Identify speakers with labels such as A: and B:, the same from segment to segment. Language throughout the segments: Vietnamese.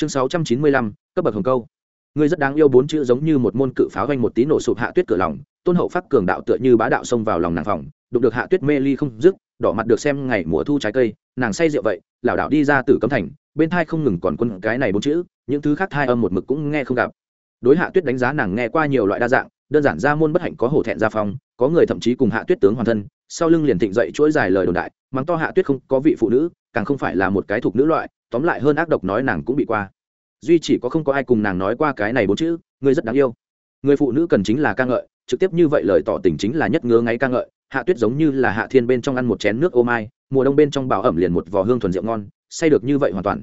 A: chương sáu trăm chín mươi lăm, cấp bậc hồng câu. Ngươi rất đáng yêu bốn chữ giống như một môn cự pháo vanh một tí nổ sụp hạ tuyết cửa lòng, tôn hậu phát cường đạo tựa như bá đạo xông vào lòng nàng phòng, đụng được hạ tuyết mê ly không dứt, đỏ mặt được xem ngày mùa thu trái cây, nàng say rượu vậy, lảo đảo đi ra từ cấm thành, bên thai không ngừng còn quân cái này bốn chữ, những thứ khác thai âm một mực cũng nghe không gặp. Đối hạ tuyết đánh giá nàng nghe qua nhiều loại đa dạng, đơn giản ra môn bất hạnh có hổ thẹn gia phong, có người thậm chí cùng hạ tuyết tướng hoàn thân, sau lưng liền thịnh dậy chuỗi dài lời đồn đại, mắng to hạ tuyết không có vị phụ nữ, càng không phải là một cái thuộc nữ loại tóm lại hơn ác độc nói nàng cũng bị qua. Duy chỉ có không có ai cùng nàng nói qua cái này bốn chữ, ngươi rất đáng yêu. Người phụ nữ cần chính là ca ngợi, trực tiếp như vậy lời tỏ tình chính là nhất ngứa ngáy ca ngợi, hạ tuyết giống như là hạ thiên bên trong ăn một chén nước ô mai, mùa đông bên trong bảo ẩm liền một vò hương thuần rượu ngon, say được như vậy hoàn toàn.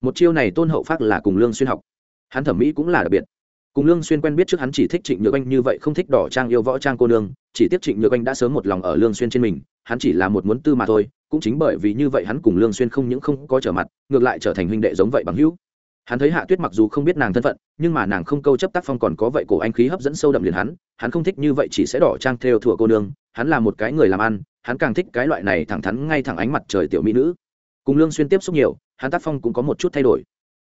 A: Một chiêu này tôn hậu phát là cùng lương xuyên học. Hắn thẩm mỹ cũng là đặc biệt cùng lương xuyên quen biết trước hắn chỉ thích trịnh nhược anh như vậy, không thích đỏ trang yêu võ trang cô nương, chỉ tiếc trịnh nhược anh đã sớm một lòng ở lương xuyên trên mình, hắn chỉ là một muốn tư mà thôi, cũng chính bởi vì như vậy hắn cùng lương xuyên không những không có trở mặt, ngược lại trở thành huynh đệ giống vậy bằng hữu. Hắn thấy hạ tuyết mặc dù không biết nàng thân phận, nhưng mà nàng không câu chấp tác phong còn có vậy cổ anh khí hấp dẫn sâu đậm liền hắn hắn không thích như vậy chỉ sẽ đỏ trang theo thủa cô nương, hắn là một cái người làm ăn, hắn càng thích cái loại này thẳng thắn ngay thẳng ánh mặt trời tiểu mỹ nữ. Cùng lương xuyên tiếp xúc nhiều, hắn tác phong cũng có một chút thay đổi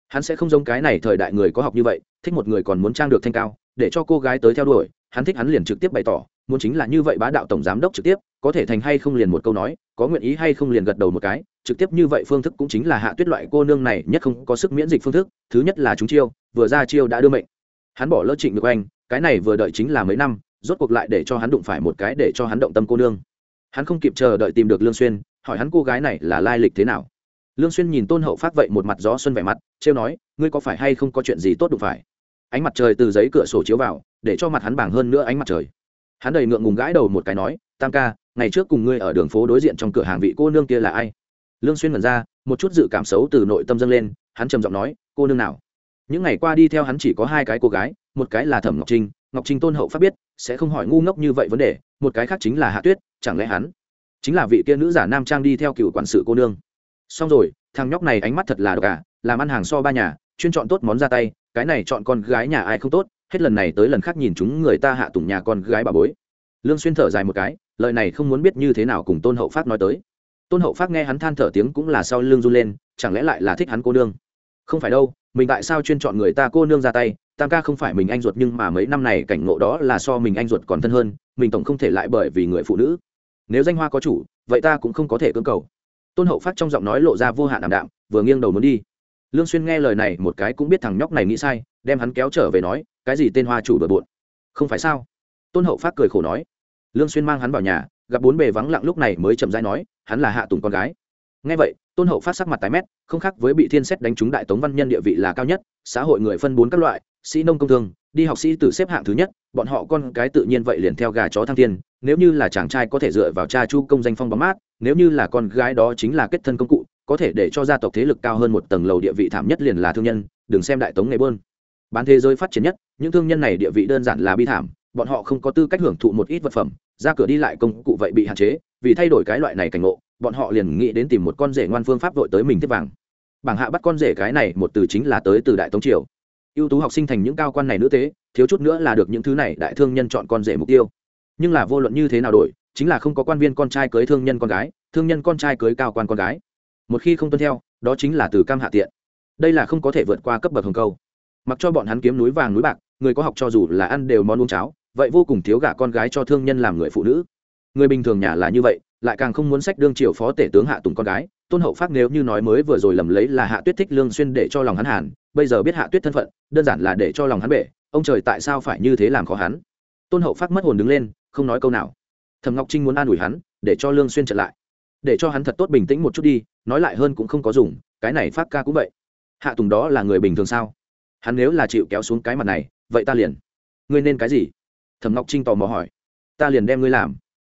A: hắn sẽ không giống cái này thời đại người có học như vậy, thích một người còn muốn trang được thanh cao, để cho cô gái tới theo đuổi. Hắn thích hắn liền trực tiếp bày tỏ, muốn chính là như vậy bá đạo tổng giám đốc trực tiếp, có thể thành hay không liền một câu nói, có nguyện ý hay không liền gật đầu một cái, trực tiếp như vậy phương thức cũng chính là hạ tuyết loại cô nương này nhất không có sức miễn dịch phương thức, thứ nhất là chúng chiêu, vừa ra chiêu đã đưa mệnh. Hắn bỏ lỡ trịnh được anh, cái này vừa đợi chính là mấy năm, rốt cuộc lại để cho hắn đụng phải một cái để cho hắn động tâm cô nương. Hắn không kịp chờ đợi tìm được lương xuyên, hỏi hắn cô gái này là lai lịch thế nào lương xuyên nhìn tôn hậu phát vậy một mặt gió xuân vẻ mặt treo nói, ngươi có phải hay không có chuyện gì tốt đụng phải? Ánh mặt trời từ giấy cửa sổ chiếu vào, để cho mặt hắn bảng hơn nữa ánh mặt trời. Hắn đầy ngượng ngùng gãi đầu một cái nói, tam ca, ngày trước cùng ngươi ở đường phố đối diện trong cửa hàng vị cô nương kia là ai? Lương xuyên mẩn ra, một chút dự cảm xấu từ nội tâm dâng lên, hắn trầm giọng nói, cô nương nào? Những ngày qua đi theo hắn chỉ có hai cái cô gái, một cái là thẩm ngọc trinh ngọc trinh tôn hậu phát biết, sẽ không hỏi ngu ngốc như vậy vấn đề, một cái khác chính là hạ tuyết, chẳng lẽ hắn chính là vị kia nữ giả nam trang đi theo cựu quản sự cô nương? Xong rồi, thằng nhóc này ánh mắt thật là độc à làm ăn hàng so ba nhà, chuyên chọn tốt món ra tay, cái này chọn con gái nhà ai không tốt, hết lần này tới lần khác nhìn chúng người ta hạ tùng nhà con gái bà bối. Lương xuyên thở dài một cái, lời này không muốn biết như thế nào cùng tôn hậu phát nói tới. Tôn hậu phát nghe hắn than thở tiếng cũng là sau lưng run lên, chẳng lẽ lại là thích hắn cô nương? Không phải đâu, mình tại sao chuyên chọn người ta cô nương ra tay? Tam ca không phải mình anh ruột nhưng mà mấy năm này cảnh ngộ đó là so mình anh ruột còn thân hơn, mình tổng không thể lại bởi vì người phụ nữ. Nếu danh hoa có chủ, vậy ta cũng không có thể cưỡng cầu tôn hậu phát trong giọng nói lộ ra vô hạn ảm đạm, vừa nghiêng đầu muốn đi. Lương xuyên nghe lời này một cái cũng biết thằng nhóc này nghĩ sai, đem hắn kéo trở về nói, cái gì tên hoa chủ bừa bộn? Không phải sao? Tôn hậu phát cười khổ nói. Lương xuyên mang hắn vào nhà, gặp bốn bề vắng lặng lúc này mới chậm rãi nói, hắn là hạ tùng con gái. Nghe vậy, tôn hậu phát sắc mặt tái mét, không khác với bị thiên xét đánh trúng đại tống văn nhân địa vị là cao nhất, xã hội người phân bốn các loại, sĩ nông công thương, đi học sĩ tử xếp hạng thứ nhất, bọn họ con cái tự nhiên vậy liền theo gà chó thăng thiên, nếu như là chàng trai có thể dựa vào cha chu công danh phong bóng mát nếu như là con gái đó chính là kết thân công cụ, có thể để cho gia tộc thế lực cao hơn một tầng lầu địa vị thảm nhất liền là thương nhân, đừng xem đại tống nghề bơn. Bán thế giới phát triển nhất, những thương nhân này địa vị đơn giản là bi thảm, bọn họ không có tư cách hưởng thụ một ít vật phẩm, ra cửa đi lại công cụ vậy bị hạn chế, vì thay đổi cái loại này cảnh ngộ, bọn họ liền nghĩ đến tìm một con rể ngoan phương pháp vội tới mình tiếp vàng. Bảng hạ bắt con rể cái này một từ chính là tới từ đại tống triều. Ưu tú học sinh thành những cao quan này nữ tế, thiếu chút nữa là được những thứ này đại thương nhân chọn con rể mục tiêu. Nhưng là vô luận như thế nào đổi chính là không có quan viên con trai cưới thương nhân con gái, thương nhân con trai cưới cao quan con gái. Một khi không tuân theo, đó chính là từ cam hạ tiện. Đây là không có thể vượt qua cấp bậc hồng câu. Mặc cho bọn hắn kiếm núi vàng núi bạc, người có học cho dù là ăn đều món uống cháo, vậy vô cùng thiếu gả con gái cho thương nhân làm người phụ nữ. Người bình thường nhà là như vậy, lại càng không muốn sách đương triều phó tể tướng hạ tùng con gái. Tôn hậu phát nếu như nói mới vừa rồi lầm lấy là hạ tuyết thích lương xuyên để cho lòng hắn hàn, bây giờ biết hạ tuyết thân phận, đơn giản là để cho lòng hắn bể, ông trời tại sao phải như thế làm khó hắn? Tôn hậu phát mất hồn đứng lên, không nói câu nào thẩm ngọc trinh muốn an ủi hắn, để cho lương xuyên trở lại. Để cho hắn thật tốt bình tĩnh một chút đi, nói lại hơn cũng không có dùng, cái này phát ca cũng vậy. Hạ tùng đó là người bình thường sao? Hắn nếu là chịu kéo xuống cái mặt này, vậy ta liền. Ngươi nên cái gì? Thẩm ngọc trinh tò mò hỏi. Ta liền đem ngươi làm.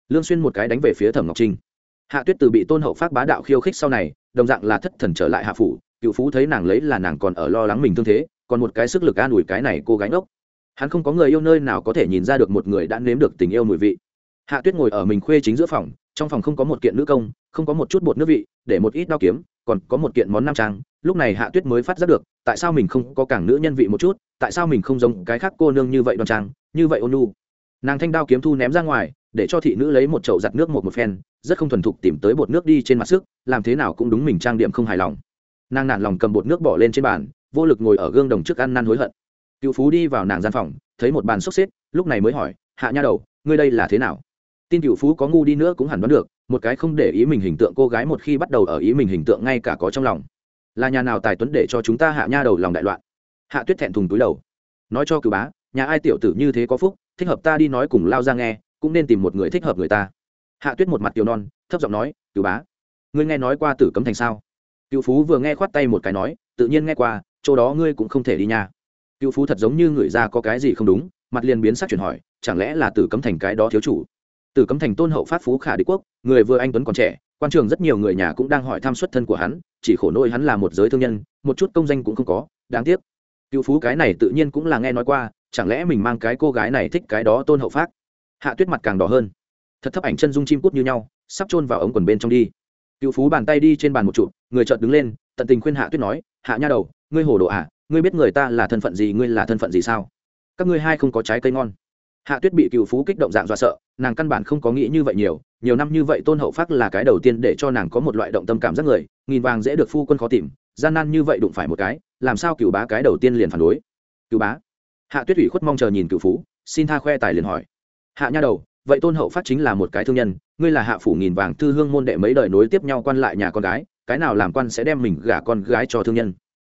A: Lương xuyên một cái đánh về phía thẩm ngọc trinh. Hạ tuyết từ bị tôn hậu phát bá đạo khiêu khích sau này, đồng dạng là thất thần trở lại hạ phủ, cựu phú thấy nàng lấy là nàng còn ở lo lắng mình thương thế, còn một cái sức lực an ủi cái này cô gái ngốc. Hắn không có người yêu nơi nào có thể nhìn ra được một người đã nếm được tình yêu mùi vị hạ tuyết ngồi ở mình khuê chính giữa phòng, trong phòng không có một kiện nữ công, không có một chút bột nước vị, để một ít đao kiếm, còn có một kiện món nam trang. Lúc này hạ tuyết mới phát giác được, tại sao mình không có cảng nữ nhân vị một chút, tại sao mình không giống cái khác cô nương như vậy đoan trang, như vậy ôn nu nàng thanh đao kiếm thu ném ra ngoài, để cho thị nữ lấy một chậu giặt nước một một phen, rất không thuần thục tìm tới bột nước đi trên mặt sức, làm thế nào cũng đúng mình trang điểm không hài lòng. Nàng nản lòng cầm bột nước bỏ lên trên bàn, vô lực ngồi ở gương đồng trước ăn năn hối hận. Cựu phú đi vào nàng gian phòng, thấy một bàn xốc xếp lúc này mới hỏi, hạ nha đầu, ngươi đây là thế nào? Tin cựu phú có ngu đi nữa cũng hẳn đoán được, một cái không để ý mình hình tượng cô gái một khi bắt đầu ở ý mình hình tượng ngay cả có trong lòng. Là nhà nào tài tuấn để cho chúng ta hạ nha đầu lòng đại loạn? Hạ tuyết thẹn thùng túi đầu. Nói cho cựu bá, nhà ai tiểu tử như thế có phúc, thích hợp ta đi nói cùng lao ra nghe, cũng nên tìm một người thích hợp người ta. Hạ tuyết một mặt tiểu non, thấp giọng nói cựu bá, ngươi nghe nói qua tử cấm thành sao? Cựu phú vừa nghe khoát tay một cái nói, tự nhiên nghe qua, chỗ đó ngươi cũng không thể đi nha. Cựu phú thật giống như người ra có cái gì không đúng, mặt liền biến sắc chuyển hỏi, chẳng lẽ là tử cấm thành cái đó thiếu chủ? Từ cấm thành tôn hậu phát phú khả đế quốc người vừa anh tuấn còn trẻ quan trường rất nhiều người nhà cũng đang hỏi thăm xuất thân của hắn chỉ khổ nỗi hắn là một giới thương nhân một chút công danh cũng không có đáng tiếc. Cựu phú cái này tự nhiên cũng là nghe nói qua chẳng lẽ mình mang cái cô gái này thích cái đó tôn hậu phát hạ tuyết mặt càng đỏ hơn. Thật thấp ảnh chân dung chim cút như nhau sắp chôn vào ống quần bên trong đi. Cựu phú bàn tay đi trên bàn một trụ người chợt đứng lên tận tình khuyên hạ tuyết nói hạ nha đầu ngươi hồ đồ ạ à, ngươi biết người ta là thân phận gì ngươi là thân phận gì sao? Các ngươi hai không có trái cây ngon hạ tuyết bị cựu phú kích động dạng dọa sợ, nàng căn bản không có nghĩ như vậy nhiều nhiều năm như vậy tôn hậu phát là cái đầu tiên để cho nàng có một loại động tâm cảm giác người, nghìn vàng dễ được phu quân khó tìm, gian nan như vậy đụng phải một cái, làm sao cựu bá cái đầu tiên liền phản đối? Cựu bá. Hạ tuyết ủy khuất mong chờ nhìn cựu phú, xin tha khoe tài liền hỏi. Hạ nha đầu, vậy tôn hậu phát chính là một cái thương nhân, ngươi là hạ phủ nghìn vàng thư hương môn đệ mấy đời nối tiếp nhau quan lại nhà con gái, cái nào làm quan sẽ đem mình gả con gái cho thương nhân?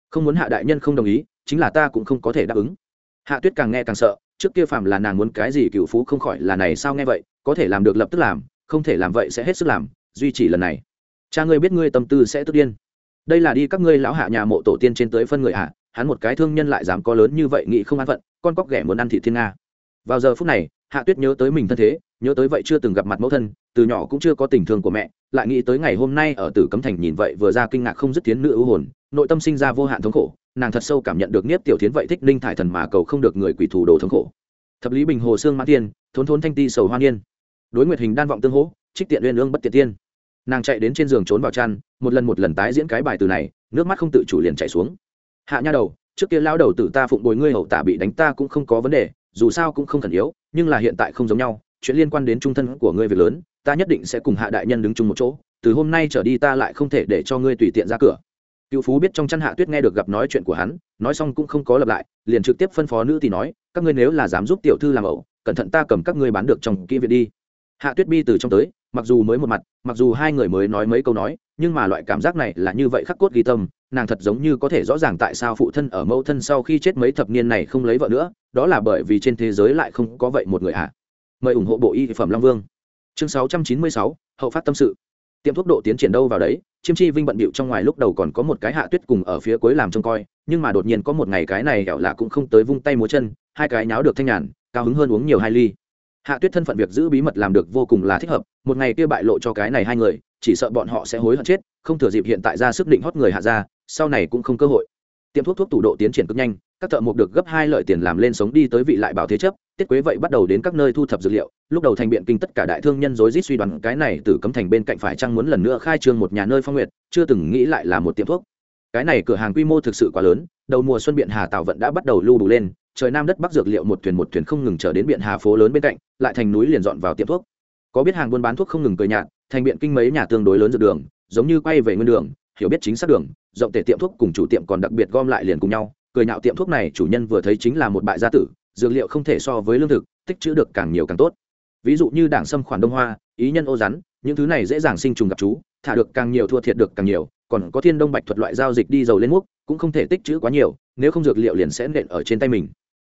A: Không muốn hạ đại nhân không đồng ý, chính là ta cũng không có thể đáp ứng. Hạ tuyết càng nghe càng sợ trước kia phàm là nàng muốn cái gì cựu phú không khỏi là này sao nghe vậy, có thể làm được lập tức làm, không thể làm vậy sẽ hết sức làm, duy chỉ lần này. Cha ngươi biết ngươi tâm tư sẽ tức điên. Đây là đi các ngươi lão hạ nhà mộ tổ tiên trên tới phân người hạ hắn một cái thương nhân lại dám có lớn như vậy nghĩ không an phận, con cóc ghẻ muốn ăn thị thiên nga. Vào giờ phút này, hạ tuyết nhớ tới mình thân thế, nhớ tới vậy chưa từng gặp mặt mẫu thân, từ nhỏ cũng chưa có tình thương của mẹ, lại nghĩ tới ngày hôm nay ở tử cấm thành nhìn vậy vừa ra kinh ngạc không dứt tiến nữ ưu hồn, nội tâm sinh ra vô hạn thống khổ nàng thật sâu cảm nhận được niếp tiểu tiến vậy thích ninh thải thần mà cầu không được người quỷ thủ đồ thống khổ. Thập lý bình hồ xương mã tiên, thốn thốn thanh ti, sầu hoa niên. Đối nguyệt hình đan vọng tương hỗ, trích tiện uyên ương bất tiện tiên. Nàng chạy đến trên giường trốn vào chăn, một lần một lần tái diễn cái bài từ này, nước mắt không tự chủ liền chảy xuống. Hạ nha đầu, trước kia lao đầu tử ta phụng bồi ngươi hậu tả bị đánh ta cũng không có vấn đề, dù sao cũng không khẩn yếu, nhưng là hiện tại không giống nhau, chuyện liên quan đến trung thân của ngươi việc lớn, ta nhất định sẽ cùng hạ đại nhân đứng chung một chỗ, từ hôm nay trở đi ta lại không thể để cho ngươi tùy tiện ra cửa cựu phú biết trong chăn hạ tuyết nghe được gặp nói chuyện của hắn nói xong cũng không có lặp lại liền trực tiếp phân phó nữ thì nói các ngươi nếu là dám giúp tiểu thư làm ẩu cẩn thận ta cầm các ngươi bán được trong kỹ viện đi. Hạ tuyết bi từ trong tới mặc dù mới một mặt mặc dù hai người mới nói mấy câu nói nhưng mà loại cảm giác này là như vậy khắc cốt ghi tâm nàng thật giống như có thể rõ ràng tại sao phụ thân ở mẫu thân sau khi chết mấy thập niên này không lấy vợ nữa đó là bởi vì trên thế giới lại không có vậy một người à? mời ủng hộ bộ y phẩm long vương. Chương 696, hậu phát tâm sự tiệm thuốc độ tiến triển đâu vào đấy, chiêm chi vinh bận bịu trong ngoài lúc đầu còn có một cái hạ tuyết cùng ở phía cuối làm trông coi, nhưng mà đột nhiên có một ngày cái này hẻo lạ cũng không tới vung tay múa chân, hai cái nháo được thanh nhàn, cao hứng hơn uống nhiều hai ly. Hạ tuyết thân phận việc giữ bí mật làm được vô cùng là thích hợp, một ngày kia bại lộ cho cái này hai người, chỉ sợ bọn họ sẽ hối hận chết, không thừa dịp hiện tại ra sức định hót người hạ ra, sau này cũng không cơ hội tiệm thuốc thuốc tủ độ tiến triển cực nhanh, các thợ mộc được gấp hai lợi tiền làm lên sống đi tới vị lại bảo thế chấp, tiết quế vậy bắt đầu đến các nơi thu thập dữ liệu. Lúc đầu thành biện kinh tất cả đại thương nhân rối rít suy đoán cái này từ cấm thành bên cạnh phải chăng muốn lần nữa khai trương một nhà nơi phong nguyệt, chưa từng nghĩ lại là một tiệm thuốc. Cái này cửa hàng quy mô thực sự quá lớn, đầu mùa xuân biện hà tàu vận đã bắt đầu lưu đủ lên, trời nam đất bắc dược liệu một thuyền một thuyền không ngừng trở đến biện hà phố lớn bên cạnh, lại thành núi liền dọn vào tiệm thuốc. Có biết hàng buôn bán thuốc không ngừng cười nhạt, thành biện kinh mấy nhà tương đối lớn dược đường, giống như quay về nguyên đường hiểu biết chính xác đường, rộng tể tiệm thuốc cùng chủ tiệm còn đặc biệt gom lại liền cùng nhau. Cười nhạo tiệm thuốc này chủ nhân vừa thấy chính là một bại gia tử, dược liệu không thể so với lương thực, tích trữ được càng nhiều càng tốt. Ví dụ như đảng sâm khoản đông hoa, ý nhân ô rắn, những thứ này dễ dàng sinh trùng gặp chú, thả được càng nhiều thua thiệt được càng nhiều, còn có thiên đông bạch thuật loại giao dịch đi dầu lên múc, cũng không thể tích trữ quá nhiều, nếu không dược liệu liền sẽ nện ở trên tay mình.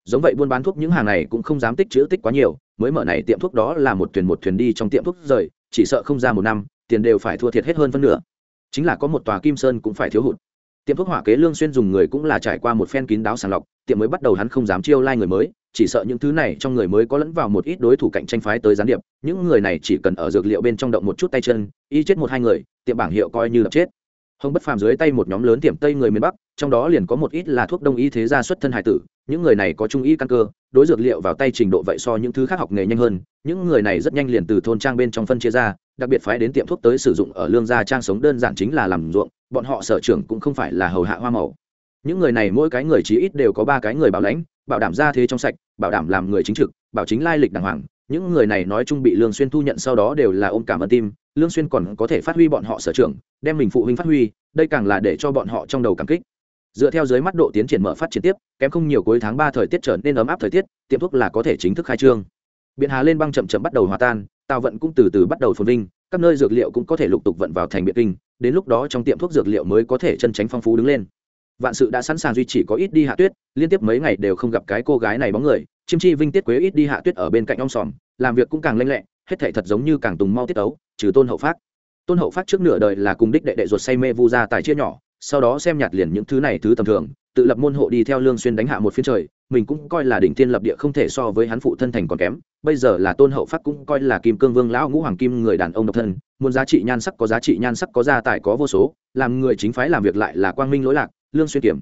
A: Giống vậy buôn bán thuốc những hàng này cũng không dám tích trữ tích quá nhiều, mới mở này tiệm thuốc đó là một thuyền một thuyền đi trong tiệm thuốc rời, chỉ sợ không ra một năm, tiền đều phải thua thiệt hết hơn phân nửa chính là có một tòa kim sơn cũng phải thiếu hụt. Tiệm thuốc hỏa kế lương xuyên dùng người cũng là trải qua một phen kín đáo sàng lọc, tiệm mới bắt đầu hắn không dám chiêu lai người mới, chỉ sợ những thứ này trong người mới có lẫn vào một ít đối thủ cạnh tranh phái tới gián điệp, những người này chỉ cần ở dược liệu bên trong động một chút tay chân, y chết một hai người, tiệm bảng hiệu coi như là chết. Hồng bất phàm dưới tay một nhóm lớn tiệm tây người miền bắc, trong đó liền có một ít là thuốc đông y thế gia xuất thân hải tử, những người này có trung y căn cơ, đối dược liệu vào tay trình độ vậy so những thứ khác học nghề nhanh hơn, những người này rất nhanh liền từ thôn trang bên trong phân chia ra đặc biệt phái đến tiệm thuốc tới sử dụng ở lương gia trang sống đơn giản chính là làm ruộng, bọn họ sở trưởng cũng không phải là hầu hạ hoa màu. Những người này mỗi cái người chí ít đều có ba cái người bảo lãnh, bảo đảm ra thế trong sạch, bảo đảm làm người chính trực, bảo chính lai lịch đàng hoàng. Những người này nói chung bị lương xuyên thu nhận sau đó đều là ôm cảm ơn tim, lương xuyên còn có thể phát huy bọn họ sở trưởng, đem mình phụ huynh phát huy, đây càng là để cho bọn họ trong đầu cảm kích. Dựa theo dưới mắt độ tiến triển mở phát triển tiếp, kém không nhiều cuối tháng ba thời tiết trở nên ấm áp thời tiết, tiệm thuốc là có thể chính thức khai trương. Biện hà lên băng chậm chậm bắt đầu hòa tan tàu vận cũng từ từ bắt đầu phồn vinh, các nơi dược liệu cũng có thể lục tục vận vào thành biệt kinh, đến lúc đó trong tiệm thuốc dược liệu mới có thể chân tránh phong phú đứng lên. Vạn sự đã sẵn sàng duy chỉ có ít đi hạ tuyết, liên tiếp mấy ngày đều không gặp cái cô gái này bóng người, chim chi vinh tiết quế ít đi hạ tuyết ở bên cạnh ông sòm, làm việc cũng càng lanh lẹ, hết thể thật giống như càng tùng mau tiết ấu trừ tôn hậu phát tôn hậu phát trước nửa đời là cùng đích đệ đệ ruột say mê vu ra tài chia nhỏ sau đó xem nhạt liền những thứ này thứ tầm thường, tự lập môn hộ đi theo lương xuyên đánh hạ một phiên trời, mình cũng coi là đỉnh thiên lập địa không thể so với hắn phụ thân thành còn kém, bây giờ là tôn hậu phát cũng coi là kim cương vương lão ngũ hoàng kim người đàn ông độc thân, muốn giá trị nhan sắc có giá trị nhan sắc có gia tài có vô số, làm người chính phái làm việc lại là quang minh lỗi lạc, lương xuyên kiểm.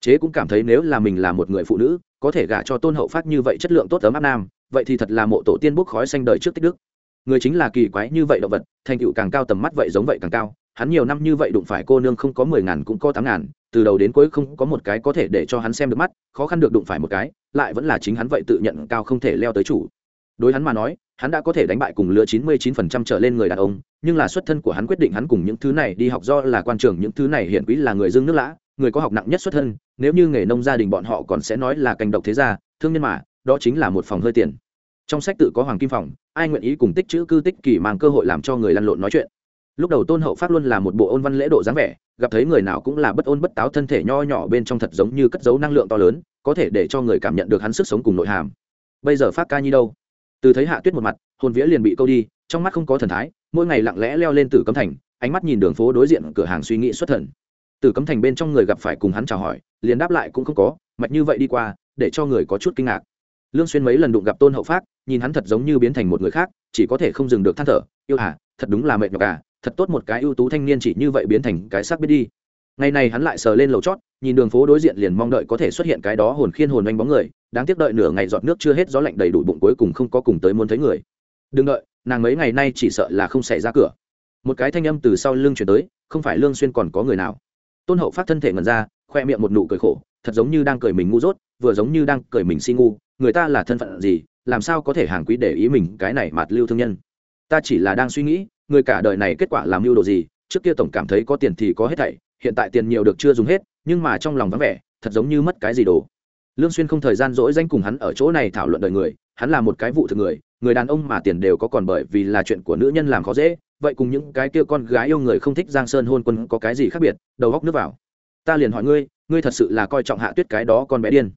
A: Chế cũng cảm thấy nếu là mình là một người phụ nữ, có thể gả cho tôn hậu phát như vậy chất lượng tốt ấm áp nam, vậy thì thật là mộ tổ tiên bốc khói xanh đời trước tích đức. Người chính là kỳ quái như vậy động vật, thành tựu càng cao tầm mắt vậy giống vậy càng cao hắn nhiều năm như vậy đụng phải cô nương không có mười ngàn cũng có tám ngàn, từ đầu đến cuối không có một cái có thể để cho hắn xem được mắt, khó khăn được đụng phải một cái, lại vẫn là chính hắn vậy tự nhận cao không thể leo tới chủ. Đối hắn mà nói, hắn đã có thể đánh bại cùng lứa chín mươi chín phần trăm trở lên người đàn ông, nhưng là xuất thân của hắn quyết định hắn cùng những thứ này đi học do là quan trường, những thứ này hiện quý là người dương nước lã, người có học nặng nhất xuất thân, nếu như nghề nông gia đình bọn họ còn sẽ nói là cành độc thế gia, thương nhân mà, đó chính là một phòng hơi tiền. Trong sách tự có hoàng kim phòng, ai nguyện ý cùng tích chữ cư tích kỳ mang cơ hội làm cho người lăn lộn nói chuyện? Lúc đầu tôn hậu phát luôn là một bộ ôn văn lễ độ dáng vẻ, gặp thấy người nào cũng là bất ôn bất táo thân thể nho nhỏ bên trong thật giống như cất giấu năng lượng to lớn, có thể để cho người cảm nhận được hắn sức sống cùng nội hàm. Bây giờ phát ca nhi đâu? Từ thấy hạ tuyết một mặt, hồn vía liền bị câu đi, trong mắt không có thần thái, mỗi ngày lặng lẽ leo lên tử cấm thành, ánh mắt nhìn đường phố đối diện cửa hàng suy nghĩ xuất thần. Tử cấm thành bên trong người gặp phải cùng hắn chào hỏi, liền đáp lại cũng không có, mạch như vậy đi qua, để cho người có chút kinh ngạc. Lương xuyên mấy lần đụng gặp tôn hậu phát, nhìn hắn thật giống như biến thành một người khác, chỉ có thể không dừng được than thở, yêu à thật đúng là mệt nhọc à thật tốt một cái ưu tú thanh niên chỉ như vậy biến thành cái xác biết đi. Ngày này hắn lại sờ lên lầu chót, nhìn đường phố đối diện liền mong đợi có thể xuất hiện cái đó hồn khiên hồn anh bóng người, đáng tiếc đợi nửa ngày giọt nước chưa hết gió lạnh đầy đủ bụng cuối cùng không có cùng tới muốn thấy người. Đừng đợi, nàng mấy ngày nay chỉ sợ là không xảy ra cửa. Một cái thanh âm từ sau lưng chuyển tới, không phải lương xuyên còn có người nào. Tôn hậu phát thân thể ngẩn ra, khoe miệng một nụ cười khổ, thật giống như đang cười mình ngu dốt, vừa giống như đang cười mình si ngu, người ta là thân phận gì, làm sao có thể hàng quý để ý mình cái này mạt lưu thương nhân. Ta chỉ là đang suy nghĩ người cả đời này kết quả làm mưu đồ gì, trước kia tổng cảm thấy có tiền thì có hết thảy, hiện tại tiền nhiều được chưa dùng hết, nhưng mà trong lòng vắng vẻ, thật giống như mất cái gì đồ. Lương xuyên không thời gian dỗi danh cùng hắn ở chỗ này thảo luận đời người, hắn là một cái vụ thực người người đàn ông mà tiền đều có còn bởi vì là chuyện của nữ nhân làm khó dễ, vậy cùng những cái kia con gái yêu người không thích giang sơn hôn quân có cái gì khác biệt, đầu góc nước vào. Ta liền hỏi ngươi ngươi thật sự là coi trọng hạ tuyết cái đó con bé điên.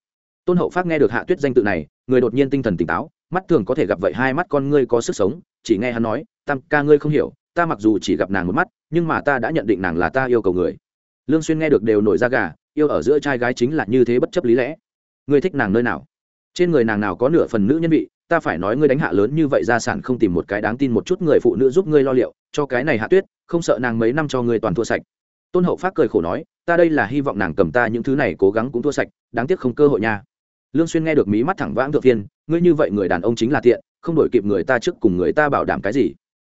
A: Tôn hậu phát nghe được hạ tuyết danh tự này, người đột nhiên tinh thần tỉnh táo mắt thường có thể gặp vậy hai mắt con ngươi có sức sống, chỉ nghe hắn nói, tam ca ngươi không hiểu, ta mặc dù chỉ gặp nàng một mắt, nhưng mà ta đã nhận định nàng là ta yêu cầu người. Lương xuyên nghe được đều nổi da gà, yêu ở giữa trai gái chính là như thế bất chấp lý lẽ. Ngươi thích nàng nơi nào? Trên người nàng nào có nửa phần nữ nhân vị, ta phải nói ngươi đánh hạ lớn như vậy gia sản không tìm một cái đáng tin một chút người phụ nữ giúp ngươi lo liệu, cho cái này hạ tuyết, không sợ nàng mấy năm cho ngươi toàn thua sạch. Tôn hậu phát cười khổ nói, ta đây là hy vọng nàng cầm ta những thứ này cố gắng cũng thua sạch, đáng tiếc không cơ hội nha lương xuyên nghe được mí mắt thẳng vãng thượng thiên, ngươi như vậy người đàn ông chính là tiện, không đổi kịp người ta trước cùng người ta bảo đảm cái gì?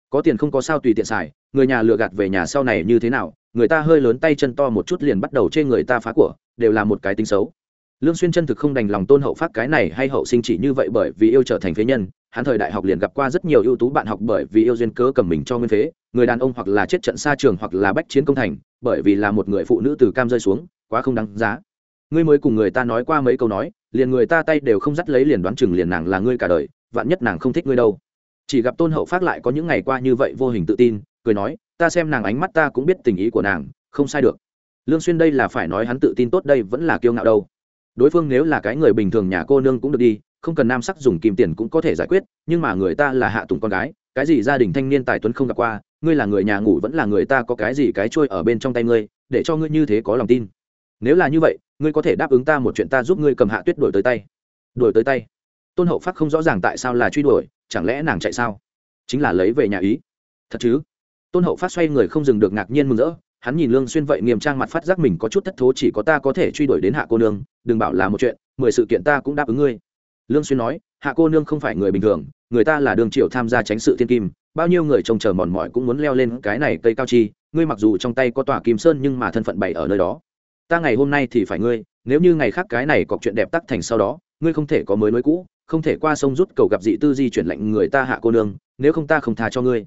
A: Có tiền không có sao tùy tiện xài, người nhà lừa gạt về nhà sau này như thế nào? Người ta hơi lớn tay chân to một chút liền bắt đầu chê người ta phá của, đều là một cái tính xấu. Lương xuyên chân thực không đành lòng tôn hậu phát cái này hay hậu sinh chỉ như vậy bởi vì yêu trở thành phế nhân, hắn thời đại học liền gặp qua rất nhiều ưu tú bạn học bởi vì yêu duyên cớ cầm mình cho nguyên phế, người đàn ông hoặc là chết trận xa trường hoặc là bách chiến công thành, bởi vì là một người phụ nữ từ cam rơi xuống, quá không đáng giá. Ngươi mới cùng người ta nói qua mấy câu nói liền người ta tay đều không dắt lấy liền đoán chừng liền nàng là ngươi cả đời, vạn nhất nàng không thích ngươi đâu. Chỉ gặp tôn hậu phát lại có những ngày qua như vậy vô hình tự tin, cười nói, ta xem nàng ánh mắt ta cũng biết tình ý của nàng, không sai được. Lương xuyên đây là phải nói hắn tự tin tốt đây vẫn là kiêu ngạo đâu. Đối phương nếu là cái người bình thường nhà cô nương cũng được đi, không cần nam sắc dùng kim tiền cũng có thể giải quyết, nhưng mà người ta là hạ tùng con gái, cái gì gia đình thanh niên tài tuấn không gặp qua, ngươi là người nhà ngủ vẫn là người ta có cái gì cái trôi ở bên trong tay ngươi, để cho ngươi như thế có lòng tin. Nếu là như vậy ngươi có thể đáp ứng ta một chuyện ta giúp ngươi cầm hạ tuyết đuổi tới tay. Đuổi tới tay? Tôn hậu phát không rõ ràng tại sao là truy đuổi, chẳng lẽ nàng chạy sao? Chính là lấy về nhà ý. Thật chứ? Tôn hậu phát xoay người không dừng được ngạc nhiên mừng rỡ, hắn nhìn lương xuyên vậy nghiêm trang mặt phát giác mình có chút thất thố chỉ có ta có thể truy đuổi đến hạ cô nương, đừng bảo là một chuyện, mười sự kiện ta cũng đáp ứng ngươi. Lương xuyên nói, hạ cô nương không phải người bình thường, người ta là đường triệu tham gia tránh sự thiên kim, bao nhiêu người trông chờ mòn mỏi cũng muốn leo lên cái này cây cao chi, ngươi mặc dù trong tay có tòa kim sơn nhưng mà thân phận bày ở nơi đó ta ngày hôm nay thì phải ngươi, nếu như ngày khác cái này có chuyện đẹp tắc thành sau đó, ngươi không thể có mới mới cũ, không thể qua sông rút cầu gặp dị tư di chuyển lệnh người ta hạ cô nương, nếu không ta không tha cho ngươi.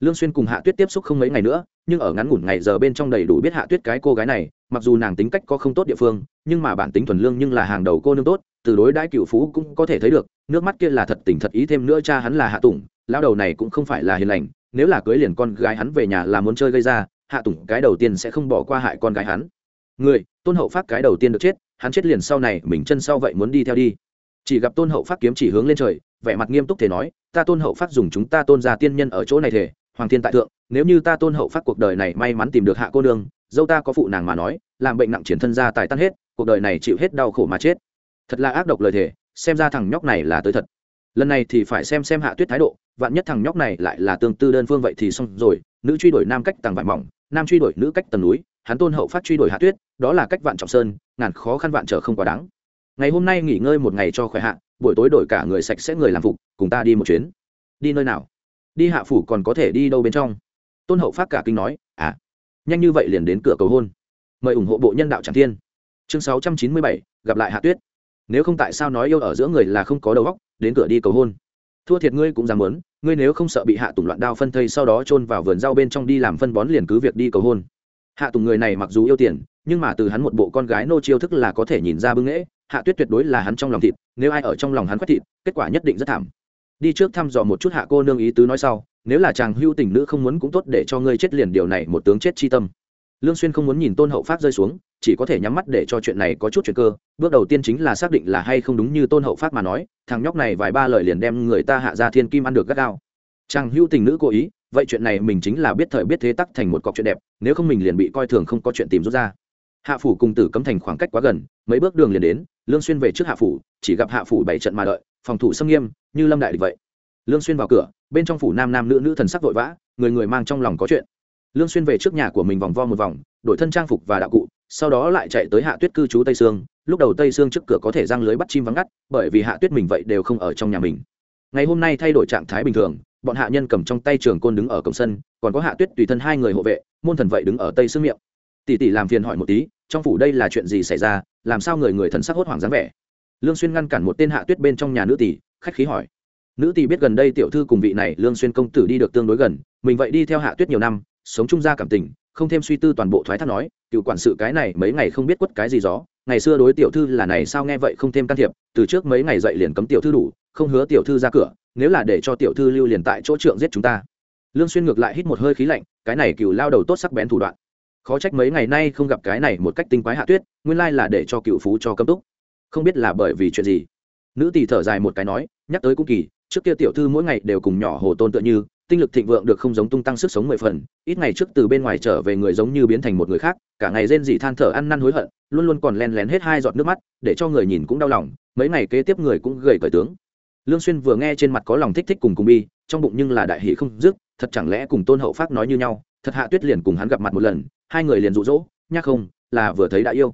A: Lương xuyên cùng hạ tuyết tiếp xúc không mấy ngày nữa, nhưng ở ngắn ngủn ngày giờ bên trong đầy đủ biết hạ tuyết cái cô gái này, mặc dù nàng tính cách có không tốt địa phương, nhưng mà bản tính thuần lương nhưng là hàng đầu cô nương tốt, từ đối đãi cựu phú cũng có thể thấy được, nước mắt kia là thật tình thật ý thêm nữa cha hắn là hạ tùng, lão đầu này cũng không phải là hiền lành, nếu là cưới liền con gái hắn về nhà là muốn chơi gây ra, hạ tùng cái đầu tiên sẽ không bỏ qua hại con gái hắn người tôn hậu phát cái đầu tiên được chết hắn chết liền sau này mình chân sau vậy muốn đi theo đi. Chỉ gặp tôn hậu phát kiếm chỉ hướng lên trời vẻ mặt nghiêm túc thể nói ta tôn hậu phát dùng chúng ta tôn gia tiên nhân ở chỗ này thể hoàng thiên tại thượng nếu như ta tôn hậu phát cuộc đời này may mắn tìm được hạ cô nương dâu ta có phụ nàng mà nói làm bệnh nặng triển thân ra tài tan hết cuộc đời này chịu hết đau khổ mà chết. Thật là ác độc lời thể, xem ra thằng nhóc này là tới thật. Lần này thì phải xem xem hạ tuyết thái độ vạn nhất thằng nhóc này lại là tương tư đơn phương vậy thì xong rồi nữ truy đuổi nam cách tầng vải mỏng nam truy đuổi nữ cách tầng núi hắn tôn hậu phát truy đuổi hạ tuyết, đó là cách vạn trọng sơn, ngàn khó khăn vạn trở không quá đáng. Ngày hôm nay nghỉ ngơi một ngày cho khỏe hạ, buổi tối đổi cả người sạch sẽ người làm phục, cùng ta đi một chuyến. Đi nơi nào? Đi hạ phủ còn có thể đi đâu bên trong? Tôn hậu phát cả kinh nói à nhanh như vậy liền đến cửa cầu hôn. Mời ủng hộ bộ nhân đạo tràng thiên. Chương sáu trăm chín mươi bảy, gặp lại hạ tuyết. Nếu không tại sao nói yêu ở giữa người là không có đầu óc, đến cửa đi cầu hôn. Thua thiệt ngươi cũng dám muốn, ngươi nếu không sợ bị hạ tùng loạn đao phân thây sau đó chôn vào vườn rau bên trong đi làm phân bón liền cứ việc đi cầu hôn hạ tùng người này mặc dù yêu tiền, nhưng mà từ hắn một bộ con gái nô chiêu thức là có thể nhìn ra bưng nghễ. Hạ tuyết tuyệt đối là hắn trong lòng thịt, nếu ai ở trong lòng hắn quét thịt, kết quả nhất định rất thảm. Đi trước thăm dò một chút hạ cô nương ý tứ nói sau, nếu là chàng hưu tình nữ không muốn cũng tốt để cho ngươi chết liền điều này một tướng chết chi tâm. Lương xuyên không muốn nhìn tôn hậu phát rơi xuống, chỉ có thể nhắm mắt để cho chuyện này có chút chuyện cơ. Bước đầu tiên chính là xác định là hay không đúng như tôn hậu phát mà nói, thằng nhóc này vài ba lời liền đem người ta hạ ra thiên kim ăn được gắt gao. Chàng hưu tình nữ cố ý vậy chuyện này mình chính là biết thời biết thế tắc thành một cọc chuyện đẹp, nếu không mình liền bị coi thường không có chuyện tìm rút ra. Hạ phủ cùng tử cấm thành khoảng cách quá gần, mấy bước đường liền đến, lương xuyên về trước hạ phủ, chỉ gặp hạ phủ bảy trận mà đợi, phòng thủ xâm nghiêm, như lâm đại địch vậy. Lương xuyên vào cửa, bên trong phủ nam nam nữ nữ thần sắc vội vã, người người mang trong lòng có chuyện. Lương xuyên về trước nhà của mình vòng vo một vòng, đổi thân trang phục và đạo cụ, sau đó lại chạy tới hạ tuyết cư trú tây sương, lúc đầu tây sương trước cửa có thể răng lưới bắt chim vắng ngắt, bởi vì hạ tuyết mình vậy đều không ở trong nhà mình. Ngày hôm nay thay đổi trạng thái bình thường bọn hạ nhân cầm trong tay trường côn đứng ở cổng sân, còn có hạ tuyết tùy thân hai người hộ vệ, môn thần vậy đứng ở tây sương miệng. Tỷ tỷ làm phiền hỏi một tí, trong phủ đây là chuyện gì xảy ra, làm sao người người thần sắc hốt hoảng dáng vẻ? Lương xuyên ngăn cản một tên hạ tuyết bên trong nhà nữ tỷ, khách khí hỏi. Nữ tỷ biết gần đây tiểu thư cùng vị này lương xuyên công tử đi được tương đối gần, mình vậy đi theo hạ tuyết nhiều năm, sống chung ra cảm tình, không thêm suy tư toàn bộ thoái thác nói, cựu quản sự cái này mấy ngày không biết quất cái gì gió, ngày xưa đối tiểu thư là này sao nghe vậy không thêm can thiệp, từ trước mấy ngày dậy liền cấm tiểu thư đủ, không hứa tiểu thư ra cửa nếu là để cho tiểu thư lưu liền tại chỗ trượng giết chúng ta. Lương xuyên ngược lại hít một hơi khí lạnh, cái này cựu lao đầu tốt sắc bén thủ đoạn. Khó trách mấy ngày nay không gặp cái này một cách tinh quái hạ tuyết, nguyên lai là để cho cựu phú cho cấm túc. Không biết là bởi vì chuyện gì. Nữ tỷ thở dài một cái nói, nhắc tới cũng kỳ, trước kia tiểu thư mỗi ngày đều cùng nhỏ hồ tôn tựa như, tinh lực thịnh vượng được không giống tung tăng sức sống mười phần, ít ngày trước từ bên ngoài trở về người giống như biến thành một người khác, cả ngày rên dị than thở ăn năn hối hận, luôn luôn còn len lén hết hai giọt nước mắt, để cho người nhìn cũng đau lòng, mấy ngày kế tiếp người cũng gầy cởi tướng lương xuyên vừa nghe trên mặt có lòng thích thích cùng cùng bi, trong bụng nhưng là đại hỷ không dứt, thật chẳng lẽ cùng tôn hậu phát nói như nhau, thật hạ tuyết liền cùng hắn gặp mặt một lần, hai người liền rụ rỗ nhắc không, là vừa thấy đã yêu.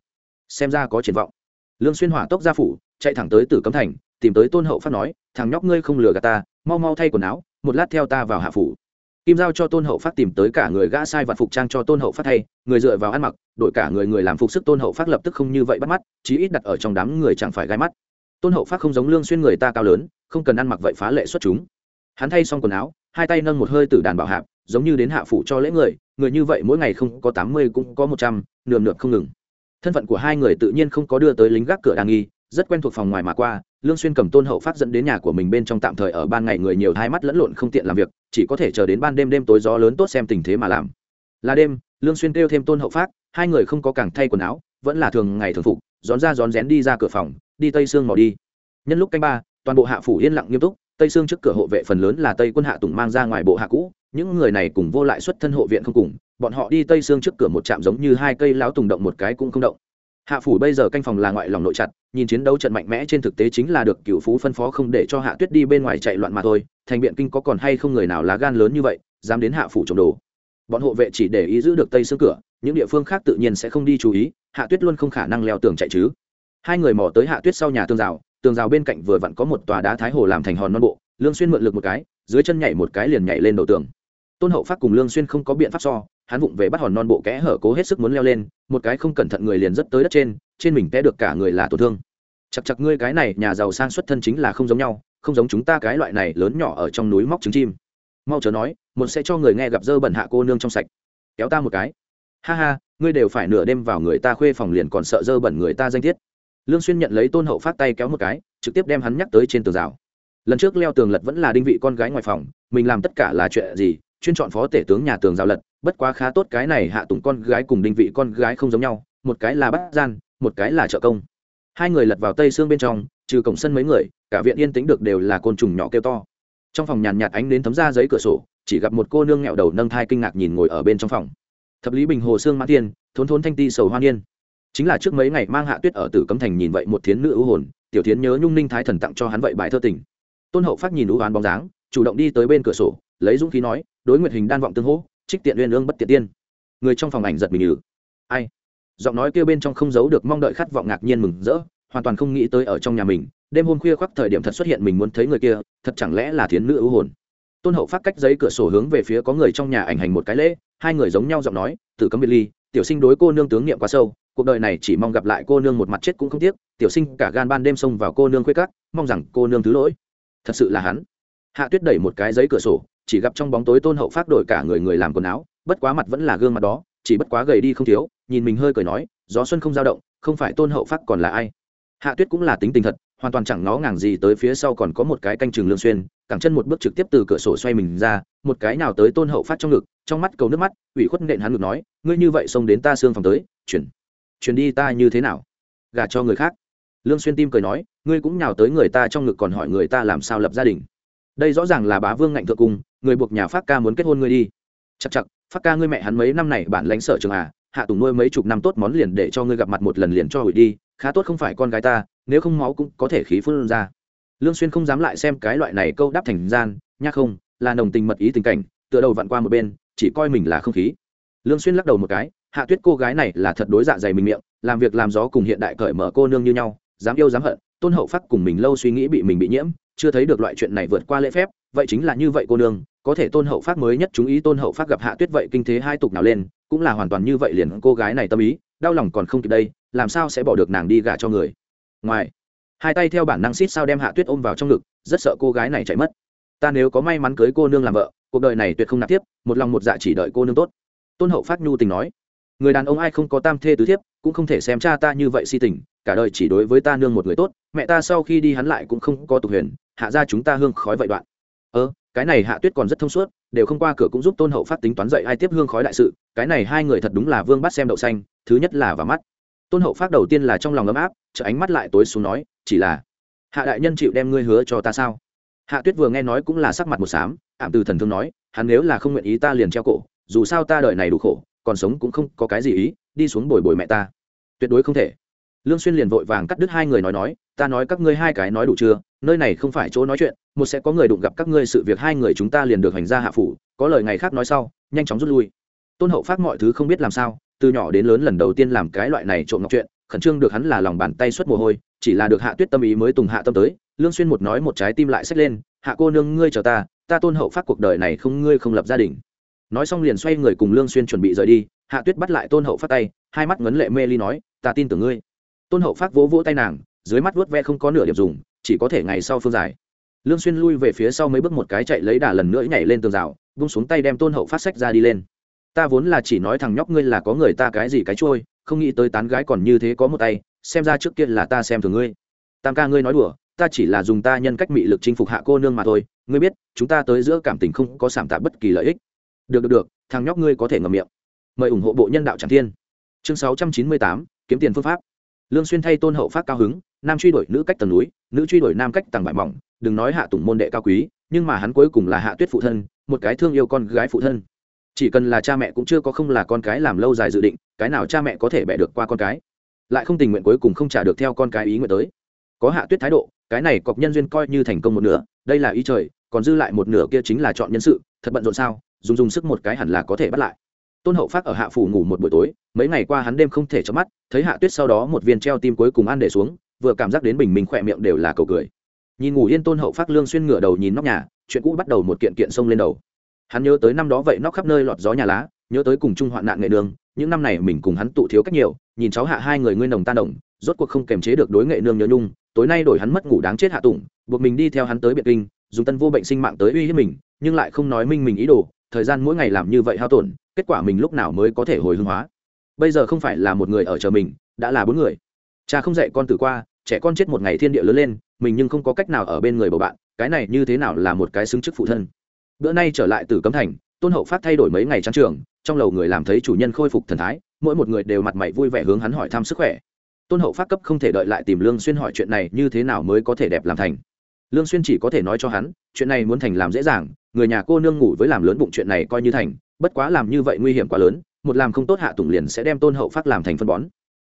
A: Xem ra có triển vọng. Lương xuyên hỏa tốc ra phủ, chạy thẳng tới tử cấm thành, tìm tới tôn hậu phát nói, thằng nhóc ngươi không lừa gạt ta, mau mau thay quần áo, một lát theo ta vào hạ phủ. Kim giao cho tôn hậu phát tìm tới cả người gã sai vặt phục trang cho tôn hậu phát thay, người dựa vào ăn mặc đội cả người người làm phục sức tôn hậu phát lập tức không như vậy bắt mắt, chí ít đặt ở trong đám người chẳng phải gai mắt. Tôn hậu phát không giống lương xuyên người ta cao lớn không cần ăn mặc vậy phá lệ xuất chúng. Hắn thay xong quần áo, hai tay nâng một hơi từ đàn bảo hạp, giống như đến hạ phủ cho lễ người người như vậy mỗi ngày không có tám mươi cũng có một trăm, nườm nượp không ngừng. Thân phận của hai người tự nhiên không có đưa tới lính gác cửa đàng nghi, rất quen thuộc phòng ngoài mà qua, lương xuyên cầm tôn hậu phát dẫn đến nhà của mình bên trong tạm thời ở ban ngày người nhiều hai mắt lẫn lộn không tiện làm việc, chỉ có thể chờ đến ban đêm đêm tối gió lớn tốt xem tình thế mà làm. Là đêm, lương xuyên kêu thêm tôn hậu phát hai người không có càng thay quần áo, vẫn là thường ngày thường phục, gión ra gión rén đi ra cửa phòng, đi tây xương mò đi. Nhân lúc canh ba toàn bộ hạ phủ yên lặng nghiêm túc, tây xương trước cửa hộ vệ phần lớn là tây quân hạ tùng mang ra ngoài bộ hạ cũ, những người này cùng vô lại xuất thân hộ viện không cùng, bọn họ đi tây xương trước cửa một trạm giống như hai cây láo tùng động một cái cũng không động. Hạ phủ bây giờ canh phòng là ngoại lòng nội chặt, nhìn chiến đấu trận mạnh mẽ trên thực tế chính là được cựu phú phân phó không để cho hạ tuyết đi bên ngoài chạy loạn mà thôi, thành biện kinh có còn hay không người nào lá gan lớn như vậy, dám đến hạ phủ trộm đồ. Bọn hộ vệ chỉ để ý giữ được tây xương cửa, những địa phương khác tự nhiên sẽ không đi chú ý, hạ tuyết luôn không khả năng leo tường chạy chứ. Hai người mò tới hạ tuyết sau nhà tường rào tường rào bên cạnh vừa vặn có một tòa đá thái hồ làm thành hòn non bộ, lương xuyên mượn lực một cái, dưới chân nhảy một cái liền nhảy lên đầu tường. Tôn hậu phát cùng lương xuyên không có biện pháp so, hắn vụng về bắt hòn non bộ kẽ hở cố hết sức muốn leo lên, một cái không cẩn thận người liền rất tới đất trên trên mình té được cả người là tổn thương. Chặt chặt ngươi cái này, nhà giàu sang xuất thân chính là không giống nhau, không giống chúng ta cái loại này lớn nhỏ ở trong núi móc trứng chim. Mau chớ nói, một sẽ cho người nghe gặp dơ bẩn hạ cô nương trong sạch. Kéo ta một cái. Ha ha, ngươi đều phải nửa đêm vào người ta khuê phòng liền còn sợ dơ bẩn người ta danh tiết lương xuyên nhận lấy tôn hậu phát tay kéo một cái, trực tiếp đem hắn nhắc tới trên tường rào. Lần trước leo tường lật vẫn là đinh vị con gái ngoài phòng, mình làm tất cả là chuyện gì, chuyên chọn phó tể tướng nhà tường rào lật, bất quá khá tốt cái này hạ tùng con gái cùng đinh vị con gái không giống nhau, một cái là bắt gian, một cái là trợ công. Hai người lật vào tây xương bên trong, trừ cổng sân mấy người, cả viện yên tĩnh được đều là côn trùng nhỏ kêu to. Trong phòng nhàn nhạt ánh đến thấm ra giấy cửa sổ, chỉ gặp một cô nương nghẹo đầu nâng thai kinh ngạc nhìn ngồi ở bên trong phòng. Thập lý bình hồ xương mã tiên, thốn thốn thanh ti sầu hoa niên chính là trước mấy ngày mang hạ tuyết ở tử cấm thành nhìn vậy một thiến nữ ưu hồn, tiểu thiến nhớ nhung ninh thái thần tặng cho hắn vậy bài thơ tình. Tôn hậu phát nhìn ưu oán bóng dáng, chủ động đi tới bên cửa sổ, lấy dũng khí nói, đối nguyện hình đan vọng tương hỗ, trích tiện uyên ương bất tiện tiên. Người trong phòng ảnh giật mình nhử ai? Giọng nói kêu bên trong không giấu được mong đợi khát vọng ngạc nhiên mừng rỡ, hoàn toàn không nghĩ tới ở trong nhà mình, đêm hôm khuya khoác thời điểm thật xuất hiện mình muốn thấy người kia, thật chẳng lẽ là thiến nữ ưu hồn? Tôn hậu phát cách giấy cửa sổ hướng về phía có người trong nhà ảnh hành một cái lễ, hai người giống nhau giọng nói, tử cấm biệt ly, tiểu sinh đối cô nương tướng niệm quá sâu cuộc đời này chỉ mong gặp lại cô nương một mặt chết cũng không tiếc, tiểu sinh cả gan ban đêm xông vào cô nương khuê cắt mong rằng cô nương thứ lỗi. Thật sự là hắn. Hạ tuyết đẩy một cái giấy cửa sổ, chỉ gặp trong bóng tối tôn hậu phát đổi cả người người làm quần áo, bất quá mặt vẫn là gương mặt đó, chỉ bất quá gầy đi không thiếu, nhìn mình hơi cười nói, gió xuân không dao động, không phải tôn hậu phát còn là ai? Hạ tuyết cũng là tính tình thật, hoàn toàn chẳng ngó ngàng gì tới phía sau còn có một cái canh chừng lương xuyên, cẳng chân một bước trực tiếp từ cửa sổ xoay mình ra, một cái nào tới tôn hậu phát trong ngực, trong mắt cầu nước mắt, ủy khuất nện hắn ngực nói, ngươi như vậy xông đến ta xương phòng tới, chuyển chuyển đi ta như thế nào? Gả cho người khác. Lương xuyên tim cười nói, ngươi cũng nhào tới người ta trong ngực còn hỏi người ta làm sao lập gia đình. Đây rõ ràng là bá vương ngạnh thượng cung người buộc nhà phát ca muốn kết hôn ngươi đi. Chặt chặt phát ca ngươi mẹ hắn mấy năm này bản lãnh sở trường à hạ tùng nuôi mấy chục năm tốt món liền để cho ngươi gặp mặt một lần liền cho hủy đi, khá tốt không phải con gái ta, nếu không máu cũng có thể khí phun ra. Lương xuyên không dám lại xem cái loại này câu đáp thành gian, nha không, là nồng tình mật ý tình cảnh, tựa đầu vặn qua một bên, chỉ coi mình là không khí. Lương xuyên lắc đầu một cái hạ tuyết cô gái này là thật đối dạ dày mình miệng, làm việc làm gió cùng hiện đại cởi mở cô nương như nhau, dám yêu dám hận, tôn hậu phát cùng mình lâu suy nghĩ bị mình bị nhiễm, chưa thấy được loại chuyện này vượt qua lễ phép, vậy chính là như vậy cô nương, có thể tôn hậu phát mới nhất chúng ý tôn hậu phát gặp hạ tuyết vậy kinh thế hai tục nào lên, cũng là hoàn toàn như vậy liền cô gái này tâm ý, đau lòng còn không kịp đây, làm sao sẽ bỏ được nàng đi gả cho người. Ngoài, hai tay theo bản năng xít sao đem hạ tuyết ôm vào trong ngực, rất sợ cô gái này chạy mất. Ta nếu có may mắn cưới cô nương làm vợ, cuộc đời này tuyệt không nạp tiếp, một lòng một dạ chỉ đợi cô nương tốt. Tôn hậu phát nhu tình nói người đàn ông ai không có tam thê tứ thiếp, cũng không thể xem cha ta như vậy si tình, cả đời chỉ đối với ta nương một người tốt, mẹ ta sau khi đi hắn lại cũng không có tục huyền, hạ ra chúng ta hương khói vậy đoạn. Ơ, cái này hạ tuyết còn rất thông suốt, đều không qua cửa cũng giúp tôn hậu phát tính toán dậy ai tiếp hương khói đại sự, cái này hai người thật đúng là vương bắt xem đậu xanh, thứ nhất là vào mắt. Tôn hậu phát đầu tiên là trong lòng ấm áp chợ ánh mắt lại tối xuống nói, chỉ là, hạ đại nhân chịu đem ngươi hứa cho ta sao? Hạ tuyết vừa nghe nói cũng là sắc mặt một xám ảm từ thần thương nói, hắn nếu là không nguyện ý ta liền treo cổ, dù sao ta đợi này đủ khổ còn sống cũng không có cái gì ý, đi xuống bồi bồi mẹ ta. Tuyệt đối không thể. Lương xuyên liền vội vàng cắt đứt hai người nói nói, ta nói các ngươi hai cái nói đủ chưa, nơi này không phải chỗ nói chuyện, một sẽ có người đụng gặp các ngươi sự việc hai người chúng ta liền được hành ra hạ phủ, có lời ngày khác nói sau, nhanh chóng rút lui. Tôn hậu phát mọi thứ không biết làm sao, từ nhỏ đến lớn lần đầu tiên làm cái loại này trộm ngọc chuyện, khẩn trương được hắn là lòng bàn tay xuất mồ hôi, chỉ là được hạ tuyết tâm ý mới tùng hạ tâm tới, lương xuyên một nói một trái tim lại xách lên, hạ cô nương, ngươi chờ ta ta tôn hậu phát cuộc đời này không, ngươi không lập gia đình nói xong liền xoay người cùng lương xuyên chuẩn bị rời đi, hạ tuyết bắt lại tôn hậu phát tay, hai mắt ngấn lệ mê ly nói, ta tin tưởng ngươi. Tôn hậu phát vỗ vỗ tay nàng, dưới mắt vuốt ve không có nửa điểm dùng, chỉ có thể ngày sau phương giải. Lương xuyên lui về phía sau mấy bước một cái chạy lấy đà lần nữa nhảy lên tường rào vung xuống tay đem tôn hậu phát sách ra đi lên. Ta vốn là chỉ nói thằng nhóc ngươi là có người ta cái gì cái trôi, không nghĩ tới tán gái còn như thế có một tay, xem ra trước kia là ta xem thường ngươi. Tam ca ngươi nói đùa, ta chỉ là dùng ta nhân cách mị lực chinh phục hạ cô nương mà thôi, ngươi biết, chúng ta tới giữa cảm tình không có sảm tạ bất kỳ lợi ích được được được, thằng nhóc ngươi có thể ngậm miệng. Mời ủng hộ bộ nhân đạo tràng thiên. Chương sáu trăm chín mươi tám, kiếm tiền phương pháp. Lương xuyên thay tôn hậu phát cao hứng, nam truy đuổi nữ cách tầng núi, nữ truy đuổi nam cách tầng bại mỏng, đừng nói hạ tùng môn đệ cao quý, nhưng mà hắn cuối cùng là hạ tuyết phụ thân, một cái thương yêu con gái phụ thân. Chỉ cần là cha mẹ cũng chưa có không là con cái làm lâu dài dự định, cái nào cha mẹ có thể bẻ được qua con cái. Lại không tình nguyện cuối cùng không trả được theo con cái ý nguyện tới. Có hạ tuyết thái độ, cái này cọc nhân duyên coi như thành công một nửa, đây là ý trời, còn dư lại một nửa kia chính là chọn nhân sự, thật bận rộn sao? Dùng dùng sức một cái hẳn là có thể bắt lại. Tôn hậu phát ở hạ phủ ngủ một buổi tối, mấy ngày qua hắn đêm không thể chớp mắt, thấy hạ tuyết sau đó một viên treo tim cuối cùng ăn để xuống, vừa cảm giác đến bình minh khỏe miệng đều là cầu cười. Nhìn ngủ yên tôn hậu phát lương xuyên ngửa đầu nhìn nóc nhà, chuyện cũ bắt đầu một kiện kiện xông lên đầu. Hắn nhớ tới năm đó vậy nóc khắp nơi lọt gió nhà lá, nhớ tới cùng chung hoạn nạn nghệ nương những năm này mình cùng hắn tụ thiếu cách nhiều, nhìn cháu hạ hai người ngươi nồng tan đồng rốt cuộc không kềm chế được đối nghệ nương nhớ nhung, tối nay đổi hắn mất ngủ đáng chết hạ tụng buộc mình đi theo hắn tới biệt kinh, dùng tân vô bệnh sinh mạng tới uy hiếp mình, nhưng lại không nói minh mình ý đồ thời gian mỗi ngày làm như vậy hao tổn, kết quả mình lúc nào mới có thể hồi hương hóa? Bây giờ không phải là một người ở chờ mình, đã là bốn người. Cha không dạy con từ qua, trẻ con chết một ngày thiên địa lớn lên, mình nhưng không có cách nào ở bên người bầu bạn, cái này như thế nào là một cái xứng chức phụ thân? Bữa nay trở lại từ cấm thành, tôn hậu phát thay đổi mấy ngày trang trường, trong lầu người làm thấy chủ nhân khôi phục thần thái, mỗi một người đều mặt mày vui vẻ hướng hắn hỏi thăm sức khỏe. Tôn hậu phát cấp không thể đợi lại tìm lương xuyên hỏi chuyện này như thế nào mới có thể đẹp làm thành. Lương xuyên chỉ có thể nói cho hắn, chuyện này muốn thành làm dễ dàng người nhà cô nương ngủ với làm lớn bụng chuyện này coi như thành, bất quá làm như vậy nguy hiểm quá lớn, một làm không tốt hạ tùng liền sẽ đem tôn hậu phát làm thành phân bón.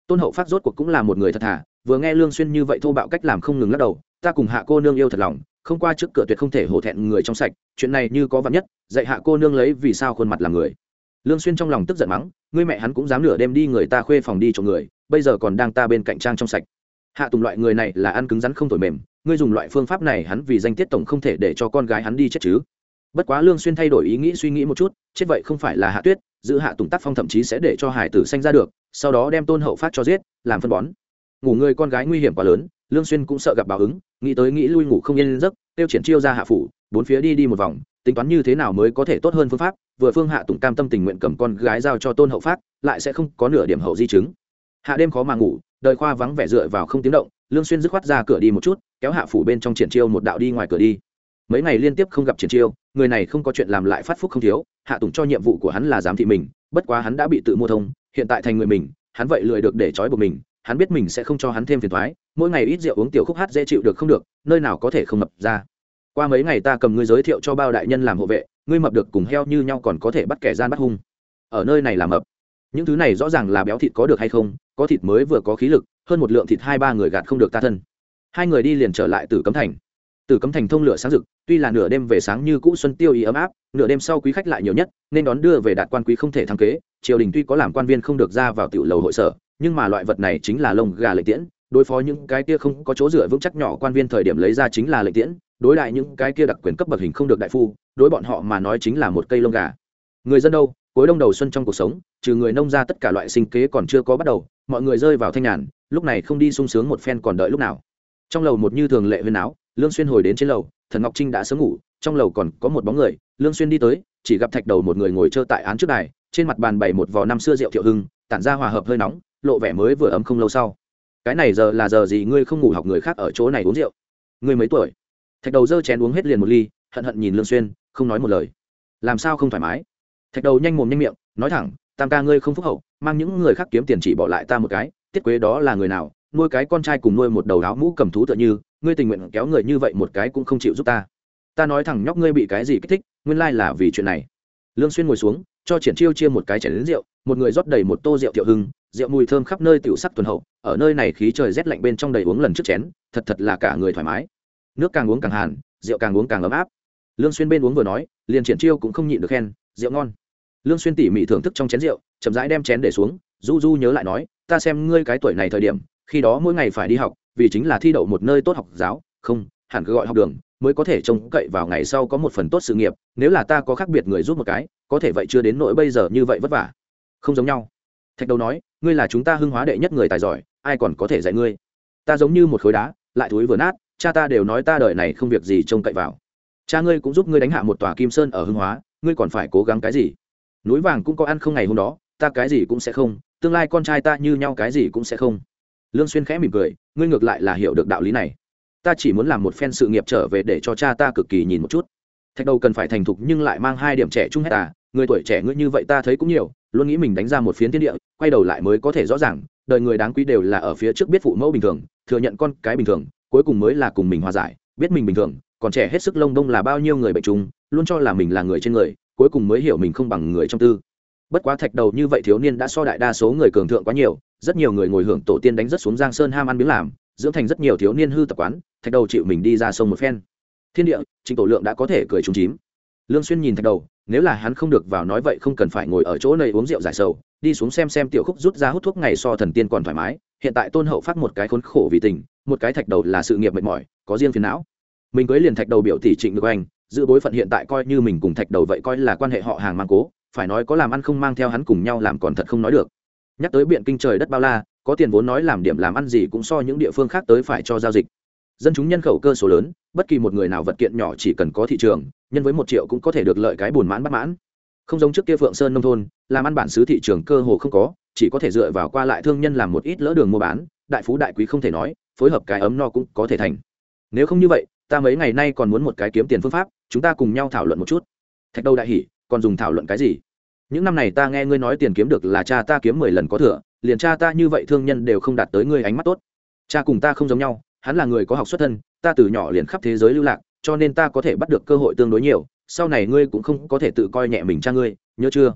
A: Tôn hậu phát rốt cuộc cũng là một người thật thà, vừa nghe lương xuyên như vậy thô bạo cách làm không ngừng lắc đầu, ta cùng hạ cô nương yêu thật lòng, không qua trước cửa tuyệt không thể hổ thẹn người trong sạch, chuyện này như có vạn nhất, dạy hạ cô nương lấy vì sao khuôn mặt làm người. Lương xuyên trong lòng tức giận mắng, ngươi mẹ hắn cũng dám nửa đêm đi người ta khuê phòng đi cho người, bây giờ còn đang ta bên cạnh trang trong sạch. Hạ tùng loại người này là ăn cứng rắn không thổi mềm, ngươi dùng loại phương pháp này hắn vì danh tiết tổng không thể để cho con gái hắn đi chết chứ bất quá lương xuyên thay đổi ý nghĩ suy nghĩ một chút, chết vậy không phải là hạ tuyết, giữ hạ tùng tác phong thậm chí sẽ để cho hải tử sanh ra được, sau đó đem tôn hậu phát cho giết, làm phân bón. Ngủ người con gái nguy hiểm quá lớn, lương xuyên cũng sợ gặp báo ứng, nghĩ tới nghĩ lui ngủ không yên giấc, tiêu triển chiêu ra hạ phủ, bốn phía đi đi một vòng, tính toán như thế nào mới có thể tốt hơn phương pháp, vừa phương hạ tùng cam tâm tình nguyện cầm con gái giao cho tôn hậu phát, lại sẽ không có nửa điểm hậu di chứng. Hạ đêm khó mà ngủ, đời khoa vắng vẻ dựa vào không tiếng động, lương xuyên dứt khoát ra cửa đi một chút, kéo hạ phủ bên trong triển chiêu một đạo đi ngoài cửa đi mấy ngày liên tiếp không gặp triển chiêu, người này không có chuyện làm lại phát phúc không thiếu, hạ tùng cho nhiệm vụ của hắn là giám thị mình, bất quá hắn đã bị tự mua thông, hiện tại thành người mình, hắn vậy lười được để trói buộc mình, hắn biết mình sẽ không cho hắn thêm phiền toái, mỗi ngày ít rượu uống tiểu khúc hát dễ chịu được không được, nơi nào có thể không mập ra. Qua mấy ngày ta cầm ngươi giới thiệu cho bao đại nhân làm hộ vệ, ngươi mập được cùng heo như nhau còn có thể bắt kẻ gian bắt hung. Ở nơi này làm mập. Những thứ này rõ ràng là béo thịt có được hay không, có thịt mới vừa có khí lực, hơn một lượng thịt hai ba người gạt không được ta thân. Hai người đi liền trở lại từ cấm thành từ cấm thành thông lửa sáng rực, tuy là nửa đêm về sáng như cũ xuân tiêu ý ấm áp, nửa đêm sau quý khách lại nhiều nhất, nên đón đưa về đạt quan quý không thể thăng kế, triều đình tuy có làm quan viên không được ra vào tiểu lầu hội sở, nhưng mà loại vật này chính là lông gà lợi tiễn, đối phó những cái kia không có chỗ dựa vững chắc nhỏ quan viên thời điểm lấy ra chính là lợi tiễn, đối lại những cái kia đặc quyền cấp bậc hình không được đại phu, đối bọn họ mà nói chính là một cây lông gà. Người dân đâu, cuối đông đầu xuân trong cuộc sống, trừ người nông ra tất cả loại sinh kế còn chưa có bắt đầu, mọi người rơi vào thanh nhàn, lúc này không đi sung sướng một phen còn đợi lúc nào. Trong lầu một như thường lệ huyên áo lương xuyên hồi đến trên lầu, thần ngọc trinh đã sớm ngủ, trong lầu còn có một bóng người, lương xuyên đi tới, chỉ gặp thạch đầu một người ngồi chơi tại án trước đài, trên mặt bàn bày một vò năm xưa rượu thiệu hưng, tản ra hòa hợp hơi nóng, lộ vẻ mới vừa ấm không lâu sau. Cái này giờ là giờ gì ngươi không ngủ học người khác ở chỗ này uống rượu? Ngươi mấy tuổi? Thạch đầu dơ chén uống hết liền một ly, hận hận nhìn lương xuyên, không nói một lời. Làm sao không thoải mái? Thạch đầu nhanh mồm nhanh miệng, nói thẳng, tam ca ngươi không phúc hậu, mang những người khác kiếm tiền chỉ bỏ lại ta một cái, tiết quế đó là người nào, nuôi cái con trai cùng nuôi một đầu áo mũ cầm thú tựa như ngươi tình nguyện kéo người như vậy một cái cũng không chịu giúp ta. Ta nói thẳng nhóc ngươi bị cái gì kích thích, nguyên lai là vì chuyện này. Lương xuyên ngồi xuống, cho triển chiêu chia một cái chén lớn rượu, một người rót đầy một tô rượu thiệu hưng, rượu mùi thơm khắp nơi tiểu sắc tuần hậu, ở nơi này khí trời rét lạnh bên trong đầy uống lần trước chén, thật thật là cả người thoải mái. Nước càng uống càng hàn, rượu càng uống càng ấm áp. Lương xuyên bên uống vừa nói, liền triển chiêu cũng không nhịn được khen, rượu ngon. Lương xuyên tỉ mỉ thưởng thức trong chén rượu, chậm rãi đem chén để xuống, du du nhớ lại nói, ta xem ngươi cái tuổi này thời điểm, khi đó mỗi ngày phải đi học vì chính là thi đậu một nơi tốt học giáo, không, hẳn cứ gọi học đường, mới có thể trông cậy vào ngày sau có một phần tốt sự nghiệp, nếu là ta có khác biệt người giúp một cái, có thể vậy chưa đến nỗi bây giờ như vậy vất vả. Không giống nhau. Thạch đầu nói, ngươi là chúng ta hưng hóa đệ nhất người tài giỏi, ai còn có thể dạy ngươi? Ta giống như một khối đá, lại túi vừa nát, cha ta đều nói ta đời này không việc gì trông cậy vào. Cha ngươi cũng giúp ngươi đánh hạ một tòa kim sơn ở hưng hóa, ngươi còn phải cố gắng cái gì? Núi vàng cũng có ăn không ngày hôm đó, ta cái gì cũng sẽ không, tương lai con trai ta như nhau cái gì cũng sẽ không lương xuyên khẽ mỉm cười, ngươi ngược lại là hiểu được đạo lý này ta chỉ muốn làm một phen sự nghiệp trở về để cho cha ta cực kỳ nhìn một chút thạch đầu cần phải thành thục nhưng lại mang hai điểm trẻ trung hết à? người tuổi trẻ ngươi như vậy ta thấy cũng nhiều, luôn nghĩ mình đánh ra một phiến thiên địa, quay đầu lại mới có thể rõ ràng, đời người đáng quý đều là ở phía trước biết phụ mẫu bình thường, thừa nhận con cái bình thường, cuối cùng mới là cùng mình hòa giải, biết mình bình thường, còn trẻ hết sức lông đông là bao nhiêu người bệnh chung luôn cho là mình là người trên người, cuối cùng mới hiểu mình không bằng người trong tư bất quá thạch đầu như vậy thiếu niên đã so đại đa số người cường thượng quá nhiều, rất nhiều người ngồi hưởng tổ tiên đánh rất xuống giang sơn ham ăn miếng làm, dưỡng thành rất nhiều thiếu niên hư tập quán, thạch đầu chịu mình đi ra sông một phen. Thiên địa trịnh tổ lượng đã có thể cười trúng chím. Lương xuyên nhìn thạch đầu, nếu là hắn không được vào nói vậy không cần phải ngồi ở chỗ này uống rượu giải sầu, đi xuống xem xem tiểu khúc rút ra hút thuốc ngày so thần tiên còn thoải mái, hiện tại tôn hậu phát một cái khốn khổ vì tình, một cái thạch đầu là sự nghiệp mệt mỏi, có riêng phiền não. Mình cưới liền thạch đầu biểu tỷ trịnh được anh, giữ bối phận hiện tại coi như mình cùng thạch đầu vậy coi là quan hệ họ hàng mang cố phải nói có làm ăn không mang theo hắn cùng nhau làm còn thật không nói được. Nhắc tới biện kinh trời đất bao la, có tiền vốn nói làm điểm làm ăn gì cũng so những địa phương khác tới phải cho giao dịch. Dân chúng nhân khẩu cơ số lớn, bất kỳ một người nào vật kiện nhỏ chỉ cần có thị trường, nhân với một triệu cũng có thể được lợi cái buồn mãn bất mãn. Không giống trước kia phượng sơn nông thôn, làm ăn bản xứ thị trường cơ hồ không có, chỉ có thể dựa vào qua lại thương nhân làm một ít lỡ đường mua bán, đại phú đại quý không thể nói, phối hợp cái ấm no cũng có thể thành. Nếu không như vậy, ta mấy ngày nay còn muốn một cái kiếm tiền phương pháp, chúng ta cùng nhau thảo luận một chút. Thạch đầu đại hỉ còn dùng thảo luận cái gì? Những năm này ta nghe ngươi nói tiền kiếm được là cha ta kiếm mười lần có thừa, liền cha ta như vậy thương nhân đều không đạt tới ngươi ánh mắt tốt. Cha cùng ta không giống nhau, hắn là người có học xuất thân, ta từ nhỏ liền khắp thế giới lưu lạc, cho nên ta có thể bắt được cơ hội tương đối nhiều, sau này ngươi cũng không có thể tự coi nhẹ mình cha ngươi, nhớ chưa?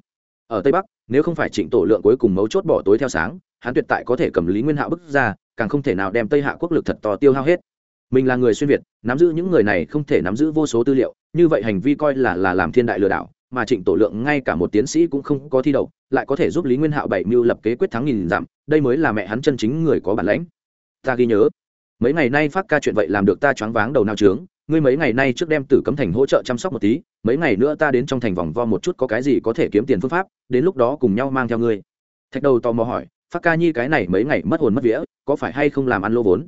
A: Ở tây bắc, nếu không phải trịnh tổ lượng cuối cùng mấu chốt bỏ tối theo sáng, hắn tuyệt tại có thể cầm lý nguyên hạo bức ra, càng không thể nào đem tây hạ quốc lực thật to tiêu hao hết. Mình là người xuyên việt, nắm giữ những người này không thể nắm giữ vô số tư liệu, như vậy hành vi coi là là làm thiên đại lừa đảo mà trịnh tổ lượng ngay cả một tiến sĩ cũng không có thi đậu, lại có thể giúp lý nguyên hạo bảy mưu lập kế quyết thắng nghìn dặm, đây mới là mẹ hắn chân chính người có bản lãnh. Ta ghi nhớ, mấy ngày nay phát ca chuyện vậy làm được ta choáng váng đầu nao trướng, ngươi mấy ngày nay trước đem tử cấm thành hỗ trợ chăm sóc một tí, mấy ngày nữa ta đến trong thành vòng vo một chút có cái gì có thể kiếm tiền phương pháp, đến lúc đó cùng nhau mang theo ngươi. Thạch đầu tò mò hỏi, phát ca nhi cái này mấy ngày mất hồn mất vía, có phải hay không làm ăn lô vốn?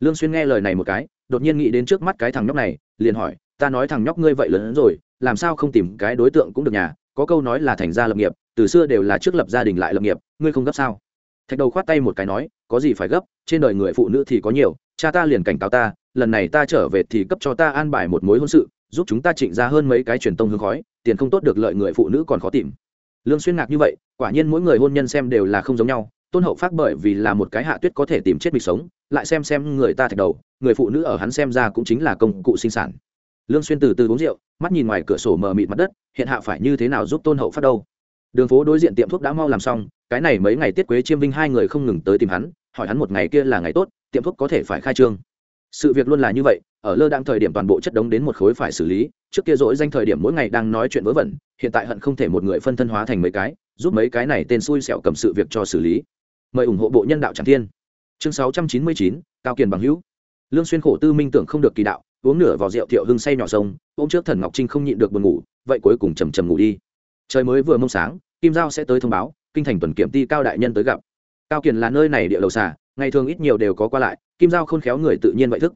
A: Lương xuyên nghe lời này một cái, đột nhiên nghĩ đến trước mắt cái thằng nhóc này, liền hỏi, ta nói thằng nhóc ngươi vậy lớn rồi làm sao không tìm cái đối tượng cũng được nhà, có câu nói là thành gia lập nghiệp, từ xưa đều là trước lập gia đình lại lập nghiệp, ngươi không gấp sao? Thạch đầu khoát tay một cái nói, có gì phải gấp, trên đời người phụ nữ thì có nhiều, cha ta liền cảnh cáo ta, lần này ta trở về thì cấp cho ta an bài một mối hôn sự, giúp chúng ta trịnh ra hơn mấy cái truyền tông hương khói, tiền không tốt được lợi người phụ nữ còn khó tìm. Lương xuyên ngạc như vậy, quả nhiên mỗi người hôn nhân xem đều là không giống nhau, tôn hậu phát bởi vì là một cái hạ tuyết có thể tìm chết bị sống, lại xem xem người ta thạch đầu, người phụ nữ ở hắn xem ra cũng chính là công cụ sinh sản lương xuyên từ từ uống rượu, mắt nhìn ngoài cửa sổ mờ mịt mặt đất, hiện hạ phải như thế nào giúp tôn hậu phát đâu? Đường phố đối diện tiệm thuốc đã mau làm xong, cái này mấy ngày tiết quế chiêm vinh hai người không ngừng tới tìm hắn, hỏi hắn một ngày kia là ngày tốt, tiệm thuốc có thể phải khai trương. Sự việc luôn là như vậy, ở lơ đang thời điểm toàn bộ chất đống đến một khối phải xử lý, trước kia dỗi danh thời điểm mỗi ngày đang nói chuyện vớ vẩn, hiện tại hận không thể một người phân thân hóa thành mấy cái, giúp mấy cái này tên xui xẻo cầm sự việc cho xử lý. Mời ủng hộ bộ nhân đạo tràng thiên. Chương sáu trăm chín mươi chín, cao kiền bằng hữu. Lương xuyên khổ tư minh tưởng không được kỳ đạo uống nửa vào rượu thiệu hưng say nhỏ sông, ôm trước thần ngọc trinh không nhịn được buồn ngủ, vậy cuối cùng chầm chầm ngủ đi. Trời mới vừa mông sáng, kim giao sẽ tới thông báo, kinh thành tuần kiểm ty cao đại nhân tới gặp. Cao kiền là nơi này địa đầu xà, ngày thường ít nhiều đều có qua lại, kim giao khôn khéo người tự nhiên vậy thức.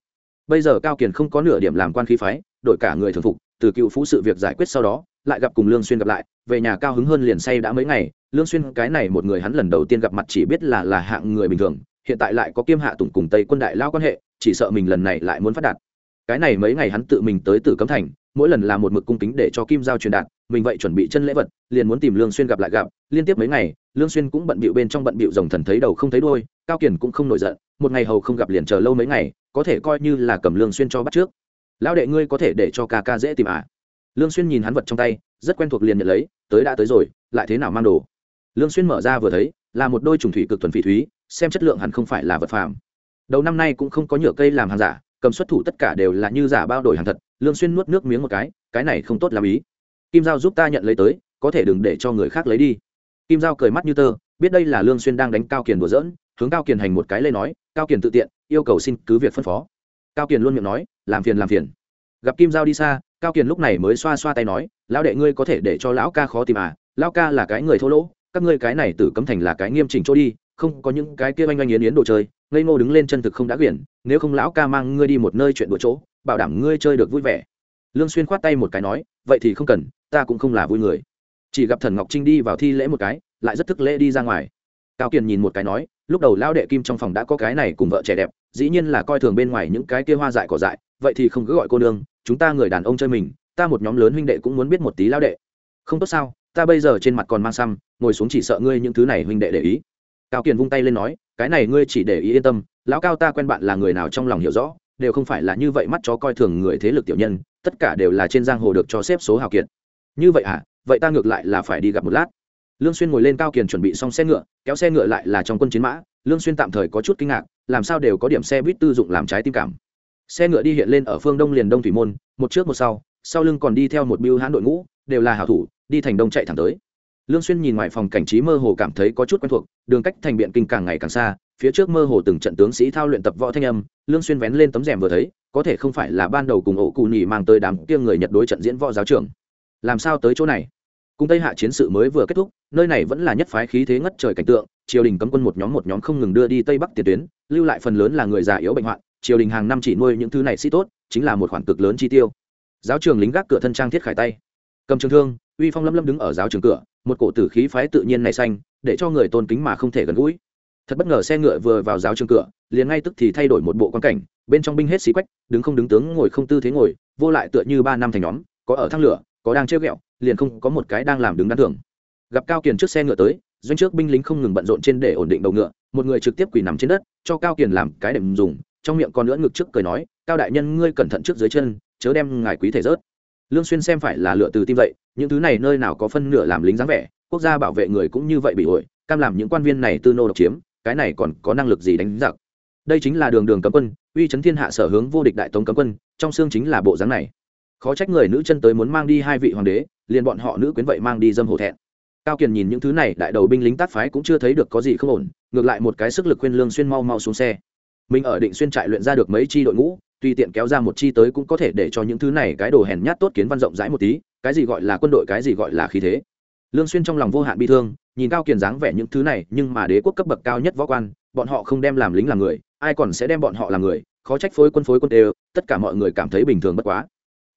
A: Bây giờ cao kiền không có nửa điểm làm quan khí phái, đổi cả người thường phục, từ cựu phú sự việc giải quyết sau đó, lại gặp cùng lương xuyên gặp lại, về nhà cao hứng hơn liền say đã mấy ngày, lương xuyên cái này một người hắn lần đầu tiên gặp mặt chỉ biết là là hạng người bình thường, hiện tại lại có kiêm hạ tùng cùng tây quân đại lao quan hệ, chỉ sợ mình lần này lại muốn phát đạt cái này mấy ngày hắn tự mình tới tử cấm thành, mỗi lần là một mực cung kính để cho kim giao truyền đạt, mình vậy chuẩn bị chân lễ vật, liền muốn tìm lương xuyên gặp lại gặp, liên tiếp mấy ngày, lương xuyên cũng bận bịu bên trong bận bịu rồng thần thấy đầu không thấy đuôi, cao kiền cũng không nổi giận, một ngày hầu không gặp liền chờ lâu mấy ngày, có thể coi như là cầm lương xuyên cho bắt trước. Lão đệ ngươi có thể để cho ca ca dễ tìm à? Lương xuyên nhìn hắn vật trong tay, rất quen thuộc liền nhận lấy, tới đã tới rồi, lại thế nào mang đồ? Lương xuyên mở ra vừa thấy, là một đôi trùng thủy cực thuần phỉ thúy, xem chất lượng hẳn không phải là vật phàm. Đầu năm nay cũng không có nhựa cây làm hàng giả cầm xuất thủ tất cả đều là như giả bao đổi hàng thật, lương xuyên nuốt nước miếng một cái cái này không tốt làm ý. Kim giao giúp ta nhận lấy tới, có thể đừng để cho người khác lấy đi. Kim giao cười mắt như tơ, biết đây là lương xuyên đang đánh cao kiền đùa giỡn, hướng cao kiền hành một cái lên nói, cao kiền tự tiện, yêu cầu xin cứ việc phân phó. Cao kiền luôn miệng nói, làm phiền làm phiền. Gặp kim giao đi xa, cao kiền lúc này mới xoa xoa tay nói, lão đệ ngươi có thể để cho lão ca khó tìm à lão ca là cái người thô lỗ, các ngươi cái này tử cấm thành là cái nghiêm chỉnh chỗ đi không có những cái kia oanh oanh yến yến đồ chơi, ngây ngô đứng lên chân thực không đã quyển, nếu không lão ca mang ngươi đi một nơi chuyện đùa chỗ, bảo đảm ngươi chơi được vui vẻ. Lương xuyên khoát tay một cái nói, vậy thì không cần, ta cũng không là vui người. Chỉ gặp thần ngọc trinh đi vào thi lễ một cái, lại rất thức lễ đi ra ngoài. Cao kiền nhìn một cái nói, lúc đầu lão đệ kim trong phòng đã có cái này cùng vợ trẻ đẹp, dĩ nhiên là coi thường bên ngoài những cái kia hoa dại cỏ dại, vậy thì không cứ gọi cô nương, chúng ta người đàn ông chơi mình, ta một nhóm lớn huynh đệ cũng muốn biết một tí lão đệ. Không tốt sao, ta bây giờ trên mặt còn mang xăm, ngồi xuống chỉ sợ ngươi những thứ này huynh đệ để ý cao kiền vung tay lên nói, cái này ngươi chỉ để ý yên tâm, lão cao ta quen bạn là người nào trong lòng hiểu rõ, đều không phải là như vậy mắt chó coi thường người thế lực tiểu nhân, tất cả đều là trên giang hồ được cho xếp số hào kiệt. Như vậy à? Vậy ta ngược lại là phải đi gặp một lát. Lương xuyên ngồi lên cao kiền chuẩn bị xong xe ngựa, kéo xe ngựa lại là trong quân chiến mã. Lương xuyên tạm thời có chút kinh ngạc, làm sao đều có điểm xe buýt tư dụng làm trái tim cảm. Xe ngựa đi hiện lên ở phương đông liền đông thủy môn, một trước một sau sau lưng còn đi theo một biêu hãn đội ngũ, đều là hảo thủ, đi thành đông chạy thẳng tới lương xuyên nhìn ngoài phòng cảnh trí mơ hồ cảm thấy có chút quen thuộc, đường cách thành biện kinh càng ngày càng xa, phía trước mơ hồ từng trận tướng sĩ thao luyện tập võ thanh âm, lương xuyên vén lên tấm rèm vừa thấy, có thể không phải là ban đầu cùng ổ cụ nhỉ mang tới đám kia người nhật đối trận diễn võ giáo trưởng. Làm sao tới chỗ này? Cùng tây hạ chiến sự mới vừa kết thúc, nơi này vẫn là nhất phái khí thế ngất trời cảnh tượng, triều đình cấm quân một nhóm một nhóm không ngừng đưa đi tây bắc tiền tuyến, lưu lại phần lớn là người già yếu bệnh hoạn, triều đình hàng năm chỉ nuôi những thứ này sĩ tốt, chính là một khoản cực lớn chi tiêu. Giáo trường lính gác cửa thân trang thiết khải tay cầm trường thương, uy phong lâm lâm đứng ở giáo trường cửa, một cổ tử khí phái tự nhiên này xanh, để cho người tôn kính mà không thể gần gũi. Thật bất ngờ xe ngựa vừa vào giáo trường cửa, liền ngay tức thì thay đổi một bộ quan cảnh, bên trong binh hết xí quách, đứng không đứng tướng, ngồi không tư thế ngồi, vô lại tựa như ba năm thành nhóm, có ở thang lửa, có đang chơi ghẹo, liền không có một cái đang làm đứng đắn thường. Gặp cao kiền trước xe ngựa tới, doanh trước binh lính không ngừng bận rộn trên để ổn định đầu ngựa, một người trực tiếp quỳ nằm trên đất, cho cao kiền làm cái đệm dùng, trong miệng con nữa ngực trước cười nói, cao đại nhân, ngươi cẩn thận trước dưới chân, chớ đem ngài quý thể rớt lương xuyên xem phải là lựa từ tim vậy, những thứ này nơi nào có phân nửa làm lính dáng vẻ, quốc gia bảo vệ người cũng như vậy bị ổi cam làm những quan viên này tư nô độc chiếm, cái này còn có năng lực gì đánh giặc? Đây chính là đường đường cấm quân, uy chấn thiên hạ sở hướng vô địch đại tống cấm quân, trong xương chính là bộ dáng này. Khó trách người nữ chân tới muốn mang đi hai vị hoàng đế, liền bọn họ nữ quyến vậy mang đi dâm hổ thẹn. Cao kiền nhìn những thứ này, đại đầu binh lính tác phái cũng chưa thấy được có gì không ổn, ngược lại một cái sức lực khuyên lương xuyên mau mau xuống xe. Mình ở định xuyên trại luyện ra được mấy chi đội ngũ tùy tiện kéo ra một chi tới cũng có thể để cho những thứ này cái đồ hèn nhát tốt kiến văn rộng rãi một tí, cái gì gọi là quân đội, cái gì gọi là khí thế. Lương xuyên trong lòng vô hạn bi thương, nhìn cao kiền dáng vẻ những thứ này, nhưng mà đế quốc cấp bậc cao nhất võ quan, bọn họ không đem làm lính làm người, ai còn sẽ đem bọn họ làm người, khó trách phối quân phối quân đều, tất cả mọi người cảm thấy bình thường bất quá.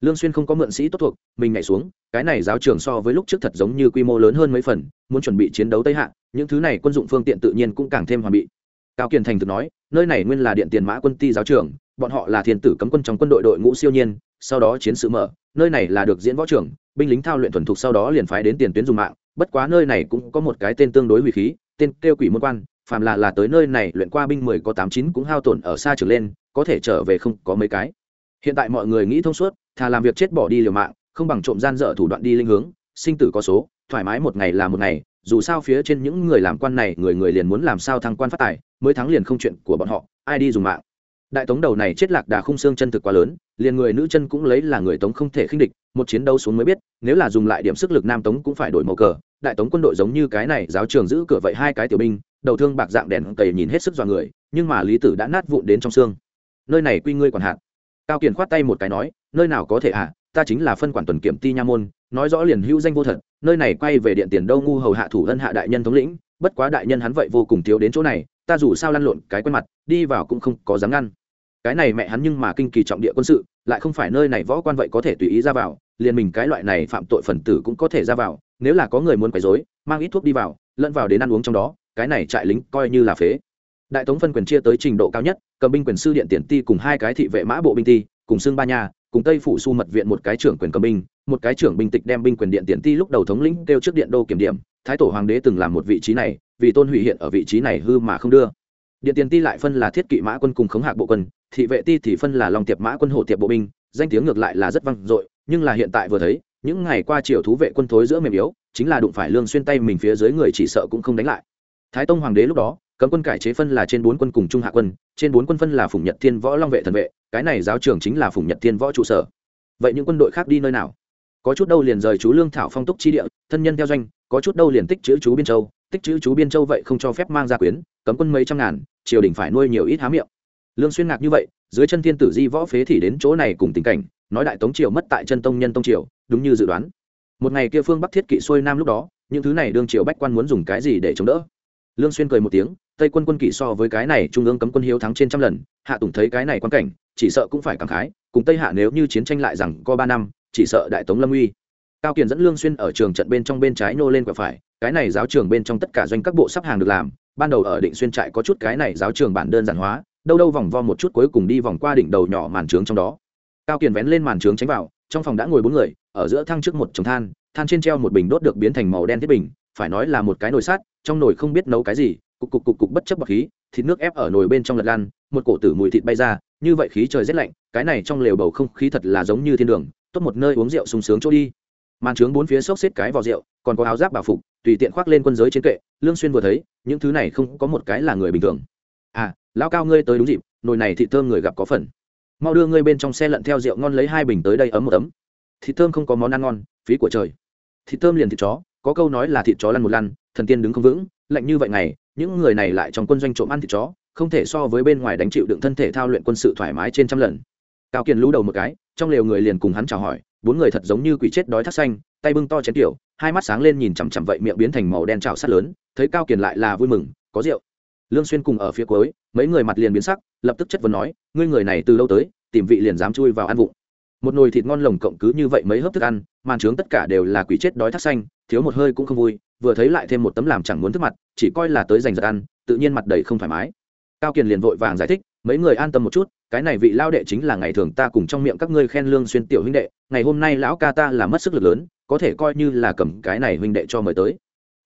A: Lương xuyên không có mượn sĩ tốt thuộc, mình nhảy xuống, cái này giáo trường so với lúc trước thật giống như quy mô lớn hơn mấy phần, muốn chuẩn bị chiến đấu tây hạ, những thứ này quân dụng phương tiện tự nhiên cũng càng thêm hoàn bị. Cao kiền thành thực nói, nơi này nguyên là điện tiền mã quân ti giáo trường bọn họ là thiên tử cấm quân trong quân đội đội ngũ siêu nhiên, sau đó chiến sự mở, nơi này là được diễn võ trưởng, binh lính thao luyện thuần thục sau đó liền phái đến tiền tuyến dùng mạng, bất quá nơi này cũng có một cái tên tương đối hủy khí, tên kêu quỷ môn quan, phàm là là tới nơi này luyện qua binh mười có tám chín cũng hao tổn ở xa trở lên, có thể trở về không có mấy cái. Hiện tại mọi người nghĩ thông suốt, thà làm việc chết bỏ đi liều mạng, không bằng trộm gian dở thủ đoạn đi linh hướng, sinh tử có số, thoải mái một ngày là một ngày, dù sao phía trên những người làm quan này, người người liền muốn làm sao thăng quan phát tài, mới thắng liền không chuyện của bọn họ, ai đi dùng mạng đại tống đầu này chết lạc đà khung xương chân thực quá lớn, liền người nữ chân cũng lấy là người tống không thể khinh địch, một chiến đấu xuống mới biết, nếu là dùng lại điểm sức lực nam tống cũng phải đổi màu cờ. Đại tống quân đội giống như cái này, giáo trường giữ cửa vậy hai cái tiểu binh, đầu thương bạc dạng đèn cầy nhìn hết sức dọa người, nhưng mà lý tử đã nát vụn đến trong xương. Nơi này quy ngươi còn hạn cao kiền khoát tay một cái nói, nơi nào có thể à ta chính là phân quản tuần kiểm ti nha môn, nói rõ liền hữu danh vô thật, nơi này quay về điện tiền đâu ngu hầu hạ thủ ân hạ đại nhân thống lĩnh, bất quá đại nhân hắn vậy vô cùng thiếu đến chỗ này ta dù sao lăn lộn cái quen mặt, đi vào cũng không có dám ngăn. Cái này mẹ hắn nhưng mà kinh kỳ trọng địa quân sự, lại không phải nơi này võ quan vậy có thể tùy ý ra vào, liền mình cái loại này phạm tội phần tử cũng có thể ra vào, nếu là có người muốn quấy rối, mang ít thuốc đi vào, lẫn vào đến ăn uống trong đó, cái này trại lính coi như là phế. Đại tống phân quyền chia tới trình độ cao nhất, cầm binh quyền sư điện tiền ti cùng hai cái thị vệ mã bộ binh ti, cùng xương ba nhà, cùng tây phủ su mật viện một cái trưởng quyền cầm binh, một cái trưởng binh tịch đem binh quyền điện tiền ti lúc đầu thống lĩnh kêu trước điện đô kiểm điểm thái tổ hoàng đế từng làm một vị trí này, vì tôn hủy hiện ở vị trí này hư mà không đưa. Điện tiền ti lại phân là thiết kỵ mã quân cùng khống hạc bộ quân, thị vệ ti thì phân là lòng tiệp mã quân hộ tiệp bộ binh, danh tiếng ngược lại là rất vang dội, nhưng là hiện tại vừa thấy, những ngày qua triều thú vệ quân thối giữa mềm yếu, chính là đụng phải lương xuyên tay mình phía dưới người chỉ sợ cũng không đánh lại. Thái tông hoàng đế lúc đó, cấm quân cải chế phân là trên bốn quân cùng trung hạ quân, trên bốn quân phân là phủ nhật thiên võ long vệ thần vệ, cái này giáo trưởng chính là phủ nhật thiên võ trụ sở. Vậy những quân đội khác đi nơi nào? Có chút đâu liền rời chú lương thảo phong túc chi địa, thân nhân theo doanh, có chút đâu liền tích chữ chú biên châu, tích chữ chú biên châu vậy không cho phép mang ra quyến, cấm quân mấy trăm ngàn, triều đình phải nuôi nhiều ít há miệng. Lương xuyên ngạc như vậy, dưới chân thiên tử di võ phế thì đến chỗ này cùng tình cảnh, nói đại tống triều mất tại chân tông nhân tông triều, đúng như dự đoán. Một ngày kia phương bắc thiết kỵ xuôi nam lúc đó, những thứ này đương triều bách quan muốn dùng cái gì để chống đỡ? Lương xuyên cười một tiếng, tây quân quân kỵ so với cái này trung ương cấm quân hiếu thắng trên trăm lần, hạ tùng thấy cái này quan cảnh, chỉ sợ cũng phải cảm khái, cùng tây hạ nếu như chiến tranh lại rằng có ba năm chỉ sợ đại tống lâm uy. Cao kiền dẫn lương xuyên ở trường trận bên trong bên trái nô lên quẹo phải, cái này giáo trường bên trong tất cả doanh các bộ sắp hàng được làm, ban đầu ở định xuyên trại có chút cái này giáo trường bản đơn giản hóa, đâu đâu vòng vo một chút cuối cùng đi vòng qua đỉnh đầu nhỏ màn trướng trong đó. Cao kiền vén lên màn trướng tránh vào, trong phòng đã ngồi bốn người, ở giữa thang trước một chồng than than trên treo một bình đốt được biến thành màu đen thiết bình, phải nói là một cái nồi sắt, trong nồi không biết nấu cái gì, cục cục cục cục bất chấp bọc khí, thịt nước ép ở nồi bên trong lật lan một cổ tử mùi thịt bay ra, như vậy khí trời rét lạnh, cái này trong lều bầu không khí thật là giống như thiên đường tốt một nơi uống rượu sung sướng chỗ đi. Màn trướng bốn phía xốc xếp cái vào rượu, còn có áo giáp bảo phục, tùy tiện khoác lên quân giới trên kệ, lương xuyên vừa thấy, những thứ này không có một cái là người bình thường. À lão cao ngươi tới đúng dịp, nồi này thịt thơm người gặp có phần. Mau đưa ngươi bên trong xe lận theo rượu ngon lấy hai bình tới đây ấm một ấm. Thịt thơm không có món ăn ngon, phí của trời. Thịt thơm liền thịt chó, có câu nói là thịt chó lăn một lăn, thần tiên đứng không vững, lạnh như vậy này những người này lại trong quân doanh trộm ăn thịt chó, không thể so với bên ngoài đánh chịu đựng thân thể thao luyện quân sự thoải mái trên trăm lần. Cao kiền lũ đầu một cái trong lều người liền cùng hắn chào hỏi, bốn người thật giống như quỷ chết đói thắt xanh, tay bưng to chén tiểu, hai mắt sáng lên nhìn chằm chằm vậy miệng biến thành màu đen trào sắt lớn, thấy cao kiền lại là vui mừng, có rượu. Lương xuyên cùng ở phía cuối, mấy người mặt liền biến sắc, lập tức chất vấn nói, ngươi người này từ lâu tới, tìm vị liền dám chui vào ăn vụng. Một nồi thịt ngon lồng cộng cứ như vậy mấy hớp thức ăn, màn trướng tất cả đều là quỷ chết đói thắt xanh, thiếu một hơi cũng không vui, vừa thấy lại thêm một tấm làm chẳng muốn thức mặt, chỉ coi là tới giành giật ăn, tự nhiên mặt đầy không thoải mái. Cao kiền liền vội vàng giải thích mấy người an tâm một chút, cái này vị lao đệ chính là ngày thường ta cùng trong miệng các ngươi khen lương xuyên tiểu huynh đệ, ngày hôm nay lão ca ta là mất sức lực lớn, có thể coi như là cầm cái này huynh đệ cho mời tới.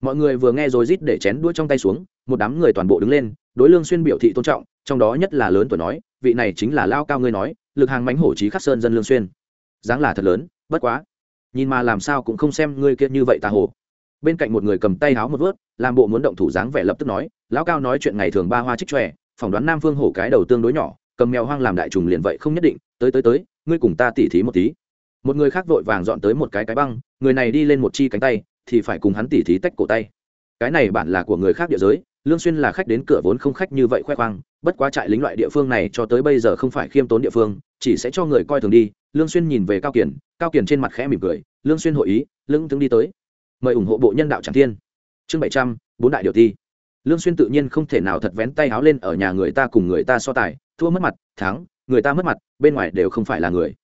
A: Mọi người vừa nghe rồi rít để chén đũa trong tay xuống, một đám người toàn bộ đứng lên, đối lương xuyên biểu thị tôn trọng, trong đó nhất là lớn tuổi nói, vị này chính là lao cao ngươi nói, lực hàng mánh hổ trí khắc sơn dân lương xuyên. Dáng là thật lớn, bất quá. Nhìn mà làm sao cũng không xem ngươi kia như vậy ta hồ bên cạnh một người cầm tay háo một vớt, làm bộ muốn động thủ dáng vẻ lập tức nói, lão cao nói chuyện ngày thường ba hoa trích tròe phỏng đoán nam phương hổ cái đầu tương đối nhỏ, cầm mèo hoang làm đại trùng liền vậy không nhất định, tới tới tới, ngươi cùng ta tỉ thí một tí. Một người khác vội vàng dọn tới một cái cái băng, người này đi lên một chi cánh tay, thì phải cùng hắn tỉ thí tách cổ tay. Cái này bản là của người khác địa giới, lương xuyên là khách đến cửa vốn không khách như vậy khoe khoang, bất quá trại lính loại địa phương này cho tới bây giờ không phải khiêm tốn địa phương, chỉ sẽ cho người coi thường đi. Lương xuyên nhìn về cao kiển cao kiển trên mặt khẽ mỉm cười, lương xuyên hội ý, lưng tướng đi tới. Mời ủng hộ bộ nhân đạo tràng thiên. Chương bảy trăm, bốn đại điều ti lương xuyên tự nhiên không thể nào thật vén tay háo lên ở nhà người ta cùng người ta so tài, thua mất mặt, thắng, người ta mất mặt, bên ngoài đều không phải là người.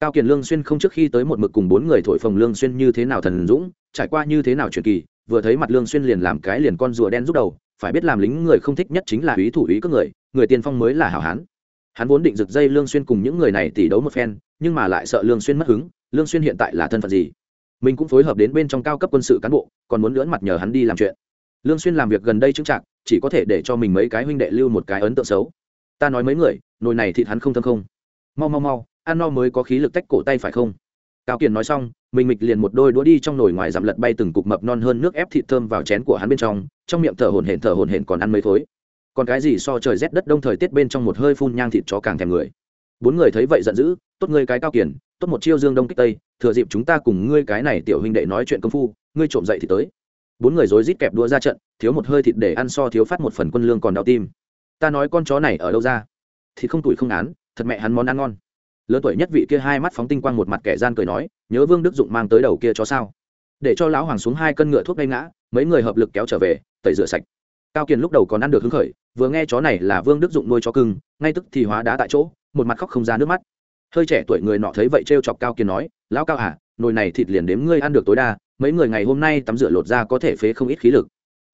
A: Cao kiền lương xuyên không trước khi tới một mực cùng bốn người thổi phồng lương xuyên như thế nào thần dũng, trải qua như thế nào truyền kỳ, vừa thấy mặt lương xuyên liền làm cái liền con rùa đen rút đầu, phải biết làm lính người không thích nhất chính là ý thủ ý các người người tiên phong mới là hảo hán. Hắn vốn định giựt dây lương xuyên cùng những người này tỷ đấu một phen, nhưng mà lại sợ lương xuyên mất hứng, lương xuyên hiện tại là thân phận gì? Mình cũng phối hợp đến bên trong cao cấp quân sự cán bộ, còn muốn lưỡn mặt nhờ hắn đi làm chuyện lương xuyên làm việc gần đây chứng trạng chỉ có thể để cho mình mấy cái huynh đệ lưu một cái ấn tượng xấu. Ta nói mấy người, nồi này thịt hắn không thơm không. Mau mau mau, ăn no mới có khí lực tách cổ tay phải không? Cao kiền nói xong, mình mịch liền một đôi đũa đi trong nồi ngoài giảm lật bay từng cục mập non hơn nước ép thịt thơm vào chén của hắn bên trong trong miệng thở hổn hển thở hổn hển còn ăn mấy thối. Còn cái gì so trời rét đất đông thời tiết bên trong một hơi phun nhang thịt chó càng thèm người. Bốn người thấy vậy giận dữ, tốt ngươi cái cao kiền, tốt một chiêu dương đông kích tây, thừa dịp chúng ta cùng ngươi cái này tiểu huynh đệ nói chuyện công phu, ngươi trộm dậy thì tới bốn người rối rít kẹp đua ra trận, thiếu một hơi thịt để ăn so thiếu phát một phần quân lương còn đau tim. Ta nói con chó này ở đâu ra? Thì không tuổi không án, thật mẹ hắn món ăn ngon. Lớn tuổi nhất vị kia hai mắt phóng tinh quang một mặt kẻ gian cười nói, nhớ vương đức dụng mang tới đầu kia chó sao? Để cho lão hoàng xuống hai cân ngựa thuốc gây ngã, mấy người hợp lực kéo trở về, tẩy rửa sạch. Cao kiền lúc đầu còn ăn được hứng khởi, vừa nghe chó này là vương đức dụng nuôi chó cưng, ngay tức thì hóa đá tại chỗ, một mặt khóc không ra nước mắt. Hơi trẻ tuổi người nọ thấy vậy trêu chọc cao kiền nói, lão cao à nồi này thịt liền đếm ngươi ăn được tối đa mấy người ngày hôm nay tắm rửa lột ra có thể phế không ít khí lực.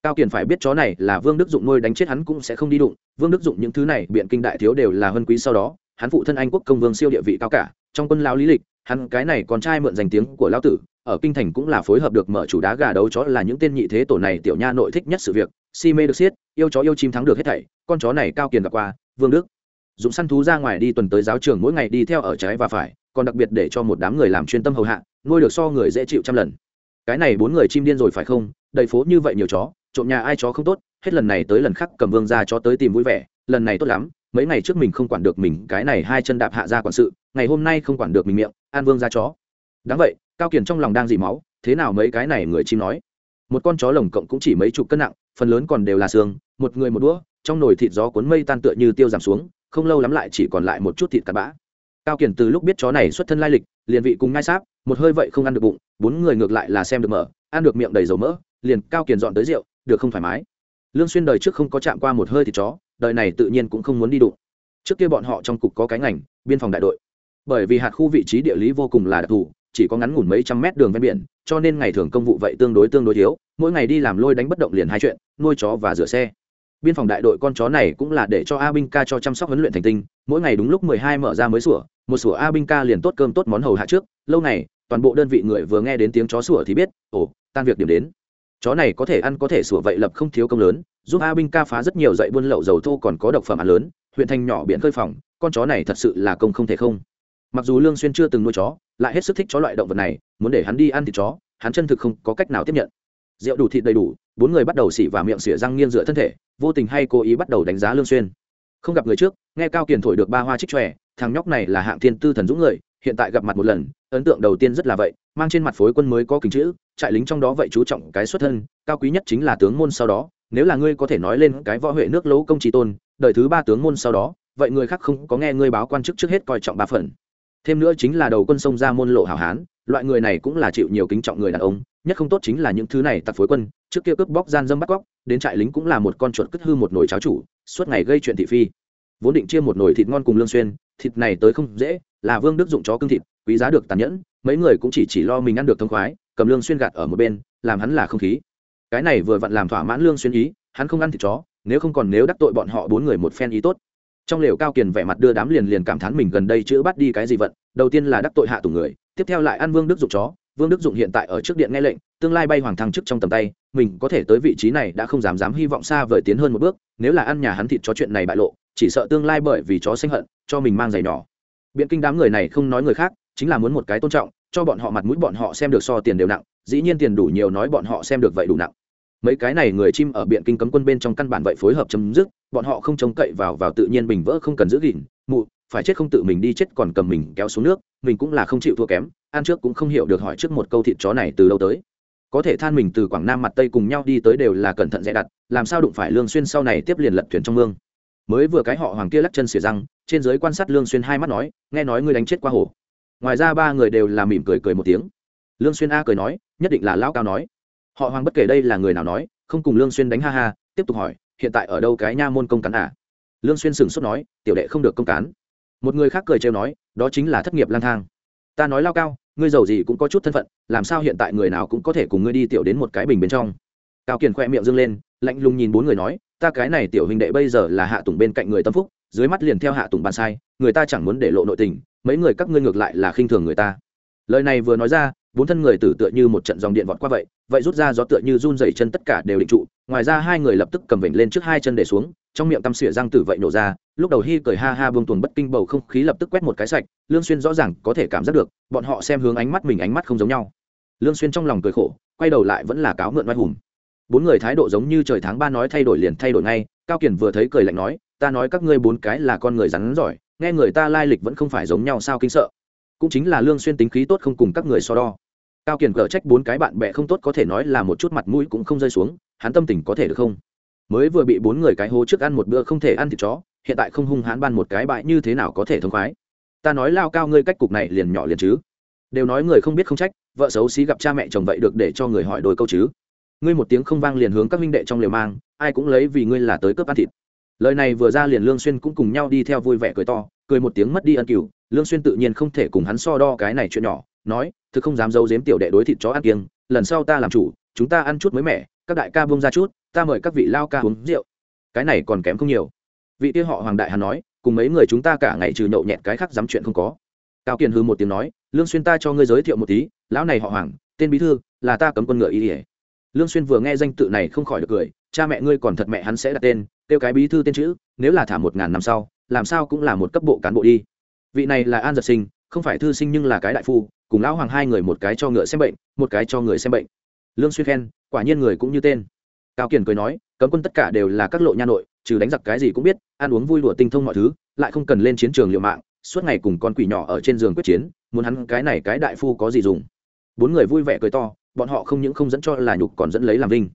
A: Cao kiền phải biết chó này là vương đức dụng nuôi đánh chết hắn cũng sẽ không đi đụng. Vương đức dụng những thứ này biện kinh đại thiếu đều là huân quý sau đó, hắn phụ thân anh quốc công vương siêu địa vị cao cả, trong quân lao lý lịch, hắn cái này con trai mượn danh tiếng của lão tử, ở kinh thành cũng là phối hợp được mở chủ đá gà đấu chó là những tên nhị thế tổ này tiểu nha nội thích nhất sự việc. Si mê được siết yêu chó yêu chim thắng được hết thảy, con chó này cao kiền gặp qua, vương đức. Dụng săn thú ra ngoài đi tuần tới giáo trường mỗi ngày đi theo ở trái và phải, còn đặc biệt để cho một đám người làm chuyên tâm hầu hạ, nuôi được so người dễ chịu trăm lần cái này bốn người chim điên rồi phải không? Đầy phố như vậy nhiều chó, trộm nhà ai chó không tốt, hết lần này tới lần khác cầm vương ra chó tới tìm vui vẻ, lần này tốt lắm, mấy ngày trước mình không quản được mình, cái này hai chân đạp hạ ra quản sự, ngày hôm nay không quản được mình miệng, an vương ra chó. Đáng vậy, cao kiền trong lòng đang dì máu, thế nào mấy cái này người chim nói? Một con chó lồng cộng cũng chỉ mấy chục cân nặng, phần lớn còn đều là xương, một người một đũa, trong nồi thịt gió cuốn mây tan tựa như tiêu giảm xuống, không lâu lắm lại chỉ còn lại một chút thịt cặn bã cao kiền từ lúc biết chó này xuất thân lai lịch, liền vị cùng ngai sáp, một hơi vậy không ăn được bụng, bốn người ngược lại là xem được mở, ăn được miệng đầy dầu mỡ, liền cao kiền dọn tới rượu, được không thoải mái. Lương xuyên đời trước không có chạm qua một hơi thịt chó, đời này tự nhiên cũng không muốn đi đụng. Trước kia bọn họ trong cục có cái ngành, biên phòng đại đội. Bởi vì hạt khu vị trí địa lý vô cùng là đặc thù, chỉ có ngắn ngủn mấy trăm mét đường ven biển, cho nên ngày thường công vụ vậy tương đối tương đối thiếu, mỗi ngày đi làm lôi đánh bất động liền hai chuyện, nuôi chó và rửa xe biên phòng đại đội con chó này cũng là để cho a binh ca cho chăm sóc huấn luyện thành tinh, mỗi ngày đúng lúc mười hai mở ra mới sủa, một sủa a binh ca liền tốt cơm tốt món hầu hạ trước, lâu này toàn bộ đơn vị người vừa nghe đến tiếng chó sủa thì biết, ồ, tan việc điểm đến. Chó này có thể ăn có thể sủa vậy lập không thiếu công lớn, giúp a binh ca phá rất nhiều dậy buôn lậu dầu thô còn có độc phẩm ăn lớn, huyện thành nhỏ biển khơi phòng, con chó này thật sự là công không thể không. Mặc dù lương xuyên chưa từng nuôi chó, lại hết sức thích chó loại động vật này, muốn để hắn đi ăn thịt chó, hắn chân thực không có cách nào tiếp nhận rượu đủ thịt đầy đủ, bốn người bắt đầu xỉ và miệng xỉa răng nghiêng dựa thân thể, vô tình hay cố ý bắt đầu đánh giá lương xuyên. Không gặp người trước, nghe cao kiền thổi được ba hoa trích tròe thằng nhóc này là hạng thiên tư thần dũng người, hiện tại gặp mặt một lần, ấn tượng đầu tiên rất là vậy, mang trên mặt phối quân mới có kính chữ, trại lính trong đó vậy chú trọng cái xuất thân, cao quý nhất chính là tướng môn sau đó, nếu là ngươi có thể nói lên cái võ huệ nước lấu công trí tôn, đời thứ ba tướng môn sau đó, vậy người khác không có nghe ngươi báo quan chức trước hết coi trọng ba phần. Thêm nữa chính là đầu quân sông ra môn lộ hảo hán loại người này cũng là chịu nhiều kính trọng người đàn ông, nhất không tốt chính là những thứ này tặc phối quân, trước kia cướp bóc gian dâm bắt cóc, đến trại lính cũng là một con chuột cất hư một nồi cháo chủ, suốt ngày gây chuyện thị phi. Vốn định chia một nồi thịt ngon cùng lương xuyên, thịt này tới không dễ, là vương đức dụng chó cưng thịt, quý giá được tàn nhẫn, mấy người cũng chỉ chỉ lo mình ăn được thông khoái, cầm lương xuyên gạt ở một bên, làm hắn là không khí. Cái này vừa vặn làm thỏa mãn lương xuyên ý, hắn không ăn thịt chó, nếu không còn nếu đắc tội bọn họ bốn người một phen ý tốt. Trong lều cao kiền vẻ mặt đưa đám liền liền cảm thán mình gần đây chữ bắt đi cái gì vận, đầu tiên là đắc tội hạ tùng người tiếp theo lại ăn vương đức dụng chó. Vương đức dụng hiện tại ở trước điện nghe lệnh, tương lai bay hoàng thăng chức trong tầm tay, mình có thể tới vị trí này đã không dám dám hy vọng xa vời tiến hơn một bước, nếu là ăn nhà hắn thịt chó chuyện này bại lộ, chỉ sợ tương lai bởi vì chó sinh hận, cho mình mang giày nhỏ. Biện kinh đám người này không nói người khác, chính là muốn một cái tôn trọng, cho bọn họ mặt mũi bọn họ xem được so tiền đều nặng, dĩ nhiên tiền đủ nhiều nói bọn họ xem được vậy đủ nặng. Mấy cái này người chim ở biện kinh cấm quân bên trong căn bản vậy phối hợp chấm dứt, bọn họ không trông cậy vào vào tự nhiên bình vỡ không cần giữ gìn, mụ phải chết không tự mình đi chết còn cầm mình kéo xuống nước, mình cũng là không chịu thua kém ăn trước cũng không hiểu được hỏi trước một câu thịt chó này từ đâu tới. Có thể than mình từ quảng nam mặt tây cùng nhau đi tới đều là cẩn thận dè đặt, làm sao đụng phải lương xuyên sau này tiếp liền lật thuyền trong mương. Mới vừa cái họ hoàng kia lắc chân xỉa răng, trên dưới quan sát lương xuyên hai mắt nói, nghe nói ngươi đánh chết qua hồ. ngoài ra ba người đều là mỉm cười cười một tiếng. Lương xuyên a cười nói, nhất định là lão cao nói. Họ hoàng bất kể đây là người nào nói, không cùng lương xuyên đánh ha ha, tiếp tục hỏi, hiện tại ở đâu cái nha môn công cán à? Lương xuyên sừng sốt nói, tiểu đệ không được công cán một người khác cười trêu nói, đó chính là thất nghiệp lang thang. Ta nói lao cao, ngươi giàu gì cũng có chút thân phận, làm sao hiện tại người nào cũng có thể cùng ngươi đi tiểu đến một cái bình bên trong? Cao kiền khoe miệng dâng lên, lạnh lùng nhìn bốn người nói, ta cái này tiểu hình đệ bây giờ là hạ tùng bên cạnh người tâm phúc, dưới mắt liền theo hạ tùng bàn sai, người ta chẳng muốn để lộ nội tình, mấy người các ngươi ngược lại là khinh thường người ta. Lời này vừa nói ra, bốn thân người tử tựa như một trận dòng điện vọt qua vậy vậy rút ra gió tựa như run dày chân tất cả đều định trụ, ngoài ra hai người lập tức cầm vểnh lên trước hai chân để xuống, trong miệng tăm xỉa răng tử vậy nổ ra lúc đầu hy cười ha ha buông tuồng bất kinh bầu không khí lập tức quét một cái sạch, lương xuyên rõ ràng có thể cảm giác được, bọn họ xem hướng ánh mắt mình ánh mắt không giống nhau. Lương xuyên trong lòng cười khổ, quay đầu lại vẫn là cáo mượn oai hùng. Bốn người thái độ giống như trời tháng ba nói thay đổi liền thay đổi ngay, cao kiển vừa thấy cười lạnh nói, ta nói các ngươi bốn cái là con người rắn giỏi, nghe người ta lai lịch vẫn không phải giống nhau sao kinh sợ. Cũng chính là lương xuyên tính khí tốt không cùng các người so đo. Cao kiển cở trách bốn cái bạn bè không tốt có thể nói là một chút mặt mũi cũng không rơi xuống, hắn tâm tình có thể được không? Mới vừa bị bốn người cái hố trước ăn một bữa không thể ăn thịt chó hiện tại không hung hãn ban một cái bại như thế nào có thể thông khoái? Ta nói lao cao ngươi cách cục này liền nhỏ liền chứ. Đều nói người không biết không trách, vợ xấu xí gặp cha mẹ chồng vậy được để cho người hỏi đôi câu chứ. Ngươi một tiếng không vang liền hướng các minh đệ trong liều mang, ai cũng lấy vì ngươi là tới cướp ăn thịt. Lời này vừa ra liền lương xuyên cũng cùng nhau đi theo vui vẻ cười to, cười một tiếng mất đi ân cửu. Lương xuyên tự nhiên không thể cùng hắn so đo cái này chuyện nhỏ, nói thực không dám giấu giếm tiểu đệ đối thịt chó ăn kiêng, lần sau ta làm chủ, chúng ta ăn chút mới mẻ, các đại ca buông ra chút, ta mời các vị lao ca uống rượu. Cái này còn kém không nhiều vị kia họ hoàng đại hắn nói, cùng mấy người chúng ta cả ngày trừ nhậu nhẹt cái khác dám chuyện không có. Cao kiền hư một tiếng nói, lương xuyên ta cho ngươi giới thiệu một tí, lão này họ hoàng, tên bí thư, là ta cấm quân ngựa y ỉa lương xuyên vừa nghe danh tự này không khỏi được cười, cha mẹ ngươi còn thật mẹ hắn sẽ đặt tên tiêu cái bí thư tên chữ, nếu là thả một ngàn năm sau, làm sao cũng là một cấp bộ cán bộ đi. Vị này là an giật sinh, không phải thư sinh nhưng là cái đại phu, cùng lão hoàng hai người một cái cho ngựa xem bệnh, một cái cho người xem bệnh. Lương xuyên khen, quả nhiên người cũng như tên. Cao kiền cười nói cấm quân tất cả đều là các lộ nha nội, trừ đánh giặc cái gì cũng biết, ăn uống vui đùa tinh thông mọi thứ, lại không cần lên chiến trường liều mạng, suốt ngày cùng con quỷ nhỏ ở trên giường quyết chiến, muốn hắn cái này cái đại phu có gì dùng. Bốn người vui vẻ cười to, bọn họ không những không dẫn cho là nhục còn dẫn lấy làm vinh.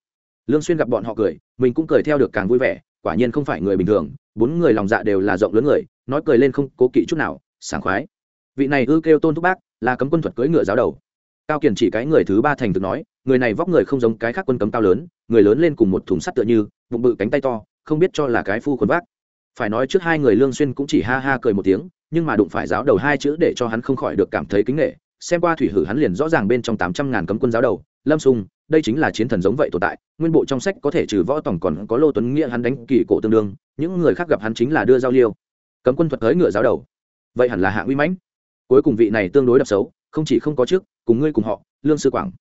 A: Lương xuyên gặp bọn họ cười, mình cũng cười theo được càng vui vẻ, quả nhiên không phải người bình thường, bốn người lòng dạ đều là rộng lớn người, nói cười lên không cố kỵ chút nào, sảng khoái. Vị này ư kêu tôn thúc bác, là cấm quân thuật cưỡi ngựa giáo đầu. Cao kiền chỉ cái người thứ ba thành thực nói người này vóc người không giống cái khác quân cấm cao lớn người lớn lên cùng một thùng sắt tựa như bụng bự cánh tay to không biết cho là cái phu khuôn vác. Phải nói trước hai người lương xuyên cũng chỉ ha ha cười một tiếng nhưng mà đụng phải giáo đầu hai chữ để cho hắn không khỏi được cảm thấy kính nể xem qua thủy hử hắn liền rõ ràng bên trong tám trăm ngàn cấm quân giáo đầu lâm sung đây chính là chiến thần giống vậy tồn tại nguyên bộ trong sách có thể trừ võ tổng còn có lô tuấn nghĩa hắn đánh kỳ cổ tương đương những người khác gặp hắn chính là đưa giao liêu. Cấm quân thuật tới ngựa giáo đầu. Vậy hẳn là hạng uy mãnh. Cuối cùng vị này tương đối đập xấu không chỉ không có trước, cùng ngươi cùng họ lương sư quảng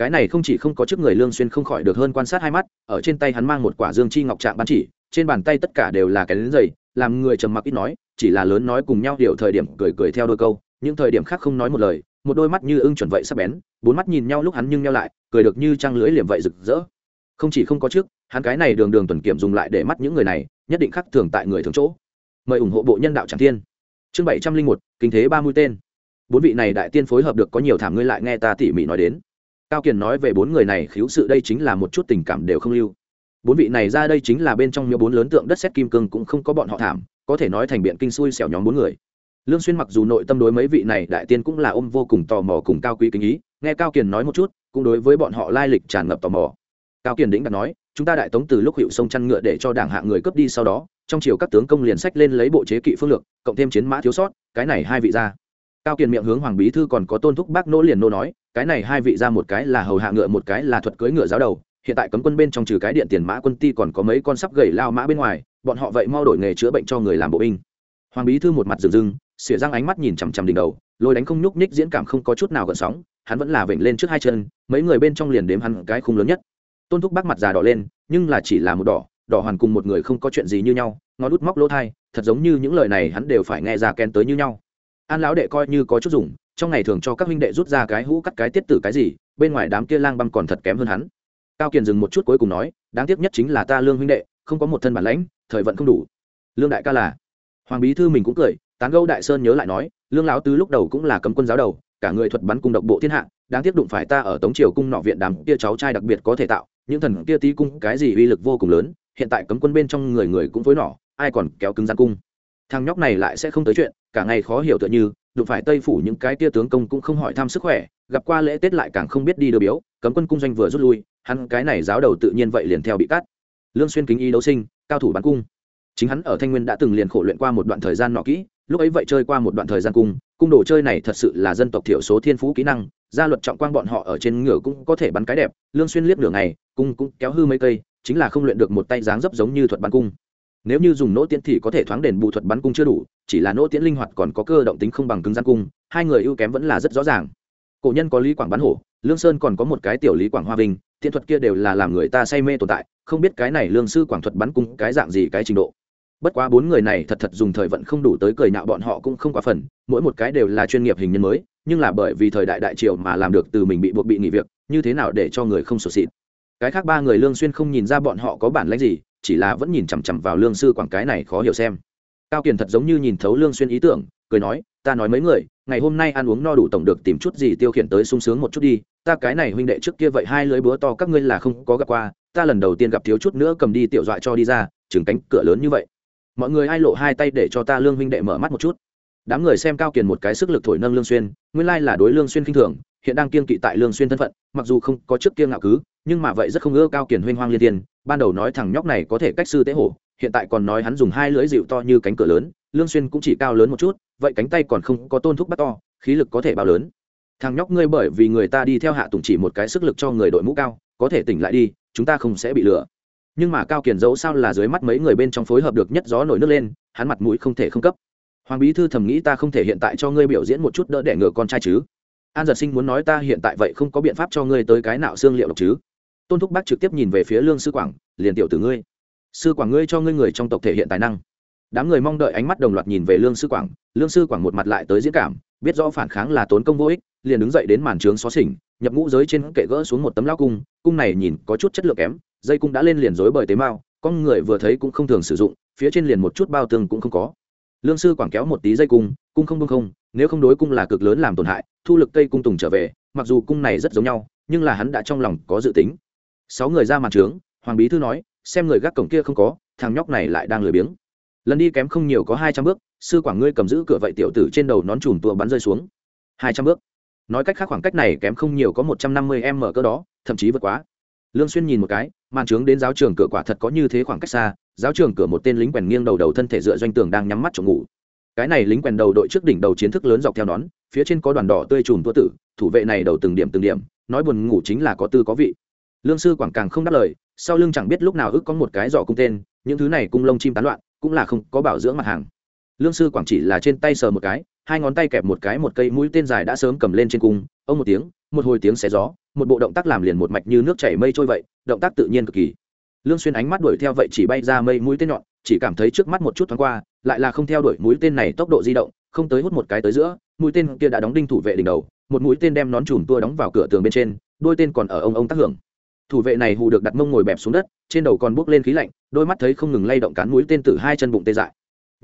A: cái này không chỉ không có chức người lương xuyên không khỏi được hơn quan sát hai mắt, ở trên tay hắn mang một quả dương chi ngọc trạng ban chỉ, trên bàn tay tất cả đều là cái lớn dày làm người trầm mặc ít nói, chỉ là lớn nói cùng nhau điều thời điểm cười cười theo đôi câu, những thời điểm khác không nói một lời, một đôi mắt như ưng chuẩn vậy sắp bén, bốn mắt nhìn nhau lúc hắn nhưng nhau lại, cười được như trăng lưỡi liềm vậy rực rỡ. Không chỉ không có trước, hắn cái này đường đường tuần kiểm dùng lại để mắt những người này, nhất định khắc thường tại người thường chỗ. Mời ủng hộ bộ nhân đạo tràng thiên. Chương bảy trăm linh một, kinh thế ba mươi tên. Bốn vị này đại tiên phối hợp được có nhiều thảm ngươi lại nghe ta tỉ mỉ nói đến cao kiền nói về bốn người này khiếu sự đây chính là một chút tình cảm đều không lưu. Bốn vị này ra đây chính là bên trong miếu bốn lớn tượng đất xét kim cương cũng không có bọn họ thảm, có thể nói thành biện kinh xui xẻo nhóm bốn người. Lương xuyên mặc dù nội tâm đối mấy vị này đại tiên cũng là ôm vô cùng tò mò cùng cao quý kính ý, nghe cao kiền nói một chút, cũng đối với bọn họ lai lịch tràn ngập tò mò. Cao kiền đĩnh đặt nói, chúng ta đại tống từ lúc hiệu sông chăn ngựa để cho đảng hạ người cướp đi sau đó, trong chiều các tướng công liền sách lên lấy bộ chế kỵ phương lược, cộng thêm chiến mã thiếu sót, cái này hai vị ra cao kiền miệng hướng hoàng bí thư còn có tôn thúc bác nỗ liền nô nói, cái này hai vị ra một cái là hầu hạ ngựa, một cái là thuật cưới ngựa giáo đầu. Hiện tại cấm quân bên trong trừ cái điện tiền mã quân ti còn có mấy con sắp gầy lao mã bên ngoài, bọn họ vậy mau đổi nghề chữa bệnh cho người làm bộ binh. Hoàng bí thư một mặt rừng rừng xỉa răng ánh mắt nhìn chằm chằm đỉnh đầu, lôi đánh không nhúc nhích diễn cảm không có chút nào gợn sóng, hắn vẫn là vểnh lên trước hai chân, mấy người bên trong liền đếm hắn cái khung lớn nhất. Tôn thúc bác mặt già đỏ lên, nhưng là chỉ là một đỏ đỏ hoàn cùng một người không có chuyện gì như nhau, ngón út móc lỗ thai, thật giống như những lời này hắn đều phải nghe ra ken tới như nhau an lão đệ coi như có chút dùng, trong ngày thường cho các huynh đệ rút ra cái hũ cắt cái tiết tử cái gì, bên ngoài đám kia lang băm còn thật kém hơn hắn. Cao kiền dừng một chút cuối cùng nói, đáng tiếc nhất chính là ta lương huynh đệ, không có một thân bản lãnh, thời vận không đủ. Lương đại ca là. Hoàng bí thư mình cũng cười, tán gâu đại sơn nhớ lại nói, lương lão tứ lúc đầu cũng là cấm quân giáo đầu, cả người thuật bắn cung độc bộ thiên hạ, đáng tiếc đụng phải ta ở tống triều cung nọ viện đám kia cháu trai đặc biệt có thể tạo, những thần kia tí cung cái gì uy lực vô cùng lớn, hiện tại cấm quân bên trong người người cũng phối nỏ ai còn kéo cứng gian cung? Thằng nhóc này lại sẽ không tới chuyện, cả ngày khó hiểu tựa như, đụng phải tây phủ những cái tia tướng công cũng không hỏi thăm sức khỏe, gặp qua lễ tết lại càng không biết đi đưa biếu, cấm quân cung doanh vừa rút lui, hắn cái này giáo đầu tự nhiên vậy liền theo bị cắt. Lương xuyên kính y đấu sinh, cao thủ bắn cung. Chính hắn ở thanh nguyên đã từng liền khổ luyện qua một đoạn thời gian nọ kỹ, lúc ấy vậy chơi qua một đoạn thời gian cung cung đồ chơi này thật sự là dân tộc thiểu số thiên phú kỹ năng, gia luật trọng quang bọn họ ở trên ngựa cũng có thể bắn cái đẹp, lương xuyên liếc nửa ngày, cung cũng kéo hư mấy cây, chính là không luyện được một tay dáng dấp giống như thuật bắn cung nếu như dùng nỗ tiễn thì có thể thoáng đền bù thuật bắn cung chưa đủ, chỉ là nỗ tiễn linh hoạt còn có cơ động tính không bằng cứng gian cung, hai người ưu kém vẫn là rất rõ ràng. Cổ nhân có lý quảng bắn hổ, lương sơn còn có một cái tiểu lý quảng hoa vinh tiện thuật kia đều là làm người ta say mê tồn tại, không biết cái này lương sư quảng thuật bắn cung cái dạng gì, cái trình độ. Bất quá bốn người này thật thật dùng thời vận không đủ tới cười nạo bọn họ cũng không quá phần, mỗi một cái đều là chuyên nghiệp hình nhân mới, nhưng là bởi vì thời đại đại triều mà làm được từ mình bị buộc bị nghỉ việc, như thế nào để cho người không sổ xịt. Cái khác ba người lương xuyên không nhìn ra bọn họ có bản lĩnh gì chỉ là vẫn nhìn chằm chằm vào lương sư quảng cái này khó hiểu xem. Cao kiền thật giống như nhìn thấu lương xuyên ý tưởng, cười nói, ta nói mấy người, ngày hôm nay ăn uống no đủ tổng được tìm chút gì tiêu khiển tới sung sướng một chút đi, ta cái này huynh đệ trước kia vậy hai lưới búa to các ngươi là không có gặp qua, ta lần đầu tiên gặp thiếu chút nữa cầm đi tiểu dọa cho đi ra, chừng cánh cửa lớn như vậy. Mọi người ai lộ hai tay để cho ta lương huynh đệ mở mắt một chút. Đám người xem cao kiền một cái sức lực thổi nâng lương xuyên, nguyên lai là đối lương xuyên kinh thường, hiện đang kiên kỵ tại lương xuyên thân phận, mặc dù không có trước kia ngạo cứ, nhưng mà vậy rất không ưa cao kiền huynh hoang liên tiền ban đầu nói thằng nhóc này có thể cách sư tế hổ, hiện tại còn nói hắn dùng hai lưỡi dịu to như cánh cửa lớn, lương xuyên cũng chỉ cao lớn một chút, vậy cánh tay còn không có tôn thúc bắt to, khí lực có thể bao lớn. Thằng nhóc ngươi bởi vì người ta đi theo hạ tùng chỉ một cái sức lực cho người đội mũ cao, có thể tỉnh lại đi, chúng ta không sẽ bị lừa. Nhưng mà cao kiền dẫu sao là dưới mắt mấy người bên trong phối hợp được nhất gió nổi nước lên, hắn mặt mũi không thể không cấp. Hoàng bí thư thầm nghĩ ta không thể hiện tại cho ngươi biểu diễn một chút đỡ để ngựa con trai chứ. An giật sinh muốn nói ta hiện tại vậy không có biện pháp cho ngươi tới cái nào xương liệu độc chứ tôn thúc bác trực tiếp nhìn về phía lương sư quảng, liền tiểu tử ngươi, sư quảng ngươi cho ngươi người trong tộc thể hiện tài năng. Đám người mong đợi ánh mắt đồng loạt nhìn về lương sư quảng, lương sư quảng một mặt lại tới diễn cảm, biết rõ phản kháng là tốn công vô ích, liền đứng dậy đến màn trướng xó xỉnh, nhập ngũ giới trên kệ gỡ xuống một tấm lao cung cung này nhìn có chút chất lượng kém, dây cung đã lên liền rối bởi tế mao, con người vừa thấy cũng không thường sử dụng, phía trên liền một chút bao tương cũng không có. Lương sư quảng kéo một tí dây cung cung không bưng không, nếu không đối cung là cực lớn làm tổn hại, thu lực cây cung tùng trở về, mặc dù cung này rất giống nhau, nhưng là hắn đã trong lòng có dự tính sáu người ra màn trướng, hoàng bí thư nói, xem người gác cổng kia không có, thằng nhóc này lại đang lười biếng. Lần đi kém không nhiều có hai trăm bước, sư quảng ngươi cầm giữ cửa vậy tiểu tử trên đầu nón chùm tụa bắn rơi xuống. Hai trăm bước. Nói cách khác khoảng cách này kém không nhiều có một trăm năm mươi m cơ đó, thậm chí vượt quá. Lương xuyên nhìn một cái, màn trướng đến giáo trường cửa quả thật có như thế khoảng cách xa, giáo trường cửa một tên lính quèn nghiêng đầu đầu thân thể dựa doanh tường đang nhắm mắt chỗ ngủ. Cái này lính quèn đầu đội trước đỉnh đầu chiến thức lớn dọc theo nón, phía trên có đoàn đỏ tươi chùm tua tử, thủ vệ này đầu từng điểm từng điểm, nói buồn ngủ chính là có tư có vị lương sư quảng càng không đáp lời, sau lưng chẳng biết lúc nào ức có một cái giỏ cung tên, những thứ này cung lông chim tán loạn, cũng là không có bảo dưỡng mặt hàng. Lương sư quảng chỉ là trên tay sờ một cái, hai ngón tay kẹp một cái một cây mũi tên dài đã sớm cầm lên trên cung, ông một tiếng, một hồi tiếng xé gió, một bộ động tác làm liền một mạch như nước chảy mây trôi vậy, động tác tự nhiên cực kỳ. Lương xuyên ánh mắt đuổi theo vậy chỉ bay ra mây mũi tên nhọn, chỉ cảm thấy trước mắt một chút thoáng qua, lại là không theo đuổi mũi tên này tốc độ di động, không tới hút một cái tới giữa, mũi tên kia đã đóng đinh thủ vệ đỉnh đầu, một mũi tên đem nón chùm tua đóng vào cửa tường bên trên, đôi tên còn ở ông ông tác hưởng thủ vệ này hù được đặt mông ngồi bẹp xuống đất, trên đầu còn buốc lên khí lạnh, đôi mắt thấy không ngừng lay động cán mũi tên từ hai chân bụng tê dại.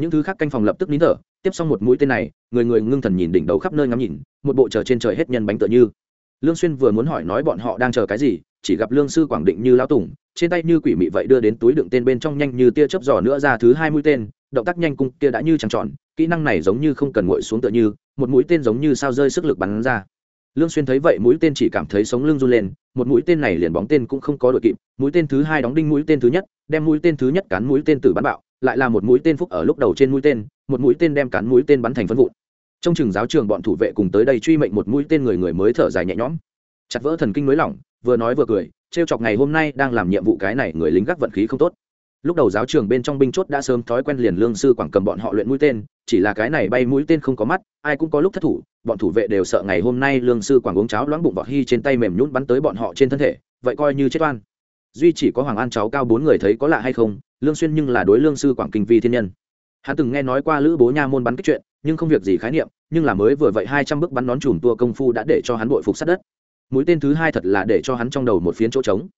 A: Những thứ khác canh phòng lập tức nín thở, tiếp xong một mũi tên này, người người ngưng thần nhìn đỉnh đầu khắp nơi ngắm nhìn, một bộ chờ trên trời hết nhân bánh tựa như. Lương xuyên vừa muốn hỏi nói bọn họ đang chờ cái gì, chỉ gặp lương sư quảng định như lão tùng, trên tay như quỷ mị vậy đưa đến túi đựng tên bên trong nhanh như tia chớp giò nữa ra thứ hai mũi tên, động tác nhanh cung kia đã như trăng tròn, kỹ năng này giống như không cần nguội xuống tựa như, một mũi tên giống như sao rơi sức lực bắn ra lương xuyên thấy vậy mũi tên chỉ cảm thấy sống lưng run lên một mũi tên này liền bóng tên cũng không có đội kịp mũi tên thứ hai đóng đinh mũi tên thứ nhất đem mũi tên thứ nhất cán mũi tên tử bắn bạo lại là một mũi tên phúc ở lúc đầu trên mũi tên một mũi tên đem cán mũi tên bắn thành phân vụn trong trường giáo trường bọn thủ vệ cùng tới đây truy mệnh một mũi tên người người mới thở dài nhẹ nhõm chặt vỡ thần kinh mới lỏng vừa nói vừa cười trêu chọc ngày hôm nay đang làm nhiệm vụ cái này người lính gác vận khí không tốt lúc đầu giáo trường bên trong binh chốt đã sớm thói quen liền lương sư quảng cầm bọn họ luyện mũi tên, chỉ là cái này bay mũi tên không có mắt, ai cũng có lúc thất thủ, bọn thủ vệ đều sợ ngày hôm nay lương sư quảng uống cháo loãng bụng vọt hy trên tay mềm nhún bắn tới bọn họ trên thân thể, vậy coi như chết oan. Duy chỉ có hoàng an cháu cao bốn người thấy có lạ hay không, lương xuyên nhưng là đối lương sư quảng kinh vi thiên nhân. Hắn từng nghe nói qua lữ bố nha môn bắn kích chuyện, nhưng không việc gì khái niệm, nhưng là mới vừa vậy hai trăm bước bắn nón chùm tua công phu đã để cho hắn bội phục sát đất. Mũi tên thứ hai thật là để cho hắn trong đầu một phiến chỗ trống.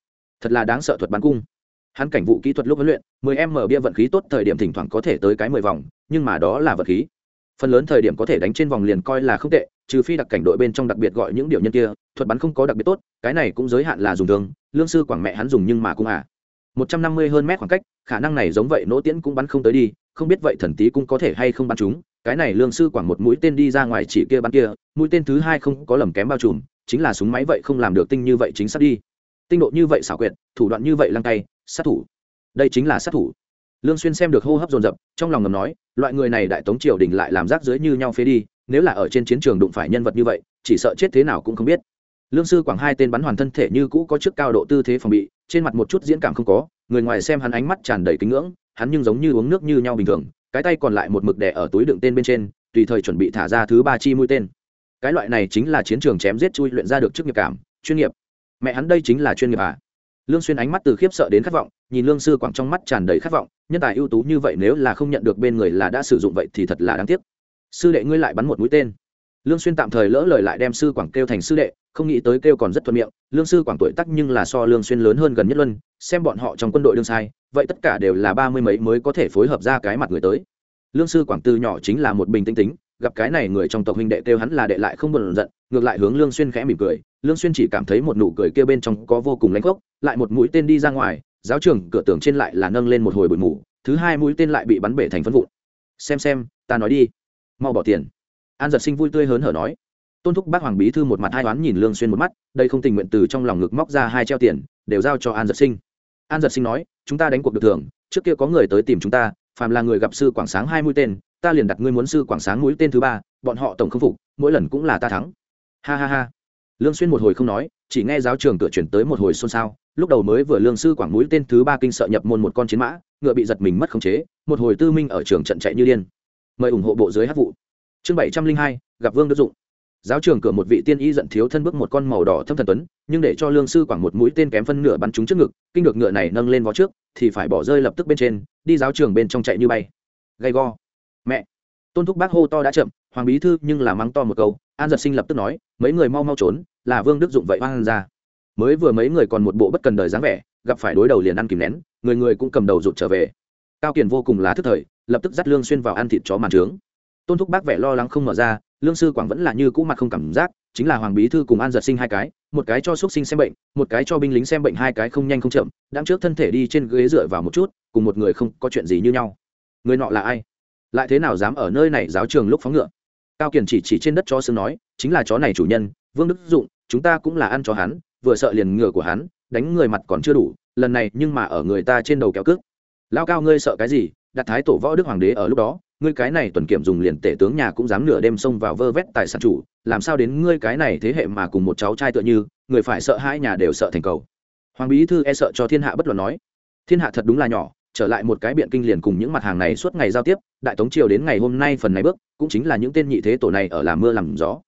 A: Thật là đáng sợ thuật bắn cung hắn cảnh vụ kỹ thuật lúc huấn luyện, mười em mở bia vận khí tốt thời điểm thỉnh thoảng có thể tới cái mười vòng, nhưng mà đó là vận khí. Phần lớn thời điểm có thể đánh trên vòng liền coi là không tệ, trừ phi đặc cảnh đội bên trong đặc biệt gọi những điều nhân kia, thuật bắn không có đặc biệt tốt, cái này cũng giới hạn là dùng thường, lương sư quảng mẹ hắn dùng nhưng mà cũng à. Một trăm năm mươi hơn mét khoảng cách, khả năng này giống vậy, nỗ tiễn cũng bắn không tới đi, không biết vậy thần tí cũng có thể hay không bắn chúng, cái này lương sư quảng một mũi tên đi ra ngoài chỉ kia bắn kia, mũi tên thứ hai không có lầm kém bao trùm, chính là súng máy vậy không làm được tinh như vậy chính xác đi. Tinh độ như vậy xảo quyệt, thủ đoạn như vậy lăng tay sát thủ. Đây chính là sát thủ. Lương xuyên xem được hô hấp dồn dập, trong lòng ngầm nói, loại người này đại tống triều đình lại làm rác dưới như nhau phế đi, nếu là ở trên chiến trường đụng phải nhân vật như vậy, chỉ sợ chết thế nào cũng không biết. Lương sư quảng hai tên bắn hoàn thân thể như cũ có trước cao độ tư thế phòng bị, trên mặt một chút diễn cảm không có, người ngoài xem hắn ánh mắt tràn đầy kính ngưỡng, hắn nhưng giống như uống nước như nhau bình thường, cái tay còn lại một mực đè ở túi đựng tên bên trên, tùy thời chuẩn bị thả ra thứ ba chi mũi tên. Cái loại này chính là chiến trường chém giết chui luyện ra được chức nghiệp cảm, chuyên nghiệp. Mẹ hắn đây chính là chuyên nghiệp à? Lương xuyên ánh mắt từ khiếp sợ đến khát vọng, nhìn lương sư quảng trong mắt tràn đầy khát vọng, nhân tài ưu tú như vậy nếu là không nhận được bên người là đã sử dụng vậy thì thật là đáng tiếc. Sư đệ ngươi lại bắn một mũi tên. Lương xuyên tạm thời lỡ lời lại đem sư quảng kêu thành sư đệ, không nghĩ tới kêu còn rất thuận miệng, lương sư quảng tuổi tác nhưng là so lương xuyên lớn hơn gần nhất luân xem bọn họ trong quân đội đương sai, vậy tất cả đều là ba mươi mấy mới có thể phối hợp ra cái mặt người tới. Lương sư quảng từ nhỏ chính là một bình tĩnh tính gặp cái này người trong tộc huynh đệ kêu hắn là đệ lại không buồn giận, ngược lại hướng lương xuyên khẽ mỉm cười. Lương xuyên chỉ cảm thấy một nụ cười kia bên trong có vô cùng lãnh khốc lại một mũi tên đi ra ngoài, giáo trường cửa tường trên lại là nâng lên một hồi bụi mù, thứ hai mũi tên lại bị bắn bể thành phân vụn. Xem xem, ta nói đi. Mau bỏ tiền. An giật sinh vui tươi hớn hở nói. Tôn thúc bác hoàng bí thư một mặt hai đoán nhìn lương xuyên một mắt, đây không tình nguyện từ trong lòng ngực móc ra hai treo tiền, đều giao cho an giật sinh. An giật sinh nói, chúng ta đánh cuộc được thưởng, trước kia có người tới tìm chúng ta, phàm là người gặp sư quảng sáng hai mũi tên ta liền đặt ngươi muốn sư quảng sáng mũi tên thứ ba, bọn họ tổng không phục, mỗi lần cũng là ta thắng. Ha ha ha. Lương xuyên một hồi không nói, chỉ nghe giáo trường cửa chuyển tới một hồi xôn xao, lúc đầu mới vừa lương sư quảng mũi tên thứ ba kinh sợ nhập môn một con chiến mã, ngựa bị giật mình mất khống chế, một hồi tư minh ở trường trận chạy như điên. Mời ủng hộ bộ dưới hát vụ. Chương bảy trăm linh hai, gặp vương đức dụng. Giáo trường cửa một vị tiên y giận thiếu thân bước một con màu đỏ thâm thần tuấn, nhưng để cho lương sư quảng một mũi tên kém phân nửa bắn trúng trước ngực, kinh được ngựa này nâng lên vó trước, thì phải bỏ rơi lập tức bên trên, đi giáo trường bên trong chạy như bay. Gay go tôn thúc bác hô to đã chậm, hoàng bí thư nhưng là mắng to một câu, an giật sinh lập tức nói, mấy người mau mau trốn, là vương đức dụng vậy oan ra. Mới vừa mấy người còn một bộ bất cần đời dáng vẻ, gặp phải đối đầu liền ăn kìm nén, người người cũng cầm đầu rụt trở về. Cao kiền vô cùng là thức thời, lập tức dắt lương xuyên vào ăn thịt chó màn trướng. Tôn thúc bác vẻ lo lắng không mở ra, lương sư quảng vẫn là như cũ mặt không cảm giác, chính là hoàng bí thư cùng an giật sinh hai cái, một cái cho xuất sinh xem bệnh, một cái cho binh lính xem bệnh hai cái không nhanh không chậm đang trước thân thể đi trên ghế dựa vào một chút, cùng một người không có chuyện gì như nhau. Người nọ là ai? Lại thế nào dám ở nơi này giáo trường lúc phóng ngựa? Cao kiền chỉ chỉ trên đất cho sương nói, chính là chó này chủ nhân, vương đức dụng, chúng ta cũng là ăn cho hắn, vừa sợ liền ngựa của hắn, đánh người mặt còn chưa đủ, lần này nhưng mà ở người ta trên đầu kéo cước. Lao cao ngươi sợ cái gì? Đặt thái tổ võ đức hoàng đế ở lúc đó, ngươi cái này tuần kiểm dùng liền tể tướng nhà cũng dám nửa đêm xông vào vơ vét tài sản chủ, làm sao đến ngươi cái này thế hệ mà cùng một cháu trai tựa như, người phải sợ hai nhà đều sợ thành cầu. Hoàng bí thư e sợ cho thiên hạ bất luận nói. Thiên hạ thật đúng là nhỏ trở lại một cái biện kinh liền cùng những mặt hàng này suốt ngày giao tiếp, đại tống triều đến ngày hôm nay phần này bước, cũng chính là những tên nhị thế tổ này ở làm mưa làm gió.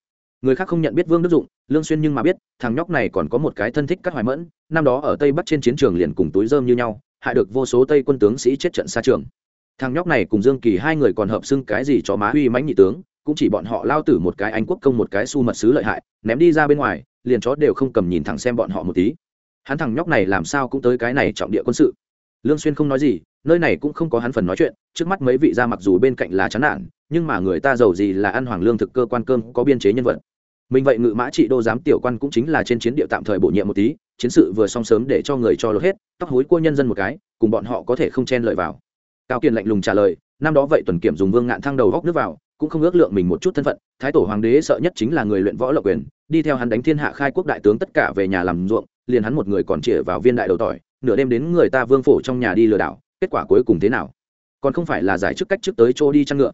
A: Người khác không nhận biết vương đức dụng, lương xuyên nhưng mà biết, thằng nhóc này còn có một cái thân thích cắt hoài mẫn, năm đó ở tây bắc trên chiến trường liền cùng túi dơm như nhau, hại được vô số tây quân tướng sĩ chết trận xa trường. Thằng nhóc này cùng dương kỳ hai người còn hợp xưng cái gì cho má huy mãnh nhị tướng, cũng chỉ bọn họ lao tử một cái anh quốc công một cái su mật sứ lợi hại, ném đi ra bên ngoài, liền chó đều không cầm nhìn thẳng xem bọn họ một tí. Hắn thằng nhóc này làm sao cũng tới cái này trọng địa quân sự lương xuyên không nói gì, nơi này cũng không có hắn phần nói chuyện, trước mắt mấy vị gia mặc dù bên cạnh là chán nản, nhưng mà người ta giàu gì là ăn hoàng lương thực cơ quan cơm có biên chế nhân vật. Mình vậy ngự mã trị đô giám tiểu quan cũng chính là trên chiến địa tạm thời bổ nhiệm một tí, chiến sự vừa xong sớm để cho người cho lột hết, tóc hối cua nhân dân một cái, cùng bọn họ có thể không chen lợi vào. Cao kiền lạnh lùng trả lời, năm đó vậy tuần kiểm dùng vương ngạn thăng đầu góc nước vào, cũng không ước lượng mình một chút thân phận, thái tổ hoàng đế sợ nhất chính là người luyện võ lộc quyền, đi theo hắn đánh thiên hạ khai quốc đại tướng tất cả về nhà làm ruộng, liền hắn một người còn chĩa vào viên đại đầu tỏi nửa đêm đến người ta vương phổ trong nhà đi lừa đảo, kết quả cuối cùng thế nào? Còn không phải là giải chức cách trước tới chỗ đi chăn ngựa.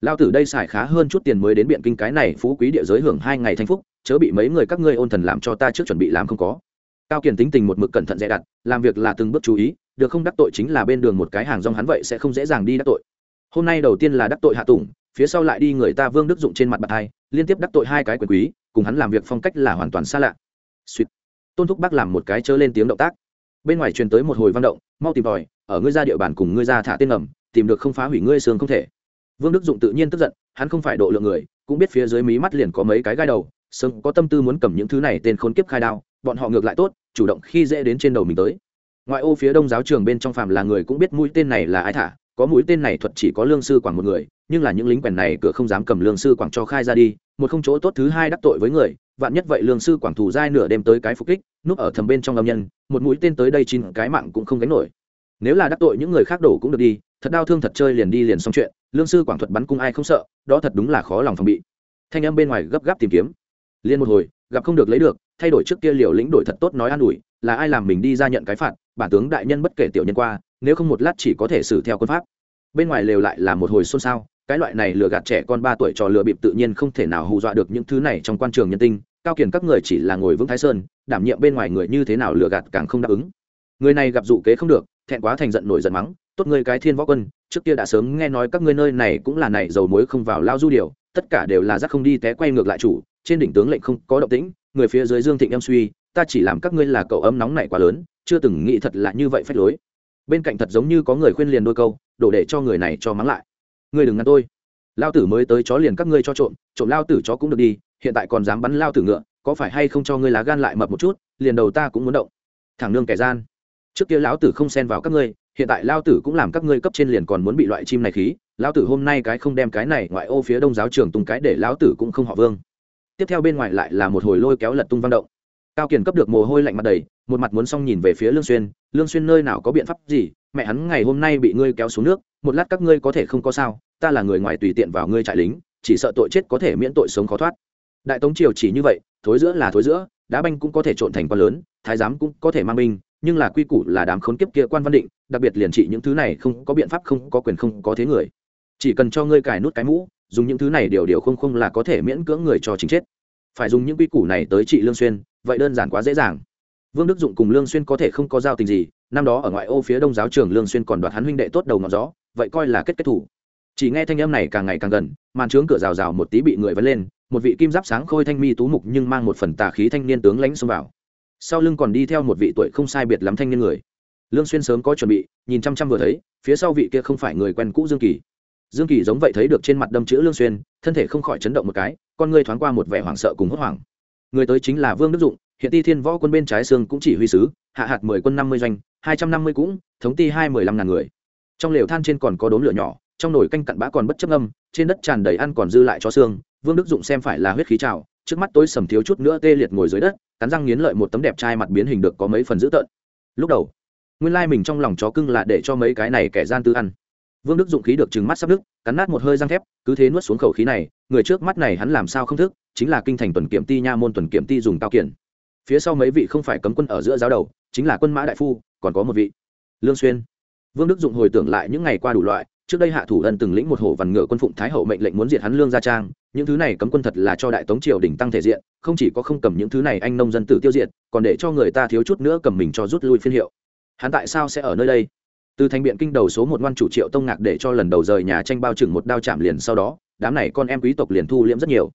A: Lao tử đây xài khá hơn chút tiền mới đến biện kinh cái này phú quý địa giới hưởng hai ngày thanh phúc, chớ bị mấy người các ngươi ôn thần làm cho ta trước chuẩn bị làm không có. Cao kiền tính tình một mực cẩn thận dè đặt làm việc là từng bước chú ý, được không đắc tội chính là bên đường một cái hàng rong hắn vậy sẽ không dễ dàng đi đắc tội. Hôm nay đầu tiên là đắc tội hạ tùng, phía sau lại đi người ta vương đức dụng trên mặt bạc hai, liên tiếp đắc tội hai cái quyền quý, cùng hắn làm việc phong cách là hoàn toàn xa lạ. Suýt. Tôn thúc bác làm một cái chớ lên tiếng động tác bên ngoài truyền tới một hồi văn động mau tìm tòi ở ngươi ra địa bàn cùng ngươi ra thả tên ngầm, tìm được không phá hủy ngươi xương không thể. Vương đức dụng tự nhiên tức giận hắn không phải độ lượng người cũng biết phía dưới mí mắt liền có mấy cái gai đầu sớm có tâm tư muốn cầm những thứ này tên khốn kiếp khai đao bọn họ ngược lại tốt chủ động khi dễ đến trên đầu mình tới. Ngoại ô phía đông giáo trường bên trong phàm là người cũng biết mũi tên này là ai thả có mũi tên này thuật chỉ có lương sư quảng một người nhưng là những lính quèn này cửa không dám cầm lương sư quảng cho khai ra đi một không chỗ tốt thứ hai đắc tội với người, vạn nhất vậy lương sư quảng thủ giai nửa đêm tới cái phục kích, núp ở thầm bên trong âm nhân, một mũi tên tới đây chín cái mạng cũng không gánh nổi. Nếu là đắc tội những người khác đổ cũng được đi, thật đau thương thật chơi liền đi liền xong chuyện, lương sư quảng thuật bắn cung ai không sợ, đó thật đúng là khó lòng phòng bị. Thanh âm bên ngoài gấp gáp tìm kiếm. Liên một hồi, gặp không được lấy được, thay đổi trước kia liều lĩnh đổi thật tốt nói an ủi, là ai làm mình đi ra nhận cái phạt, bản tướng đại nhân bất kể tiểu nhân qua, nếu không một lát chỉ có thể xử theo quân pháp. Bên ngoài lều lại là một hồi xôn xao cái loại này lừa gạt trẻ con ba tuổi trò lừa bịp tự nhiên không thể nào hù dọa được những thứ này trong quan trường nhân tinh, cao kiền các người chỉ là ngồi vững thái sơn, đảm nhiệm bên ngoài người như thế nào lừa gạt càng không đáp ứng. Người này gặp dụ kế không được, thẹn quá thành giận nổi giận mắng, tốt ngươi cái thiên võ quân, trước kia đã sớm nghe nói các ngươi nơi này cũng là này, dầu muối không vào lao du điều, tất cả đều là rắc không đi té quay ngược lại chủ, trên đỉnh tướng lệnh không có động tĩnh, người phía dưới dương thịnh em suy, ta chỉ làm các ngươi là cậu ấm nóng này quá lớn, chưa từng nghĩ thật là như vậy phách lối. Bên cạnh thật giống như có người khuyên liền đôi câu, đổ để cho người này cho mắng lại ngươi đừng ngăn tôi. Lao tử mới tới chó liền các ngươi cho trộm trộm lao tử chó cũng được đi, hiện tại còn dám bắn lao tử ngựa, có phải hay không cho ngươi lá gan lại mập một chút, liền đầu ta cũng muốn động. Thẳng nương kẻ gian, trước kia lão tử không xen vào các ngươi, hiện tại lao tử cũng làm các ngươi cấp trên liền còn muốn bị loại chim này khí lao tử hôm nay cái không đem cái này ngoại ô phía đông giáo trường tung cái để lão tử cũng không họ vương. Tiếp theo bên ngoài lại là một hồi lôi kéo lật tung văn động. Cao kiền cấp được mồ hôi lạnh mặt đầy một mặt muốn xong nhìn về phía lương xuyên lương xuyên nơi nào có biện pháp gì? Mẹ hắn ngày hôm nay bị ngươi kéo xuống nước, một lát các ngươi có thể không có sao, ta là người ngoài tùy tiện vào ngươi trại lính, chỉ sợ tội chết có thể miễn tội sống khó thoát. Đại tống triều chỉ như vậy, thối giữa là thối giữa, đá banh cũng có thể trộn thành quan lớn, thái giám cũng có thể mang binh, nhưng là quy củ là đám khốn kiếp kia quan văn định, đặc biệt liền trị những thứ này không có biện pháp, không có quyền không có thế người. Chỉ cần cho ngươi cài nút cái mũ, dùng những thứ này điều điều không không là có thể miễn cưỡng người cho chính chết. Phải dùng những quy củ này tới trị lương xuyên, vậy đơn giản quá dễ dàng vương đức dụng cùng lương xuyên có thể không có giao tình gì, năm đó ở ngoại ô phía đông giáo trường lương xuyên còn đoạt hắn huynh đệ tốt đầu ngọn gió, vậy coi là kết kết thủ. Chỉ nghe thanh âm này càng ngày càng gần, màn trướng cửa rào rào một tí bị người vấn lên, một vị kim giáp sáng khôi thanh mi tú mục nhưng mang một phần tà khí thanh niên tướng lãnh xông vào. Sau lưng còn đi theo một vị tuổi không sai biệt lắm thanh niên người. Lương xuyên sớm có chuẩn bị, nhìn chăm chăm vừa thấy, phía sau vị kia không phải người quen cũ dương kỳ. Dương kỳ giống vậy thấy được trên mặt đâm chữ lương xuyên, thân thể không khỏi chấn động một cái, con ngươi thoáng qua một vẻ hoảng sợ cùng hốt hoảng. Người tới chính là vương đức dụng hiện ti thiên võ quân bên trái xương cũng chỉ huy sứ, hạ hạt mười quân năm mươi doanh, hai trăm năm mươi cũng, thống ti hai mười lăm ngàn người. Trong lều than trên còn có đốm lửa nhỏ, trong nồi canh cặn bã còn bất chấp âm trên đất tràn đầy ăn còn dư lại cho xương, vương đức dụng xem phải là huyết khí trào, trước mắt tối sầm thiếu chút nữa tê liệt ngồi dưới đất, cắn răng nghiến lợi một tấm đẹp trai mặt biến hình được có mấy phần dữ tợn. Lúc đầu, nguyên lai mình trong lòng chó cưng là để cho mấy cái này kẻ gian tư ăn. Vương đức dụng khí được trừng mắt sắp đức cắn nát một hơi răng thép, cứ thế nuốt xuống khẩu khí này, người trước mắt này hắn làm sao không thức, chính là kinh thành tuần kiểm ti nha môn tuần kiểm ti dùng cao kiển phía sau mấy vị không phải cấm quân ở giữa giáo đầu, chính là quân mã đại phu, còn có một vị, lương xuyên. Vương đức dụng hồi tưởng lại những ngày qua đủ loại, trước đây hạ thủ ân từng lĩnh một hổ vằn ngựa quân phụng thái hậu mệnh lệnh muốn diệt hắn lương gia trang, những thứ này cấm quân thật là cho đại tống triều đình tăng thể diện, không chỉ có không cầm những thứ này anh nông dân tử tiêu diệt, còn để cho người ta thiếu chút nữa cầm mình cho rút lui phiên hiệu. Hắn tại sao sẽ ở nơi đây? Từ thành biện kinh đầu số một ngoan chủ triệu tông ngạc để cho lần đầu rời nhà tranh bao trừng một đao chạm liền sau đó, đám này con em quý tộc liền thu liễm rất nhiều.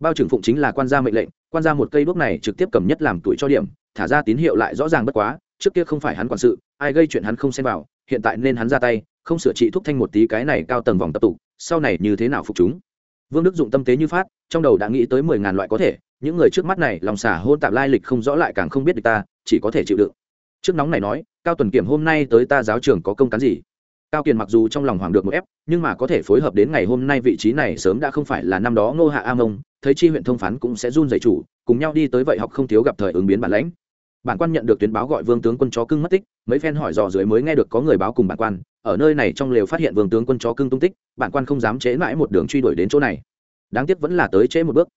A: Bao trừng phụng chính là quan gia mệnh lệnh quan gia một cây đuốc này trực tiếp cầm nhất làm tuổi cho điểm, thả ra tín hiệu lại rõ ràng bất quá, trước kia không phải hắn quản sự, ai gây chuyện hắn không xem vào, hiện tại nên hắn ra tay, không sửa trị thúc thanh một tí cái này cao tầng vòng tập tụ, sau này như thế nào phục chúng? Vương đức dụng tâm tế như phát, trong đầu đã nghĩ tới mười ngàn loại có thể, những người trước mắt này lòng xả hôn tạp lai lịch không rõ lại càng không biết được ta, chỉ có thể chịu đựng. Trước nóng này nói, cao tuần kiểm hôm nay tới ta giáo trường có công cán gì? Cao kiền mặc dù trong lòng hoàng được một ép, nhưng mà có thể phối hợp đến ngày hôm nay vị trí này sớm đã không phải là năm đó ngô hạ a mông, thấy chi huyện thông phán cũng sẽ run dày chủ, cùng nhau đi tới vậy học không thiếu gặp thời ứng biến bản lãnh. Bản quan nhận được tuyến báo gọi vương tướng quân chó cưng mất tích, mấy phen hỏi dò dưới mới nghe được có người báo cùng bản quan, ở nơi này trong lều phát hiện vương tướng quân chó cưng tung tích, bản quan không dám chế mãi một đường truy đuổi đến chỗ này. Đáng tiếc vẫn là tới chế một bước.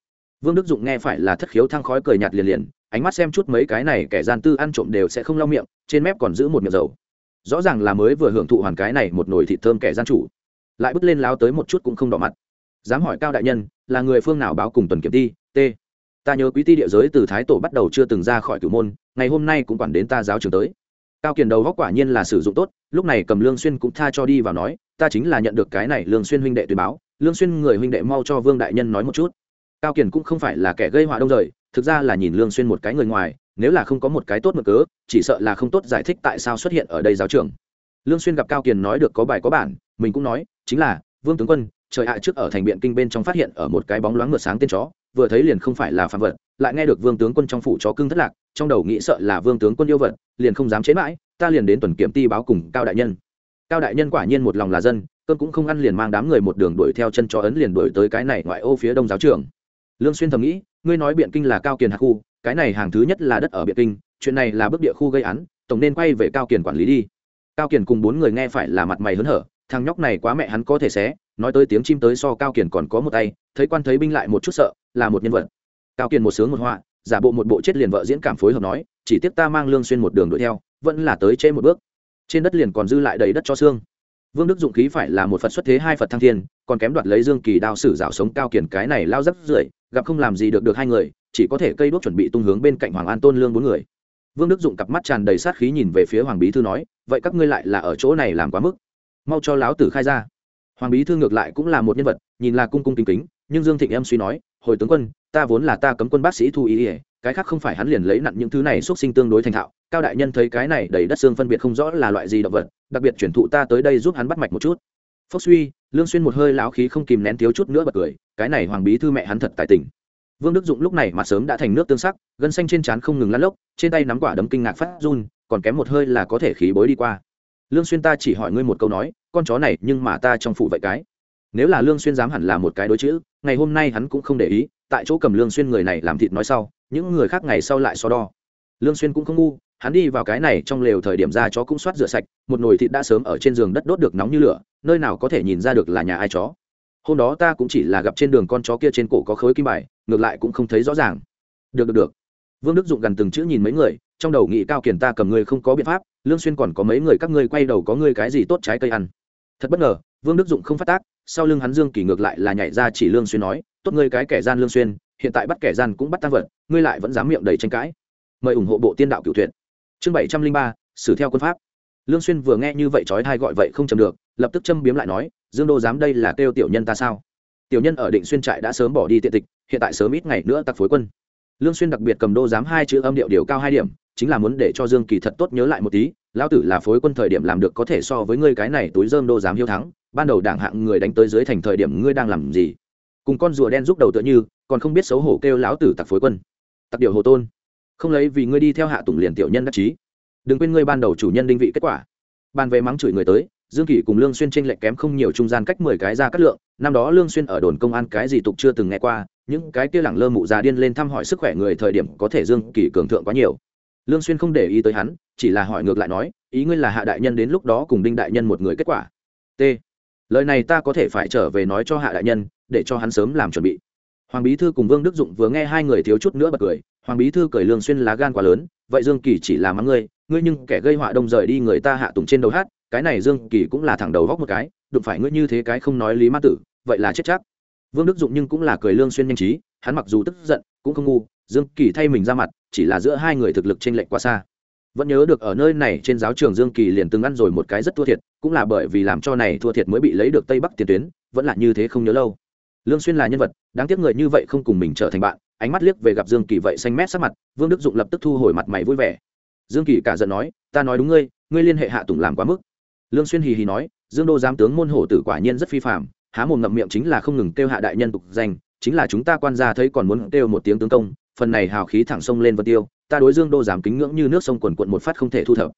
A: Vương đức dụng nghe phải là thất khiếu thang khói cười nhạt liền liền, ánh mắt xem chút mấy cái này kẻ gian tư ăn trộm đều sẽ không lau miệng, trên mép còn giữ một miệng dầu rõ ràng là mới vừa hưởng thụ hoàn cái này một nồi thịt thơm kẻ gian chủ. Lại bứt lên láo tới một chút cũng không đỏ mặt. Dám hỏi cao đại nhân, là người phương nào báo cùng tuần kiểm ti t? Ta nhớ quý ti địa giới từ thái tổ bắt đầu chưa từng ra khỏi cửu môn, ngày hôm nay cũng quản đến ta giáo trường tới. Cao kiền đầu góc quả nhiên là sử dụng tốt, lúc này cầm lương xuyên cũng tha cho đi vào nói, ta chính là nhận được cái này lương xuyên huynh đệ tuyên báo, lương xuyên người huynh đệ mau cho vương đại nhân nói một chút. Cao kiền cũng không phải là kẻ gây họa đông rời, thực ra là nhìn lương xuyên một cái người ngoài nếu là không có một cái tốt mực cớ, chỉ sợ là không tốt giải thích tại sao xuất hiện ở đây giáo trường. Lương xuyên gặp cao kiền nói được có bài có bản, mình cũng nói, chính là, vương tướng quân, trời ạ, trước ở thành biện kinh bên trong phát hiện ở một cái bóng loáng ngựa sáng tên chó, vừa thấy liền không phải là phàm vật, lại nghe được vương tướng quân trong phủ chó cưng thất lạc, trong đầu nghĩ sợ là vương tướng quân yêu vật, liền không dám chế mãi, ta liền đến tuần kiểm ti báo cùng cao đại nhân. Cao đại nhân quả nhiên một lòng là dân cơn cũng không ăn liền mang đám người một đường đuổi theo chân chó ấn liền đuổi tới cái này ngoại ô phía đông giáo trường. Lương xuyên thầm nghĩ, ngươi nói biện kinh là cao kiền hạ khu cái này hàng thứ nhất là đất ở Biệt kinh, chuyện này là bước địa khu gây án, tổng nên quay về cao kiền quản lý đi. Cao kiền cùng bốn người nghe phải là mặt mày hớn hở, thằng nhóc này quá mẹ hắn có thể xé, nói tới tiếng chim tới so cao kiền còn có một tay, thấy quan thấy binh lại một chút sợ, là một nhân vật. Cao kiền một sướng một họa, giả bộ một bộ chết liền vợ diễn cảm phối hợp nói, chỉ tiếc ta mang lương xuyên một đường đuổi theo, vẫn là tới chê một bước. Trên đất liền còn dư lại đầy đất cho xương. Vương đức dụng khí phải là một phật xuất thế hai phật thăng thiên, còn kém đoạt lấy dương kỳ đao sử rào sống cao kiền cái này lao rất rưởi, gặp không làm gì được được hai người chỉ có thể cây đuốc chuẩn bị tung hướng bên cạnh hoàng an tôn lương bốn người. Vương đức dụng cặp mắt tràn đầy sát khí nhìn về phía hoàng bí thư nói, vậy các ngươi lại là ở chỗ này làm quá mức? Mau cho láo tử khai ra. Hoàng bí thư ngược lại cũng là một nhân vật, nhìn là cung cung kính kính, nhưng dương thịnh em suy nói, hồi tướng quân, ta vốn là ta cấm quân bác sĩ thu ý ỉa cái khác không phải hắn liền lấy nặn những thứ này x sinh tương đối thành thạo, cao đại nhân thấy cái này đầy đất xương phân biệt không rõ là loại gì động vật, đặc biệt chuyển thụ ta tới đây giúp hắn bắt mạch một chút. Phốc suy, lương xuyên một hơi lão khí không kìm nén thiếu chút nữa bật cười, cái này hoàng bí thư mẹ hắn thật tài tình vương đức dụng lúc này mà sớm đã thành nước tương sắc, gân xanh trên trán không ngừng lăn lốc, trên tay nắm quả đấm kinh ngạc phát run, còn kém một hơi là có thể khí bối đi qua. Lương xuyên ta chỉ hỏi ngươi một câu nói, con chó này nhưng mà ta trong phụ vậy cái. Nếu là lương xuyên dám hẳn là một cái đối chữ, ngày hôm nay hắn cũng không để ý, tại chỗ cầm lương xuyên người này làm thịt nói sau, những người khác ngày sau lại so đo. Lương xuyên cũng không ngu, hắn đi vào cái này trong lều thời điểm ra chó cũng soát rửa sạch, một nồi thịt đã sớm ở trên giường đất đốt được nóng như lửa, nơi nào có thể nhìn ra được là nhà ai chó hôm đó ta cũng chỉ là gặp trên đường con chó kia trên cổ có khối kim bài, ngược lại cũng không thấy rõ ràng. Được được được. Vương đức dụng gần từng chữ nhìn mấy người, trong đầu nghĩ cao kiển ta cầm ngươi không có biện pháp, lương xuyên còn có mấy người các ngươi quay đầu có ngươi cái gì tốt trái cây ăn. Thật bất ngờ, vương đức dụng không phát tác, sau lưng hắn dương kỳ ngược lại là nhảy ra chỉ lương xuyên nói, tốt ngươi cái kẻ gian lương xuyên, hiện tại bắt kẻ gian cũng bắt tăng vật, ngươi lại vẫn dám miệng đầy tranh cãi. Mời ủng hộ bộ tiên đạo cửu tuyệt. Chương bảy trăm linh ba, xử theo quân pháp. Lương xuyên vừa nghe như vậy chói tai gọi vậy không chầm được, lập tức châm biếm lại nói dương đô dám đây là kêu tiểu nhân ta sao? Tiểu nhân ở định xuyên trại đã sớm bỏ đi tiện tịch, hiện tại sớm ít ngày nữa tặc phối quân. Lương xuyên đặc biệt cầm đô dám hai chữ âm điệu điều cao hai điểm, chính là muốn để cho dương kỳ thật tốt nhớ lại một tí, lão tử là phối quân thời điểm làm được có thể so với ngươi cái này túi dơm đô dám hiếu thắng, ban đầu đảng hạng người đánh tới dưới thành thời điểm ngươi đang làm gì? Cùng con rùa đen giúp đầu tựa như, còn không biết xấu hổ kêu lão tử tặc phối quân. Tặc điều hồ tôn, không lấy vì ngươi đi theo hạ tùng liền tiểu nhân đắc chí. Đừng quên ngươi ban đầu chủ nhân đinh vị kết quả. Bàn về mắng chửi người tới dương kỷ cùng lương xuyên tranh lệch kém không nhiều trung gian cách mười cái ra cắt lượng, năm đó lương xuyên ở đồn công an cái gì tục chưa từng nghe qua, những cái kia lẳng lơ mụ già điên lên thăm hỏi sức khỏe người thời điểm có thể dương kỷ cường thượng quá nhiều. Lương xuyên không để ý tới hắn, chỉ là hỏi ngược lại nói, ý ngươi là hạ đại nhân đến lúc đó cùng đinh đại nhân một người kết quả? T. Lời này ta có thể phải trở về nói cho hạ đại nhân, để cho hắn sớm làm chuẩn bị. Hoàng bí thư cùng vương đức dụng vừa nghe hai người thiếu chút nữa bật cười, hoàng bí thư cười lương xuyên lá gan quá lớn, vậy dương kỳ chỉ là mắng ngươi ngươi nhưng kẻ gây họa đông rời đi người ta hạ tùng trên đầu hát cái này dương kỳ cũng là thẳng đầu góc một cái, đụng phải ngươi như thế cái không nói lý ma tử, vậy là chết chắc. Vương đức dụng nhưng cũng là cười lương xuyên nhanh trí, hắn mặc dù tức giận, cũng không ngu, dương kỳ thay mình ra mặt, chỉ là giữa hai người thực lực trên lệnh quá xa. Vẫn nhớ được ở nơi này trên giáo trường dương kỳ liền từng ăn rồi một cái rất thua thiệt, cũng là bởi vì làm cho này thua thiệt mới bị lấy được tây bắc tiền tuyến, vẫn là như thế không nhớ lâu. Lương xuyên là nhân vật, đáng tiếc người như vậy không cùng mình trở thành bạn, ánh mắt liếc về gặp dương kỳ vậy xanh mét sắc mặt, vương đức dụng lập tức thu hồi mặt mày vui vẻ. Dương kỳ cả giận nói, ta nói đúng ngươi ngươi liên hệ hạ tùng làm quá mức lương xuyên hì hì nói, dương đô giám tướng môn hổ tử quả nhiên rất phi phàm, há mồm ngậm miệng chính là không ngừng kêu hạ đại nhân tục danh, chính là chúng ta quan gia thấy còn muốn kêu một tiếng tướng công, phần này hào khí thẳng sông lên vân tiêu, ta đối dương đô giảm kính ngưỡng như nước sông quần quận một phát không thể thu thập.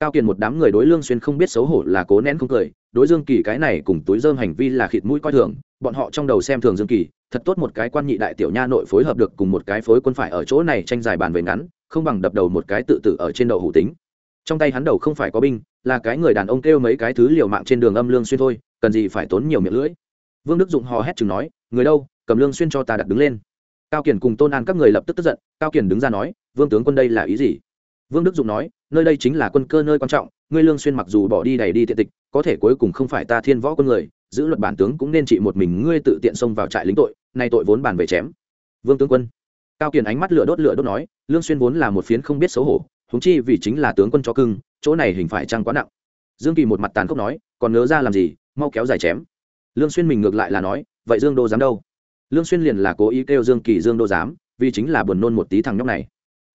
A: Cao kiền một đám người đối lương xuyên không biết xấu hổ là cố nén không cười, đối dương kỳ cái này cùng túi dơm hành vi là khịt mũi coi thường, bọn họ trong đầu xem thường dương kỳ, thật tốt một cái quan nhị đại tiểu nha nội phối hợp được cùng một cái phối quân phải ở chỗ này tranh dài bàn về ngắn, không bằng đập đầu một cái tự tử ở trên đầu hủ tính trong tay hắn đầu không phải có binh, là cái người đàn ông kêu mấy cái thứ liều mạng trên đường âm lương xuyên thôi, cần gì phải tốn nhiều miệng lưỡi. Vương đức dụng hò hét chừng nói, người đâu, cầm lương xuyên cho ta đặt đứng lên. Cao kiển cùng tôn an các người lập tức tức giận, cao kiển đứng ra nói, vương tướng quân đây là ý gì? Vương đức dụng nói, nơi đây chính là quân cơ nơi quan trọng, ngươi lương xuyên mặc dù bỏ đi đầy đi tiện tịch, có thể cuối cùng không phải ta thiên võ quân người, giữ luật bản tướng cũng nên trị một mình ngươi tự tiện xông vào trại lính tội, nay tội vốn bàn về chém. Vương tướng quân. Cao kiển ánh mắt lửa đốt lửa đốt nói, lương xuyên vốn là một phiến không biết xấu hổ huống chi vì chính là tướng quân cho cưng, chỗ này hình phải trăng quá nặng. Dương kỳ một mặt tàn khốc nói, còn nỡ ra làm gì, mau kéo dài chém. Lương xuyên mình ngược lại là nói, vậy dương đô dám đâu? Lương xuyên liền là cố ý kêu dương kỳ dương đô dám, vì chính là buồn nôn một tí thằng nhóc này.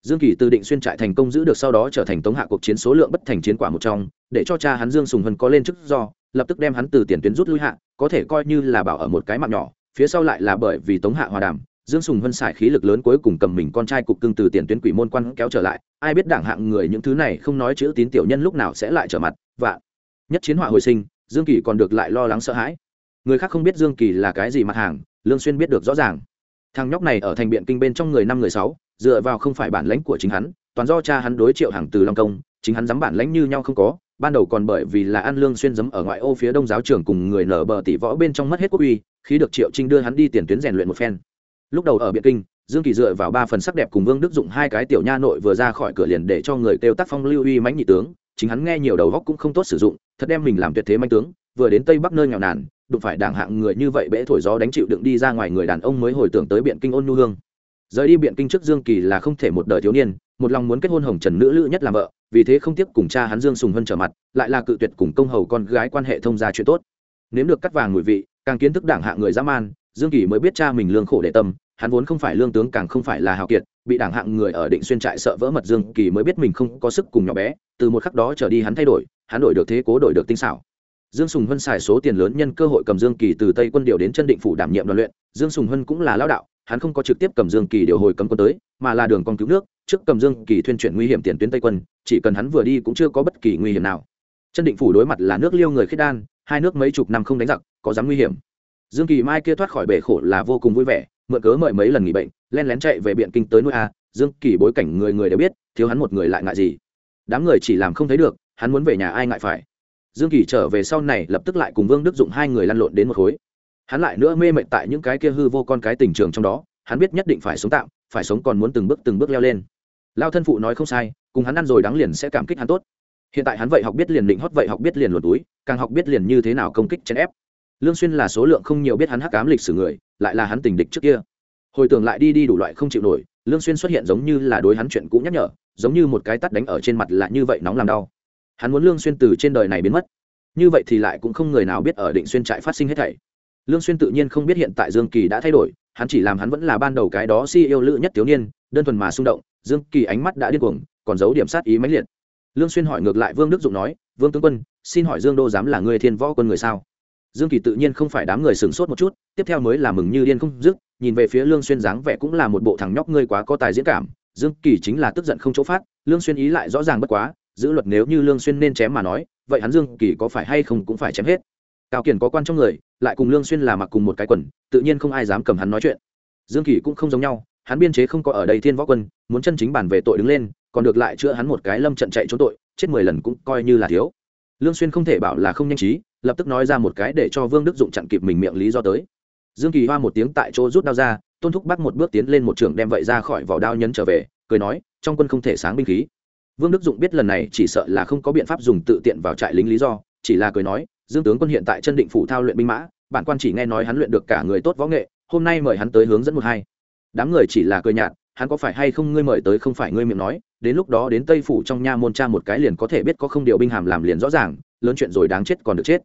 A: Dương kỳ từ định xuyên trại thành công giữ được sau đó trở thành tống hạ cuộc chiến số lượng bất thành chiến quả một trong, để cho cha hắn dương sùng hân có lên chức do, lập tức đem hắn từ tiền tuyến rút lui hạ, có thể coi như là bảo ở một cái mạng nhỏ, phía sau lại là bởi vì tống hạ hòa đàm dương sùng hân xài khí lực lớn cuối cùng cầm mình con trai cục cưng từ tiền tuyến quỷ môn quan kéo trở lại, ai biết đảng hạng người những thứ này không nói chữ tín tiểu nhân lúc nào sẽ lại trở mặt, và nhất chiến họa hồi sinh, dương kỳ còn được lại lo lắng sợ hãi. Người khác không biết dương kỳ là cái gì mặt hàng, lương xuyên biết được rõ ràng. Thằng nhóc này ở thành biện kinh bên trong người năm người sáu, dựa vào không phải bản lãnh của chính hắn, toàn do cha hắn đối triệu hàng từ long công, chính hắn dám bản lãnh như nhau không có, ban đầu còn bởi vì là an lương xuyên dấm ở ngoại ô phía đông giáo trường cùng người nở bờ tỷ võ bên trong mất hết quốc uy, khi được triệu trinh đưa hắn đi tiền tuyến rèn luyện một phen lúc đầu ở biện kinh, dương kỳ dựa vào ba phần sắc đẹp cùng vương đức dụng hai cái tiểu nha nội vừa ra khỏi cửa liền để cho người kêu tác phong lưu uy mãnh nhị tướng, chính hắn nghe nhiều đầu góc cũng không tốt sử dụng, thật đem mình làm tuyệt thế manh tướng, vừa đến tây bắc nơi nghèo nàn, đụng phải đảng hạng người như vậy bẽ thổi gió đánh chịu đựng đi ra ngoài người đàn ông mới hồi tưởng tới biện kinh ôn nhu hương. Rời đi biện kinh trước dương kỳ là không thể một đời thiếu niên, một lòng muốn kết hôn hồng trần nữ lữ nhất làm vợ, vì thế không tiếp cùng cha hắn dương sùng hân trở mặt, lại là cự tuyệt cùng công hầu con gái quan hệ thông gia chuyện tốt. Nếm được cắt vàng mùi vị, càng kiến thức đảng hạng người dã man dương kỳ mới biết cha mình lương khổ để tâm, hắn vốn không phải lương tướng càng không phải là hào kiệt, bị đảng hạng người ở định xuyên trại sợ vỡ mật dương kỳ mới biết mình không có sức cùng nhỏ bé, từ một khắc đó trở đi hắn thay đổi, hắn đổi được thế cố đổi được tinh xảo. Dương sùng hân xài số tiền lớn nhân cơ hội cầm dương kỳ từ tây quân điều đến chân định phủ đảm nhiệm đoàn luyện, dương sùng hân cũng là lao đạo, hắn không có trực tiếp cầm dương kỳ điều hồi cấm quân tới, mà là đường con cứu nước, trước cầm dương kỳ thuyên chuyển nguy hiểm tiền tuyến tây quân, chỉ cần hắn vừa đi cũng chưa có bất kỳ nguy hiểm nào. Chân định phủ đối mặt là nước liêu người khiết đan, hai nước mấy chục năm không đánh giặc, có dám nguy hiểm dương kỳ mai kia thoát khỏi bể khổ là vô cùng vui vẻ, mượn cớ mời mấy lần nghỉ bệnh, len lén chạy về biện kinh tới nuôi a, dương kỳ bối cảnh người người đều biết, thiếu hắn một người lại ngại gì. Đám người chỉ làm không thấy được, hắn muốn về nhà ai ngại phải. Dương kỳ trở về sau này lập tức lại cùng vương đức dụng hai người lăn lộn đến một khối. Hắn lại nữa mê mệt tại những cái kia hư vô con cái tình trường trong đó, hắn biết nhất định phải sống tạm, phải sống còn muốn từng bước từng bước leo lên. Lao thân phụ nói không sai, cùng hắn ăn rồi đáng liền sẽ cảm kích hắn tốt. Hiện tại hắn vậy học biết liền định hót, vậy học biết liền luồn túi, càng học biết liền như thế nào công kích chèn ép lương xuyên là số lượng không nhiều biết hắn hắc ám lịch sử người, lại là hắn tình địch trước kia. Hồi tưởng lại đi đi đủ loại không chịu nổi, lương xuyên xuất hiện giống như là đối hắn chuyện cũ nhắc nhở, giống như một cái tát đánh ở trên mặt là như vậy nóng làm đau. Hắn muốn lương xuyên từ trên đời này biến mất. Như vậy thì lại cũng không người nào biết ở định xuyên trại phát sinh hết thảy. Lương xuyên tự nhiên không biết hiện tại dương kỳ đã thay đổi, hắn chỉ làm hắn vẫn là ban đầu cái đó si yêu lữ nhất thiếu niên, đơn thuần mà xung động, dương kỳ ánh mắt đã điên cuồng, còn giấu điểm sát ý mãnh liệt. Lương xuyên hỏi ngược lại vương đức dụng nói, vương tướng quân, xin hỏi dương đô dám là người thiên võ quân người sao? Dương kỳ tự nhiên không phải đám người sửng sốt một chút, tiếp theo mới là mừng như điên không dứt, nhìn về phía lương xuyên dáng vẻ cũng là một bộ thằng nhóc ngươi quá có tài diễn cảm, dương kỳ chính là tức giận không chỗ phát, lương xuyên ý lại rõ ràng bất quá, giữ luật nếu như lương xuyên nên chém mà nói, vậy hắn dương kỳ có phải hay không cũng phải chém hết. Cao kiền có quan trong người, lại cùng lương xuyên là mặc cùng một cái quần, tự nhiên không ai dám cầm hắn nói chuyện. Dương kỳ cũng không giống nhau, hắn biên chế không có ở đây thiên võ quân, muốn chân chính bản về tội đứng lên, còn được lại chữa hắn một cái lâm trận chạy trốn tội, chết mười lần cũng coi như là thiếu. Lương xuyên không thể bảo là không nhanh trí lập tức nói ra một cái để cho vương đức dụng chặn kịp mình miệng lý do tới. Dương kỳ hoa một tiếng tại chỗ rút đao ra, tôn thúc bắt một bước tiến lên một trường đem vậy ra khỏi vỏ đao nhấn trở về, cười nói, trong quân không thể sáng binh khí. Vương đức dụng biết lần này chỉ sợ là không có biện pháp dùng tự tiện vào trại lính lý do, chỉ là cười nói, dương tướng quân hiện tại chân định phủ thao luyện binh mã, bản quan chỉ nghe nói hắn luyện được cả người tốt võ nghệ, hôm nay mời hắn tới hướng dẫn một hai. Đám người chỉ là cười nhạt, hắn có phải hay không ngươi mời tới không phải ngươi miệng nói, đến lúc đó đến tây phủ trong nha môn cha một cái liền có thể biết có không điều binh hàm làm liền rõ ràng, lớn chuyện rồi đáng chết còn được chết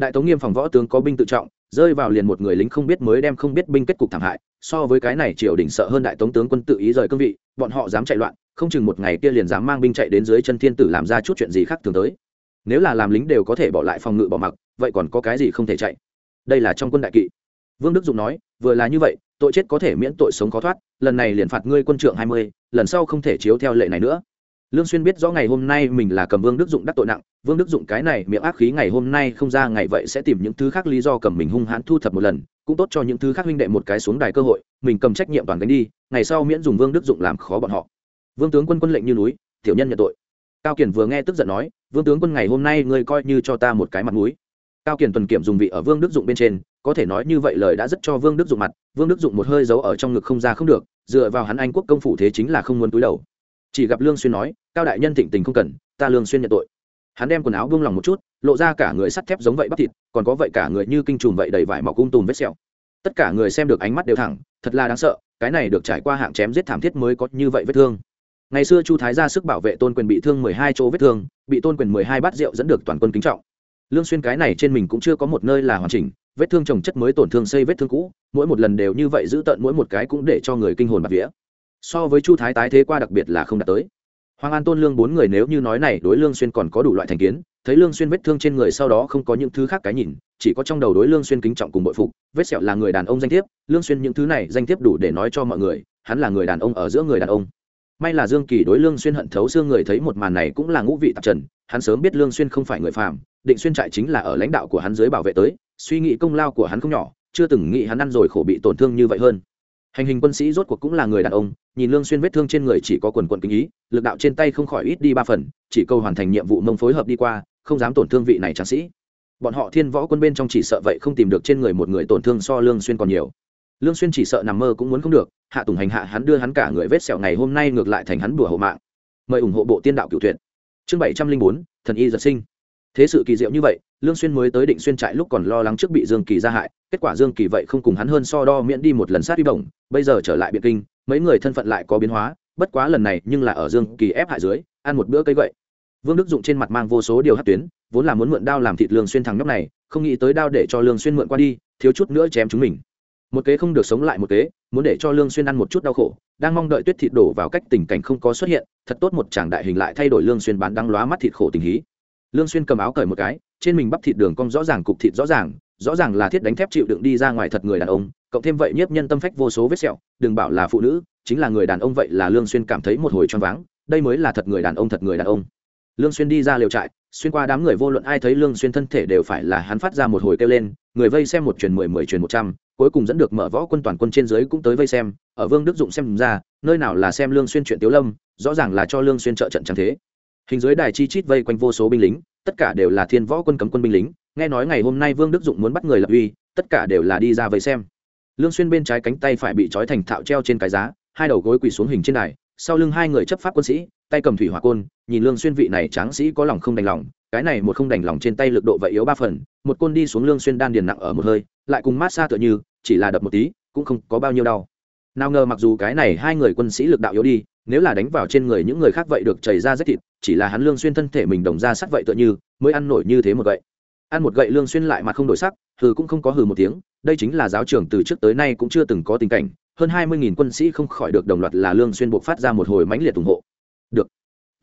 A: đại tống nghiêm phòng võ tướng có binh tự trọng, rơi vào liền một người lính không biết mới đem không biết binh kết cục thảm hại, so với cái này triều đình sợ hơn đại tống tướng quân tự ý rời cương vị, bọn họ dám chạy loạn, không chừng một ngày kia liền dám mang binh chạy đến dưới chân thiên tử làm ra chút chuyện gì khác thường tới. Nếu là làm lính đều có thể bỏ lại phòng ngự bỏ mặc, vậy còn có cái gì không thể chạy? Đây là trong quân đại kỵ. Vương đức dụng nói, vừa là như vậy, tội chết có thể miễn tội sống khó thoát, lần này liền phạt ngươi quân trượng hai mươi, lần sau không thể chiếu theo lệ này nữa lương xuyên biết rõ ngày hôm nay mình là cầm vương đức dụng đắc tội nặng, vương đức dụng cái này miệng ác khí ngày hôm nay không ra ngày vậy sẽ tìm những thứ khác lý do cầm mình hung hãn thu thập một lần, cũng tốt cho những thứ khác huynh đệ một cái xuống đài cơ hội, mình cầm trách nhiệm toàn gánh đi, ngày sau miễn dùng vương đức dụng làm khó bọn họ. Vương tướng quân quân lệnh như núi, tiểu nhân nhận tội. Cao kiển vừa nghe tức giận nói, vương tướng quân ngày hôm nay ngươi coi như cho ta một cái mặt mũi. Cao kiển tuần kiểm dùng vị ở vương đức dụng bên trên, có thể nói như vậy lời đã rất cho vương đức dụng mặt, vương đức dụng một hơi giấu ở trong ngực không ra không được, dựa vào hắn anh quốc công phủ thế chính là không muốn túi đầu chỉ gặp lương xuyên nói, cao đại nhân thịnh tình không cần, ta lương xuyên nhận tội. Hắn đem quần áo buông lỏng một chút, lộ ra cả người sắt thép giống vậy bắp thịt, còn có vậy cả người như kinh trùm vậy đầy vải mọc cung tùm vết sẹo. Tất cả người xem được ánh mắt đều thẳng, thật là đáng sợ, cái này được trải qua hạng chém giết thảm thiết mới có như vậy vết thương. Ngày xưa chu thái ra sức bảo vệ tôn quyền bị thương mười hai chỗ vết thương, bị tôn quyền mười hai bát rượu dẫn được toàn quân kính trọng. Lương xuyên cái này trên mình cũng chưa có một nơi là hoàn chỉnh, vết thương trồng chất mới tổn thương xây vết thương cũ, mỗi một lần đều như vậy giữ tận mỗi một cái cũng để cho người kinh hồn bạt vía so với chu thái tái thế qua đặc biệt là không đạt tới. Hoàng an tôn lương bốn người nếu như nói này đối lương xuyên còn có đủ loại thành kiến, thấy lương xuyên vết thương trên người sau đó không có những thứ khác cái nhìn, chỉ có trong đầu đối lương xuyên kính trọng cùng bội phục, vết sẹo là người đàn ông danh thiếp, lương xuyên những thứ này danh thiếp đủ để nói cho mọi người, hắn là người đàn ông ở giữa người đàn ông. May là dương kỳ đối lương xuyên hận thấu xương người thấy một màn này cũng là ngũ vị tạp trần, hắn sớm biết lương xuyên không phải người phàm, định xuyên trại chính là ở lãnh đạo của hắn dưới bảo vệ tới, suy nghĩ công lao của hắn không nhỏ, chưa từng nghĩ hắn ăn rồi khổ bị tổn thương như vậy hơn hành hình quân sĩ rốt cuộc cũng là người đàn ông, nhìn lương xuyên vết thương trên người chỉ có quần quần kinh ý, lực đạo trên tay không khỏi ít đi ba phần, chỉ câu hoàn thành nhiệm vụ mông phối hợp đi qua, không dám tổn thương vị này tráng sĩ. Bọn họ thiên võ quân bên trong chỉ sợ vậy không tìm được trên người một người tổn thương so lương xuyên còn nhiều. Lương xuyên chỉ sợ nằm mơ cũng muốn không được, hạ tùng hành hạ hắn đưa hắn cả người vết sẹo ngày hôm nay ngược lại thành hắn đùa hộ mạng. Mời ủng hộ bộ tiên đạo cửu tuyệt. Chương bảy trăm linh bốn, thần y giật sinh thế sự kỳ diệu như vậy, lương xuyên mới tới định xuyên trại lúc còn lo lắng trước bị dương kỳ ra hại, kết quả dương kỳ vậy không cùng hắn hơn so đo miễn đi một lần sát đi bổng, bây giờ trở lại biệt kinh, mấy người thân phận lại có biến hóa, bất quá lần này nhưng là ở dương kỳ ép hại dưới, ăn một bữa cây gậy. Vương đức dụng trên mặt mang vô số điều hất tuyến, vốn là muốn mượn đao làm thịt lương xuyên thằng nhóc này, không nghĩ tới đao để cho lương xuyên mượn qua đi, thiếu chút nữa chém chúng mình. Một kế không được sống lại một kế, muốn để cho lương xuyên ăn một chút đau khổ, đang mong đợi tuyết thịt đổ vào cách tình cảnh không có xuất hiện, thật tốt một chàng đại hình lại thay đổi lương xuyên bán đăng lóa mắt thịt khổ tình hí lương xuyên cầm áo cởi một cái, trên mình bắp thịt đường cong rõ ràng cục thịt rõ ràng rõ ràng là thiết đánh thép chịu đựng đi ra ngoài thật người đàn ông, cộng thêm vậy nhiếp nhân tâm phách vô số vết sẹo, đừng bảo là phụ nữ, chính là người đàn ông vậy là lương xuyên cảm thấy một hồi choáng váng, đây mới là thật người đàn ông thật người đàn ông. Lương xuyên đi ra liều trại, xuyên qua đám người vô luận ai thấy lương xuyên thân thể đều phải là hắn phát ra một hồi kêu lên, người vây xem một truyền mười mười truyền một trăm, cuối cùng dẫn được mở võ quân toàn quân trên dưới cũng tới vây xem, ở vương đức dụng xem ra, nơi nào là xem lương xuyên chuyện tiếu lâm, rõ ràng là cho lương xuyên trợ trận chẳng thế hình dưới đài chi chít vây quanh vô số binh lính, tất cả đều là thiên võ quân cấm quân binh lính, nghe nói ngày hôm nay vương đức dụng muốn bắt người lập uy, tất cả đều là đi ra vây xem. Lương xuyên bên trái cánh tay phải bị trói thành thạo treo trên cái giá, hai đầu gối quỳ xuống hình trên đài, sau lưng hai người chấp pháp quân sĩ, tay cầm thủy hỏa côn, nhìn lương xuyên vị này tráng sĩ có lòng không đành lòng, cái này một không đành lòng trên tay lực độ vậy yếu ba phần, một côn đi xuống lương xuyên đan điền nặng ở một hơi, lại cùng mát xa tựa như, chỉ là đập một tí, cũng không có bao nhiêu đau nào ngờ mặc dù cái này hai người quân sĩ lực đạo yếu đi, nếu là đánh vào trên người những người khác vậy được chảy ra rách thịt, chỉ là hắn lương xuyên thân thể mình đồng ra sắt vậy tựa như, mới ăn nổi như thế một gậy. Ăn một gậy lương xuyên lại mặt không đổi sắc, hừ cũng không có hừ một tiếng, đây chính là giáo trưởng từ trước tới nay cũng chưa từng có tình cảnh, hơn hai mươi nghìn quân sĩ không khỏi được đồng loạt là lương xuyên buộc phát ra một hồi mãnh liệt ủng hộ. Được.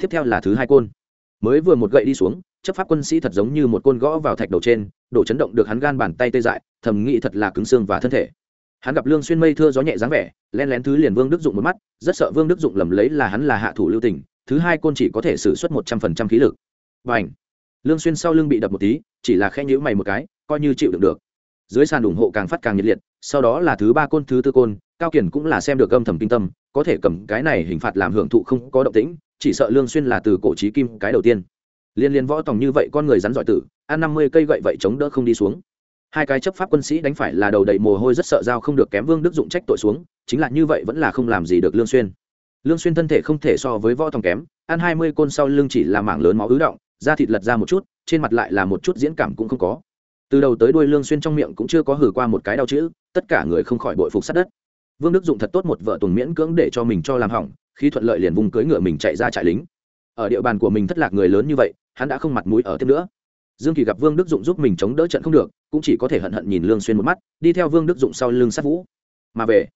A: Tiếp theo là thứ hai côn. Mới vừa một gậy đi xuống, chấp pháp quân sĩ thật giống như một côn gõ vào thạch đầu trên, đổ chấn động được hắn gan bàn tay tê dại, thầm nghĩ thật là cứng xương và thân thể hắn gặp lương xuyên mây thưa gió nhẹ dáng vẻ len lén thứ liền vương đức dụng một mắt, rất sợ vương đức dụng lầm lấy là hắn là hạ thủ lưu tình, thứ hai côn chỉ có thể sử xuất một trăm phần trăm khí lực. Bành! Lương xuyên sau lưng bị đập một tí, chỉ là khẽ nhíu mày một cái, coi như chịu đựng được. Dưới sàn ủng hộ càng phát càng nhiệt liệt, sau đó là thứ ba côn, thứ tư côn, cao kiển cũng là xem được âm thầm kinh tâm, có thể cầm cái này hình phạt làm hưởng thụ không có động tĩnh, chỉ sợ lương xuyên là từ cổ chí kim cái đầu tiên. Liên liên võ tòng như vậy con người rắn giỏi tử, ăn năm mươi cây gậy vậy chống đỡ không đi xuống hai cái chấp pháp quân sĩ đánh phải là đầu đầy mồ hôi rất sợ dao không được kém vương đức dụng trách tội xuống, chính là như vậy vẫn là không làm gì được lương xuyên. Lương xuyên thân thể không thể so với võ thòng kém, ăn hai mươi côn sau lưng chỉ là mảng lớn máu ứ động, da thịt lật ra một chút, trên mặt lại là một chút diễn cảm cũng không có. Từ đầu tới đuôi lương xuyên trong miệng cũng chưa có hử qua một cái đau chữ, tất cả người không khỏi bội phục sát đất. Vương đức dụng thật tốt một vợ tuần miễn cưỡng để cho mình cho làm hỏng, khi thuận lợi liền vùng cưỡi ngựa mình chạy ra trại lính. Ở địa bàn của mình thất lạc người lớn như vậy, hắn đã không mặt mũi ở tiếp nữa dương kỳ gặp vương đức dụng giúp mình chống đỡ trận không được, cũng chỉ có thể hận hận nhìn lương xuyên một mắt, đi theo vương đức dụng sau lưng sát vũ. Mà về,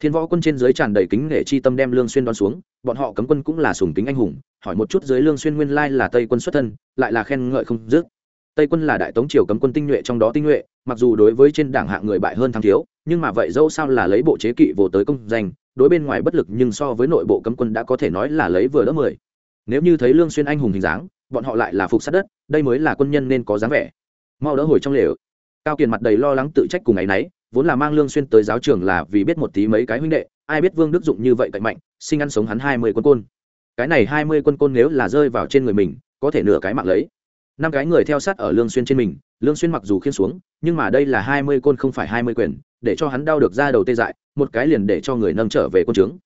A: thiên võ quân trên dưới tràn đầy kính nể chi tâm đem lương xuyên đón xuống, bọn họ cấm quân cũng là sùng kính anh hùng, hỏi một chút dưới lương xuyên nguyên lai là tây quân xuất thân, lại là khen ngợi không dứt. Tây quân là đại tống triều cấm quân tinh nhuệ trong đó tinh nhuệ, mặc dù đối với trên đảng hạng người bại hơn thắng thiếu, nhưng mà vậy dẫu sao là lấy bộ chế kỵ vô tới công danh, đối bên ngoài bất lực nhưng so với nội bộ cấm quân đã có thể nói là lấy vừa đỡ mười. Nếu như thấy lương xuyên anh hùng hình dáng bọn họ lại là phục sát đất, đây mới là quân nhân nên có dáng vẻ. Mau đỡ hồi trong lều. Cao kiền mặt đầy lo lắng tự trách cùng ngày nấy vốn là mang lương xuyên tới giáo trường là vì biết một tí mấy cái huynh đệ, ai biết vương đức dụng như vậy cạnh mạnh, sinh ăn sống hắn hai mươi quân côn. Cái này hai mươi quân côn nếu là rơi vào trên người mình, có thể nửa cái mạng lấy. Năm cái người theo sát ở lương xuyên trên mình, lương xuyên mặc dù khiên xuống, nhưng mà đây là hai mươi côn không phải hai mươi quyền, để cho hắn đau được ra đầu tê dại, một cái liền để cho người nâng trở về quân trướng.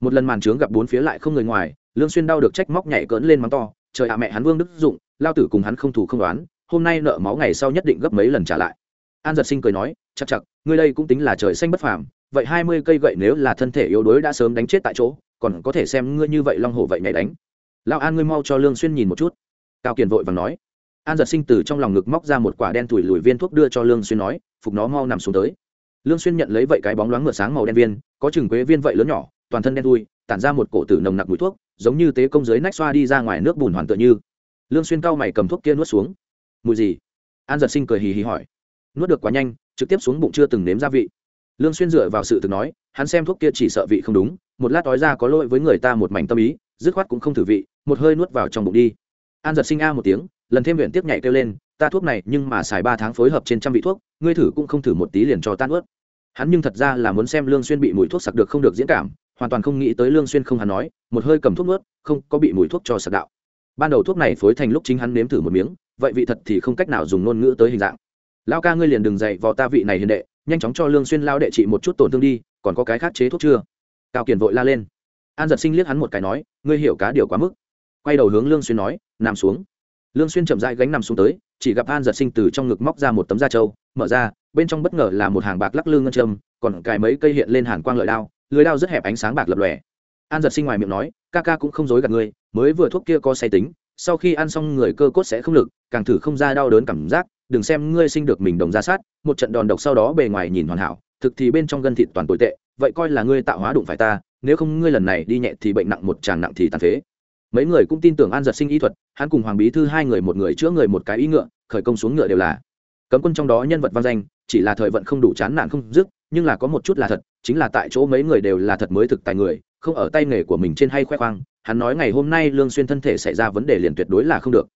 A: Một lần màn trướng gặp bốn phía lại không người ngoài, lương xuyên đau được trách móc nhảy cỡn lên mắng to trời ạ, mẹ hắn vương đức dụng, lao tử cùng hắn không thủ không đoán hôm nay nợ máu ngày sau nhất định gấp mấy lần trả lại. An giật sinh cười nói chắc chắc ngươi đây cũng tính là trời xanh bất phàm, vậy hai mươi cây gậy nếu là thân thể yếu đuối đã sớm đánh chết tại chỗ, còn có thể xem ngươi như vậy long hổ vậy nhảy đánh. Lao an ngươi mau cho lương xuyên nhìn một chút. Cao kiền vội vàng nói. An giật sinh từ trong lòng ngực móc ra một quả đen thủi lùi viên thuốc đưa cho lương xuyên nói, phục nó mau nằm xuống tới. Lương xuyên nhận lấy vậy cái bóng loáng mượt sáng màu đen viên, có chừng quế viên vậy lớn nhỏ, toàn thân đen thui, tản ra một cổ tử nồng nặc mùi thuốc giống như tế công dưới nách xoa đi ra ngoài nước bùn hoàn tựa như. Lương xuyên cao mày cầm thuốc kia nuốt xuống. Mùi gì? An giật sinh cười hì hì hỏi. Nuốt được quá nhanh, trực tiếp xuống bụng chưa từng nếm gia vị. Lương xuyên dựa vào sự thực nói, hắn xem thuốc kia chỉ sợ vị không đúng, một lát đói ra có lỗi với người ta một mảnh tâm ý, dứt khoát cũng không thử vị, một hơi nuốt vào trong bụng đi. An giật sinh a một tiếng, lần thêm huyện tiếp nhảy kêu lên, ta thuốc này, nhưng mà xài ba tháng phối hợp trên trăm vị thuốc, ngươi thử cũng không thử một tí liền cho tan ướt hắn nhưng thật ra là muốn xem lương xuyên bị mùi thuốc sặc được không được diễn cảm hoàn toàn không nghĩ tới lương xuyên không hắn nói, một hơi cầm thuốc nuốt, không có bị mùi thuốc cho sặc đạo. Ban đầu thuốc này phối thành lúc chính hắn nếm thử một miếng, vậy vị thật thì không cách nào dùng ngôn ngữ tới hình dạng. Lão ca ngươi liền đừng dạy vào ta vị này hiền đệ, nhanh chóng cho lương xuyên lao đệ trị một chút tổn thương đi, còn có cái khác chế thuốc chưa? Cao kiền vội la lên. An giật sinh liếc hắn một cái nói, ngươi hiểu cá điều quá mức. Quay đầu hướng lương xuyên nói, nằm xuống. Lương xuyên chậm rãi gánh nằm xuống tới, chỉ gặp an giật sinh từ trong ngực móc ra một tấm da trâu, mở ra, bên trong bất ngờ là một hàng bạc lắc lư ngân châm, còn cài mấy cây hiện lên hàn quang lợi đao lưới đao rất hẹp ánh sáng bạc lập lòe. An giật sinh ngoài miệng nói, ca ca cũng không dối gạt ngươi, mới vừa thuốc kia có say tính, sau khi ăn xong người cơ cốt sẽ không lực, càng thử không ra đau đớn cảm giác, đừng xem ngươi sinh được mình đồng ra sát, một trận đòn độc sau đó bề ngoài nhìn hoàn hảo, thực thì bên trong gân thịt toàn tồi tệ, vậy coi là ngươi tạo hóa đụng phải ta, nếu không ngươi lần này đi nhẹ thì bệnh nặng một chàng nặng thì tàn phế. Mấy người cũng tin tưởng an giật sinh y thuật, hắn cùng hoàng bí thư hai người một người chữa người một cái ý ngựa, khởi công xuống ngựa đều là. Cấm quân trong đó nhân vật văn danh, chỉ là thời vận không đủ chán nản không dứt, nhưng là có một chút là thật chính là tại chỗ mấy người đều là thật mới thực tài người, không ở tay nghề của mình trên hay khoe khoang, hắn nói ngày hôm nay lương xuyên thân thể xảy ra vấn đề liền tuyệt đối là không được.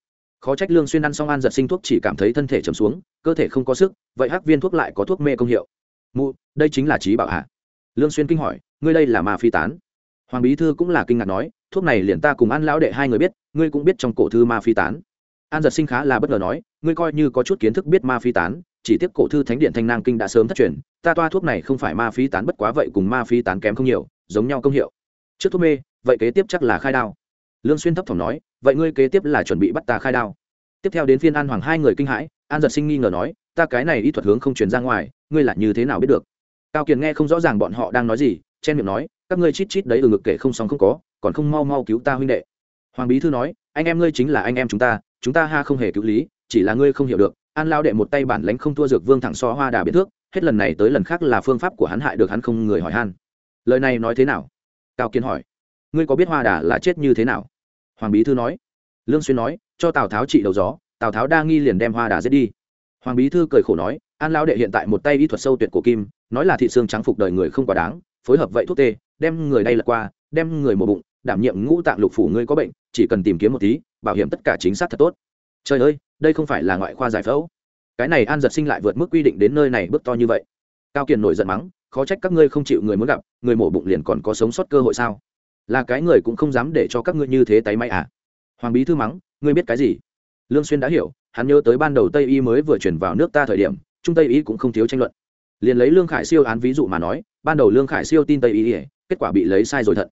A: Khó trách lương xuyên ăn xong an giật sinh thuốc chỉ cảm thấy thân thể trầm xuống, cơ thể không có sức, vậy hắc viên thuốc lại có thuốc mê công hiệu. Mụ, đây chính là trí bảo hạ lương xuyên kinh hỏi, ngươi đây là ma phi tán. Hoàng bí thư cũng là kinh ngạc nói, thuốc này liền ta cùng ăn lão đệ hai người biết, ngươi cũng biết trong cổ thư ma phi tán. An giật sinh khá là bất ngờ nói, ngươi coi như có chút kiến thức biết ma phi tán chỉ tiếc cổ thư thánh điện thanh nang kinh đã sớm thất truyền, ta toa thuốc này không phải ma phi tán bất quá vậy cùng ma phi tán kém không nhiều, giống nhau công hiệu. Trước thuốc mê, vậy kế tiếp chắc là khai đao. Lương xuyên thấp thỏm nói, vậy ngươi kế tiếp là chuẩn bị bắt ta khai đao. Tiếp theo đến phiên an hoàng hai người kinh hãi, an giật sinh nghi ngờ nói, ta cái này y thuật hướng không truyền ra ngoài, ngươi là như thế nào biết được? Cao kiền nghe không rõ ràng bọn họ đang nói gì, chen miệng nói, các ngươi chít chít đấy ừ ngực kể không xong không có, còn không mau mau cứu ta huynh đệ. Hoàng bí thư nói, anh em ngươi chính là anh em chúng ta chúng ta ha không hề cứu lý, chỉ là ngươi không hiểu được an lao đệ một tay bản lãnh không thua dược vương thẳng so hoa đà biến thước, hết lần này tới lần khác là phương pháp của hắn hại được hắn không người hỏi han. Lời này nói thế nào? Cao kiến hỏi. Ngươi có biết hoa đà là chết như thế nào? Hoàng bí thư nói. Lương xuyên nói, cho tào tháo trị đầu gió, tào tháo đa nghi liền đem hoa đà giết đi. Hoàng bí thư cười khổ nói, an lao đệ hiện tại một tay y thuật sâu tuyệt cổ kim, nói là thị xương trắng phục đời người không quá đáng, phối hợp vậy thuốc tê, đem người đây lật qua, đem người một bụng, đảm nhiệm ngũ tạng lục phủ ngươi có bệnh, chỉ cần tìm kiếm một tí, bảo hiểm tất cả chính xác thật tốt. Trời ơi! Đây không phải là ngoại khoa giải phẫu. Cái này an giật sinh lại vượt mức quy định đến nơi này bước to như vậy. Cao kiền nổi giận mắng, khó trách các ngươi không chịu người muốn gặp, người mổ bụng liền còn có sống sót cơ hội sao? Là cái người cũng không dám để cho các ngươi như thế tay may à? Hoàng bí thư mắng, ngươi biết cái gì? Lương xuyên đã hiểu, hắn nhớ tới ban đầu tây y mới vừa chuyển vào nước ta thời điểm, trung tây y cũng không thiếu tranh luận. Liền lấy lương khải siêu án ví dụ mà nói, ban đầu lương khải siêu tin tây y, kết quả bị lấy sai rồi thận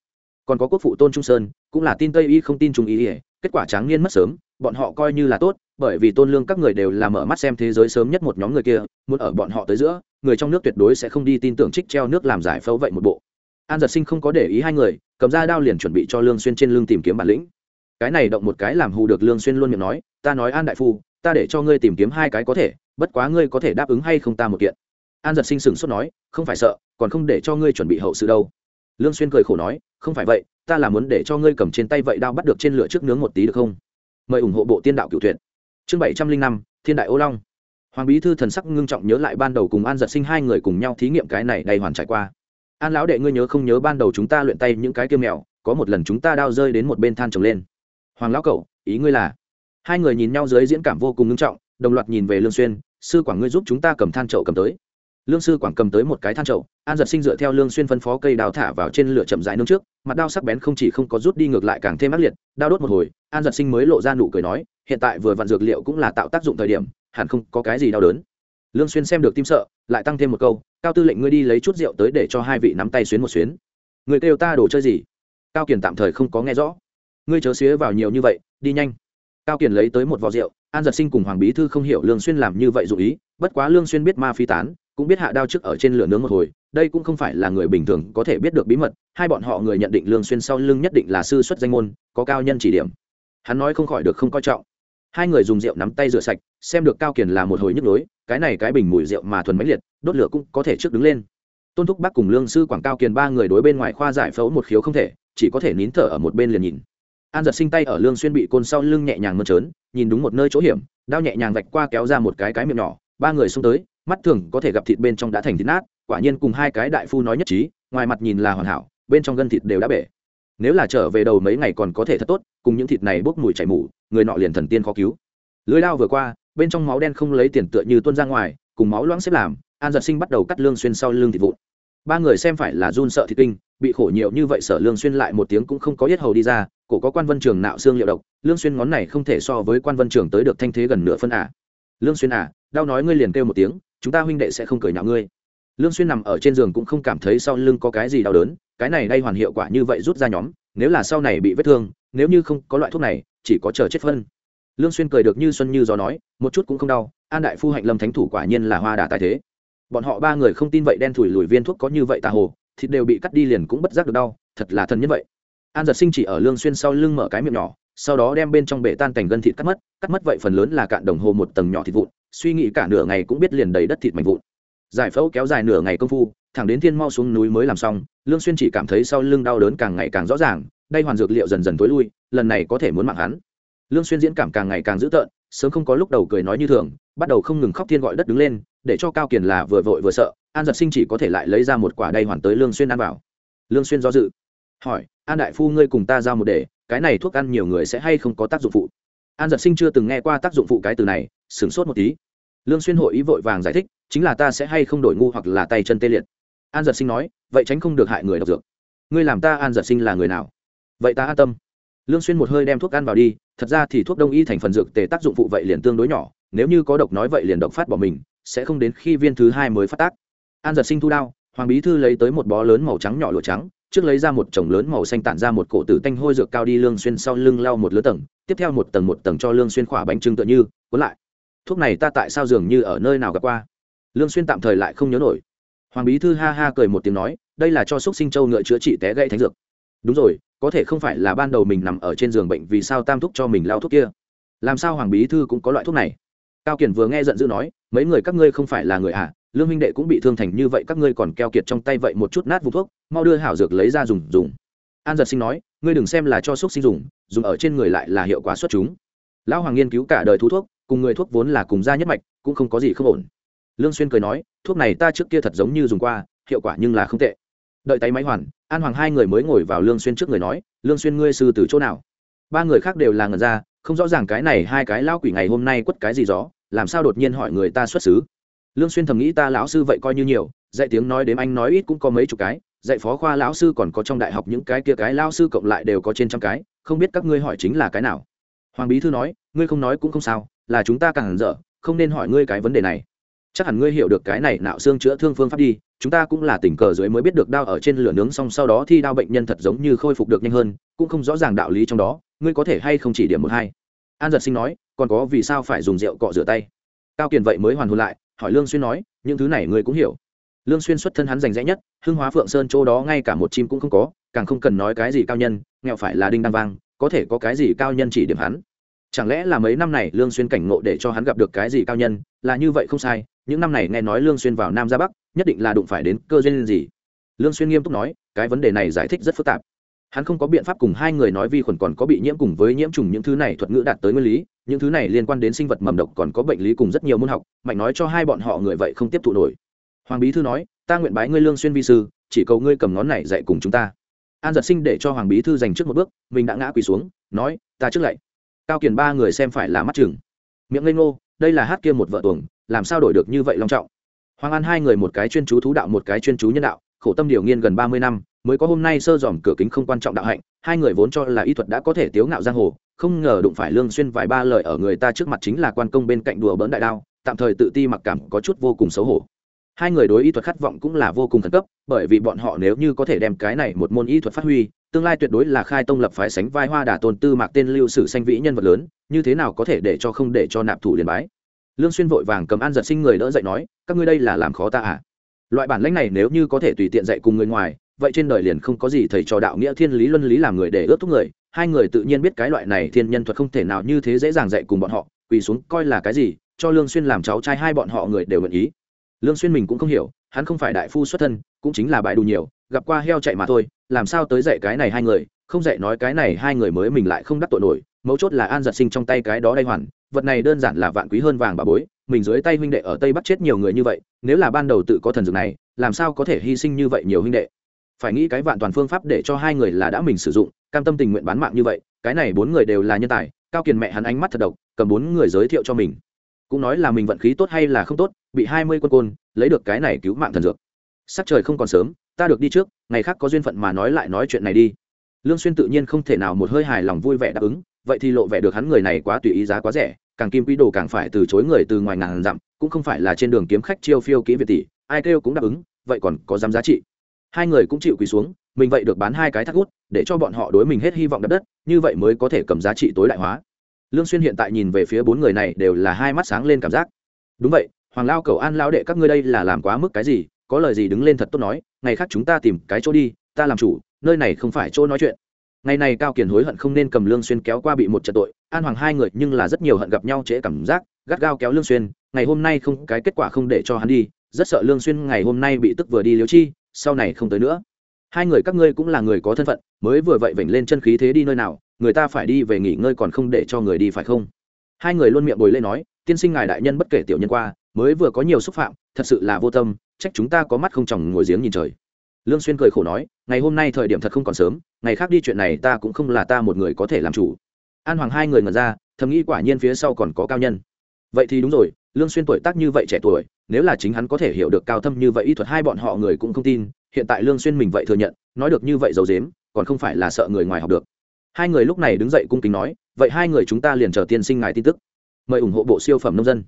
A: còn có quốc phụ tôn trung sơn, cũng là tin tây y không tin trung y kết quả tráng niên mất sớm, bọn họ coi như là tốt, bởi vì tôn lương các người đều là mở mắt xem thế giới sớm nhất một nhóm người kia, muốn ở bọn họ tới giữa, người trong nước tuyệt đối sẽ không đi tin tưởng trích treo nước làm giải phẫu vậy một bộ. An giật sinh không có để ý hai người, cầm ra đao liền chuẩn bị cho lương xuyên trên lưng tìm kiếm bản lĩnh. Cái này động một cái làm hù được lương xuyên luôn miệng nói, ta nói an đại phu, ta để cho ngươi tìm kiếm hai cái có thể, bất quá ngươi có thể đáp ứng hay không ta một kiện. An giật sinh sừng sốt nói, không phải sợ, còn không để cho ngươi chuẩn bị hậu sự đâu. Lương xuyên cười khổ nói, không phải vậy ta là muốn để cho ngươi cầm trên tay vậy đao bắt được trên lửa trước nướng một tí được không? Mời ủng hộ bộ tiên đạo cửu tuyệt. Chương bảy trăm linh năm, thiên đại ô long. Hoàng bí thư thần sắc ngưng trọng nhớ lại ban đầu cùng an giật sinh hai người cùng nhau thí nghiệm cái này đầy hoàn trải qua. An lão đệ ngươi nhớ không nhớ ban đầu chúng ta luyện tay những cái kia mèo, có một lần chúng ta đao rơi đến một bên than trồng lên. Hoàng lão cậu, ý ngươi là? Hai người nhìn nhau dưới diễn cảm vô cùng ngưng trọng, đồng loạt nhìn về lương xuyên, sư quảng ngươi giúp chúng ta cầm than chậu cầm tới lương sư quảng cầm tới một cái than chậu, an giật sinh dựa theo lương xuyên phân phó cây đào thả vào trên lửa chậm rãi nướng trước, mặt đao sắc bén không chỉ không có rút đi ngược lại càng thêm ác liệt, đao đốt một hồi, an giật sinh mới lộ ra nụ cười nói, hiện tại vừa vặn dược liệu cũng là tạo tác dụng thời điểm, hẳn không có cái gì đau đớn. Lương xuyên xem được tim sợ, lại tăng thêm một câu, cao tư lệnh ngươi đi lấy chút rượu tới để cho hai vị nắm tay xuyến một xuyến. Người kêu ta đồ chơi gì? Cao kiền tạm thời không có nghe rõ. Ngươi chớ xía vào nhiều như vậy, đi nhanh. Cao kiền lấy tới một vò rượu, an giật sinh cùng hoàng bí thư không hiểu lương xuyên làm như vậy dụ ý, bất quá lương xuyên biết ma phi tán cũng biết hạ đao trước ở trên lửa nướng một hồi, đây cũng không phải là người bình thường có thể biết được bí mật, hai bọn họ người nhận định lương xuyên sau lưng nhất định là sư xuất danh môn, có cao nhân chỉ điểm. Hắn nói không khỏi được không coi trọng. Hai người dùng rượu nắm tay rửa sạch, xem được cao kiền là một hồi nhức nhối, cái này cái bình mùi rượu mà thuần mãnh liệt, đốt lửa cũng có thể trước đứng lên. Tôn thúc bắc cùng lương sư quảng cao kiền ba người đối bên ngoài khoa giải phẫu một khiếu không thể, chỉ có thể nín thở ở một bên liền nhìn. An giật sinh tay ở lương xuyên bị côn sau lưng nhẹ nhàng mơn trớn, nhìn đúng một nơi chỗ hiểm, đao nhẹ nhàng vạch qua kéo ra một cái cái miệng nhỏ, ba người xung tới mắt thường có thể gặp thịt bên trong đã thành thịt nát, quả nhiên cùng hai cái đại phu nói nhất trí, ngoài mặt nhìn là hoàn hảo, bên trong gân thịt đều đã bể. Nếu là trở về đầu mấy ngày còn có thể thật tốt, cùng những thịt này bốc mùi chảy mủ người nọ liền thần tiên khó cứu. Lưới lao vừa qua, bên trong máu đen không lấy tiền tựa như tuôn ra ngoài, cùng máu loãng xếp làm, an giật sinh bắt đầu cắt lương xuyên sau lưng thịt vụn. Ba người xem phải là run sợ thịt kinh, bị khổ nhiều như vậy sở lương xuyên lại một tiếng cũng không có yết hầu đi ra, cổ có quan vân trường nạo xương liệu độc, lương xuyên ngón này không thể so với quan vân trường tới được thanh thế gần nửa phân à. Lương xuyên à đau nói ngươi liền kêu một tiếng chúng ta huynh đệ sẽ không cười nhạo ngươi. Lương xuyên nằm ở trên giường cũng không cảm thấy sau lưng có cái gì đau đớn, cái này đây hoàn hiệu quả như vậy rút ra nhóm, nếu là sau này bị vết thương, nếu như không có loại thuốc này, chỉ có chờ chết phân. Lương xuyên cười được như xuân như gió nói, một chút cũng không đau, an đại phu hạnh lâm thánh thủ quả nhiên là hoa đà tài thế. Bọn họ ba người không tin vậy đen thủi lùi viên thuốc có như vậy tà hồ, thịt đều bị cắt đi liền cũng bất giác được đau, thật là thần như vậy. An giật sinh chỉ ở lương xuyên sau lưng mở cái miệng nhỏ, sau đó đem bên trong bể tan cảnh gân thịt cắt mất cắt mất vậy phần lớn là cạn đồng hồ một tầng nhỏ thịt vụn suy nghĩ cả nửa ngày cũng biết liền đầy đất thịt mạnh vụn. Giải phẫu kéo dài nửa ngày công phu, thẳng đến thiên mau xuống núi mới làm xong, lương xuyên chỉ cảm thấy sau lưng đau đớn càng ngày càng rõ ràng đây hoàn dược liệu dần dần tối lui, lần này có thể muốn mạng hắn. Lương xuyên diễn cảm càng ngày càng dữ tợn, sớm không có lúc đầu cười nói như thường, bắt đầu không ngừng khóc thiên gọi đất đứng lên, để cho cao kiền là vừa vội vừa sợ, an giật sinh chỉ có thể lại lấy ra một quả đây hoàn tới lương xuyên ăn vào. Lương xuyên do dự, hỏi, an đại phu ngươi cùng ta giao một để, cái này thuốc ăn nhiều người sẽ hay không có tác dụng phụ? An giật sinh chưa từng nghe qua tác dụng phụ cái từ này, sửng sốt một tí. Lương xuyên hội ý vội vàng giải thích, chính là ta sẽ hay không đổi ngu hoặc là tay chân tê liệt. An giật sinh nói, vậy tránh không được hại người độc dược. Ngươi làm ta an giật sinh là người nào? Vậy ta an tâm. Lương xuyên một hơi đem thuốc ăn vào đi, thật ra thì thuốc đông y thành phần dược tề tác dụng phụ vậy liền tương đối nhỏ, nếu như có độc nói vậy liền độc phát bỏ mình, sẽ không đến khi viên thứ hai mới phát tác. An giật sinh thu đao, hoàng bí thư lấy tới một bó lớn màu trắng nhỏ lụa trắng trước lấy ra một chồng lớn màu xanh tản ra một cổ tử tanh hôi dược cao đi lương xuyên sau lưng lau một lứa tầng, tiếp theo một tầng một tầng cho lương xuyên khỏa bánh trưng tựa như, cuốn lại. Thuốc này ta tại sao dường như ở nơi nào gặp qua? Lương xuyên tạm thời lại không nhớ nổi. Hoàng bí thư ha ha cười một tiếng nói, đây là cho xúc sinh châu ngựa chữa trị té gãy thánh dược. Đúng rồi, có thể không phải là ban đầu mình nằm ở trên giường bệnh vì sao tam thúc cho mình lao thuốc kia. Làm sao hoàng bí thư cũng có loại thuốc này? Cao kiển vừa nghe giận dữ nói, mấy người các ngươi không phải là người à lương huynh đệ cũng bị thương thành như vậy, các ngươi còn keo kiệt trong tay vậy một chút nát vùng thuốc, mau đưa hảo dược lấy ra dùng dùng. An giật sinh nói, ngươi đừng xem là cho xúc sinh dùng dùng ở trên người lại là hiệu quả xuất chúng. Lão hoàng nghiên cứu cả đời thú thuốc, cùng người thuốc vốn là cùng da nhất mạch, cũng không có gì không ổn. Lương xuyên cười nói, thuốc này ta trước kia thật giống như dùng qua, hiệu quả nhưng là không tệ. Đợi tay máy hoàn, an hoàng hai người mới ngồi vào lương xuyên trước người nói, lương xuyên ngươi sư từ chỗ nào? Ba người khác đều là ngẩn ra, không rõ ràng cái này hai cái lão quỷ ngày hôm nay quất cái gì gió, làm sao đột nhiên hỏi người ta xuất xứ lương xuyên thầm nghĩ ta lão sư vậy coi như nhiều, dạy tiếng nói đếm anh nói ít cũng có mấy chục cái, dạy phó khoa lão sư còn có trong đại học những cái kia cái lão sư cộng lại đều có trên trăm cái, không biết các ngươi hỏi chính là cái nào. Hoàng bí thư nói, ngươi không nói cũng không sao, là chúng ta càng dở, không nên hỏi ngươi cái vấn đề này. Chắc hẳn ngươi hiểu được cái này nạo xương chữa thương phương pháp đi, chúng ta cũng là tình cờ dưới mới biết được đao ở trên lửa nướng xong sau đó thi đao bệnh nhân thật giống như khôi phục được nhanh hơn, cũng không rõ ràng đạo lý trong đó, ngươi có thể hay không chỉ điểm một hai. An giật sinh nói, còn có vì sao phải dùng rượu cọ rửa tay? Cao kiền vậy mới hoàn hồn lại hỏi lương xuyên nói, những thứ này ngươi cũng hiểu. Lương xuyên xuất thân hắn rành rẽ nhất, hưng hóa phượng sơn chỗ đó ngay cả một chim cũng không có, càng không cần nói cái gì cao nhân, nghèo phải là đinh đăng vang, có thể có cái gì cao nhân chỉ điểm hắn. Chẳng lẽ là mấy năm này lương xuyên cảnh ngộ để cho hắn gặp được cái gì cao nhân, là như vậy không sai, những năm này nghe nói lương xuyên vào nam ra bắc, nhất định là đụng phải đến cơ duyên gì. Lương xuyên nghiêm túc nói, cái vấn đề này giải thích rất phức tạp. Hắn không có biện pháp cùng hai người nói vi khuẩn còn có bị nhiễm cùng với nhiễm trùng những thứ này thuật ngữ đạt tới nguyên lý những thứ này liên quan đến sinh vật mầm độc còn có bệnh lý cùng rất nhiều môn học, mạnh nói cho hai bọn họ người vậy không tiếp thụ nổi. Hoàng bí thư nói, ta nguyện bái ngươi lương xuyên vi sư, chỉ cầu ngươi cầm ngón này dạy cùng chúng ta. An giật sinh để cho hoàng bí thư dành trước một bước, mình đã ngã quỳ xuống, nói, ta trước lạy. Cao kiền ba người xem phải là mắt chừng. Miệng lên ngô, đây là hát kia một vợ tuồng, làm sao đổi được như vậy long trọng? Hoàng an hai người một cái chuyên chú thú đạo, một cái chuyên chú nhân đạo, khổ tâm điều nghiên gần ba mươi năm, mới có hôm nay sơ dòm cửa kính không quan trọng đạo hạnh, hai người vốn cho là y thuật đã có thể tiếu ngạo giang hồ không ngờ đụng phải lương xuyên vài ba lời ở người ta trước mặt chính là quan công bên cạnh đùa bỡn đại đao, tạm thời tự ti mặc cảm có chút vô cùng xấu hổ. Hai người đối y thuật khát vọng cũng là vô cùng khẩn cấp, bởi vì bọn họ nếu như có thể đem cái này một môn y thuật phát huy, tương lai tuyệt đối là khai tông lập phái sánh vai hoa đà tôn tư mạc tên lưu sử sanh vĩ nhân vật lớn, như thế nào có thể để cho không để cho nạp thủ liền bái? Lương xuyên vội vàng cầm an giật sinh người đỡ dậy nói, các ngươi đây là làm khó ta à? Loại bản lĩnh này nếu như có thể tùy tiện dạy cùng người ngoài, vậy trên đời liền không có gì thầy trò đạo nghĩa thiên lý luân lý làm người để ước thúc người hai người tự nhiên biết cái loại này thiên nhân thuật không thể nào như thế dễ dàng dạy cùng bọn họ, quỳ xuống coi là cái gì, cho lương xuyên làm cháu trai hai bọn họ người đều nguyện ý. Lương xuyên mình cũng không hiểu, hắn không phải đại phu xuất thân, cũng chính là bại đủ nhiều, gặp qua heo chạy mà thôi, làm sao tới dạy cái này hai người, không dạy nói cái này hai người mới mình lại không đắc tội nổi, mấu chốt là an giật sinh trong tay cái đó đây hoàn, vật này đơn giản là vạn quý hơn vàng bà bối, mình dưới tay huynh đệ ở tây bắt chết nhiều người như vậy, nếu là ban đầu tự có thần dược này, làm sao có thể hy sinh như vậy nhiều huynh đệ? Phải nghĩ cái vạn toàn phương pháp để cho hai người là đã mình sử dụng cam tâm tình nguyện bán mạng như vậy, cái này bốn người đều là nhân tài, cao kiền mẹ hắn ánh mắt thật độc, cầm bốn người giới thiệu cho mình. Cũng nói là mình vận khí tốt hay là không tốt, bị hai mươi quân côn, lấy được cái này cứu mạng thần dược. Sắc trời không còn sớm, ta được đi trước, ngày khác có duyên phận mà nói lại nói chuyện này đi. Lương xuyên tự nhiên không thể nào một hơi hài lòng vui vẻ đáp ứng, vậy thì lộ vẻ được hắn người này quá tùy ý giá quá rẻ, càng kim quý đồ càng phải từ chối người từ ngoài ngàn dặm, cũng không phải là trên đường kiếm khách chiêu phiêu kỹ việt tỷ, ai kêu cũng đáp ứng, vậy còn có dám giá trị. Hai người cũng chịu quỳ xuống mình vậy được bán hai cái thắt gút, để cho bọn họ đối mình hết hy vọng đập đất, như vậy mới có thể cầm giá trị tối đại hóa. Lương xuyên hiện tại nhìn về phía bốn người này đều là hai mắt sáng lên cảm giác. Đúng vậy, hoàng lao cầu an lao đệ các ngươi đây là làm quá mức cái gì, có lời gì đứng lên thật tốt nói, ngày khác chúng ta tìm cái chỗ đi, ta làm chủ, nơi này không phải chỗ nói chuyện. Ngày này cao kiền hối hận không nên cầm lương xuyên kéo qua bị một trận tội, an hoàng hai người nhưng là rất nhiều hận gặp nhau trễ cảm giác, gắt gao kéo lương xuyên, ngày hôm nay không, cái kết quả không để cho hắn đi, rất sợ lương xuyên ngày hôm nay bị tức vừa đi liếu chi, sau này không tới nữa hai người các ngươi cũng là người có thân phận, mới vừa vậy vểnh lên chân khí thế đi nơi nào, người ta phải đi về nghỉ ngơi còn không để cho người đi phải không? Hai người luôn miệng bồi lên nói, tiên sinh ngài đại nhân bất kể tiểu nhân qua, mới vừa có nhiều xúc phạm, thật sự là vô tâm, trách chúng ta có mắt không chồng ngồi giếng nhìn trời. Lương xuyên cười khổ nói, ngày hôm nay thời điểm thật không còn sớm, ngày khác đi chuyện này ta cũng không là ta một người có thể làm chủ. An hoàng hai người ngẩn ra, thầm nghĩ quả nhiên phía sau còn có cao nhân. Vậy thì đúng rồi, lương xuyên tuổi tác như vậy trẻ tuổi, nếu là chính hắn có thể hiểu được cao thâm như vậy y thuật hai bọn họ người cũng không tin hiện tại lương xuyên mình vậy thừa nhận, nói được như vậy dầu dếm còn không phải là sợ người ngoài học được. Hai người lúc này đứng dậy cung kính nói, vậy hai người chúng ta liền chờ tiên sinh ngài tin tức. Mời ủng hộ bộ siêu phẩm nông dân.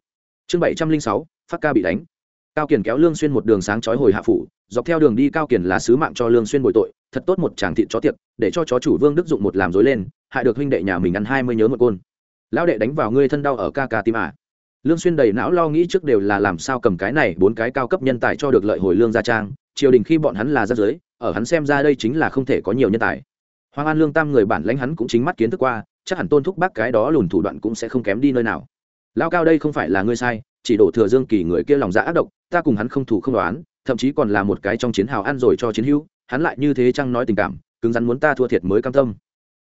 A: Chương bảy trăm linh sáu, phát ca bị đánh. Cao kiền kéo lương xuyên một đường sáng chói hồi hạ phủ, dọc theo đường đi cao kiền là sứ mạng cho lương xuyên bồi tội, thật tốt một chàng thịt chó tiệc, để cho chó chủ vương đức dụng một làm dối lên, hại được huynh đệ nhà mình ăn hai mươi nhớ một côn. Lão đệ đánh vào ngươi thân đau ở ca ca tim à. Lương xuyên đầy não lo nghĩ trước đều là làm sao cầm cái này, bốn cái cao cấp nhân tài cho được lợi hồi lương gia trang triều đình khi bọn hắn là ra dưới ở hắn xem ra đây chính là không thể có nhiều nhân tài. Hoàng an lương tam người bản lãnh hắn cũng chính mắt kiến thức qua, chắc hẳn tôn thúc bác cái đó lùn thủ đoạn cũng sẽ không kém đi nơi nào. Lao cao đây không phải là ngươi sai, chỉ đổ thừa dương kỳ người kia lòng dạ ác độc, ta cùng hắn không thủ không đoán, thậm chí còn là một cái trong chiến hào ăn rồi cho chiến hữu, hắn lại như thế chăng nói tình cảm, cứng rắn muốn ta thua thiệt mới cam tâm.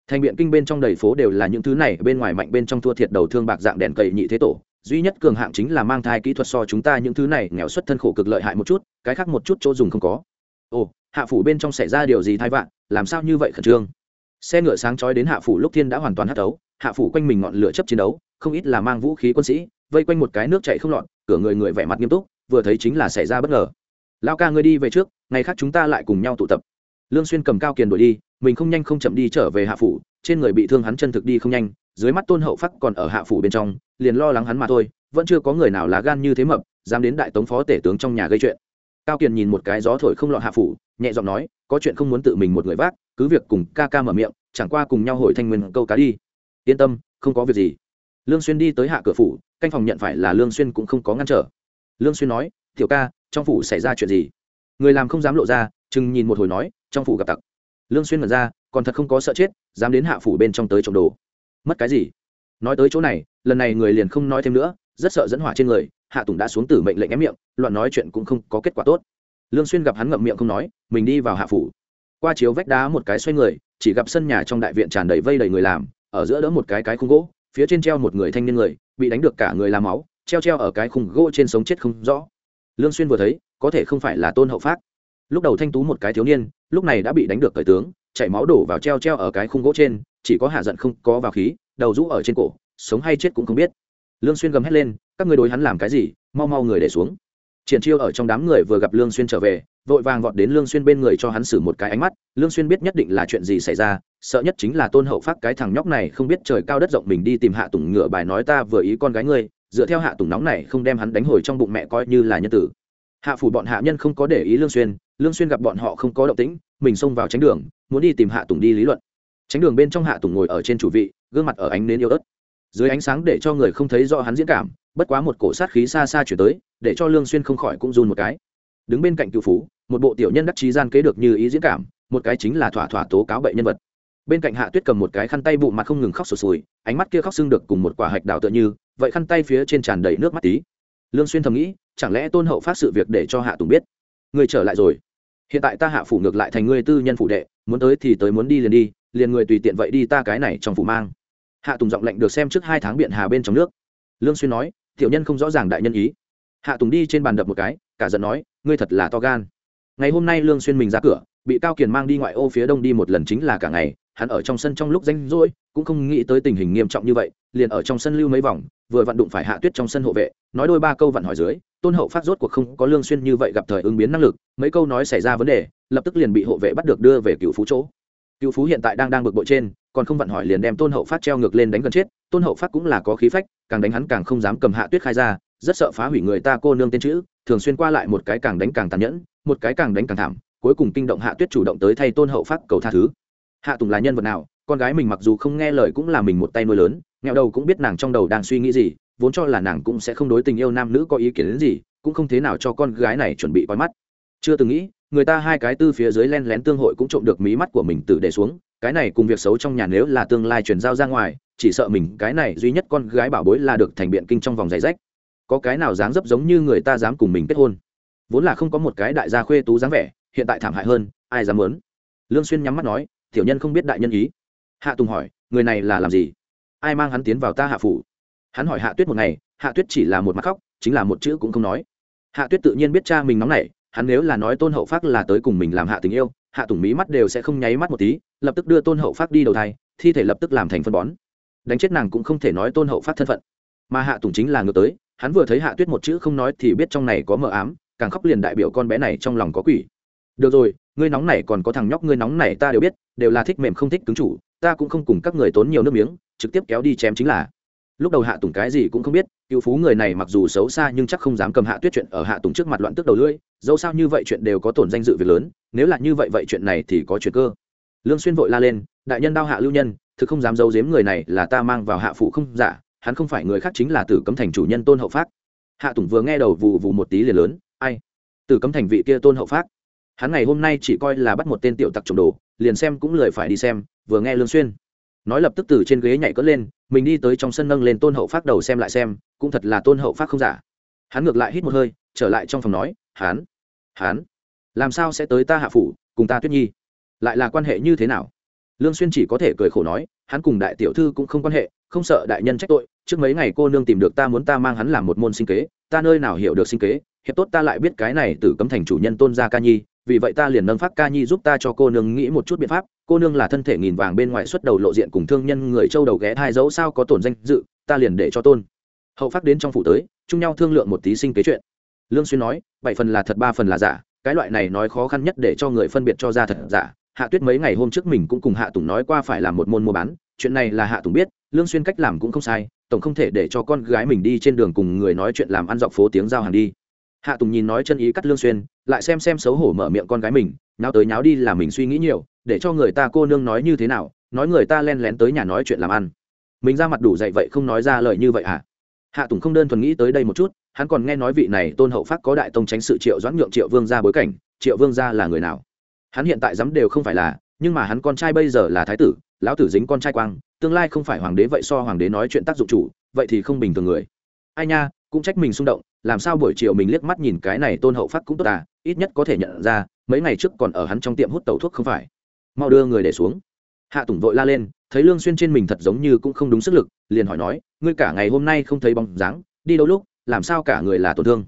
A: Thành biện kinh bên trong đầy phố đều là những thứ này, bên ngoài mạnh bên trong thua thiệt đầu thương bạc dạng đèn cậy nhị thế tổ, duy nhất cường hạng chính là mang thai kỹ thuật so chúng ta những thứ này nghèo xuất thân khổ cực lợi hại một chút cái khác một chút chỗ dùng không có. Ồ, hạ phủ bên trong xảy ra điều gì thai vạn làm sao như vậy khẩn trương? Xe ngựa sáng chói đến hạ phủ lúc thiên đã hoàn toàn hắt đấu hạ phủ quanh mình ngọn lửa chấp chiến đấu, không ít là mang vũ khí quân sĩ, vây quanh một cái nước chạy không lọt, cửa người người vẻ mặt nghiêm túc, vừa thấy chính là xảy ra bất ngờ. Lao ca ngươi đi về trước, ngày khác chúng ta lại cùng nhau tụ tập. Lương xuyên cầm cao kiền đuổi đi, mình không nhanh không chậm đi trở về hạ phủ, trên người bị thương hắn chân thực đi không nhanh, dưới mắt tôn hậu phắc còn ở hạ phủ bên trong, liền lo lắng hắn mà thôi, vẫn chưa có người nào lá gan như thế mập, dám đến đại tống phó tể tướng trong nhà gây chuyện cao kiền nhìn một cái gió thổi không lọt hạ phủ, nhẹ giọng nói, có chuyện không muốn tự mình một người vác, cứ việc cùng ca ca mở miệng, chẳng qua cùng nhau hồi thanh nguyên câu cá đi. Yên tâm, không có việc gì. Lương xuyên đi tới hạ cửa phủ, canh phòng nhận phải là lương xuyên cũng không có ngăn trở. Lương xuyên nói, tiểu ca, trong phủ xảy ra chuyện gì? Người làm không dám lộ ra, chừng nhìn một hồi nói, trong phủ gặp tặc. Lương xuyên mở ra, còn thật không có sợ chết, dám đến hạ phủ bên trong tới trộm đồ. Mất cái gì? Nói tới chỗ này, lần này người liền không nói thêm nữa, rất sợ dẫn hỏa trên người hạ tùng đã xuống tử mệnh lệnh ém miệng, loạn nói chuyện cũng không có kết quả tốt. Lương xuyên gặp hắn ngậm miệng không nói, mình đi vào hạ phủ. Qua chiếu vách đá một cái xoay người, chỉ gặp sân nhà trong đại viện tràn đầy vây đầy người làm, ở giữa đỡ một cái cái khung gỗ, phía trên treo một người thanh niên người, bị đánh được cả người làm máu, treo treo ở cái khung gỗ trên sống chết không rõ. Lương xuyên vừa thấy, có thể không phải là tôn hậu phát lúc đầu thanh tú một cái thiếu niên, lúc này đã bị đánh được cởi tướng, chảy máu đổ vào treo treo ở cái khung gỗ trên, chỉ có hạ giận không có vào khí, đầu rũ ở trên cổ, sống hay chết cũng không biết lương xuyên gầm hét lên, các ngươi đối hắn làm cái gì? Mau mau người để xuống. Triển chiêu ở trong đám người vừa gặp lương xuyên trở về, vội vàng vọt đến lương xuyên bên người cho hắn xử một cái ánh mắt. Lương xuyên biết nhất định là chuyện gì xảy ra, sợ nhất chính là tôn hậu phát cái thằng nhóc này không biết trời cao đất rộng mình đi tìm hạ tùng ngựa bài nói ta vừa ý con gái ngươi, dựa theo hạ tùng nóng này không đem hắn đánh hồi trong bụng mẹ coi như là nhân tử. Hạ phủ bọn hạ nhân không có để ý lương xuyên lương xuyên gặp bọn họ không có động tĩnh, mình xông vào tránh đường, muốn đi tìm hạ tùng đi lý luận. Tránh đường bên trong hạ tùng ngồi ở trên chủ vị, gương mặt ở ánh nến yêu ớt dưới ánh sáng để cho người không thấy rõ hắn diễn cảm, bất quá một cổ sát khí xa xa chuyển tới, để cho lương xuyên không khỏi cũng run một cái. Đứng bên cạnh cựu phú, một bộ tiểu nhân đắc trí gian kế được như ý diễn cảm, một cái chính là thỏa thỏa tố cáo bệnh nhân vật. Bên cạnh hạ tuyết cầm một cái khăn tay bụng mặt không ngừng khóc sụt sùi, ánh mắt kia khóc sưng được cùng một quả hạch đào tựa như, vậy khăn tay phía trên tràn đầy nước mắt tí. Lương xuyên thầm nghĩ, chẳng lẽ tôn hậu phát sự việc để cho hạ tùng biết? Người trở lại rồi. Hiện tại ta hạ phủ ngược lại thành ngươi tư nhân phủ đệ, muốn tới thì tới, muốn đi liền đi, liền người tùy tiện vậy đi, ta cái này trong phủ mang hạ tùng giọng lệnh được xem trước hai tháng biện hà bên trong nước. Lương xuyên nói, tiểu nhân không rõ ràng đại nhân ý. Hạ tùng đi trên bàn đập một cái, cả giận nói, ngươi thật là to gan. Ngày hôm nay lương xuyên mình ra cửa, bị cao kiền mang đi ngoại ô phía đông đi một lần chính là cả ngày, hắn ở trong sân trong lúc danh rỗi, cũng không nghĩ tới tình hình nghiêm trọng như vậy, liền ở trong sân lưu mấy vòng, vừa vặn đụng phải hạ tuyết trong sân hộ vệ, nói đôi ba câu vặn hỏi dưới, tôn hậu phát rốt cuộc không có lương xuyên như vậy gặp thời ứng biến năng lực, mấy câu nói xảy ra vấn đề, lập tức liền bị hộ vệ bắt được đưa về cựu phú chỗ cựu phú hiện tại đang đang bực bội trên, còn không vặn hỏi liền đem tôn hậu phát treo ngược lên đánh gần chết. Tôn hậu phát cũng là có khí phách, càng đánh hắn càng không dám cầm hạ tuyết khai ra, rất sợ phá hủy người ta cô nương tên chữ, thường xuyên qua lại một cái càng đánh càng tàn nhẫn, một cái càng đánh càng thảm, cuối cùng kinh động hạ tuyết chủ động tới thay tôn hậu phát cầu tha thứ. Hạ tùng là nhân vật nào? Con gái mình mặc dù không nghe lời cũng là mình một tay nuôi lớn, nghèo đầu cũng biết nàng trong đầu đang suy nghĩ gì, vốn cho là nàng cũng sẽ không đối tình yêu nam nữ có ý kiến đến gì, cũng không thế nào cho con gái này chuẩn bị coi mắt. Chưa từng nghĩ người ta hai cái tư phía dưới len lén tương hội cũng trộm được mí mắt của mình tự để xuống, cái này cùng việc xấu trong nhà nếu là tương lai chuyển giao ra ngoài, chỉ sợ mình cái này duy nhất con gái bảo bối là được thành biện kinh trong vòng giày rách. Có cái nào dáng dấp giống như người ta dám cùng mình kết hôn? Vốn là không có một cái đại gia khuê tú dáng vẻ, hiện tại thảm hại hơn, ai dám muốn? Lương xuyên nhắm mắt nói, tiểu nhân không biết đại nhân ý. Hạ tùng hỏi, người này là làm gì? Ai mang hắn tiến vào ta hạ phủ? Hắn hỏi hạ tuyết một ngày, hạ tuyết chỉ là một mặt khóc, chính là một chữ cũng không nói. Hạ tuyết tự nhiên biết cha mình nóng nảy hắn nếu là nói tôn hậu phát là tới cùng mình làm hạ tình yêu, hạ tùng mí mắt đều sẽ không nháy mắt một tí, lập tức đưa tôn hậu phát đi đầu thai, thi thể lập tức làm thành phân bón. Đánh chết nàng cũng không thể nói tôn hậu phát thân phận. Mà hạ tùng chính là ngược tới, hắn vừa thấy hạ tuyết một chữ không nói thì biết trong này có mờ ám, càng khóc liền đại biểu con bé này trong lòng có quỷ. Được rồi, ngươi nóng này còn có thằng nhóc ngươi nóng này ta đều biết, đều là thích mềm không thích cứng chủ, ta cũng không cùng các người tốn nhiều nước miếng, trực tiếp kéo đi chém chính là lúc đầu hạ tùng cái gì cũng không biết cựu phú người này mặc dù xấu xa nhưng chắc không dám cầm hạ tuyết chuyện ở hạ tùng trước mặt loạn tức đầu lưỡi, dẫu sao như vậy chuyện đều có tổn danh dự việc lớn, nếu là như vậy vậy chuyện này thì có chuyện cơ. Lương xuyên vội la lên, đại nhân đao hạ lưu nhân, thực không dám giấu giếm người này là ta mang vào hạ phủ không giả, hắn không phải người khác chính là tử cấm thành chủ nhân tôn hậu phát hạ tùng vừa nghe đầu vụ vụ một tí liền lớn, ai? Tử cấm thành vị kia tôn hậu phát hắn ngày hôm nay chỉ coi là bắt một tên tiểu tặc trộm đồ, liền xem cũng lười phải đi xem, vừa nghe lương xuyên nói lập tức từ trên ghế nhảy cất lên, mình đi tới trong sân nâng lên tôn hậu phát đầu xem lại xem, cũng thật là tôn hậu phát không giả. Hắn ngược lại hít một hơi, trở lại trong phòng nói, hắn hắn, làm sao sẽ tới ta hạ phủ, cùng ta tuyết nhi? Lại là quan hệ như thế nào? Lương xuyên chỉ có thể cười khổ nói, hắn cùng đại tiểu thư cũng không quan hệ, không sợ đại nhân trách tội, trước mấy ngày cô nương tìm được ta muốn ta mang hắn làm một môn sinh kế, ta nơi nào hiểu được sinh kế, hiệp tốt ta lại biết cái này từ cấm thành chủ nhân tôn gia ca nhi vì vậy ta liền nâng phát ca nhi giúp ta cho cô nương nghĩ một chút biện pháp, cô nương là thân thể nghìn vàng bên ngoài xuất đầu lộ diện cùng thương nhân người châu đầu ghé hai dấu sao có tổn danh dự, ta liền để cho tôn. Hậu phát đến trong phủ tới, chung nhau thương lượng một tí sinh kế chuyện. Lương xuyên nói, bảy phần là thật, ba phần là giả, cái loại này nói khó khăn nhất để cho người phân biệt cho ra thật, giả. Hạ tuyết mấy ngày hôm trước mình cũng cùng hạ tùng nói qua phải làm một môn mua bán, chuyện này là hạ tùng biết, lương xuyên cách làm cũng không sai, tổng không thể để cho con gái mình đi trên đường cùng người nói chuyện làm ăn dọc phố tiếng giao hàng đi hạ tùng nhìn nói chân ý cắt lương xuyên, lại xem xem xấu hổ mở miệng con gái mình, nháo tới nháo đi là mình suy nghĩ nhiều, để cho người ta cô nương nói như thế nào, nói người ta len lén tới nhà nói chuyện làm ăn. Mình ra mặt đủ dậy vậy không nói ra lời như vậy à? hạ tùng không đơn thuần nghĩ tới đây một chút, hắn còn nghe nói vị này tôn hậu phát có đại tông tránh sự triệu doãn nhượng triệu vương ra bối cảnh, triệu vương ra là người nào? Hắn hiện tại dám đều không phải là, nhưng mà hắn con trai bây giờ là thái tử, lão tử dính con trai quang, tương lai không phải hoàng đế vậy so hoàng đế nói chuyện tác dụng chủ, vậy thì không bình thường người. Ai nha cũng trách mình xung động, làm sao buổi chiều mình liếc mắt nhìn cái này tôn hậu phát cũng tốt à ít nhất có thể nhận ra, mấy ngày trước còn ở hắn trong tiệm hút tẩu thuốc không phải. Mau đưa người để xuống. Hạ tùng vội la lên, thấy lương xuyên trên mình thật giống như cũng không đúng sức lực, liền hỏi nói, ngươi cả ngày hôm nay không thấy bóng dáng, đi đâu lúc, làm sao cả người là tổn thương?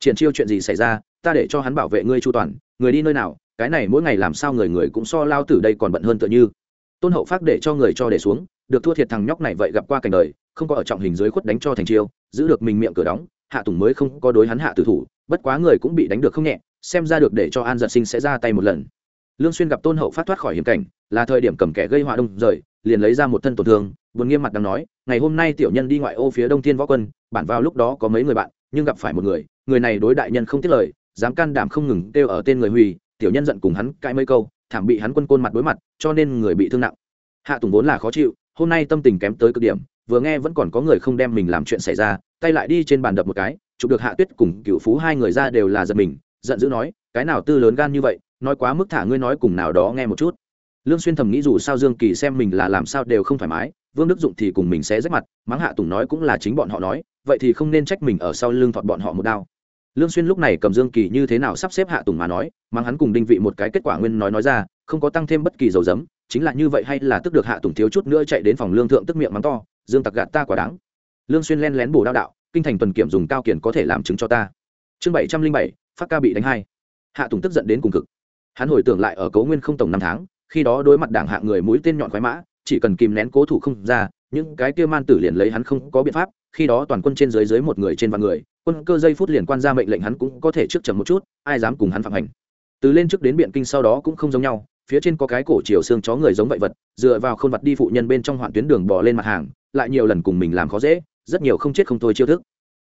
A: Triển chiêu chuyện gì xảy ra, ta để cho hắn bảo vệ ngươi chu toàn, người đi nơi nào, cái này mỗi ngày làm sao người người cũng so lao tử đây còn bận hơn tựa như. Tôn hậu phát để cho người cho để xuống, được thua thiệt thằng nhóc này vậy gặp qua cảnh đời không có ở trọng hình dưới khuất đánh cho thành chiêu, giữ được mình miệng cửa đóng, hạ tùng mới không có đối hắn hạ tử thủ, bất quá người cũng bị đánh được không nhẹ, xem ra được để cho an giật sinh sẽ ra tay một lần. Lương xuyên gặp tôn hậu phát thoát khỏi hiểm cảnh, là thời điểm cầm kẻ gây họa đông rời, liền lấy ra một thân tổn thương, buồn nghiêm mặt đang nói, ngày hôm nay tiểu nhân đi ngoại ô phía đông thiên võ quân, bản vào lúc đó có mấy người bạn, nhưng gặp phải một người người này đối đại nhân không tiếc lời, dám can đảm không ngừng kêu ở tên người huy tiểu nhân giận cùng hắn cãi mấy câu, thảm bị hắn quân côn mặt đối mặt, cho nên người bị thương nặng. Hạ tùng vốn là khó chịu, hôm nay tâm tình kém tới cực điểm vừa nghe vẫn còn có người không đem mình làm chuyện xảy ra, tay lại đi trên bàn đập một cái, chụp được hạ tuyết cùng cựu phú hai người ra đều là giật mình, giận dữ nói, cái nào tư lớn gan như vậy, nói quá mức thả ngươi nói cùng nào đó nghe một chút. Lương xuyên thầm nghĩ dù sao dương kỳ xem mình là làm sao đều không thoải mái, vương đức dụng thì cùng mình sẽ rách mặt mắng hạ tùng nói cũng là chính bọn họ nói, vậy thì không nên trách mình ở sau lưng thọt bọn họ một đao. Lương xuyên lúc này cầm dương kỳ như thế nào sắp xếp hạ tùng mà nói mắng hắn cùng đinh vị một cái kết quả nguyên nói nói ra, không có tăng thêm bất kỳ dầu dấm chính là như vậy hay là tức được hạ tùng thiếu chút nữa chạy đến phòng lương thượng tức miệng mắng to dương tặc gạt ta quả đáng. Lương xuyên len lén bổ đao đạo, kinh thành tuần kiểm dùng cao kiển có thể làm chứng cho ta. Chương bảy trăm linh bảy, phát ca bị đánh hai. Hạ tùng tức giận đến cùng cực. Hắn hồi tưởng lại ở cấu nguyên không tổng năm tháng, khi đó đối mặt đảng hạ người mũi tên nhọn khoái mã, chỉ cần kìm nén cố thủ không ra, những cái kia man tử liền lấy hắn không có biện pháp, khi đó toàn quân trên dưới dưới một người trên vạn người, quân cơ dây phút liền quan ra mệnh lệnh hắn cũng có thể trước chậm một chút, ai dám cùng hắn phạm hành. Từ lên trước đến biện kinh sau đó cũng không giống nhau, phía trên có cái cổ chiều xương chó người giống vậy vật, dựa vào không vật đi phụ nhân bên trong hoạn tuyến đường bò lên mặt hàng lại nhiều lần cùng mình làm khó dễ, rất nhiều không chết không thôi chiêu thức.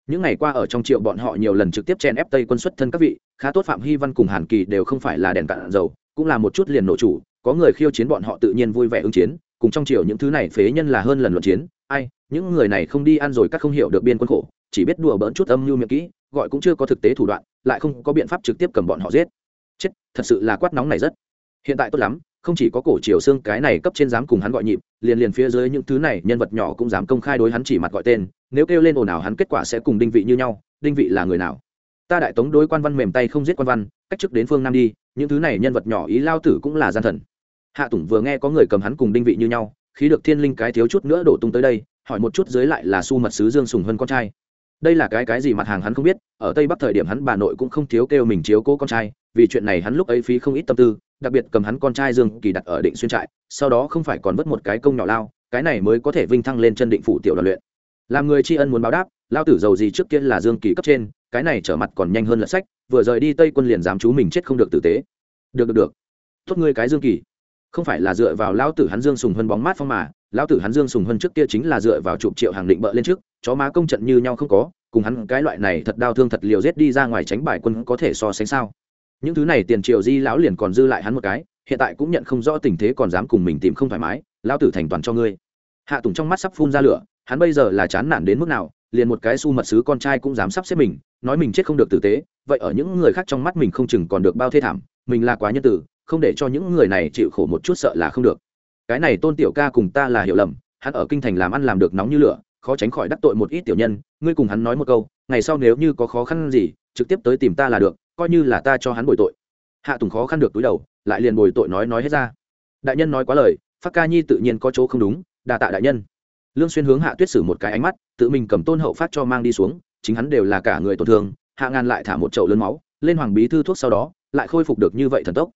A: Những ngày qua ở trong triệu bọn họ nhiều lần trực tiếp chen ép tây quân xuất thân các vị, khá tốt phạm hy văn cùng hàn kỳ đều không phải là đèn cạn dầu, cũng là một chút liền nổ chủ, có người khiêu chiến bọn họ tự nhiên vui vẻ ứng chiến, cùng trong triều những thứ này phế nhân là hơn lần luận chiến. Ai, những người này không đi ăn rồi các không hiểu được biên quân khổ, chỉ biết đùa bỡn chút âm mưu miệng kỹ, gọi cũng chưa có thực tế thủ đoạn, lại không có biện pháp trực tiếp cầm bọn họ giết. Chết, thật sự là quát nóng này rất. Hiện tại tốt lắm không chỉ có cổ triều xương cái này cấp trên dám cùng hắn gọi nhịp, liền liền phía dưới những thứ này nhân vật nhỏ cũng dám công khai đối hắn chỉ mặt gọi tên, nếu kêu lên ồn ào hắn kết quả sẽ cùng đinh vị như nhau, đinh vị là người nào? Ta đại tống đối quan văn mềm tay không giết quan văn, cách chức đến phương nam đi, những thứ này nhân vật nhỏ ý lao tử cũng là gian thần. Hạ tùng vừa nghe có người cầm hắn cùng đinh vị như nhau, khí được thiên linh cái thiếu chút nữa đổ tung tới đây, hỏi một chút dưới lại là su mật sứ dương sùng hơn con trai. Đây là cái cái gì mặt hàng hắn không biết, ở tây bắc thời điểm hắn bà nội cũng không thiếu kêu mình chiếu cố con trai, vì chuyện này hắn lúc ấy phí không ít tâm tư đặc biệt cầm hắn con trai dương kỳ đặt ở định xuyên trại, sau đó không phải còn vất một cái công nhỏ lao, cái này mới có thể vinh thăng lên chân định phủ tiểu đoàn luyện. Làm người tri ân muốn báo đáp, lao tử giàu gì trước kia là dương kỳ cấp trên, cái này trở mặt còn nhanh hơn lật sách, vừa rời đi tây quân liền dám chú mình chết không được tử tế. Được được được. Tốt ngươi cái dương kỳ. Không phải là dựa vào lao tử hắn dương sùng hơn bóng mát phong mà, lao tử hắn dương sùng hơn trước kia chính là dựa vào chục triệu hàng định bợ lên trước, chó má công trận như nhau không có, cùng hắn cái loại này thật đau thương thật liều rét đi ra ngoài tránh bài quân có thể so sánh sao? Những thứ này tiền triều di lão liền còn dư lại hắn một cái, hiện tại cũng nhận không rõ tình thế còn dám cùng mình tìm không thoải mái lao tử thành toàn cho ngươi. Hạ tùng trong mắt sắp phun ra lửa, hắn bây giờ là chán nản đến mức nào, liền một cái su mật sứ con trai cũng dám sắp xếp mình, nói mình chết không được tử tế, vậy ở những người khác trong mắt mình không chừng còn được bao thê thảm, mình là quá nhân tử, không để cho những người này chịu khổ một chút sợ là không được. Cái này tôn tiểu ca cùng ta là hiểu lầm, hắn ở kinh thành làm ăn làm được nóng như lửa, khó tránh khỏi đắc tội một ít tiểu nhân, ngươi cùng hắn nói một câu, ngày sau nếu như có khó khăn gì, trực tiếp tới tìm ta là được coi như là ta cho hắn bồi tội. Hạ tùng khó khăn được túi đầu, lại liền bồi tội nói nói hết ra. Đại nhân nói quá lời, phát ca nhi tự nhiên có chỗ không đúng, đa tạ đại nhân. Lương xuyên hướng hạ tuyết sử một cái ánh mắt, tự mình cầm tôn hậu phát cho mang đi xuống, chính hắn đều là cả người tổn thương, hạ ngàn lại thả một chậu lớn máu, lên hoàng bí thư thuốc sau đó, lại khôi phục được như vậy thần tốc.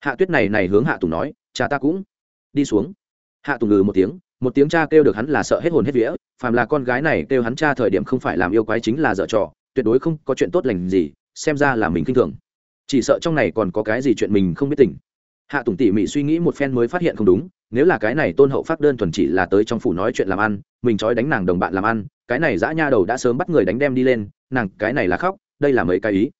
A: Hạ tuyết này này hướng hạ tùng nói, cha ta cũng đi xuống. Hạ tùng ngừ một tiếng một tiếng cha kêu được hắn là sợ hết hồn hết vía, phàm là con gái này kêu hắn cha thời điểm không phải làm yêu quái chính là dở trò, tuyệt đối không có chuyện tốt lành gì xem ra là mình kinh thường. Chỉ sợ trong này còn có cái gì chuyện mình không biết tỉnh hạ tùng tỉ mỉ suy nghĩ một phen mới phát hiện không đúng, nếu là cái này tôn hậu phát đơn thuần chỉ là tới trong phủ nói chuyện làm ăn, mình trói đánh nàng đồng bạn làm ăn, cái này dã nha đầu đã sớm bắt người đánh đem đi lên, nàng, cái này là khóc, đây là mấy cái ý.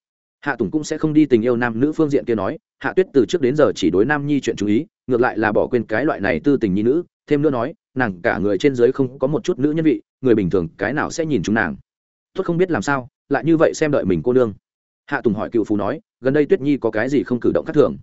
A: Hạ tùng cũng sẽ không đi tình yêu nam nữ phương diện kia nói, hạ tuyết từ trước đến giờ chỉ đối nam nhi chuyện chú ý, ngược lại là bỏ quên cái loại này tư tình nhi nữ, thêm nữa nói, nàng cả người trên dưới không có một chút nữ nhân vị, người bình thường cái nào sẽ nhìn chúng nàng. Tốt không biết làm sao, lại như vậy xem đợi mình cô nương hạ tùng hỏi cựu phú nói, gần đây tuyết nhi có cái gì không cử động khác thường?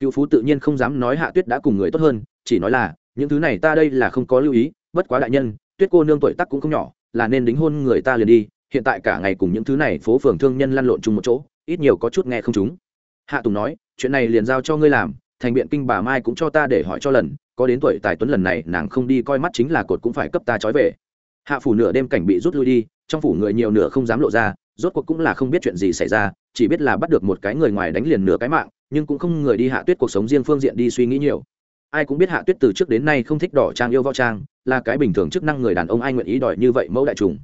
A: Cựu phú tự nhiên không dám nói hạ tuyết đã cùng người tốt hơn, chỉ nói là, những thứ này ta đây là không có lưu ý, bất quá đại nhân, tuyết cô nương tuổi tắc cũng không nhỏ, là nên đính hôn người ta liền đi, hiện tại cả ngày cùng những thứ này phố phường thương nhân lăn lộn chung một chỗ, ít nhiều có chút nghe không chúng. Hạ tùng nói, chuyện này liền giao cho ngươi làm, thành biện kinh bà mai cũng cho ta để hỏi cho lần, có đến tuổi tài tuấn lần này, nàng không đi coi mắt chính là cột cũng phải cấp ta trói về. Hạ phủ nửa đêm cảnh bị rút lui đi, trong phủ người nhiều nửa không dám lộ ra, rốt cuộc cũng là không biết chuyện gì xảy ra chỉ biết là bắt được một cái người ngoài đánh liền nửa cái mạng, nhưng cũng không người đi hạ tuyết cuộc sống riêng phương diện đi suy nghĩ nhiều. Ai cũng biết hạ tuyết từ trước đến nay không thích đỏ trang yêu võ trang, là cái bình thường chức năng người đàn ông ai nguyện ý đòi như vậy mẫu đại trùng.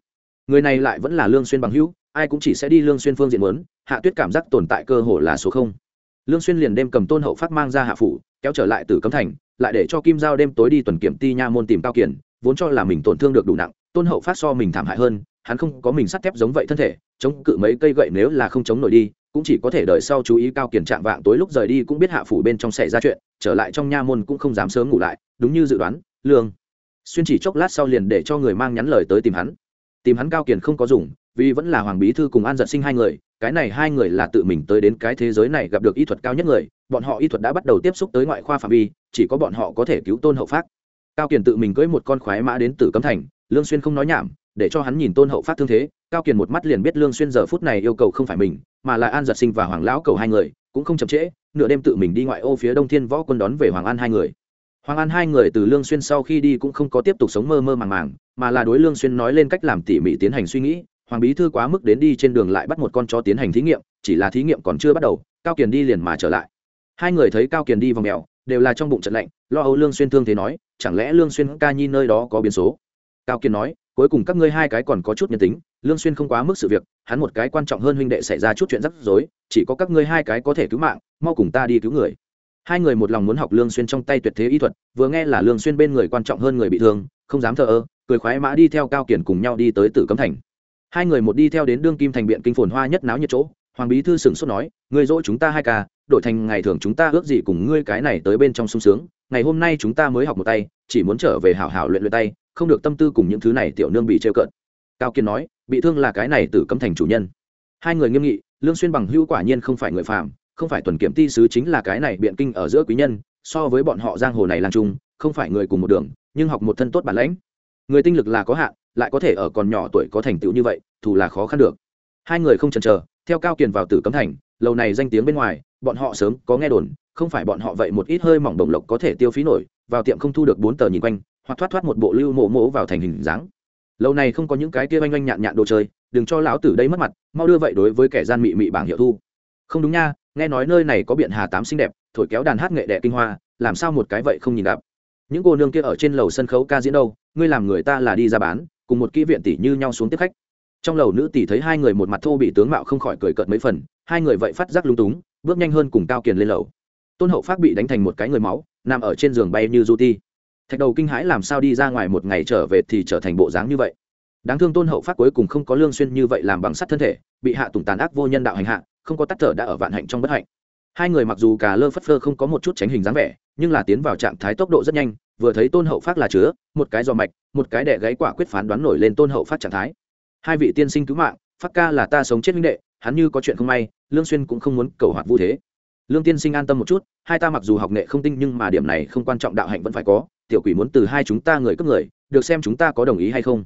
A: Người này lại vẫn là lương xuyên bằng hữu, ai cũng chỉ sẽ đi lương xuyên phương diện muốn, hạ tuyết cảm giác tồn tại cơ hồ là số không. Lương xuyên liền đêm cầm tôn hậu phát mang ra hạ phủ, kéo trở lại từ cấm thành, lại để cho kim giao đêm tối đi tuần kiểm ti nha môn tìm cao kiền, vốn cho là mình tổn thương được đủ nặng, tôn hậu phát so mình thảm hại hơn, hắn không có mình sắt thép giống vậy thân thể chống cự mấy cây gậy nếu là không chống nổi đi, cũng chỉ có thể đợi sau chú ý cao kiển trạng vạng tối lúc rời đi cũng biết hạ phủ bên trong xảy ra chuyện, trở lại trong nha môn cũng không dám sớm ngủ lại, đúng như dự đoán, lương. Xuyên chỉ chốc lát sau liền để cho người mang nhắn lời tới tìm hắn. Tìm hắn cao kiển không có dùng, vì vẫn là hoàng bí thư cùng an giật sinh hai người, cái này hai người là tự mình tới đến cái thế giới này gặp được y thuật cao nhất người, bọn họ y thuật đã bắt đầu tiếp xúc tới ngoại khoa phạm vi, chỉ có bọn họ có thể cứu tôn hậu phát cao kiền tự mình cưỡi một con khoái mã đến từ cấm thành, lương xuyên không nói nhảm để cho hắn nhìn tôn hậu phát thương thế, cao kiền một mắt liền biết lương xuyên giờ phút này yêu cầu không phải mình, mà là an giật sinh và hoàng lão cầu hai người, cũng không chậm trễ, nửa đêm tự mình đi ngoại ô phía đông thiên võ quân đón về hoàng an hai người. Hoàng an hai người từ lương xuyên sau khi đi cũng không có tiếp tục sống mơ mơ màng màng, mà là đối lương xuyên nói lên cách làm tỉ mỉ tiến hành suy nghĩ, hoàng bí thư quá mức đến đi trên đường lại bắt một con chó tiến hành thí nghiệm, chỉ là thí nghiệm còn chưa bắt đầu, cao kiền đi liền mà trở lại. Hai người thấy cao kiền đi vòng mèo, đều là trong bụng trận lạnh, lo âu lương xuyên thương thế nói, chẳng lẽ lương xuyên ca nhi nơi đó có biến số? Cao kiền nói cuối cùng các ngươi hai cái còn có chút nhân tính, lương xuyên không quá mức sự việc, hắn một cái quan trọng hơn huynh đệ xảy ra chút chuyện rắc rối, chỉ có các ngươi hai cái có thể cứu mạng, mau cùng ta đi cứu người. Hai người một lòng muốn học lương xuyên trong tay tuyệt thế y thuật, vừa nghe là lương xuyên bên người quan trọng hơn người bị thương, không dám thờ ơ, cười khoái mã đi theo cao kiển cùng nhau đi tới tử cấm thành. Hai người một đi theo đến đương kim thành biện kinh phồn hoa nhất náo nhiệt chỗ, hoàng bí thư sừng sốt nói người dỗ chúng ta hai ca, đổi thành ngày thường chúng ta ước gì cùng ngươi cái này tới bên trong sung sướng, ngày hôm nay chúng ta mới học một tay, chỉ muốn trở về hảo hảo luyện luyện tay không được tâm tư cùng những thứ này tiểu nương bị trêu cợt. Cao kiên nói, bị thương là cái này tử cấm thành chủ nhân. Hai người nghiêm nghị, lương xuyên bằng hữu quả nhiên không phải người phàm, không phải tuần kiểm ti sứ chính là cái này biện kinh ở giữa quý nhân, so với bọn họ giang hồ này lang trung không phải người cùng một đường, nhưng học một thân tốt bản lãnh. Người tinh lực là có hạn, lại có thể ở còn nhỏ tuổi có thành tựu như vậy, thù là khó khăn được. Hai người không chần chờ, theo cao kiền vào tử cấm thành, lâu này danh tiếng bên ngoài, bọn họ sớm có nghe đồn, không phải bọn họ vậy một ít hơi mỏng đồng lộc có thể tiêu phí nổi, vào tiệm không thu được bốn tờ nhìn quanh hoặc thoát thoát một bộ lưu mộ mộ vào thành hình dáng. Lâu này không có những cái kia oanh oanh nhạn nhạn đồ chơi, đừng cho lão tử đây mất mặt, mau đưa vậy đối với kẻ gian mị mị bảng hiệu thu. Không đúng nha, nghe nói nơi này có biện hà tám xinh đẹp, thổi kéo đàn hát nghệ đệ kinh hoa, làm sao một cái vậy không nhìn đạp những cô nương kia ở trên lầu sân khấu ca diễn đâu, ngươi làm người ta là đi ra bán, cùng một kỹ viện tỷ như nhau xuống tiếp khách. Trong lầu nữ tỷ thấy hai người một mặt thô bị tướng mạo không khỏi cười cợt mấy phần, hai người vậy phát giác lung túng, bước nhanh hơn cùng cao kiền lên lầu. Tôn hậu phát bị đánh thành một cái người máu, nằm ở trên giường bay như du ti thạch đầu kinh hãi làm sao đi ra ngoài một ngày trở về thì trở thành bộ dáng như vậy. Đáng thương tôn hậu phát cuối cùng không có lương xuyên như vậy làm bằng sắt thân thể, bị hạ tùng tàn ác vô nhân đạo hành hạ, không có tắt thở đã ở vạn hạnh trong bất hạnh. Hai người mặc dù cả lơ phất phơ không có một chút tránh hình dáng vẻ, nhưng là tiến vào trạng thái tốc độ rất nhanh, vừa thấy tôn hậu phát là chứa, một cái do mạch, một cái đẻ gáy quả quyết phán đoán nổi lên tôn hậu phát trạng thái. Hai vị tiên sinh cứu mạng phát ca là ta sống chết minh đệ, hắn như có chuyện không may, lương xuyên cũng không muốn cầu hoạt vu thế. Lương tiên sinh an tâm một chút, hai ta mặc dù học nghệ không tinh nhưng mà điểm này không quan trọng đạo hạnh vẫn phải có tiểu quỷ muốn từ hai chúng ta người cấp người, được xem chúng ta có đồng ý hay không.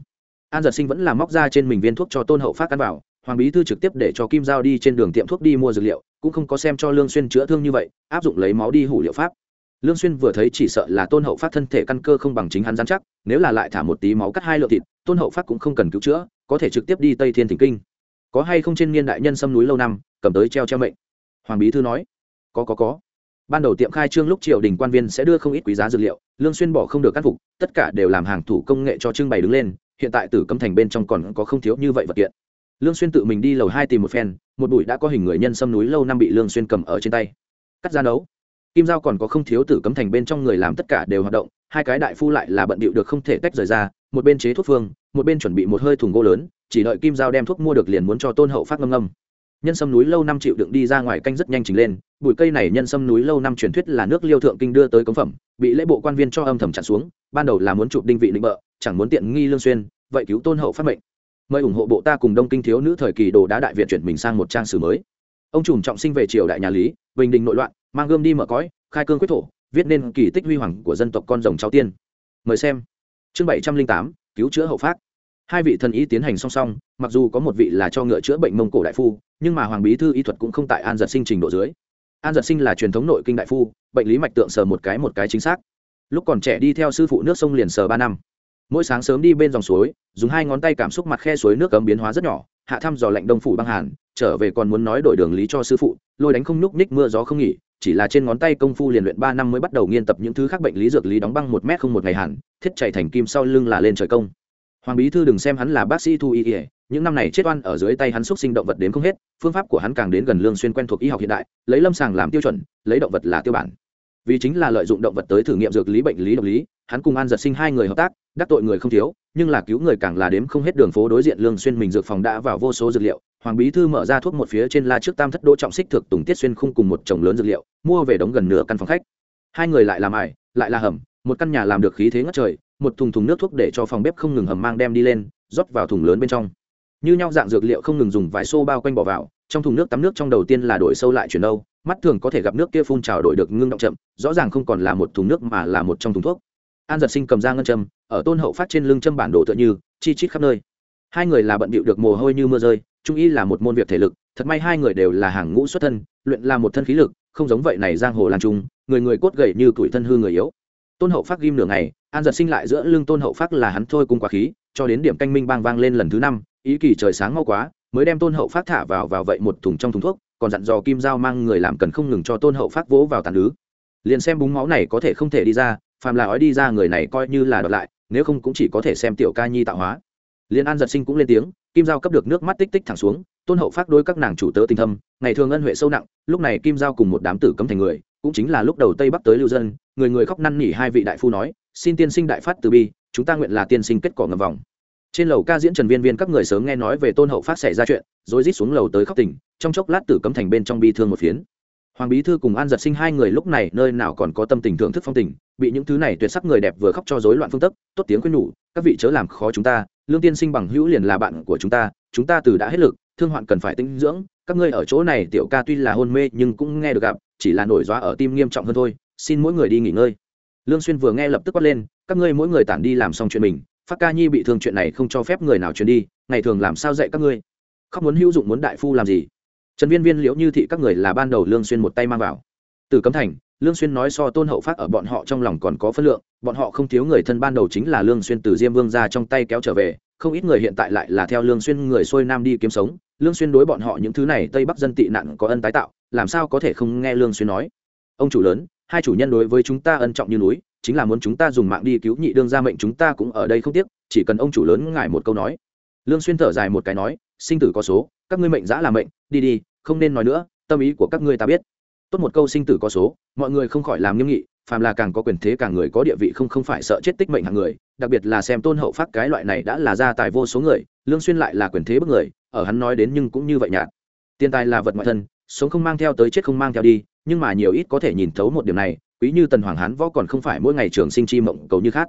A: An giật sinh vẫn là móc ra trên mình viên thuốc cho tôn hậu phát ăn vào, hoàng bí thư trực tiếp để cho kim giao đi trên đường tiệm thuốc đi mua dược liệu, cũng không có xem cho lương xuyên chữa thương như vậy, áp dụng lấy máu đi hủ liệu pháp. Lương xuyên vừa thấy chỉ sợ là tôn hậu phát thân thể căn cơ không bằng chính hắn dán chắc, nếu là lại thả một tí máu cắt hai lượng thịt, tôn hậu phát cũng không cần cứu chữa, có thể trực tiếp đi tây thiên thỉnh kinh. Có hay không trên niên đại nhân xâm núi lâu năm, cầm tới treo treo mệnh. Hoàng bí thư nói, có có có ban đầu tiệm khai trương lúc triều đình quan viên sẽ đưa không ít quý giá dược liệu, lương xuyên bỏ không được cắt phục, tất cả đều làm hàng thủ công nghệ cho trưng bày đứng lên, hiện tại tử cấm thành bên trong còn có không thiếu như vậy vật kiện. Lương xuyên tự mình đi lầu hai tìm một phen, một bụi đã có hình người nhân sâm núi lâu năm bị lương xuyên cầm ở trên tay. Cắt ra nấu. Kim giao còn có không thiếu tử cấm thành bên trong người làm tất cả đều hoạt động, hai cái đại phu lại là bận bịu được không thể tách rời ra, một bên chế thuốc phương, một bên chuẩn bị một hơi thùng gỗ lớn, chỉ đợi kim giao đem thuốc mua được liền muốn cho tôn hậu phát ngâm ngâm. Nhân sâm núi lâu năm chịu đựng đi ra ngoài canh rất nhanh trình lên bụi cây này nhân sâm núi lâu năm truyền thuyết là nước liêu thượng kinh đưa tới cống phẩm, bị lễ bộ quan viên cho âm thầm chặn xuống, ban đầu là muốn chụp đinh vị định bợ, chẳng muốn tiện nghi lương xuyên, vậy cứu tôn hậu phát mệnh. Mời ủng hộ bộ ta cùng đông kinh thiếu nữ thời kỳ đồ đá đại viện chuyển mình sang một trang sử mới. Ông trùm trọng sinh về triều đại nhà lý, bình định nội loạn, mang gươm đi mở cõi, khai cương quyết thổ, viết nên kỳ tích huy hoàng của dân tộc con rồng cháu tiên. Mời xem. Chương bảy trăm linh tám, cứu chữa hậu phát hai vị thần y tiến hành song song, mặc dù có một vị là cho ngựa chữa bệnh mông cổ đại phu, nhưng mà hoàng bí thư y thuật cũng không tại an giật sinh trình độ dưới an giật sinh là truyền thống nội kinh đại phu, bệnh lý mạch tượng sờ một cái một cái chính xác. Lúc còn trẻ đi theo sư phụ nước sông liền sờ ba năm. Mỗi sáng sớm đi bên dòng suối, dùng hai ngón tay cảm xúc mặt khe suối nước cấm biến hóa rất nhỏ, hạ thăm dò lạnh đông phủ băng hàn, trở về còn muốn nói đổi đường lý cho sư phụ, lôi đánh không nhúc ních mưa gió không nghỉ, chỉ là trên ngón tay công phu liền luyện ba năm mới bắt đầu nghiên tập những thứ khác bệnh lý dược lý đóng băng một mét không một ngày hẳn, thiết chạy thành kim sau lưng là lên trời công. Hoàng bí thư đừng xem hắn là bác sĩ thu y ỉa những năm này chết oan ở dưới tay hắn xúc sinh động vật đến không hết, phương pháp của hắn càng đến gần lương xuyên quen thuộc y học hiện đại, lấy lâm sàng làm tiêu chuẩn, lấy động vật là tiêu bản. Vì chính là lợi dụng động vật tới thử nghiệm dược lý bệnh lý độc lý, hắn cùng an giật sinh hai người hợp tác, đắc tội người không thiếu, nhưng là cứu người càng là đếm không hết đường phố đối diện lương xuyên mình dược phòng đã vào vô số dược liệu, hoàng bí thư mở ra thuốc một phía trên la trước tam thất đỗ trọng xích thực tùng tiết xuyên khung cùng một chồng lớn dược liệu, mua về đóng gần nửa căn phòng khách. Hai người lại làm ải, lại là hầm, một căn nhà làm được khí thế ngất trời, một thùng thùng nước thuốc để cho phòng bếp không ngừng hầm mang đem đi lên, rót vào thùng lớn bên trong như nhau dạng dược liệu không ngừng dùng vài xô bao quanh bỏ vào, trong thùng nước tắm nước trong đầu tiên là đổi sâu lại chuyển đâu mắt thường có thể gặp nước kia phun trào đổi được ngưng động chậm, rõ ràng không còn là một thùng nước mà là một trong thùng thuốc. An giật sinh cầm ra ngân châm, ở tôn hậu phát trên lưng châm bản đồ tựa như, chi chít khắp nơi. Hai người là bận bịu được mồ hôi như mưa rơi, trung y là một môn việc thể lực, thật may hai người đều là hàng ngũ xuất thân, luyện là một thân khí lực, không giống vậy này giang hồ làm trung, người người cốt gậy như tuổi thân hư người yếu. Tôn hậu phát ghim nửa ngày, an giật sinh lại giữa lưng tôn hậu phát là hắn thôi cùng quá khí, cho đến điểm canh minh bang vang lên lần thứ năm ý kỳ trời sáng mau quá, mới đem tôn hậu phát thả vào vào vậy một thùng trong thùng thuốc, còn dặn dò kim giao mang người làm cần không ngừng cho tôn hậu phát vỗ vào tàn ứ. Liền xem búng máu này có thể không thể đi ra, phàm là ói đi ra người này coi như là đọt lại, nếu không cũng chỉ có thể xem tiểu ca nhi tạo hóa. Liền an giật sinh cũng lên tiếng, kim giao cấp được nước mắt tích tích thẳng xuống, tôn hậu phát đôi các nàng chủ tớ tình thâm, ngày thường ân huệ sâu nặng, lúc này kim giao cùng một đám tử cấm thành người, cũng chính là lúc đầu tây bắc tới lưu dân, người người khóc năn nỉ hai vị đại phu nói, xin tiên sinh đại phát từ bi, chúng ta nguyện là tiên sinh kết quả ngầm vòng trên lầu ca diễn trần viên viên các người sớm nghe nói về tôn hậu phát xảy ra chuyện, rồi rít xuống lầu tới khóc tỉnh, trong chốc lát tử cấm thành bên trong bi thương một phiến. Hoàng bí thư cùng an giật sinh hai người lúc này nơi nào còn có tâm tình thưởng thức phong tình, bị những thứ này tuyệt sắc người đẹp vừa khóc cho rối loạn phương tức tốt tiếng khuyên nhủ, các vị chớ làm khó chúng ta, lương tiên sinh bằng hữu liền là bạn của chúng ta chúng ta từ đã hết lực, thương hoạn cần phải tinh dưỡng, các ngươi ở chỗ này tiểu ca tuy là hôn mê nhưng cũng nghe được gặp, chỉ là nổi dóa ở tim nghiêm trọng hơn thôi, xin mỗi người đi nghỉ ngơi. Lương xuyên vừa nghe lập tức quát lên, các ngươi mỗi người tản đi làm xong chuyện mình phát ca nhi bị thương chuyện này không cho phép người nào truyền đi, ngày thường làm sao dạy các ngươi? Khóc muốn hữu dụng muốn đại phu làm gì? Trần viên viên liễu như thị các người là ban đầu lương xuyên một tay mang vào. Từ cấm thành, lương xuyên nói so tôn hậu phát ở bọn họ trong lòng còn có phân lượng, bọn họ không thiếu người thân ban đầu chính là lương xuyên từ diêm vương ra trong tay kéo trở về, không ít người hiện tại lại là theo lương xuyên người xuôi nam đi kiếm sống. Lương xuyên đối bọn họ những thứ này tây bắc dân tị nạn có ân tái tạo, làm sao có thể không nghe lương xuyên nói? Ông chủ lớn, hai chủ nhân đối với chúng ta ân trọng như núi chính là muốn chúng ta dùng mạng đi cứu nhị đương gia mệnh chúng ta cũng ở đây không tiếc, chỉ cần ông chủ lớn ngài một câu nói. Lương xuyên thở dài một cái nói, sinh tử có số, các ngươi mệnh giã là mệnh, đi đi, không nên nói nữa, tâm ý của các ngươi ta biết. Tốt một câu sinh tử có số, mọi người không khỏi làm nghiêm nghị, phàm là càng có quyền thế càng người có địa vị không không phải sợ chết tích mệnh hàng người, đặc biệt là xem tôn hậu phát cái loại này đã là gia tài vô số người, lương xuyên lại là quyền thế bức người, ở hắn nói đến nhưng cũng như vậy nhạt. Tiền tài là vật ngoại thân, sống không mang theo tới chết không mang theo đi, nhưng mà nhiều ít có thể nhìn thấu một điểm này quý như tần hoàng hán võ còn không phải mỗi ngày trường sinh chi mộng cầu như khác.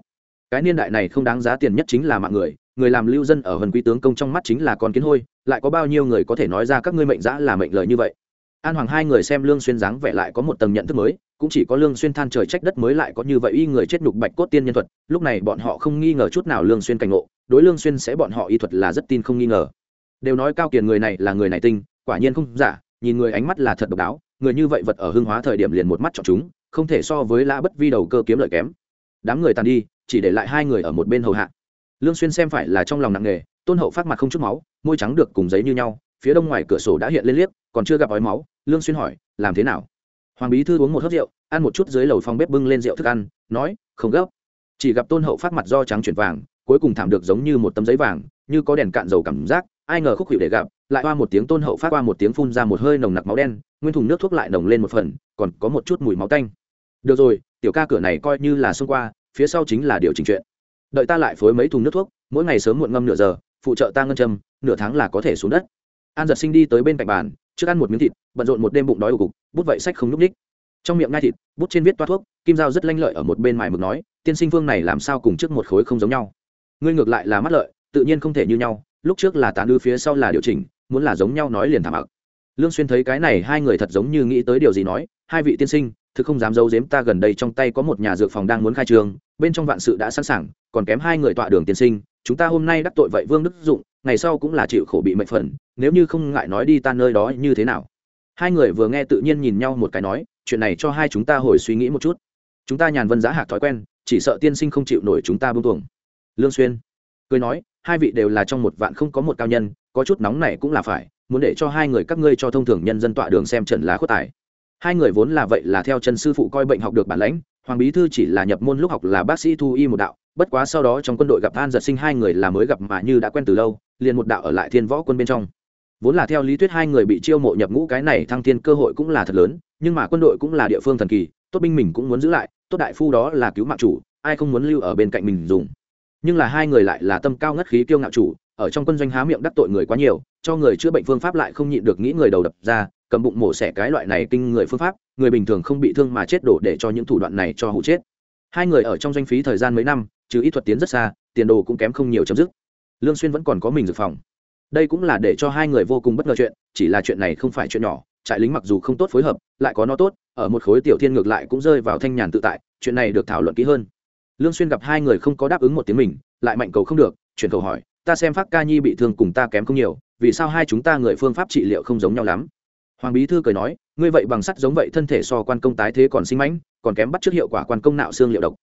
A: Cái niên đại này không đáng giá tiền nhất chính là mạng người người làm lưu dân ở hần quý tướng công trong mắt chính là con kiến hôi, lại có bao nhiêu người có thể nói ra các ngươi mệnh giã là mệnh lời như vậy? An hoàng hai người xem lương xuyên dáng vẻ lại có một tầng nhận thức mới, cũng chỉ có lương xuyên than trời trách đất mới lại có như vậy y người chết nhục bạch cốt tiên nhân thuật, lúc này bọn họ không nghi ngờ chút nào lương xuyên cảnh ngộ, đối lương xuyên sẽ bọn họ y thuật là rất tin không nghi ngờ. Đều nói cao kiền người này là người này tinh, quả nhiên không giả, nhìn người ánh mắt là thật độc đáo, người như vậy vật ở hương hóa thời điểm liền một mắt chọn chúng không thể so với lã bất vi đầu cơ kiếm lợi kém. Đám người tàn đi, chỉ để lại hai người ở một bên hầu hạ. Lương xuyên xem phải là trong lòng nặng nề, tôn hậu phát mặt không chút máu, môi trắng được cùng giấy như nhau, phía đông ngoài cửa sổ đã hiện lên liếc, còn chưa gặp ói máu, lương xuyên hỏi, làm thế nào? Hoàng bí thư uống một hớp rượu, ăn một chút dưới lầu phòng bếp bưng lên rượu thức ăn, nói, không gấp. Chỉ gặp tôn hậu phát mặt do trắng chuyển vàng, cuối cùng thảm được giống như một tấm giấy vàng, như có đèn cạn dầu cảm giác, ai ngờ khúc hiệu để gặp, lại qua một tiếng tôn hậu phát qua một tiếng phun ra một hơi nồng nặc máu đen, nguyên thùng nước thuốc lại nồng lên một phần, còn có một chút mùi máu tanh được rồi, tiểu ca cửa này coi như là xông qua, phía sau chính là điều chỉnh chuyện. Đợi ta lại phối mấy thùng nước thuốc, mỗi ngày sớm muộn ngâm nửa giờ, phụ trợ ta ngân châm, nửa tháng là có thể xuống đất. An giật sinh đi tới bên cạnh bàn, trước ăn một miếng thịt, bận rộn một đêm bụng đói ù cục, bút vậy sách không n ú c ních trong miệng ngai thịt, bút trên viết toa thuốc, kim dao rất lanh lợi ở một bên mài mực nói, tiên sinh phương này làm sao cùng trước một khối không giống nhau? Ngươi ngược lại là mắt lợi, tự nhiên không thể như nhau, lúc trước là tán ư phía sau là điều chỉnh, muốn là giống nhau nói liền thảm mặc lương xuyên thấy cái này hai người thật giống như nghĩ tới điều gì nói, hai vị tiên sinh thực không dám giấu giếm ta gần đây trong tay có một nhà dược phòng đang muốn khai trương bên trong vạn sự đã sẵn sàng, còn kém hai người tọa đường tiên sinh, chúng ta hôm nay đắc tội vậy vương đức dụng, ngày sau cũng là chịu khổ bị mệnh phần, nếu như không ngại nói đi ta nơi đó như thế nào. Hai người vừa nghe tự nhiên nhìn nhau một cái nói, chuyện này cho hai chúng ta hồi suy nghĩ một chút. Chúng ta nhàn vân giá hạc thói quen, chỉ sợ tiên sinh không chịu nổi chúng ta buông tuồng. Lương xuyên cười nói, hai vị đều là trong một vạn không có một cao nhân, có chút nóng này cũng là phải, muốn để cho hai người các ngươi cho thông thường nhân dân tọa đường xem trận lá khuất tài hai người vốn là vậy là theo chân sư phụ coi bệnh học được bản lãnh, hoàng bí thư chỉ là nhập môn lúc học là bác sĩ thu y một đạo, bất quá sau đó trong quân đội gặp an giật sinh hai người là mới gặp mà như đã quen từ lâu, liền một đạo ở lại thiên võ quân bên trong. Vốn là theo lý thuyết hai người bị chiêu mộ nhập ngũ cái này thăng thiên cơ hội cũng là thật lớn, nhưng mà quân đội cũng là địa phương thần kỳ, tốt binh mình cũng muốn giữ lại, tốt đại phu đó là cứu mạng chủ, ai không muốn lưu ở bên cạnh mình dùng. Nhưng là hai người lại là tâm cao ngất khí kiêu ngạo chủ, ở trong quân doanh há miệng đắc tội người quá nhiều, cho người chữa bệnh phương pháp lại không nhịn được nghĩ người đầu đập ra cầm bụng mổ xẻ cái loại này kinh người phương pháp, người bình thường không bị thương mà chết đổ để cho những thủ đoạn này cho hụ chết. Hai người ở trong doanh phí thời gian mấy năm chứ y thuật tiến rất xa, tiền đồ cũng kém không nhiều chấm dứt. Lương xuyên vẫn còn có mình dự phòng. Đây cũng là để cho hai người vô cùng bất ngờ chuyện, chỉ là chuyện này không phải chuyện nhỏ, trại lính mặc dù không tốt phối hợp, lại có nó tốt, ở một khối tiểu thiên ngược lại cũng rơi vào thanh nhàn tự tại, chuyện này được thảo luận kỹ hơn. Lương xuyên gặp hai người không có đáp ứng một tiếng mình, lại mạnh cầu không được, chuyển cầu hỏi, ta xem phát ca nhi bị thương cùng ta kém không nhiều, vì sao hai chúng ta người phương pháp trị liệu không giống nhau lắm? Hoàng bí thư cười nói, ngươi vậy bằng sắt giống vậy thân thể so quan công tái thế còn sinh mãnh, còn kém bắt trước hiệu quả quan công nạo xương liệu độc.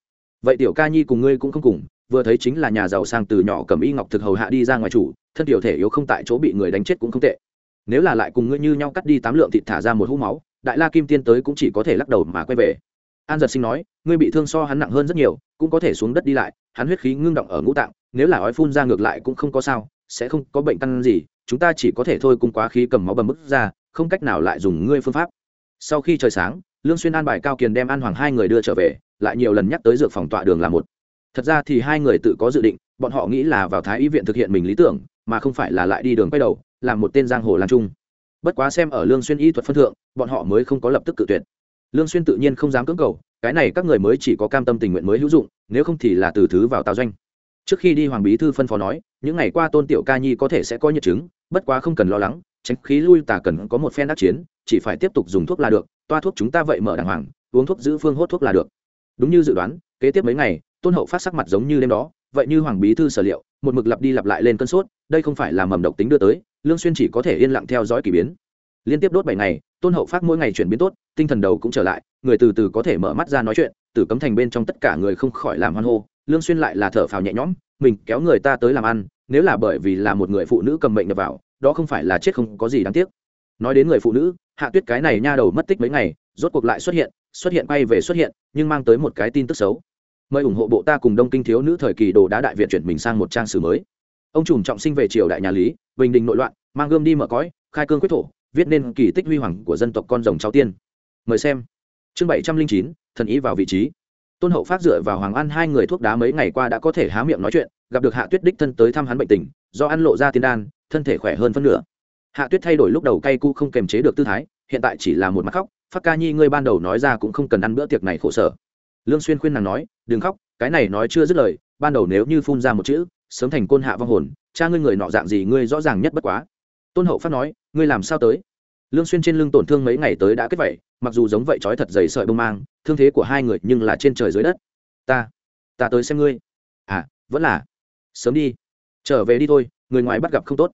A: Vậy tiểu ca nhi cùng ngươi cũng không cùng, vừa thấy chính là nhà giàu sang từ nhỏ cầm y ngọc thực hầu hạ đi ra ngoài chủ, thân tiểu thể yếu không tại chỗ bị người đánh chết cũng không tệ. Nếu là lại cùng ngươi như nhau cắt đi tám lượng thịt thả ra một hũ máu, đại la kim tiên tới cũng chỉ có thể lắc đầu mà quay về. An giật sinh nói, ngươi bị thương so hắn nặng hơn rất nhiều, cũng có thể xuống đất đi lại, hắn huyết khí ngưng động ở ngũ tạng, nếu là ói phun ra ngược lại cũng không có sao, sẽ không có bệnh căn gì, chúng ta chỉ có thể thôi cùng quá khí cầm máu bầm mức ra không cách nào lại dùng ngươi phương pháp. Sau khi trời sáng, lương xuyên an bài cao kiền đem an hoàng hai người đưa trở về, lại nhiều lần nhắc tới dược phòng tọa đường là một. Thật ra thì hai người tự có dự định, bọn họ nghĩ là vào thái y viện thực hiện mình lý tưởng, mà không phải là lại đi đường quay đầu, làm một tên giang hồ làm chung bất quá xem ở lương xuyên y thuật phân thượng, bọn họ mới không có lập tức cự tuyệt. Lương xuyên tự nhiên không dám cưỡng cầu, cái này các người mới chỉ có cam tâm tình nguyện mới hữu dụng, nếu không thì là từ thứ vào tào doanh. Trước khi đi hoàng bí thư phân phó nói, những ngày qua tôn tiểu ca nhi có thể sẽ có nhiệt chứng, bất quá không cần lo lắng tránh khí lui tà cần có một phen đắc chiến, chỉ phải tiếp tục dùng thuốc là được, toa thuốc chúng ta vậy mở đàng hoàng, uống thuốc giữ phương hốt thuốc là được. Đúng như dự đoán, kế tiếp mấy ngày, tôn hậu phát sắc mặt giống như đêm đó, vậy như hoàng bí thư sở liệu, một mực lặp đi lặp lại lên cơn sốt, đây không phải là mầm độc tính đưa tới, lương xuyên chỉ có thể yên lặng theo dõi kỳ biến. Liên tiếp đốt bảy ngày, tôn hậu phát mỗi ngày chuyển biến tốt, tinh thần đầu cũng trở lại, người từ từ có thể mở mắt ra nói chuyện, tử cấm thành bên trong tất cả người không khỏi làm hoan hô, lương xuyên lại là thở phào nhẹ nhõm, mình kéo người ta tới làm ăn, nếu là bởi vì là một người phụ nữ cầm bệnh nhập vào đó không phải là chết không có gì đáng tiếc. Nói đến người phụ nữ, hạ tuyết cái này nha đầu mất tích mấy ngày, rốt cuộc lại xuất hiện xuất hiện bay về xuất hiện, nhưng mang tới một cái tin tức xấu. Mời ủng hộ bộ ta cùng đông kinh thiếu nữ thời kỳ đồ đá đại viện chuyển mình sang một trang sử mới. Ông trùm trọng sinh về triều đại nhà lý, bình định nội loạn, mang gươm đi mở cõi, khai cương quyết thổ, viết nên kỳ tích huy hoàng của dân tộc con rồng cháu tiên. Mời xem. Chương bảy trăm linh chín, thần ý vào vị trí. Tôn hậu phát dựa vào hoàng An hai người thuốc đá mấy ngày qua đã có thể há miệng nói chuyện, gặp được hạ tuyết đích thân tới thăm hắn bệnh tình do ăn lộ ra tiên đan, thân thể khỏe hơn phân nửa. Hạ tuyết thay đổi lúc đầu cay cu không kềm chế được tư thái, hiện tại chỉ là một mắt khóc, phát ca nhi ngươi ban đầu nói ra cũng không cần ăn bữa tiệc này khổ sở. Lương xuyên khuyên nàng nói, đừng khóc, cái này nói chưa dứt lời, ban đầu nếu như phun ra một chữ, sớm thành côn hạ vong hồn, cha ngươi người nọ dạng gì ngươi rõ ràng nhất bất quá. Tôn hậu phát nói, ngươi làm sao tới? Lương xuyên trên lưng tổn thương mấy ngày tới đã kết vậy, mặc dù giống vậy trói thật dày sợi bông mang, thương thế của hai người nhưng là trên trời dưới đất. Ta ta tới xem ngươi. À vẫn là, sớm đi trở về đi thôi, người ngoài bắt gặp không tốt.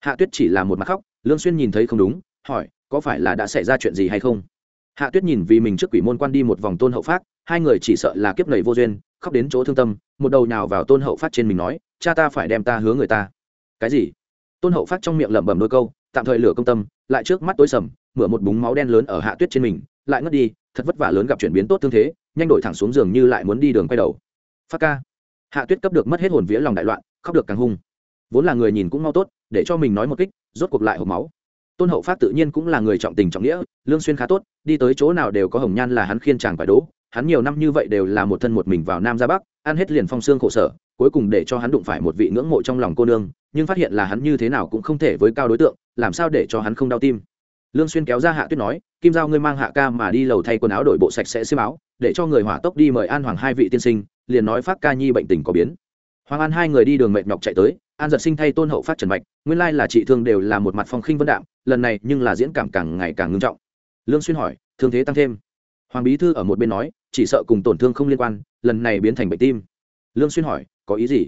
A: Hạ tuyết chỉ là một mặt khóc, lương xuyên nhìn thấy không đúng, hỏi, có phải là đã xảy ra chuyện gì hay không? Hạ tuyết nhìn vì mình trước quỷ môn quan đi một vòng tôn hậu phát, hai người chỉ sợ là kiếp nầy vô duyên, khóc đến chỗ thương tâm, một đầu nhào vào tôn hậu phát trên mình nói, cha ta phải đem ta hứa người ta. Cái gì? Tôn hậu phát trong miệng lẩm bẩm đôi câu, tạm thời lửa công tâm, lại trước mắt tối sầm, mửa một búng máu đen lớn ở hạ tuyết trên mình, lại ngất đi, thật vất vả lớn gặp chuyển biến tốt thương thế, nhanh đổi thẳng xuống giường như lại muốn đi đường quay đầu. Phát ca. Hạ tuyết cấp được mất hết hồn vía lòng đại loạn khóc được càng hung. Vốn là người nhìn cũng mau tốt, để cho mình nói một kích, rốt cuộc lại hộp máu. Tôn hậu phát tự nhiên cũng là người trọng tình trọng nghĩa, lương xuyên khá tốt, đi tới chỗ nào đều có hồng nhan là hắn khiên chàng phải đố. Hắn nhiều năm như vậy đều là một thân một mình vào nam ra bắc, ăn hết liền phong xương khổ sở, cuối cùng để cho hắn đụng phải một vị ngưỡng mộ trong lòng cô nương, nhưng phát hiện là hắn như thế nào cũng không thể với cao đối tượng, làm sao để cho hắn không đau tim. Lương xuyên kéo ra hạ tuyết nói, kim giao ngươi mang hạ ca mà đi lầu thay quần áo đổi bộ sạch sẽ xiêm áo, để cho người hỏa tốc đi mời an hoàng hai vị tiên sinh, liền nói phát ca nhi bệnh tình có biến hoàng an hai người đi đường mệt nhọc chạy tới, an giật sinh thay tôn hậu phát trần mạch, nguyên lai là chị thương đều là một mặt phong khinh vân đạm, lần này nhưng là diễn cảm càng ngày càng ngưng trọng. Lương xuyên hỏi, thương thế tăng thêm? Hoàng bí thư ở một bên nói, chỉ sợ cùng tổn thương không liên quan, lần này biến thành bệnh tim. Lương xuyên hỏi, có ý gì?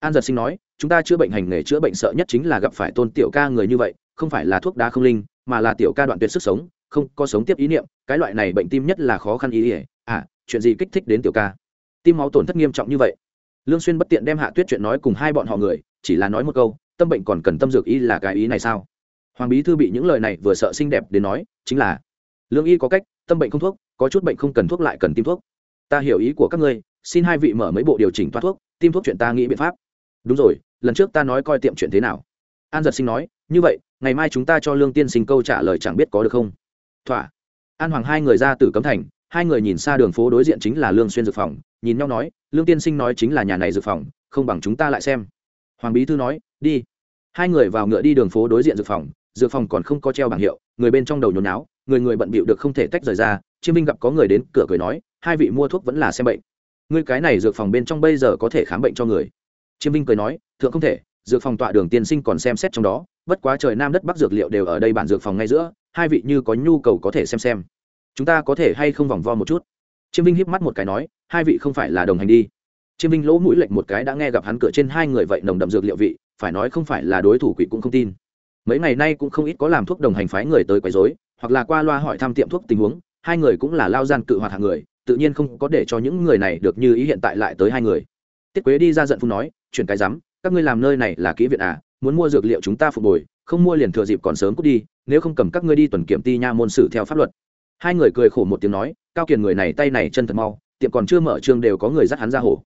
A: An giật sinh nói, chúng ta chữa bệnh hành nghề chữa bệnh sợ nhất chính là gặp phải tôn tiểu ca người như vậy, không phải là thuốc đá không linh, mà là tiểu ca đoạn tuyệt sức sống, không có sống tiếp ý niệm, cái loại này bệnh tim nhất là khó khăn ý ỉa à chuyện gì kích thích đến tiểu ca? Tim máu tổn thất nghiêm trọng như vậy lương xuyên bất tiện đem hạ tuyết chuyện nói cùng hai bọn họ người, chỉ là nói một câu, tâm bệnh còn cần tâm dược y là cái ý này sao? Hoàng bí thư bị những lời này vừa sợ xinh đẹp đến nói, chính là, lương y có cách, tâm bệnh không thuốc, có chút bệnh không cần thuốc lại cần tiêm thuốc. Ta hiểu ý của các ngươi, xin hai vị mở mấy bộ điều chỉnh toa thuốc tiêm thuốc chuyện ta nghĩ biện pháp. Đúng rồi, lần trước ta nói coi tiệm chuyện thế nào? An giật sinh nói, như vậy, ngày mai chúng ta cho lương tiên sinh câu trả lời chẳng biết có được không? Thỏa. An hoàng hai người ra từ cấm thành hai người nhìn xa đường phố đối diện chính là lương xuyên dược phòng, nhìn nhau nói, lương tiên sinh nói chính là nhà này dược phòng, không bằng chúng ta lại xem. Hoàng bí thư nói, đi. Hai người vào ngựa đi đường phố đối diện dược phòng dược phòng còn không có treo bảng hiệu, người bên trong đầu nhốn náo người người bận bịu được không thể tách rời ra, chiêm minh gặp có người đến cửa cười nói, hai vị mua thuốc vẫn là xem bệnh. Ngươi cái này dược phòng bên trong bây giờ có thể khám bệnh cho người. Chiêm minh cười nói, thượng không thể, dược phòng tọa đường tiên sinh còn xem xét trong đó, bất quá trời nam đất bắc dược liệu đều ở đây bản dược phòng ngay giữa, hai vị như có nhu cầu có thể xem xem chúng ta có thể hay không vòng vo một chút? Chiêm vinh híp mắt một cái nói, hai vị không phải là đồng hành đi. Chiêm vinh lỗ mũi lệch một cái đã nghe gặp hắn cửa trên hai người vậy nồng đậm dược liệu vị, phải nói không phải là đối thủ quỷ cũng không tin. Mấy ngày nay cũng không ít có làm thuốc đồng hành phái người tới quấy rối, hoặc là qua loa hỏi thăm tiệm thuốc tình huống, hai người cũng là lao gian cự hoạt hạng người, tự nhiên không có để cho những người này được như ý hiện tại lại tới hai người. Tiết quế đi ra giận phun nói, chuyển cái rắm các ngươi làm nơi này là kỹ viện à muốn mua dược liệu chúng ta phục hồi, không mua liền thừa dịp còn sớm cút đi, nếu không cầm các ngươi đi tuần kiểm ti nha môn sử theo pháp luật hai người cười khổ một tiếng nói, cao kiền người này tay này chân thật mau, tiệm còn chưa mở trường đều có người dắt hắn ra hổ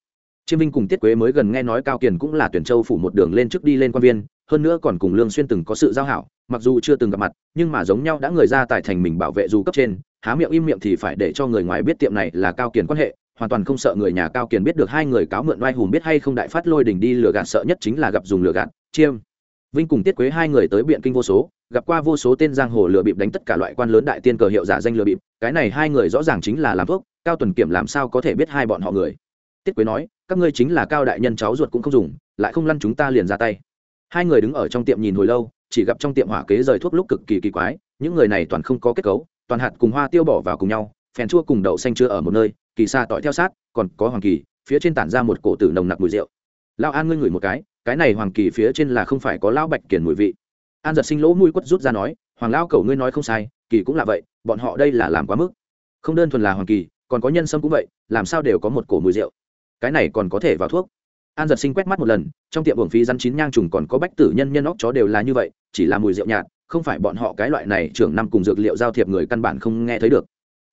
A: chiêm vinh cùng tiết quế mới gần nghe nói cao kiền cũng là tuyển châu phủ một đường lên trước đi lên quan viên, hơn nữa còn cùng lương xuyên từng có sự giao hảo, mặc dù chưa từng gặp mặt, nhưng mà giống nhau đã người ra tài thành mình bảo vệ dù cấp trên, há miệng im miệng thì phải để cho người ngoài biết tiệm này là cao kiền quan hệ, hoàn toàn không sợ người nhà cao kiền biết được hai người cáo mượn oai hùng biết hay không đại phát lôi đình đi lừa gạt, sợ nhất chính là gặp dùng lừa gạt. Chiêm vinh cùng tiết quế hai người tới biện kinh vô số, gặp qua vô số tên giang hồ lừa bịp đánh tất cả loại quan lớn đại tiên cờ hiệu giả danh lừa bịp, cái này hai người rõ ràng chính là làm thuốc, cao tuần kiểm làm sao có thể biết hai bọn họ người. Tiết quế nói, các ngươi chính là cao đại nhân cháu ruột cũng không dùng, lại không lăn chúng ta liền ra tay. Hai người đứng ở trong tiệm nhìn hồi lâu, chỉ gặp trong tiệm hỏa kế rời thuốc lúc cực kỳ kỳ quái, những người này toàn không có kết cấu, toàn hạt cùng hoa tiêu bỏ vào cùng nhau, phèn chua cùng đậu xanh chưa ở một nơi, kỳ xa tỏi theo sát, còn có hoàng kỳ, phía trên tản ra một cổ tử nồng nặc mùi rượu. Lao an ngươi ngửi một cái cái này hoàng kỳ phía trên là không phải có lão bạch kiển mùi vị. An giật sinh lỗ mũi quất rút ra nói, hoàng lao cầu ngươi nói không sai, kỳ cũng là vậy, bọn họ đây là làm quá mức. Không đơn thuần là hoàng kỳ, còn có nhân sâm cũng vậy, làm sao đều có một cổ mùi rượu. Cái này còn có thể vào thuốc. An giật sinh quét mắt một lần, trong tiệm uổng phí rắn chín nhang trùng còn có bách tử nhân nhân óc chó đều là như vậy, chỉ là mùi rượu nhạt, không phải bọn họ cái loại này trưởng năm cùng dược liệu giao thiệp người căn bản không nghe thấy được.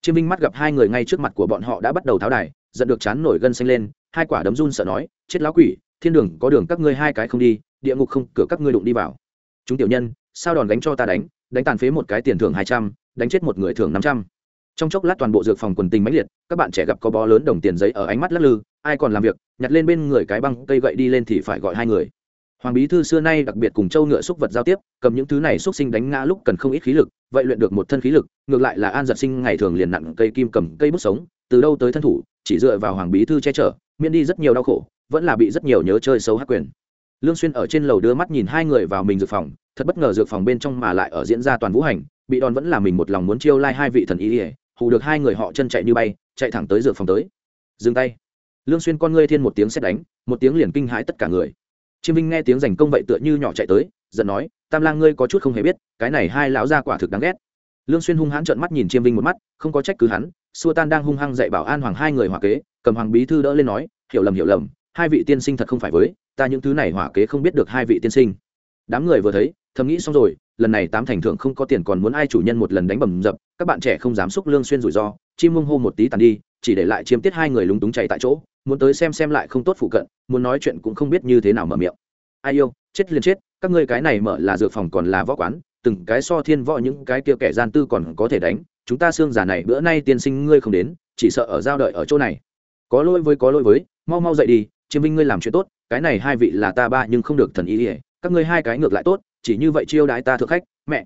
A: Chiêm vinh mắt gặp hai người ngay trước mặt của bọn họ đã bắt đầu tháo đài, giận được chán nổi gân xanh lên, hai quả đấm run sợ nói, chết lão quỷ thiên đường có đường các ngươi hai cái không đi, địa ngục không, cửa các ngươi đụng đi vào. Chúng tiểu nhân, sao đòn đánh cho ta đánh? Đánh tàn phế một cái tiền thưởng hai trăm, đánh chết một người thưởng năm trăm. Trong chốc lát toàn bộ dược phòng quần tình mãnh liệt, các bạn trẻ gặp có bó lớn đồng tiền giấy ở ánh mắt lắc lư, ai còn làm việc, nhặt lên bên người cái băng cây gậy đi lên thì phải gọi hai người. Hoàng bí thư xưa nay đặc biệt cùng châu ngựa xúc vật giao tiếp, cầm những thứ này xúc sinh đánh ngã lúc cần không ít khí lực, vậy luyện được một thân khí lực, ngược lại là an giật sinh ngày thường liền nặng cây kim cầm cây bút sống, từ đâu tới thân thủ, chỉ dựa vào hoàng bí thư che chở miễn đi rất nhiều đau khổ, vẫn là bị rất nhiều nhớ chơi xấu hắc quyền. Lương xuyên ở trên lầu đưa mắt nhìn hai người vào mình dược phòng, thật bất ngờ dược phòng bên trong mà lại ở diễn ra toàn vũ hành, bị đòn vẫn là mình một lòng muốn chiêu lai hai vị thần y ỉa hù được hai người họ chân chạy như bay, chạy thẳng tới dược phòng tới. Dừng tay. Lương xuyên con ngươi thiên một tiếng xét đánh, một tiếng liền kinh hãi tất cả người. Chiêm vinh nghe tiếng giành công vậy tựa như nhỏ chạy tới, giận nói, tam lang ngươi có chút không hề biết, cái này hai lão gia quả thực đáng ghét. Lương xuyên hung hãn trợn mắt nhìn chiêm vinh một mắt, không có trách cứ hắn xua tan đang hung hăng dạy bảo an hoàng hai người hỏa kế, cầm hoàng bí thư đỡ lên nói, hiểu lầm hiểu lầm, hai vị tiên sinh thật không phải với, ta những thứ này hỏa kế không biết được hai vị tiên sinh. Đám người vừa thấy, thầm nghĩ xong rồi, lần này tám thành thượng không có tiền còn muốn ai chủ nhân một lần đánh bầm dập, các bạn trẻ không dám xúc lương xuyên rủi ro, chim mông hô một tí tàn đi, chỉ để lại chiêm tiết hai người lúng túng chạy tại chỗ, muốn tới xem xem lại không tốt phụ cận, muốn nói chuyện cũng không biết như thế nào mở miệng. Ai yêu, chết liền chết, các ngươi cái này mở là dược phòng còn là võ quán, từng cái so thiên võ những cái kia kẻ gian tư còn có thể đánh chúng ta xương giả này bữa nay tiên sinh ngươi không đến, chỉ sợ ở giao đợi ở chỗ này. Có lỗi với, có lỗi với, mau mau dậy đi, chiêm vinh ngươi làm chuyện tốt, cái này hai vị là ta ba nhưng không được thần ý ỉa các ngươi hai cái ngược lại tốt, chỉ như vậy chiêu đãi ta thượng khách, mẹ.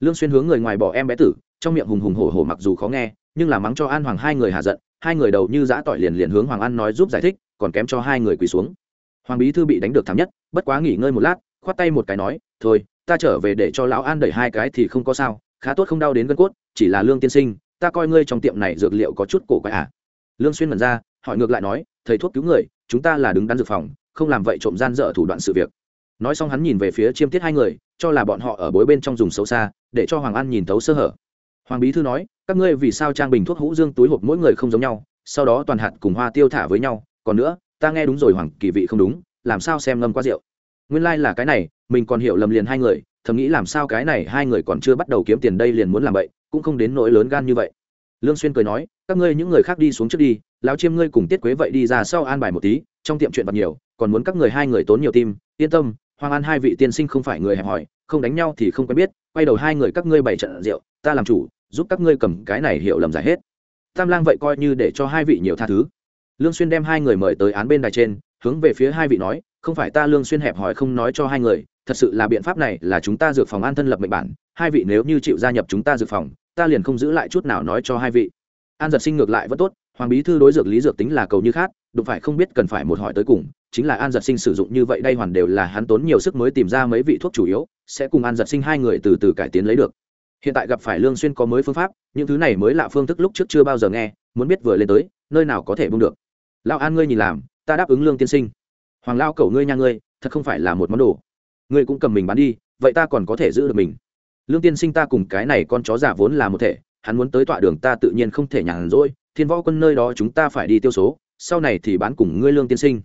A: Lương xuyên hướng người ngoài bỏ em bé tử, trong miệng hùng hùng hổ hổ mặc dù khó nghe, nhưng là mắng cho an hoàng hai người hạ giận, hai người đầu như giã tỏi liền liền hướng hoàng an nói giúp giải thích, còn kém cho hai người quỳ xuống. Hoàng bí thư bị đánh được thảm nhất, bất quá nghỉ ngơi một lát, khoát tay một cái nói, thôi, ta trở về để cho lão an đẩy hai cái thì không có sao, khá tốt không đau đến gân cốt chỉ là lương tiên sinh, ta coi ngươi trong tiệm này dược liệu có chút cổ quái à? Lương xuyên mẩn ra, hỏi ngược lại nói, thầy thuốc cứu người, chúng ta là đứng đắn dược phòng, không làm vậy trộm gian dở thủ đoạn sự việc. Nói xong hắn nhìn về phía chiêm tiết hai người, cho là bọn họ ở bối bên trong dùng xấu xa, để cho hoàng an nhìn thấu sơ hở. Hoàng bí thư nói, các ngươi vì sao trang bình thuốc hũ dương túi hộp mỗi người không giống nhau, sau đó toàn hạt cùng hoa tiêu thả với nhau, còn nữa, ta nghe đúng rồi hoàng kỳ vị không đúng, làm sao xem ngâm qua rượu? Nguyên lai、like、là cái này, mình còn hiểu lầm liền hai người, thầm nghĩ làm sao cái này hai người còn chưa bắt đầu kiếm tiền đây liền muốn làm vậy cũng không đến nỗi lớn gan như vậy. Lương xuyên cười nói, các ngươi những người khác đi xuống trước đi, lão chiêm ngươi cùng tiết quế vậy đi ra sau an bài một tí, trong tiệm chuyện vật nhiều, còn muốn các người hai người tốn nhiều tim, yên tâm, hoàng an hai vị tiên sinh không phải người hẹp hòi, không đánh nhau thì không quen biết, quay đầu hai người các ngươi bày trận rượu, ta làm chủ, giúp các ngươi cầm cái này hiểu lầm giải hết. Tam lang vậy coi như để cho hai vị nhiều tha thứ. Lương xuyên đem hai người mời tới án bên đài trên, hướng về phía hai vị nói, không phải ta lương xuyên hẹp hỏi không nói cho hai người thật sự là biện pháp này là chúng ta dược phòng an thân lập mệnh bản, hai vị nếu như chịu gia nhập chúng ta dược phòng, ta liền không giữ lại chút nào nói cho hai vị. An giật sinh ngược lại vẫn tốt, hoàng bí thư đối dược lý dược tính là cầu như khác đụng phải không biết cần phải một hỏi tới cùng, chính là an giật sinh sử dụng như vậy đây hoàn đều là hắn tốn nhiều sức mới tìm ra mấy vị thuốc chủ yếu, sẽ cùng an giật sinh hai người từ từ cải tiến lấy được. Hiện tại gặp phải lương xuyên có mới phương pháp, những thứ này mới lạ phương thức lúc trước chưa bao giờ nghe, muốn biết vừa lên tới, nơi nào có thể buông được. Lão an ngươi nhìn làm, ta đáp ứng lương tiên sinh. Hoàng lao cầu ngươi nha ngươi, thật không phải là một món đồ ngươi cũng cầm mình bán đi, vậy ta còn có thể giữ được mình. Lương tiên sinh ta cùng cái này con chó giả vốn là một thể, hắn muốn tới tọa đường ta tự nhiên không thể nhàn rỗi, thiên võ quân nơi đó chúng ta phải đi tiêu số, sau này thì bán cùng ngươi lương tiên sinh.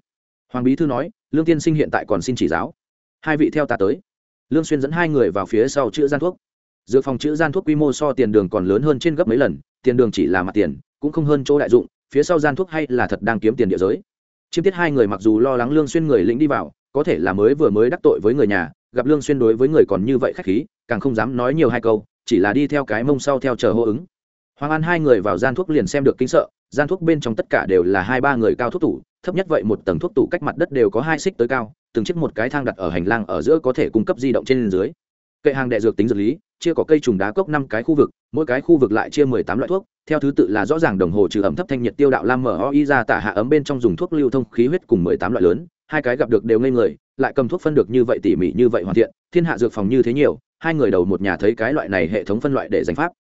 A: Hoàng bí thư nói, lương tiên sinh hiện tại còn xin chỉ giáo. Hai vị theo ta tới. Lương xuyên dẫn hai người vào phía sau chữa gian thuốc. Dược phòng chữa gian thuốc quy mô so tiền đường còn lớn hơn trên gấp mấy lần, tiền đường chỉ là mặt tiền, cũng không hơn chỗ đại dụng, phía sau gian thuốc hay là thật đang kiếm tiền địa giới. Chiêm tiết hai người mặc dù lo lắng lương xuyên người lĩnh đi vào có thể là mới vừa mới đắc tội với người nhà, gặp lương xuyên đối với người còn như vậy khách khí, càng không dám nói nhiều hai câu, chỉ là đi theo cái mông sau theo chờ hô ứng. Hoàng an hai người vào gian thuốc liền xem được kinh sợ, gian thuốc bên trong tất cả đều là hai ba người cao thuốc tủ, thấp nhất vậy một tầng thuốc tủ cách mặt đất đều có hai xích tới cao, từng chiếc một cái thang đặt ở hành lang ở giữa có thể cung cấp di động trên dưới. Kệ hàng đệ dược tính dược lý, chia có cây trùng đá cốc năm cái khu vực, mỗi cái khu vực lại chia mười tám loại thuốc, theo thứ tự là rõ ràng đồng hồ trừ ẩm thấp thanh nhiệt tiêu đạo lam mở y ra tả hạ ấm bên trong dùng thuốc lưu thông khí huyết cùng mười tám loại lớn hai cái gặp được đều ngây người, lại cầm thuốc phân được như vậy tỉ mỉ như vậy hoàn thiện, thiên hạ dược phòng như thế nhiều, hai người đầu một nhà thấy cái loại này hệ thống phân loại để danh pháp.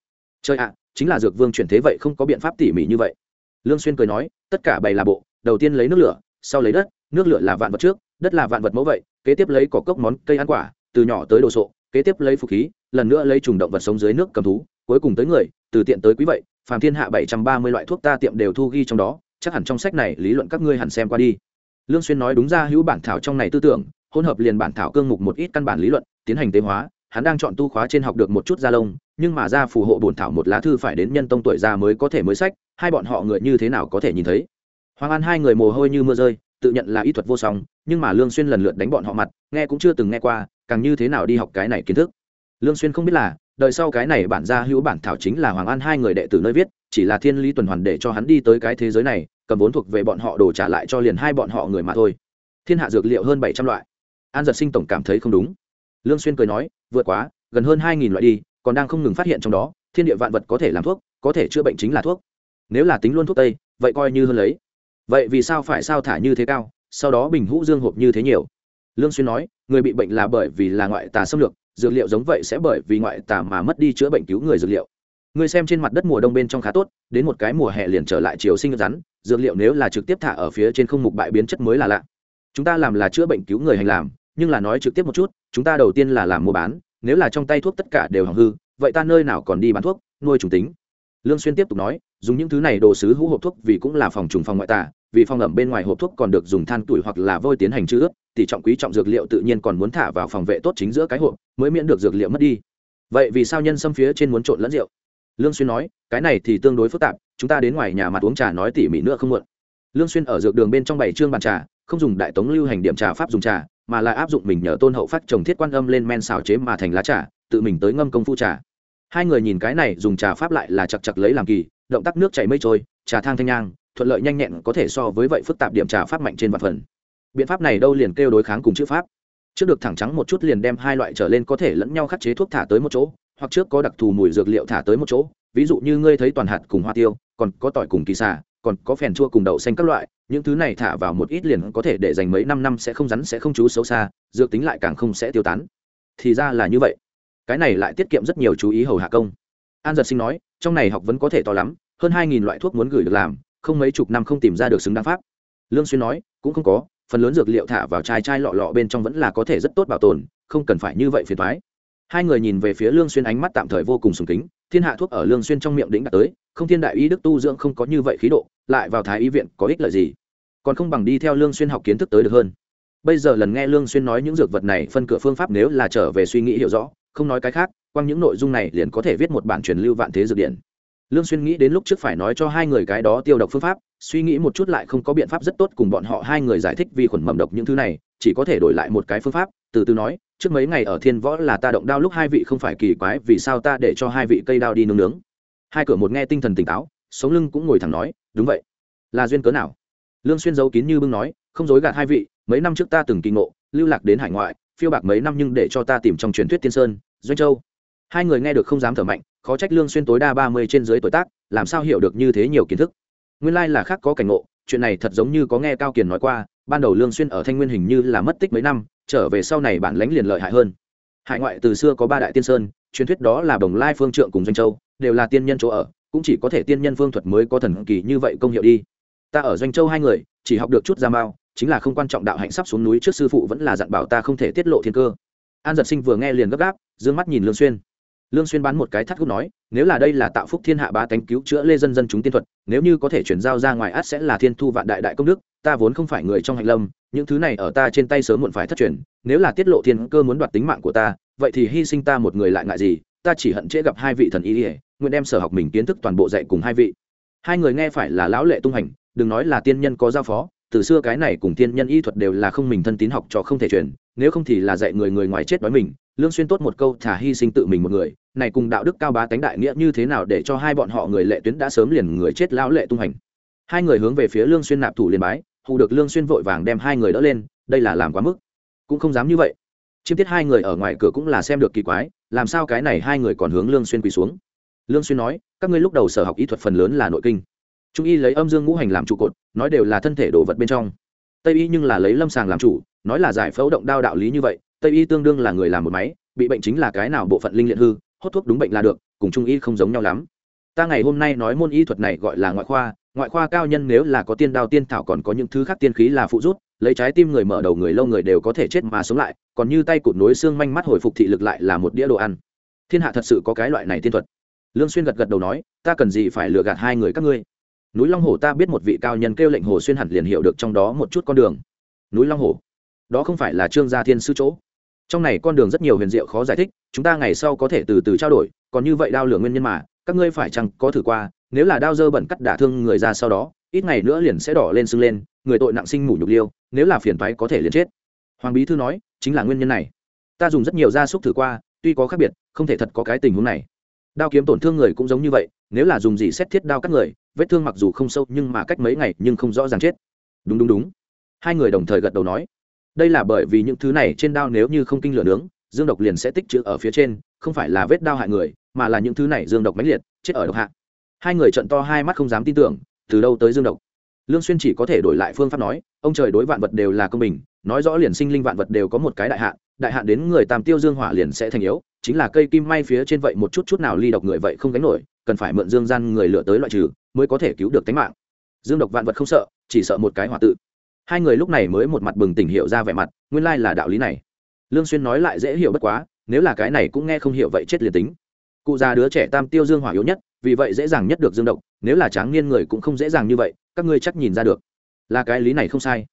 A: Chơi ạ, chính là dược vương chuyển thế vậy không có biện pháp tỉ mỉ như vậy. Lương xuyên cười nói, tất cả bày là bộ, đầu tiên lấy nước lửa, sau lấy đất, nước lửa là vạn vật trước, đất là vạn vật mẫu vậy, kế tiếp lấy cỏ cốc món cây ăn quả, từ nhỏ tới đồ sộ, kế tiếp lấy phục khí, lần nữa lấy trùng động vật sống dưới nước cầm thú, cuối cùng tới người, từ tiện tới quý vậy, phàm thiên hạ bảy trăm ba mươi loại thuốc ta tiệm đều thu ghi trong đó, chắc hẳn trong sách này lý luận các ngươi hẳn xem qua đi lương xuyên nói đúng ra hữu bản thảo trong này tư tưởng, hỗn hợp liền bản thảo cương mục một ít căn bản lý luận, tiến hành tế hóa, hắn đang chọn tu khóa trên học được một chút gia lông, nhưng mà ra phù hộ bổn thảo một lá thư phải đến nhân tông tuổi già mới có thể mới sách, hai bọn họ người như thế nào có thể nhìn thấy. Hoàng an hai người mồ hôi như mưa rơi, tự nhận là y thuật vô song, nhưng mà lương xuyên lần lượt đánh bọn họ mặt, nghe cũng chưa từng nghe qua, càng như thế nào đi học cái này kiến thức. Lương xuyên không biết là, đời sau cái này bản gia hữu bản thảo chính là hoàng an hai người đệ tử nơi viết, chỉ là thiên lý tuần hoàn để cho hắn đi tới cái thế giới này cầm vốn thuộc về bọn họ đổ trả lại cho liền hai bọn họ người mà thôi. Thiên hạ dược liệu hơn bảy trăm loại. An giật sinh tổng cảm thấy không đúng. Lương xuyên cười nói, vượt quá, gần hơn hai nghìn loại đi, còn đang không ngừng phát hiện trong đó, thiên địa vạn vật có thể làm thuốc, có thể chữa bệnh chính là thuốc. Nếu là tính luôn thuốc tây, vậy coi như hơn lấy. Vậy vì sao phải sao thả như thế cao, sau đó bình hũ dương hộp như thế nhiều? Lương xuyên nói, người bị bệnh là bởi vì là ngoại tà xâm lược, dược liệu giống vậy sẽ bởi vì ngoại tà mà mất đi chữa bệnh cứu người dược liệu. Người xem trên mặt đất mùa đông bên trong khá tốt, đến một cái mùa hè liền trở lại chiều sinh rắn dược liệu nếu là trực tiếp thả ở phía trên không mục bại biến chất mới là lạ. Chúng ta làm là chữa bệnh cứu người hành làm, nhưng là nói trực tiếp một chút, chúng ta đầu tiên là làm mua bán, nếu là trong tay thuốc tất cả đều hỏng hư, vậy ta nơi nào còn đi bán thuốc, nuôi trùng tính? Lương xuyên tiếp tục nói, dùng những thứ này đồ sứ hũ hộp thuốc vì cũng là phòng trùng phòng ngoại tà, vì phòng ẩm bên ngoài hộp thuốc còn được dùng than tuổi hoặc là vôi tiến hành chứa ướp, tỷ trọng quý trọng dược liệu tự nhiên còn muốn thả vào phòng vệ tốt chính giữa cái hộp, mới miễn được dược liệu mất đi. Vậy vì sao nhân sâm phía trên muốn trộn lẫn rượu? Lương xuyên nói, cái này thì tương đối phức tạp, chúng ta đến ngoài nhà mặt uống trà nói tỉ mỉ nữa không muộn. Lương xuyên ở dược đường bên trong bảy trương bàn trà, không dùng đại tống lưu hành điểm trà pháp dùng trà, mà là áp dụng mình nhờ tôn hậu phát trồng thiết quan âm lên men xào chế mà thành lá trà, tự mình tới ngâm công phu trà. Hai người nhìn cái này dùng trà pháp lại là chặt chặt lấy làm kỳ, động tác nước chảy mây trôi, trà thang thanh nhang, thuận lợi nhanh nhẹn có thể so với vậy phức tạp điểm trà pháp mạnh trên vạn phần. Biện pháp này đâu liền kêu đối kháng cùng chữ pháp. Trước được thẳng trắng một chút liền đem hai loại trở lên có thể lẫn nhau khắc chế thuốc thả tới một chỗ hoặc trước có đặc thù mùi dược liệu thả tới một chỗ, ví dụ như ngươi thấy toàn hạt cùng hoa tiêu, còn có tỏi cùng kỳ xà, còn có phèn chua cùng đậu xanh các loại, những thứ này thả vào một ít liền có thể để dành mấy năm năm sẽ không rắn, sẽ không chú xấu xa, dược tính lại càng không sẽ tiêu tán. Thì ra là như vậy. Cái này lại tiết kiệm rất nhiều chú ý hầu hạ công. An giật sinh nói, trong này học vẫn có thể to lắm, hơn hai nghìn loại thuốc muốn gửi được làm, không mấy chục năm không tìm ra được xứng đáng pháp. Lương xuyên nói, cũng không có, phần lớn dược liệu thả vào chai chai lọ lọ bên trong vẫn là có thể rất tốt bảo tồn, không cần phải như vậy phiền toái hai người nhìn về phía lương xuyên ánh mắt tạm thời vô cùng sùng kính, thiên hạ thuốc ở lương xuyên trong miệng đỉnh đặt tới, không thiên đại Y đức tu dưỡng không có như vậy khí độ, lại vào thái y viện có ích lợi gì? Còn không bằng đi theo lương xuyên học kiến thức tới được hơn. Bây giờ lần nghe lương xuyên nói những dược vật này, phân cửa phương pháp nếu là trở về suy nghĩ hiểu rõ, không nói cái khác quang những nội dung này liền có thể viết một bản truyền lưu vạn thế dược điển. Lương xuyên nghĩ đến lúc trước phải nói cho hai người cái đó tiêu độc phương pháp, suy nghĩ một chút lại không có biện pháp rất tốt cùng bọn họ hai người giải thích vi khuẩn mầm độc những thứ này chỉ có thể đổi lại một cái phương pháp, từ từ nói, trước mấy ngày ở thiên võ là ta động đao lúc hai vị không phải kỳ quái, vì sao ta để cho hai vị cây đao đi nướng nướng? Hai cửa một nghe tinh thần tỉnh táo, sống lưng cũng ngồi thẳng nói, đúng vậy. Là duyên cớ nào? Lương xuyên giấu kín như bưng nói, không dối gạt hai vị, mấy năm trước ta từng kỳ ngộ, lưu lạc đến hải ngoại, phiêu bạc mấy năm nhưng để cho ta tìm trong truyền thuyết tiên sơn, doanh châu. Hai người nghe được không dám thở mạnh, khó trách lương xuyên tối đa ba mươi trên dưới tuổi tác, làm sao hiểu được như thế nhiều kiến thức? Nguyên lai là khác có cảnh ngộ chuyện này thật giống như có nghe cao kiền nói qua, ban đầu lương xuyên ở thanh nguyên hình như là mất tích mấy năm, trở về sau này bản lãnh liền lợi hại hơn. Hải ngoại từ xưa có ba đại tiên sơn, truyền thuyết đó là đồng lai phương trượng cùng doanh châu, đều là tiên nhân chỗ ở, cũng chỉ có thể tiên nhân phương thuật mới có thần kỳ như vậy công hiệu đi. Ta ở doanh châu hai người, chỉ học được chút ra mao, chính là không quan trọng đạo hạnh sắp xuống núi trước sư phụ vẫn là dặn bảo ta không thể tiết lộ thiên cơ. An giật sinh vừa nghe liền gấp gáp, dương mắt nhìn lương xuyên lương xuyên bán một cái thắt gút nói, nếu là đây là tạo phúc thiên hạ ba tánh cứu chữa lê dân dân chúng tiên thuật, nếu như có thể chuyển giao ra ngoài át sẽ là thiên thu vạn đại đại công đức, ta vốn không phải người trong hạnh lâm, những thứ này ở ta trên tay sớm muộn phải thất truyền, nếu là tiết lộ thiên cơ muốn đoạt tính mạng của ta, vậy thì hy sinh ta một người lại ngại gì, ta chỉ hận trễ gặp hai vị thần y ỉa nguyện đem sở học mình kiến thức toàn bộ dạy cùng hai vị. Hai người nghe phải là lão lệ tung hành, đừng nói là tiên nhân có giao phó từ xưa cái này cùng tiên nhân y thuật đều là không mình thân tín học cho không thể truyền, nếu không thì là dạy người người ngoài chết đói mình, lương xuyên tốt một câu thả hy sinh tự mình một người, này cùng đạo đức cao bá tánh đại nghĩa như thế nào để cho hai bọn họ người lệ tuyến đã sớm liền người chết lão lệ tung hành. Hai người hướng về phía lương xuyên nạp thủ liền bái, hù được lương xuyên vội vàng đem hai người đỡ lên, đây là làm quá mức. Cũng không dám như vậy. Chiêm tiết hai người ở ngoài cửa cũng là xem được kỳ quái, làm sao cái này hai người còn hướng lương xuyên quỳ xuống. Lương xuyên nói, các ngươi lúc đầu sở học y thuật phần lớn là nội kinh trung y lấy âm dương ngũ hành làm trụ cột, nói đều là thân thể đồ vật bên trong. Tây y nhưng là lấy lâm sàng làm chủ, nói là giải phẫu động đao đạo lý như vậy, tây y tương đương là người làm một máy, bị bệnh chính là cái nào bộ phận linh liệt hư, hốt thuốc đúng bệnh là được, cùng trung y không giống nhau lắm. Ta ngày hôm nay nói môn y thuật này gọi là ngoại khoa ngoại khoa cao nhân nếu là có tiên đao tiên thảo còn có những thứ khác tiên khí là phụ rút lấy trái tim người mở đầu người lâu người đều có thể chết mà sống lại, còn như tay cụt nối xương manh mắt hồi phục thị lực lại là một đĩa đồ ăn. Thiên hạ thật sự có cái loại này tiên thuật. Lương xuyên gật gật đầu nói, ta cần gì phải lừa gạt hai người các ngươi? Núi long hồ ta biết một vị cao nhân kêu lệnh hồ xuyên hẳn liền hiểu được trong đó một chút con đường. núi long hồ, đó không phải là trương gia thiên sư chỗ. trong này con đường rất nhiều huyền diệu khó giải thích, chúng ta ngày sau có thể từ từ trao đổi, còn như vậy đao lửa nguyên nhân mà, các ngươi phải chăng có thử qua, nếu là đao dơ bẩn cắt đả thương người ra sau đó, ít ngày nữa liền sẽ đỏ lên sưng lên, người tội nặng sinh mủ nhục liêu, nếu là phiền toái có thể liền chết. Hoàng bí thư nói, chính là nguyên nhân này. Ta dùng rất nhiều gia súc thử qua, tuy có khác biệt, không thể thật có cái tình huống này. Đao kiếm tổn thương người cũng giống như vậy, nếu là dùng gì xét thiết đao cắt người vết thương mặc dù không sâu nhưng mà cách mấy ngày nhưng không rõ ràng chết. Đúng đúng đúng. Hai người đồng thời gật đầu nói. Đây là bởi vì những thứ này trên đao nếu như không kinh lửa nướng, dương độc liền sẽ tích trữ ở phía trên, không phải là vết đao hại người, mà là những thứ này dương độc mãnh liệt, chết ở độc hạ. Hai người trận to hai mắt không dám tin tưởng, từ đâu tới dương độc? Lương xuyên chỉ có thể đổi lại phương pháp nói, ông trời đối vạn vật đều là công bình, nói rõ liền sinh linh vạn vật đều có một cái đại hạn đại hạn đến người tam tiêu dương hỏa liền sẽ thành yếu, chính là cây kim may phía trên vậy một chút chút nào ly độc người vậy không gánh nổi, cần phải mượn dương gian người lựa tới loại trừ, mới có thể cứu được tính mạng. Dương độc vạn vật không sợ, chỉ sợ một cái hỏa tự. Hai người lúc này mới một mặt bừng tỉnh hiểu ra vẻ mặt, nguyên lai là đạo lý này. Lương xuyên nói lại dễ hiểu bất quá, nếu là cái này cũng nghe không hiểu vậy chết liền tính. Cụ già đứa trẻ tam tiêu dương hỏa yếu nhất, vì vậy dễ dàng nhất được dương độc, nếu là tráng niên người cũng không dễ dàng như vậy, các ngươi chắc nhìn ra được. Là cái lý này không sai.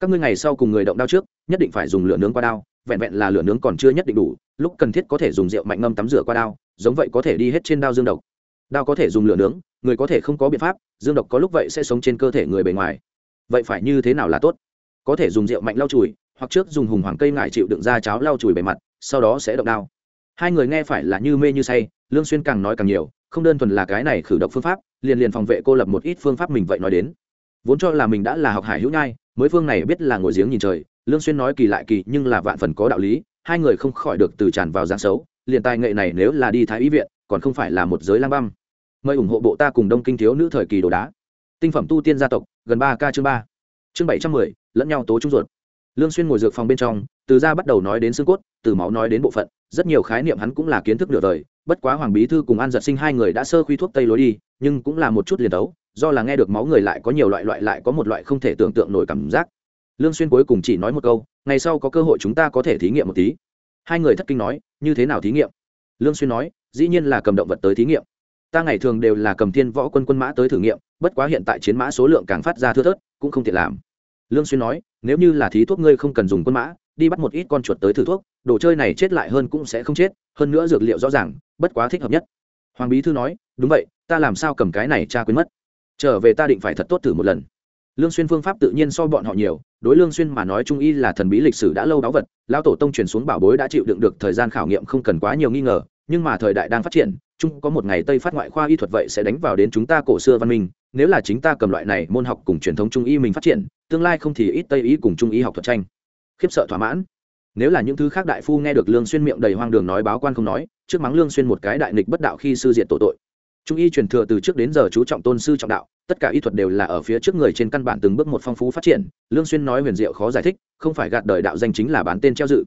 A: Các ngươi ngày sau cùng người động đao trước, nhất định phải dùng lửa nướng qua đao vẹn vẹn là lửa nướng còn chưa nhất định đủ, lúc cần thiết có thể dùng rượu mạnh ngâm tắm rửa qua đao, giống vậy có thể đi hết trên đao dương độc. Đao có thể dùng lửa nướng, người có thể không có biện pháp, dương độc có lúc vậy sẽ sống trên cơ thể người bề ngoài. Vậy phải như thế nào là tốt? Có thể dùng rượu mạnh lau chùi, hoặc trước dùng hùng hoàng cây ngải chịu đựng ra cháo lau chùi bề mặt, sau đó sẽ động đao. Hai người nghe phải là như mê như say, lương xuyên càng nói càng nhiều, không đơn thuần là cái này khử độc phương pháp, liền liền phòng vệ cô lập một ít phương pháp mình vậy nói đến. Vốn cho là mình đã là học hải hữu nhai mới phương này biết là ngồi giếng nhìn trời, lương xuyên nói kỳ lại kỳ nhưng là vạn phần có đạo lý, hai người không khỏi được từ tràn vào giáng xấu, liền tài nghệ này nếu là đi thái y viện, còn không phải là một giới lang băm. Mời ủng hộ bộ ta cùng đông kinh thiếu nữ thời kỳ đồ đá. Tinh phẩm tu tiên gia tộc, gần ba k chương ba. Chương bảy trăm mười, lẫn nhau tố trung ruột. Lương xuyên ngồi dược phòng bên trong, từ ra bắt đầu nói đến xương cốt, từ máu nói đến bộ phận, rất nhiều khái niệm hắn cũng là kiến thức nửa đời, bất quá hoàng bí thư cùng an giật sinh hai người đã sơ khuy thuốc tây lối đi, nhưng cũng là một chút liền đấu do là nghe được máu người lại có nhiều loại loại lại có một loại không thể tưởng tượng nổi cảm giác. Lương xuyên cuối cùng chỉ nói một câu, ngày sau có cơ hội chúng ta có thể thí nghiệm một tí. Hai người thất kinh nói, như thế nào thí nghiệm? Lương xuyên nói, dĩ nhiên là cầm động vật tới thí nghiệm. Ta ngày thường đều là cầm thiên võ quân quân mã tới thử nghiệm, bất quá hiện tại chiến mã số lượng càng phát ra thưa thớt, cũng không tiện làm. Lương xuyên nói, nếu như là thí thuốc ngươi không cần dùng quân mã, đi bắt một ít con chuột tới thử thuốc, đồ chơi này chết lại hơn cũng sẽ không chết, hơn nữa dược liệu rõ ràng, bất quá thích hợp nhất. Hoàng bí thư nói, đúng vậy, ta làm sao cầm cái này cha quên mất? Trở về ta định phải thật tốt thử một lần. Lương xuyên phương pháp tự nhiên so bọn họ nhiều, đối lương xuyên mà nói trung y là thần bí lịch sử đã lâu đáo vật, lão tổ tông truyền xuống bảo bối đã chịu đựng được thời gian khảo nghiệm không cần quá nhiều nghi ngờ, nhưng mà thời đại đang phát triển, chung có một ngày tây phát ngoại khoa y thuật vậy sẽ đánh vào đến chúng ta cổ xưa văn minh, nếu là chính ta cầm loại này môn học cùng truyền thống trung y mình phát triển, tương lai không thì ít tây y cùng trung y học thuật tranh. Khiếp sợ thỏa mãn. Nếu là những thứ khác đại phu nghe được lương xuyên miệng đầy hoang đường nói báo quan không nói, trước mắng lương xuyên một cái đại nghịch bất đạo khi sư diện tổ tội trung y truyền thừa từ trước đến giờ chú trọng tôn sư trọng đạo, tất cả y thuật đều là ở phía trước người trên căn bản từng bước một phong phú phát triển, lương xuyên nói huyền diệu khó giải thích, không phải gạt đời đạo danh chính là bán tên treo dự.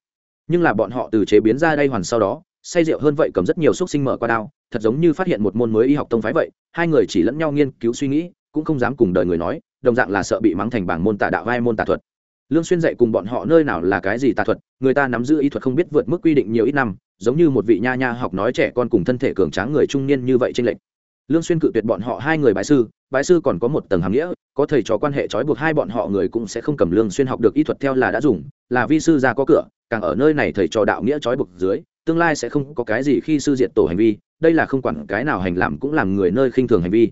A: Nhưng là bọn họ từ chế biến ra đây hoàn sau đó, say rượu hơn vậy cầm rất nhiều xúc sinh mở qua đao, thật giống như phát hiện một môn mới y học tông phái vậy, hai người chỉ lẫn nhau nghiên cứu suy nghĩ, cũng không dám cùng đời người nói, đồng dạng là sợ bị mắng thành bảng môn tà đạo vai môn tà thuật. Lương xuyên dạy cùng bọn họ nơi nào là cái gì tà thuật, người ta nắm giữ y thuật không biết vượt mức quy định nhiều ít năm, giống như một vị nha nha học nói trẻ con cùng thân thể cường tráng người trung niên như vậy trên lệnh lương xuyên cự tuyệt bọn họ hai người bái sư bái sư còn có một tầng hàm nghĩa, có thầy trò quan hệ trói buộc hai bọn họ người cũng sẽ không cầm lương xuyên học được y thuật theo là đã dùng, là vi sư ra có cửa, càng ở nơi này thầy trò đạo nghĩa trói buộc dưới, tương lai sẽ không có cái gì khi sư diệt tổ hành vi, đây là không quản cái nào hành làm cũng làm người nơi khinh thường hành vi.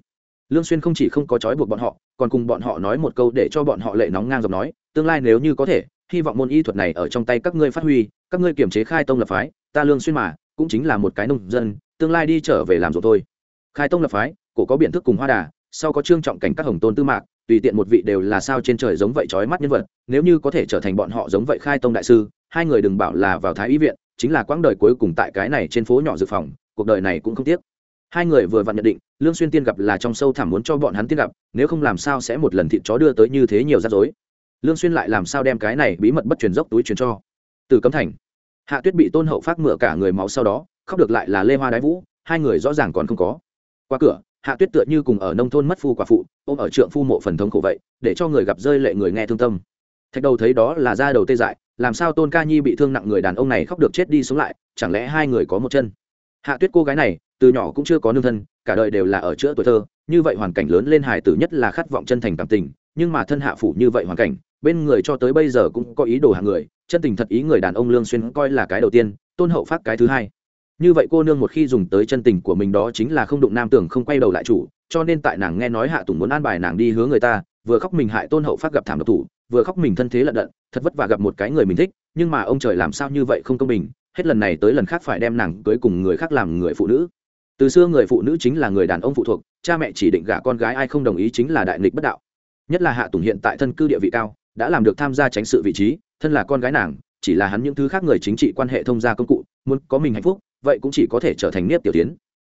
A: Lương xuyên không chỉ không có trói buộc bọn họ, còn cùng bọn họ nói một câu để cho bọn họ lệ nóng ngang dọc nói, tương lai nếu như có thể, hy vọng môn y thuật này ở trong tay các ngươi phát huy, các ngươi kiểm chế khai tông lập phái, ta lương xuyên mà, cũng chính là một cái nông dân, tương lai đi trở về làm ruộng thôi khai tông lập phái, cổ có biện thức cùng hoa đà, sau có trương trọng cảnh các hồng tôn tư mạc, tùy tiện một vị đều là sao trên trời giống vậy trói mắt nhân vật, nếu như có thể trở thành bọn họ giống vậy khai tông đại sư, hai người đừng bảo là vào thái y viện, chính là quãng đời cuối cùng tại cái này trên phố nhỏ dự phòng, cuộc đời này cũng không tiếc. Hai người vừa vặn nhận định, lương xuyên tiên gặp là trong sâu thẳm muốn cho bọn hắn tiên gặp, nếu không làm sao sẽ một lần thịt chó đưa tới như thế nhiều rắc rối. Lương xuyên lại làm sao đem cái này bí mật bất truyền dốc túi truyền cho. Từ cấm thành, hạ tuyết bị tôn hậu phát mửa cả người máu sau đó, khóc được lại là lê hoa đái vũ, hai người rõ ràng còn không có qua cửa, hạ tuyết tựa như cùng ở nông thôn mất phu quả phụ, ôm ở trượng phu mộ phần thống khổ vậy, để cho người gặp rơi lệ người nghe thương tâm. Thạch đầu thấy đó là da đầu tê dại, làm sao tôn ca nhi bị thương nặng người đàn ông này khóc được chết đi sống lại, chẳng lẽ hai người có một chân? Hạ tuyết cô gái này, từ nhỏ cũng chưa có nương thân, cả đời đều là ở chữa tuổi thơ, như vậy hoàn cảnh lớn lên hài tử nhất là khát vọng chân thành cảm tình, nhưng mà thân hạ phủ như vậy hoàn cảnh, bên người cho tới bây giờ cũng có ý đồ hàng người, chân tình thật ý người đàn ông lương xuyên coi là cái đầu tiên, tôn hậu phát cái thứ hai như vậy cô nương một khi dùng tới chân tình của mình đó chính là không đụng nam tưởng không quay đầu lại chủ, cho nên tại nàng nghe nói hạ tùng muốn an bài nàng đi hướng người ta, vừa khóc mình hại tôn hậu phát gặp thảm độc thủ, vừa khóc mình thân thế lận đận, thật vất vả gặp một cái người mình thích, nhưng mà ông trời làm sao như vậy không công bình, hết lần này tới lần khác phải đem nàng cưới cùng người khác làm người phụ nữ. Từ xưa người phụ nữ chính là người đàn ông phụ thuộc, cha mẹ chỉ định gả con gái ai không đồng ý chính là đại nghịch bất đạo. Nhất là hạ tùng hiện tại thân cư địa vị cao, đã làm được tham gia tránh sự vị trí, thân là con gái nàng, chỉ là hắn những thứ khác người chính trị quan hệ thông gia công cụ, muốn có mình hạnh phúc vậy cũng chỉ có thể trở thành niết tiểu tiến.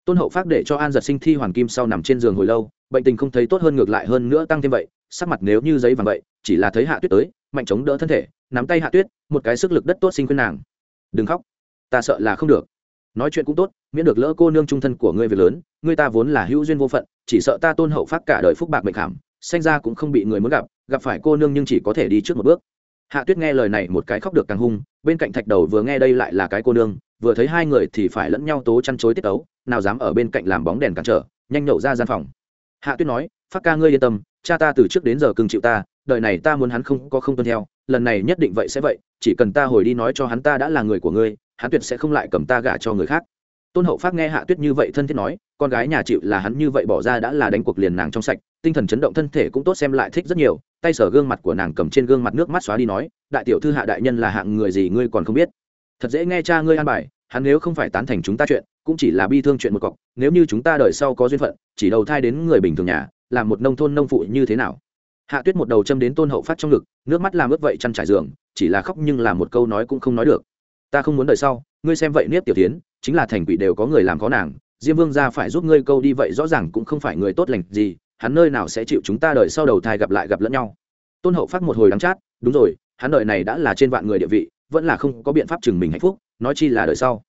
A: Tôn hậu phát để cho an giật sinh thi hoàng kim sau nằm trên giường hồi lâu, bệnh tình không thấy tốt hơn ngược lại hơn nữa tăng thêm vậy, sắc mặt nếu như giấy vàng vậy, chỉ là thấy hạ tuyết tới, mạnh chống đỡ thân thể, nắm tay hạ tuyết, một cái sức lực đất tốt sinh khuyên nàng. Đừng khóc, ta sợ là không được. Nói chuyện cũng tốt, miễn được lỡ cô nương trung thân của ngươi về lớn, ngươi ta vốn là hữu duyên vô phận, chỉ sợ ta tôn hậu phát cả đời phúc bạc bệnh khảm sanh ra cũng không bị người muốn gặp gặp phải cô nương nhưng chỉ có thể đi trước một bước. Hạ tuyết nghe lời này một cái khóc được càng hung bên cạnh thạch đầu vừa nghe đây lại là cái cô nương vừa thấy hai người thì phải lẫn nhau tố chăn chối tiết tấu, nào dám ở bên cạnh làm bóng đèn cản trở nhanh nhậu ra gian phòng. Hạ tuyết nói phát ca ngươi yên tâm cha ta từ trước đến giờ cưng chịu ta đời này ta muốn hắn không có không tuân theo lần này nhất định vậy sẽ vậy chỉ cần ta hồi đi nói cho hắn ta đã là người của ngươi hắn tuyệt sẽ không lại cầm ta gả cho người khác. Tôn hậu phát nghe hạ tuyết như vậy thân thiết nói con gái nhà chịu là hắn như vậy bỏ ra đã là đánh cuộc liền nàng trong sạch tinh thần chấn động thân thể cũng tốt xem lại thích rất nhiều, tay sở gương mặt của nàng cầm trên gương mặt nước mắt xóa đi nói, đại tiểu thư hạ đại nhân là hạng người gì ngươi còn không biết? Thật dễ nghe cha ngươi an bài, hắn nếu không phải tán thành chúng ta chuyện, cũng chỉ là bi thương chuyện một cọc, nếu như chúng ta đời sau có duyên phận, chỉ đầu thai đến người bình thường nhà, làm một nông thôn nông phụ như thế nào? Hạ tuyết một đầu châm đến tôn hậu phát trong ngực, nước mắt làm ướt vậy chăn trải giường, chỉ là khóc nhưng là một câu nói cũng không nói được. Ta không muốn đời sau, ngươi xem vậy niếp tiểu tiến, chính là thành quỷ đều có người làm khó nàng, diêm vương ra phải giúp ngươi câu đi vậy rõ ràng cũng không phải người tốt lành gì hắn nơi nào sẽ chịu chúng ta đợi sau đầu thai gặp lại gặp lẫn nhau. Tôn hậu phát một hồi đắng chát, đúng rồi, hắn đợi này đã là trên vạn người địa vị, vẫn là không có biện pháp chừng mình hạnh phúc, nói chi là đời sau.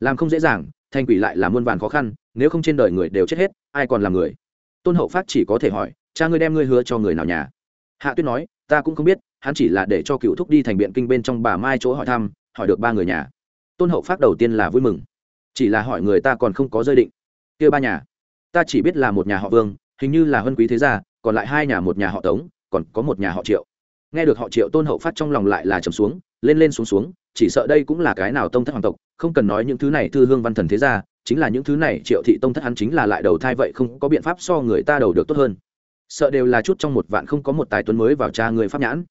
A: Làm không dễ dàng, thành quỷ lại là muôn vàn khó khăn, nếu không trên đời người đều chết hết, ai còn làm người? Tôn hậu phát chỉ có thể hỏi, cha ngươi đem ngươi hứa cho người nào nhà? Hạ tuyết nói, ta cũng không biết, hắn chỉ là để cho cựu thúc đi thành biện kinh bên trong bà mai chỗ hỏi thăm, hỏi được ba người nhà. Tôn hậu phát đầu tiên là vui mừng, chỉ là hỏi người ta còn không có rơi định. Kia ba nhà, ta chỉ biết là một nhà họ vương hình như là huân quý thế gia, còn lại hai nhà một nhà họ tống, còn có một nhà họ triệu. Nghe được họ triệu tôn hậu phát trong lòng lại là trầm xuống, lên lên xuống xuống, chỉ sợ đây cũng là cái nào tông thất hoàng tộc, không cần nói những thứ này thư hương văn thần thế gia, chính là những thứ này triệu thị tông thất hắn chính là lại đầu thai vậy không có biện pháp so người ta đầu được tốt hơn. Sợ đều là chút trong một vạn không có một tài tuấn mới vào cha người pháp nhãn.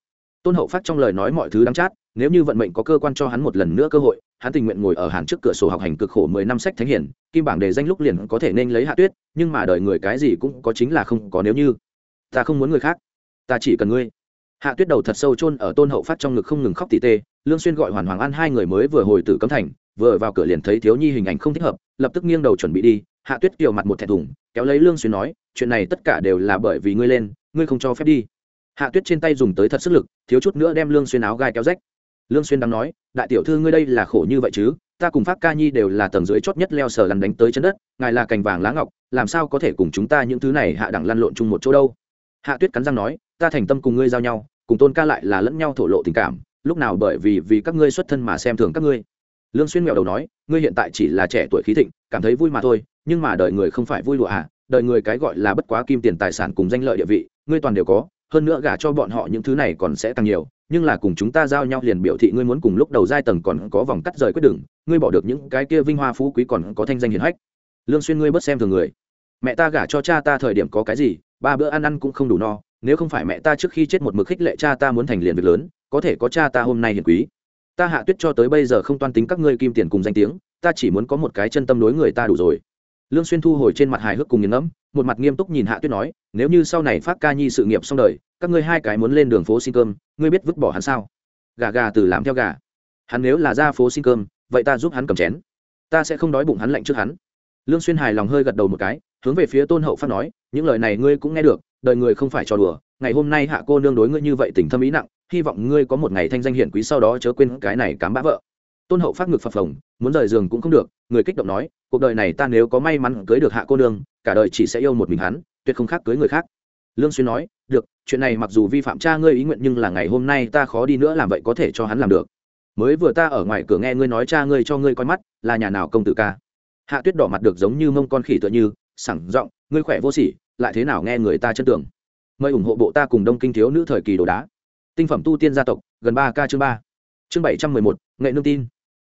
A: Tôn hậu phát trong lời nói mọi thứ đáng chát nếu như vận mệnh có cơ quan cho hắn một lần nữa cơ hội, hắn tình nguyện ngồi ở hàn trước cửa sổ học hành cực khổ mười năm sách thánh hiển, kim bảng đề danh lúc liền có thể nên lấy hạ tuyết, nhưng mà đời người cái gì cũng có chính là không có nếu như. Ta không muốn người khác. Ta chỉ cần ngươi. Hạ tuyết đầu thật sâu chôn ở tôn hậu phát trong ngực không ngừng khóc tỉ tê, lương xuyên gọi hoàn hoàng an hai người mới vừa hồi tử cấm thành, vừa vào cửa liền thấy thiếu nhi hình ảnh không thích hợp, lập tức nghiêng đầu chuẩn bị đi, hạ tuyết kiều mặt một thẹn thùng, kéo lấy lương xuyên nói, chuyện này tất cả đều là bởi vì ngươi lên, ngươi không cho phép đi. Hạ tuyết trên tay dùng tới thật sức lực, thiếu chút nữa đem lương xuyên áo gai kéo rách lương xuyên đang nói, đại tiểu thư ngươi đây là khổ như vậy chứ? Ta cùng pháp ca nhi đều là tầng dưới chót nhất leo sờ lăn đánh tới chân đất, ngài là cành vàng lá ngọc, làm sao có thể cùng chúng ta những thứ này hạ đẳng lăn lộn chung một chỗ đâu? Hạ tuyết cắn răng nói, ta thành tâm cùng ngươi giao nhau, cùng tôn ca lại là lẫn nhau thổ lộ tình cảm, lúc nào bởi vì vì các ngươi xuất thân mà xem thường các ngươi. Lương xuyên mèo đầu nói, ngươi hiện tại chỉ là trẻ tuổi khí thịnh, cảm thấy vui mà thôi, nhưng mà đời người không phải vui lụa à đời người cái gọi là bất quá kim tiền tài sản cùng danh lợi địa vị, ngươi toàn đều có, hơn nữa gả cho bọn họ những thứ này còn sẽ tăng nhiều nhưng là cùng chúng ta giao nhau liền biểu thị ngươi muốn cùng lúc đầu giai tầng còn có vòng cắt rời quyết đừng ngươi bỏ được những cái kia vinh hoa phú quý còn có thanh danh hiển hách. Lương xuyên ngươi bớt xem thường người. Mẹ ta gả cho cha ta thời điểm có cái gì, ba bữa ăn ăn cũng không đủ no, nếu không phải mẹ ta trước khi chết một mực khích lệ cha ta muốn thành liền việc lớn, có thể có cha ta hôm nay hiển quý. Ta hạ tuyết cho tới bây giờ không toan tính các ngươi kim tiền cùng danh tiếng, ta chỉ muốn có một cái chân tâm đối người ta đủ rồi. Lương xuyên thu hồi trên mặt hài hước cùng nghiền ngẫm một mặt nghiêm túc nhìn hạ tuyết nói, nếu như sau này phát ca nhi sự nghiệp xong đời, các ngươi hai cái muốn lên đường phố xin cơm, ngươi biết vứt bỏ hắn sao? Gà gà từ làm theo gà. Hắn nếu là ra phố xin cơm, vậy ta giúp hắn cầm chén. Ta sẽ không đói bụng hắn lạnh trước hắn. Lương xuyên hài lòng hơi gật đầu một cái, hướng về phía tôn hậu phát nói, những lời này ngươi cũng nghe được, đời người không phải trò đùa. Ngày hôm nay hạ cô nương đối ngươi như vậy tình thâm ý nặng, hy vọng ngươi có một ngày thanh danh hiển quý sau đó chớ quên cái này cám bã vợ tôn hậu phát ngực phập phồng muốn rời giường cũng không được người kích động nói cuộc đời này ta nếu có may mắn cưới được hạ cô nương cả đời chỉ sẽ yêu một mình hắn tuyệt không khác cưới người khác. Lương xuyên nói được chuyện này mặc dù vi phạm cha ngươi ý nguyện nhưng là ngày hôm nay ta khó đi nữa làm vậy có thể cho hắn làm được. Mới vừa ta ở ngoài cửa nghe ngươi nói cha ngươi cho ngươi coi mắt là nhà nào công tử ca? Hạ tuyết đỏ mặt được giống như mông con khỉ tựa như sảng, giọng ngươi khỏe vô sỉ lại thế nào nghe người ta chân tưởng? Mời ủng hộ bộ ta cùng đông kinh thiếu nữ thời kỳ đồ đá. Tinh phẩm tu tiên gia tộc gần ba k chương ba. Chương bảy trăm mười một nghệ nương tin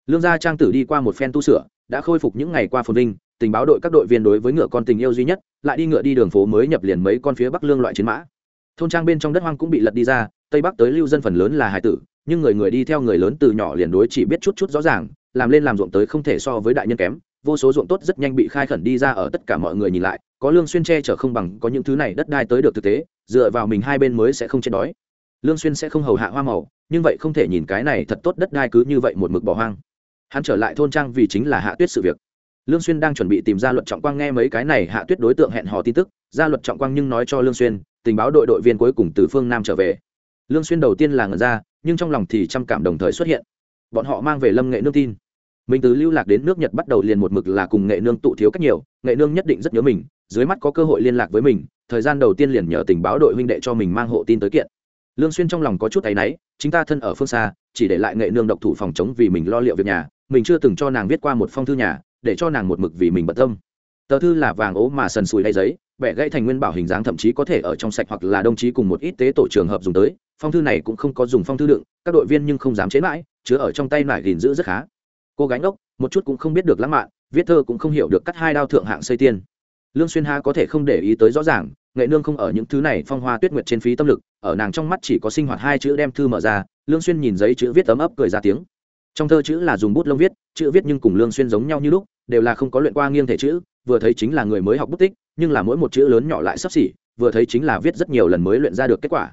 A: lương gia trang tử đi qua một phen tu sửa, đã khôi phục những ngày qua phồn vinh, tình báo đội các đội viên đối với ngựa con tình yêu duy nhất, lại đi ngựa đi đường phố mới nhập liền mấy con phía bắc lương loại chiến mã. Thôn trang bên trong đất hoang cũng bị lật đi ra, tây bắc tới lưu dân phần lớn là hải tử, nhưng người người đi theo người lớn từ nhỏ liền đối chỉ biết chút chút rõ ràng, làm lên làm ruộng tới không thể so với đại nhân kém, vô số ruộng tốt rất nhanh bị khai khẩn đi ra ở tất cả mọi người nhìn lại, có lương xuyên che chở không bằng, có những thứ này đất đai tới được thực tế, dựa vào mình hai bên mới sẽ không chết đói. Lương xuyên sẽ không hầu hạ hoa màu, nhưng vậy không thể nhìn cái này thật tốt đất đai cứ như vậy một mực bỏ hoang hắn trở lại thôn trang vì chính là hạ tuyết sự việc. Lương xuyên đang chuẩn bị tìm ra luật trọng quang nghe mấy cái này hạ tuyết đối tượng hẹn hò tin tức, ra luật trọng quang nhưng nói cho lương xuyên, tình báo đội đội viên cuối cùng từ phương nam trở về. Lương xuyên đầu tiên là ngẩn ra, nhưng trong lòng thì trăm cảm đồng thời xuất hiện. Bọn họ mang về lâm nghệ nương tin. Mình từ lưu lạc đến nước nhật bắt đầu liền một mực là cùng nghệ nương tụ thiếu cách nhiều, nghệ nương nhất định rất nhớ mình, dưới mắt có cơ hội liên lạc với mình, thời gian đầu tiên liền nhờ tình báo đội huynh đệ cho mình mang hộ tin tới kiện. Lương xuyên trong lòng có chút thấy náy, chính ta thân ở phương xa, chỉ để lại nghệ nương độc thủ phòng chống vì mình lo liệu việc nhà mình chưa từng cho nàng viết qua một phong thư nhà, để cho nàng một mực vì mình bận tâm. Tờ thư là vàng ố mà sần sùi hay giấy vẽ gãy thành nguyên bảo hình dáng thậm chí có thể ở trong sạch hoặc là đồng chí cùng một ít tế tổ trường hợp dùng tới. Phong thư này cũng không có dùng phong thư đựng, các đội viên nhưng không dám chế mãi, chứa ở trong tay nải gìn giữ rất khá. Cô gánh ốc một chút cũng không biết được lãng mạn, viết thơ cũng không hiểu được cắt hai đao thượng hạng xây tiên. Lương xuyên ha có thể không để ý tới rõ ràng, nghệ nương không ở những thứ này, phong hoa tuyết nguyệt trên phí tâm lực, ở nàng trong mắt chỉ có sinh hoạt hai chữ đem thư mở ra, lương xuyên nhìn giấy chữ viết ấm ấp cười ra tiếng trong thơ chữ là dùng bút lông viết chữ viết nhưng cùng lương xuyên giống nhau như lúc đều là không có luyện qua nghiêng thể chữ vừa thấy chính là người mới học bút tích nhưng là mỗi một chữ lớn nhỏ lại sắp xỉ vừa thấy chính là viết rất nhiều lần mới luyện ra được kết quả.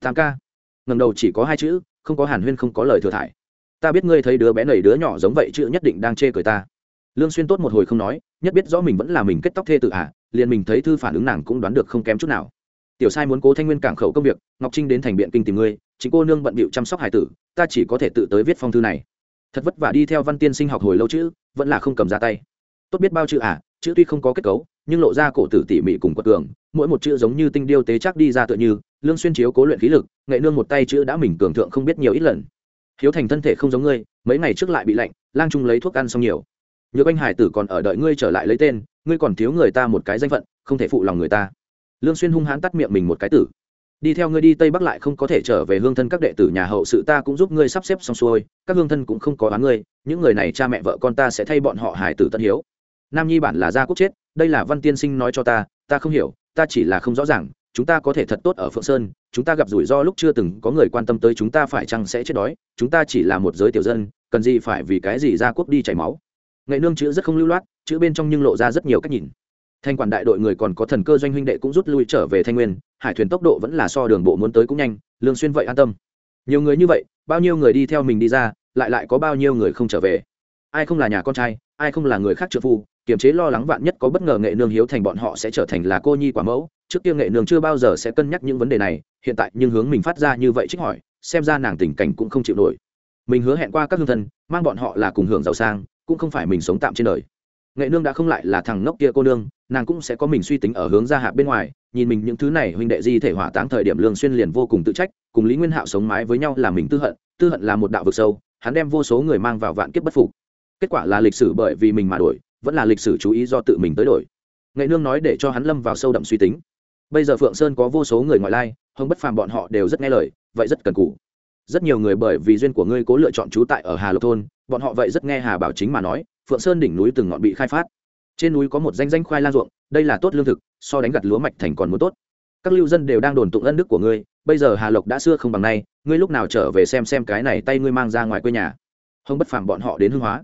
A: Tam ca ngẩng đầu chỉ có hai chữ không có hàn huyên không có lời thừa thải. Ta biết ngươi thấy đứa bé nầy đứa nhỏ giống vậy chữ nhất định đang chê cười ta. Lương xuyên tốt một hồi không nói nhất biết rõ mình vẫn là mình kết tóc thê tự à, liền mình thấy thư phản ứng nàng cũng đoán được không kém chút nào. Tiểu sai muốn cố thanh nguyên cảng khẩu công việc ngọc trinh đến thành biện kinh tìm ngươi chính cô nương bận bịu chăm sóc hải tử ta chỉ có thể tự tới viết phong thư này thật vất vả đi theo văn tiên sinh học hồi lâu chữ, vẫn là không cầm ra tay. Tốt biết bao chữ à chữ tuy không có kết cấu, nhưng lộ ra cổ tử tỉ mỉ cùng quật cường, mỗi một chữ giống như tinh điêu tế chắc đi ra tựa như, lương xuyên chiếu cố luyện khí lực, nghệ nương một tay chữ đã mình cường thượng không biết nhiều ít lần. Hiếu thành thân thể không giống ngươi, mấy ngày trước lại bị lạnh, lang trung lấy thuốc ăn xong nhiều. Nhược anh hải tử còn ở đợi ngươi trở lại lấy tên, ngươi còn thiếu người ta một cái danh phận, không thể phụ lòng người ta. Lương xuyên hung hãn tắt miệng mình một cái tử đi theo ngươi đi tây bắc lại không có thể trở về hương thân các đệ tử nhà hậu sự, ta cũng giúp ngươi sắp xếp xong xuôi, các hương thân cũng không có oán ngươi, những người này cha mẹ vợ con ta sẽ thay bọn họ hải tử tân hiếu. Nam nhi bản là gia quốc chết, đây là văn tiên sinh nói cho ta ta không hiểu, ta chỉ là không rõ ràng, chúng ta có thể thật tốt ở phượng sơn, chúng ta gặp rủi ro lúc chưa từng có người quan tâm tới chúng ta phải chăng sẽ chết đói, chúng ta chỉ là một giới tiểu dân, cần gì phải vì cái gì ra quốc đi chảy máu. Nghệ nương chữ rất không lưu loát, chữ bên trong nhưng lộ ra rất nhiều cách nhìn. Thanh quản đại đội người còn có thần cơ doanh huynh đệ cũng rút lui trở về thanh nguyên hải thuyền tốc độ vẫn là so đường bộ muốn tới cũng nhanh, lương xuyên vậy an tâm. Nhiều người như vậy, bao nhiêu người đi theo mình đi ra, lại lại có bao nhiêu người không trở về? Ai không là nhà con trai, ai không là người khác trợ phu, kiềm chế lo lắng vạn nhất có bất ngờ nghệ nương hiếu thành bọn họ sẽ trở thành là cô nhi quả mẫu. Trước kia nghệ nương chưa bao giờ sẽ cân nhắc những vấn đề này, hiện tại nhưng hướng mình phát ra như vậy trích hỏi, xem ra nàng tình cảnh cũng không chịu nổi. Mình hứa hẹn qua các hương thân, mang bọn họ là cùng hưởng giàu sang, cũng không phải mình sống tạm trên đời nghệ nương đã không lại là thằng ngốc kia cô nương, nàng cũng sẽ có mình suy tính ở hướng ra hạ bên ngoài, nhìn mình những thứ này huynh đệ di thể hỏa táng thời điểm lương xuyên liền vô cùng tự trách, cùng lý nguyên hạo sống mái với nhau là mình tư hận tư hận là một đạo vực sâu, hắn đem vô số người mang vào vạn kiếp bất phục. Kết quả là lịch sử bởi vì mình mà đổi, vẫn là lịch sử chú ý do tự mình tới đổi. Nghệ nương nói để cho hắn lâm vào sâu đậm suy tính. Bây giờ phượng sơn có vô số người ngoại lai, hồng bất phàm bọn họ đều rất nghe lời, vậy rất cần cù. Rất nhiều người bởi vì duyên của ngươi cố lựa chọn trú tại ở hà lộc thôn bọn họ vậy rất nghe hà bảo chính mà nói, phượng sơn đỉnh núi từng ngọn bị khai phát. Trên núi có một danh danh khoai lang ruộng, đây là tốt lương thực, so đánh gặt lúa mạch thành còn muốn tốt. Các lưu dân đều đang đồn tụng ân đức của ngươi, bây giờ hà lộc đã xưa không bằng nay, ngươi lúc nào trở về xem xem cái này tay ngươi mang ra ngoài quê nhà. Không bất phàm bọn họ đến hương hóa.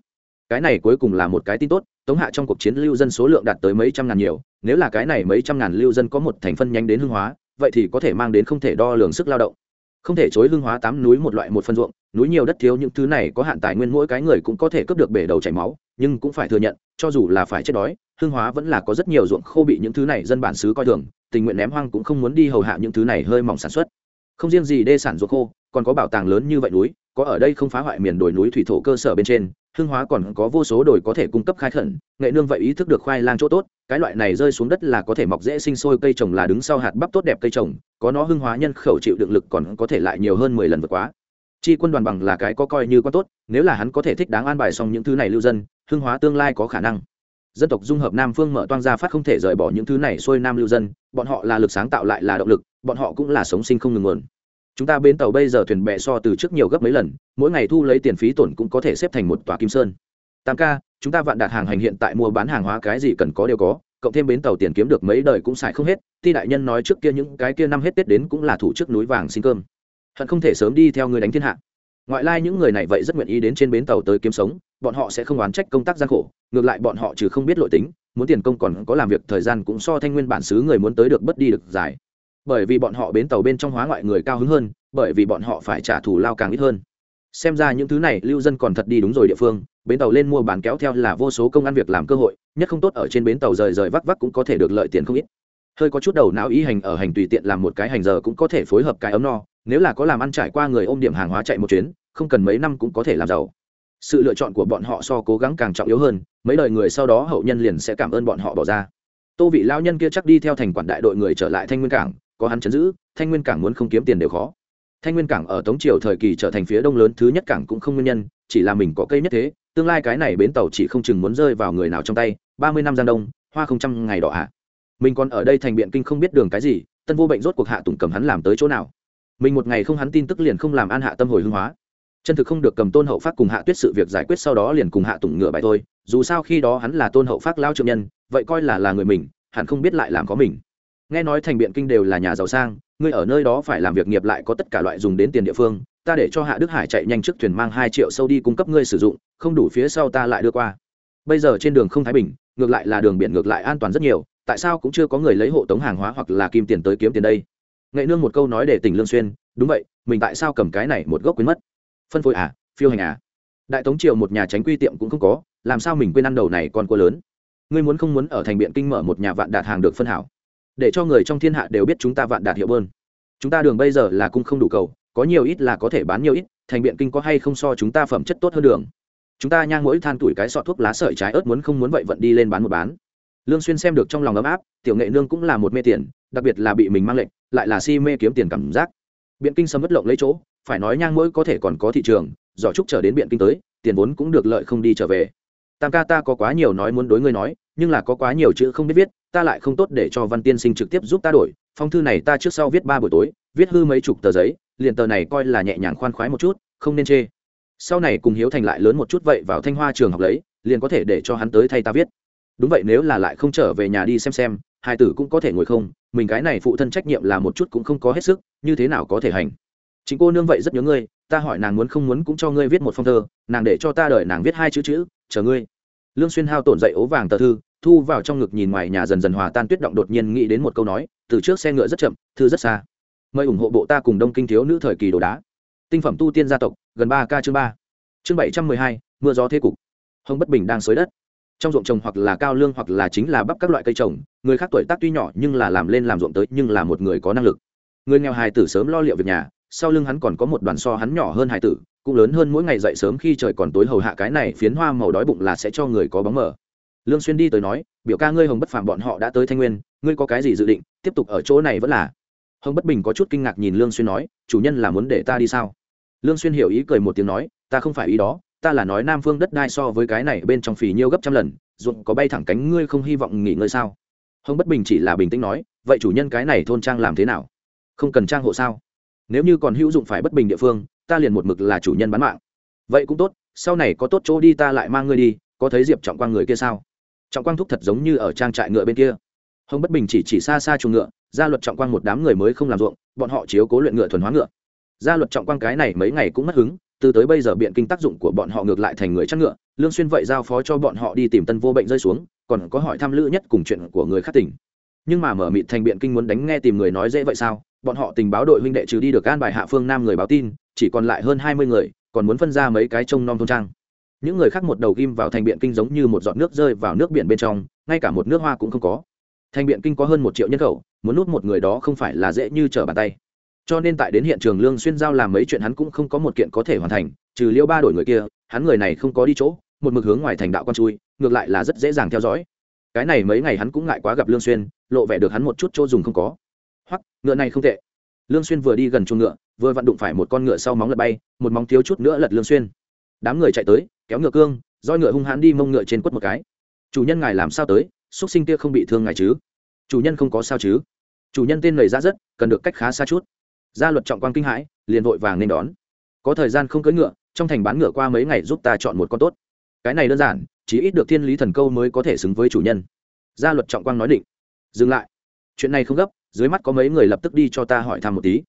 A: Cái này cuối cùng là một cái tin tốt, tống hạ trong cuộc chiến lưu dân số lượng đạt tới mấy trăm ngàn nhiều, nếu là cái này mấy trăm ngàn lưu dân có một thành phân nhánh đến hương hóa, vậy thì có thể mang đến không thể đo lường sức lao động không thể chối hương hóa tám núi một loại một phân ruộng, núi nhiều đất thiếu những thứ này có hạn tài nguyên mỗi cái người cũng có thể cướp được bể đầu chảy máu, nhưng cũng phải thừa nhận, cho dù là phải chết đói hương hóa vẫn là có rất nhiều ruộng khô bị những thứ này dân bản xứ coi thường, tình nguyện ném hoang cũng không muốn đi hầu hạ những thứ này hơi mỏng sản xuất. Không riêng gì đê sản ruộng khô, còn có bảo tàng lớn như vậy núi, có ở đây không phá hoại miền đồi núi thủy thổ cơ sở bên trên hương hóa còn có vô số đồi có thể cung cấp khai khẩn, nghệ nương vậy ý thức được khoai lang chỗ tốt, cái loại này rơi xuống đất là có thể mọc dễ sinh sôi, cây trồng là đứng sau hạt bắp tốt đẹp cây trồng, có nó hương hóa nhân khẩu chịu đựng lực còn có thể lại nhiều hơn mười lần vượt quá. Chi quân đoàn bằng là cái có coi như có tốt, nếu là hắn có thể thích đáng an bài xong những thứ này lưu dân hương hóa tương lai có khả năng. Dân tộc dung hợp nam phương mở toang ra phát không thể rời bỏ những thứ này xuôi nam lưu dân, bọn họ là lực sáng tạo lại là động lực, bọn họ cũng là sống sinh không ngừng nguồn chúng ta bến tàu bây giờ thuyền bè so từ trước nhiều gấp mấy lần, mỗi ngày thu lấy tiền phí tổn cũng có thể xếp thành một tòa kim sơn. Tam ca, chúng ta vạn đạt hàng hành hiện tại mua bán hàng hóa cái gì cần có đều có, cộng thêm bến tàu tiền kiếm được mấy đời cũng xài không hết thi đại nhân nói trước kia những cái kia năm hết tết đến cũng là thủ trước núi vàng xin cơm. Hận không thể sớm đi theo người đánh thiên hạ. Ngoại lai những người này vậy rất nguyện ý đến trên bến tàu tới kiếm sống, bọn họ sẽ không oán trách công tác gian khổ, ngược lại bọn họ trừ không biết lội tính, muốn tiền công còn có làm việc thời gian cũng so thanh nguyên bản xứ người muốn tới được bất đi được dài bởi vì bọn họ bến tàu bên trong hóa ngoại người cao hứng hơn, bởi vì bọn họ phải trả thù lao càng ít hơn. Xem ra những thứ này lưu dân còn thật đi đúng rồi địa phương, bến tàu lên mua bán kéo theo là vô số công ăn việc làm cơ hội, nhất không tốt ở trên bến tàu rời rời vắc vắc cũng có thể được lợi tiền không ít. Hơi có chút đầu não ý hành ở hành tùy tiện làm một cái hành giờ cũng có thể phối hợp cái ấm no, nếu là có làm ăn trải qua người ôm điểm hàng hóa chạy một chuyến, không cần mấy năm cũng có thể làm giàu. Sự lựa chọn của bọn họ so cố gắng càng trọng yếu hơn, mấy đời người sau đó hậu nhân liền sẽ cảm ơn bọn họ bỏ ra. Tô vị lao nhân kia chắc đi theo thành quản đại đội người trở lại thanh nguyên cảng có hắn chấn giữ, thanh nguyên cảng muốn không kiếm tiền đều khó. Thanh nguyên cảng ở tống triều thời kỳ trở thành phía đông lớn thứ nhất cảng cũng không nguyên nhân, chỉ là mình có cây nhất thế, tương lai cái này bến tàu chỉ không chừng muốn rơi vào người nào trong tay, ba mươi năm giang đông, hoa không trăm ngày đỏ hạ mình còn ở đây thành biện kinh không biết đường cái gì, tân vô bệnh rốt cuộc hạ tùng cầm hắn làm tới chỗ nào. Mình một ngày không hắn tin tức liền không làm an hạ tâm hồi hương hóa. Chân thực không được cầm tôn hậu phát cùng hạ tuyết sự việc giải quyết sau đó liền cùng hạ tùng ngựa bài thôi, dù sao khi đó hắn là tôn hậu phát lao trượng nhân, vậy coi là là người mình, hẳn không biết lại làm có mình nghe nói thành biện kinh đều là nhà giàu sang, ngươi ở nơi đó phải làm việc nghiệp lại có tất cả loại dùng đến tiền địa phương, ta để cho hạ đức hải chạy nhanh trước thuyền mang hai triệu sâu đi cung cấp ngươi sử dụng, không đủ phía sau ta lại đưa qua. Bây giờ trên đường không thái bình, ngược lại là đường biển ngược lại an toàn rất nhiều, tại sao cũng chưa có người lấy hộ tống hàng hóa hoặc là kim tiền tới kiếm tiền đây? Nghệ nương một câu nói để tỉnh lương xuyên, đúng vậy, mình tại sao cầm cái này một gốc quên mất? Phân phối à phiêu hành à? Đại tống triều một nhà tránh quy tiệm cũng không có, làm sao mình quên ăn đầu này còn cua lớn? Ngươi muốn không muốn ở thành biện kinh mở một nhà vạn đạt hàng được phân hảo? Để cho người trong thiên hạ đều biết chúng ta vạn đạt hiệu bơn. Chúng ta đường bây giờ là cung không đủ cầu, có nhiều ít là có thể bán nhiều ít, thành biện kinh có hay không so chúng ta phẩm chất tốt hơn đường. Chúng ta nhang mỗi than tuổi cái sọ thuốc lá sợi trái ớt muốn không muốn vậy vận đi lên bán một bán. Lương xuyên xem được trong lòng ấm áp, tiểu nghệ nương cũng là một mê tiền, đặc biệt là bị mình mang lệnh, lại là si mê kiếm tiền cảm giác. Biện kinh sầm mất lộng lấy chỗ, phải nói nhang mỗi có thể còn có thị trường, giỏ trúc trở đến biện kinh tới, tiền vốn cũng được lợi không đi trở về tam ca ta có quá nhiều nói muốn đối ngươi nói, nhưng là có quá nhiều chữ không biết viết, ta lại không tốt để cho văn tiên sinh trực tiếp giúp ta đổi. Phong thư này ta trước sau viết ba buổi tối, viết hư mấy chục tờ giấy, liền tờ này coi là nhẹ nhàng khoan khoái một chút, không nên chê. Sau này cùng hiếu thành lại lớn một chút vậy vào thanh hoa trường học lấy, liền có thể để cho hắn tới thay ta viết. Đúng vậy, nếu là lại không trở về nhà đi xem xem, hai tử cũng có thể ngồi không, mình cái này phụ thân trách nhiệm là một chút cũng không có hết sức, như thế nào có thể hành? Chính cô nương vậy rất nhớ ngươi, ta hỏi nàng muốn không muốn cũng cho ngươi viết một phong thơ, nàng để cho ta đợi nàng viết hai chữ chữ, chờ ngươi. Lương xuyên hao tổn dậy ố vàng tờ thư, thu vào trong ngực nhìn ngoài nhà dần dần hòa tan tuyết động đột nhiên nghĩ đến một câu nói, từ trước xe ngựa rất chậm, thư rất xa. Mời ủng hộ bộ ta cùng đông kinh thiếu nữ thời kỳ đồ đá. Tinh phẩm tu tiên gia tộc, gần ba k chương ba. Chương bảy trăm mười hai, mưa gió thế cục. Hồng bất bình đang xới đất. Trong ruộng trồng hoặc là cao lương hoặc là chính là bắp các loại cây trồng, người khác tuổi tác tuy nhỏ nhưng là làm lên làm ruộng tới nhưng là một người có năng lực. Người nghèo hài tử sớm lo liệu việc nhà sau lưng hắn còn có một đoàn so hắn nhỏ hơn hải tử, cũng lớn hơn mỗi ngày dậy sớm khi trời còn tối hầu hạ cái này phiến hoa màu đói bụng là sẽ cho người có bóng mở lương xuyên đi tới nói, biểu ca ngươi hồng bất phàm bọn họ đã tới thanh nguyên, ngươi có cái gì dự định, tiếp tục ở chỗ này vẫn là? Hồng bất bình có chút kinh ngạc nhìn lương xuyên nói, chủ nhân là muốn để ta đi sao? Lương xuyên hiểu ý cười một tiếng nói, ta không phải ý đó, ta là nói nam phương đất đai so với cái này bên trong phì nhiêu gấp trăm lần, ruộng có bay thẳng cánh ngươi không hy vọng nghỉ ngơi sao? Hồng bất bình chỉ là bình tĩnh nói, vậy chủ nhân cái này thôn trang làm thế nào? Không cần trang hộ sao? Nếu như còn hữu dụng phải bất bình địa phương, ta liền một mực là chủ nhân bán mạng. Vậy cũng tốt, sau này có tốt chỗ đi ta lại mang ngươi đi, có thấy diệp trọng quang người kia sao? Trọng quang thúc thật giống như ở trang trại ngựa bên kia. Hồng bất bình chỉ chỉ xa xa chuồng ngựa, gia luật trọng quang một đám người mới không làm ruộng, bọn họ chiếu cố luyện ngựa thuần hóa ngựa. Gia luật trọng quang cái này mấy ngày cũng mất hứng, từ tới bây giờ biện kinh tác dụng của bọn họ ngược lại thành người chăn ngựa, lương xuyên vậy giao phó cho bọn họ đi tìm tân vô bệnh rơi xuống, còn có hỏi thăm lữ nhất cùng chuyện của người khác tỉnh. Nhưng mà mở mịt thành biện kinh muốn đánh nghe tìm người nói dễ vậy sao? Bọn họ tình báo đội huynh đệ trừ đi được an bài hạ phương nam người báo tin, chỉ còn lại hơn hai mươi người, còn muốn phân ra mấy cái trông non thôn trang. Những người khác một đầu ghim vào thành biện kinh giống như một giọt nước rơi vào nước biển bên trong, ngay cả một nước hoa cũng không có. Thành biện kinh có hơn một triệu nhân khẩu, muốn nút một người đó không phải là dễ như trở bàn tay. Cho nên tại đến hiện trường lương xuyên giao làm mấy chuyện hắn cũng không có một kiện có thể hoàn thành, trừ liêu ba đổi người kia, hắn người này không có đi chỗ, một mực hướng ngoài thành đạo con chui, ngược lại là rất dễ dàng theo dõi. Cái này mấy ngày hắn cũng ngại quá gặp lương xuyên, lộ vẻ được hắn một chút chỗ dùng không có hoặc, ngựa này không tệ. Lương xuyên vừa đi gần chuồng ngựa, vừa vặn đụng phải một con ngựa sau móng lật bay, một móng thiếu chút nữa lật lương xuyên. Đám người chạy tới, kéo ngựa cương, roi ngựa hung hãn đi mông ngựa trên quất một cái. Chủ nhân ngài làm sao tới? Xuất sinh kia không bị thương ngài chứ? Chủ nhân không có sao chứ. Chủ nhân tên người ra rất, cần được cách khá xa chút. Gia luật trọng quan kinh hãi, liền vội vàng nên đón. Có thời gian không cưỡi ngựa, trong thành bán ngựa qua mấy ngày giúp ta chọn một con tốt. Cái này đơn giản, chỉ ít được thiên lý thần câu mới có thể xứng với chủ nhân. Gia luật trọng quang nói định. Dừng lại. Chuyện này không gấp dưới mắt có mấy người lập tức đi cho ta hỏi thăm một tí.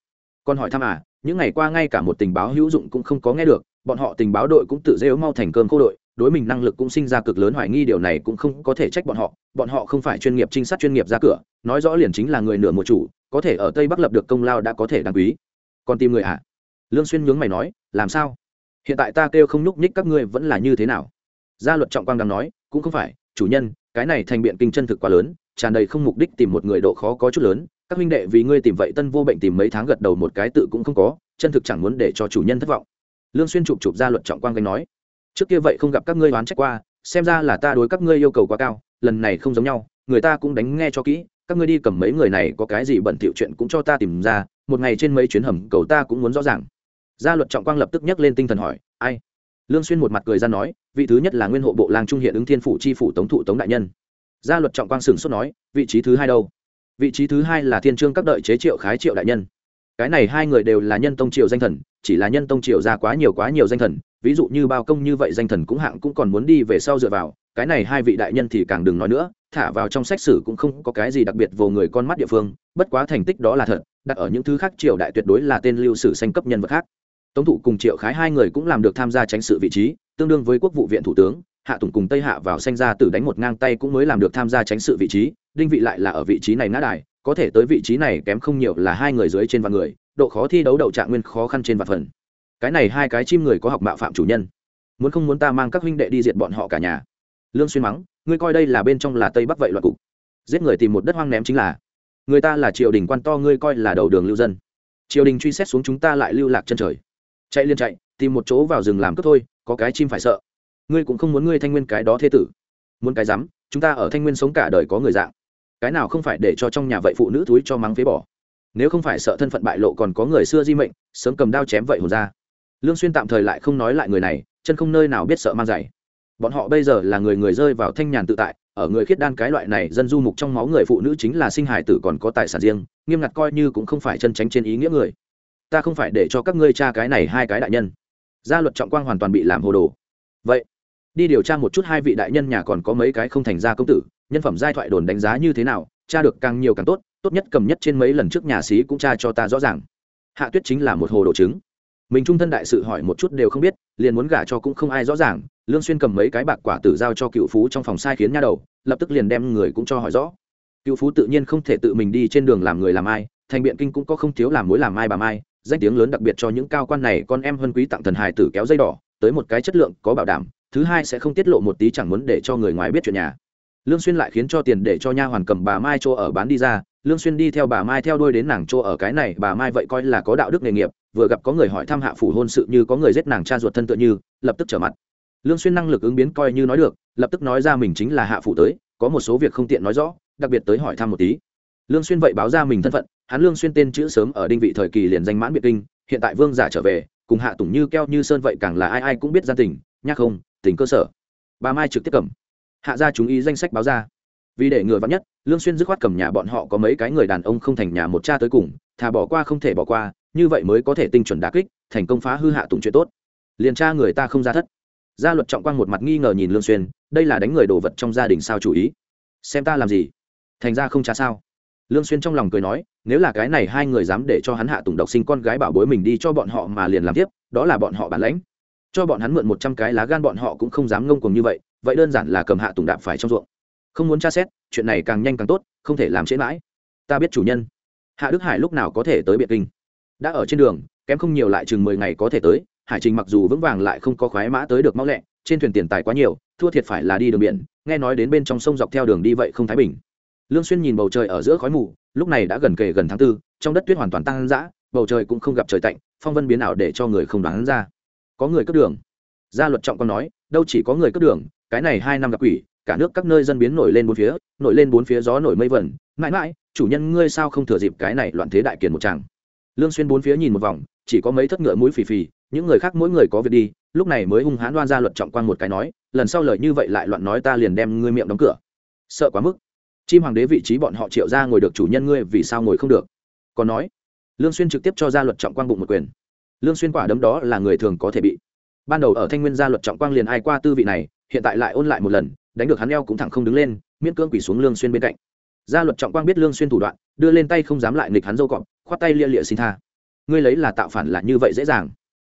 A: Còn hỏi thăm à những ngày qua ngay cả một tình báo hữu dụng cũng không có nghe được, bọn họ tình báo đội cũng tự rêu mau thành cơm khô đội, đối mình năng lực cũng sinh ra cực lớn hoài nghi, điều này cũng không có thể trách bọn họ bọn họ không phải chuyên nghiệp trinh sát chuyên nghiệp ra cửa, nói rõ liền chính là người nửa mùa chủ, có thể ở tây bắc lập được công lao đã có thể đáng quý. Còn tìm người ạ à? lương xuyên nhướng mày nói, làm sao? Hiện tại ta kêu không nhúc nhích các ngươi vẫn là như thế nào? Gia luật trọng quang đang nói, cũng không phải, chủ nhân, cái này thành biện kinh chân thực quá lớn, tràn đầy không mục đích tìm một người độ khó có chút lớn các huynh đệ vì ngươi tìm vậy tân vô bệnh tìm mấy tháng gật đầu một cái tự cũng không có, chân thực chẳng muốn để cho chủ nhân thất vọng. Lương xuyên chụp chụp ra luật trọng quang gánh nói, trước kia vậy không gặp các ngươi đoán trách qua, xem ra là ta đối các ngươi yêu cầu quá cao, lần này không giống nhau, người ta cũng đánh nghe cho kỹ, các ngươi đi cầm mấy người này có cái gì bẩn thỉu chuyện cũng cho ta tìm ra, một ngày trên mấy chuyến hầm cầu ta cũng muốn rõ ràng. Gia luật trọng quang lập tức nhấc lên tinh thần hỏi, ai? Lương xuyên một mặt cười ra nói, vị thứ nhất là nguyên hộ bộ lang trung hiện ứng thiên phủ chi phủ tống thụ tống đại nhân. Gia luật trọng quang sừng sốt nói, vị trí thứ hai đâu? Vị trí thứ hai là thiên trương các đợi chế triệu khái triệu đại nhân. Cái này hai người đều là nhân tông triều danh thần, chỉ là nhân tông triều ra quá nhiều quá nhiều danh thần, ví dụ như bao công như vậy danh thần cũng hạng cũng còn muốn đi về sau dựa vào, cái này hai vị đại nhân thì càng đừng nói nữa, thả vào trong sách sử cũng không có cái gì đặc biệt vô người con mắt địa phương, bất quá thành tích đó là thật, đặt ở những thứ khác triều đại tuyệt đối là tên lưu sử sanh cấp nhân vật khác. Tống thụ cùng triệu khái hai người cũng làm được tham gia tránh sự vị trí, tương đương với quốc vụ viện thủ tướng hạ tùng cùng tây hạ vào sanh ra tử đánh một ngang tay cũng mới làm được tham gia tránh sự vị trí, đinh vị lại là ở vị trí này ngã đài, có thể tới vị trí này kém không nhiều là hai người dưới trên vạn người, độ khó thi đấu đậu trạng nguyên khó khăn trên vạn phần. Cái này hai cái chim người có học mạo phạm chủ nhân. Muốn không muốn ta mang các huynh đệ đi diệt bọn họ cả nhà. Lương xuyên mắng, ngươi coi đây là bên trong là tây bắc vậy loại cục. Giết người tìm một đất hoang ném chính là, người ta là triều đình quan to, ngươi coi là đầu đường lưu dân. Triều đình truy xét xuống chúng ta lại lưu lạc chân trời. Chạy liên chạy, tìm một chỗ vào rừng làm cướp thôi, có cái chim phải sợ ngươi cũng không muốn ngươi thanh nguyên cái đó thế tử. Muốn cái dám chúng ta ở thanh nguyên sống cả đời có người dạng. Cái nào không phải để cho trong nhà vậy phụ nữ túi cho mắng phế bỏ? Nếu không phải sợ thân phận bại lộ còn có người xưa di mệnh, sớm cầm đao chém vậy hồn ra. Lương xuyên tạm thời lại không nói lại người này, chân không nơi nào biết sợ mang giày. Bọn họ bây giờ là người người rơi vào thanh nhàn tự tại, ở người khiết đan cái loại này dân du mục trong máu người phụ nữ chính là sinh hải tử còn có tài sản riêng, nghiêm ngặt coi như cũng không phải chân tránh trên ý nghĩa người. Ta không phải để cho các ngươi tra cái này hai cái đại nhân. Gia luật trọng quang hoàn toàn bị làm hồ đồ. Vậy đi điều tra một chút hai vị đại nhân nhà còn có mấy cái không thành ra công tử, nhân phẩm giai thoại đồn đánh giá như thế nào, tra được càng nhiều càng tốt tốt nhất cầm nhất trên mấy lần trước nhà xí cũng tra cho ta rõ ràng. Hạ tuyết chính là một hồ đồ trứng. Mình trung thân đại sự hỏi một chút đều không biết, liền muốn gả cho cũng không ai rõ ràng, lương xuyên cầm mấy cái bạc quả tử giao cho cựu phú trong phòng sai khiến nha đầu, lập tức liền đem người cũng cho hỏi rõ. Cựu phú tự nhiên không thể tự mình đi trên đường làm người làm ai, thành biện kinh cũng có không thiếu làm mối làm ai bà mai, danh tiếng lớn đặc biệt cho những cao quan này con em hân quý tặng thần hài tử kéo dây đỏ, tới một cái chất lượng có bảo đảm thứ hai sẽ không tiết lộ một tí chẳng muốn để cho người ngoài biết chuyện nhà. Lương xuyên lại khiến cho tiền để cho nha hoàn cầm bà mai chỗ ở bán đi ra. Lương xuyên đi theo bà mai theo đuôi đến nàng chỗ ở cái này. Bà mai vậy coi là có đạo đức nghề nghiệp, vừa gặp có người hỏi thăm hạ phủ hôn sự như có người giết nàng cha ruột thân tựa như, lập tức trở mặt. Lương xuyên năng lực ứng biến coi như nói được, lập tức nói ra mình chính là hạ phủ tới, có một số việc không tiện nói rõ, đặc biệt tới hỏi thăm một tí. Lương xuyên vậy báo ra mình thân phận, hắn lương xuyên tên chữ sớm ở đinh vị thời kỳ liền danh mãn biệt kinh, hiện tại vương giả trở về, cùng hạ tùng như keo như sơn vậy càng là ai ai cũng biết gia tình, nhắc không tình cơ sở. Bà mai trực tiếp cầm. Hạ gia chúng ý danh sách báo ra. Vì để ngừa vắn nhất, lương xuyên dứt khoát cầm nhà bọn họ có mấy cái người đàn ông không thành nhà một cha tới cùng, thà bỏ qua không thể bỏ qua, như vậy mới có thể tinh chuẩn đả kích, thành công phá hư hạ tùng chuyện tốt. Liền tra người ta không ra thất. Gia luật trọng quang một mặt nghi ngờ nhìn lương xuyên, đây là đánh người đồ vật trong gia đình sao chủ ý? Xem ta làm gì? Thành ra không trả sao? Lương xuyên trong lòng cười nói, nếu là cái này hai người dám để cho hắn hạ tùng độc sinh con gái bảo bối mình đi cho bọn họ mà liền làm tiếp, đó là bọn họ bản lãnh cho bọn hắn mượn một trăm cái lá gan bọn họ cũng không dám ngông cuồng như vậy vậy đơn giản là cầm hạ tùng đạp phải trong ruộng. Không muốn tra xét, chuyện này càng nhanh càng tốt, không thể làm trễ mãi. Ta biết chủ nhân. Hạ đức hải lúc nào có thể tới biệt kinh? Đã ở trên đường, kém không nhiều lại chừng mười ngày có thể tới, hải trình mặc dù vững vàng lại không có khoái mã tới được mau lẹ, trên thuyền tiền tài quá nhiều, thua thiệt phải là đi đường biển, nghe nói đến bên trong sông dọc theo đường đi vậy không thái bình. Lương xuyên nhìn bầu trời ở giữa khói mù, lúc này đã gần kề gần tháng tư, trong đất tuyết hoàn toàn tăng dã bầu trời cũng không gặp trời tạnh, phong vân biến ảo để cho người không đoán ra có người cướp đường. Gia luật trọng con nói, đâu chỉ có người cướp đường, cái này hai năm gặp quỷ, cả nước các nơi dân biến nổi lên bốn phía, nổi lên bốn phía gió nổi mây vẩn mãi mãi, chủ nhân ngươi sao không thừa dịp cái này loạn thế đại kiền một tràng lương xuyên bốn phía nhìn một vòng, chỉ có mấy thất ngựa mũi phì phì, những người khác mỗi người có việc đi, lúc này mới hung hãn đoan ra luật trọng quan một cái nói, lần sau lời như vậy lại loạn nói ta liền đem ngươi miệng đóng cửa. Sợ quá mức. Chim hoàng đế vị trí bọn họ triệu ra ngồi được chủ nhân ngươi vì sao ngồi không được? Còn nói, lương xuyên trực tiếp cho ra luật trọng quang bụng một quyền lương xuyên quả đấm đó là người thường có thể bị. Ban đầu ở thanh nguyên gia luật trọng quang liền ai qua tư vị này, hiện tại lại ôn lại một lần, đánh được hắn eo cũng thẳng không đứng lên, miễn cưỡng quỳ xuống lương xuyên bên cạnh. Gia luật trọng quang biết lương xuyên thủ đoạn, đưa lên tay không dám lại nghịch hắn dâu cọp, khoát tay lia lịa xin tha. Ngươi lấy là tạo phản là như vậy dễ dàng.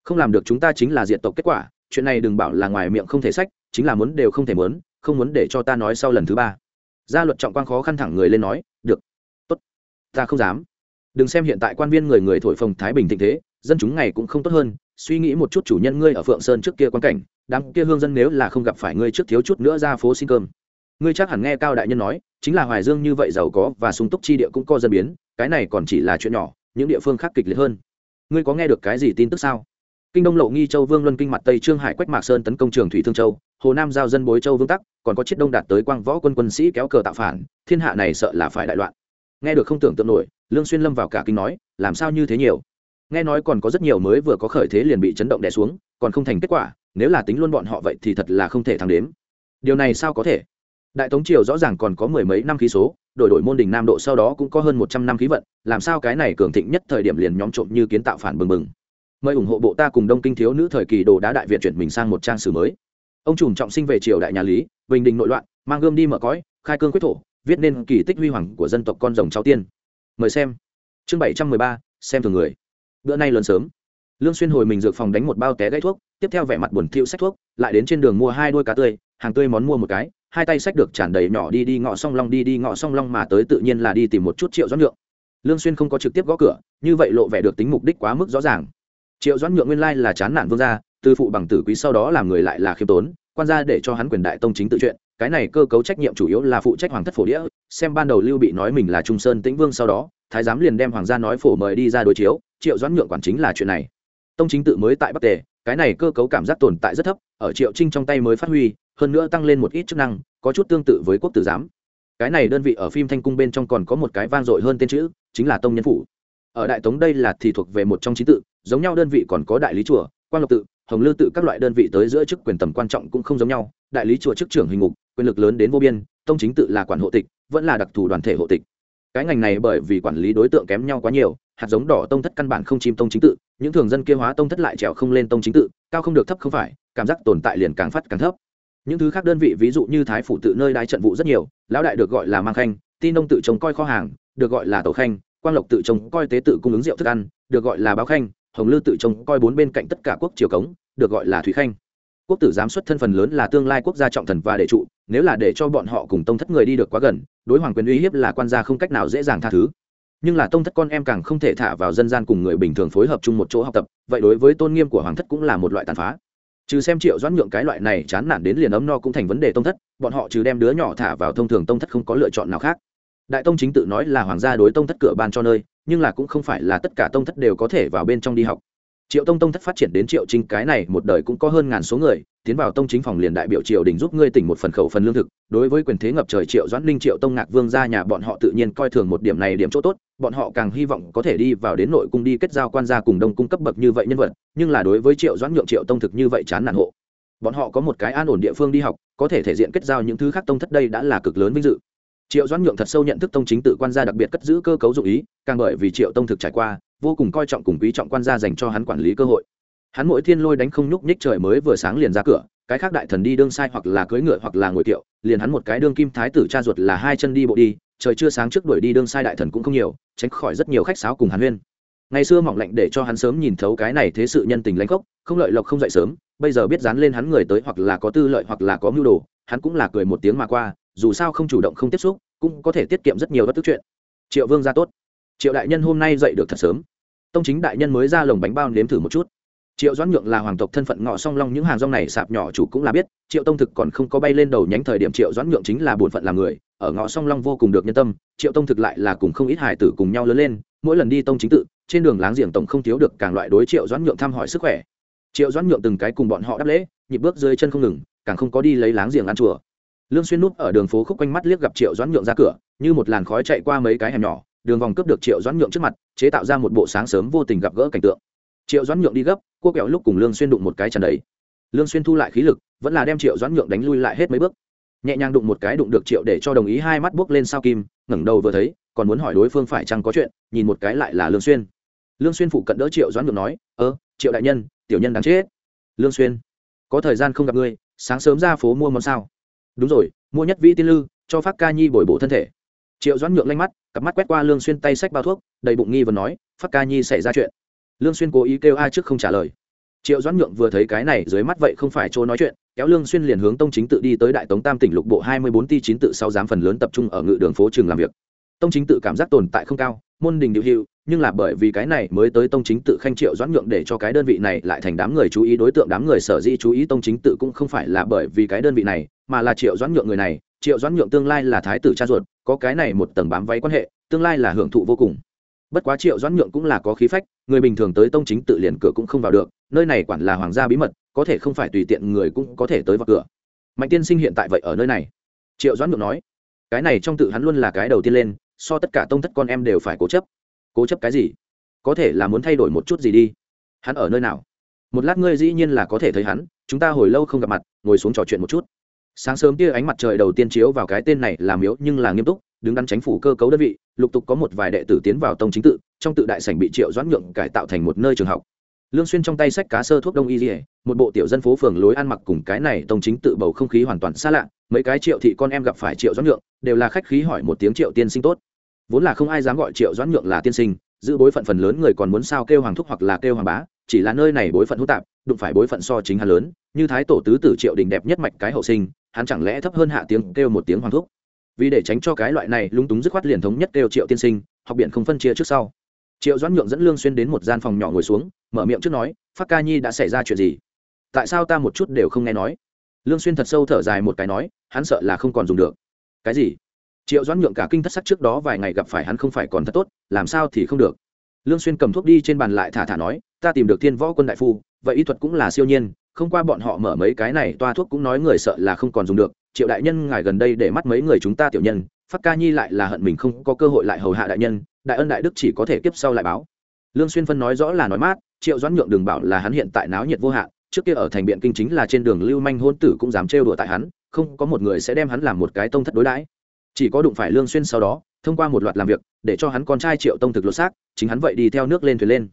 A: Không làm được chúng ta chính là diệt tộc kết quả, chuyện này đừng bảo là ngoài miệng không thể sách, chính là muốn đều không thể muốn, không muốn để cho ta nói sau lần thứ ba. Gia luật trọng quang khó khăn thẳng người lên nói, được, tốt, ta không dám. Đừng xem hiện tại quan viên người người thổi phồng thái bình thịnh thế dân chúng ngày cũng không tốt hơn, suy nghĩ một chút chủ nhân ngươi ở phượng sơn trước kia quan cảnh, đám kia hương dân nếu là không gặp phải ngươi trước thiếu chút nữa ra phố xin cơm. Ngươi chắc hẳn nghe cao đại nhân nói, chính là hoài dương như vậy giàu có và sung túc chi địa cũng có dân biến, cái này còn chỉ là chuyện nhỏ, những địa phương khác kịch liệt hơn. Ngươi có nghe được cái gì tin tức sao? Kinh đông lộ nghi châu vương luân kinh mặt tây trương hải quách mạc sơn tấn công trường thủy thương châu, hồ nam giao dân bối châu vương tắc, còn có chiếc đông đạt tới quang võ quân quân sĩ kéo cờ tạo phản, thiên hạ này sợ là phải đại loạn. Nghe được không tưởng tượng nổi, lương xuyên lâm vào cả kinh nói, làm sao như thế nhiều? Nghe nói còn có rất nhiều mới vừa có khởi thế liền bị chấn động đè xuống, còn không thành kết quả, nếu là tính luôn bọn họ vậy thì thật là không thể thắng đếm. điều này sao có thể? Đại tống triều rõ ràng còn có mười mấy năm khí số, đổi đổi môn đình nam độ sau đó cũng có hơn một trăm năm khí vận, làm sao cái này cường thịnh nhất thời điểm liền nhóm trộm như kiến tạo phản bừng bừng. Mời ủng hộ bộ ta cùng đông kinh thiếu nữ thời kỳ đồ đá đại việt chuyển mình sang một trang sử mới. Ông trùm trọng sinh về triều đại nhà lý, bình định nội loạn, mang gươm đi mở cõi, khai cương quyết thổ, viết nên kỳ tích huy hoàng của dân tộc con rồng cháu tiên. Mời xem. Chương bảy trăm mười ba, xem thường người bữa nay lớn sớm. Lương xuyên hồi mình dược phòng đánh một bao té gãy thuốc, tiếp theo vẻ mặt buồn thiu sách thuốc, lại đến trên đường mua hai đôi cá tươi, hàng tươi món mua một cái, hai tay sách được tràn đầy nhỏ đi đi ngọ song long đi đi ngọ song long mà tới tự nhiên là đi tìm một chút triệu doãn nhượng. Lương xuyên không có trực tiếp gõ cửa, như vậy lộ vẻ được tính mục đích quá mức rõ ràng. Triệu doãn nhượng nguyên lai là chán nản vương gia, từ phụ bằng tử quý sau đó làm người lại là khiêm tốn, quan gia để cho hắn quyền đại tông chính tự chuyện, cái này cơ cấu trách nhiệm chủ yếu là phụ trách hoàng thất phổ đĩa xem ban đầu lưu bị nói mình là trung sơn tĩnh vương sau đó thái giám liền đem hoàng gia nói phổ mời đi ra đối chiếu, triệu doãn nhượng quản chính là chuyện này. Tông chính tự mới tại bắc tề, cái này cơ cấu cảm giác tồn tại rất thấp, ở triệu trinh trong tay mới phát huy, hơn nữa tăng lên một ít chức năng, có chút tương tự với quốc tử giám. Cái này đơn vị ở phim thanh cung bên trong còn có một cái vang dội hơn tên chữ, chính là tông nhân phủ. Ở đại tống đây là thì thuộc về một trong chín tự, giống nhau đơn vị còn có đại lý chùa quan lộc tự, hồng lư tự các loại đơn vị tới giữa chức quyền tầm quan trọng cũng không giống nhau. Đại lý chùa chức trưởng hình ngục, quyền lực lớn đến vô biên, tông chính tự là quản hộ tịch, vẫn là đặc thù đoàn thể hộ tịch cái ngành này bởi vì quản lý đối tượng kém nhau quá nhiều, hạt giống đỏ tông thất căn bản không chim tông chính tự, những thường dân kia hóa tông thất lại trèo không lên tông chính tự, cao không được thấp không phải, cảm giác tồn tại liền càng phát càng thấp. Những thứ khác đơn vị, ví dụ như thái phủ tự nơi đái trận vụ rất nhiều, lão đại được gọi là mang khanh tin nông tự trông coi kho hàng, được gọi là tổ khanh, quang lộc tự trông coi tế tự cung ứng rượu thức ăn, được gọi là báo khanh, hồng lư tự trông coi bốn bên cạnh tất cả quốc triều cống, được gọi là thủy khanh quốc tử giám xuất thân phần lớn là tương lai quốc gia trọng thần và đệ trụ, nếu là để cho bọn họ cùng tông thất người đi được quá gần, đối hoàng quyền uy hiếp là quan gia không cách nào dễ dàng tha thứ. Nhưng là tông thất con em càng không thể thả vào dân gian cùng người bình thường phối hợp chung một chỗ học tập, vậy đối với tôn nghiêm của hoàng thất cũng là một loại tàn phá. Trừ xem triệu doãn nhượng cái loại này chán nản đến liền ấm no cũng thành vấn đề tông thất, bọn họ trừ đem đứa nhỏ thả vào thông thường tông thất không có lựa chọn nào khác. Đại tông chính tự nói là hoàng gia đối tông thất cửa ban cho nơi, nhưng là cũng không phải là tất cả tông thất đều có thể vào bên trong đi học triệu tông tông thất phát triển đến triệu trinh, cái này một đời cũng có hơn ngàn số người, tiến vào tông chính phòng liền đại biểu triều đình giúp ngươi tỉnh một phần khẩu phần lương thực. Đối với quyền thế ngập trời triệu doãn ninh, triệu tông ngạc vương ra nhà bọn họ tự nhiên coi thường một điểm này điểm chỗ tốt, bọn họ càng hy vọng có thể đi vào đến nội cung đi kết giao quan gia cùng đông cung cấp bậc như vậy nhân vật, nhưng là đối với triệu doãn nhượng triệu tông thực như vậy chán nản hộ. Bọn họ có một cái an ổn địa phương đi học, có thể thể diện kết giao những thứ khác tông thất đây đã là cực lớn vinh dự. Triệu doãn nhượng thật sâu nhận thức tông chính tự quan gia đặc biệt cất giữ cơ cấu dụng ý, càng bởi vì triệu tông thực trải qua vô cùng coi trọng cùng quý trọng quan gia dành cho hắn quản lý cơ hội. Hắn mỗi thiên lôi đánh không nhúc nhích trời mới vừa sáng liền ra cửa cái khác đại thần đi đương sai hoặc là cưỡi ngựa hoặc là ngồi tiệu, liền hắn một cái đương kim thái tử cha ruột là hai chân đi bộ đi trời chưa sáng trước đuổi đi đương sai đại thần cũng không nhiều tránh khỏi rất nhiều khách sáo cùng hắn huyên. Ngày xưa mỏng lạnh để cho hắn sớm nhìn thấu cái này thế sự nhân tình lãnh gốc không lợi lộc không dậy sớm bây giờ biết dán lên hắn người tới hoặc là có tư lợi hoặc là có mưu đồ hắn cũng là cười một tiếng mà qua dù sao không chủ động không tiếp xúc cũng có thể tiết kiệm rất nhiều bất tức chuyện. Triệu vương ra tốt triệu đại nhân hôm nay dậy được thật sớm. Tông chính đại nhân mới ra lồng bánh bao nếm thử một chút. Triệu doãn nhượng là hoàng tộc thân phận ngọ song long, những hàng rong này sạp nhỏ chủ cũng là biết, triệu tông thực còn không có bay lên đầu nhánh thời điểm triệu doãn nhượng chính là bổn phận làm người, ở ngõ song long vô cùng được nhân tâm, triệu tông thực lại là cùng không ít hải tử cùng nhau lớn lên, mỗi lần đi tông chính tự, trên đường láng giềng tổng không thiếu được càng loại đối triệu doãn nhượng thăm hỏi sức khỏe. Triệu doãn nhượng từng cái cùng bọn họ đáp lễ, nhịp bước dưới chân không ngừng, càng không có đi lấy láng giềng ăn chùa. Lương xuyên núp ở đường phố khúc quanh mắt liếc gặp triệu doãn nhượng ra cửa, như một làn khói chạy qua mấy cái hẻm nhỏ đường vòng cướp được triệu doãn nhượng trước mặt, chế tạo ra một bộ sáng sớm vô tình gặp gỡ cảnh tượng. Triệu doãn nhượng đi gấp cua kẹo lúc cùng lương xuyên đụng một cái tràn đầy. Lương xuyên thu lại khí lực, vẫn là đem triệu doãn nhượng đánh lui lại hết mấy bước. Nhẹ nhàng đụng một cái đụng được triệu để cho đồng ý hai mắt buốc lên sao kim, ngẩng đầu vừa thấy, còn muốn hỏi đối phương phải chăng có chuyện, nhìn một cái lại là lương xuyên. Lương xuyên phụ cận đỡ triệu doãn nhượng nói, ơ, triệu đại nhân, tiểu nhân đáng chết. Lương xuyên, có thời gian không gặp ngươi, sáng sớm ra phố mua món sao. Đúng rồi, mua nhất vĩ tiên lư, cho phát ca nhi bồi bổ thân thể triệu doãn nhượng lanh mắt, cặp mắt quét qua lương xuyên tay sách bao thuốc, đầy bụng nghi và nói, phát ca nhi xảy ra chuyện. Lương xuyên cố ý kêu ai trước không trả lời. Triệu doãn nhượng vừa thấy cái này, dưới mắt vậy không phải chỗ nói chuyện, kéo lương xuyên liền hướng tông chính tự đi tới đại tống tam tỉnh lục bộ hai mươi bốn ti chín tự sau giám phần lớn tập trung ở ngự đường phố trường làm việc. Tông chính tự cảm giác tồn tại không cao, môn đình điều hiệu nhưng là bởi vì cái này mới tới tông chính tự khanh triệu doãn nhượng để cho cái đơn vị này lại thành đám người chú ý, đối tượng đám người sở dĩ chú ý tông chính tự cũng không phải là bởi vì cái đơn vị này, mà là triệu doãn nhượng người này. Triệu doãn nhượng tương lai là thái tử cha ruột có cái này một tầng bám váy quan hệ, tương lai là hưởng thụ vô cùng. Bất quá triệu doãn nhượng cũng là có khí phách, người bình thường tới tông chính tự liền cửa cũng không vào được, nơi này quản là hoàng gia bí mật, có thể không phải tùy tiện người cũng có thể tới vào cửa. Mạnh tiên sinh hiện tại vậy ở nơi này? Triệu doãn nhượng nói. Cái này trong tự hắn luôn là cái đầu tiên lên, so tất cả tông thất con em đều phải cố chấp. Cố chấp cái gì? Có thể là muốn thay đổi một chút gì đi. Hắn ở nơi nào? Một lát ngươi dĩ nhiên là có thể thấy hắn, chúng ta hồi lâu không gặp mặt, ngồi xuống trò chuyện một chút sáng sớm kia ánh mặt trời đầu tiên chiếu vào cái tên này làm yếu nhưng là nghiêm túc, đứng đắn chánh phủ cơ cấu đơn vị, lục tục có một vài đệ tử tiến vào tông chính tự, trong tự đại sảnh bị triệu doãn nhượng cải tạo thành một nơi trường học. Lương xuyên trong tay sách cá sơ thuốc đông y dỉa một bộ tiểu dân phố phường lối ăn mặc cùng cái này tông chính tự bầu không khí hoàn toàn xa lạ, mấy cái triệu thị con em gặp phải triệu doãn nhượng, đều là khách khí hỏi một tiếng triệu tiên sinh tốt. Vốn là không ai dám gọi triệu doãn nhượng là tiên sinh, giữ bối phận phần lớn người còn muốn sao kêu hoàng thúc hoặc là kêu hoàng bá, chỉ là nơi này bối phận hữu tạp, đụng phải bối phận so chính hắn lớn, như thái tổ tứ tử triệu đình đẹp nhất mạch cái hậu sinh hắn chẳng lẽ thấp hơn hạ tiếng kêu một tiếng hoàng thúc? Vì để tránh cho cái loại này lúng túng dứt khoát liền thống nhất kêu triệu tiên sinh, học biện không phân chia trước sau. Triệu doãn nhượng dẫn lương xuyên đến một gian phòng nhỏ ngồi xuống, mở miệng trước nói, phát ca nhi đã xảy ra chuyện gì? Tại sao ta một chút đều không nghe nói? Lương xuyên thật sâu thở dài một cái nói, hắn sợ là không còn dùng được. Cái gì? Triệu doãn nhượng cả kinh thất sắc trước đó vài ngày gặp phải hắn không phải còn thật tốt, làm sao thì không được. Lương xuyên cầm thuốc đi trên bàn lại thả thả nói, ta tìm được thiên võ quân đại phu, vậy y thuật cũng là siêu nhiên không qua bọn họ mở mấy cái này, toa thuốc cũng nói người sợ là không còn dùng được. Triệu đại nhân ngài gần đây để mắt mấy người chúng ta tiểu nhân phát ca nhi lại là hận mình không có cơ hội lại hầu hạ đại nhân, đại ân đại đức chỉ có thể kiếp sau lại báo. Lương xuyên phân nói rõ là nói mát, triệu doãn nhượng đường bảo là hắn hiện tại náo nhiệt vô hạn, trước kia ở thành biện kinh chính là trên đường lưu manh hôn tử cũng dám trêu đùa tại hắn, không có một người sẽ đem hắn làm một cái tông thất đối đãi. Chỉ có đụng phải lương xuyên sau đó, thông qua một loạt làm việc, để cho hắn con trai triệu tông thực lột xác, chính hắn vậy đi theo nước lên thuyền lên.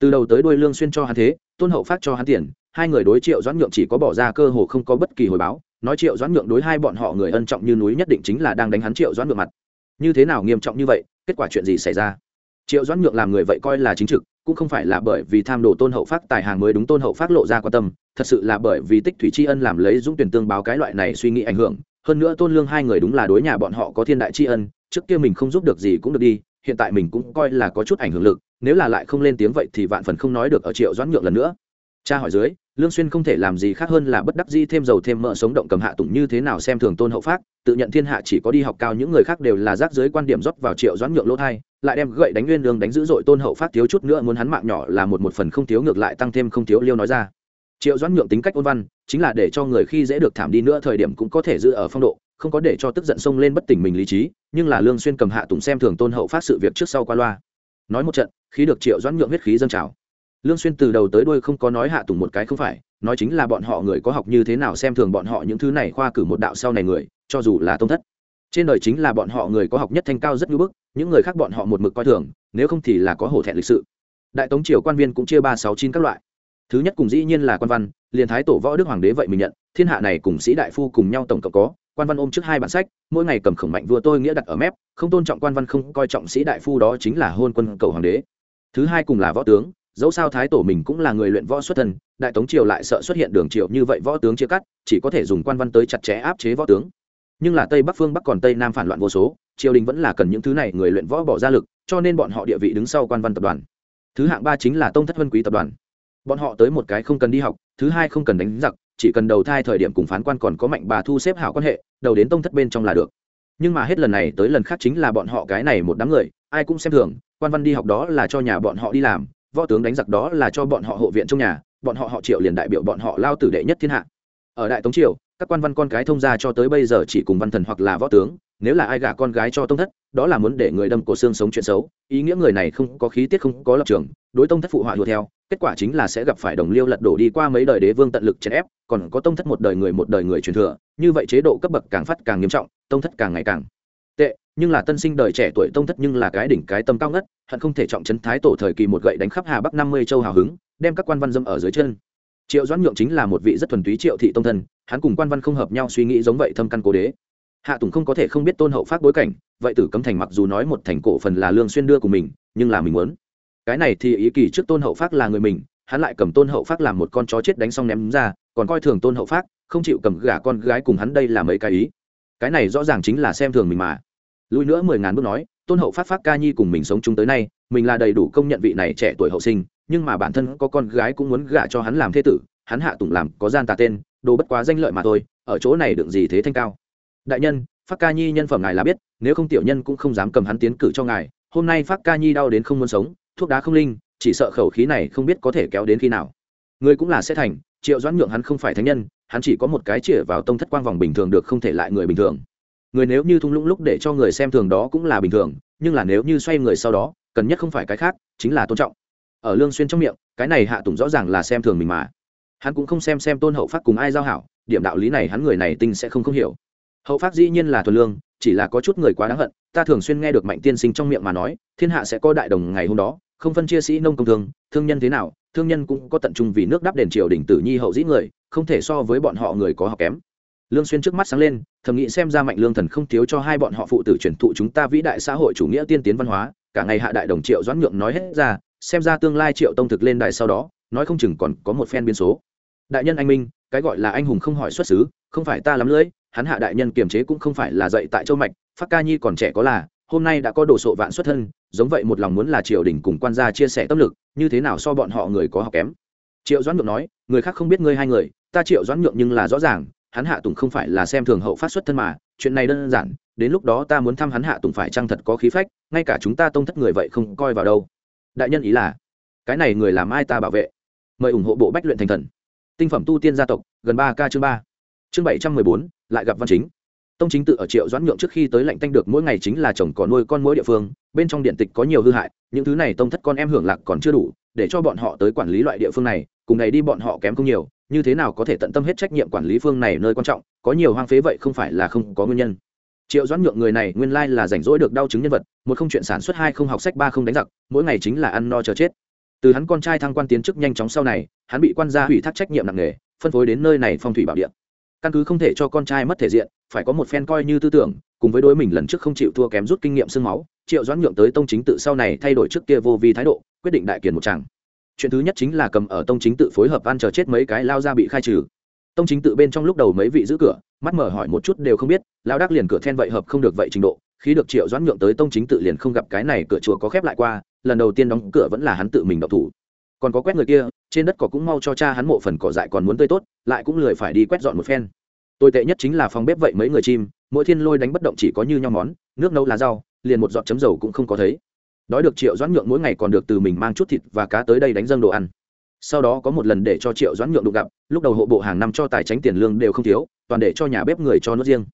A: Từ đầu tới đuôi lương xuyên cho hắn thế, tôn hậu phát cho hắn tiền hai người đối triệu doãn nhượng chỉ có bỏ ra cơ hồ không có bất kỳ hồi báo, nói triệu doãn nhượng đối hai bọn họ người ân trọng như núi nhất định chính là đang đánh hắn triệu doãn nhượng mặt. Như thế nào nghiêm trọng như vậy, kết quả chuyện gì xảy ra? Triệu doãn nhượng làm người vậy coi là chính trực, cũng không phải là bởi vì tham đồ tôn hậu phát tài hàng mới đúng tôn hậu phát lộ ra quan tâm, thật sự là bởi vì tích thủy tri ân làm lấy dũng tuyển tương báo cái loại này suy nghĩ ảnh hưởng. Hơn nữa tôn lương hai người đúng là đối nhà bọn họ có thiên đại tri ân, trước kia mình không giúp được gì cũng được đi, hiện tại mình cũng coi là có chút ảnh hưởng lực, nếu là lại không lên tiếng vậy thì vạn phần không nói được ở triệu doãn nhượng lần nữa. Cha hỏi dưới lương xuyên không thể làm gì khác hơn là bất đắc dĩ thêm dầu thêm mỡ sống động cầm hạ tụng như thế nào xem thường tôn hậu phát tự nhận thiên hạ chỉ có đi học cao những người khác đều là rác dưới quan điểm rót vào triệu doãn nhượng lỗ thay lại đem gậy đánh nguyên đường đánh dữ dội tôn hậu phát thiếu chút nữa muốn hắn mạng nhỏ là một một phần không thiếu ngược lại tăng thêm không thiếu liêu nói ra. Triệu doãn nhượng tính cách ôn văn, chính là để cho người khi dễ được thảm đi nữa thời điểm cũng có thể giữ ở phong độ, không có để cho tức giận xông lên bất tỉnh mình lý trí, nhưng là lương xuyên cầm hạ tùng xem thường tôn hậu phát sự việc trước sau qua loa. Nói một trận, khí được triệu doãn nhượng huyết khí dâng trào lương xuyên từ đầu tới đuôi không có nói hạ tùng một cái không phải, nói chính là bọn họ người có học như thế nào xem thường bọn họ những thứ này khoa cử một đạo sau này người, cho dù là tông thất. Trên đời chính là bọn họ người có học nhất thanh cao rất ngưỡng bức, những người khác bọn họ một mực coi thường, nếu không thì là có hổ thẹn lịch sự. Đại tống triều quan viên cũng chia ba sáu chín các loại. Thứ nhất cùng dĩ nhiên là quan văn, liền thái tổ võ đức hoàng đế vậy mình nhận, thiên hạ này cùng sĩ đại phu cùng nhau tổng cộng có, quan văn ôm trước hai bản sách, mỗi ngày cầm khổng mạnh vua tôi nghĩa đặt ở mép, không tôn trọng quan văn không coi trọng sĩ đại phu đó chính là hôn quân cầu hoàng đế. Thứ hai cùng là võ tướng dẫu sao thái tổ mình cũng là người luyện võ xuất thân, đại tống triều lại sợ xuất hiện đường triều như vậy võ tướng chia cắt, chỉ có thể dùng quan văn tới chặt chẽ áp chế võ tướng. Nhưng là tây bắc phương bắc còn tây nam phản loạn vô số, triều đình vẫn là cần những thứ này người luyện võ bỏ ra lực, cho nên bọn họ địa vị đứng sau quan văn tập đoàn. Thứ hạng ba chính là tông thất vân quý tập đoàn. Bọn họ tới một cái không cần đi học, thứ hai không cần đánh giặc, chỉ cần đầu thai thời điểm cùng phán quan còn có mạnh bà thu xếp hảo quan hệ, đầu đến tông thất bên trong là được. Nhưng mà hết lần này tới lần khác chính là bọn họ cái này một đám người, ai cũng xem thường, quan văn đi học đó là cho nhà bọn họ đi làm võ tướng đánh giặc đó là cho bọn họ hộ viện trong nhà, bọn họ họ triệu liền đại biểu bọn họ lao tử đệ nhất thiên hạ. Ở đại tống triều, các quan văn con cái thông gia cho tới bây giờ chỉ cùng văn thần hoặc là võ tướng, nếu là ai gả con gái cho tông thất, đó là muốn để người đâm cổ xương sống chuyện xấu, ý nghĩa người này không có khí tiết không có lập trường, đối tông thất phụ họa đua theo, kết quả chính là sẽ gặp phải đồng liêu lật đổ đi qua mấy đời đế vương tận lực chèn ép, còn có tông thất một đời người một đời người truyền thừa, như vậy chế độ cấp bậc càng phát càng nghiêm trọng, tông thất càng ngày càng tệ nhưng là tân sinh đời trẻ tuổi tông thất nhưng là cái đỉnh cái tâm cao ngất hận không thể trọng trấn thái tổ thời kỳ một gậy đánh khắp hà bắc năm mươi châu hào hứng đem các quan văn dâm ở dưới chân. Triệu doãn nhượng chính là một vị rất thuần túy triệu thị tông thân hắn cùng quan văn không hợp nhau suy nghĩ giống vậy thâm căn cố đế. Hạ tùng không có thể không biết tôn hậu pháp bối cảnh vậy tử cấm thành mặc dù nói một thành cổ phần là lương xuyên đưa của mình nhưng là mình muốn. Cái này thì ý kỳ trước tôn hậu pháp là người mình hắn lại cầm tôn hậu pháp làm một con chó chết đánh xong ném ra còn coi thường tôn hậu pháp, không chịu cầm gả con gái cùng hắn đây là mấy cái ý. Cái này rõ ràng chính là xem thường mình mà lui nữa mười ngàn bước nói, tôn hậu phát phát ca nhi cùng mình sống chung tới nay, mình là đầy đủ công nhận vị này trẻ tuổi hậu sinh, nhưng mà bản thân có con gái cũng muốn gả cho hắn làm thế tử, hắn hạ tùng làm có gian tà tên, đồ bất quá danh lợi mà thôi, ở chỗ này đựng gì thế thanh cao. Đại nhân, phát ca nhi nhân phẩm ngài là biết, nếu không tiểu nhân cũng không dám cầm hắn tiến cử cho ngài, hôm nay phát ca nhi đau đến không muốn sống, thuốc đá không linh, chỉ sợ khẩu khí này không biết có thể kéo đến khi nào. Người cũng là sẽ thành, triệu doãn nhượng hắn không phải thánh nhân, hắn chỉ có một cái chĩa vào tông thất quang vòng bình thường được không thể lại người bình thường người nếu như thung lũng lúc để cho người xem thường đó cũng là bình thường, nhưng là nếu như xoay người sau đó, cần nhất không phải cái khác, chính là tôn trọng. Ở lương xuyên trong miệng, cái này hạ tùng rõ ràng là xem thường mình mà. Hắn cũng không xem xem tôn hậu phát cùng ai giao hảo, điểm đạo lý này hắn người này tinh sẽ không không hiểu. Hậu phát dĩ nhiên là thuần lương, chỉ là có chút người quá đáng hận, ta thường xuyên nghe được mạnh tiên sinh trong miệng mà nói, thiên hạ sẽ có đại đồng ngày hôm đó, không phân chia sĩ nông công thương thương nhân thế nào, thương nhân cũng có tận trung vì nước đắp đền triều đỉnh tử nhi hậu dĩ người, không thể so với bọn họ người có học kém lương xuyên trước mắt sáng lên, thầm nghĩ xem ra mạnh lương thần không thiếu cho hai bọn họ phụ tử truyền thụ chúng ta vĩ đại xã hội chủ nghĩa tiên tiến văn hóa, cả ngày hạ đại đồng triệu doãn nhượng nói hết ra, xem ra tương lai triệu tông thực lên đại sau đó, nói không chừng còn có một phen biến số. Đại nhân anh minh, cái gọi là anh hùng không hỏi xuất xứ, không phải ta lắm lưỡi, hắn hạ đại nhân kiềm chế cũng không phải là dạy tại châu mạch, phát ca nhi còn trẻ có là, hôm nay đã có đồ sộ vạn xuất thân, giống vậy một lòng muốn là triều đình cùng quan gia chia sẻ tâm lực, như thế nào so bọn họ người có học kém? Triệu doãn nhượng nói, người khác không biết ngươi hai người, ta triệu doãn nhượng nhưng là rõ ràng hắn hạ tùng không phải là xem thường hậu phát xuất thân mà, chuyện này đơn giản, đến lúc đó ta muốn thăm hắn hạ tùng phải chăng thật có khí phách, ngay cả chúng ta tông thất người vậy không coi vào đâu. Đại nhân ý là, cái này người làm ai ta bảo vệ? Mời ủng hộ bộ bách luyện thành thần. Tinh phẩm tu tiên gia tộc, gần ba k chương ba. Chương bảy trăm mười bốn, lại gặp văn chính. Tông chính tự ở triệu doãn nhượng trước khi tới lạnh tanh được mỗi ngày chính là chồng còn nuôi con mỗi địa phương, bên trong điện tịch có nhiều hư hại, những thứ này tông thất con em hưởng lạc còn chưa đủ, để cho bọn họ tới quản lý loại địa phương này, cùng ngày đi bọn họ kém không nhiều như thế nào có thể tận tâm hết trách nhiệm quản lý phương này nơi quan trọng, có nhiều hoang phế vậy không phải là không có nguyên nhân. Triệu doãn nhượng người này nguyên lai là rảnh rỗi được đau chứng nhân vật, một không chuyện sản xuất, hai không học sách, ba không đánh giặc, mỗi ngày chính là ăn no chờ chết. Từ hắn con trai thăng quan tiến chức nhanh chóng sau này, hắn bị quan gia hủy thác trách nhiệm nặng nề, phân phối đến nơi này phong thủy bảo địa. Căn cứ không thể cho con trai mất thể diện, phải có một phen coi như tư tưởng, cùng với đối mình lần trước không chịu thua kém rút kinh nghiệm sương máu, triệu doãn nhượng tới tông chính tự sau này thay đổi trước kia vô vi thái độ, quyết định đại kiền một chàng chuyện thứ nhất chính là cầm ở tông chính tự phối hợp ăn chờ chết mấy cái lao ra bị khai trừ. Tông chính tự bên trong lúc đầu mấy vị giữ cửa, mắt mở hỏi một chút đều không biết, lao đắc liền cửa then vậy hợp không được vậy trình độ khi được triệu doãn nhượng tới tông chính tự liền không gặp cái này cửa chùa có khép lại qua, lần đầu tiên đóng cửa vẫn là hắn tự mình độc thủ. Còn có quét người kia, trên đất cỏ cũng mau cho cha hắn mộ phần cỏ dại còn muốn tươi tốt, lại cũng lười phải đi quét dọn một phen. Tồi tệ nhất chính là phòng bếp vậy mấy người chim, mỗi thiên lôi đánh bất động chỉ có như nhau món, nước nấu lá rau, liền một giọt chấm dầu cũng không có thấy đói được triệu doãn nhượng mỗi ngày còn được từ mình mang chút thịt và cá tới đây đánh dâng đồ ăn. Sau đó có một lần để cho triệu doãn nhượng đụng gặp, lúc đầu hộ bộ hàng năm cho tài tránh tiền lương đều không thiếu, toàn để cho nhà bếp người cho nước riêng.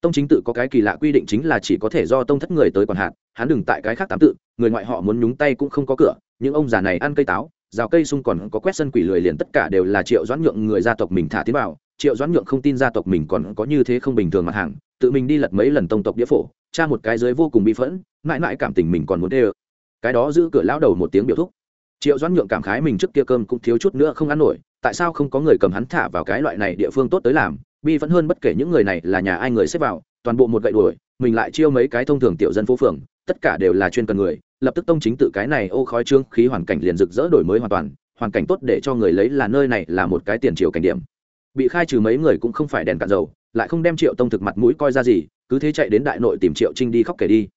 A: Tông chính tự có cái kỳ lạ quy định chính là chỉ có thể do tông thất người tới còn hạn hắn đừng tại cái khác tám tự, người ngoại họ muốn nhúng tay cũng không có cửa, những ông già này ăn cây táo, rào cây sung còn có quét sân quỷ lười liền tất cả đều là triệu doãn nhượng người gia tộc mình thả tiến vào, triệu doãn nhượng không tin gia tộc mình còn có như thế không bình thường mặt hàng, tự mình đi lật mấy lần tông tộc đĩa phổ cha một cái dưới vô cùng bi phẫn, mãi mãi cảm tình mình còn muốn đê ơ cái đó giữ cửa lão đầu một tiếng biểu thúc. Triệu doãn nhượng cảm khái mình trước kia cơm cũng thiếu chút nữa không ăn nổi, tại sao không có người cầm hắn thả vào cái loại này địa phương tốt tới làm, bi vẫn hơn bất kể những người này là nhà ai người xếp vào, toàn bộ một gậy đuổi, mình lại chiêu mấy cái thông thường tiểu dân phố phường, tất cả đều là chuyên cần người, lập tức tông chính tự cái này ô khói trương, khí hoàn cảnh liền rực rỡ đổi mới hoàn toàn, hoàn cảnh tốt để cho người lấy là nơi này là một cái tiền triều cảnh điểm. Bị khai trừ mấy người cũng không phải đèn cạn dầu, lại không đem triệu tông thực mặt mũi coi ra gì, cứ thế chạy đến đại nội tìm triệu trinh đi khóc kể đi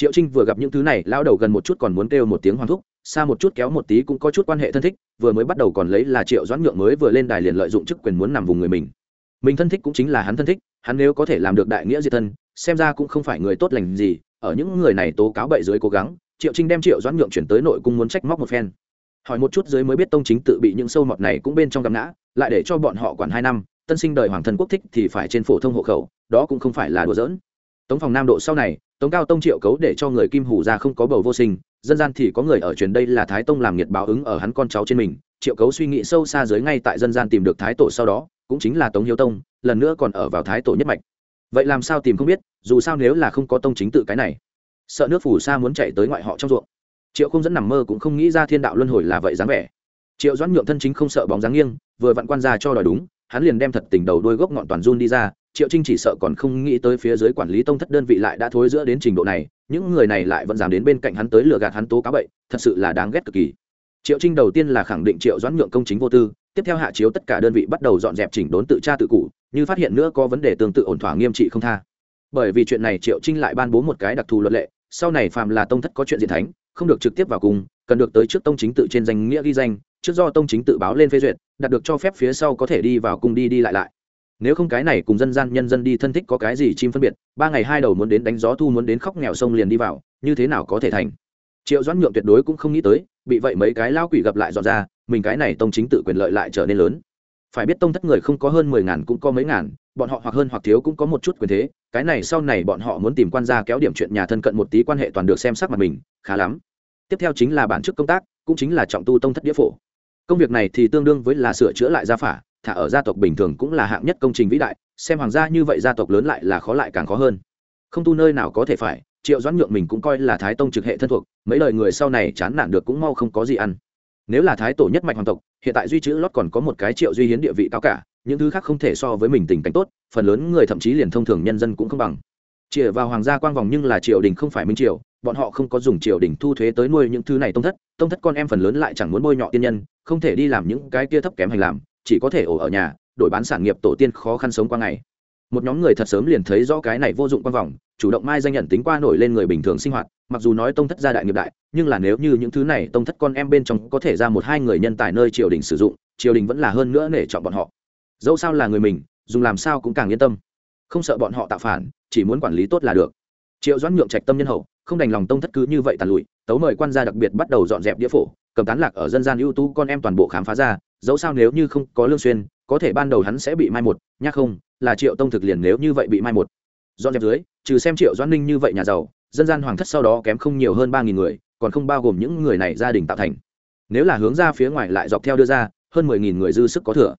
A: triệu trinh vừa gặp những thứ này lao đầu gần một chút còn muốn kêu một tiếng hoàng thúc, xa một chút kéo một tí cũng có chút quan hệ thân thích, vừa mới bắt đầu còn lấy là triệu doãn nhượng mới vừa lên đài liền lợi dụng chức quyền muốn nằm vùng người mình. Mình thân thích cũng chính là hắn thân thích, hắn nếu có thể làm được đại nghĩa diệt thân, xem ra cũng không phải người tốt lành gì, ở những người này tố cáo bậy dưới cố gắng, triệu trinh đem triệu doãn nhượng chuyển tới nội cung muốn trách móc một phen. Hỏi một chút dưới mới biết tông chính tự bị những sâu mọt này cũng bên trong gặp ngã, lại để cho bọn họ quản hai năm, tân sinh đời hoàng thân quốc thích thì phải trên phổ thông hộ khẩu, đó cũng không phải là đùa giỡn. Tống phòng nam độ sau này tống cao tông triệu cấu để cho người kim hủ ra không có bầu vô sinh, dân gian thì có người ở truyền đây là thái tông làm nhiệt báo ứng ở hắn con cháu trên mình, triệu cấu suy nghĩ sâu xa dưới ngay tại dân gian tìm được thái tổ sau đó, cũng chính là tống hiếu tông, lần nữa còn ở vào thái tổ nhất mạch. Vậy làm sao tìm không biết, dù sao nếu là không có tông chính tự cái này, sợ nước phủ xa muốn chạy tới ngoại họ trong ruộng. Triệu không dẫn nằm mơ cũng không nghĩ ra thiên đạo luân hồi là vậy dáng vẻ. Triệu doãn nhượng thân chính không sợ bóng dáng nghiêng, vừa vặn quan ra cho đòi đúng hắn liền đem thật tình đầu đôi gốc ngọn toàn run đi ra, triệu trinh chỉ sợ còn không nghĩ tới phía dưới quản lý tông thất đơn vị lại đã thối giữa đến trình độ này, những người này lại vẫn dám đến bên cạnh hắn tới lừa gạt hắn tố cáo bậy, thật sự là đáng ghét cực kỳ. Triệu trinh đầu tiên là khẳng định triệu doãn nhượng công chính vô tư, tiếp theo hạ chiếu tất cả đơn vị bắt đầu dọn dẹp chỉnh đốn tự tra tự cụ, như phát hiện nữa có vấn đề tương tự ổn thỏa nghiêm trị không tha. Bởi vì chuyện này triệu trinh lại ban bố một cái đặc thù luật lệ, sau này phàm là tông thất có chuyện diện thánh, không được trực tiếp vào cùng, cần được tới trước tông chính tự trên danh nghĩa ghi danh trước do tông chính tự báo lên phê duyệt, đạt được cho phép phía sau có thể đi vào cung đi đi lại lại. Nếu không cái này cùng dân gian nhân dân đi thân thích có cái gì chim phân biệt, ba ngày hai đầu muốn đến đánh gió thu muốn đến khóc nghèo sông liền đi vào, như thế nào có thể thành? Triệu doãn nhượng tuyệt đối cũng không nghĩ tới, bị vậy mấy cái lao quỷ gặp lại dọn ra, mình cái này tông chính tự quyền lợi lại trở nên lớn. Phải biết tông thất người không có hơn mười ngàn cũng có mấy ngàn, bọn họ hoặc hơn hoặc thiếu cũng có một chút quyền thế, cái này sau này bọn họ muốn tìm quan gia kéo điểm chuyện nhà thân cận một tí quan hệ toàn được xem sắc mặt mình, khá lắm. Tiếp theo chính là bản chức công tác, cũng chính là trọng tu tông thất đĩa phổ công việc này thì tương đương với là sửa chữa lại gia phả, thả ở gia tộc bình thường cũng là hạng nhất công trình vĩ đại, xem hoàng gia như vậy gia tộc lớn lại là khó lại càng khó hơn. Không tu nơi nào có thể phải, triệu doãn nhượng mình cũng coi là thái tông trực hệ thân thuộc, mấy lời người sau này chán nản được cũng mau không có gì ăn. Nếu là thái tổ nhất mạch hoàng tộc, hiện tại duy chữ lót còn có một cái triệu duy hiến địa vị cao cả, những thứ khác không thể so với mình tình cảnh tốt, phần lớn người thậm chí liền thông thường nhân dân cũng không bằng. Chĩa vào hoàng gia quang vòng nhưng là triều đình không phải minh triều bọn họ không có dùng triều đình thu thuế tới nuôi những thứ này tông thất tông thất con em phần lớn lại chẳng muốn bôi nhọ tiên nhân, không thể đi làm những cái kia thấp kém hành làm, chỉ có thể ổ ở nhà, đổi bán sản nghiệp tổ tiên khó khăn sống qua ngày. Một nhóm người thật sớm liền thấy rõ cái này vô dụng quan vòng, chủ động mai danh nhận tính qua nổi lên người bình thường sinh hoạt, mặc dù nói tông thất gia đại nghiệp đại, nhưng là nếu như những thứ này tông thất con em bên trong có thể ra một hai người nhân tài nơi triều đình sử dụng, triều đình vẫn là hơn nữa để chọn bọn họ. Dẫu sao là người mình, dùng làm sao cũng càng yên tâm. Không sợ bọn họ tạo phản, chỉ muốn quản lý tốt là được. Triệu doãn nhượng trạch tâm nhân hậu không đành lòng tông thất cứ như vậy tàn lụi, tấu mời quan gia đặc biệt bắt đầu dọn dẹp đĩa phổ, cầm tán lạc ở dân gian ưu tú con em toàn bộ khám phá ra, dẫu sao nếu như không có lương xuyên, có thể ban đầu hắn sẽ bị mai một, nhắc không, là triệu tông thực liền nếu như vậy bị mai một. Dọn dẹp dưới, trừ xem triệu doãn ninh như vậy nhà giàu, dân gian hoàng thất sau đó kém không nhiều hơn ba nghìn người, còn không bao gồm những người này gia đình tạo thành. Nếu là hướng ra phía ngoài lại dọc theo đưa ra, hơn mười nghìn người dư sức có thừa.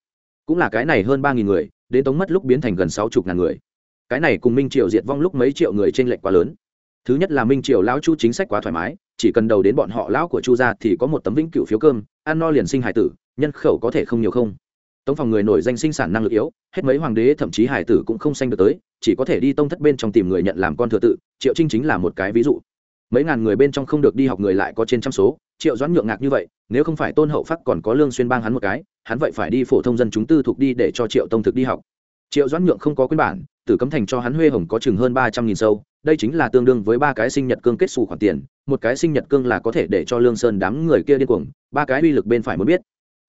A: Cũng là cái này hơn ba nghìn người, đến tống mất lúc biến thành gần sáu chục ngàn người. Cái này cùng minh triệu diệt vong lúc mấy triệu người trên lệch quá lớn thứ nhất là minh triều lão chu chính sách quá thoải mái, chỉ cần đầu đến bọn họ lão của chu ra thì có một tấm vĩnh cửu phiếu cơm, ăn no liền sinh hải tử, nhân khẩu có thể không nhiều không. Tống phòng người nổi danh sinh sản năng lực yếu, hết mấy hoàng đế, thậm chí hải tử cũng không sanh được tới, chỉ có thể đi tông thất bên trong tìm người nhận làm con thừa tự, triệu trinh chính là một cái ví dụ. Mấy ngàn người bên trong không được đi học người lại có trên trăm số, triệu doãn nhượng ngạc như vậy, nếu không phải tôn hậu phát còn có lương xuyên bang hắn một cái, hắn vậy phải đi phổ thông dân chúng tư thuộc đi để cho triệu tông thực đi học triệu doãn nhượng không có quyên bản, tử cấm thành cho hắn huê hồng có chừng hơn ba trăm nghìn sâu, đây chính là tương đương với ba cái sinh nhật cương kết xù khoản tiền, một cái sinh nhật cương là có thể để cho lương sơn đám người kia điên cuồng, ba cái uy lực bên phải muốn biết.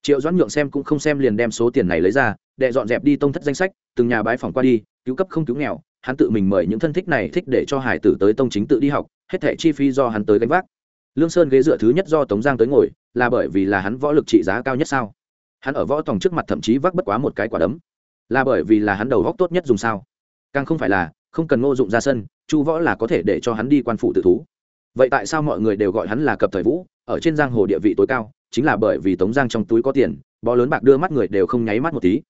A: Triệu doãn nhượng xem cũng không xem liền đem số tiền này lấy ra để dọn dẹp đi tông thất danh sách, từng nhà bái phòng qua đi, cứu cấp không cứu nghèo, hắn tự mình mời những thân thích này thích để cho hải tử tới tông chính tự đi học, hết thẻ chi phí do hắn tới gánh vác. Lương sơn ghế dựa thứ nhất do tống giang tới ngồi, là bởi vì là hắn võ lực trị giá cao nhất sao? Hắn ở võ tòng trước mặt thậm chí vác bất quá một cái quả đấm là bởi vì là hắn đầu góc tốt nhất dùng sao? Càng không phải là, không cần ngô dụng ra sân, chu võ là có thể để cho hắn đi quan phụ tự thú. Vậy tại sao mọi người đều gọi hắn là cập thời vũ, ở trên giang hồ địa vị tối cao, chính là bởi vì tống giang trong túi có tiền, bó lớn bạc đưa mắt người đều không nháy mắt một tí.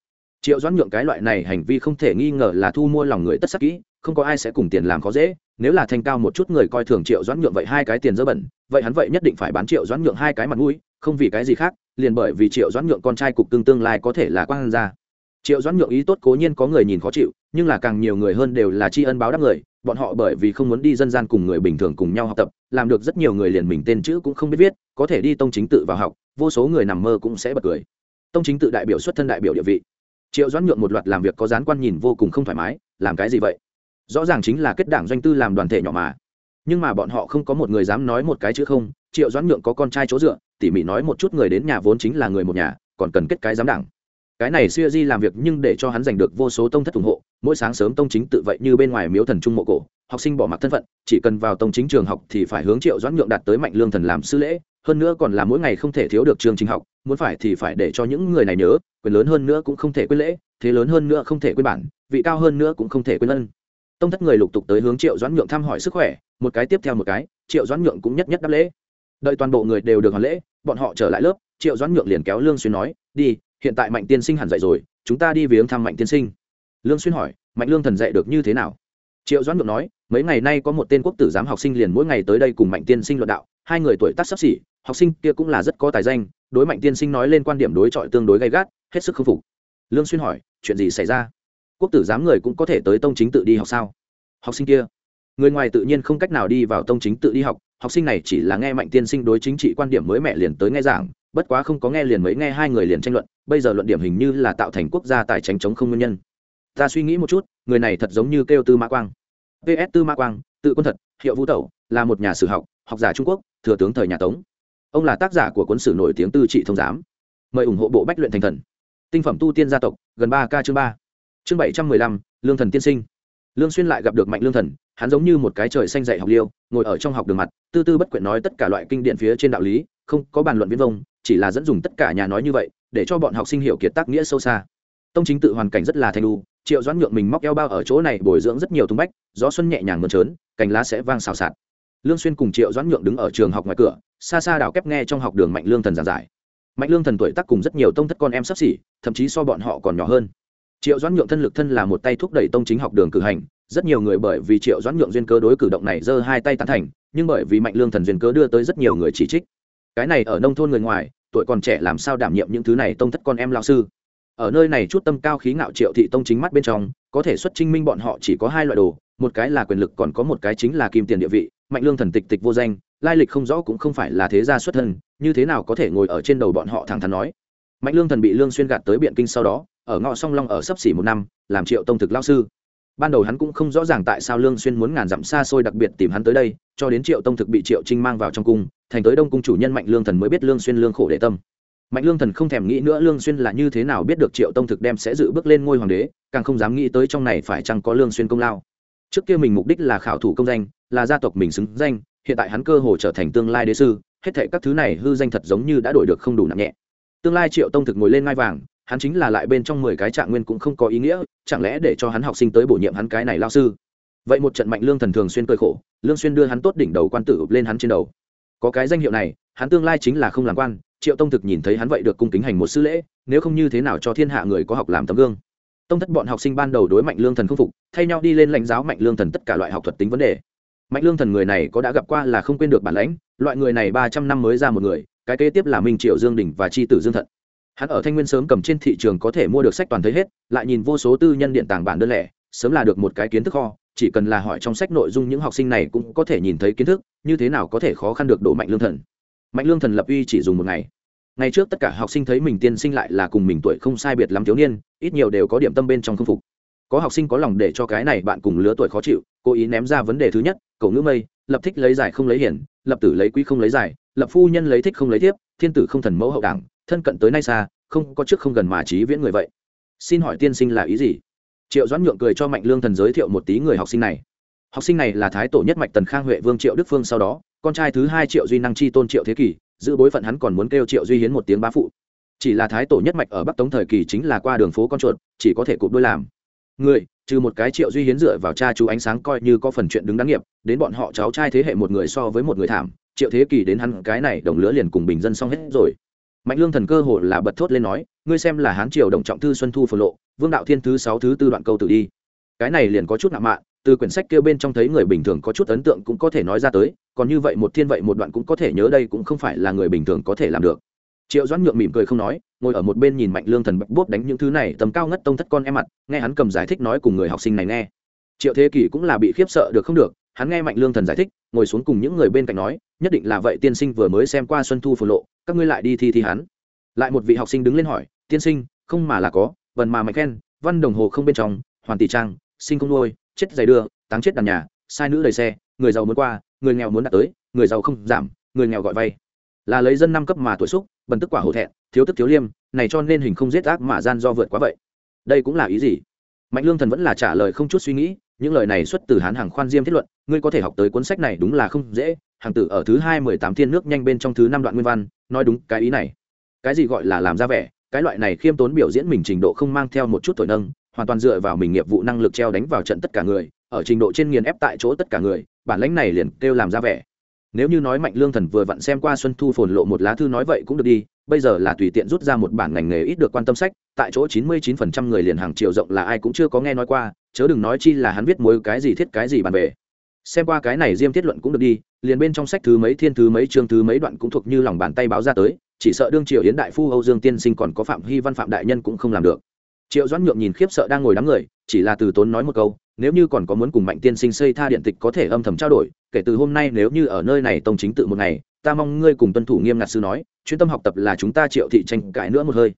A: Triệu doãn nhượng cái loại này hành vi không thể nghi ngờ là thu mua lòng người tất sắc kỹ, không có ai sẽ cùng tiền làm khó dễ, nếu là thanh cao một chút người coi thường triệu doãn nhượng vậy hai cái tiền dơ bẩn, vậy hắn vậy nhất định phải bán triệu doãn nhượng hai cái mặt mũi, không vì cái gì khác, liền bởi vì triệu doãn nhượng con trai cục tương tương lai có thể là quan ra triệu doãn nhượng ý tốt cố nhiên có người nhìn khó chịu, nhưng là càng nhiều người hơn đều là tri ân báo đáp người, bọn họ bởi vì không muốn đi dân gian cùng người bình thường cùng nhau học tập, làm được rất nhiều người liền mình tên chữ cũng không biết viết, có thể đi tông chính tự vào học, vô số người nằm mơ cũng sẽ bật cười. Tông chính tự đại biểu xuất thân đại biểu địa vị. Triệu doãn nhượng một loạt làm việc có gián quan nhìn vô cùng không thoải mái, làm cái gì vậy? Rõ ràng chính là kết đảng doanh tư làm đoàn thể nhỏ mà. Nhưng mà bọn họ không có một người dám nói một cái chữ không, triệu doãn nhượng có con trai chỗ dựa, tỉ mỉ nói một chút người đến nhà vốn chính là người một nhà, còn cần kết cái giám đảng cái này xuya di làm việc nhưng để cho hắn giành được vô số tông thất ủng hộ, mỗi sáng sớm tông chính tự vậy như bên ngoài miếu thần trung mộ cổ, học sinh bỏ mặc thân phận, chỉ cần vào tông chính trường học thì phải hướng triệu doãn nhượng đạt tới mạnh lương thần làm sư lễ, hơn nữa còn là mỗi ngày không thể thiếu được trường trình học, muốn phải thì phải để cho những người này nhớ, quyền lớn hơn nữa cũng không thể quên lễ, thế lớn hơn nữa không thể quên bản, vị cao hơn nữa cũng không thể quên ân. Tông thất người lục tục tới hướng triệu doãn nhượng thăm hỏi sức khỏe, một cái tiếp theo một cái, triệu doãn nhượng cũng nhất nhất đáp lễ. Đợi toàn bộ người đều được hoàn lễ, bọn họ trở lại lớp, triệu doãn nhượng liền kéo lương xuyên nói, đi hiện tại mạnh tiên sinh hẳn dạy rồi, chúng ta đi viếng thăm mạnh tiên sinh. Lương xuyên hỏi, mạnh lương thần dạy được như thế nào? Triệu doãn ngược nói, mấy ngày nay có một tên quốc tử giám học sinh liền mỗi ngày tới đây cùng mạnh tiên sinh luận đạo, hai người tuổi tác sắp xỉ, học sinh kia cũng là rất có tài danh, đối mạnh tiên sinh nói lên quan điểm đối chọi tương đối gay gắt, hết sức khâm phục. Lương xuyên hỏi, chuyện gì xảy ra? Quốc tử giám người cũng có thể tới tông chính tự đi học sao? Học sinh kia, người ngoài tự nhiên không cách nào đi vào tông chính tự đi học học sinh này chỉ là nghe mạnh tiên sinh đối chính trị quan điểm mới mẹ liền tới nghe giảng, bất quá không có nghe liền mới nghe hai người liền tranh luận bây giờ luận điểm hình như là tạo thành quốc gia tài tránh chống không nguyên nhân. Ta suy nghĩ một chút, người này thật giống như kêu tư mã quang. Ps tư mã quang, tự quân thật, hiệu vũ tẩu, là một nhà sử học học giả trung quốc, thừa tướng thời nhà tống. Ông là tác giả của cuốn sử nổi tiếng tư trị thông giám. Mời ủng hộ bộ bách luyện thành thần. Tinh phẩm tu tiên gia tộc, gần ba k chương ba. Chương bảy trăm mười lăm, lương thần tiên sinh. Lương xuyên lại gặp được mạnh lương thần, hắn giống như một cái trời xanh dạy học liêu, ngồi ở trong học đường mặt, tư tư bất quyện nói tất cả loại kinh điển phía trên đạo lý, không có bàn luận viễn vông, chỉ là dẫn dùng tất cả nhà nói như vậy để cho bọn học sinh hiểu kiệt tác nghĩa sâu xa. Tông chính tự hoàn cảnh rất là thanh lu triệu doãn nhượng mình móc eo bao ở chỗ này bồi dưỡng rất nhiều tung bách, gió xuân nhẹ nhàng mơn trớn, cành lá sẽ vang xào xạc. Lương xuyên cùng triệu doãn nhượng đứng ở trường học ngoài cửa, xa xa đảo kép nghe trong học đường mạnh lương thần giảng giải. Mạnh lương thần tuổi tác cùng rất nhiều tông thất con em sắp xỉ, thậm chí so bọn họ còn nhỏ hơn. Triệu doãn nhượng thân lực thân là một tay thúc đẩy tông chính học đường cử hành, rất nhiều người bởi vì triệu doãn nhượng duyên cớ đối cử động này giơ hai tay tán thành, nhưng bởi vì mạnh lương thần duyên cớ đưa tới rất nhiều người chỉ trích. Cái này ở nông thôn người ngoài tuổi còn trẻ làm sao đảm nhiệm những thứ này tông thất con em lao sư. Ở nơi này chút tâm cao khí ngạo triệu thị tông chính mắt bên trong, có thể xuất trinh minh bọn họ chỉ có hai loại đồ, một cái là quyền lực còn có một cái chính là kim tiền địa vị, mạnh lương thần tịch tịch vô danh, lai lịch không rõ cũng không phải là thế gia xuất thân, như thế nào có thể ngồi ở trên đầu bọn họ thẳng thắn nói. Mạnh lương thần bị lương xuyên gạt tới biện kinh sau đó, ở ngõ song long ở sấp xỉ một năm, làm triệu tông thực lao sư. Ban đầu hắn cũng không rõ ràng tại sao lương xuyên muốn ngàn dặm xa xôi đặc biệt tìm hắn tới đây, cho đến triệu tông thực bị triệu trinh mang vào trong cung thành tới đông cung chủ nhân mạnh lương thần mới biết lương xuyên lương khổ để tâm. Mạnh lương thần không thèm nghĩ nữa lương xuyên là như thế nào biết được triệu tông thực đem sẽ dự bước lên ngôi hoàng đế, càng không dám nghĩ tới trong này phải chăng có lương xuyên công lao. Trước kia mình mục đích là khảo thủ công danh, là gia tộc mình xứng danh, hiện tại hắn cơ hồ trở thành tương lai đế sư, hết thảy các thứ này hư danh thật giống như đã đổi được không đủ nặng nhẹ. Tương lai triệu tông thực ngồi lên ngai vàng, hắn chính là lại bên trong mười cái trạng nguyên cũng không có ý nghĩa, chẳng lẽ để cho hắn học sinh tới bổ nhiệm hắn cái này lao sư? Vậy một trận mạnh lương thần thường xuyên cơi khổ, lương xuyên đưa hắn tốt đỉnh đầu quan tử ụp lên hắn trên đầu có cái danh hiệu này, hắn tương lai chính là không làm quan, triệu tông thực nhìn thấy hắn vậy được cung kính hành một sư lễ, nếu không như thế nào cho thiên hạ người có học làm tấm gương. Tông thất bọn học sinh ban đầu đối mạnh lương thần không phục, thay nhau đi lên lãnh giáo mạnh lương thần tất cả loại học thuật tính vấn đề. Mạnh lương thần người này có đã gặp qua là không quên được bản lãnh, loại người này ba trăm năm mới ra một người, cái kế tiếp là minh triệu dương đình và Tri tử dương thận. Hắn ở thanh nguyên sớm cầm trên thị trường có thể mua được sách toàn thấy hết, lại nhìn vô số tư nhân điện tàng bản đơn lẻ, sớm là được một cái kiến thức kho chỉ cần là hỏi trong sách nội dung những học sinh này cũng có thể nhìn thấy kiến thức, như thế nào có thể khó khăn được độ mạnh lương thần. Mạnh lương thần lập uy chỉ dùng một ngày. Ngày trước tất cả học sinh thấy mình tiên sinh lại là cùng mình tuổi không sai biệt lắm thiếu niên, ít nhiều đều có điểm tâm bên trong không phục. Có học sinh có lòng để cho cái này bạn cùng lứa tuổi khó chịu, cố ý ném ra vấn đề thứ nhất, cậu ngữ mây, lập thích lấy giải không lấy hiển, lập tử lấy quý không lấy giải, lập phu nhân lấy thích không lấy thiếp, thiên tử không thần mẫu hậu đảng, thân cận tới nay xa, không có trước không gần mà trí viễn người vậy. Xin hỏi tiên sinh là ý gì? Triệu doãn nhượng cười cho mạnh lương thần giới thiệu một tí người học sinh này. Học sinh này là thái tổ nhất mạch tần khang huệ vương triệu đức phương sau đó, con trai thứ hai triệu duy năng chi tôn triệu thế kỷ, giữ bối phận hắn còn muốn kêu triệu duy hiến một tiếng bá phụ. Chỉ là thái tổ nhất mạch ở bắc tống thời kỳ chính là qua đường phố con chuột, chỉ có thể cụp đôi làm. Người, trừ một cái triệu duy hiến dựa vào cha chú ánh sáng coi như có phần chuyện đứng đáng nghiệp, đến bọn họ cháu trai thế hệ một người so với một người thảm, triệu thế kỷ đến hắn cái này đồng lứa liền cùng bình dân xong hết rồi. Mạnh lương thần cơ hồ là bật thốt lên nói, ngươi xem là hán triều đồng trọng thư xuân thu phổ lộ vương đạo thiên thứ sáu thứ tư đoạn câu tự đi. Cái này liền có chút nặng mạ từ quyển sách kêu bên trong thấy người bình thường có chút ấn tượng cũng có thể nói ra tới, còn như vậy một thiên vậy một đoạn cũng có thể nhớ đây cũng không phải là người bình thường có thể làm được. Triệu doãn nhượng mỉm cười không nói, ngồi ở một bên nhìn mạnh lương thần bạch bốp đánh những thứ này, tầm cao ngất tông thất con em mặt, nghe hắn cầm giải thích nói cùng người học sinh này nghe. Triệu thế kỷ cũng là bị khiếp sợ được không được, hắn nghe mạnh lương thần giải thích, ngồi xuống cùng những người bên cạnh nói, nhất định là vậy tiên sinh vừa mới xem qua xuân thu phù lộ, các ngươi lại đi thi thi hắn. Lại một vị học sinh đứng lên hỏi, tiên sinh, không mà là có vần mà mạnh khen, văn đồng hồ không bên trong, hoàn tỷ trang, sinh không nuôi, chết giày đưa, táng chết đàn nhà, sai nữ đầy xe, người giàu muốn qua, người nghèo muốn đạt tới, người giàu không giảm, người nghèo gọi vay. Là lấy dân năm cấp mà tuổi xúc, bần tức quả hổ thẹn, thiếu tức thiếu liêm, này cho nên hình không giết ác mà gian do vượt quá vậy. Đây cũng là ý gì? Mạnh lương thần vẫn là trả lời không chút suy nghĩ, những lời này xuất từ hán hàng khoan diêm thiết luận, ngươi có thể học tới cuốn sách này đúng là không dễ, hàng tử ở thứ hai mười tám thiên nước nhanh bên trong thứ năm đoạn nguyên văn, nói đúng cái ý này. Cái gì gọi là làm ra vẻ cái loại này khiêm tốn biểu diễn mình trình độ không mang theo một chút thổi nâng, hoàn toàn dựa vào mình nghiệp vụ năng lực treo đánh vào trận tất cả người, ở trình độ trên nghiền ép tại chỗ tất cả người, bản lãnh này liền kêu làm ra vẻ. Nếu như nói mạnh lương thần vừa vặn xem qua xuân thu phồn lộ một lá thư nói vậy cũng được đi, bây giờ là tùy tiện rút ra một bản ngành nghề ít được quan tâm sách, tại chỗ chín mươi chín phần trăm người liền hàng triệu rộng là ai cũng chưa có nghe nói qua, chớ đừng nói chi là hắn viết mối cái gì thiết cái gì bàn về. Xem qua cái này diêm thiết luận cũng được đi, liền bên trong sách thứ mấy thiên thứ mấy chương thứ mấy đoạn cũng thuộc như lòng bàn tay báo ra tới chỉ sợ đương triều yến đại phu âu dương tiên sinh còn có phạm hy văn phạm đại nhân cũng không làm được. Triệu doãn nhượng nhìn khiếp sợ đang ngồi đám người, chỉ là từ tốn nói một câu, nếu như còn có muốn cùng mạnh tiên sinh xây tha điện tịch có thể âm thầm trao đổi, kể từ hôm nay nếu như ở nơi này tông chính tự một ngày, ta mong ngươi cùng tuân thủ nghiêm ngặt sư nói, chuyên tâm học tập là chúng ta triệu thị tranh cãi nữa một hơi.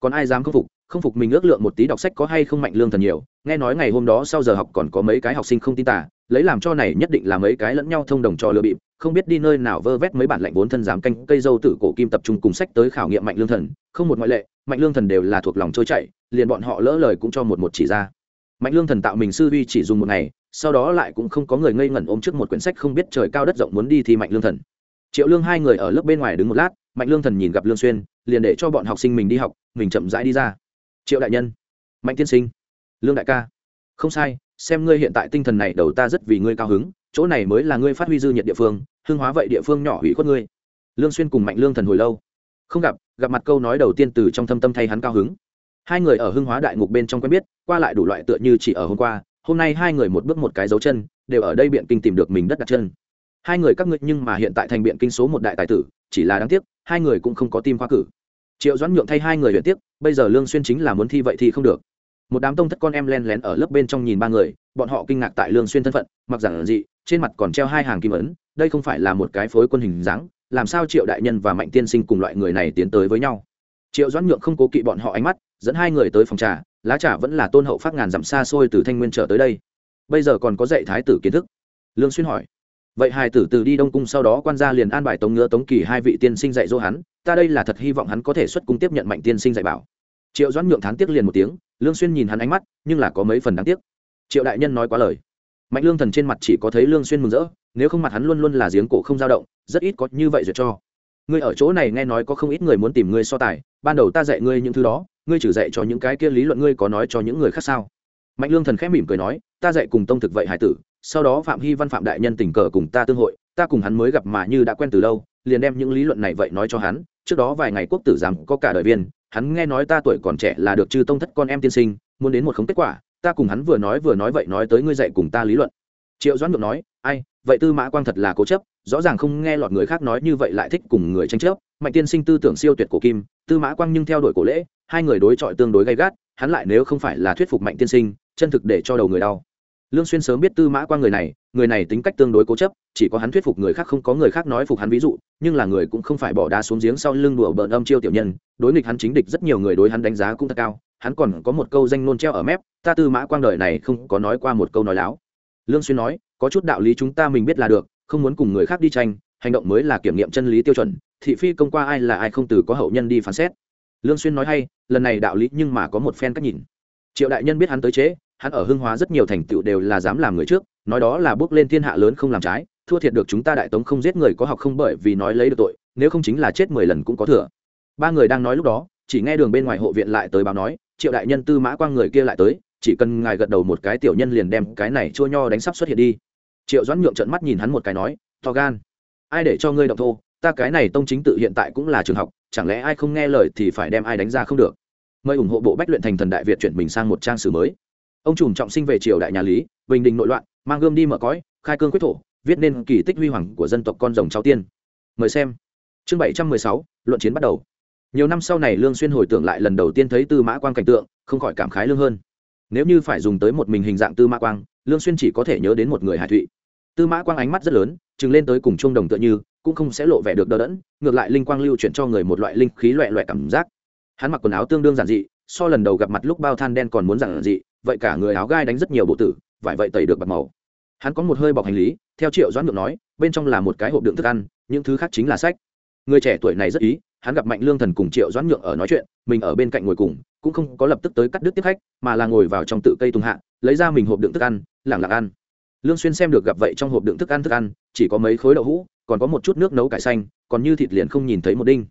A: Còn ai dám không phục? Không phục mình ước lượng một tí đọc sách có hay không mạnh lương thần nhiều, nghe nói ngày hôm đó sau giờ học còn có mấy cái học sinh không tin tả lấy làm cho này nhất định là mấy cái lẫn nhau thông đồng cho lừa bịp, không biết đi nơi nào vơ vét mấy bản lạnh vốn thân dám canh, cây dâu tử cổ kim tập trung cùng sách tới khảo nghiệm mạnh lương thần, không một ngoại lệ, mạnh lương thần đều là thuộc lòng trôi chảy, liền bọn họ lỡ lời cũng cho một một chỉ ra. Mạnh lương thần tạo mình sư vi chỉ dùng một ngày, sau đó lại cũng không có người ngây ngẩn ôm trước một quyển sách không biết trời cao đất rộng muốn đi thi mạnh lương thần. Triệu lương hai người ở lớp bên ngoài đứng một lát, mạnh lương thần nhìn gặp lương xuyên, liền để cho bọn học sinh mình đi học, mình chậm rãi đi ra triệu đại nhân, mạnh tiên sinh, lương đại ca. Không sai, xem ngươi hiện tại tinh thần này đầu ta rất vì ngươi cao hứng, chỗ này mới là ngươi phát huy dư nhiệt địa phương, hương hóa vậy địa phương nhỏ hủy khuất ngươi. Lương xuyên cùng mạnh lương thần hồi lâu. Không gặp gặp mặt câu nói đầu tiên từ trong thâm tâm thay hắn cao hứng. Hai người ở hưng hóa đại ngục bên trong quen biết, qua lại đủ loại tựa như chỉ ở hôm qua, hôm nay hai người một bước một cái dấu chân, đều ở đây biện kinh tìm được mình đất đặt chân. Hai người các ngươi nhưng mà hiện tại thành biện kinh số một đại tài tử, chỉ là đáng tiếc, hai người cũng không có tim khoa cử. Triệu doãn nhượng thay hai người luyện tiếc bây giờ lương xuyên chính là muốn thi vậy thì không được. Một đám tông thất con em len lén ở lớp bên trong nhìn ba người, bọn họ kinh ngạc tại lương xuyên thân phận, mặc giản dị, trên mặt còn treo hai hàng kim ấn, đây không phải là một cái phối quân hình dáng, làm sao triệu đại nhân và mạnh tiên sinh cùng loại người này tiến tới với nhau? Triệu doãn nhượng không cố kỵ bọn họ ánh mắt, dẫn hai người tới phòng trà, lá trà vẫn là tôn hậu phát ngàn dặm xa xôi từ thanh nguyên trở tới đây. Bây giờ còn có dạy thái tử kiến thức. Lương xuyên hỏi vậy hài tử từ đi đông cung sau đó quan gia liền an bài tống ngựa tống kỳ hai vị tiên sinh dạy dỗ hắn, ta đây là thật hy vọng hắn có thể xuất cung tiếp nhận mạnh tiên sinh dạy bảo. Triệu doãn nhượng thán tiếc liền một tiếng, lương xuyên nhìn hắn ánh mắt, nhưng là có mấy phần đáng tiếc. Triệu đại nhân nói quá lời. Mạnh lương thần trên mặt chỉ có thấy lương xuyên mừng rỡ, nếu không mặt hắn luôn luôn là giếng cổ không dao động, rất ít có như vậy duyệt cho. Ngươi ở chỗ này nghe nói có không ít người muốn tìm ngươi so tài, ban đầu ta dạy ngươi những thứ đó, ngươi chỉ dạy cho những cái kia lý luận ngươi có nói cho những người khác sao? Mạnh lương thần khẽ mỉm cười nói, ta dạy cùng tông thực vậy hải tử sau đó phạm hy văn phạm đại nhân tình cờ cùng ta tương hội, ta cùng hắn mới gặp mà như đã quen từ lâu, liền đem những lý luận này vậy nói cho hắn, trước đó vài ngày quốc tử giám có cả đời viên, hắn nghe nói ta tuổi còn trẻ là được chư tông thất con em tiên sinh, muốn đến một khống kết quả, ta cùng hắn vừa nói vừa nói vậy nói tới ngươi dạy cùng ta lý luận. Triệu doãn ngược nói, ai, vậy tư mã quang thật là cố chấp, rõ ràng không nghe lọt người khác nói như vậy lại thích cùng người tranh chấp. Mạnh tiên sinh tư tưởng siêu tuyệt cổ kim, tư mã quang nhưng theo đuổi cổ lễ, hai người đối chọi tương đối gay gắt, hắn lại nếu không phải là thuyết phục mạnh tiên sinh, chân thực để cho đầu người đau lương xuyên sớm biết tư mã quang người này người này tính cách tương đối cố chấp, chỉ có hắn thuyết phục người khác không có người khác nói phục hắn ví dụ, nhưng là người cũng không phải bỏ đá xuống giếng sau lưng đùa bỡn âm chiêu tiểu nhân, đối nghịch hắn chính địch rất nhiều người đối hắn đánh giá cũng thật cao, hắn còn có một câu danh nôn treo ở mép, ta tư mã quang đời này không có nói qua một câu nói láo. Lương xuyên nói, có chút đạo lý chúng ta mình biết là được, không muốn cùng người khác đi tranh, hành động mới là kiểm nghiệm chân lý tiêu chuẩn, thị phi công qua ai là ai không từ có hậu nhân đi phán xét. Lương xuyên nói hay, lần này đạo lý nhưng mà có một phen cách nhìn. Triệu đại nhân biết hắn tới chế hắn ở hưng hóa rất nhiều thành tựu đều là dám làm người trước, nói đó là bước lên thiên hạ lớn không làm trái, thua thiệt được chúng ta đại tống không giết người có học không bởi vì nói lấy được tội, nếu không chính là chết mười lần cũng có thừa. Ba người đang nói lúc đó, chỉ nghe đường bên ngoài hộ viện lại tới báo nói, triệu đại nhân tư mã quang người kia lại tới, chỉ cần ngài gật đầu một cái tiểu nhân liền đem cái này chua nho đánh sắp xuất hiện đi. Triệu doãn nhượng trận mắt nhìn hắn một cái nói, to gan, ai để cho ngươi động thô, ta cái này tông chính tự hiện tại cũng là trường học, chẳng lẽ ai không nghe lời thì phải đem ai đánh ra không được? Mời ủng hộ bộ bách luyện thành thần đại việt chuyển mình sang một trang sử mới ông trùm trọng sinh về triều đại nhà lý, bình định nội loạn, mang gươm đi mở cõi, khai cương quyết thổ, viết nên kỳ tích huy hoàng của dân tộc con rồng cháu tiên. Mời xem. Chương bảy trăm mười sáu, luận chiến bắt đầu. Nhiều năm sau này lương xuyên hồi tưởng lại lần đầu tiên thấy tư mã quang cảnh tượng, không khỏi cảm khái lương hơn. Nếu như phải dùng tới một mình hình dạng tư mã quang, lương xuyên chỉ có thể nhớ đến một người hải thụy. Tư mã quang ánh mắt rất lớn chừng lên tới cùng trung đồng tựa như, cũng không sẽ lộ vẻ được đờ đẫn, ngược lại linh quang lưu chuyển cho người một loại linh khí loẹ loẹ cảm giác. Hắn mặc quần áo tương đương giản dị, so lần đầu gặp mặt lúc bao than đen còn muốn giản dị vậy cả người áo gai đánh rất nhiều bộ tử, vải vậy tẩy được bạc màu. Hắn có một hơi bọc hành lý, theo triệu doãn nhượng nói, bên trong là một cái hộp đựng thức ăn, những thứ khác chính là sách. Người trẻ tuổi này rất ý, hắn gặp mạnh lương thần cùng triệu doãn nhượng ở nói chuyện, mình ở bên cạnh ngồi cùng, cũng không có lập tức tới cắt đứt tiếp khách, mà là ngồi vào trong tự cây tùng hạ, lấy ra mình hộp đựng thức ăn, lẳng lặng ăn. Lương xuyên xem được gặp vậy trong hộp đựng thức ăn thức ăn, chỉ có mấy khối đậu hũ, còn có một chút nước nấu cải xanh, còn như thịt liền không nhìn thấy một đinh.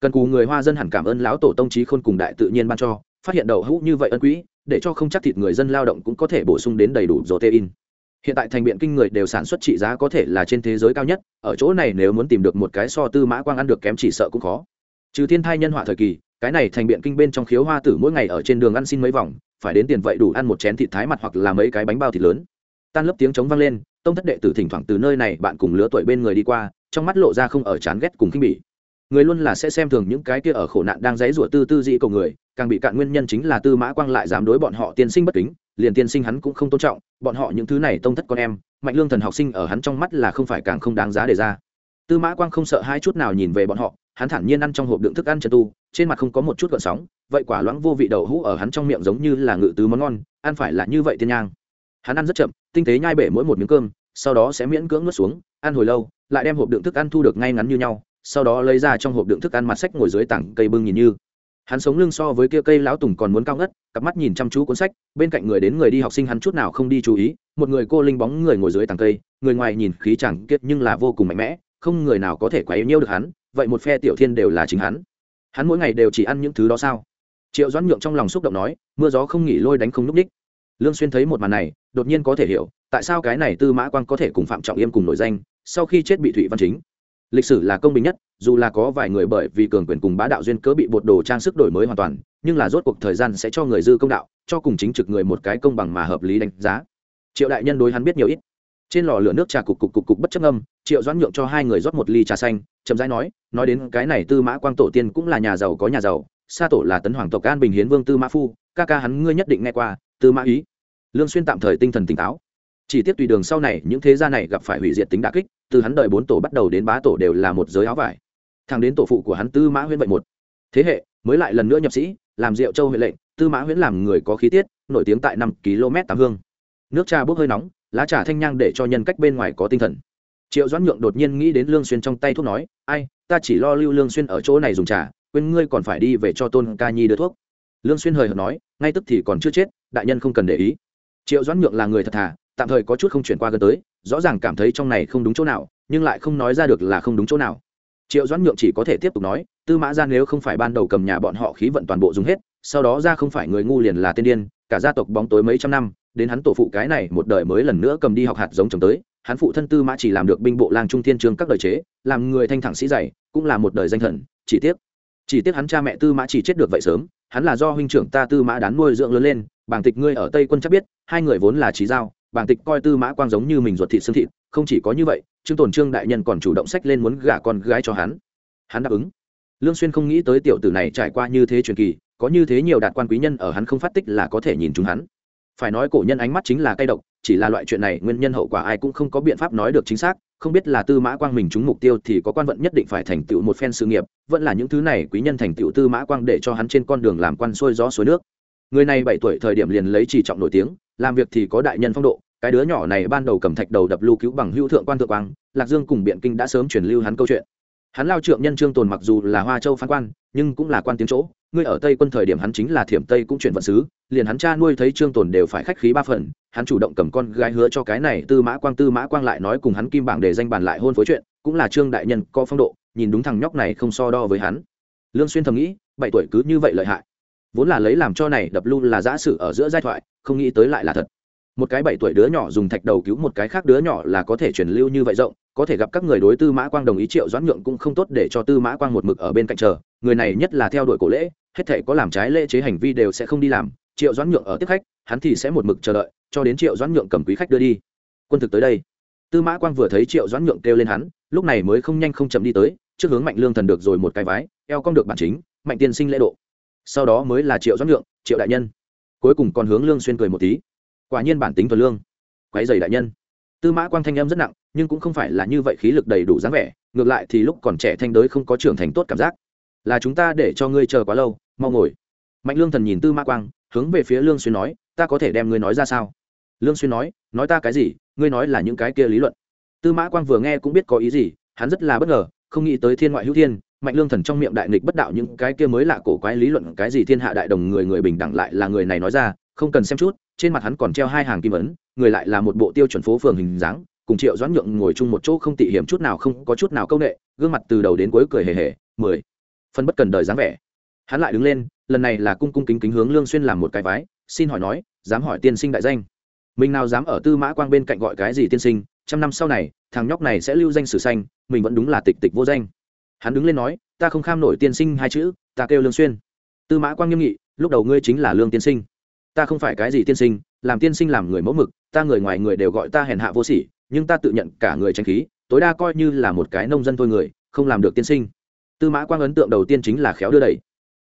A: Cần cù người hoa dân hẳn cảm ơn lão tổ tông trí khôn cùng đại tự nhiên ban cho, phát hiện đậu hũ như vậy ân quý để cho không chắc thịt người dân lao động cũng có thể bổ sung đến đầy đủ protein. Hiện tại thành biện kinh người đều sản xuất trị giá có thể là trên thế giới cao nhất, ở chỗ này nếu muốn tìm được một cái so tư mã quang ăn được kém chỉ sợ cũng khó. Trừ thiên thai nhân họa thời kỳ, cái này thành biện kinh bên trong khiếu hoa tử mỗi ngày ở trên đường ăn xin mấy vòng, phải đến tiền vậy đủ ăn một chén thịt thái mặt hoặc là mấy cái bánh bao thịt lớn. Tan lớp tiếng trống vang lên, tông thất đệ tử thỉnh thoảng từ nơi này bạn cùng lứa tuổi bên người đi qua, trong mắt lộ ra không ở chán ghét cùng khinh bỉ người luôn là sẽ xem thường những cái kia ở khổ nạn đang dãy rủa tư tư dị cầu người, càng bị cạn nguyên nhân chính là tư mã quang lại dám đối bọn họ tiên sinh bất kính, liền tiên sinh hắn cũng không tôn trọng, bọn họ những thứ này tông thất con em, mạnh lương thần học sinh ở hắn trong mắt là không phải càng không đáng giá để ra. Tư mã quang không sợ hai chút nào nhìn về bọn họ, hắn thản nhiên ăn trong hộp đựng thức ăn chân tu, trên mặt không có một chút gợn sóng, vậy quả loãng vô vị đậu hũ ở hắn trong miệng giống như là ngự tứ món ngon, ăn phải là như vậy tiên nhang. Hắn ăn rất chậm, tinh tế nhai bể mỗi một miếng cơm, sau đó sẽ miễn cưỡng nuốt xuống, ăn hồi lâu, lại đem hộp đựng thức ăn thu được ngay ngắn như nhau sau đó lấy ra trong hộp đựng thức ăn mặt sách ngồi dưới tảng cây bưng nhìn như. Hắn sống lưng so với kia cây lão tùng còn muốn cao ngất, cặp mắt nhìn chăm chú cuốn sách, bên cạnh người đến người đi học sinh hắn chút nào không đi chú ý, một người cô linh bóng người ngồi dưới tảng cây, người ngoài nhìn khí chẳng kiệt nhưng là vô cùng mạnh mẽ, không người nào có thể quấy nhiêu được hắn, vậy một phe tiểu thiên đều là chính hắn. Hắn mỗi ngày đều chỉ ăn những thứ đó sao? Triệu doãn nhượng trong lòng xúc động nói, mưa gió không nghỉ lôi đánh không n ú c ních lương xuyên thấy một màn này, đột nhiên có thể hiểu, tại sao cái này tư mã quang có thể cùng phạm trọng yêm cùng nổi danh, sau khi chết bị thụy văn chính lịch sử là công bình nhất, dù là có vài người bởi vì cường quyền cùng bá đạo duyên cớ bị bột đồ trang sức đổi mới hoàn toàn, nhưng là rốt cuộc thời gian sẽ cho người dư công đạo, cho cùng chính trực người một cái công bằng mà hợp lý đánh giá. Triệu đại nhân đối hắn biết nhiều ít. Trên lò lửa nước trà cục cục cục cục bất chấp âm triệu doãn nhượng cho hai người rót một ly trà xanh, chậm rãi nói nói đến cái này tư mã quang tổ tiên cũng là nhà giàu có nhà giàu, sa tổ là tấn hoàng tộc an bình hiến vương tư mã phu, ca ca hắn ngươi nhất định nghe qua, tư mã ý. Lương xuyên tạm thời tinh thần tỉnh táo chỉ tiếp tùy đường sau này những thế gia này gặp phải hủy diệt tính đả kích, từ hắn đợi bốn tổ bắt đầu đến bá tổ đều là một giới áo vải. Thằng đến tổ phụ của hắn tư mã huyễn vậy một. Thế hệ, mới lại lần nữa nhập sĩ, làm rượu châu huệ lệnh, tư mã huyễn làm người có khí tiết, nổi tiếng tại năm km tám hương. Nước trà bốc hơi nóng, lá trà thanh nhang để cho nhân cách bên ngoài có tinh thần. Triệu doãn nhượng đột nhiên nghĩ đến lương xuyên trong tay thuốc nói, ai, ta chỉ lo lưu lương xuyên ở chỗ này dùng trà, quên ngươi còn phải đi về cho tôn ca nhi đưa thuốc. Lương xuyên hời hợt nói, ngay tức thì còn chưa chết, đại nhân không cần để ý. Triệu doãn nhượng là người thật thà tạm thời có chút không chuyển qua gần tới, rõ ràng cảm thấy trong này không đúng chỗ nào, nhưng lại không nói ra được là không đúng chỗ nào. Triệu doãn nhượng chỉ có thể tiếp tục nói, tư mã ra nếu không phải ban đầu cầm nhà bọn họ khí vận toàn bộ dùng hết, sau đó ra không phải người ngu liền là tiên điên, cả gia tộc bóng tối mấy trăm năm, đến hắn tổ phụ cái này một đời mới lần nữa cầm đi học hạt giống trồng tới, hắn phụ thân tư mã chỉ làm được binh bộ lang trung thiên trường các đời chế, làm người thanh thẳng sĩ dày, cũng là một đời danh thần, chỉ tiếc chỉ tiếc hắn cha mẹ tư mã chỉ chết được vậy sớm, hắn là do huynh trưởng ta tư mã đán nuôi dưỡng lớn lên bảng tịch ngươi ở tây quân chắc biết, hai người vốn là trí giao Bàng tịch coi tư mã quang giống như mình ruột thịt xương thịt, không chỉ có như vậy, trương tồn trương đại nhân còn chủ động sách lên muốn gả con gái cho hắn. Hắn đáp ứng. Lương xuyên không nghĩ tới tiểu tử này trải qua như thế truyền kỳ, có như thế nhiều đạt quan quý nhân ở hắn không phát tích là có thể nhìn chúng hắn. Phải nói cổ nhân ánh mắt chính là cay độc, chỉ là loại chuyện này nguyên nhân hậu quả ai cũng không có biện pháp nói được chính xác, không biết là tư mã quang mình trúng mục tiêu thì có quan vận nhất định phải thành tựu một phen sự nghiệp, vẫn là những thứ này quý nhân thành tựu tư mã quang để cho hắn trên con đường làm quan xuôi gió suối nước người này bảy tuổi thời điểm liền lấy chỉ trọng nổi tiếng, làm việc thì có đại nhân phong độ. Cái đứa nhỏ này ban đầu cầm thạch đầu đập lưu cứu bằng hữu thượng quan thượng quang, lạc dương cùng biện kinh đã sớm truyền lưu hắn câu chuyện. Hắn lao trượng nhân trương tồn mặc dù là hoa châu phán quan, nhưng cũng là quan tiếng chỗ. Ngươi ở tây quân thời điểm hắn chính là thiểm tây cũng chuyển vận sứ, liền hắn cha nuôi thấy trương tồn đều phải khách khí ba phần. Hắn chủ động cầm con gái hứa cho cái này tư mã quang, tư mã quang lại nói cùng hắn kim bảng để danh bàn lại hôn phối chuyện, cũng là trương đại nhân có phong độ, nhìn đúng thằng nhóc này không so đo với hắn. Lương xuyên thầm nghĩ, bảy tuổi cứ như vậy lợi hại vốn là lấy làm cho này đập lu là giã sử ở giữa giai thoại, không nghĩ tới lại là thật. Một cái bảy tuổi đứa nhỏ dùng thạch đầu cứu một cái khác đứa nhỏ là có thể truyền lưu như vậy rộng, có thể gặp các người đối tư mã quang đồng ý triệu doãn nhượng cũng không tốt để cho tư mã quang một mực ở bên cạnh chờ, người này nhất là theo đuổi cổ lễ, hết thể có làm trái lễ chế hành vi đều sẽ không đi làm, triệu doãn nhượng ở tiếp khách, hắn thì sẽ một mực chờ đợi, cho đến triệu doãn nhượng cầm quý khách đưa đi. Quân thực tới đây, tư mã quang vừa thấy triệu doãn nhượng kêu lên hắn, lúc này mới không nhanh không chậm đi tới, trước hướng mạnh lương thần được rồi một cái vái, eo cong được bản chính, mạnh tiên sinh lễ độ sau đó mới là triệu doãn nhượng, triệu đại nhân. Cuối cùng còn hướng lương xuyên cười một tí. Quả nhiên bản tính thuần lương. Quái dày đại nhân. Tư mã quang thanh âm rất nặng, nhưng cũng không phải là như vậy khí lực đầy đủ dáng vẻ, ngược lại thì lúc còn trẻ thanh đới không có trưởng thành tốt cảm giác. Là chúng ta để cho ngươi chờ quá lâu, mau ngồi. Mạnh lương thần nhìn tư mã quang, hướng về phía lương xuyên nói, ta có thể đem ngươi nói ra sao? Lương xuyên nói nói ta cái gì, ngươi nói là những cái kia lý luận. Tư mã quang vừa nghe cũng biết có ý gì, hắn rất là bất ngờ, không nghĩ tới thiên ngoại hữu thiên mạnh lương thần trong miệng đại nghịch bất đạo những cái kia mới lạ cổ quái lý luận, cái gì thiên hạ đại đồng người người bình đẳng lại là người này nói ra, không cần xem chút, trên mặt hắn còn treo hai hàng kim ấn, người lại là một bộ tiêu chuẩn phố phường hình dáng, cùng triệu doãn nhượng ngồi chung một chỗ không tỉ hiểm chút nào, không có chút nào công nghệ gương mặt từ đầu đến cuối cười hề hề, mười. Phân bất cần đời dáng vẻ. Hắn lại đứng lên, lần này là cung cung kính kính hướng lương xuyên làm một cái vái, xin hỏi nói, dám hỏi tiên sinh đại danh. Mình nào dám ở tư mã quang bên cạnh gọi cái gì tiên sinh, trăm năm sau này, thằng nhóc này sẽ lưu danh sử xanh mình vẫn đúng là tịch tịch vô danh hắn đứng lên nói, ta không kham nổi tiên sinh hai chữ, ta kêu lương xuyên. Tư mã quang nghiêm nghị, lúc đầu ngươi chính là lương tiên sinh. Ta không phải cái gì tiên sinh, làm tiên sinh làm người mẫu mực, ta người ngoài người đều gọi ta hèn hạ vô sỉ, nhưng ta tự nhận cả người tranh khí, tối đa coi như là một cái nông dân thôi người, không làm được tiên sinh. Tư mã quang ấn tượng đầu tiên chính là khéo đưa đẩy.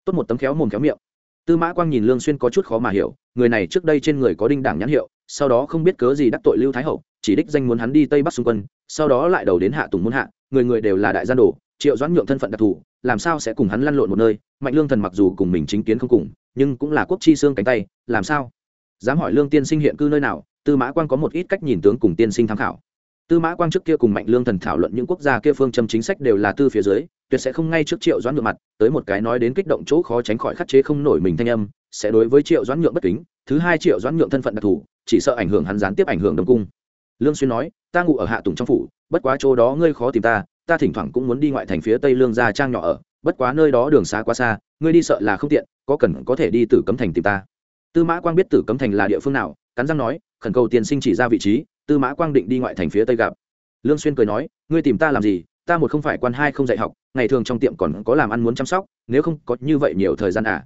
A: Tốt một tấm khéo mồm khéo miệng. Tư mã quang nhìn lương xuyên có chút khó mà hiểu, người này trước đây trên người có đinh đảng nhãn hiệu, sau đó không biết cớ gì đắc tội lưu thái hậu, chỉ đích danh muốn hắn đi tây bắc xung quân, sau đó lại đầu đến hạ tùng muốn hạ, người người đều là đại gian đồ triệu doãn nhượng thân phận đặc thù, làm sao sẽ cùng hắn lăn lộn một nơi? Mạnh lương thần mặc dù cùng mình chính kiến không cùng, nhưng cũng là quốc chi xương cánh tay, làm sao? Dám hỏi lương tiên sinh hiện cư nơi nào, tư mã quang có một ít cách nhìn tướng cùng tiên sinh tham khảo. Tư mã quang trước kia cùng mạnh lương thần thảo luận những quốc gia kia phương châm chính sách đều là tư phía dưới, tuyệt sẽ không ngay trước triệu doãn nhượng mặt, tới một cái nói đến kích động chỗ khó tránh khỏi khắc chế không nổi mình thanh âm, sẽ đối với triệu doãn nhượng bất kính. Thứ hai, triệu doãn nhượng thân phận đặc thù, chỉ sợ ảnh hưởng hắn gián tiếp ảnh hưởng đông cung. Lương xuyên nói, ta ngủ ở hạ tùng trong phủ, bất quá chỗ đó ngươi khó tìm ta ta thỉnh thoảng cũng muốn đi ngoại thành phía tây lương gia trang nhỏ ở, bất quá nơi đó đường xa quá xa, ngươi đi sợ là không tiện, có cần có thể đi tử cấm thành tìm ta. Tư mã quang biết tử cấm thành là địa phương nào, cắn răng nói, khẩn cầu tiền sinh chỉ ra vị trí, tư mã quang định đi ngoại thành phía tây gặp. Lương xuyên cười nói, ngươi tìm ta làm gì, ta một không phải quan hai không dạy học, ngày thường trong tiệm còn có làm ăn muốn chăm sóc, nếu không có như vậy nhiều thời gian à.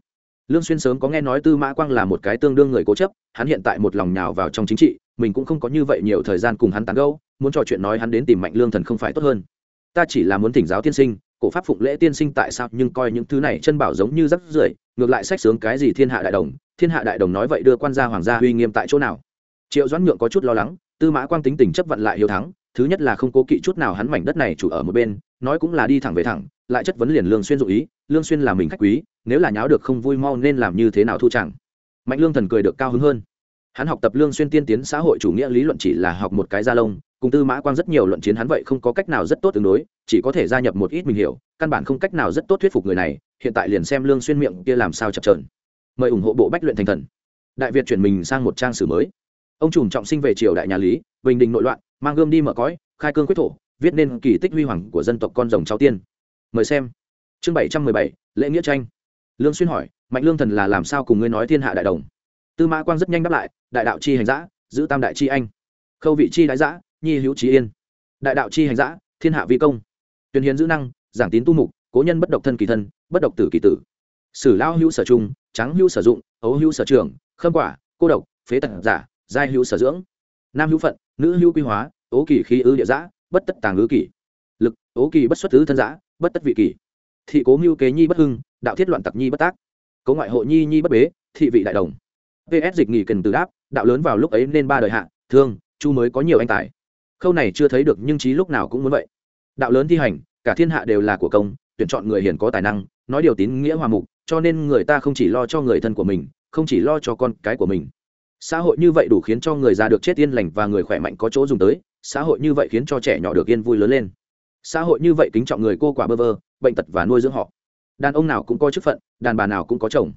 A: Lương xuyên sớm có nghe nói tư mã quang là một cái tương đương người cố chấp, hắn hiện tại một lòng nhào vào trong chính trị, mình cũng không có như vậy nhiều thời gian cùng hắn tán gẫu, muốn trò chuyện nói hắn đến tìm mạnh lương thần không phải tốt hơn ta chỉ là muốn thỉnh giáo tiên sinh, cổ pháp phụng lễ tiên sinh tại sao, nhưng coi những thứ này chân bảo giống như rắc rưởi, ngược lại sách sướng cái gì thiên hạ đại đồng, thiên hạ đại đồng nói vậy đưa quan gia hoàng gia uy nghiêm tại chỗ nào? Triệu doãn nhượng có chút lo lắng, tư mã quang tính tình chấp vận lại hiếu thắng, thứ nhất là không cố kỵ chút nào hắn mảnh đất này chủ ở một bên, nói cũng là đi thẳng về thẳng, lại chất vấn liền lương xuyên dụ ý, lương xuyên là mình khách quý, nếu là nháo được không vui mau nên làm như thế nào thu chẳng? Mạnh lương thần cười được cao hứng hơn hắn học tập lương xuyên tiên tiến xã hội chủ nghĩa lý luận chỉ là học một cái gia lông, cùng tư mã quang rất nhiều luận chiến hắn vậy không có cách nào rất tốt tương đối, chỉ có thể gia nhập một ít mình hiểu, căn bản không cách nào rất tốt thuyết phục người này, hiện tại liền xem lương xuyên miệng kia làm sao chập chờn. Mời ủng hộ bộ bách luyện thành thần. Đại việt chuyển mình sang một trang sử mới. Ông trùm trọng sinh về triều đại nhà lý, bình định nội loạn, mang gươm đi mở cõi, khai cương quyết thổ, viết nên kỳ tích huy hoàng của dân tộc con rồng cháu tiên. Mời xem. Chương bảy trăm mười bảy, lễ nghĩa tranh. Lương xuyên hỏi, mạnh lương thần là làm sao cùng ngươi nói thiên hạ đại đồng? Tư mã quang rất nhanh đáp lại, đại đạo chi hành giã giữ tam đại chi anh. Khâu vị chi đại giã nhi hữu trí yên. Đại đạo chi hành giã thiên hạ vi công. Tuyên hiến giữ năng, giảng tín tu mục, cố nhân bất độc thân kỳ thân, bất độc tử kỳ tử. Sử lao hữu sở trung, trắng hữu sử dụng, ấu hữu sở trường khâm quả, cô độc, phế tật giả, giai hữu sở dưỡng. Nam hữu phận, nữ hữu quy hóa, ố kỳ khí ư địa giã bất tất tàng ư kỷ lực, ố kỳ bất xuất tứ thân giã bất tất vị kỷ thị cố mưu kế nhi bất hưng, đạo thiết loạn tặc nhi bất tác. Cố ngoại hộ nhi nhi bất bế, thị vị đại đồng ps dịch nghỉ cần từ đáp, đạo lớn vào lúc ấy nên ba đời hạ, thương, chu mới có nhiều anh tài. Khâu này chưa thấy được nhưng trí lúc nào cũng muốn vậy. Đạo lớn thi hành, cả thiên hạ đều là của công, tuyển chọn người hiền có tài năng, nói điều tín nghĩa hòa mục, cho nên người ta không chỉ lo cho người thân của mình, không chỉ lo cho con cái của mình. Xã hội như vậy đủ khiến cho người già được chết yên lành và người khỏe mạnh có chỗ dùng tới, xã hội như vậy khiến cho trẻ nhỏ được yên vui lớn lên. Xã hội như vậy kính trọng người cô quả bơ vơ, bệnh tật và nuôi dưỡng họ. Đàn ông nào cũng có chức phận, đàn bà nào cũng có chồng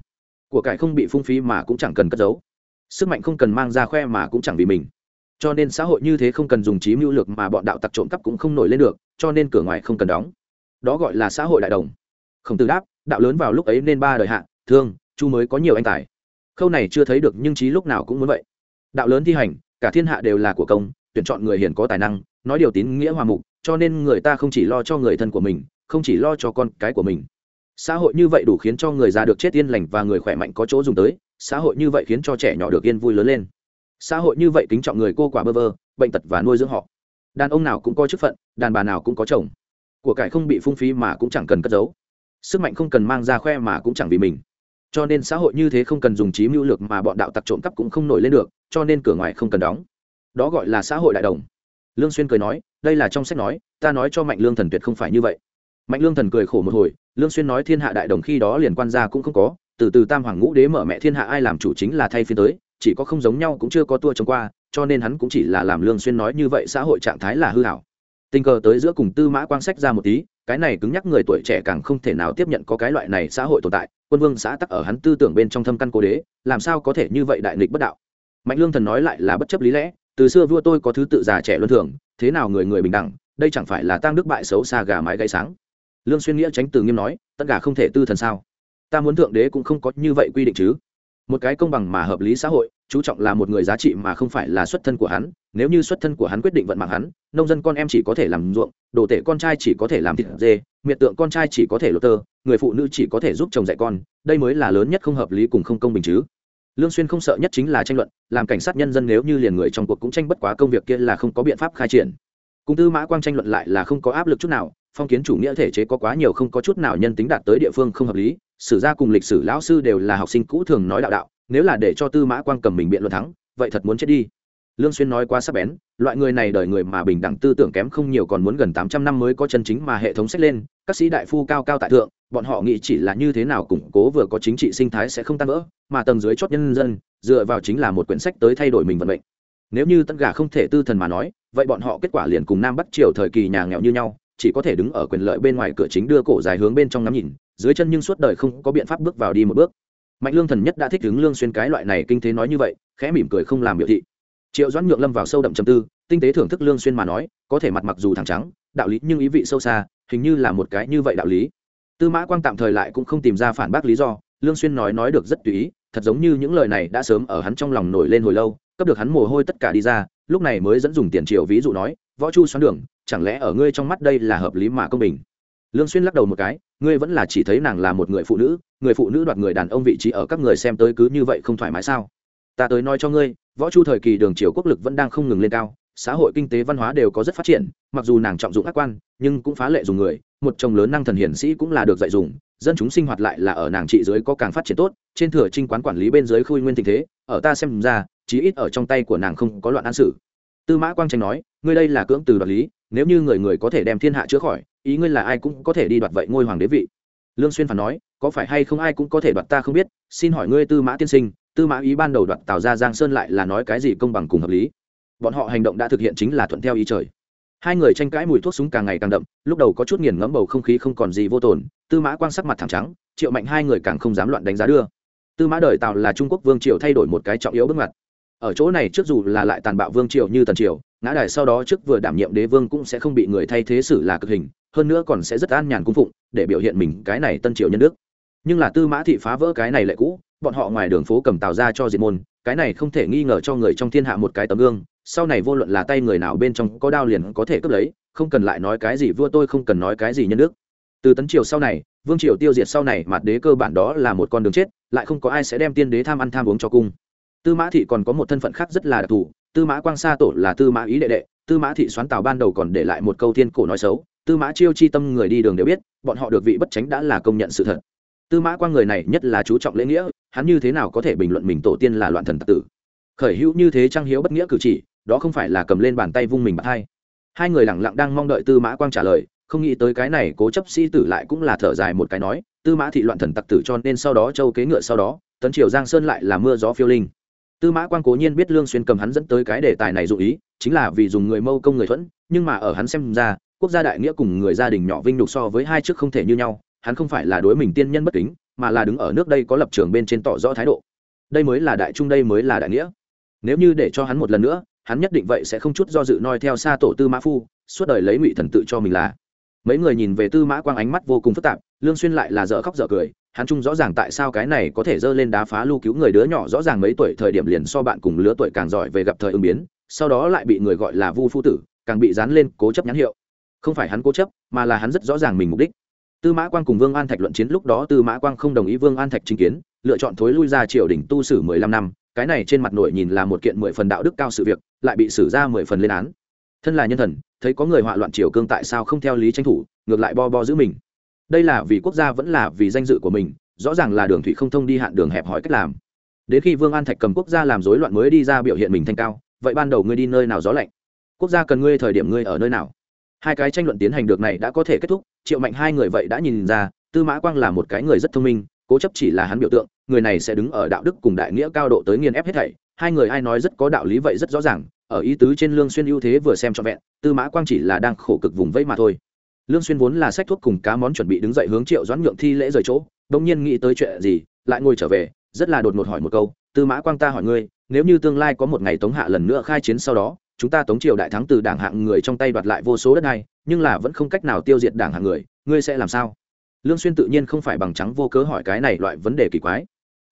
A: của cải không bị phung phí mà cũng chẳng cần cất giấu. Sức mạnh không cần mang ra khoe mà cũng chẳng vì mình. Cho nên xã hội như thế không cần dùng trí mưu lược mà bọn đạo tặc trộm cắp cũng không nổi lên được, cho nên cửa ngoài không cần đóng. Đó gọi là xã hội đại đồng. Không từ đáp, đạo lớn vào lúc ấy nên ba đời hạ, thương, chu mới có nhiều anh tài. Khâu này chưa thấy được nhưng trí lúc nào cũng muốn vậy. Đạo lớn thi hành, cả thiên hạ đều là của công, tuyển chọn người hiền có tài năng, nói điều tín nghĩa hòa mục, cho nên người ta không chỉ lo cho người thân của mình, không chỉ lo cho con cái của mình xã hội như vậy đủ khiến cho người già được chết yên lành và người khỏe mạnh có chỗ dùng tới. Xã hội như vậy khiến cho trẻ nhỏ được yên vui lớn lên. Xã hội như vậy kính trọng người cô quả bơ vơ, bệnh tật và nuôi dưỡng họ. Đàn ông nào cũng có chức phận, đàn bà nào cũng có chồng. Của cải không bị phung phí mà cũng chẳng cần cất giấu. Sức mạnh không cần mang ra khoe mà cũng chẳng vì mình. Cho nên xã hội như thế không cần dùng trí mưu lược mà bọn đạo tặc trộm cắp cũng không nổi lên được, cho nên cửa ngoài không cần đóng. Đó gọi là xã hội đại đồng. Lương xuyên cười nói, đây là trong sách nói, ta nói cho mạnh lương thần tuyệt không phải như vậy mạnh lương thần cười khổ một hồi, lương xuyên nói thiên hạ đại đồng khi đó liền quan gia cũng không có, từ từ tam hoàng ngũ đế mở mẹ thiên hạ ai làm chủ chính là thay phiên tới, chỉ có không giống nhau cũng chưa có tua trông qua, cho nên hắn cũng chỉ là làm lương xuyên nói như vậy xã hội trạng thái là hư hảo. Tình cờ tới giữa cùng tư mã quang sách ra một tí, cái này cứng nhắc người tuổi trẻ càng không thể nào tiếp nhận có cái loại này xã hội tồn tại, quân vương xã tắc ở hắn tư tưởng bên trong thâm căn cố đế, làm sao có thể như vậy đại nghịch bất đạo. Mạnh lương thần nói lại là bất chấp lý lẽ, từ xưa vua tôi có thứ tự già trẻ luân thường, thế nào người người bình đẳng, đây chẳng phải là tăng đức bại xấu xa gà mái gáy sáng lương xuyên nghĩa tránh từ nghiêm nói, tất cả không thể tư thần sao? Ta muốn thượng đế cũng không có như vậy quy định chứ. Một cái công bằng mà hợp lý xã hội, chú trọng là một người giá trị mà không phải là xuất thân của hắn. Nếu như xuất thân của hắn quyết định vận mạng hắn, nông dân con em chỉ có thể làm ruộng, đồ tể con trai chỉ có thể làm thịt dê, miệt tượng con trai chỉ có thể lột tơ, người phụ nữ chỉ có thể giúp chồng dạy con. Đây mới là lớn nhất không hợp lý cùng không công bình chứ. Lương xuyên không sợ nhất chính là tranh luận, làm cảnh sát nhân dân nếu như liền người trong cuộc cũng tranh bất quá công việc kia là không có biện pháp khai triển. Cung tư mã quang tranh luận lại là không có áp lực chút nào phong kiến chủ nghĩa thể chế có quá nhiều không có chút nào nhân tính đạt tới địa phương không hợp lý, sử gia cùng lịch sử lão sư đều là học sinh cũ thường nói đạo đạo, nếu là để cho tư mã quang cầm mình biện luận thắng, vậy thật muốn chết đi. Lương xuyên nói quá sắc bén, loại người này đời người mà bình đẳng tư tưởng kém không nhiều còn muốn gần 800 năm mới có chân chính mà hệ thống sách lên, các sĩ đại phu cao cao tại thượng, bọn họ nghĩ chỉ là như thế nào củng cố vừa có chính trị sinh thái sẽ không tan vỡ, mà tầng dưới chót nhân dân, dựa vào chính là một quyển sách tới thay đổi mình vận mệnh. Nếu như tất cả không thể tư thần mà nói, vậy bọn họ kết quả liền cùng nam bắc triều thời kỳ nhà nghèo như nhau chỉ có thể đứng ở quyền lợi bên ngoài cửa chính đưa cổ dài hướng bên trong ngắm nhìn, dưới chân nhưng suốt đời không có biện pháp bước vào đi một bước. Mạnh lương thần nhất đã thích ứng lương xuyên cái loại này kinh thế nói như vậy, khẽ mỉm cười không làm biểu thị. Triệu doãn nhượng lâm vào sâu đậm trầm tư, tinh tế thưởng thức lương xuyên mà nói, có thể mặt mặc dù thẳng trắng, đạo lý nhưng ý vị sâu xa, hình như là một cái như vậy đạo lý. Tư mã quang tạm thời lại cũng không tìm ra phản bác lý do, lương xuyên nói nói được rất tùy ý, thật giống như những lời này đã sớm ở hắn trong lòng nổi lên hồi lâu, cấp được hắn mồ hôi tất cả đi ra, lúc này mới dẫn dùng tiền triệu ví dụ nói, võ chu xoắn đường chẳng lẽ ở ngươi trong mắt đây là hợp lý mà công bình? Lương xuyên lắc đầu một cái, ngươi vẫn là chỉ thấy nàng là một người phụ nữ, người phụ nữ đoạt người đàn ông vị trí ở các người xem tới cứ như vậy không thoải mái sao? Ta tới nói cho ngươi, võ chu thời kỳ đường triều quốc lực vẫn đang không ngừng lên cao, xã hội kinh tế văn hóa đều có rất phát triển, mặc dù nàng trọng dụng ác quan, nhưng cũng phá lệ dùng người, một chồng lớn năng thần hiển sĩ cũng là được dạy dùng, dân chúng sinh hoạt lại là ở nàng trị dưới có càng phát triển tốt, trên thừa trinh quán quản lý bên dưới khui nguyên tình thế, ở ta xem ra, chí ít ở trong tay của nàng không có loạn an sự tư mã quang tranh nói, ngươi đây là cưỡng từ đoạt lý, nếu như người người có thể đem thiên hạ chữa khỏi, ý ngươi là ai cũng có thể đi đoạt vậy ngôi hoàng đế vị. Lương xuyên phản nói, có phải hay không ai cũng có thể đoạt ta không biết, xin hỏi ngươi tư mã tiên sinh, tư mã ý ban đầu đoạt tào ra giang sơn lại là nói cái gì công bằng cùng hợp lý? Bọn họ hành động đã thực hiện chính là thuận theo ý trời. Hai người tranh cãi mùi thuốc súng càng ngày càng đậm, lúc đầu có chút nghiền ngẫm bầu không khí không còn gì vô tồn, tư mã quang sắc mặt thẳng trắng, triệu mạnh hai người càng không dám loạn đánh giá đưa. Tư mã đời tào là trung quốc vương triều thay đổi một cái trọng yếu bước ngoặt ở chỗ này trước dù là lại tàn bạo vương triều như tần triều, ngã đài sau đó trước vừa đảm nhiệm đế vương cũng sẽ không bị người thay thế xử là cực hình, hơn nữa còn sẽ rất an nhàn cung phụng, để biểu hiện mình cái này tân triều nhân đức. Nhưng là tư mã thị phá vỡ cái này lệ cũ, bọn họ ngoài đường phố cầm tào ra cho diệt môn, cái này không thể nghi ngờ cho người trong thiên hạ một cái tấm gương, sau này vô luận là tay người nào bên trong có đao liền có thể cướp lấy, không cần lại nói cái gì vua tôi, không cần nói cái gì nhân đức. Từ tấn triều sau này, vương triều tiêu diệt sau này mặt đế cơ bản đó là một con đường chết, lại không có ai sẽ đem tiên đế tham ăn tham uống cho cung tư mã thị còn có một thân phận khác rất là đặc thù, tư mã quang sa tổ là tư mã ý đệ đệ, tư mã thị xoán tào ban đầu còn để lại một câu thiên cổ nói xấu, tư mã chiêu chi tâm người đi đường đều biết, bọn họ được vị bất tránh đã là công nhận sự thật. Tư mã Quang người này nhất là chú trọng lễ nghĩa, hắn như thế nào có thể bình luận mình tổ tiên là loạn thần tặc tử? Khởi hữu như thế trang hiếu bất nghĩa cử chỉ, đó không phải là cầm lên bàn tay vung mình bắt hai hai người lẳng lặng đang mong đợi tư mã quang trả lời, không nghĩ tới cái này cố chấp sĩ tử lại cũng là thở dài một cái nói, tư mã thị loạn thần tặc tử cho nên sau đó châu kế ngựa sau đó, tấn triều giang sơn lại là mưa gió phiêu linh tư mã quang cố nhiên biết lương xuyên cầm hắn dẫn tới cái đề tài này dụ ý, chính là vì dùng người mâu công người thuẫn, nhưng mà ở hắn xem ra, quốc gia đại nghĩa cùng người gia đình nhỏ vinh nhục so với hai trước không thể như nhau, hắn không phải là đối mình tiên nhân bất kính, mà là đứng ở nước đây có lập trường bên trên tỏ rõ thái độ. Đây mới là đại trung, đây mới là đại nghĩa. Nếu như để cho hắn một lần nữa, hắn nhất định vậy sẽ không chút do dự noi theo xa tổ tư mã phu, suốt đời lấy ngụy thần tự cho mình là. Mấy người nhìn về tư mã quang ánh mắt vô cùng phức tạp, lương xuyên lại là dở khóc dở cười hắn chung rõ ràng tại sao cái này có thể dơ lên đá phá lưu cứu người đứa nhỏ, rõ ràng mấy tuổi thời điểm liền so bạn cùng lứa tuổi càng giỏi về gặp thời ứng biến, sau đó lại bị người gọi là vu phu tử, càng bị dán lên cố chấp nhãn hiệu. Không phải hắn cố chấp, mà là hắn rất rõ ràng mình mục đích. Tư mã quang cùng vương an thạch luận chiến lúc đó, tư mã quang không đồng ý vương an thạch chính kiến, lựa chọn thối lui ra triều đình tu sử mười lăm năm, cái này trên mặt nội nhìn là một kiện mười phần đạo đức cao sự việc, lại bị xử ra mười phần lên án. Thân là nhân thần, thấy có người họa loạn triều cương tại sao không theo lý tranh thủ, ngược lại bo bo giữ mình đây là vì quốc gia vẫn là vì danh dự của mình, rõ ràng là đường thủy không thông đi hạn đường hẹp hỏi cách làm. Đến khi vương an thạch cầm quốc gia làm rối loạn mới đi ra biểu hiện mình thanh cao, vậy ban đầu ngươi đi nơi nào gió lạnh? Quốc gia cần ngươi thời điểm ngươi ở nơi nào? Hai cái tranh luận tiến hành được này đã có thể kết thúc, triệu mạnh hai người vậy đã nhìn ra, tư mã quang là một cái người rất thông minh, cố chấp chỉ là hắn biểu tượng, người này sẽ đứng ở đạo đức cùng đại nghĩa cao độ tới nghiền ép hết thảy. Hai người ai nói rất có đạo lý vậy rất rõ ràng, ở ý tứ trên lương xuyên ưu thế vừa xem cho vẹn, tư mã quang chỉ là đang khổ cực vùng vẫy mà thôi lương xuyên vốn là sách thuốc cùng cá món chuẩn bị đứng dậy hướng triệu doãn nhượng thi lễ rời chỗ đống nhiên nghĩ tới chuyện gì, lại ngồi trở về, rất là đột ngột hỏi một câu, tư mã quang ta hỏi ngươi, nếu như tương lai có một ngày tống hạ lần nữa khai chiến sau đó, chúng ta tống triều đại thắng từ đảng hạng người trong tay đoạt lại vô số đất này, nhưng là vẫn không cách nào tiêu diệt đảng hạng người, ngươi sẽ làm sao? Lương xuyên tự nhiên không phải bằng trắng vô cớ hỏi cái này loại vấn đề kỳ quái.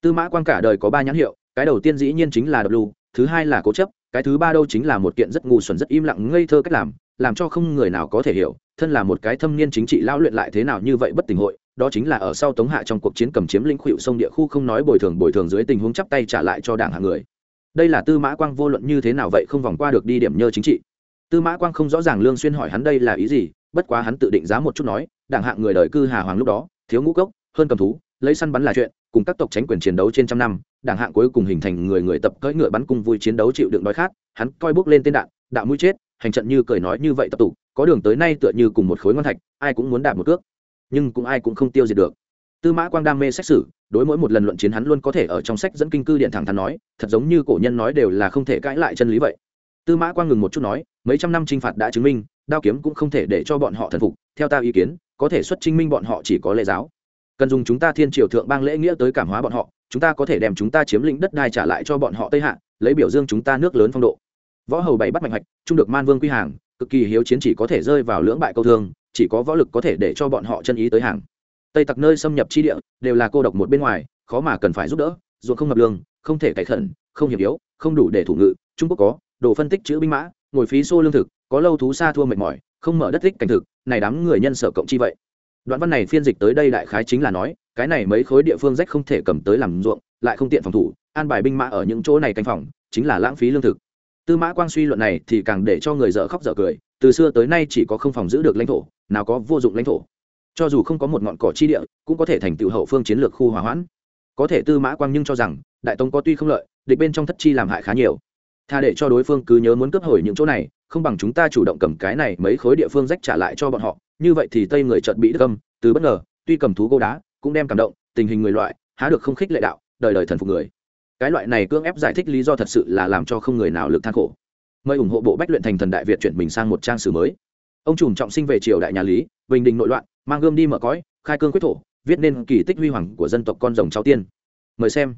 A: Tư mã quang cả đời có ba nhãn hiệu, cái đầu tiên dĩ nhiên chính là độc lù thứ hai là cố chấp, cái thứ ba đâu chính là một kiện rất ngu xuẩn rất im lặng ngây thơ cách làm làm cho không người nào có thể hiểu thân là một cái thâm niên chính trị lao luyện lại thế nào như vậy bất tình hội, đó chính là ở sau tống hạ trong cuộc chiến cầm chiếm lĩnh khuỵu sông địa khu không nói bồi thường bồi thường dưới tình huống chắp tay trả lại cho đảng hạng người. Đây là tư mã quang vô luận như thế nào vậy không vòng qua được đi điểm nhơ chính trị. Tư mã quang không rõ ràng lương xuyên hỏi hắn đây là ý gì, bất quá hắn tự định giá một chút nói, đảng hạng người đời cư hà hoàng lúc đó, thiếu ngũ cốc, hơn cầm thú, lấy săn bắn là chuyện, cùng các tộc tránh quyền chiến đấu trên trăm năm, đảng hạng cuối cùng hình thành người người tập cưỡi ngựa bắn cung vui chiến đấu chịu đựng đói khát, hắn coi bước lên tên đạn, đạo mũi chết hành trận như cười nói như vậy tập tụ có đường tới nay tựa như cùng một khối ngon thạch, ai cũng muốn đạp một cước. Nhưng cũng ai cũng không tiêu diệt được. Tư mã quang đam mê xét xử đối mỗi một lần luận chiến hắn luôn có thể ở trong sách dẫn kinh cư điện thẳng thắn nói, thật giống như cổ nhân nói đều là không thể cãi lại chân lý vậy. Tư mã quang ngừng một chút nói, mấy trăm năm t r i n h phạt đã chứng minh, đao kiếm cũng không thể để cho bọn họ thần phục, theo ta ý kiến, có thể xuất chứng minh bọn họ chỉ có lễ giáo. Cần dùng chúng ta thiên triều thượng bang lễ nghĩa tới cảm hóa bọn họ, chúng ta có thể đem chúng ta chiếm lĩnh đất đai trả lại cho bọn họ tây hạ, lấy biểu dương chúng ta nước lớn phong độ võ hầu bảy bắt mạnh hoạch, trung được man vương quy hàng, cực kỳ hiếu chiến chỉ có thể rơi vào lưỡng bại câu thương, chỉ có võ lực có thể để cho bọn họ chân ý tới hàng. Tây tặc nơi xâm nhập chi địa, đều là cô độc một bên ngoài, khó mà cần phải giúp đỡ ruộng không ngập lương, không thể cải khẩn, không hiểm yếu, không đủ để thủ ngự, trung quốc có đồ phân tích chữ binh mã, ngồi phí xô lương thực, có lâu thú xa thua mệt mỏi, không mở đất tích cảnh thực, này đám người nhân sở cộng chi vậy. Đoạn văn này phiên dịch tới đây đại khái chính là nói, cái này mấy khối địa phương rách không thể cầm tới làm ruộng, lại không tiện phòng thủ, an bài binh mã ở những chỗ này canh phòng, chính là lãng phí lương thực tư mã quang suy luận này thì càng để cho người dở khóc dở cười, từ xưa tới nay chỉ có không phòng giữ được lãnh thổ, nào có vô dụng lãnh thổ. Cho dù không có một ngọn cỏ chi địa, cũng có thể thành tựu hậu phương chiến lược khu hỏa hoãn. Có thể tư mã quang nhưng cho rằng, đại tống có tuy không lợi, địch bên trong thất chi làm hại khá nhiều. Tha để cho đối phương cứ nhớ muốn cướp hồi những chỗ này, không bằng chúng ta chủ động cầm cái này mấy khối địa phương rách trả lại cho bọn họ. Như vậy thì tây người chợt bị đâm từ bất ngờ, tuy cầm thú gô đá, cũng đem cảm động, tình hình người loại, há được không khích lệ đạo, đời đời thần phục người cái loại này cưỡng ép giải thích lý do thật sự là làm cho không người nào lực than khổ. Mời ủng hộ bộ bách luyện thành thần đại việt chuyển mình sang một trang sử mới. Ông trùm trọng sinh về triều đại nhà lý, bình định nội loạn, mang gươm đi mở cõi, khai cương quyết thổ, viết nên kỳ tích huy hoàng của dân tộc con rồng cháu tiên. Mời xem.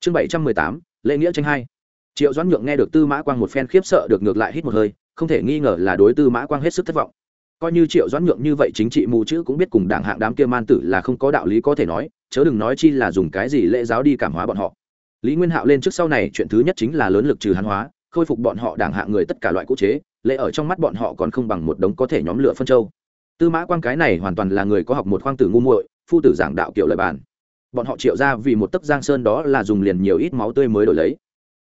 A: Chương bảy trăm mười tám, lễ nghĩa tranh hai. Triệu doãn nhượng nghe được tư mã quang một phen khiếp sợ được ngược lại hít một hơi, không thể nghi ngờ là đối tư mã quang hết sức thất vọng. Coi như triệu doãn nhượng như vậy chính trị mù chữ cũng biết cùng đảng hạng đám kia man tử là không có đạo lý có thể nói, chớ đừng nói chi là dùng cái gì lễ giáo đi cảm hóa bọn họ lý nguyên hạo lên trước sau này, chuyện thứ nhất chính là lớn lực trừ hán hóa, khôi phục bọn họ đảng hạ người tất cả loại cũ chế lễ ở trong mắt bọn họ còn không bằng một đống có thể nhóm lửa phân châu. Tư mã Quan cái này hoàn toàn là người có học một khoang tử ngu muội, phu tử giảng đạo kiểu lời bàn. Bọn họ triệu ra vì một tấc giang sơn đó là dùng liền nhiều ít máu tươi mới đổi lấy.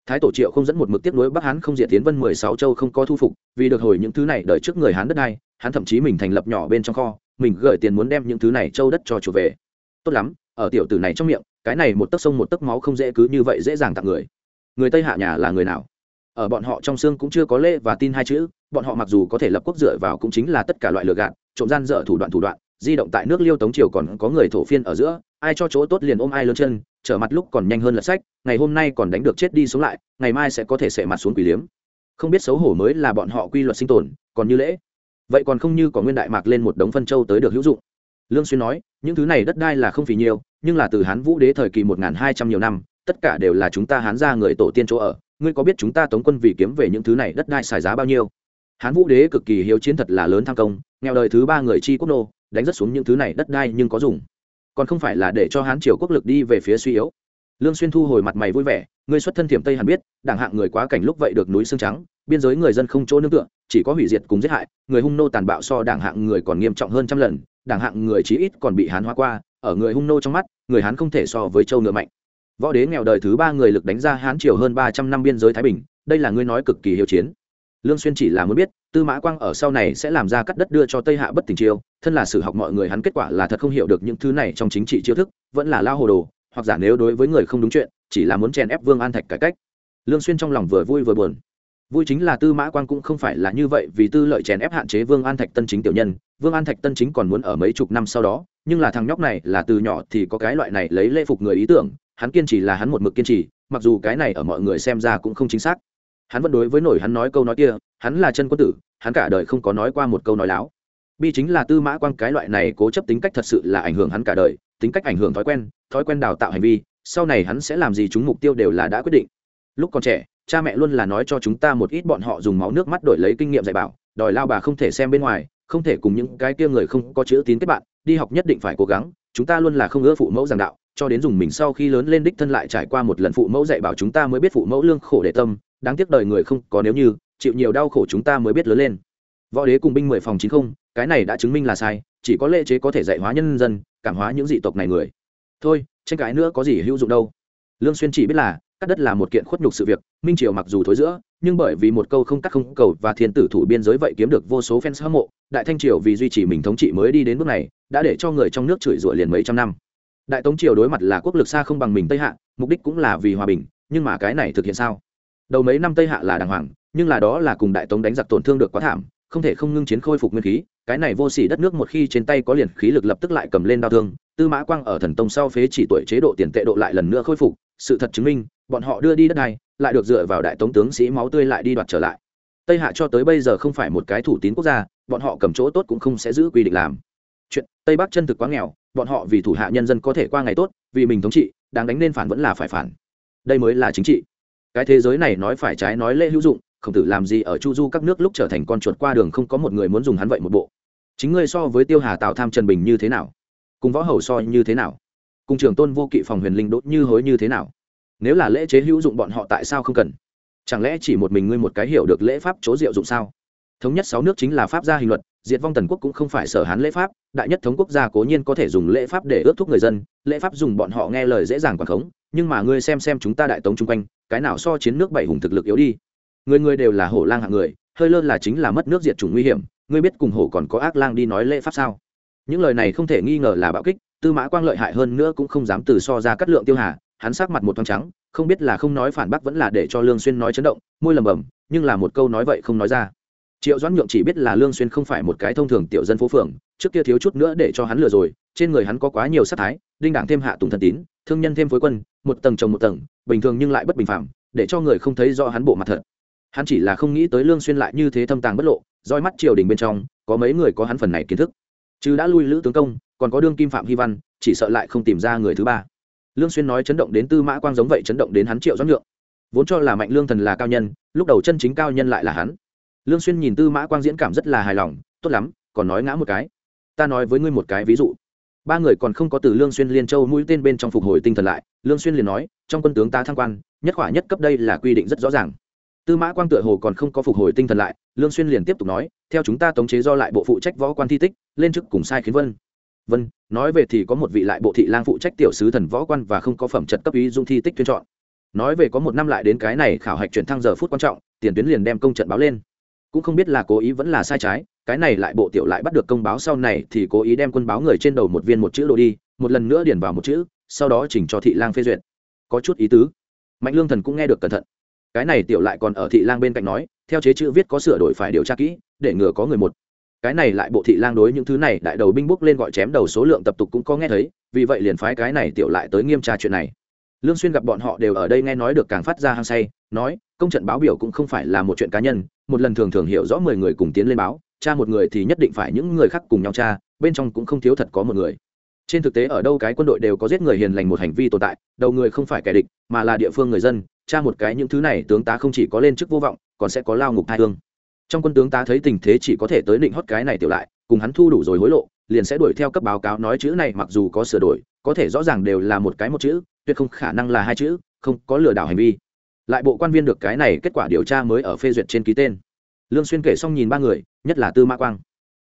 A: Thái tổ triệu không dẫn một mực tiếp nối bắc hán không diệt tiến vân mười sáu châu không có thu phục, vì được hồi những thứ này đợi trước người hán đất này, hắn thậm chí mình thành lập nhỏ bên trong kho, mình gửi tiền muốn đem những thứ này châu đất cho chủ về. Tốt lắm, ở tiểu tử này trong miệng cái này một tấc sông một tấc máu không dễ cứ như vậy dễ dàng tặng người. Người tây hạ nhà là người nào? Ở bọn họ trong xương cũng chưa có lễ và tin hai chữ, bọn họ mặc dù có thể lập quốc dựa vào cũng chính là tất cả loại lừa gạt, trộm gian dở thủ đoạn thủ đoạn, di động tại nước liêu tống triều còn có người thổ phiên ở giữa, ai cho chỗ tốt liền ôm ai lớn chân, trở mặt lúc còn nhanh hơn lật sách, ngày hôm nay còn đánh được chết đi sống lại, ngày mai sẽ có thể sệ mặt xuống quỷ liếm. Không biết xấu hổ mới là bọn họ quy luật sinh tồn, còn như lễ. Vậy còn không như có nguyên đại mạc lên một đống phân châu tới được hữu dụng lương xuyên nói, những thứ này đất đai là không phì nhiều, nhưng là từ hán vũ đế thời kỳ một hai trăm nhiều năm, tất cả đều là chúng ta hán gia người tổ tiên chỗ ở. Ngươi có biết chúng ta tống quân vì kiếm về những thứ này đất đai xài giá bao nhiêu? Hán vũ đế cực kỳ hiếu chiến thật là lớn tham công, nghèo đời thứ ba người chi quốc nô, đánh rất xuống những thứ này đất đai nhưng có dùng. Còn không phải là để cho hán triều quốc lực đi về phía suy yếu. Lương xuyên thu hồi mặt mày vui vẻ, ngươi xuất thân thiểm tây hàn biết, đảng hạng người quá cảnh lúc vậy được núi xương trắng, biên giới người dân không chỗ nương tựa, chỉ có hủy diệt cùng giết hại, người hung nô tàn bạo so đảng hạng người còn nghiêm trọng hơn trăm lần đảng hạng người chí ít còn bị hán hóa qua, ở người hung nô trong mắt, người hán không thể so với châu ngựa mạnh. Võ đế nghèo đời thứ ba người lực đánh ra hán triều hơn ba trăm năm biên giới thái bình, đây là ngươi nói cực kỳ hiệu chiến. Lương xuyên chỉ là muốn biết, tư mã quang ở sau này sẽ làm ra cắt đất đưa cho tây hạ bất tình chiêu thân là sử học mọi người hắn kết quả là thật không hiểu được những thứ này trong chính trị chiêu thức, vẫn là lao hồ đồ, hoặc giả nếu đối với người không đúng chuyện, chỉ là muốn chèn ép vương an thạch cải cách. Lương xuyên trong lòng vừa vui vừa buồn vui chính là tư mã quang cũng không phải là như vậy vì tư lợi chèn ép hạn chế vương an thạch tân chính tiểu nhân. Vương an thạch tân chính còn muốn ở mấy chục năm sau đó, nhưng là thằng nhóc này là từ nhỏ thì có cái loại này lấy lễ phục người ý tưởng, hắn kiên trì là hắn một mực kiên trì, mặc dù cái này ở mọi người xem ra cũng không chính xác. Hắn vẫn đối với nổi hắn nói câu nói kia, hắn là chân quân tử, hắn cả đời không có nói qua một câu nói láo. Bi chính là tư mã quang cái loại này cố chấp tính cách thật sự là ảnh hưởng hắn cả đời, tính cách ảnh hưởng thói quen thói quen đào tạo hành vi, sau này hắn sẽ làm gì chúng mục tiêu đều là đã quyết định. Lúc còn trẻ cha mẹ luôn là nói cho chúng ta một ít bọn họ dùng máu nước mắt đổi lấy kinh nghiệm dạy bảo, đòi lao bà không thể xem bên ngoài, không thể cùng những cái kia người không có chữ tín kết bạn, đi học nhất định phải cố gắng, chúng ta luôn là không ưa phụ mẫu giảng đạo, cho đến dùng mình sau khi lớn lên đích thân lại trải qua một lần phụ mẫu dạy bảo chúng ta mới biết phụ mẫu lương khổ để tâm, đáng tiếc đời người không có nếu như, chịu nhiều đau khổ chúng ta mới biết lớn lên. Võ đế cùng binh mười phòng chín không, cái này đã chứng minh là sai, chỉ có lễ chế có thể dạy hóa nhân dân, cảm hóa những dị tộc này người. Thôi, tranh cãi nữa có gì hữu dụng đâu. Lương xuyên chỉ biết là cắt đất là một kiện khuất nhục sự việc, minh triều mặc dù thối giữa, nhưng bởi vì một câu không cắt không cầu và thiên tử thủ biên giới vậy kiếm được vô số fans hâm mộ, đại thanh triều vì duy trì mình thống trị mới đi đến bước này, đã để cho người trong nước chửi rủa liền mấy trăm năm. Đại tống triều đối mặt là quốc lực xa không bằng mình tây hạ, mục đích cũng là vì hòa bình, nhưng mà cái này thực hiện sao? Đầu mấy năm tây hạ là đàng hoàng, nhưng là đó là cùng đại tống đánh giặc tổn thương được quá thảm, không thể không ngưng chiến khôi phục nguyên khí, cái này vô sỉ đất nước một khi trên tay có liền khí lực lập tức lại cầm lên đau thương, tư mã quang ở thần tông sau phế chỉ tuổi chế độ tiền tệ độ lại lần nữa khôi phục, sự thật chứng minh bọn họ đưa đi đất này, lại được dựa vào đại tống tướng sĩ máu tươi lại đi đoạt trở lại. Tây hạ cho tới bây giờ không phải một cái thủ tín quốc gia, bọn họ cầm chỗ tốt cũng không sẽ giữ quy định làm. Chuyện tây bắc chân thực quá nghèo, bọn họ vì thủ hạ nhân dân có thể qua ngày tốt, vì mình thống trị, đáng đánh nên phản vẫn là phải phản. Đây mới là chính trị. Cái thế giới này nói phải trái nói lễ hữu dụng, khổng tử làm gì ở chu du các nước lúc trở thành con chuột qua đường không có một người muốn dùng hắn vậy một bộ. Chính ngươi so với tiêu hà tào tham trần bình như thế nào? Cùng võ hầu so như thế nào? Cùng trưởng tôn vô kỵ phòng huyền linh đốt như hối như thế nào? Nếu là lễ chế hữu dụng bọn họ tại sao không cần? Chẳng lẽ chỉ một mình ngươi một cái hiểu được lễ pháp chỗ diệu dụng sao? Thống nhất sáu nước chính là pháp gia hình luật, diệt vong tần quốc cũng không phải sở hán lễ pháp, đại nhất thống quốc gia cố nhiên có thể dùng lễ pháp để ước thúc người dân, lễ pháp dùng bọn họ nghe lời dễ dàng quảng khống, nhưng mà ngươi xem xem chúng ta đại tống chung quanh, cái nào so chiến nước bảy hùng thực lực yếu đi? Người người đều là hổ lang hạng người, hơi lơ là chính là mất nước diệt chủng nguy hiểm, ngươi biết cùng hổ còn có ác lang đi nói lễ pháp sao? Những lời này không thể nghi ngờ là bạo kích, tư mã quang lợi hại hơn nữa cũng không dám từ so ra cắt lượng tiêu hà hắn sắc mặt một thoáng trắng không biết là không nói phản bác vẫn là để cho lương xuyên nói chấn động môi lầm bầm nhưng là một câu nói vậy không nói ra. Triệu doãn nhượng chỉ biết là lương xuyên không phải một cái thông thường tiểu dân phố phường trước kia thiếu chút nữa để cho hắn lừa rồi trên người hắn có quá nhiều sát thái đinh đảng thêm hạ tùng thần tín thương nhân thêm phối quân một tầng chồng một tầng bình thường nhưng lại bất bình phàm, để cho người không thấy rõ hắn bộ mặt thật. Hắn chỉ là không nghĩ tới lương xuyên lại như thế thâm tàng bất lộ roi mắt triều đình bên trong có mấy người có hắn phần này kiến thức. Chứ đã lui lữ tướng công còn có đương kim phạm hy văn chỉ sợ lại không tìm ra người thứ ba lương xuyên nói chấn động đến tư mã quang giống vậy chấn động đến hắn triệu doãn nhượng. Vốn cho là mạnh lương thần là cao nhân, lúc đầu chân chính cao nhân lại là hắn. Lương xuyên nhìn tư mã quang diễn cảm rất là hài lòng, tốt lắm, còn nói ngã một cái. Ta nói với ngươi một cái ví dụ. Ba người còn không có từ lương xuyên liên châu mũi tên bên trong phục hồi tinh thần lại, lương xuyên liền nói, trong quân tướng ta thăng quan, nhất khỏa nhất cấp đây là quy định rất rõ ràng. Tư mã quang tựa hồ còn không có phục hồi tinh thần lại, lương xuyên liền tiếp tục nói, theo chúng ta tống chế do lại bộ phụ trách võ quan thi tích, lên chức cùng sai khiến vân vân, nói về thì có một vị lại bộ thị lang phụ trách tiểu sứ thần võ quan và không có phẩm chất cấp ý dung thi tích tuyên chọn. Nói về có một năm lại đến cái này khảo hạch chuyển thăng giờ phút quan trọng, tiền tuyến liền đem công trận báo lên. Cũng không biết là cố ý vẫn là sai trái, cái này lại bộ tiểu lại bắt được công báo sau này thì cố ý đem quân báo người trên đầu một viên một chữ đồ đi, một lần nữa điền vào một chữ, sau đó chỉnh cho thị lang phê duyệt. Có chút ý tứ. Mạnh lương thần cũng nghe được cẩn thận. Cái này tiểu lại còn ở thị lang bên cạnh nói, theo chế chữ viết có sửa đổi phải điều tra kỹ, để ngừa có người một cái này lại bộ thị lang đối những thứ này, đại đầu binh bốc lên gọi chém đầu số lượng tập tục cũng có nghe thấy, vì vậy liền phái cái này tiểu lại tới nghiêm tra chuyện này. Lương xuyên gặp bọn họ đều ở đây nghe nói được càng phát ra hăng say, nói, công trận báo biểu cũng không phải là một chuyện cá nhân, một lần thường thường hiểu rõ mười người cùng tiến lên báo, tra một người thì nhất định phải những người khác cùng nhau tra, bên trong cũng không thiếu thật có một người. Trên thực tế ở đâu cái quân đội đều có giết người hiền lành một hành vi tồn tại, đầu người không phải kẻ địch, mà là địa phương người dân, tra một cái những thứ này tướng tá không chỉ có lên chức vô vọng, còn sẽ có lao ngục thai thương trong quân tướng ta thấy tình thế chỉ có thể tới định hót cái này tiểu lại, cùng hắn thu đủ rồi hối lộ, liền sẽ đuổi theo cấp báo cáo nói chữ này mặc dù có sửa đổi, có thể rõ ràng đều là một cái một chữ, tuyệt không khả năng là hai chữ, không có lừa đảo hành vi. Lại bộ quan viên được cái này kết quả điều tra mới ở phê duyệt trên ký tên. Lương xuyên kể xong nhìn ba người, nhất là tư mã quang.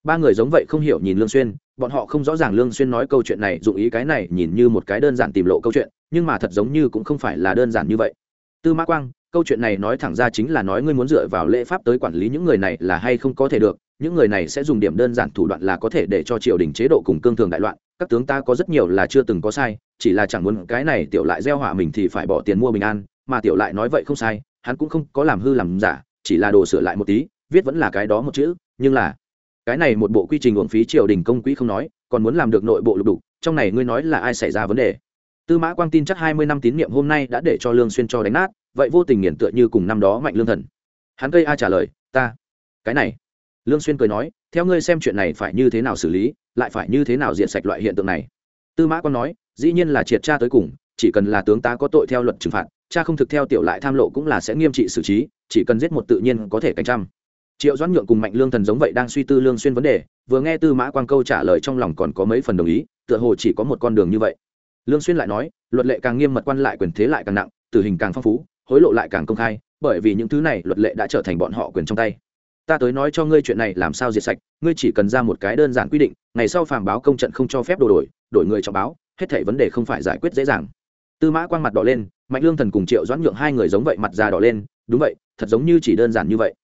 A: Ba người giống vậy không hiểu nhìn lương xuyên, bọn họ không rõ ràng lương xuyên nói câu chuyện này, dụng ý cái này nhìn như một cái đơn giản tìm lộ câu chuyện, nhưng mà thật giống như cũng không phải là đơn giản như vậy. Tư mã quang câu chuyện này nói thẳng ra chính là nói ngươi muốn dựa vào lễ pháp tới quản lý những người này là hay không có thể được, những người này sẽ dùng điểm đơn giản thủ đoạn là có thể để cho triều đình chế độ cùng cương thường đại loạn, các tướng ta có rất nhiều là chưa từng có sai, chỉ là chẳng muốn cái này tiểu lại gieo hỏa mình thì phải bỏ tiền mua bình an, mà tiểu lại nói vậy không sai, hắn cũng không có làm hư làm giả, chỉ là đồ sửa lại một tí, viết vẫn là cái đó một chữ, nhưng là cái này một bộ quy trình uổng phí triều đình công quỹ không nói, còn muốn làm được nội bộ lục đục, trong này ngươi nói là ai xảy ra vấn đề. Tư mã quang tin chắc hai mươi năm tín nhiệm hôm nay đã để cho lương xuyên cho đánh nát vậy vô tình nghiền tựa như cùng năm đó mạnh lương thần. Hắn cây a trả lời, ta, cái này. Lương xuyên cười nói, theo ngươi xem chuyện này phải như thế nào xử lý, lại phải như thế nào diện sạch loại hiện tượng này? Tư mã quan nói, dĩ nhiên là triệt tra tới cùng, chỉ cần là tướng tá có tội theo luật trừng phạt, cha không thực theo tiểu lại tham lộ cũng là sẽ nghiêm trị xử trí, chỉ cần giết một tự nhiên có thể cảnh trăm. Triệu doãn nhượng cùng mạnh lương thần giống vậy đang suy tư lương xuyên vấn đề, vừa nghe tư mã quan câu trả lời trong lòng còn có mấy phần đồng ý, tựa hồ chỉ có một con đường như vậy. Lương xuyên lại nói, luật lệ càng nghiêm mật quan lại quyền thế lại càng nặng, tử hình càng phong phú hối lộ lại càng công khai, bởi vì những thứ này luật lệ đã trở thành bọn họ quyền trong tay. Ta tới nói cho ngươi chuyện này làm sao diệt sạch, ngươi chỉ cần ra một cái đơn giản quy định, ngày sau phàm báo công trận không cho phép đồ đổi đổi người cho báo, hết thảy vấn đề không phải giải quyết dễ dàng. Tư mã quang mặt đỏ lên, mạnh lương thần cùng triệu doãn nhượng hai người giống vậy mặt già đỏ lên, đúng vậy, thật giống như chỉ đơn giản như vậy.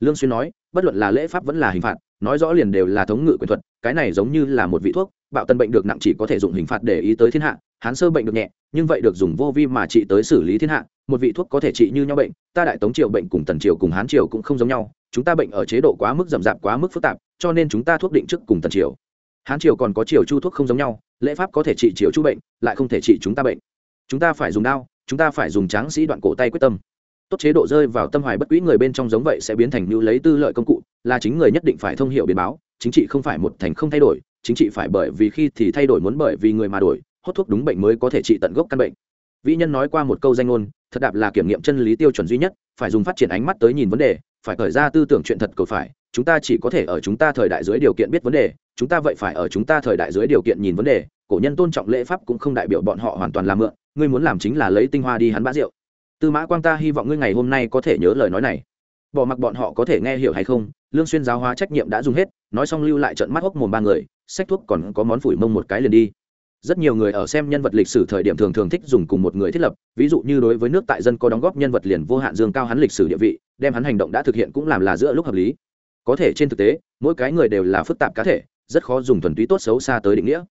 A: Lương xuyên nói, bất luận là lễ pháp vẫn là hình phạt, nói rõ liền đều là thống ngự quyền thuật, cái này giống như là một vị thuốc, bạo tân bệnh được nặng chỉ có thể dùng hình phạt để ý tới thiên hạ, hán sơ bệnh được nhẹ, nhưng vậy được dùng vô vi mà trị tới xử lý thiên hạ một vị thuốc có thể trị như nhau bệnh, ta đại tống triều bệnh cùng tần triều cùng hán triều cũng không giống nhau, chúng ta bệnh ở chế độ quá mức rậm rạp, quá mức phức tạp, cho nên chúng ta thuốc định trước cùng tần triều. Hán triều còn có triều chu thuốc không giống nhau, lễ pháp có thể trị triều chu bệnh, lại không thể trị chúng ta bệnh. Chúng ta phải dùng đao, chúng ta phải dùng tráng sĩ đoạn cổ tay quyết tâm. Tốt chế độ rơi vào tâm hoài bất quỹ người bên trong giống vậy sẽ biến thành như lấy tư lợi công cụ, là chính người nhất định phải thông hiểu biến báo, chính trị không phải một thành không thay đổi, chính trị phải bởi vì khi thì thay đổi muốn bởi vì người mà đổi, hốt thuốc đúng bệnh mới có thể trị tận gốc căn bệnh vĩ nhân nói qua một câu danh ngôn, thật đạp là kiểm nghiệm chân lý tiêu chuẩn duy nhất, phải dùng phát triển ánh mắt tới nhìn vấn đề, phải khởi ra tư tưởng chuyện thật cầu phải, chúng ta chỉ có thể ở chúng ta thời đại dưới điều kiện biết vấn đề, chúng ta vậy phải ở chúng ta thời đại dưới điều kiện nhìn vấn đề, cổ nhân tôn trọng lễ pháp cũng không đại biểu bọn họ hoàn toàn làm mượn, ngươi muốn làm chính là lấy tinh hoa đi hắn bã rượu. Tư mã quang ta hy vọng ngươi ngày hôm nay có thể nhớ lời nói này. Bỏ mặc bọn họ có thể nghe hiểu hay không, lương xuyên giáo hóa trách nhiệm đã dùng hết, nói xong lưu lại trận mắt hốc mồm ba người sách thuốc còn có món phủi mông một cái liền đi rất nhiều người ở xem nhân vật lịch sử thời điểm thường thường thích dùng cùng một người thiết lập, ví dụ như đối với nước tại dân có đóng góp nhân vật liền vô hạn dương cao hắn lịch sử địa vị, đem hắn hành động đã thực hiện cũng làm là giữa lúc hợp lý. Có thể trên thực tế, mỗi cái người đều là phức tạp cá thể, rất khó dùng thuần túy tốt xấu xa tới định nghĩa.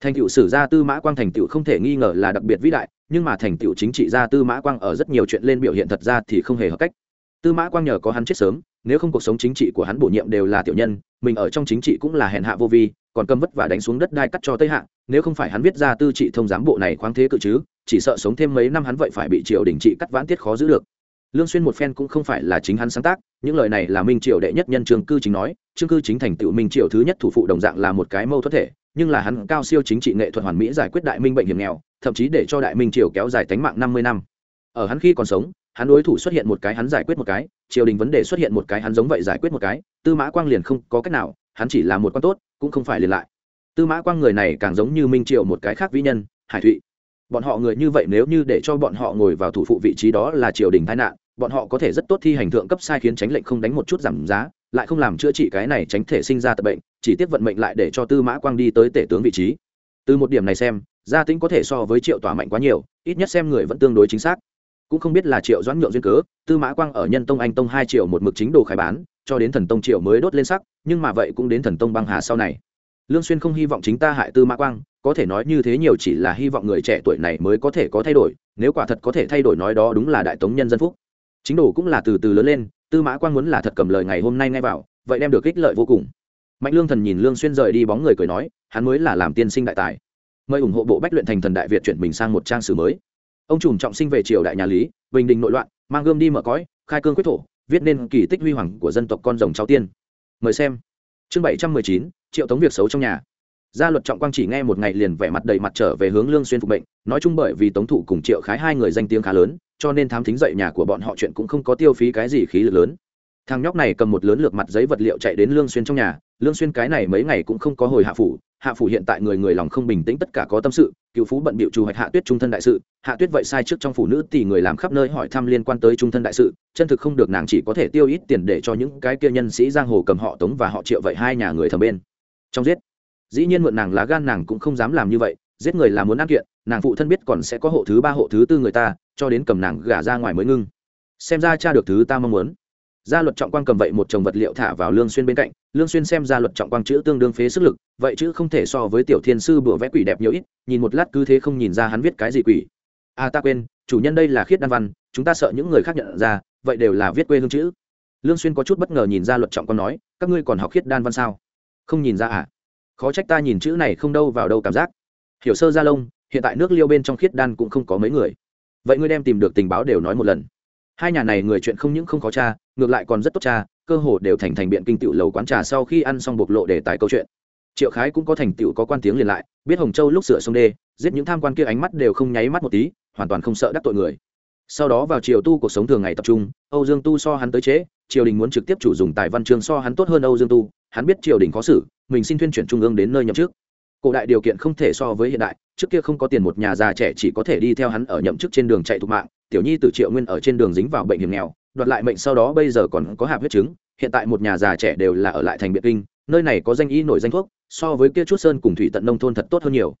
A: Thành tựu sử gia tư mã quang thành tựu không thể nghi ngờ là đặc biệt vĩ đại, nhưng mà thành tựu chính trị gia tư mã quang ở rất nhiều chuyện lên biểu hiện thật ra thì không hề hợp cách. Tư mã quang nhờ có hắn chết sớm nếu không cuộc sống chính trị của hắn bổ nhiệm đều là tiểu nhân, mình ở trong chính trị cũng là hèn hạ vô vi, còn cầm vất và đánh xuống đất đai cắt cho tây hạ, nếu không phải hắn viết ra tư trị thông giám bộ này khoáng thế cự chứ, chỉ sợ sống thêm mấy năm hắn vậy phải bị triều đình trị cắt vãn tiết khó giữ được. Lương xuyên một phen cũng không phải là chính hắn sáng tác, những lời này là minh triều đệ nhất nhân trương cư chính nói, trương cư chính thành tựu minh triều thứ nhất thủ phụ đồng dạng là một cái mâu thuẫn thể, nhưng là hắn cao siêu chính trị nghệ thuật hoàn mỹ giải quyết đại minh bệnh hiểm nghèo, thậm chí để cho đại minh triều kéo dài tánh mạng năm mươi năm. Ở hắn khi còn sống hắn đối thủ xuất hiện một cái hắn giải quyết một cái, triều đình vấn đề xuất hiện một cái hắn giống vậy giải quyết một cái, tư mã quang liền không có cách nào, hắn chỉ là một con tốt, cũng không phải liền lại. Tư mã quang người này càng giống như minh Triệu một cái khác vĩ nhân, hải thụy. Bọn họ người như vậy nếu như để cho bọn họ ngồi vào thủ phụ vị trí đó là triều đình tai nạn, bọn họ có thể rất tốt thi hành thượng cấp sai khiến tránh lệnh không đánh một chút giảm giá, lại không làm chữa trị cái này tránh thể sinh ra tập bệnh, chỉ tiếp vận mệnh lại để cho tư mã quang đi tới tể tướng vị trí. Từ một điểm này xem, gia tính có thể so với triệu tỏa mạnh quá nhiều, ít nhất xem người vẫn tương đối chính xác cũng không biết là triệu doãn nhượng duyên cớ, tư mã quang ở nhân tông anh tông hai triệu một mực chính đồ khai bán, cho đến thần tông triệu mới đốt lên sắc, nhưng mà vậy cũng đến thần tông băng hà sau này. Lương xuyên không hy vọng chính ta hại tư mã quang, có thể nói như thế nhiều chỉ là hy vọng người trẻ tuổi này mới có thể có thay đổi, nếu quả thật có thể thay đổi nói đó đúng là đại tống nhân dân phúc. Chính đồ cũng là từ từ lớn lên, tư mã quang muốn là thật cầm lời ngày hôm nay ngay vào, vậy đem được ích lợi vô cùng. Mạnh lương thần nhìn lương xuyên rời đi bóng người cười nói, hắn mới là làm tiên sinh đại tài. Mời ủng hộ bộ bách luyện thành thần đại việt chuyển mình sang một trang sử mới ông trùm trọng sinh về triều đại nhà lý, bình định nội loạn, mang gươm đi mở cõi, khai cương quyết thổ, viết nên kỳ tích huy hoàng của dân tộc con rồng cháu tiên. Mời xem. Chương bảy trăm mười chín, triệu tống việc xấu trong nhà. Gia luật trọng quang chỉ nghe một ngày liền vẻ mặt đầy mặt trở về hướng lương xuyên phục bệnh nói chung bởi vì tống thủ cùng triệu khái hai người danh tiếng khá lớn, cho nên thám thính dậy nhà của bọn họ chuyện cũng không có tiêu phí cái gì khí lực lớn thằng nhóc này cầm một lớn lược mặt giấy vật liệu chạy đến lương xuyên trong nhà. Lương xuyên cái này mấy ngày cũng không có hồi hạ phủ. Hạ phủ hiện tại người người lòng không bình tĩnh, tất cả có tâm sự. Cựu phú bận bịu trù hoạch hạ tuyết trung thân đại sự. Hạ tuyết vậy sai trước trong phụ nữ thì người làm khắp nơi hỏi thăm liên quan tới trung thân đại sự. Chân thực không được, nàng chỉ có thể tiêu ít tiền để cho những cái kia nhân sĩ giang hồ cầm họ tống và họ triệu vậy hai nhà người thầm bên. Trong giết, dĩ nhiên mượn nàng lá gan nàng cũng không dám làm như vậy. Giết người là muốn ăn kiện, nàng phụ thân biết còn sẽ có hộ thứ ba hộ thứ tư người ta, cho đến cầm nàng gả ra ngoài mới ngưng. Xem ra cha được thứ ta mong muốn gia luật trọng quang cầm vậy một chồng vật liệu thả vào lương xuyên bên cạnh. Lương xuyên xem gia luật trọng quang chữ tương đương phế sức lực, vậy chữ không thể so với tiểu thiên sư bữa vẽ quỷ đẹp nhiều ít, nhìn một lát cứ thế không nhìn ra hắn viết cái gì quỷ. À ta quên, chủ nhân đây là khiết đan văn, chúng ta sợ những người khác nhận ra, vậy đều là viết quê hương chữ. Lương xuyên có chút bất ngờ nhìn gia luật trọng quang nói, các ngươi còn học khiết đan văn sao? Không nhìn ra à? Khó trách ta nhìn chữ này không đâu vào đâu cảm giác. Hiểu sơ gia lông, hiện tại nước liêu bên trong khiết đan cũng không có mấy người. Vậy ngươi đem tìm được tình báo đều nói một lần. Hai nhà này người chuyện không những không khó cha ngược lại còn rất tốt cha, cơ hồ đều thành thành biện kinh tựu lầu quán trà sau khi ăn xong bộc lộ đề tài câu chuyện. Triệu khái cũng có thành tựu có quan tiếng liền lại, biết hồng châu lúc sửa sông đê, giết những tham quan kia ánh mắt đều không nháy mắt một tí, hoàn toàn không sợ đắc tội người. Sau đó vào triều tu cuộc sống thường ngày tập trung, âu dương tu so hắn tới chế triều đình muốn trực tiếp chủ dùng tài văn chương so hắn tốt hơn âu dương tu, hắn biết triều đình khó xử, mình xin thuyên chuyển trung ương đến nơi nhậm chức. Cổ đại điều kiện không thể so với hiện đại, trước kia không có tiền một nhà già trẻ chỉ có thể đi theo hắn ở nhậm chức trên đường chạy thục mạng, tiểu nhi từ triệu nguyên ở trên đường dính vào bệnh hiểm nghèo đoạt lại mệnh sau đó bây giờ còn có hạp huyết chứng hiện tại một nhà già trẻ đều là ở lại thành biệt kinh, nơi này có danh y nổi danh thuốc, so với kia chút sơn cùng thủy tận nông thôn thật tốt hơn nhiều.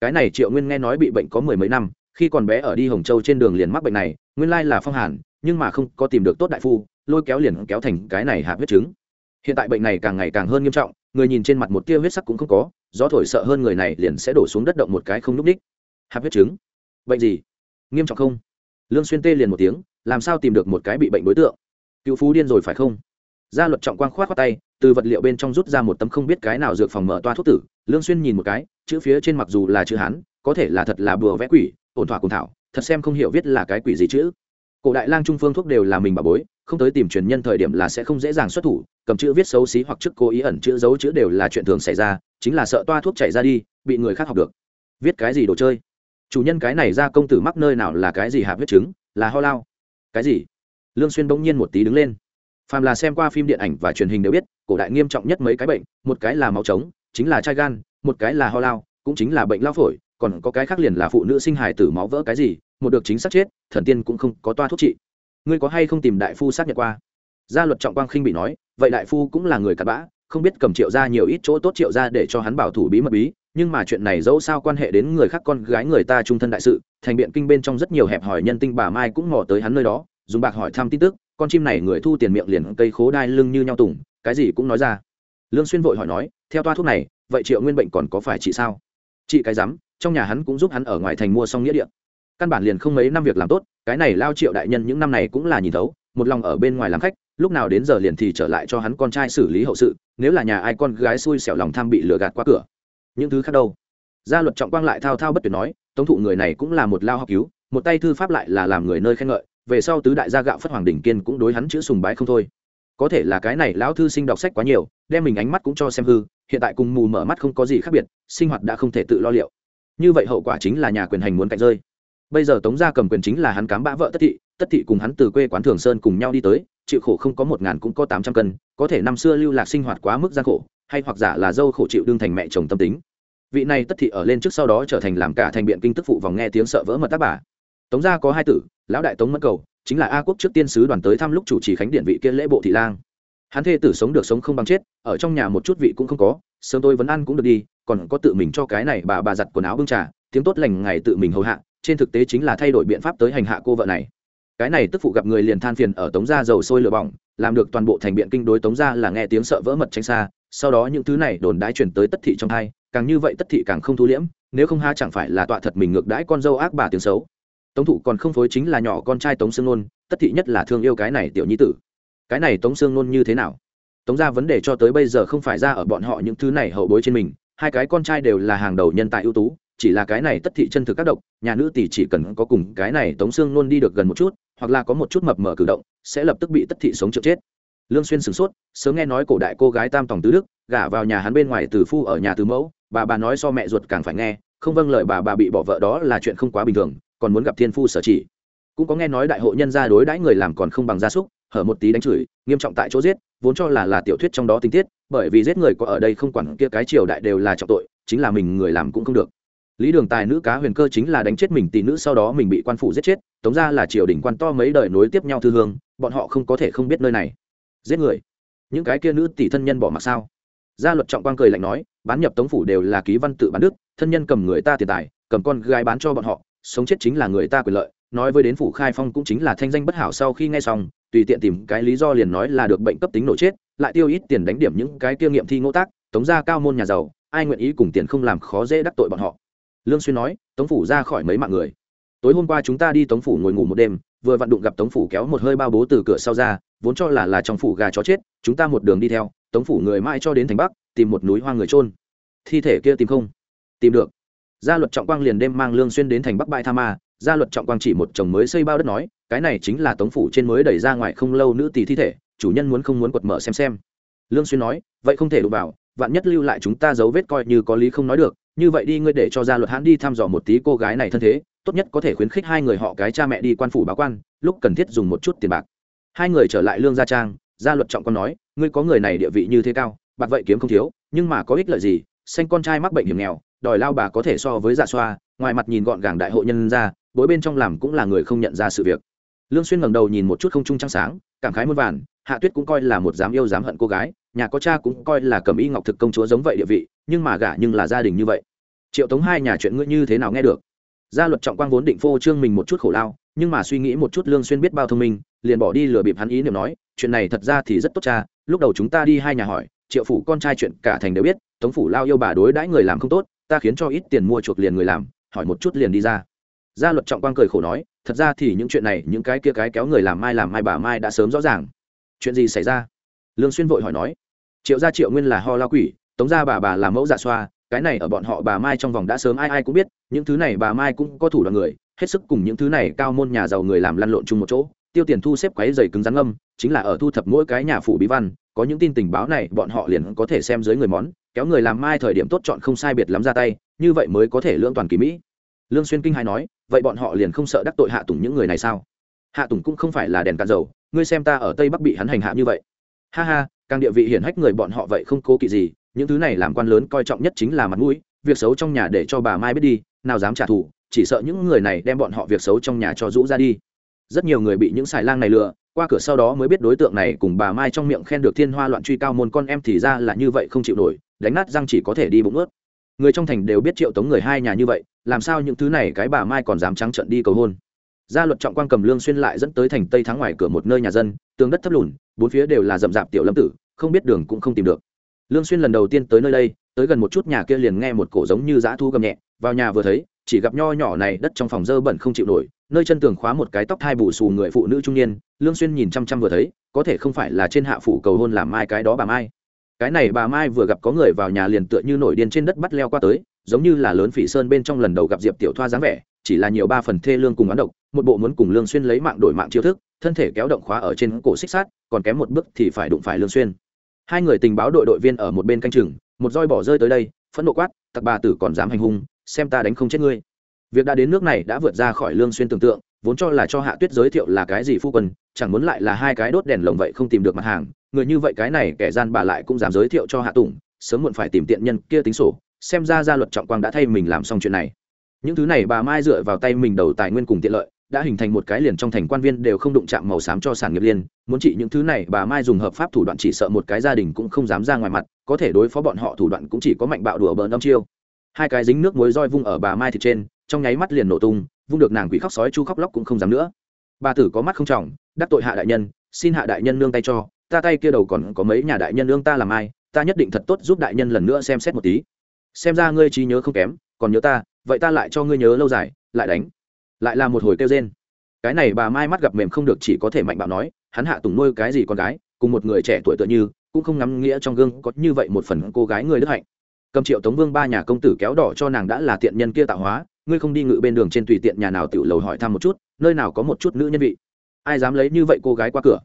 A: Cái này triệu nguyên nghe nói bị bệnh có mười mấy năm, khi còn bé ở đi hồng châu trên đường liền mắc bệnh này, nguyên lai là phong hàn, nhưng mà không có tìm được tốt đại phu, lôi kéo liền kéo thành cái này hạp huyết chứng hiện tại bệnh này càng ngày càng hơn nghiêm trọng, người nhìn trên mặt một tia huyết sắc cũng không có, gió thổi sợ hơn người này liền sẽ đổ xuống đất động một cái không núp đích hạp huyết chứng bệnh gì? Nghiêm trọng không? Lương xuyên tê liền một tiếng, làm sao tìm được một cái bị bệnh đối tượng? Cựu phú điên rồi phải không? Gia luật trọng quang khoát qua tay, từ vật liệu bên trong rút ra một tấm không biết cái nào dược phòng mở toa thuốc tử, lương xuyên nhìn một cái, chữ phía trên mặc dù là chữ hán, có thể là thật là bừa vẽ quỷ, ổn thỏa cùng thảo, thật xem không hiểu viết là cái quỷ gì chữ. Cổ đại lang trung phương thuốc đều là mình bà bối, không tới tìm truyền nhân thời điểm là sẽ không dễ dàng xuất thủ, cầm chữ viết xấu xí hoặc trước cố ý ẩn chữ giấu chữ đều là chuyện thường xảy ra, chính là sợ toa thuốc chảy ra đi, bị người khác học được. Viết cái gì đồ chơi? Chủ nhân cái này ra công tử mắc nơi nào là cái gì hạp huyết chứng là ho lao. Cái gì? Lương xuyên bỗng nhiên một tí đứng lên. Phàm là xem qua phim điện ảnh và truyền hình đều biết, cổ đại nghiêm trọng nhất mấy cái bệnh, một cái là máu trống, chính là chai gan, một cái là ho lao, cũng chính là bệnh lao phổi, còn có cái khác liền là phụ nữ sinh hài tử máu vỡ cái gì, một được chính xác chết, thần tiên cũng không có toa thuốc trị. Ngươi có hay không tìm đại phu xác nhận qua? Gia luật trọng quang khinh bị nói, vậy đại phu cũng là người cặn bã, không biết cầm triệu ra nhiều ít chỗ tốt triệu ra để cho hắn bảo thủ bí mật bí nhưng mà chuyện này dẫu sao quan hệ đến người khác con gái người ta trung thân đại sự, thành biện kinh bên trong rất nhiều hẹp hỏi nhân tinh bà mai cũng mò tới hắn nơi đó, dùng bạc hỏi thăm tin tức, con chim này người thu tiền miệng liền cây khố đai lưng như nhau tùng, cái gì cũng nói ra. Lương xuyên vội hỏi nói, theo toa thuốc này, vậy triệu nguyên bệnh còn có phải chị sao? Chị cái dám, trong nhà hắn cũng giúp hắn ở ngoài thành mua xong nghĩa địa. Căn bản liền không mấy năm việc làm tốt, cái này lao triệu đại nhân những năm này cũng là nhìn thấu, một lòng ở bên ngoài làm khách, lúc nào đến giờ liền thì trở lại cho hắn con trai xử lý hậu sự, nếu là nhà ai con gái xui xẻo lòng tham bị lừa gạt qua cửa những thứ khác đâu. Gia luật trọng quang lại thao thao bất tuyệt nói, tống thụ người này cũng là một lao học cứu, một tay thư pháp lại là làm người nơi khen ngợi, về sau tứ đại gia gạo phất hoàng đỉnh kiên cũng đối hắn chữ sùng bái không thôi. Có thể là cái này lão thư sinh đọc sách quá nhiều, đem mình ánh mắt cũng cho xem hư, hiện tại cùng mù mở mắt không có gì khác biệt, sinh hoạt đã không thể tự lo liệu. Như vậy hậu quả chính là nhà quyền hành muốn cạnh rơi. Bây giờ tống gia cầm quyền chính là hắn cám bã vợ tất thị tất thị cùng hắn từ quê quán thường sơn cùng nhau đi tới, chịu khổ không có một ngàn cũng có tám trăm cân, có thể năm xưa lưu lạc sinh hoạt quá mức gian khổ hay hoặc giả là dâu khổ chịu đương thành mẹ chồng tâm tính. Vị này tất thị ở lên trước sau đó trở thành làm cả thành biện kinh tức phụ vòng nghe tiếng sợ vỡ mật tác bà. Tống gia có hai tử, lão đại tống mất cầu, chính là a quốc trước tiên sứ đoàn tới thăm lúc chủ trì khánh điện vị kia lễ bộ thị lang. Hắn thê tử sống được sống không bằng chết, ở trong nhà một chút vị cũng không có, sớm tôi vẫn ăn cũng được đi, còn có tự mình cho cái này bà bà giặt quần áo bưng trà, tiếng tốt lành ngày tự mình hầu hạ, trên thực tế chính là thay đổi biện pháp tới hành hạ cô vợ này. Cái này tức phụ gặp người liền than phiền ở tống gia dầu sôi lửa bỏng, làm được toàn bộ thành biện kinh đối tống gia là nghe tiếng sợ vỡ mật tránh xa sau đó những thứ này đồn đái chuyển tới tất thị trong hai càng như vậy tất thị càng không thu liễm, nếu không ha chẳng phải là tọa thật mình ngược đãi con dâu ác bà tiếng xấu. Tống thụ còn không phối chính là nhỏ con trai tống sương nôn, tất thị nhất là thương yêu cái này tiểu nhi tử. Cái này tống sương nôn như thế nào? Tống ra vấn đề cho tới bây giờ không phải ra ở bọn họ những thứ này hậu bối trên mình, hai cái con trai đều là hàng đầu nhân tài ưu tú, chỉ là cái này tất thị chân thực các độc, nhà nữ tỷ chỉ cần có cùng cái này tống xương luôn đi được gần một chút, hoặc là có một chút mập mờ cử động, sẽ lập tức bị tất thị sống chịu chết lương xuyên sửng sốt, sớm nghe nói cổ đại cô gái tam tòng tứ đức, gả vào nhà hắn bên ngoài từ phu ở nhà từ mẫu, bà bà nói so mẹ ruột càng phải nghe, không vâng lời bà bà bị bỏ vợ đó là chuyện không quá bình thường, còn muốn gặp thiên phu sở chỉ. Cũng có nghe nói đại hội nhân gia đối đãi người làm còn không bằng gia súc, hở một tí đánh chửi, nghiêm trọng tại chỗ giết, vốn cho là là tiểu thuyết trong đó tình tiết, bởi vì giết người có ở đây không quản kia cái triều đại đều là trọng tội, chính là mình người làm cũng không được. Lý đường tài nữ cá huyền cơ chính là đánh chết mình tỷ nữ sau đó mình bị quan phủ giết chết, tống ra là triều đình quan to mấy đời nối tiếp nhau thư hương, bọn họ không có thể không biết nơi này giết người. Những cái kia nữ tỷ thân nhân bỏ mặc sao? Gia luật trọng quang cười lạnh nói, bán nhập tống phủ đều là ký văn tự bán đức, thân nhân cầm người ta tiền tài, cầm con gái bán cho bọn họ, sống chết chính là người ta quyền lợi. Nói với đến phủ khai phong cũng chính là thanh danh bất hảo sau khi nghe xong, tùy tiện tìm cái lý do liền nói là được bệnh cấp tính nổ chết, lại tiêu ít tiền đánh điểm những cái kia nghiệm thi ngỗ tác, tống gia cao môn nhà giàu, ai nguyện ý cùng tiền không làm khó dễ đắc tội bọn họ? Lương xuyên nói, tống phủ ra khỏi mấy mạng người. Tối hôm qua chúng ta đi tống phủ ngồi ngủ một đêm vừa vặn đụng gặp tống phủ kéo một hơi bao bố từ cửa sau ra, vốn cho là là trong phủ gà chó chết, chúng ta một đường đi theo, tống phủ người mãi cho đến thành bắc, tìm một núi hoa người trôn thi thể kia tìm không? Tìm được. Gia luật trọng quang liền đêm mang lương xuyên đến thành bắc bãi tha ma, gia luật trọng quang chỉ một chồng mới xây bao đất nói, cái này chính là tống phủ trên mới đẩy ra ngoài không lâu nữ tỷ thi thể, chủ nhân muốn không muốn quật mở xem xem. Lương xuyên nói, vậy không thể đụng vào, vạn nhất lưu lại chúng ta dấu vết coi như có lý không nói được, như vậy đi ngươi để cho gia luật hãn đi thăm dò một tí cô gái này thân thế tốt nhất có thể khuyến khích hai người họ cái cha mẹ đi quan phủ báo quan, lúc cần thiết dùng một chút tiền bạc. Hai người trở lại lương gia trang, gia luật trọng con nói, ngươi có người này địa vị như thế cao, bạc vậy kiếm không thiếu, nhưng mà có ích lợi gì xanh con trai mắc bệnh hiểm nghèo, đòi lao bà có thể so với dạ xoa, ngoài mặt nhìn gọn gàng đại hội nhân ra, bối bên trong làm cũng là người không nhận ra sự việc. Lương xuyên ngẩng đầu nhìn một chút không trung trăng sáng, cảm khái muôn vàn, hạ tuyết cũng coi là một dám yêu dám hận cô gái, nhà có cha cũng coi là cầm y ngọc thực công chúa giống vậy địa vị, nhưng mà gả nhưng là gia đình như vậy. Triệu tống hai nhà chuyện ngươi như thế nào nghe được? Gia luật trọng quang vốn định phô trương mình một chút khổ lao, nhưng mà suy nghĩ một chút lương xuyên biết bao thông minh, liền bỏ đi lừa bịp hắn ý niệm nói, chuyện này thật ra thì rất tốt cha, lúc đầu chúng ta đi hai nhà hỏi, triệu phủ con trai chuyện cả thành đều biết, tống phủ lao yêu bà đối đãi người làm không tốt, ta khiến cho ít tiền mua chuộc liền người làm, hỏi một chút liền đi ra. Gia luật trọng quang cười khổ nói, thật ra thì những chuyện này, những cái kia cái kéo người làm mai làm mai bà mai đã sớm rõ ràng. Chuyện gì xảy ra? Lương xuyên vội hỏi nói, triệu gia triệu nguyên là ho lao quỷ, tống gia bà bà là mẫu dạ xoa cái này ở bọn họ bà mai trong vòng đã sớm ai ai cũng biết, những thứ này bà mai cũng có thủ đoạn người, hết sức cùng những thứ này cao môn nhà giàu người làm lăn lộn chung một chỗ. Tiêu tiền thu xếp quái dày cứng rắn âm, chính là ở thu thập mỗi cái nhà phủ bí văn, có những tin tình báo này, bọn họ liền có thể xem dưới người món, kéo người làm mai thời điểm tốt chọn không sai biệt lắm ra tay, như vậy mới có thể lương toàn kỳ mỹ. Lương xuyên kinh hai nói, vậy bọn họ liền không sợ đắc tội hạ tùng những người này sao? Hạ tùng cũng không phải là đèn cạn dầu, ngươi xem ta ở tây bắc bị hắn hành hạ như vậy. Ha ha, càng địa vị hiển hách người bọn họ vậy không cố kỵ gì những thứ này làm quan lớn coi trọng nhất chính là mặt mũi, việc xấu trong nhà để cho bà mai biết đi, nào dám trả thù, chỉ sợ những người này đem bọn họ việc xấu trong nhà cho rũ ra đi. Rất nhiều người bị những xài lang này lừa, qua cửa sau đó mới biết đối tượng này cùng bà mai trong miệng khen được thiên hoa loạn truy cao môn con em thì ra là như vậy không chịu nổi, đánh nát răng chỉ có thể đi bụng ướt. Người trong thành đều biết triệu tống người hai nhà như vậy, làm sao những thứ này cái bà mai còn dám trắng trận đi cầu hôn. Gia luật trọng quan cầm lương xuyên lại dẫn tới thành tây thắng ngoài cửa một nơi nhà dân, tường đất thấp lùn, bốn phía đều là rậm rạp tiểu lâm tử, không biết đường cũng không tìm được lương xuyên lần đầu tiên tới nơi đây, tới gần một chút nhà kia liền nghe một cổ giống như dã thu gầm nhẹ, vào nhà vừa thấy, chỉ gặp nho nhỏ này đất trong phòng dơ bẩn không chịu nổi, nơi chân tường khóa một cái tóc thai bù xù người phụ nữ trung niên, lương xuyên nhìn chăm chăm vừa thấy, có thể không phải là trên hạ phủ cầu hôn làm mai cái đó bà mai. Cái này bà mai vừa gặp có người vào nhà liền tựa như nổi điên trên đất bắt leo qua tới, giống như là lớn phỉ sơn bên trong lần đầu gặp diệp tiểu thoa dáng vẻ, chỉ là nhiều ba phần thê lương cùng án độc, một bộ muốn cùng lương xuyên lấy mạng đổi mạng chiêu thức, thân thể kéo động khóa ở trên cổ xích sát còn kém một bước thì phải đụng phải lương xuyên hai người tình báo đội đội viên ở một bên canh chừng, một roi bỏ rơi tới đây, phẫn nộ quát, tặc bà tử còn dám hành hung, xem ta đánh không chết ngươi. Việc đã đến nước này đã vượt ra khỏi lương xuyên tưởng tượng, vốn cho là cho hạ tuyết giới thiệu là cái gì phu quân, chẳng muốn lại là hai cái đốt đèn lồng vậy không tìm được mặt hàng, người như vậy cái này kẻ gian bà lại cũng dám giới thiệu cho hạ tùng, sớm muộn phải tìm tiện nhân kia tính sổ, xem ra gia luật trọng quang đã thay mình làm xong chuyện này. Những thứ này bà mai dựa vào tay mình đầu tài nguyên cùng tiện lợi đã hình thành một cái liền trong thành quan viên đều không đụng chạm màu xám cho sản nghiệp liên. Muốn trị những thứ này, bà mai dùng hợp pháp thủ đoạn chỉ sợ một cái gia đình cũng không dám ra ngoài mặt, có thể đối phó bọn họ thủ đoạn cũng chỉ có mạnh bạo đùa bỡn đâm chiêu. Hai cái dính nước muối roi vung ở bà mai thịt trên, trong nháy mắt liền nổ tung, vung được nàng quỷ khóc sói chu khóc lóc cũng không dám nữa. Bà tử có mắt không trọng, đắc tội hạ đại nhân, xin hạ đại nhân nương tay cho, ta tay kia đầu còn có mấy nhà đại nhân nương ta làm ai, ta nhất định thật tốt giúp đại nhân lần nữa xem xét một tí. Xem ra ngươi trí nhớ không kém, còn nhớ ta, vậy ta lại cho ngươi nhớ lâu dài, lại đánh lại là một hồi kêu rên. Cái này bà mai mắt gặp mềm không được chỉ có thể mạnh bạo nói, hắn hạ tùng nuôi cái gì con gái, cùng một người trẻ tuổi tựa như, cũng không ngắm nghĩa trong gương, có như vậy một phần cô gái người đức hạnh. Cầm triệu tống vương ba nhà công tử kéo đỏ cho nàng đã là tiện nhân kia tạo hóa, ngươi không đi ngự bên đường trên tùy tiện nhà nào tiểu lầu hỏi thăm một chút, nơi nào có một chút nữ nhân vị. Ai dám lấy như vậy cô gái qua cửa?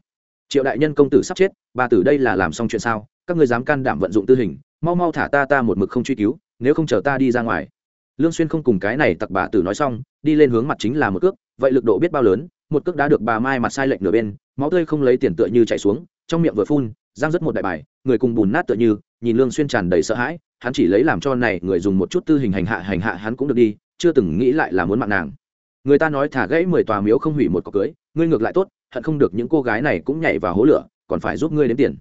A: Triệu đại nhân công tử sắp chết, bà tử đây là làm xong chuyện sao? Các ngươi dám can đảm vận dụng tư hình, mau mau thả ta ta một mực không truy cứu, nếu không chờ ta đi ra ngoài lương xuyên không cùng cái này tặc bà tử nói xong, đi lên hướng mặt chính là một cước, vậy lực độ biết bao lớn, một cước đã được bà mai mặt sai lệch nửa bên, máu tươi không lấy tiền tựa như chảy xuống, trong miệng vừa phun, giang rất một đại bài, người cùng bùn nát tựa như, nhìn lương xuyên tràn đầy sợ hãi, hắn chỉ lấy làm cho này người dùng một chút tư hình hành hạ hành hạ hắn cũng được đi, chưa từng nghĩ lại là muốn mạng nàng. Người ta nói thả gãy mười tòa miếu không hủy một cọc cưới, ngươi ngược lại tốt, hận không được những cô gái này cũng nhảy vào hố lửa, còn phải giúp ngươi đến tiền.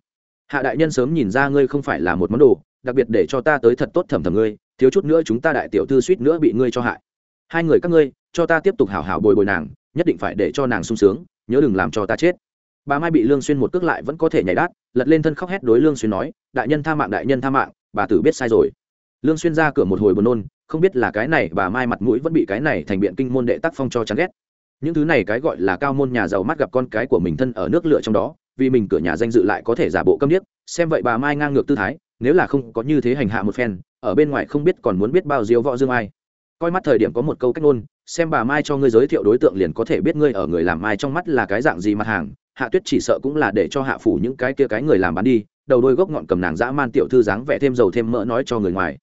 A: Hạ đại nhân sớm nhìn ra ngươi không phải là một món đồ đặc biệt để cho ta tới thật tốt thẩm thẩm ngươi, thiếu chút nữa chúng ta đại tiểu thư suýt nữa bị ngươi cho hại. Hai người các ngươi, cho ta tiếp tục hảo hảo bồi bồi nàng, nhất định phải để cho nàng sung sướng, nhớ đừng làm cho ta chết. Bà mai bị lương xuyên một cước lại vẫn có thể nhảy đát, lật lên thân khóc hét đối lương xuyên nói, đại nhân tha mạng, đại nhân tha mạng, bà tử biết sai rồi. Lương xuyên ra cửa một hồi buồn nôn, không biết là cái này bà mai mặt mũi vẫn bị cái này thành biện kinh môn đệ tác phong cho chán ghét. Những thứ này cái gọi là cao môn nhà giàu mắt gặp con cái của mình thân ở nước lửa trong đó, vì mình cửa nhà danh dự lại có thể giả bộ câm điếc, xem vậy bà mai ngang ngược tư thái nếu là không có như thế hành hạ một phen, ở bên ngoài không biết còn muốn biết bao diêu võ dương ai. Coi mắt thời điểm có một câu cách ngôn, xem bà mai cho ngươi giới thiệu đối tượng liền có thể biết ngươi ở người làm mai trong mắt là cái dạng gì mặt hàng, hạ tuyết chỉ sợ cũng là để cho hạ phủ những cái kia cái người làm bán đi, đầu đôi gốc ngọn cầm nàng dã man tiểu thư dáng vẽ thêm dầu thêm mỡ nói cho người ngoài.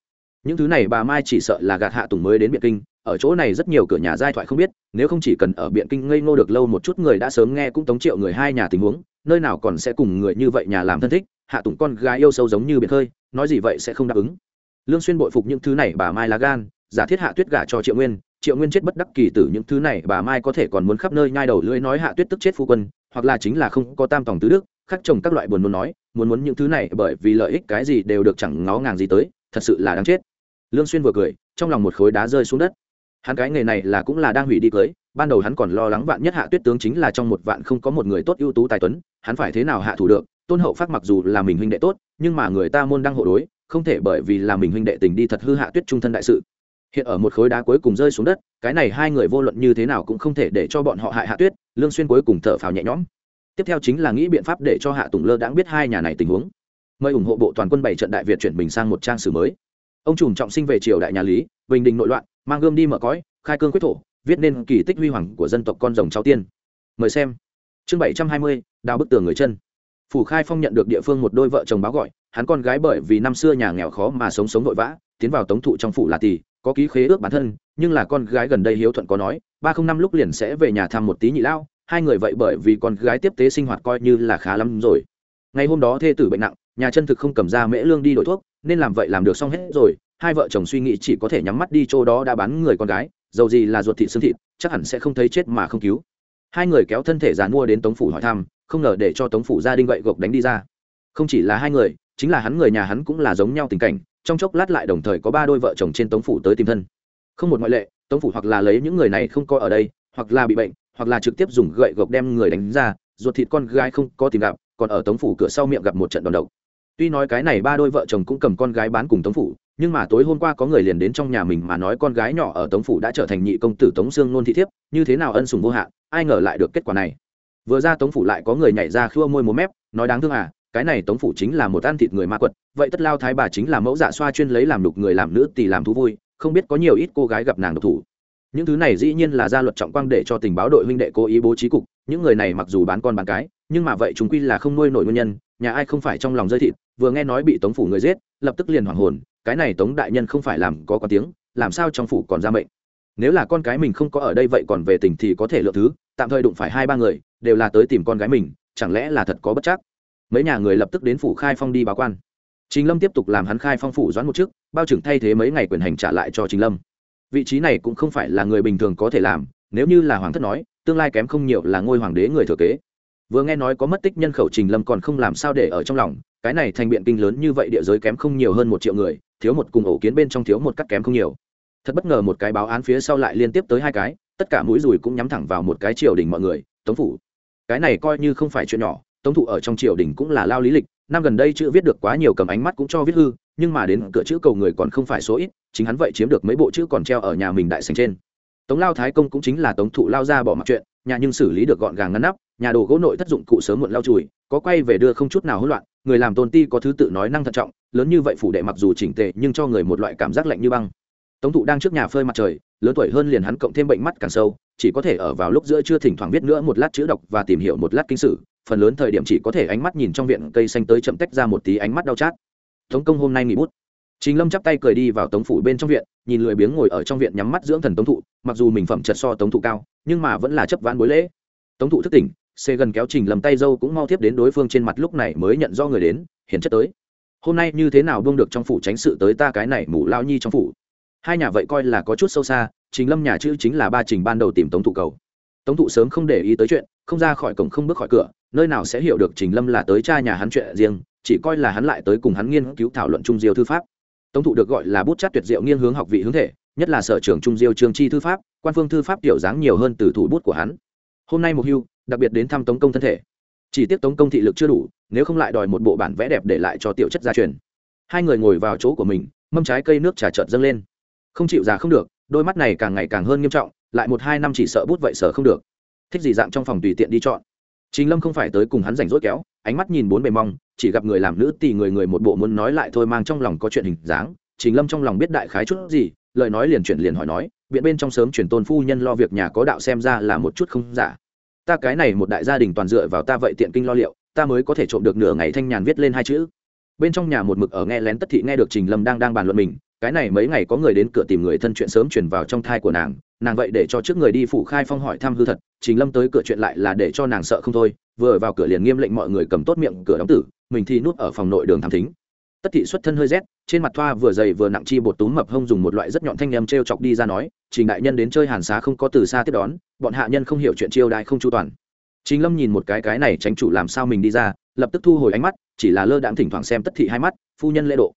A: Những thứ này bà mai chỉ sợ là gạt hạ tùng mới đến biện kinh, ở chỗ này rất nhiều cửa nhà giai thoại không biết, nếu không chỉ cần ở biện kinh ngây ngô được lâu một chút người đã sớm nghe cũng tống triệu người hai nhà tình huống, nơi nào còn sẽ cùng người như vậy nhà làm thân thích hạ tùng con gái yêu sâu giống như biển khơi, nói gì vậy sẽ không đáp ứng. Lương xuyên bội phục những thứ này bà mai lá gan, giả thiết hạ tuyết gả cho triệu nguyên triệu nguyên chết bất đắc kỳ tử những thứ này bà mai có thể còn muốn khắp nơi nhai đầu lưỡi nói hạ tuyết tức chết phu quân, hoặc là chính là không có tam tòng tứ đức khắc chồng các loại buồn muốn nói, muốn muốn những thứ này bởi vì lợi ích cái gì đều được chẳng ngó ngàng gì tới, thật sự là đáng chết. Lương xuyên vừa cười, trong lòng một khối đá rơi xuống đất. Hắn cái nghề này là cũng là đang hủy đi cưới, ban đầu hắn còn lo lắng vạn nhất hạ tuyết tướng chính là trong một vạn không có một người tốt ưu tú tài tuấn, hắn phải thế nào hạ thủ được tôn hậu phát mặc dù là mình huynh đệ tốt, nhưng mà người ta môn đang hộ đối, không thể bởi vì là mình huynh đệ tình đi thật hư hạ tuyết trung thân đại sự. Hiện ở một khối đá cuối cùng rơi xuống đất, cái này hai người vô luận như thế nào cũng không thể để cho bọn họ hại hạ tuyết, lương xuyên cuối cùng thở phào nhẹ nhõm. Tiếp theo chính là nghĩ biện pháp để cho hạ tùng lơ đãng biết hai nhà này tình huống. Mời ủng hộ bộ toàn quân bảy trận đại việt chuyển bình sang một trang sử mới. Ông trùm trọng sinh về triều đại nhà lý, bình định nội loạn, mang gươm đi mở cõi, khai cương quyết thổ, viết nên kỳ tích huy hoàng của dân tộc con rồng cháu tiên. Mời xem. Chương bảy trăm hai mươi, đào bức tường người chân phủ khai phong nhận được địa phương một đôi vợ chồng báo gọi, hắn con gái bởi vì năm xưa nhà nghèo khó mà sống sống vội vã, tiến vào tống thụ trong phủ là tỷ, có ký khế ước bản thân, nhưng là con gái gần đây hiếu thuận có nói, ba không năm lúc liền sẽ về nhà thăm một tí nhị lao, hai người vậy bởi vì con gái tiếp tế sinh hoạt coi như là khá lắm rồi. Ngày hôm đó thê tử bệnh nặng, nhà chân thực không cầm ra mễ lương đi đổi thuốc, nên làm vậy làm được xong hết rồi, hai vợ chồng suy nghĩ chỉ có thể nhắm mắt đi chỗ đó đã bán người con gái, dầu gì là ruột thịt xương thịt, chắc hẳn sẽ không thấy chết mà không cứu. Hai người kéo thân thể dàn mua đến tống phủ hỏi thăm không ngờ để cho tống phủ gia đình vậy gộc đánh đi ra. Không chỉ là hai người, chính là hắn người nhà hắn cũng là giống nhau tình cảnh, trong chốc lát lại đồng thời có ba đôi vợ chồng trên tống phủ tới tìm thân. Không một ngoại lệ, tống phủ hoặc là lấy những người này không coi ở đây, hoặc là bị bệnh, hoặc là trực tiếp dùng gậy gộc đem người đánh ra, ruột thịt con gái không có tìm gặp, còn ở tống phủ cửa sau miệng gặp một trận đòn độc. Tuy nói cái này ba đôi vợ chồng cũng cầm con gái bán cùng tống phủ, nhưng mà tối hôm qua có người liền đến trong nhà mình mà nói con gái nhỏ ở tống phủ đã trở thành nhị công tử tống sương nôn thị thiếp, như thế nào ân sùng vô hạn, ai ngờ lại được kết quả này vừa ra tống phủ lại có người nhảy ra khua môi múa mép, nói đáng thương à cái này tống phủ chính là một ăn thịt người ma quật, vậy tất lao thái bà chính là mẫu dạ xoa chuyên lấy làm đục người làm nữ tỳ làm thú vui, không biết có nhiều ít cô gái gặp nàng độc thủ. Những thứ này dĩ nhiên là gia luật trọng quang để cho tình báo đội huynh đệ cố ý bố trí cục, những người này mặc dù bán con bán cái, nhưng mà vậy chúng quy là không nuôi nổi nguyên nhân, nhà ai không phải trong lòng rơi thịt, vừa nghe nói bị tống phủ người giết, lập tức liền hoảng hồn, cái này tống đại nhân không phải làm có có tiếng, làm sao trong phủ còn ra mệnh nếu là con cái mình không có ở đây vậy còn về tỉnh thì có thể lựa thứ, tạm thời đụng phải hai ba người, đều là tới tìm con gái mình, chẳng lẽ là thật có bất chắc? Mấy nhà người lập tức đến phủ khai phong đi báo quan. Trình lâm tiếp tục làm hắn khai phong phủ doãn một chức bao trưởng thay thế mấy ngày quyền hành trả lại cho trình lâm. Vị trí này cũng không phải là người bình thường có thể làm, nếu như là hoàng thất nói, tương lai kém không nhiều là ngôi hoàng đế người thừa kế. Vừa nghe nói có mất tích nhân khẩu trình lâm còn không làm sao để ở trong lòng, cái này thành biện kinh lớn như vậy địa giới kém không nhiều hơn một triệu người, thiếu một cùng ổ kiến bên trong thiếu một cắt kém không nhiều thật bất ngờ một cái báo án phía sau lại liên tiếp tới hai cái, tất cả mũi dùi cũng nhắm thẳng vào một cái triều đình mọi người, tống phủ. Cái này coi như không phải chuyện nhỏ, tống thụ ở trong triều đình cũng là lao lý lịch, năm gần đây chữ viết được quá nhiều cầm ánh mắt cũng cho viết hư, nhưng mà đến cửa chữ cầu người còn không phải số ít, chính hắn vậy chiếm được mấy bộ chữ còn treo ở nhà mình đại sành trên. Tống lao thái công cũng chính là tống thụ lao ra bỏ mặc chuyện, nhà nhưng xử lý được gọn gàng ngăn nắp, nhà đồ gỗ nội thất dụng cụ sớm muộn lao chùi, có quay về đưa không chút nào hỗn loạn, người làm tôn ti có thứ tự nói năng thận trọng, lớn như vậy phủ đệ mặc dù chỉnh tề nhưng cho người một loại cảm giác lạnh như băng tống thụ đang trước nhà phơi mặt trời, lớn tuổi hơn liền hắn cộng thêm bệnh mắt càng sâu, chỉ có thể ở vào lúc giữa chưa thỉnh thoảng viết nữa một lát chữ đọc và tìm hiểu một lát kinh sử, phần lớn thời điểm chỉ có thể ánh mắt nhìn trong viện cây xanh tới chậm tách ra một tí ánh mắt đau chát. Tống công hôm nay nghỉ bút. Chính lâm chắp tay cười đi vào tống phủ bên trong viện, nhìn lười biếng ngồi ở trong viện nhắm mắt dưỡng thần tống thụ, mặc dù mình phẩm chật so tống thụ cao, nhưng mà vẫn là chấp vãn bối lễ. Tống thụ thức tỉnh, xê gần kéo trình lầm tay dâu cũng mau tiếp đến đối phương trên mặt lúc này mới nhận do người đến, hiển chất tới. Hôm nay như thế nào buông được trong phủ tránh sự tới ta cái này mù lao nhi trong phủ? Hai nhà vậy coi là có chút sâu xa, trình lâm nhà chữ chính là ba trình ban đầu tìm tống thụ cầu. Tống thụ sớm không để ý tới chuyện, không ra khỏi cổng không bước khỏi cửa, nơi nào sẽ hiểu được trình lâm là tới cha nhà hắn chuyện riêng, chỉ coi là hắn lại tới cùng hắn nghiên cứu thảo luận trung diêu thư pháp. Tống thụ được gọi là bút chát tuyệt diệu nghiêng hướng học vị hướng thể, nhất là sở trường trung diêu trường chi thư pháp, quan phương thư pháp tiểu dáng nhiều hơn từ thủ bút của hắn. Hôm nay mục hưu, đặc biệt đến thăm tống công thân thể. Chỉ tiếc tống công thị lực chưa đủ, nếu không lại đòi một bộ bản vẽ đẹp để lại cho tiểu chất gia truyền. Hai người ngồi vào chỗ của mình, mâm trái cây nước trà trợt dâng lên không chịu già không được, đôi mắt này càng ngày càng hơn nghiêm trọng, lại một hai năm chỉ sợ bút vậy sợ không được. Thích gì dạng trong phòng tùy tiện đi chọn. Chính lâm không phải tới cùng hắn rảnh rỗi kéo, ánh mắt nhìn bốn bề mong, chỉ gặp người làm nữ tì người người một bộ muốn nói lại thôi mang trong lòng có chuyện hình dáng. Chính lâm trong lòng biết đại khái chút gì, lời nói liền chuyển liền hỏi nói biện bên trong sớm chuyển tôn phu nhân lo việc nhà có đạo xem ra là một chút không giả. Ta cái này một đại gia đình toàn dựa vào ta vậy tiện kinh lo liệu, ta mới có thể trộm được nửa ngày thanh nhàn viết lên hai chữ. Bên trong nhà một mực ở nghe lén tất thị nghe được trình lâm đang đang bàn luận mình cái này mấy ngày có người đến cửa tìm người thân chuyện sớm chuyển vào trong thai của nàng nàng vậy để cho trước người đi phủ khai phong hỏi thăm hư thật, trình lâm tới cửa chuyện lại là để cho nàng sợ không thôi, vừa vào cửa liền nghiêm lệnh mọi người cầm tốt miệng cửa đóng tử, mình thì núp ở phòng nội đường thám thính. Tất thị xuất thân hơi rét, trên mặt thoa vừa dày vừa nặng chi bột túm mập hông dùng một loại rất nhọn thanh nhâm t r e o chọc đi ra nói, trình đại nhân đến chơi hàn xá không có từ xa tiếp đón, bọn hạ nhân không hiểu chuyện chiêu đại không chu toàn. Trình lâm nhìn một cái cái này tránh chủ làm sao mình đi ra, lập tức thu hồi ánh mắt, chỉ là lơ đãng thỉnh thoảng xem tất thị hai mắt, phu nhân lễ độ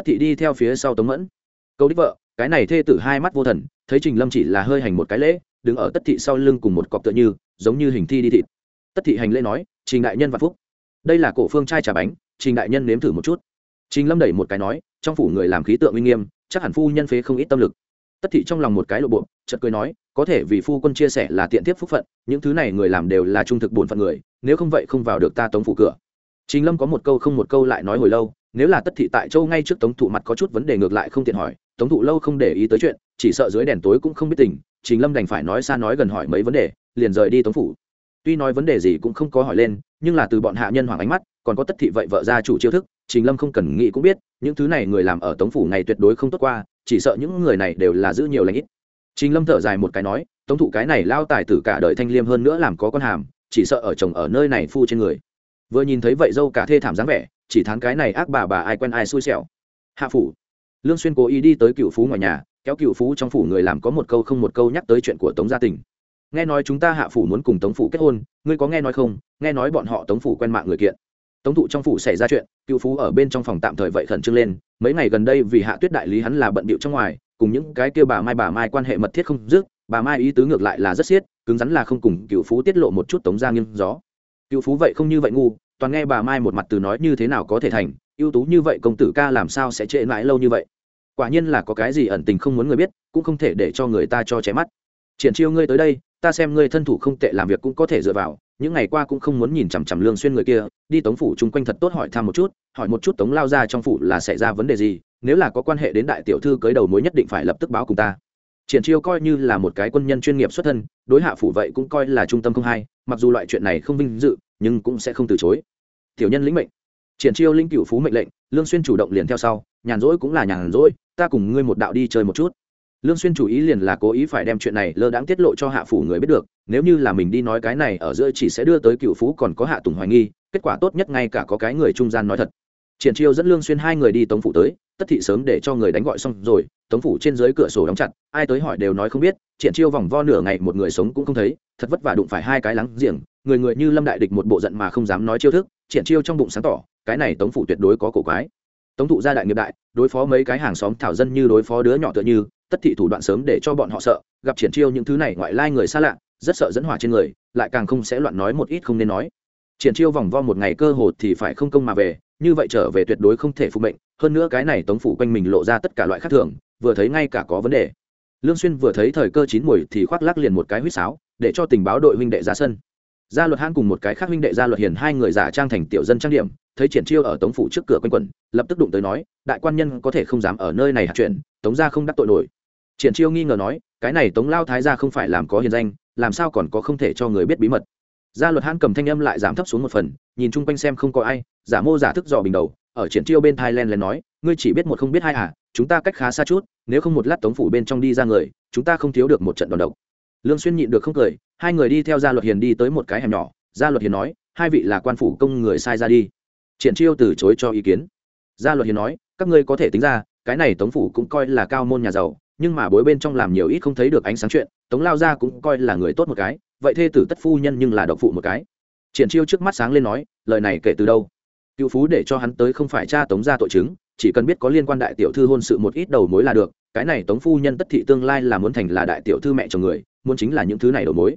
A: tất thị đi theo phía sau tống mẫn. Câu đích vợ, cái này thê tử hai mắt vô thần, thấy trình lâm chỉ là hơi hành một cái lễ, đứng ở tất thị sau lưng cùng một cọc tựa như, giống như hình thi đi thịt. Tất thị hành lễ nói, trình đại nhân vạn phúc. Đây là cổ phương trai trà bánh, trình đại nhân nếm thử một chút. Trình lâm đẩy một cái nói, trong phủ người làm khí tượng uy nghiêm, chắc hẳn phu nhân phế không ít tâm lực. Tất thị trong lòng một cái lộ bộ, chợt cười nói, có thể vì phu quân chia sẻ là tiện tiếp phúc phận, những thứ này người làm đều là trung thực bổn phận người, nếu không vậy không vào được ta tống phủ cửa trình lâm có một câu không một câu lại nói hồi lâu, nếu là tất thị tại châu ngay trước tống thụ mặt có chút vấn đề ngược lại không tiện hỏi, tống thụ lâu không để ý tới chuyện, chỉ sợ dưới đèn tối cũng không biết tình, trình lâm đành phải nói xa nói gần hỏi mấy vấn đề, liền rời đi tống phủ. Tuy nói vấn đề gì cũng không có hỏi lên, nhưng là từ bọn hạ nhân hoàng ánh mắt, còn có tất thị vậy vợ ra chủ chiêu thức, trình lâm không cần nghĩ cũng biết, những thứ này người làm ở tống phủ này tuyệt đối không tốt qua, chỉ sợ những người này đều là giữ nhiều lãnh ít. Trình lâm thở dài một cái nói, tống thụ cái này lao tài tử cả đời thanh liêm hơn nữa làm có con hàm, chỉ sợ ở chồng ở nơi này phu trên người vừa nhìn thấy vậy dâu cả thê thảm dáng vẻ, chỉ thán cái này ác bà bà ai quen ai xui xẻo. Hạ phủ, lương xuyên cố ý đi tới cựu phú ngoài nhà, kéo cựu phú trong phủ người làm có một câu không một câu nhắc tới chuyện của tống gia tình. Nghe nói chúng ta hạ phủ muốn cùng tống phủ kết hôn, ngươi có nghe nói không? Nghe nói bọn họ tống phủ quen mạng người kiện. Tống thụ trong phủ xảy ra chuyện, cựu phú ở bên trong phòng tạm thời vậy khẩn trương lên, mấy ngày gần đây vì hạ tuyết đại lý hắn là bận bịu trong ngoài, cùng những cái kia bà mai bà mai quan hệ mật thiết không dứt, bà mai ý tứ ngược lại là rất siết cứng rắn là không cùng cựu phú tiết lộ một chút tống gia nghiêm gió cựu phú vậy không như vậy ngu, toàn nghe bà mai một mặt từ nói như thế nào có thể thành, ưu tú như vậy công tử ca làm sao sẽ trễ mãi lâu như vậy? Quả nhiên là có cái gì ẩn tình không muốn người biết, cũng không thể để cho người ta cho chém mắt. Triển chiêu ngươi tới đây, ta xem ngươi thân thủ không tệ làm việc cũng có thể dựa vào, những ngày qua cũng không muốn nhìn chằm chằm lương xuyên người kia, đi tống phủ chung quanh thật tốt hỏi thăm một chút, hỏi một chút tống lao ra trong phủ là xảy ra vấn đề gì, nếu là có quan hệ đến đại tiểu thư cưới đầu mối nhất định phải lập tức báo cùng ta triển chiêu coi như là một cái quân nhân chuyên nghiệp xuất thân, đối hạ phủ vậy cũng coi là trung tâm không hai, mặc dù loại chuyện này không vinh dự, nhưng cũng sẽ không từ chối. Tiểu nhân lĩnh mệnh. Triển chiêu linh cửu phú mệnh lệnh, lương xuyên chủ động liền theo sau, nhàn rỗi cũng là nhàn rỗi, ta cùng ngươi một đạo đi chơi một chút. Lương xuyên chủ ý liền là cố ý phải đem chuyện này lơ đãng tiết lộ cho hạ phủ người biết được, nếu như là mình đi nói cái này ở giữa chỉ sẽ đưa tới cửu phú còn có hạ tùng hoài nghi, kết quả tốt nhất ngay cả có cái người trung gian nói thật. Triển chiêu dẫn lương xuyên hai người đi tống phủ tới, tất thị sớm để cho người đánh gọi xong rồi tống phủ trên dưới cửa sổ đóng chặt, ai tới hỏi đều nói không biết, triển chiêu vòng vo nửa ngày một người sống cũng không thấy, thật vất vả đụng phải hai cái lắng giềng, người người như lâm đại địch một bộ giận mà không dám nói chiêu thức, triển chiêu trong bụng sáng tỏ, cái này tống phủ tuyệt đối có cổ quái. Tống thụ gia đại nghiệp đại, đối phó mấy cái hàng xóm thảo dân như đối phó đứa nhỏ tựa như, tất thị thủ đoạn sớm để cho bọn họ sợ, gặp triển chiêu những thứ này ngoại lai người xa lạ, rất sợ dẫn hỏa trên người, lại càng không sẽ loạn nói một ít không nên nói. Triển chiêu vòng vo một ngày cơ hồ thì phải không công mà về, như vậy trở về tuyệt đối không thể phục mệnh, hơn nữa cái này tống phủ quanh mình lộ ra tất cả loại khác thường vừa thấy ngay cả có vấn đề. Lương xuyên vừa thấy thời cơ chín mùi thì khoác lắc liền một cái huýt sáo, để cho tình báo đội huynh đệ ra sân. Gia luật hãn cùng một cái khác huynh đệ gia luật hiền hai người giả trang thành tiểu dân trang điểm, thấy triển chiêu ở tống phủ trước cửa quanh quẩn, lập tức đụng tới nói, đại quan nhân có thể không dám ở nơi này hạt chuyện, tống gia không đắc tội nổi. Triển chiêu nghi ngờ nói, cái này tống lao thái gia không phải làm có hiền danh, làm sao còn có không thể cho người biết bí mật? Gia luật hãn cầm thanh âm lại giảm thấp xuống một phần, nhìn chung quanh xem không có ai, giả mô giả thức dò bình đầu, ở triển chiêu bên thai len lên nói, ngươi chỉ biết một không biết hai à chúng ta cách khá xa chút, nếu không một lát tống phủ bên trong đi ra người, chúng ta không thiếu được một trận đòn độc. Lương xuyên nhịn được không cười, hai người đi theo gia luật hiền đi tới một cái hẻm nhỏ. Gia luật hiền nói, hai vị là quan phủ công người sai ra đi. Triển chiêu từ chối cho ý kiến. Gia luật hiền nói, các ngươi có thể tính ra, cái này tống phủ cũng coi là cao môn nhà giàu, nhưng mà bối bên trong làm nhiều ít không thấy được ánh sáng chuyện, tống lao gia cũng coi là người tốt một cái, vậy thê tử tất phu nhân nhưng là độc phụ một cái. Triển chiêu trước mắt sáng lên nói, lời này kể từ đâu? Cựu phú để cho hắn tới không phải cha tống gia tội chứng chỉ cần biết có liên quan đại tiểu thư hôn sự một ít đầu mối là được, cái này tống phu nhân tất thị tương lai là muốn thành là đại tiểu thư mẹ chồng người, muốn chính là những thứ này đầu mối.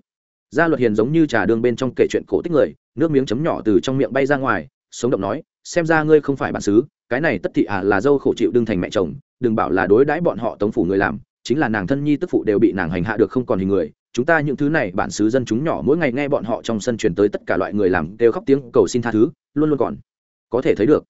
A: Gia luật hiền giống như trà đương bên trong kể chuyện cổ tích người, nước miếng chấm nhỏ từ trong miệng bay ra ngoài, sống động nói, xem ra ngươi không phải bản xứ, cái này tất thị à là dâu khổ chịu đương thành mẹ chồng, đừng bảo là đối đãi bọn họ tống phủ người làm, chính là nàng thân nhi tức phụ đều bị nàng hành hạ được không còn hình người, chúng ta những thứ này bản xứ dân chúng nhỏ mỗi ngày nghe bọn họ trong sân truyền tới tất cả loại người làm đều khóc tiếng cầu xin tha thứ, luôn luôn còn có thể thấy được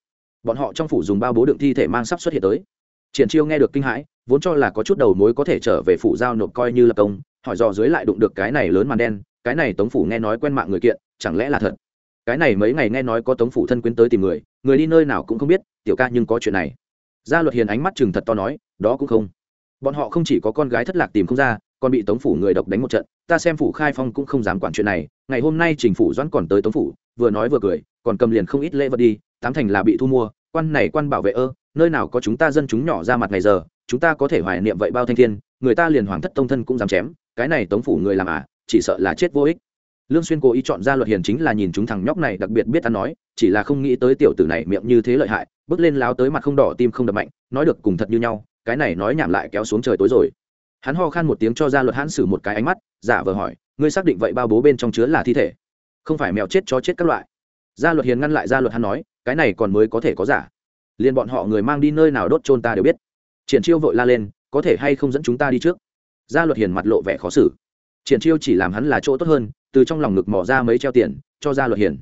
A: bọn họ trong phủ dùng bao bố đựng thi thể mang sắp xuất hiện tới. Triển chiêu nghe được kinh hãi, vốn cho là có chút đầu mối có thể trở về phủ giao nộp coi như là công, hỏi dò dưới lại đụng được cái này lớn màn đen, cái này tống phủ nghe nói quen mạng người kiện, chẳng lẽ là thật? Cái này mấy ngày nghe nói có tống phủ thân quyến tới tìm người người đi nơi nào cũng không biết, tiểu ca nhưng có chuyện này. Gia luật hiền ánh mắt chừng thật to nói, đó cũng không. Bọn họ không chỉ có con gái thất lạc tìm không ra, còn bị tống phủ người độc đánh một trận, ta xem phủ khai phong cũng không dám quản chuyện này, ngày hôm nay trình phủ doãn còn tới tống phủ, vừa nói vừa cười, còn cầm liền không ít lễ vật đi tám thành là bị thu mua, quan này quan bảo vệ ơ, nơi nào có chúng ta dân chúng nhỏ ra mặt ngày giờ, chúng ta có thể hoài niệm vậy bao thanh thiên, người ta liền hoàng thất tông thân cũng dám chém, cái này tống phủ người làm à chỉ sợ là chết vô ích. Lương xuyên cố ý chọn ra luật hiền chính là nhìn chúng thằng nhóc này đặc biệt biết ăn nói, chỉ là không nghĩ tới tiểu tử này miệng như thế lợi hại, bước lên láo tới mặt không đỏ tim không đập mạnh, nói được cùng thật như nhau, cái này nói nhảm lại kéo xuống trời tối rồi. Hắn ho khan một tiếng cho ra luật hãn xử một cái ánh mắt, giả vờ hỏi, ngươi xác định vậy bao bố bên trong chứa là thi thể? Không phải mèo chết cho chết các loại. Gia luật hiền ngăn lại gia luật hắn nói cái này còn mới có thể có giả. Liền bọn họ người mang đi nơi nào đốt trôn ta đều biết. Triển chiêu vội la lên, có thể hay không dẫn chúng ta đi trước? Gia luật hiền mặt lộ vẻ khó xử. Triển chiêu chỉ làm hắn là chỗ tốt hơn, từ trong lòng ngực mỏ ra mấy treo tiền, cho gia luật hiền.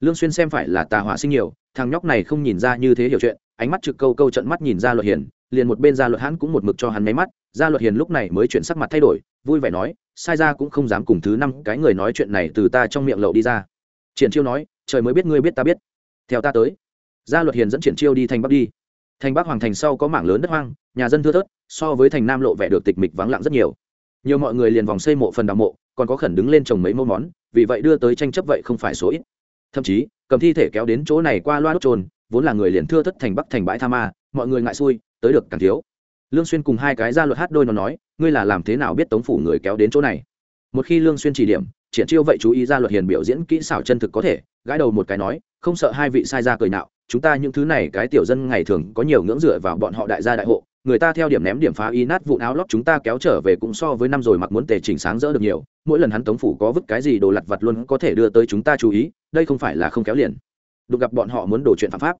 A: Lương xuyên xem phải là tà hỏa sinh nhiều, thằng nhóc này không nhìn ra như thế hiểu chuyện, ánh mắt trực câu câu trận mắt nhìn gia luật hiền, liền một bên gia luật hắn cũng một mực cho hắn mấy mắt, gia luật hiền lúc này mới chuyển sắc mặt thay đổi, vui vẻ nói, sai ra cũng không dám cùng thứ năm cái người nói chuyện này từ ta trong miệng lậu đi ra. Triển chiêu nói, trời mới biết ngươi biết ta biết theo ta tới. Gia luật hiền dẫn triển chiêu đi thành bắc đi. Thành bắc hoàng thành sau có mảng lớn đất hoang, nhà dân thưa thớt, so với thành nam lộ vẻ được tịch mịch vắng lặng rất nhiều. Nhiều mọi người liền vòng xây mộ phần đào mộ, còn có khẩn đứng lên trồng mấy mẫu món, vì vậy đưa tới tranh chấp vậy không phải số ít. Thậm chí, cầm thi thể kéo đến chỗ này qua loa đốt trồn, vốn là người liền thưa thất thành bắc thành bãi tha ma, mọi người ngại xui, tới được càng thiếu. Lương xuyên cùng hai cái gia luật hát đôi nó nói, ngươi là làm thế nào biết tống phủ người kéo đến chỗ này? Một khi lương xuyên chỉ điểm, triển chiêu vậy chú ý ra luật hiền biểu diễn kỹ xảo chân thực có thể gãi đầu một cái nói, không sợ hai vị sai ra cười nạo, chúng ta những thứ này cái tiểu dân ngày thường có nhiều ngưỡng dựa vào bọn họ đại gia đại hộ, người ta theo điểm ném điểm phá y nát vụ áo lót chúng ta kéo trở về cũng so với năm rồi mặc muốn tề chỉnh sáng rỡ được nhiều, mỗi lần hắn tống phủ có vứt cái gì đồ lặt vặt luôn có thể đưa tới chúng ta chú ý, đây không phải là không kéo liền. Đụng gặp bọn họ muốn đổ chuyện phạm pháp,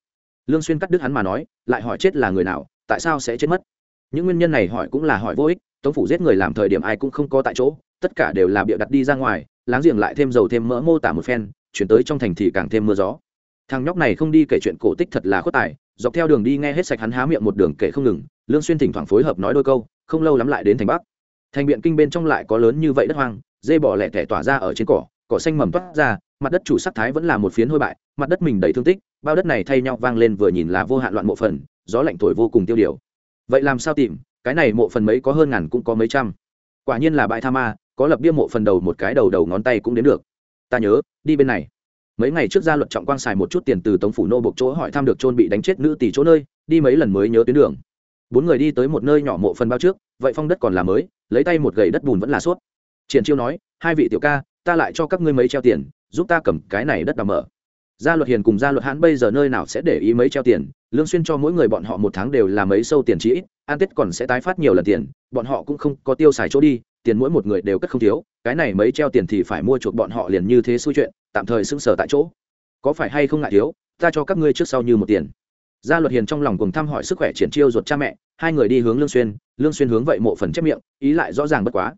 A: lương xuyên cắt đứt hắn mà nói, lại hỏi chết là người nào, tại sao sẽ chết mất? Những nguyên nhân này hỏi cũng là hỏi vô ích, tống phủ giết người làm thời điểm ai cũng không có tại chỗ, tất cả đều là bịa đặt đi ra ngoài, láng giềng lại thêm dầu thêm mỡ mô tả một phen chuyển tới trong thành thì càng thêm mưa gió. Thằng nhóc này không đi kể chuyện cổ tích thật là khuất tài, dọc theo đường đi nghe hết sạch hắn há miệng một đường kể không ngừng, lương xuyên thỉnh thoảng phối hợp nói đôi câu, không lâu lắm lại đến thành bắc. Thành biện kinh bên trong lại có lớn như vậy đất hoang, dê bỏ lẻ tẻ tỏa ra ở trên cỏ cỏ xanh mầm toát ra, mặt đất chủ sắc thái vẫn là một phiến hôi bại, mặt đất mình đầy thương tích, bao đất này thay nhau vang lên vừa nhìn là vô hạn loạn mộ phần, gió lạnh thổi vô cùng tiêu điều. Vậy làm sao tìm, cái này mộ phần mấy có hơn ngàn cũng có mấy trăm. Quả nhiên là bãi tha ma, có lập bia mộ phần đầu một cái đầu đầu ngón tay cũng đến được ta nhớ, đi bên này. Mấy ngày trước ra luật trọng quang xài một chút tiền từ tống phủ nô buộc chỗ hỏi thăm được trôn bị đánh chết nữ tỷ chỗ nơi, đi mấy lần mới nhớ tuyến đường. Bốn người đi tới một nơi nhỏ mộ phần bao trước, vậy phong đất còn là mới, lấy tay một gậy đất bùn vẫn là suốt. Triển chiêu nói, hai vị tiểu ca, ta lại cho các ngươi mấy treo tiền, giúp ta cầm cái này đất đào mở. Gia luật hiền cùng gia luật hãn bây giờ nơi nào sẽ để ý mấy treo tiền, lương xuyên cho mỗi người bọn họ một tháng đều là mấy sâu tiền chỉ ít, an tết còn sẽ tái phát nhiều lần tiền, bọn họ cũng không có tiêu xài chỗ đi tiền mỗi một người đều cất không thiếu, cái này mấy treo tiền thì phải mua chuộc bọn họ liền như thế xui chuyện, tạm thời sững sờ tại chỗ. Có phải hay không ngại thiếu, ta cho các ngươi trước sau như một tiền. Gia luật hiền trong lòng cùng thăm hỏi sức khỏe triển chiêu ruột cha mẹ, hai người đi hướng lương xuyên lương xuyên hướng vậy mộ phần chép miệng, ý lại rõ ràng bất quá.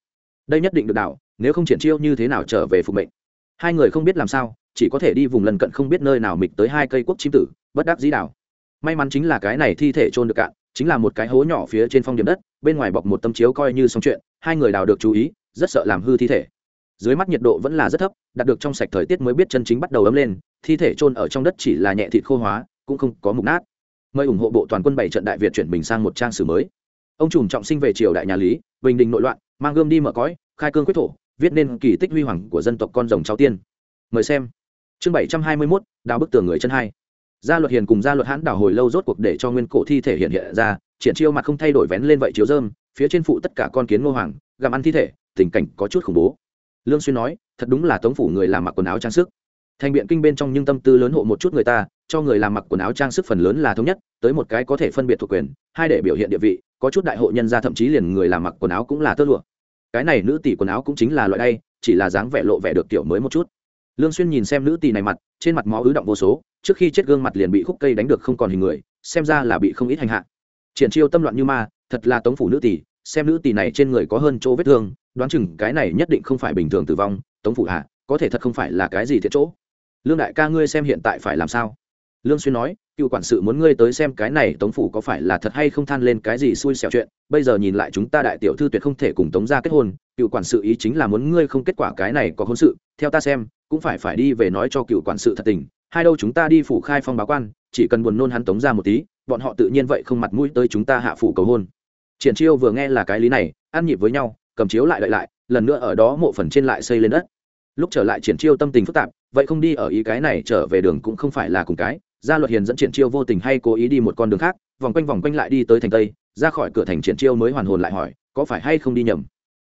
A: Đây nhất định được đảo, nếu không triển chiêu như thế nào trở về phục mệnh. Hai người không biết làm sao, chỉ có thể đi vùng lần cận không biết nơi nào mịch tới hai cây quốc chim tử, bất đắc dĩ đảo. May mắn chính là cái này thi thể trôn được cạn, chính là một cái hố nhỏ phía trên phong điểm đất, bên ngoài bọc một tấm chiếu coi như xong chuyện hai người đào được chú ý, rất sợ làm hư thi thể. Dưới mắt nhiệt độ vẫn là rất thấp, đạt được trong sạch thời tiết mới biết chân chính bắt đầu ấm lên, thi thể trôn ở trong đất chỉ là nhẹ thịt khô hóa, cũng không có mục nát. Mời ủng hộ bộ toàn quân bảy trận đại việt chuyển bình sang một trang sử mới. Ông trùm trọng sinh về triều đại nhà lý, bình định nội loạn, mang gươm đi mở cõi, khai cương quyết thổ, viết nên kỳ tích huy hoàng của dân tộc con rồng cháu tiên. Mời xem. Chương bảy trăm hai mươi mốt, đào bức tường người chân hai. Gia luật hiền cùng gia luật hãn đào hồi lâu rốt cuộc để cho nguyên cổ thi thể hiện hiện ra, triển chiêu mặt không thay đổi vén lên vậy chiếu dơm phía trên phụ tất cả con kiến ngô hoàng, gặm ăn thi thể, tình cảnh có chút khủng bố. Lương xuyên nói, thật đúng là tống phủ người làm mặc quần áo trang sức. Thành biện kinh bên trong nhưng tâm tư lớn hộ một chút người ta, cho người làm mặc quần áo trang sức phần lớn là thống nhất, tới một cái có thể phân biệt thuộc quyền, hai để biểu hiện địa vị, có chút đại hộ nhân gia thậm chí liền người làm mặc quần áo cũng là tơ lụa. Cái này nữ tỷ quần áo cũng chính là loại đây, chỉ là dáng vẻ lộ vẻ được tiểu mới một chút. Lương xuyên nhìn xem nữ tỷ này mặt, trên mặt máu ứ động vô số, trước khi chết gương mặt liền bị khúc cây đánh được không còn hình người, xem ra là bị không ít hành hạ. Triển chiêu tâm loạn như ma thật là tống phủ nữ tỷ xem nữ tỷ này trên người có hơn chỗ vết thương, đoán chừng cái này nhất định không phải bình thường tử vong, tống phủ hạ có thể thật không phải là cái gì thiệt chỗ. Lương đại ca ngươi xem hiện tại phải làm sao? Lương xuyên nói, cựu quản sự muốn ngươi tới xem cái này tống phủ có phải là thật hay không than lên cái gì xui xẻo chuyện, bây giờ nhìn lại chúng ta đại tiểu thư tuyệt không thể cùng tống gia kết hôn, cựu quản sự ý chính là muốn ngươi không kết quả cái này có hôn sự, theo ta xem, cũng phải phải đi về nói cho cựu quản sự thật tình, hai đâu chúng ta đi phủ khai phong báo quan, chỉ cần buồn nôn hắn tống ra một tí, bọn họ tự nhiên vậy không mặt mũi tới chúng ta hạ phủ cầu hôn triển chiêu vừa nghe là cái lý này, ăn nhịp với nhau, cầm chiếu lại đợi lại, lần nữa ở đó mộ phần trên lại xây lên đất. Lúc trở lại triển chiêu tâm tình phức tạp, vậy không đi ở ý cái này trở về đường cũng không phải là cùng cái, gia luật hiền dẫn triển chiêu vô tình hay cố ý đi một con đường khác, vòng quanh vòng quanh lại đi tới thành tây, ra khỏi cửa thành triển chiêu mới hoàn hồn lại hỏi, có phải hay không đi nhầm?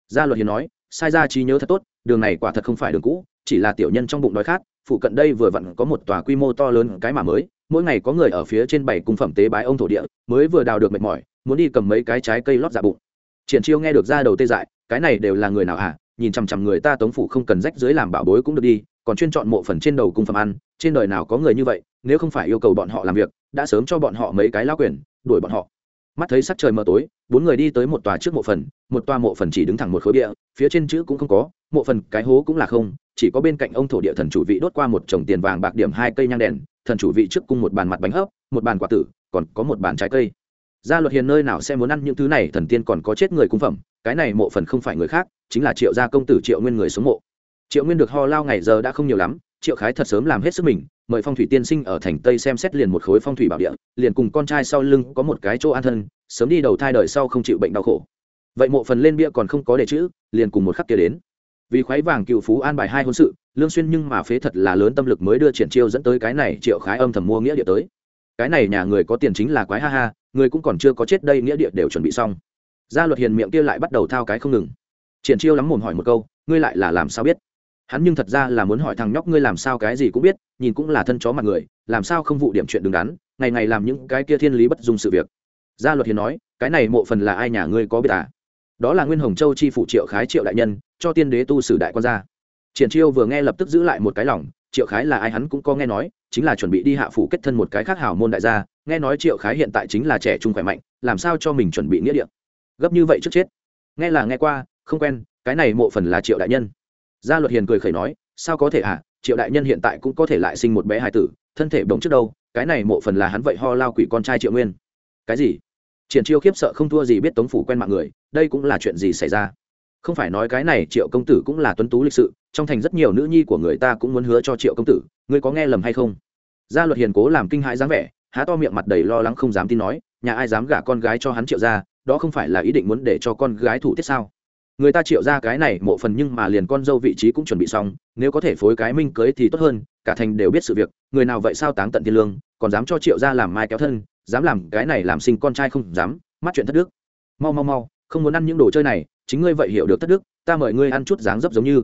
A: Gia luật hiền nói, sai ra trí nhớ thật tốt, đường này quả thật không phải đường cũ, chỉ là tiểu nhân trong bụng đói khát, phụ cận đây vừa vặn có một tòa quy mô to lớn cái mà mới, mỗi ngày có người ở phía trên bảy cung phẩm tế bái ông thổ địa, mới vừa đào được mệt mỏi muốn đi cầm mấy cái trái cây lót dạ bụng. Triển chiêu nghe được ra đầu tê dại, cái này đều là người nào à? nhìn chằm chằm người ta tống phủ không cần rách dưới làm bảo bối cũng được đi, còn chuyên chọn mộ phần trên đầu cung phẩm ăn, trên đời nào có người như vậy, nếu không phải yêu cầu bọn họ làm việc, đã sớm cho bọn họ mấy cái lao quyền, đuổi bọn họ. Mắt thấy sắc trời mờ tối, bốn người đi tới một tòa trước mộ phần, một tòa mộ phần chỉ đứng thẳng một khối địa phía trên chữ cũng không có, mộ phần cái hố cũng là không, chỉ có bên cạnh ông thổ địa thần chủ vị đốt qua một chồng tiền vàng bạc điểm hai cây nhang đèn, thần chủ vị trước cung một bàn mặt bánh hấp, một bàn quả tử, còn có một bàn trái cây gia luật hiền nơi nào sẽ muốn ăn những thứ này, thần tiên còn có chết người cung phẩm, cái này mộ phần không phải người khác, chính là triệu gia công tử triệu nguyên người xuống mộ. Triệu nguyên được ho lao ngày giờ đã không nhiều lắm, triệu khái thật sớm làm hết sức mình, mời phong thủy tiên sinh ở thành tây xem xét liền một khối phong thủy bảo địa, liền cùng con trai sau lưng có một cái chỗ an thân, sớm đi đầu thai đời sau không chịu bệnh đau khổ. Vậy mộ phần lên bia còn không có đề chữ, liền cùng một khắc kia đến. Vì khoái vàng cựu phú an bài hai hôn sự, lương xuyên nhưng mà phế thật là lớn tâm lực mới đưa triển chiêu dẫn tới cái này triệu khái âm thầm mua nghĩa địa tới cái này nhà người có tiền chính là quái ha ha, người cũng còn chưa có chết đây, nghĩa địa đều chuẩn bị xong. Gia luật hiền miệng kia lại bắt đầu thao cái không ngừng. Triển chiêu lắm mồm hỏi một câu, ngươi lại là làm sao biết? Hắn nhưng thật ra là muốn hỏi thằng nhóc ngươi làm sao cái gì cũng biết, nhìn cũng là thân chó mặt người, làm sao không vụ điểm chuyện đứng đắn, ngày ngày làm những cái kia thiên lý bất dung sự việc. Gia luật hiền nói, cái này mộ phần là ai nhà ngươi có biết à? Đó là nguyên hồng châu chi phủ triệu khái triệu đại nhân, cho tiên đế tu sử đại quan gia. Triển chiêu vừa nghe lập tức giữ lại một cái lỏng triệu khái là ai hắn cũng có nghe nói, chính là chuẩn bị đi hạ phủ kết thân một cái khác hảo môn đại gia. Nghe nói triệu khái hiện tại chính là trẻ trung khỏe mạnh, làm sao cho mình chuẩn bị nghĩa địa? Gấp như vậy trước chết. Nghe là nghe qua, không quen, cái này mộ phần là triệu đại nhân. Gia luật hiền cười khẩy nói, sao có thể à triệu đại nhân hiện tại cũng có thể lại sinh một bé hài tử, thân thể bồng trước đâu, cái này mộ phần là hắn vậy ho lao quỷ con trai triệu nguyên. Cái gì? Triển chiêu khiếp sợ không thua gì biết tống phủ quen mạng người, đây cũng là chuyện gì xảy ra? Không phải nói cái này triệu công tử cũng là tuấn tú lịch sự, trong thành rất nhiều nữ nhi của người ta cũng muốn hứa cho triệu công tử, ngươi có nghe lầm hay không? Gia luật hiền cố làm kinh hãi dáng vẻ, há to miệng mặt đầy lo lắng không dám tin nói, nhà ai dám gả con gái cho hắn triệu ra đó không phải là ý định muốn để cho con gái thủ tiết sao? Người ta triệu ra cái này mộ phần nhưng mà liền con dâu vị trí cũng chuẩn bị xong, nếu có thể phối cái minh cưới thì tốt hơn, cả thành đều biết sự việc, người nào vậy sao táng tận thiên lương, còn dám cho triệu ra làm mai kéo thân, dám làm cái này làm sinh con trai không dám, mắt chuyện thất đức. Mau mau mau, không muốn ăn những đồ chơi này chính ngươi vậy hiểu được thất đức, ta mời ngươi ăn chút dáng dấp giống như.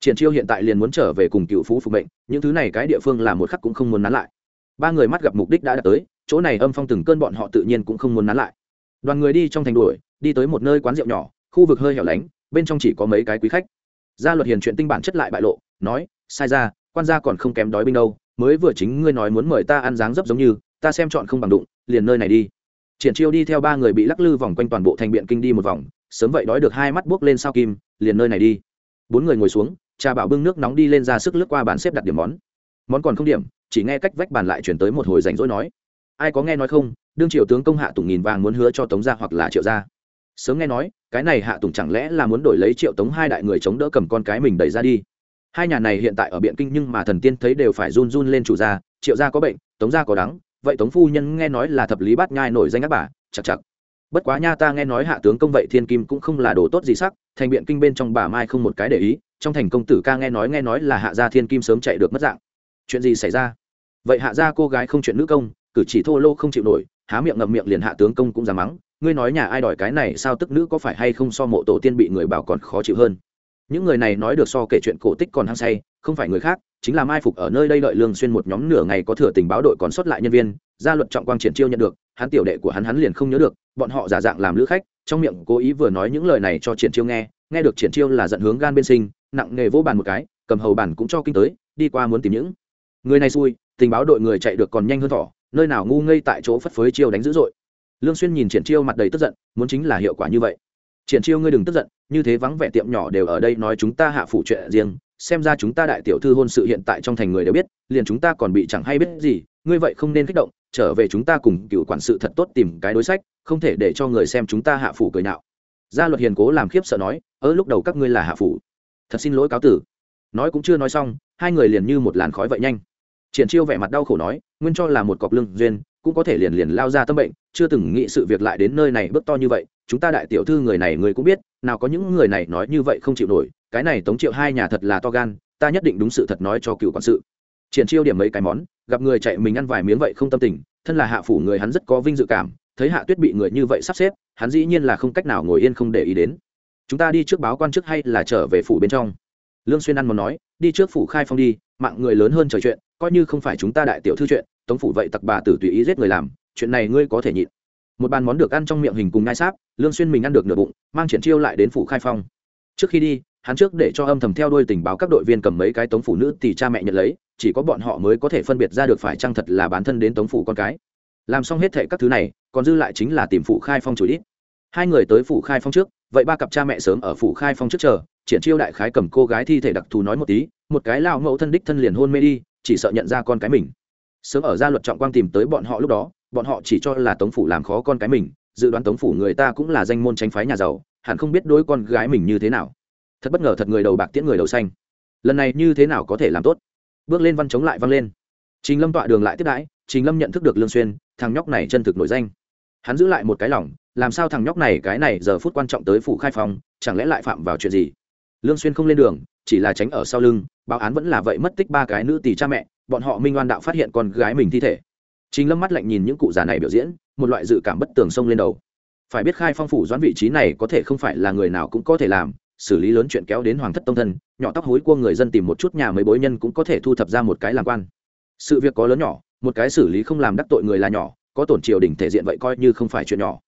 A: Triển chiêu hiện tại liền muốn trở về cùng cựu phú phục mệnh, những thứ này cái địa phương làm một khắc cũng không muốn nán lại. Ba người mắt gặp mục đích đã đạt tới, chỗ này âm phong từng cơn bọn họ tự nhiên cũng không muốn nán lại. Đoàn người đi trong thành đuổi, đi tới một nơi quán rượu nhỏ, khu vực hơi hẻo lánh, bên trong chỉ có mấy cái quý khách. Gia luật hiền chuyện tinh bản chất lại bại lộ, nói, sai ra, quan gia còn không kém đói binh đâu, mới vừa chính ngươi nói muốn mời ta ăn dáng dấp giống như, ta xem chọn không bằng đụng, liền nơi này đi. Triển chiêu đi theo ba người bị lắc lư vòng quanh toàn bộ thành biện kinh đi một vòng sớm vậy đói được hai mắt buốc lên sao kim, liền nơi này đi. Bốn người ngồi xuống cha bảo bưng nước nóng đi lên ra sức lướt qua bàn xếp đặt điểm món. Món còn không điểm, chỉ nghe cách vách bàn lại chuyển tới một hồi rảnh rỗi nói. Ai có nghe nói không, đương triệu tướng công hạ tùng nghìn vàng muốn hứa cho tống gia hoặc là triệu gia. Sớm nghe nói, cái này hạ tùng chẳng lẽ là muốn đổi lấy triệu tống hai đại người chống đỡ cầm con cái mình đẩy ra đi. Hai nhà này hiện tại ở biện kinh nhưng mà thần tiên thấy đều phải run run lên chủ gia, triệu gia có bệnh, tống gia có đắng, vậy tống phu nhân nghe nói là thập lý bát nhai nổi danh ác bà, chặt chặt bất quá nha ta nghe nói hạ tướng công vậy thiên kim cũng không là đồ tốt gì sắc, thành biện kinh bên trong bà mai không một cái để ý, trong thành công tử ca nghe nói nghe nói là hạ gia thiên kim sớm chạy được mất dạng. Chuyện gì xảy ra? Vậy hạ gia cô gái không chuyện nữ công, cử chỉ thô lô không chịu nổi, há miệng ngậm miệng liền hạ tướng công cũng dám mắng, ngươi nói nhà ai đòi cái này sao tức nữ có phải hay không so mộ tổ tiên bị người bảo còn khó chịu hơn? Những người này nói được so kể chuyện cổ tích còn hăng say, không phải người khác, chính là mai phục ở nơi đây đợi lương xuyên một nhóm nửa ngày có thừa tình báo đội còn sót lại nhân viên, gia luật trọng quang triển chiêu nhận được, hắn tiểu đệ của hắn hắn liền không nhớ được bọn họ giả dạng làm lữ khách, trong miệng cố ý vừa nói những lời này cho triển chiêu nghe nghe được triển chiêu là giận hướng gan bên sinh, nặng nghề vô bàn một cái, cầm hầu bàn cũng cho kinh tới, đi qua muốn tìm những người này xui, tình báo đội người chạy được còn nhanh hơn thỏ, nơi nào ngu ngây tại chỗ phất phới chiêu đánh dữ dội. Lương xuyên nhìn triển chiêu mặt đầy tức giận, muốn chính là hiệu quả như vậy. Triển chiêu ngươi đừng tức giận, như thế vắng vẻ tiệm nhỏ đều ở đây nói chúng ta hạ phủ chuyện riêng, xem ra chúng ta đại tiểu thư hôn sự hiện tại trong thành người đều biết, liền chúng ta còn bị chẳng hay biết gì, ngươi vậy không nên kích động, trở về chúng ta cùng cựu quản sự thật tốt tìm cái đối sách không thể để cho người xem chúng ta hạ phủ cười nạo. Gia luật hiền cố làm khiếp sợ nói ớ lúc đầu các ngươi là hạ phủ. Thật xin lỗi cáo tử. Nói cũng chưa nói xong, hai người liền như một làn khói vậy nhanh. Triển chiêu vẻ mặt đau khổ nói, nguyên cho là một cọc lương duyên, cũng có thể liền liền lao ra tâm bệnh, chưa từng nghĩ sự việc lại đến nơi này bước to như vậy, chúng ta đại tiểu thư người này người cũng biết, nào có những người này nói như vậy không chịu nổi, cái này tống triệu hai nhà thật là to gan, ta nhất định đúng sự thật nói cho cựu quản sự. Triển chiêu điểm mấy cái món, gặp người chạy mình ăn vài miếng vậy không tâm tình, thân là hạ phủ người hắn rất có vinh dự cảm thấy hạ tuyết bị người như vậy sắp xếp, hắn dĩ nhiên là không cách nào ngồi yên không để ý đến. Chúng ta đi trước báo quan chức hay là trở về phủ bên trong? Lương xuyên ăn muốn nói, đi trước phủ khai phong đi, mạng người lớn hơn trời chuyện, coi như không phải chúng ta đại tiểu thư chuyện, tống phủ vậy tặc bà tử tùy ý giết người làm, chuyện này ngươi có thể nhịn. Một bàn món được ăn trong miệng hình cùng ngai sáp, lương xuyên mình ăn được nửa bụng, mang triển chiêu lại đến phủ khai phong. Trước khi đi, hắn trước để cho âm thầm theo đuôi tình báo các đội viên cầm mấy cái tống phủ nữ thì cha mẹ nhận lấy, chỉ có bọn họ mới có thể phân biệt ra được phải chăng thật là bán thân đến tống phủ con cái. Làm xong hết thệ các thứ này còn dư lại chính là tìm phụ khai phong chủ ít. Hai người tới phụ khai phong trước, vậy ba cặp cha mẹ sớm ở phụ khai phong trước chờ, triển chiêu đại khái cầm cô gái thi thể đặc thù nói một tí, một cái lao mẫu thân đích thân liền hôn mê đi, chỉ sợ nhận ra con cái mình. Sớm ở gia luật trọng quang tìm tới bọn họ lúc đó, bọn họ chỉ cho là tống phủ làm khó con cái mình, dự đoán tống phủ người ta cũng là danh môn tranh phái nhà giàu, hẳn không biết đối con gái mình như thế nào. Thật bất ngờ thật người đầu bạc tiễn người đầu xanh. Lần này như thế nào có thể làm tốt? Bước lên văn chống lại văng lên. Trình lâm tọa đường lại tiếp đãi, trình lâm nhận thức được lương xuyên, thằng nhóc này chân thực nổi danh hắn giữ lại một cái lòng, làm sao thằng nhóc này cái này giờ phút quan trọng tới phủ khai phòng chẳng lẽ lại phạm vào chuyện gì? Lương xuyên không lên đường, chỉ là tránh ở sau lưng, báo án vẫn là vậy mất tích ba cái nữ tỷ cha mẹ, bọn họ minh oan đạo phát hiện con gái mình thi thể. Chính lâm mắt lạnh nhìn những cụ già này biểu diễn, một loại dự cảm bất tường sông lên đầu. Phải biết khai phong phủ doãn vị trí này có thể không phải là người nào cũng có thể làm, xử lý lớn chuyện kéo đến hoàng thất tông thân, nhỏ tóc hối cua người dân tìm một chút nhà mấy bối nhân cũng có thể thu thập ra một cái làm quan. Sự việc có lớn nhỏ, một cái xử lý không làm đắc tội người là nhỏ có tổn triều đình thể diện vậy coi như không phải chuyện nhỏ.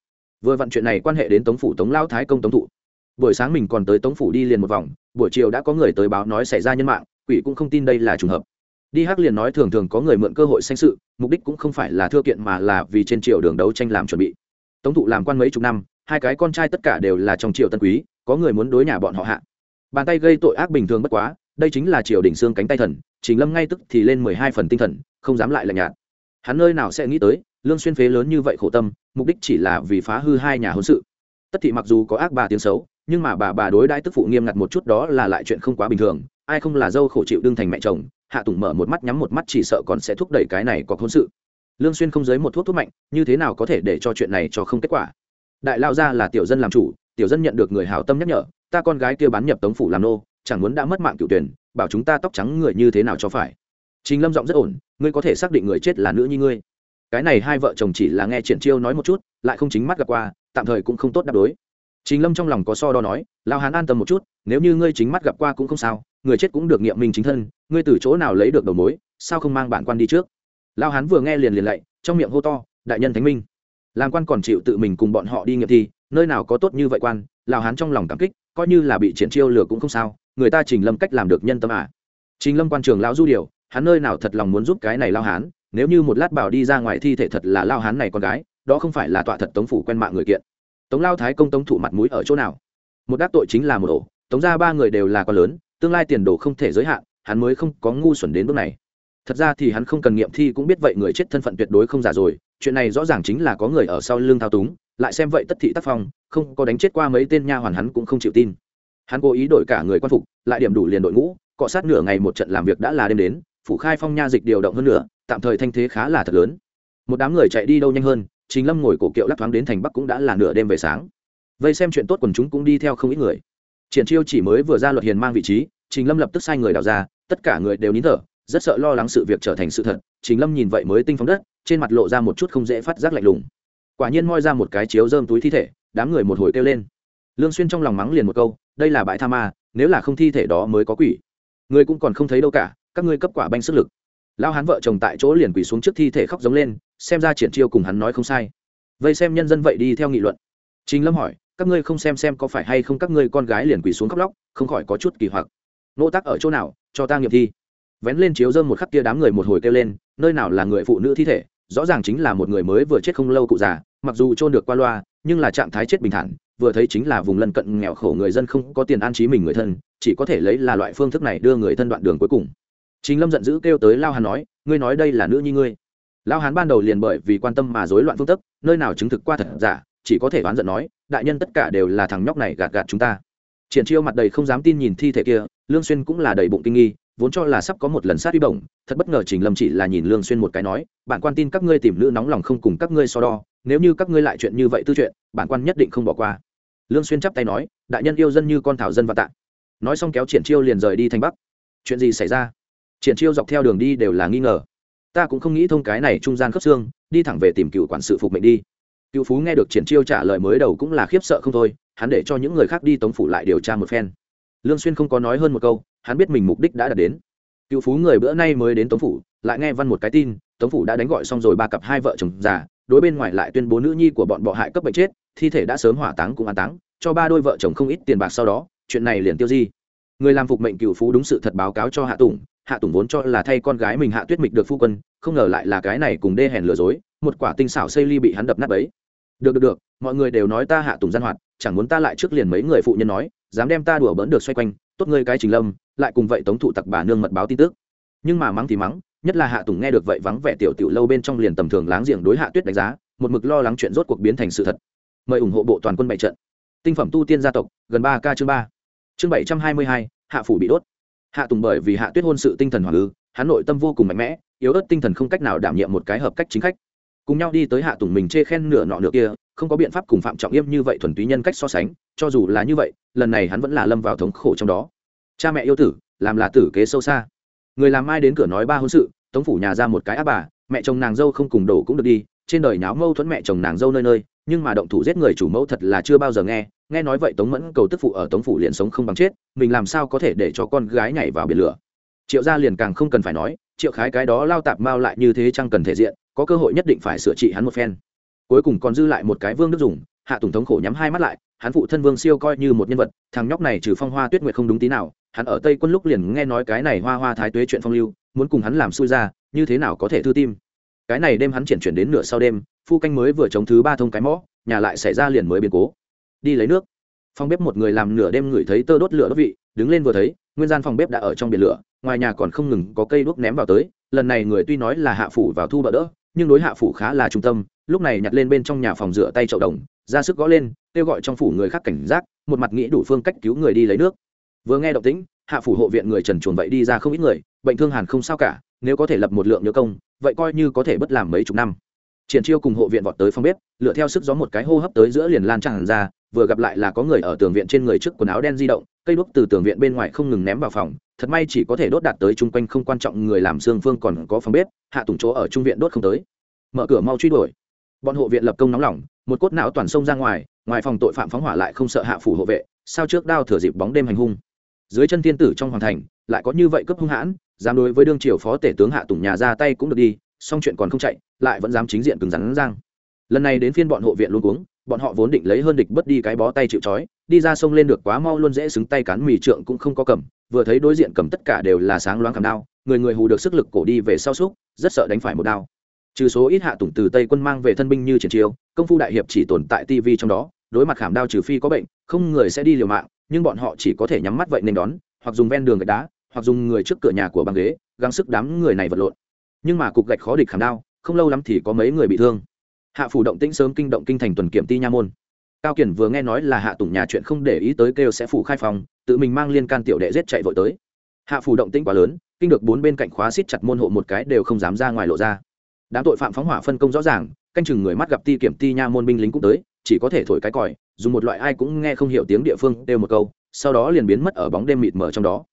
A: Vừa vặn chuyện này quan hệ đến tống phủ tống lao thái công tống thụ. Buổi sáng mình còn tới tống phủ đi liền một vòng, buổi chiều đã có người tới báo nói xảy ra nhân mạng, quỷ cũng không tin đây là trùng hợp. Đi hắc liền nói thường thường có người mượn cơ hội sanh sự, mục đích cũng không phải là thưa kiện mà là vì trên triều đường đấu tranh làm chuẩn bị. Tống thụ làm quan mấy chục năm, hai cái con trai tất cả đều là trong triều tân quý, có người muốn đối nhà bọn họ hạ. Bàn tay gây tội ác bình thường bất quá, đây chính là triều đình xương cánh tay thần chính lâm ngay tức thì lên mười hai phần tinh thần, không dám lại lạnh nhạt. Hắn nơi nào sẽ nghĩ tới lương xuyên phế lớn như vậy khổ tâm, mục đích chỉ là vì phá hư hai nhà hôn sự. Tất thị mặc dù có ác bà tiếng xấu, nhưng mà bà bà đối đãi tức phụ nghiêm ngặt một chút đó là lại chuyện không quá bình thường. Ai không là dâu khổ chịu đương thành mẹ chồng, hạ tùng mở một mắt nhắm một mắt chỉ sợ còn sẽ thúc đẩy cái này có hôn sự. Lương xuyên không giới một thuốc thuốc mạnh, như thế nào có thể để cho chuyện này cho không kết quả? Đại lao gia là tiểu dân làm chủ, tiểu dân nhận được người hảo tâm nhắc nhở, ta con gái kia bán nhập tống phủ làm nô, chẳng muốn đã mất mạng cựu tuyển, bảo chúng ta tóc trắng người như thế nào cho phải. Trình lâm giọng rất ổn, ngươi có thể xác định người chết là nữ như ngươi cái này hai vợ chồng chỉ là nghe triển chiêu nói một chút, lại không chính mắt gặp qua, tạm thời cũng không tốt đáp đối. Trình lâm trong lòng có so đo nói lao hán an tâm một chút, nếu như ngươi chính mắt gặp qua cũng không sao, người chết cũng được nghiệm minh chính thân, ngươi từ chỗ nào lấy được đầu mối, sao không mang bản quan đi trước? Lao hán vừa nghe liền liền lạy, trong miệng hô to, đại nhân thánh minh. Làm quan còn chịu tự mình cùng bọn họ đi nghiệm thi, nơi nào có tốt như vậy quan lao hán trong lòng cảm kích, coi như là bị triển chiêu lừa cũng không sao, người ta trình lâm cách làm được nhân tâm à. Trình lâm quan trường lão du điều, hắn nơi nào thật lòng muốn giúp cái này lao hán nếu như một lát bảo đi ra ngoài thi thể thật là lao hán này con gái, đó không phải là tọa thật tống phủ quen mạng người kiện. Tống lao thái công tống thủ mặt mũi ở chỗ nào? Một đắc tội chính là một ổ. Tống ra ba người đều là con lớn, tương lai tiền đồ không thể giới hạn, hắn mới không có ngu xuẩn đến bước này. Thật ra thì hắn không cần nghiệm thi cũng biết vậy người chết thân phận tuyệt đối không giả rồi, chuyện này rõ ràng chính là có người ở sau lưng thao túng, lại xem vậy tất thị tác phong, không có đánh chết qua mấy tên nha hoàn hắn cũng không chịu tin. Hắn cố ý đổi cả người quan phục, lại điểm đủ liền đội ngũ, cọ sát nửa ngày một trận làm việc đã là đêm đến, phủ khai phong nha dịch điều động hơn nữa tạm thời thanh thế khá là thật lớn. Một đám người chạy đi đâu nhanh hơn chính lâm ngồi cổ kiệu lắc thoáng đến thành bắc cũng đã là nửa đêm về sáng. Vây xem chuyện tốt quần chúng cũng đi theo không ít người. Triển chiêu chỉ mới vừa ra luật hiền mang vị trí, trình lâm lập tức sai người đào ra, tất cả người đều nín thở, rất sợ lo lắng sự việc trở thành sự thật. Trình lâm nhìn vậy mới tinh phóng đất, trên mặt lộ ra một chút không dễ phát giác lạnh lùng. Quả nhiên moi ra một cái chiếu dơm túi thi thể, đám người một hồi kêu lên. Lương xuyên trong lòng mắng liền một câu, đây là bãi tha ma, nếu là không thi thể đó mới có quỷ. Người cũng còn không thấy đâu cả, các ngươi cấp quả banh sức lực lao hắn vợ chồng tại chỗ liền quỳ xuống trước thi thể khóc giống lên, xem ra triển chiêu cùng hắn nói không sai. Vây xem nhân dân vậy đi theo nghị luận. Trình lâm hỏi, các ngươi không xem xem có phải hay không các ngươi con gái liền quỳ xuống khóc lóc, không khỏi có chút kỳ hoặc. Nỗ tắc ở chỗ nào, cho ta nghiệm thi. Vén lên chiếu dơm một khắc kia đám người một hồi kêu lên, nơi nào là người phụ nữ thi thể, rõ ràng chính là một người mới vừa chết không lâu cụ già, mặc dù trôn được qua loa, nhưng là trạng thái chết bình thản, vừa thấy chính là vùng lân cận nghèo khổ người dân không có tiền an trí mình người thân, chỉ có thể lấy là loại phương thức này đưa người thân đoạn đường cuối cùng chính lâm giận dữ kêu tới lao hàn nói, ngươi nói đây là nữ nhi ngươi. Lao hán ban đầu liền bởi vì quan tâm mà rối loạn phương tức nơi nào chứng thực qua thật giả, chỉ có thể oán giận nói, đại nhân tất cả đều là thằng nhóc này gạt gạt chúng ta. Triển chiêu mặt đầy không dám tin nhìn thi thể kia, lương xuyên cũng là đầy bụng kinh nghi, vốn cho là sắp có một lần sát uy bổng, thật bất ngờ trình lâm chỉ là nhìn lương xuyên một cái nói bản quan tin các ngươi tìm nữ nóng lòng không cùng các ngươi so đo, nếu như các ngươi lại chuyện như vậy tư chuyện bản quan nhất định không bỏ qua. Lương xuyên chắp tay nói, đại nhân yêu dân như con thảo dân và tạ. Nói xong kéo triển chiêu liền rời đi thành bắc. Chuyện gì xảy ra? Triển chiêu dọc theo đường đi đều là nghi ngờ. Ta cũng không nghĩ thông cái này trung gian khớp xương, đi thẳng về tìm cựu quản sự phục mệnh đi. Cựu phú nghe được triển chiêu trả lời mới đầu cũng là khiếp sợ không thôi, hắn để cho những người khác đi tống phủ lại điều tra một phen. Lương xuyên không có nói hơn một câu, hắn biết mình mục đích đã đạt đến. Cựu phú người bữa nay mới đến tống phủ, lại nghe văn một cái tin, tống phủ đã đánh gọi xong rồi ba cặp hai vợ chồng già, đối bên ngoài lại tuyên bố nữ nhi của bọn bọ hại cấp bệnh chết, thi thể đã sớm hỏa táng cũng an táng, cho ba đôi vợ chồng không ít tiền bạc sau đó, chuyện này liền tiêu di. Người làm phục mệnh cựu phú đúng sự thật báo cáo cho hạ tùng hạ tùng vốn cho là thay con gái mình hạ tuyết mịch được phu quân, không ngờ lại là cái này cùng đê hèn lừa dối, một quả tinh xảo xây ly bị hắn đập nát ấy được được được, mọi người đều nói ta hạ tùng gian hoạt, chẳng muốn ta lại trước liền mấy người phụ nhân nói, dám đem ta đùa bỡn được xoay quanh, tốt ngươi cái trình lâm, lại cùng vậy tống thụ tặc bà nương mật báo tin tức. Nhưng mà mắng thì mắng, nhất là hạ tùng nghe được vậy vắng vẻ tiểu tiểu lâu bên trong liền tầm thường láng giềng đối hạ tuyết đánh giá, một mực lo lắng chuyện rốt cuộc biến thành sự thật. Mời ủng hộ bộ toàn quân bại trận. Tinh phẩm tu tiên gia tộc, gần ba k chương ba. Chương bảy trăm hai mươi hai, hạ phủ bị đốt hạ tùng bởi vì hạ tuyết hôn sự tinh thần hoàng ư, hắn nội tâm vô cùng mạnh mẽ, yếu ớt tinh thần không cách nào đảm nhiệm một cái hợp cách chính khách. Cùng nhau đi tới hạ tùng mình chê khen nửa nọ nửa kia, không có biện pháp cùng phạm trọng yêm như vậy thuần túy nhân cách so sánh, cho dù là như vậy, lần này hắn vẫn là lâm vào thống khổ trong đó. Cha mẹ yêu tử, làm là tử kế sâu xa. Người làm mai đến cửa nói ba hôn sự, tống phủ nhà ra một cái áp bà, mẹ chồng nàng dâu không cùng đổ cũng được đi, trên đời nháo mâu thuẫn mẹ chồng nàng dâu nơi nơi, nhưng mà động thủ giết người chủ mẫu thật là chưa bao giờ nghe nghe nói vậy tống mẫn cầu tức phụ ở tống phủ liền sống không bằng chết, mình làm sao có thể để cho con gái nhảy vào biển lửa? Triệu gia liền càng không cần phải nói, triệu khái cái đó lao tạp mao lại như thế chẳng cần thể diện, có cơ hội nhất định phải sửa trị hắn một phen. Cuối cùng còn dư lại một cái vương đức dùng, hạ tùng thống khổ nhắm hai mắt lại, hắn phụ thân vương siêu coi như một nhân vật, thằng nhóc này trừ phong hoa tuyết nguyệt không đúng tí nào, hắn ở tây quân lúc liền nghe nói cái này hoa hoa thái tuế chuyện phong lưu, muốn cùng hắn làm xui ra, như thế nào có thể thư tim? Cái này đêm hắn chuyển chuyển đến nửa sau đêm, phu canh mới vừa chống thứ ba thông cái mõ, nhà lại xảy ra liền mới biến cố đi lấy nước. Phòng bếp một người làm nửa đêm ngửi thấy tơ đốt lửa đốt vị, đứng lên vừa thấy, nguyên gian phòng bếp đã ở trong biển lửa, ngoài nhà còn không ngừng có cây đuốc ném vào tới. Lần này người tuy nói là hạ phủ vào thu bỡ đỡ, nhưng đối hạ phủ khá là trung tâm. Lúc này nhặt lên bên trong nhà phòng rửa tay chậu đồng, ra sức gõ lên, kêu gọi trong phủ người khác cảnh giác, một mặt nghĩ đủ phương cách cứu người đi lấy nước. Vừa nghe động tĩnh, hạ phủ hộ viện người trần chuồn vậy đi ra không ít người, bệnh thương hàn không sao cả, nếu có thể lập một lượng nhớ công, vậy coi như có thể bất làm mấy chục năm. Triển chiêu cùng hộ viện vọt tới phòng bếp lựa theo sức gió một cái hô hấp tới giữa liền lan tràn ra vừa gặp lại là có người ở tường viện trên người trước quần áo đen di động, cây đuốc từ tường viện bên ngoài không ngừng ném vào phòng, thật may chỉ có thể đốt đạt tới chung quanh không quan trọng người làm xương phương còn có phòng bếp, hạ tùng chỗ ở trung viện đốt không tới. Mở cửa mau truy đuổi. Bọn hộ viện lập công nóng lỏng một cốt não toàn sông ra ngoài ngoài phòng tội phạm phóng hỏa lại không sợ hạ phủ hộ vệ, sao trước đao thừa dịp bóng đêm hành hung. Dưới chân thiên tử trong hoàng thành, lại có như vậy cấp hung hãn, dám đối với đương triều phó tể tướng hạ tùng nhà ra tay cũng được đi xong chuyện còn không chạy, lại vẫn dám chính diện cứng rắn giang. Lần này đến phiên bọn hộ viện luôn uống bọn họ vốn định lấy hơn địch bất đi cái bó tay chịu trói, đi ra sông lên được quá mau luôn dễ xứng tay cán mì trượng cũng không có cầm, vừa thấy đối diện cầm tất cả đều là sáng loáng cầm đao, người người hù được sức lực cổ đi về sau xúc, rất sợ đánh phải một đao. Trừ số ít hạ tùng từ tây quân mang về thân binh như triển chiêu, công phu đại hiệp chỉ tồn tại tv trong đó, đối mặt khảm đao trừ phi có bệnh, không người sẽ đi liều mạng, nhưng bọn họ chỉ có thể nhắm mắt vậy nên đón, hoặc dùng ven đường gạch đá, hoặc dùng người trước cửa nhà của băng ghế, gắng sức đám người này vật lộn. Nhưng mà cục gạch khó địch khảm đao, không lâu lắm thì có mấy người bị thương hạ phủ động tĩnh sớm kinh động kinh thành tuần kiểm ti nha môn. Cao kiển vừa nghe nói là hạ tùng nhà chuyện không để ý tới kêu sẽ phủ khai phòng, tự mình mang liên can tiểu đệ giết chạy vội tới. Hạ phủ động tĩnh quá lớn, kinh được bốn bên cạnh khóa xít chặt môn hộ một cái đều không dám ra ngoài lộ ra. Đám tội phạm phóng hỏa phân công rõ ràng, canh chừng người mắt gặp ti kiểm ti nha môn binh lính cũng tới, chỉ có thể thổi cái còi, dùng một loại ai cũng nghe không hiểu tiếng địa phương đều một câu, sau đó liền biến mất ở bóng đêm mịt mờ trong đó.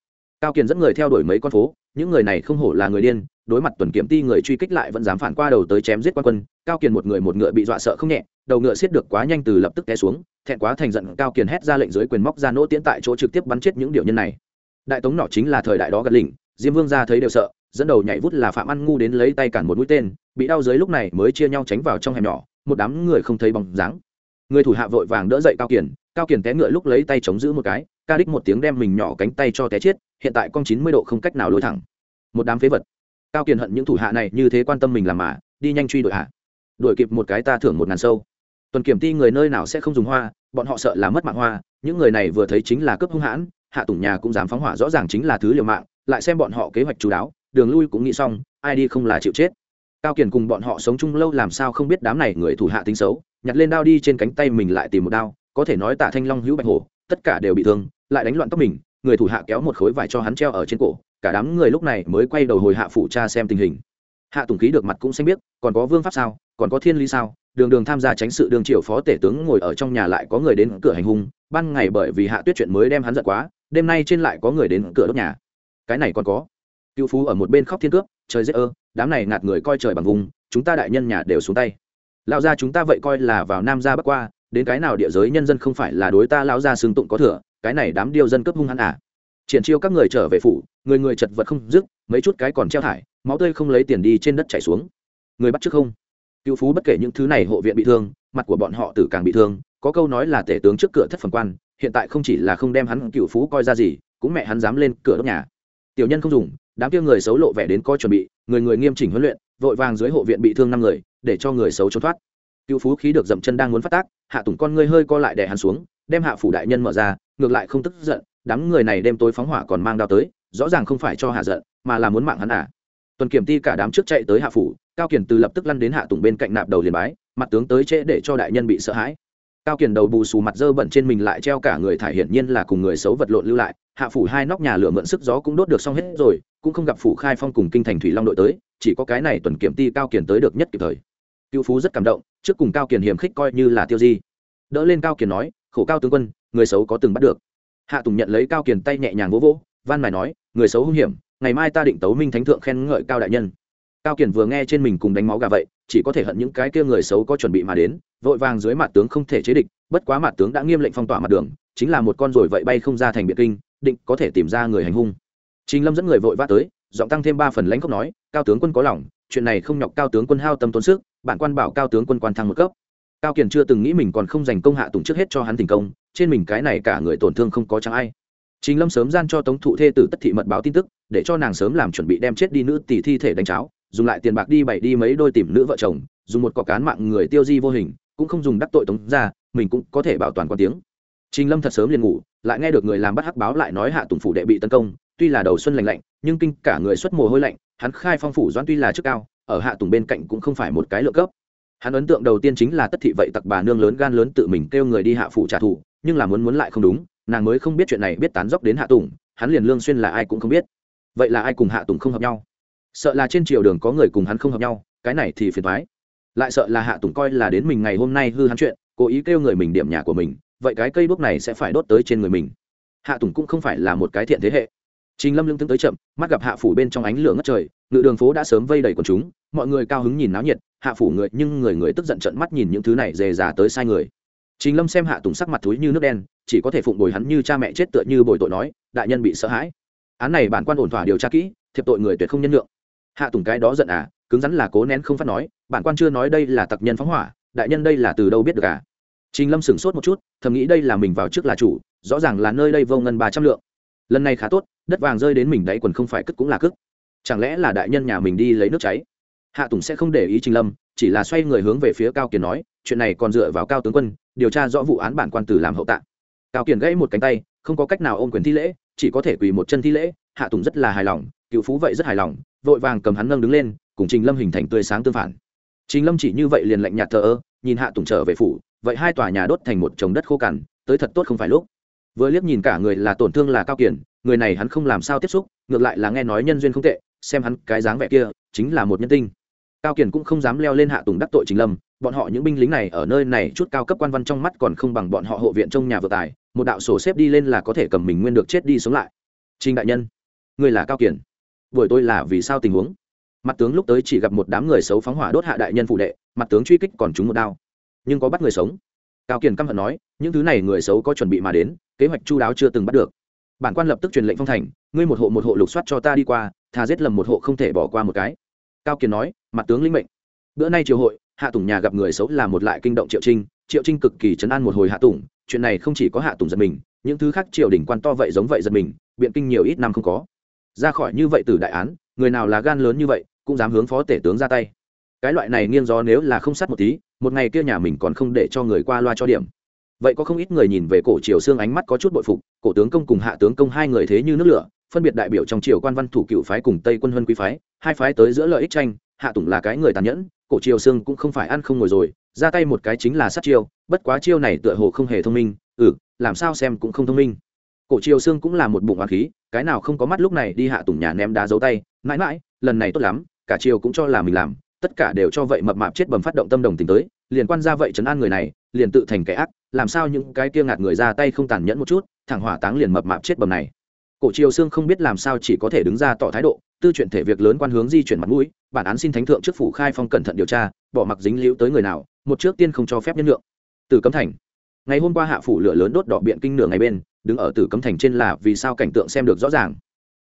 A: Cao kiền dẫn người theo đuổi mấy con phố, những người này không hổ là người điên đối mặt tuần kiểm ti người truy kích lại vẫn dám phản qua đầu tới chém giết quan quân, cao kiền một người một ngựa bị dọa sợ không nhẹ, đầu ngựa xiết được quá nhanh từ lập tức té xuống, thẹn quá thành giận, cao kiền hét ra lệnh dưới quyền móc ra nỗ tiễn tại chỗ trực tiếp bắn chết những điều nhân này. Đại tống nọ chính là thời đại đó gật lỉnh, diêm vương ra thấy đều sợ, dẫn đầu nhảy vút là phạm ăn ngu đến lấy tay cản một mũi tên, bị đau dưới lúc này mới chia nhau tránh vào trong hẻm nhỏ, một đám người không thấy bóng dáng. Người thủ hạ vội vàng đỡ dậy cao kiền cao kiền té ngựa lúc lấy tay chống giữ một cái, ca đích một tiếng đem mình nhỏ cánh tay cho té chết, hiện tại con chín mươi độ không cách nào lối thẳng. Một đám phế vật cao kiền hận những thủ hạ này như thế quan tâm mình làm mà, đi nhanh truy đội hạ đuổi kịp một cái ta thưởng một ngàn sâu. Tuần kiểm ti người nơi nào sẽ không dùng hoa, bọn họ sợ là mất mạng hoa, những người này vừa thấy chính là cướp hung hãn, hạ tùng nhà cũng dám phóng hỏa, rõ ràng chính là thứ liều mạng, lại xem bọn họ kế hoạch chú đáo, đường lui cũng nghĩ xong, ai đi không là chịu chết. Cao kiền cùng bọn họ sống chung lâu làm sao không biết đám này người thủ hạ tính xấu, nhặt lên đao đi trên cánh tay mình lại tìm một đao, có thể nói tạ thanh long hữu bạch hổ, tất cả đều bị thương, lại đánh loạn tóc mình người thủ hạ kéo một khối vải cho hắn treo ở trên cổ, cả đám người lúc này mới quay đầu hồi hạ phủ cha xem tình hình. Hạ tùng khí được mặt cũng xanh biết còn có vương pháp sao, còn có thiên lý sao, đường đường tham gia tránh sự đường triều phó tể tướng ngồi ở trong nhà lại có người đến cửa hành hung, ban ngày bởi vì hạ tuyết chuyện mới đem hắn giận quá, đêm nay trên lại có người đến cửa đốt nhà. Cái này còn có. Cựu phú ở một bên khóc thiên cướp trời dễ ơ, đám này ngạt người coi trời bằng vùng, chúng ta đại nhân nhà đều xuống tay. Lão gia chúng ta vậy coi là vào nam gia bắc qua, đến cái nào địa giới nhân dân không phải là đối ta lão gia xương tụng có thừa cái này đám điêu dân cấp hung hăng à. Triển chiêu các người trở về phủ, người người chật vật không dứt, mấy chút cái còn treo thải, máu tươi không lấy tiền đi trên đất chảy xuống. Người bắt trước không? Cựu phú bất kể những thứ này hộ viện bị thương, mặt của bọn họ tử càng bị thương, có câu nói là tể tướng trước cửa thất phần quan, hiện tại không chỉ là không đem hắn cựu phú coi ra gì, cũng mẹ hắn dám lên cửa đốt nhà. Tiểu nhân không dùng, đám kia người xấu lộ vẻ đến coi chuẩn bị, người người nghiêm chỉnh huấn luyện, vội vàng dưới hộ viện bị thương năm người, để cho người xấu trốn thoát. Cựu phú khí được dậm chân đang muốn phát tác, hạ tùng con ngươi hơi co lại để hắn xuống, đem hạ phủ đại nhân mở ra ngược lại không tức giận, đám người này đêm tối phóng hỏa còn mang đao tới, rõ ràng không phải cho hạ giận, mà là muốn mạng hắn à. Tuần kiểm ti cả đám trước chạy tới hạ phủ, cao kiển từ lập tức lăn đến hạ tùng bên cạnh nạp đầu liền bái, mặt tướng tới trễ để cho đại nhân bị sợ hãi. Cao kiển đầu bù xù mặt dơ bẩn trên mình lại treo cả người thải hiển nhiên là cùng người xấu vật lộn lưu lại, hạ phủ hai nóc nhà lửa mượn sức gió cũng đốt được xong hết rồi, cũng không gặp phủ khai phong cùng kinh thành thủy long đội tới, chỉ có cái này tuần kiểm ti cao kiển tới được nhất kịp thời. Cựu phú rất cảm động, trước cùng cao kiển hiểm khích coi như là tiêu di. Đỡ lên cao kiển nói khổ cao tướng quân, người xấu có từng bắt được. Hạ tùng nhận lấy cao kiền tay nhẹ nhàng vỗ vỗ, van mài nói, người xấu hung hiểm, ngày mai ta định tấu minh thánh thượng khen ngợi cao đại nhân. Cao kiền vừa nghe trên mình cùng đánh máu gà vậy, chỉ có thể hận những cái kia người xấu có chuẩn bị mà đến, vội vàng dưới mặt tướng không thể chế địch, bất quá mặt tướng đã nghiêm lệnh phong tỏa mặt đường, chính là một con rồi vậy bay không ra thành biệt kinh, định có thể tìm ra người hành hung. Trình lâm dẫn người vội vã tới, giọng tăng thêm ba phần lãnh khốc nói, cao tướng quân có lòng, chuyện này không nhọc cao tướng quân hao tâm tốn sức, bản quan bảo cao tướng quân quan thăng một cấp cao kiền chưa từng nghĩ mình còn không giành công hạ tùng trước hết cho hắn thành công trên mình cái này cả người tổn thương không có chẳng ai Trình Lâm sớm gian cho Tống Thụ thê tử Tất thị mật báo tin tức, để cho nàng sớm làm chuẩn bị đem chết đi nữ tỷ thi thể đánh cháo, dùng lại tiền bạc đi bày đi mấy đôi tìm nữ vợ chồng, dùng một cọc cán mạng người tiêu di vô hình, cũng không dùng đắc tội Tống ra, mình cũng có thể bảo toàn quan tiếng. Trình Lâm thật sớm liền ngủ, lại nghe được người làm bắt hắc báo lại nói hạ tùng phủ đệ bị tấn công, tuy là đầu xuân lạnh lạnh, nhưng kinh cả người xuất mồ hôi lạnh, hắn khai phong phủ doãn tuy là chức cao, ở hạ tùng bên cạnh cũng không phải một cái lựa cấp. Hắn ấn tượng đầu tiên chính là Tất thị vậy tặc bà nương lớn gan lớn tự mình kêu người đi hạ phủ trả thù, nhưng là muốn muốn lại không đúng, nàng mới không biết chuyện này biết tán dốc đến hạ tùng hắn liền lương xuyên là ai cũng không biết. Vậy là ai cùng hạ tùng không hợp nhau? Sợ là trên triều đường có người cùng hắn không hợp nhau cái này thì phiền toái. Lại sợ là hạ tùng coi là đến mình ngày hôm nay hư hắn chuyện cố ý kêu người mình điểm nhà của mình vậy cái cây đuốc này sẽ phải đốt tới trên người mình. Hạ tùng cũng không phải là một cái thiện thế hệ. Trình lâm lưng tướng tới chậm mắt gặp hạ phủ bên trong ánh lửa ngất trời ngự đường phố đã sớm vây đầy quần chúng mọi người cao hứng nhìn náo nhiệt, hạ phủ người, nhưng người người tức giận trận mắt nhìn những thứ này dề dà tới sai người. Trình lâm xem hạ tùng sắc mặt túi như nước đen, chỉ có thể phụng bồi hắn như cha mẹ chết tựa như bồi tội nói, đại nhân bị sợ hãi. Án này bản quan ổn thỏa điều tra kỹ, thiệp tội người tuyệt không nhân lượng hạ tùng cái đó giận à cứng rắn là cố nén không phát nói, bản quan chưa nói đây là tặc nhân phóng hỏa, đại nhân đây là từ đâu biết được à? Trình lâm sửng sốt một chút, thầm nghĩ đây là mình vào trước là chủ, rõ ràng là nơi đây vô ngân ba trăm lượng. Lần này khá tốt, đất vàng rơi đến mình đáy quần không phải cất cũng là cất chẳng lẽ là đại nhân nhà mình đi lấy nước cháy? Hạ tùng sẽ không để ý trình lâm, chỉ là xoay người hướng về phía cao kiền nói, chuyện này còn dựa vào cao tướng quân, điều tra rõ vụ án bản quan tử làm hậu tạ cao kiền gãy một cánh tay, không có cách nào ôm quyền thi lễ, chỉ có thể quỳ một chân thi lễ, hạ tùng rất là hài lòng, cựu phú vậy rất hài lòng, vội vàng cầm hắn nâng đứng lên, cùng trình lâm hình thành tươi sáng tương phản. Trình lâm chỉ như vậy liền lạnh nhạt thờ ơ, nhìn hạ tùng trở về phủ, vậy hai tòa nhà đốt thành một trồng đất khô cằn, tới thật tốt không phải lúc. Vừa liếc nhìn cả người là tổn thương là cao kiển người này hắn không làm sao tiếp xúc, ngược lại là nghe nói nhân duyên không tệ, xem hắn cái dáng vẻ kia, chính là một nhân tinh cao kiển cũng không dám leo lên hạ tùng đắc tội trình lâm, bọn họ những binh lính này ở nơi này chút cao cấp quan văn trong mắt còn không bằng bọn họ hộ viện trong nhà vừa tài, một đạo sổ xếp đi lên là có thể cầm mình nguyên được chết đi sống lại. Trình đại nhân, người là cao kiển buổi tôi là vì sao tình huống? Mặt tướng lúc tới chỉ gặp một đám người xấu phóng hỏa đốt hạ đại nhân phụ đệ, mặt tướng truy kích còn chúng một đao. Nhưng có bắt người sống. Cao kiển căm hận nói, những thứ này người xấu có chuẩn bị mà đến, kế hoạch chu đáo chưa từng bắt được. Bản quan lập tức truyền lệnh phong thành, ngươi một hộ một hộ lục soát cho ta đi qua thà giết lầm một hộ không thể bỏ qua một cái. Cao kiền nói mặt tướng lĩnh mệnh. Bữa nay triều hội, hạ tùng nhà gặp người xấu là một lại kinh động triệu trinh triệu trinh cực kỳ chấn an một hồi hạ tùng, chuyện này không chỉ có hạ tùng giật mình, những thứ khác triều đình quan to vậy giống vậy giật mình, biện kinh nhiều ít năm không có. Ra khỏi như vậy từ đại án, người nào là gan lớn như vậy, cũng dám hướng phó tể tướng ra tay. Cái loại này nghiêng gió nếu là không sát một tí, một ngày kia nhà mình còn không để cho người qua loa cho điểm. Vậy có không ít người nhìn về cổ triều xương ánh mắt có chút bội phục, cổ tướng công cùng hạ tướng công hai người thế như nước lửa, phân biệt đại biểu trong triều quan văn thủ cựu phái cùng tây quân huân quý phái, hai phái tới giữa lợi ích tranh hạ tùng là cái người tàn nhẫn, cổ triều xương cũng không phải ăn không ngồi rồi, ra tay một cái chính là sát chiêu, bất quá chiêu này tựa hồ không hề thông minh ừ làm sao xem cũng không thông minh. Cổ triều xương cũng là một bụng hoàng khí, cái nào không có mắt lúc này đi hạ tùng nhà ném đá giấu tay, mãi mãi, lần này tốt lắm, cả triều cũng cho là mình làm, tất cả đều cho vậy mập mạp chết bầm phát động tâm đồng tình tới, liền quan ra vậy chấn an người này, liền tự thành kẻ ác, làm sao những cái kia ngạt người ra tay không tàn nhẫn một chút, thẳng hỏa táng liền mập mạp chết bầm này cổ triều xương không biết làm sao chỉ có thể đứng ra tỏ thái độ, tư chuyện thể việc lớn quan hướng di chuyển mặt mũi, bản án xin thánh thượng trước phủ khai phong cẩn thận điều tra, bỏ mặc dính liễu tới người nào, một trước tiên không cho phép nhân lượng từ cấm thành. Ngày hôm qua hạ phủ lửa lớn đốt đỏ biện kinh nửa ngày bên, đứng ở tử cấm thành trên là vì sao cảnh tượng xem được rõ ràng.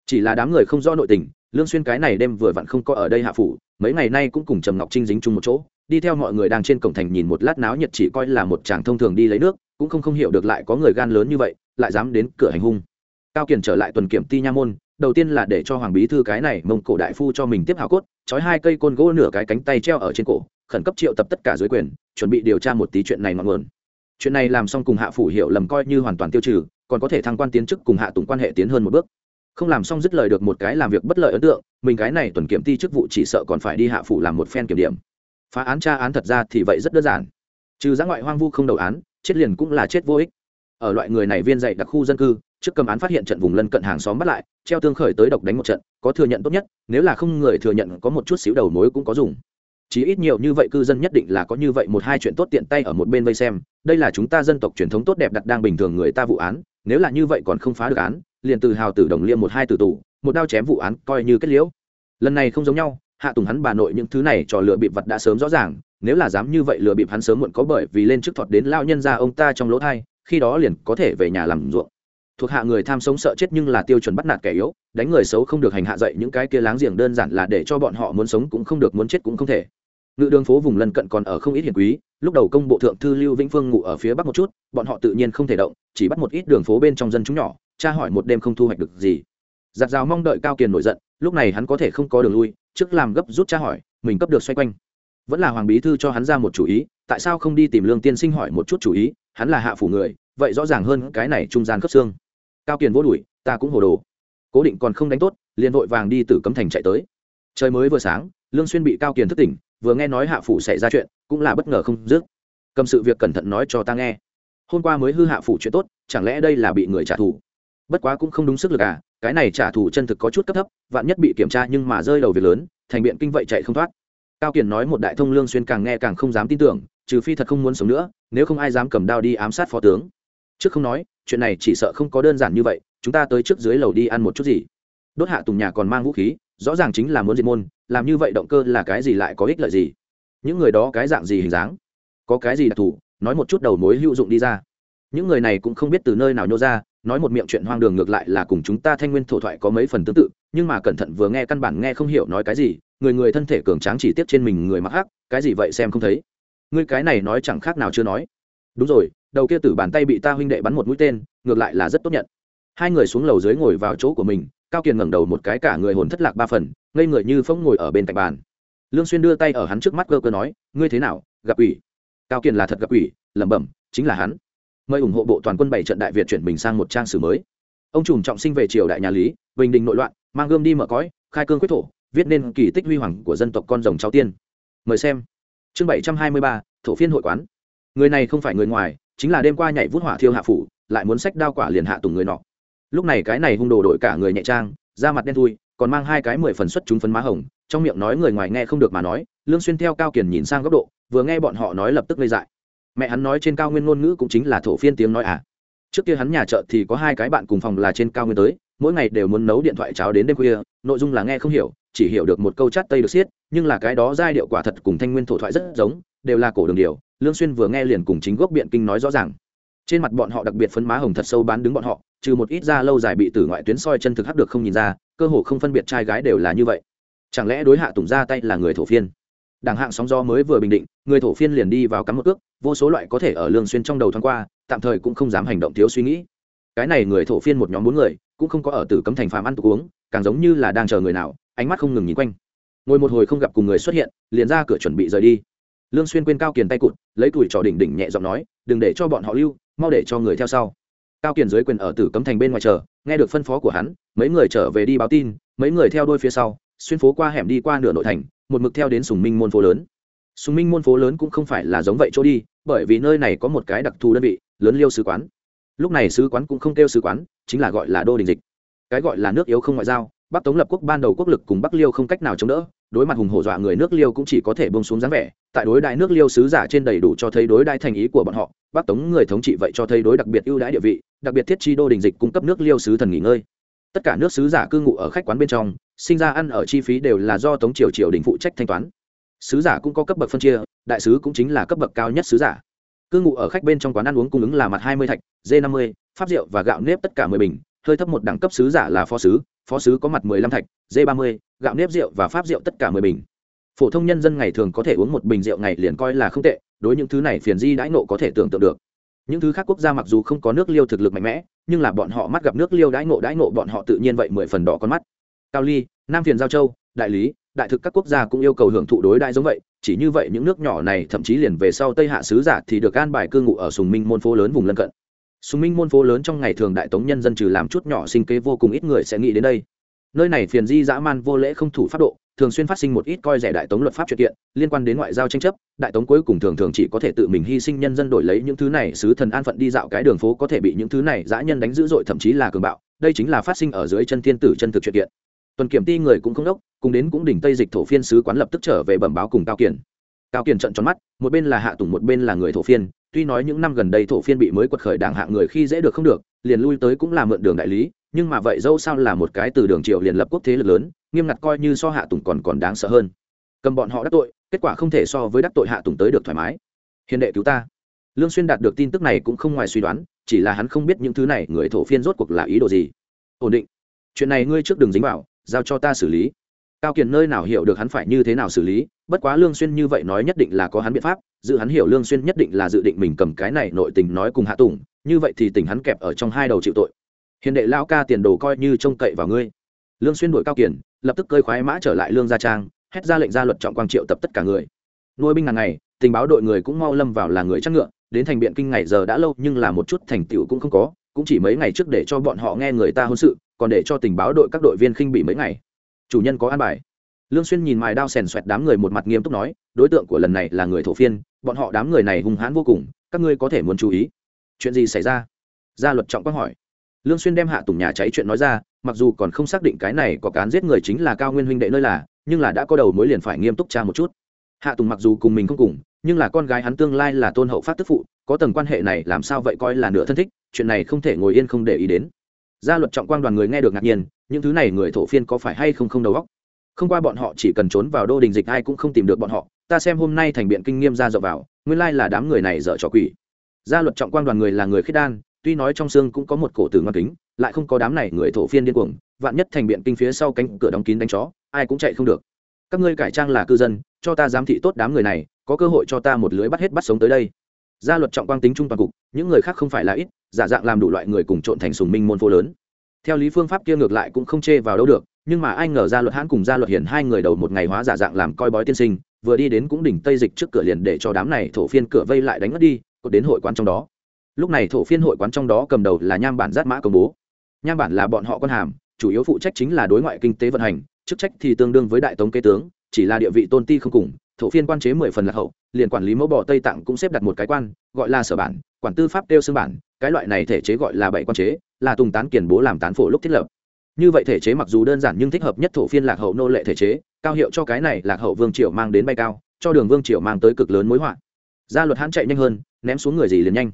A: Chỉ là đám người không rõ nội tình, lương xuyên cái này đêm vừa vặn không có ở đây hạ phủ, mấy ngày nay cũng cùng trầm ngọc trinh dính chung một chỗ, đi theo mọi người đang trên cổng thành nhìn một lát náo nhiệt chỉ coi là một chàng thông thường đi lấy nước, cũng không không hiểu được lại có người gan lớn như vậy, lại dám đến cửa hành hung cao kiền trở lại tuần kiểm ti nha môn, đầu tiên là để cho hoàng bí thư cái này mông cổ đại phu cho mình tiếp hào cốt, trói hai cây côn gỗ nửa cái cánh tay treo ở trên cổ, khẩn cấp triệu tập tất cả dưới quyền, chuẩn bị điều tra một tí chuyện này ngọn nguồn. Chuyện này làm xong cùng hạ phủ hiệu lầm coi như hoàn toàn tiêu trừ, còn có thể thăng quan tiến chức cùng hạ tùng quan hệ tiến hơn một bước. Không làm xong dứt lời được một cái làm việc bất lợi ấn tượng, mình cái này tuần kiểm ti chức vụ chỉ sợ còn phải đi hạ phủ làm một phen kiểm điểm. Phá án tra án thật ra thì vậy rất đơn giản. Trừ giã ngoại hoang vu không đầu án, chết liền cũng là chết vô ích ở loại người này viên dạy đặc khu dân cư, trước cầm án phát hiện trận vùng lân cận hàng xóm bắt lại, treo tương khởi tới độc đánh một trận, có thừa nhận tốt nhất, nếu là không người thừa nhận có một chút xíu đầu mối cũng có dùng. Chỉ ít nhiều như vậy cư dân nhất định là có như vậy một hai chuyện tốt tiện tay ở một bên vây xem, đây là chúng ta dân tộc truyền thống tốt đẹp đặt đang bình thường người ta vụ án, nếu là như vậy còn không phá được án, liền từ hào tử đồng liêm một hai tử tù, một đao chém vụ án coi như kết liễu. Lần này không giống nhau, hạ tùng hắn bà nội những thứ này trò lừa bịp vật đã sớm rõ ràng, nếu là dám như vậy lừa bịp hắn sớm muộn có bởi vì lên trước thuật đến lao nhân ra ông ta trong lỗ thai khi đó liền có thể về nhà làm ruộng. Thuộc hạ người tham sống sợ chết nhưng là tiêu chuẩn bắt nạt kẻ yếu, đánh người xấu không được hành hạ dậy những cái kia láng giềng đơn giản là để cho bọn họ muốn sống cũng không được, muốn chết cũng không thể. Ngự đường phố vùng lân cận còn ở không ít hiền quý, lúc đầu công bộ thượng thư lưu vĩnh phương ngủ ở phía bắc một chút, bọn họ tự nhiên không thể động, chỉ bắt một ít đường phố bên trong dân chúng nhỏ, tra hỏi một đêm không thu hoạch được gì. Giặt rào mong đợi cao kiền nổi giận, lúc này hắn có thể không có đường lui, trước làm gấp rút tra hỏi, mình cấp được xoay quanh vẫn là hoàng bí thư cho hắn ra một chủ ý, tại sao không đi tìm lương tiên sinh hỏi một chút chủ ý, hắn là hạ phủ người, vậy rõ ràng hơn cái này trung gian cấp xương. Cao kiền vô đuổi, ta cũng hồ đồ. Cố định còn không đánh tốt, liền vội vàng đi từ cấm thành chạy tới. Trời mới vừa sáng, lương xuyên bị cao kiền thức tỉnh, vừa nghe nói hạ phủ xảy ra chuyện, cũng là bất ngờ không dứt. Cầm sự việc cẩn thận nói cho ta nghe. Hôm qua mới hư hạ phủ chuyện tốt, chẳng lẽ đây là bị người trả thù? Bất quá cũng không đúng sức lực à cái này trả thù chân thực có chút cấp thấp, vạn nhất bị kiểm tra nhưng mà rơi đầu việc lớn, thành biện kinh vậy chạy không thoát cao kiển nói một đại thông lương xuyên càng nghe càng không dám tin tưởng, trừ phi thật không muốn sống nữa, nếu không ai dám cầm đao đi ám sát phó tướng. Trước không nói, chuyện này chỉ sợ không có đơn giản như vậy, chúng ta tới trước dưới lầu đi ăn một chút gì. Đốt hạ tùng nhà còn mang vũ khí, rõ ràng chính là muốn diệt môn, làm như vậy động cơ là cái gì lại có ích lợi gì? Những người đó cái dạng gì hình dáng? Có cái gì đặc thù? Nói một chút đầu mối hữu dụng đi ra. Những người này cũng không biết từ nơi nào nhô ra, nói một miệng chuyện hoang đường ngược lại là cùng chúng ta thanh nguyên thổ thoại có mấy phần tương tự, nhưng mà cẩn thận vừa nghe căn bản nghe không hiểu nói cái gì người người thân thể cường tráng chỉ tiếp trên mình người mặc hắc, cái gì vậy xem không thấy. Ngươi cái này nói chẳng khác nào chưa nói. Đúng rồi, đầu kia tử bàn tay bị ta huynh đệ bắn một mũi tên, ngược lại là rất tốt nhận. Hai người xuống lầu dưới ngồi vào chỗ của mình, cao kiền ngẩng đầu một cái cả người hồn thất lạc ba phần, ngây người như phông ngồi ở bên cạnh bàn. Lương xuyên đưa tay ở hắn trước mắt cơ cơ nói, ngươi thế nào, gặp ủy? Cao kiền là thật gặp ủy, lẩm bẩm, chính là hắn. Mời ủng hộ bộ toàn quân bảy trận đại việt chuyển bình sang một trang sử mới. Ông trùm trọng sinh về triều đại nhà lý, bình định nội loạn, mang gươm đi mở cõi, khai cương quyết thổ viết nên kỳ tích huy hoàng của dân tộc con rồng cháu tiên. Mời xem. Chương bảy trăm hai mươi ba, thổ phiên hội quán. Người này không phải người ngoài, chính là đêm qua nhảy vút hỏa thiêu hạ phủ, lại muốn sách đao quả liền hạ tùng người nọ. Lúc này cái này hung đồ đội cả người nhẹ trang, da mặt đen thui, còn mang hai cái mười phần xuất chúng phấn má hồng, trong miệng nói người ngoài nghe không được mà nói, lương xuyên theo cao kiền nhìn sang góc độ, vừa nghe bọn họ nói lập tức gây dại. Mẹ hắn nói trên cao nguyên ngôn ngữ cũng chính là thổ phiên tiếng nói à. Trước kia hắn nhà chợ thì có hai cái bạn cùng phòng là trên cao nguyên tới, mỗi ngày đều muốn nấu điện thoại cháo đến đêm khuya, nội dung là nghe không hiểu chỉ hiểu được một câu chát tây được xiết, nhưng là cái đó giai điệu quả thật cùng thanh nguyên thổ thoại rất giống, đều là cổ đường điều, lương xuyên vừa nghe liền cùng chính gốc biện kinh nói rõ ràng. Trên mặt bọn họ đặc biệt phấn má hồng thật sâu bán đứng bọn họ, trừ một ít da lâu dài bị tử ngoại tuyến soi chân thực hấp được không nhìn ra, cơ hồ không phân biệt trai gái đều là như vậy. Chẳng lẽ đối hạ tùng ra tay là người thổ phiên? Đảng hạng sóng gió mới vừa bình định, người thổ phiên liền đi vào cắm một cước, vô số loại có thể ở lương xuyên trong đầu thoáng qua, tạm thời cũng không dám hành động thiếu suy nghĩ. Cái này người thổ phiên một nhóm bốn người, cũng không có ở tử cấm thành phàm ăn tục uống, càng giống như là đang chờ người nào ánh mắt không ngừng nhìn quanh. Ngồi một hồi không gặp cùng người xuất hiện, liền ra cửa chuẩn bị rời đi. Lương xuyên quên cao kiền tay cụt, lấy tuổi trò đỉnh đỉnh nhẹ giọng nói, đừng để cho bọn họ lưu, mau để cho người theo sau. Cao kiền dưới quyền ở tử cấm thành bên ngoài chờ, nghe được phân phó của hắn, mấy người trở về đi báo tin, mấy người theo đuôi phía sau, xuyên phố qua hẻm đi qua nửa nội thành, một mực theo đến sùng minh môn phố lớn. Sùng minh môn phố lớn cũng không phải là giống vậy chỗ đi, bởi vì nơi này có một cái đặc thù đơn vị, lớn liêu sứ quán. Lúc này sứ quán cũng không kêu sứ quán, chính là gọi là đô đình dịch. Cái gọi là nước yếu không ngoại giao bắc tống lập quốc ban đầu quốc lực cùng bắc liêu không cách nào chống đỡ, đối mặt hùng hổ dọa người nước liêu cũng chỉ có thể bông xuống dáng vẻ. Tại đối đại nước liêu sứ giả trên đầy đủ cho thấy đối đại thành ý của bọn họ, bắc tống người thống trị vậy cho thấy đối đặc biệt ưu đãi địa vị, đặc biệt thiết chi đô đình dịch cung cấp nước liêu sứ thần nghỉ ngơi. Tất cả nước sứ giả cư ngụ ở khách quán bên trong, sinh ra ăn ở chi phí đều là do tống triều triều đình phụ trách thanh toán. Sứ giả cũng có cấp bậc phân chia, đại sứ cũng chính là cấp bậc cao nhất sứ giả. Cư ngụ ở khách bên trong quán ăn uống cung ứng là mặt hai mươi thạch d năm mươi, pháp rượu và gạo nếp tất cả mười bình hơi thấp một đẳng cấp sứ giả là phó sứ phó sứ có mặt mười lăm thạch d ba mươi, gạo nếp rượu và pháp rượu tất cả mười bình. Phổ thông nhân dân ngày thường có thể uống một bình rượu ngày liền coi là không tệ, đối những thứ này phiền di đãi nộ có thể tưởng tượng được. Những thứ khác quốc gia mặc dù không có nước liêu thực lực mạnh mẽ, nhưng là bọn họ mắt gặp nước liêu đãi ngộ đãi ngộ bọn họ tự nhiên vậy mười phần đỏ con mắt. Cao ly, nam phiền giao châu, đại lý, đại thực các quốc gia cũng yêu cầu hưởng thụ đối đại giống vậy, chỉ như vậy những nước nhỏ này thậm chí liền về sau tây hạ sứ giả thì được an bài cư ngụ ở sùng minh môn phố lớn vùng lân cận sùng minh môn phố lớn trong ngày thường đại tống nhân dân trừ làm chút nhỏ sinh kế vô cùng ít người sẽ nghĩ đến đây. Nơi này phiền di dã man vô lễ không thủ pháp độ, thường xuyên phát sinh một ít coi rẻ đại tống luật pháp chuyện kiện, liên quan đến ngoại giao tranh chấp, đại tống cuối cùng thường thường chỉ có thể tự mình hy sinh nhân dân đổi lấy những thứ này, sứ thần an phận đi dạo cái đường phố có thể bị những thứ này dã nhân đánh dữ dội, thậm chí là cường bạo. Đây chính là phát sinh ở dưới chân thiên tử chân thực chuyện kiện. Tuần kiểm ti người cũng không đốc, cùng đến cũng đỉnh tây dịch thổ phiên sứ quán lập tức trở về bẩm báo cùng cao kiển. Cao kiển trận tròn mắt, một bên là hạ tùng, một bên là người thổ phiên tuy nói những năm gần đây thổ phiên bị mới quật khởi đảng hạng người khi dễ được không được, liền lui tới cũng là mượn đường đại lý, nhưng mà vậy dâu sao là một cái từ đường triệu liền lập quốc thế lực lớn, nghiêm ngặt coi như so hạ tùng còn còn đáng sợ hơn. Cầm bọn họ đắc tội, kết quả không thể so với đắc tội hạ tùng tới được thoải mái. Hiền đệ cứu ta. Lương xuyên đạt được tin tức này cũng không ngoài suy đoán, chỉ là hắn không biết những thứ này, người thổ phiên rốt cuộc là ý đồ gì. Ổn định. Chuyện này ngươi trước đừng dính vào, giao cho ta xử lý cao kiền nơi nào hiểu được hắn phải như thế nào xử lý, bất quá lương xuyên như vậy nói nhất định là có hắn biện pháp, dự hắn hiểu lương xuyên nhất định là dự định mình cầm cái này nội tình nói cùng hạ tùng, như vậy thì tình hắn kẹp ở trong hai đầu chịu tội. Hiền đệ lão ca tiền đồ coi như trông cậy vào ngươi. Lương xuyên đuổi cao kiền, lập tức cơi khoái mã trở lại lương gia trang, hét ra lệnh ra luật trọng quang triệu tập tất cả người. Nuôi binh ngàn ngày, tình báo đội người cũng mau lâm vào là người chắc ngựa, đến thành biện kinh ngày giờ đã lâu nhưng là một chút thành tựu cũng không có, cũng chỉ mấy ngày trước để cho bọn họ nghe người ta hôn sự, còn để cho tình báo đội các đội viên khinh bị mấy ngày chủ nhân có an bài. Lương xuyên nhìn mài đao sèn xoẹt đám người một mặt nghiêm túc nói, đối tượng của lần này là người thổ phiên, bọn họ đám người này hung hãn vô cùng, các ngươi có thể muốn chú ý. Chuyện gì xảy ra? Gia luật trọng quang hỏi. Lương xuyên đem hạ tùng nhà cháy chuyện nói ra, mặc dù còn không xác định cái này có cán giết người chính là cao nguyên huynh đệ nơi là, nhưng là đã có đầu mối liền phải nghiêm túc tra một chút. Hạ tùng mặc dù cùng mình không cùng, nhưng là con gái hắn tương lai là tôn hậu phát tức phụ, có tầng quan hệ này làm sao vậy coi là nửa thân thích, chuyện này không thể ngồi yên không để ý đến gia luật trọng quang đoàn người nghe được ngạc nhiên, những thứ này người thổ phiên có phải hay không không đầu óc? Không qua bọn họ chỉ cần trốn vào đô đình dịch ai cũng không tìm được bọn họ, ta xem hôm nay thành biện kinh nghiêm ra dọc vào, nguyên lai là đám người này dở trò quỷ. Gia luật trọng quang đoàn người là người khiết đan, tuy nói trong xương cũng có một cổ tử ngoan kính, lại không có đám này người thổ phiên điên cuồng, vạn nhất thành biện kinh phía sau cánh cửa đóng kín đánh chó, ai cũng chạy không được. Các ngươi cải trang là cư dân, cho ta giám thị tốt đám người này, có cơ hội cho ta một lưới bắt hết bắt sống tới đây gia luật trọng quang tính trung toàn cục, những người khác không phải là ít, giả dạng làm đủ loại người cùng trộn thành sùng minh môn phố lớn. Theo lý phương pháp kia ngược lại cũng không chê vào đâu được, nhưng mà ai ngờ gia luật hãn cùng gia luật hiển hai người đầu một ngày hóa giả dạng làm coi bói tiên sinh, vừa đi đến cũng đỉnh tây dịch trước cửa liền để cho đám này thổ phiên cửa vây lại đánh mất đi, cột đến hội quán trong đó. Lúc này thổ phiên hội quán trong đó cầm đầu là nham bản giát mã công bố. Nham bản là bọn họ con hàm, chủ yếu phụ trách chính là đối ngoại kinh tế vận hành, chức trách thì tương đương với đại tống kế tướng, chỉ là địa vị tôn ti không cùng thổ phiên quan chế mười phần lạc hậu, liền quản lý mẫu bò tây tạng cũng xếp đặt một cái quan, gọi là sở bản, quản tư pháp tiêu xương bản, cái loại này thể chế gọi là bảy quan chế, là tùng tán kiển bố làm tán phổ lúc thiết lập. Như vậy thể chế mặc dù đơn giản nhưng thích hợp nhất thổ phiên lạc hậu nô lệ thể chế, cao hiệu cho cái này lạc hậu vương triều mang đến bay cao, cho đường vương triều mang tới cực lớn mối họa. Gia luật hãn chạy nhanh hơn, ném xuống người gì liền nhanh.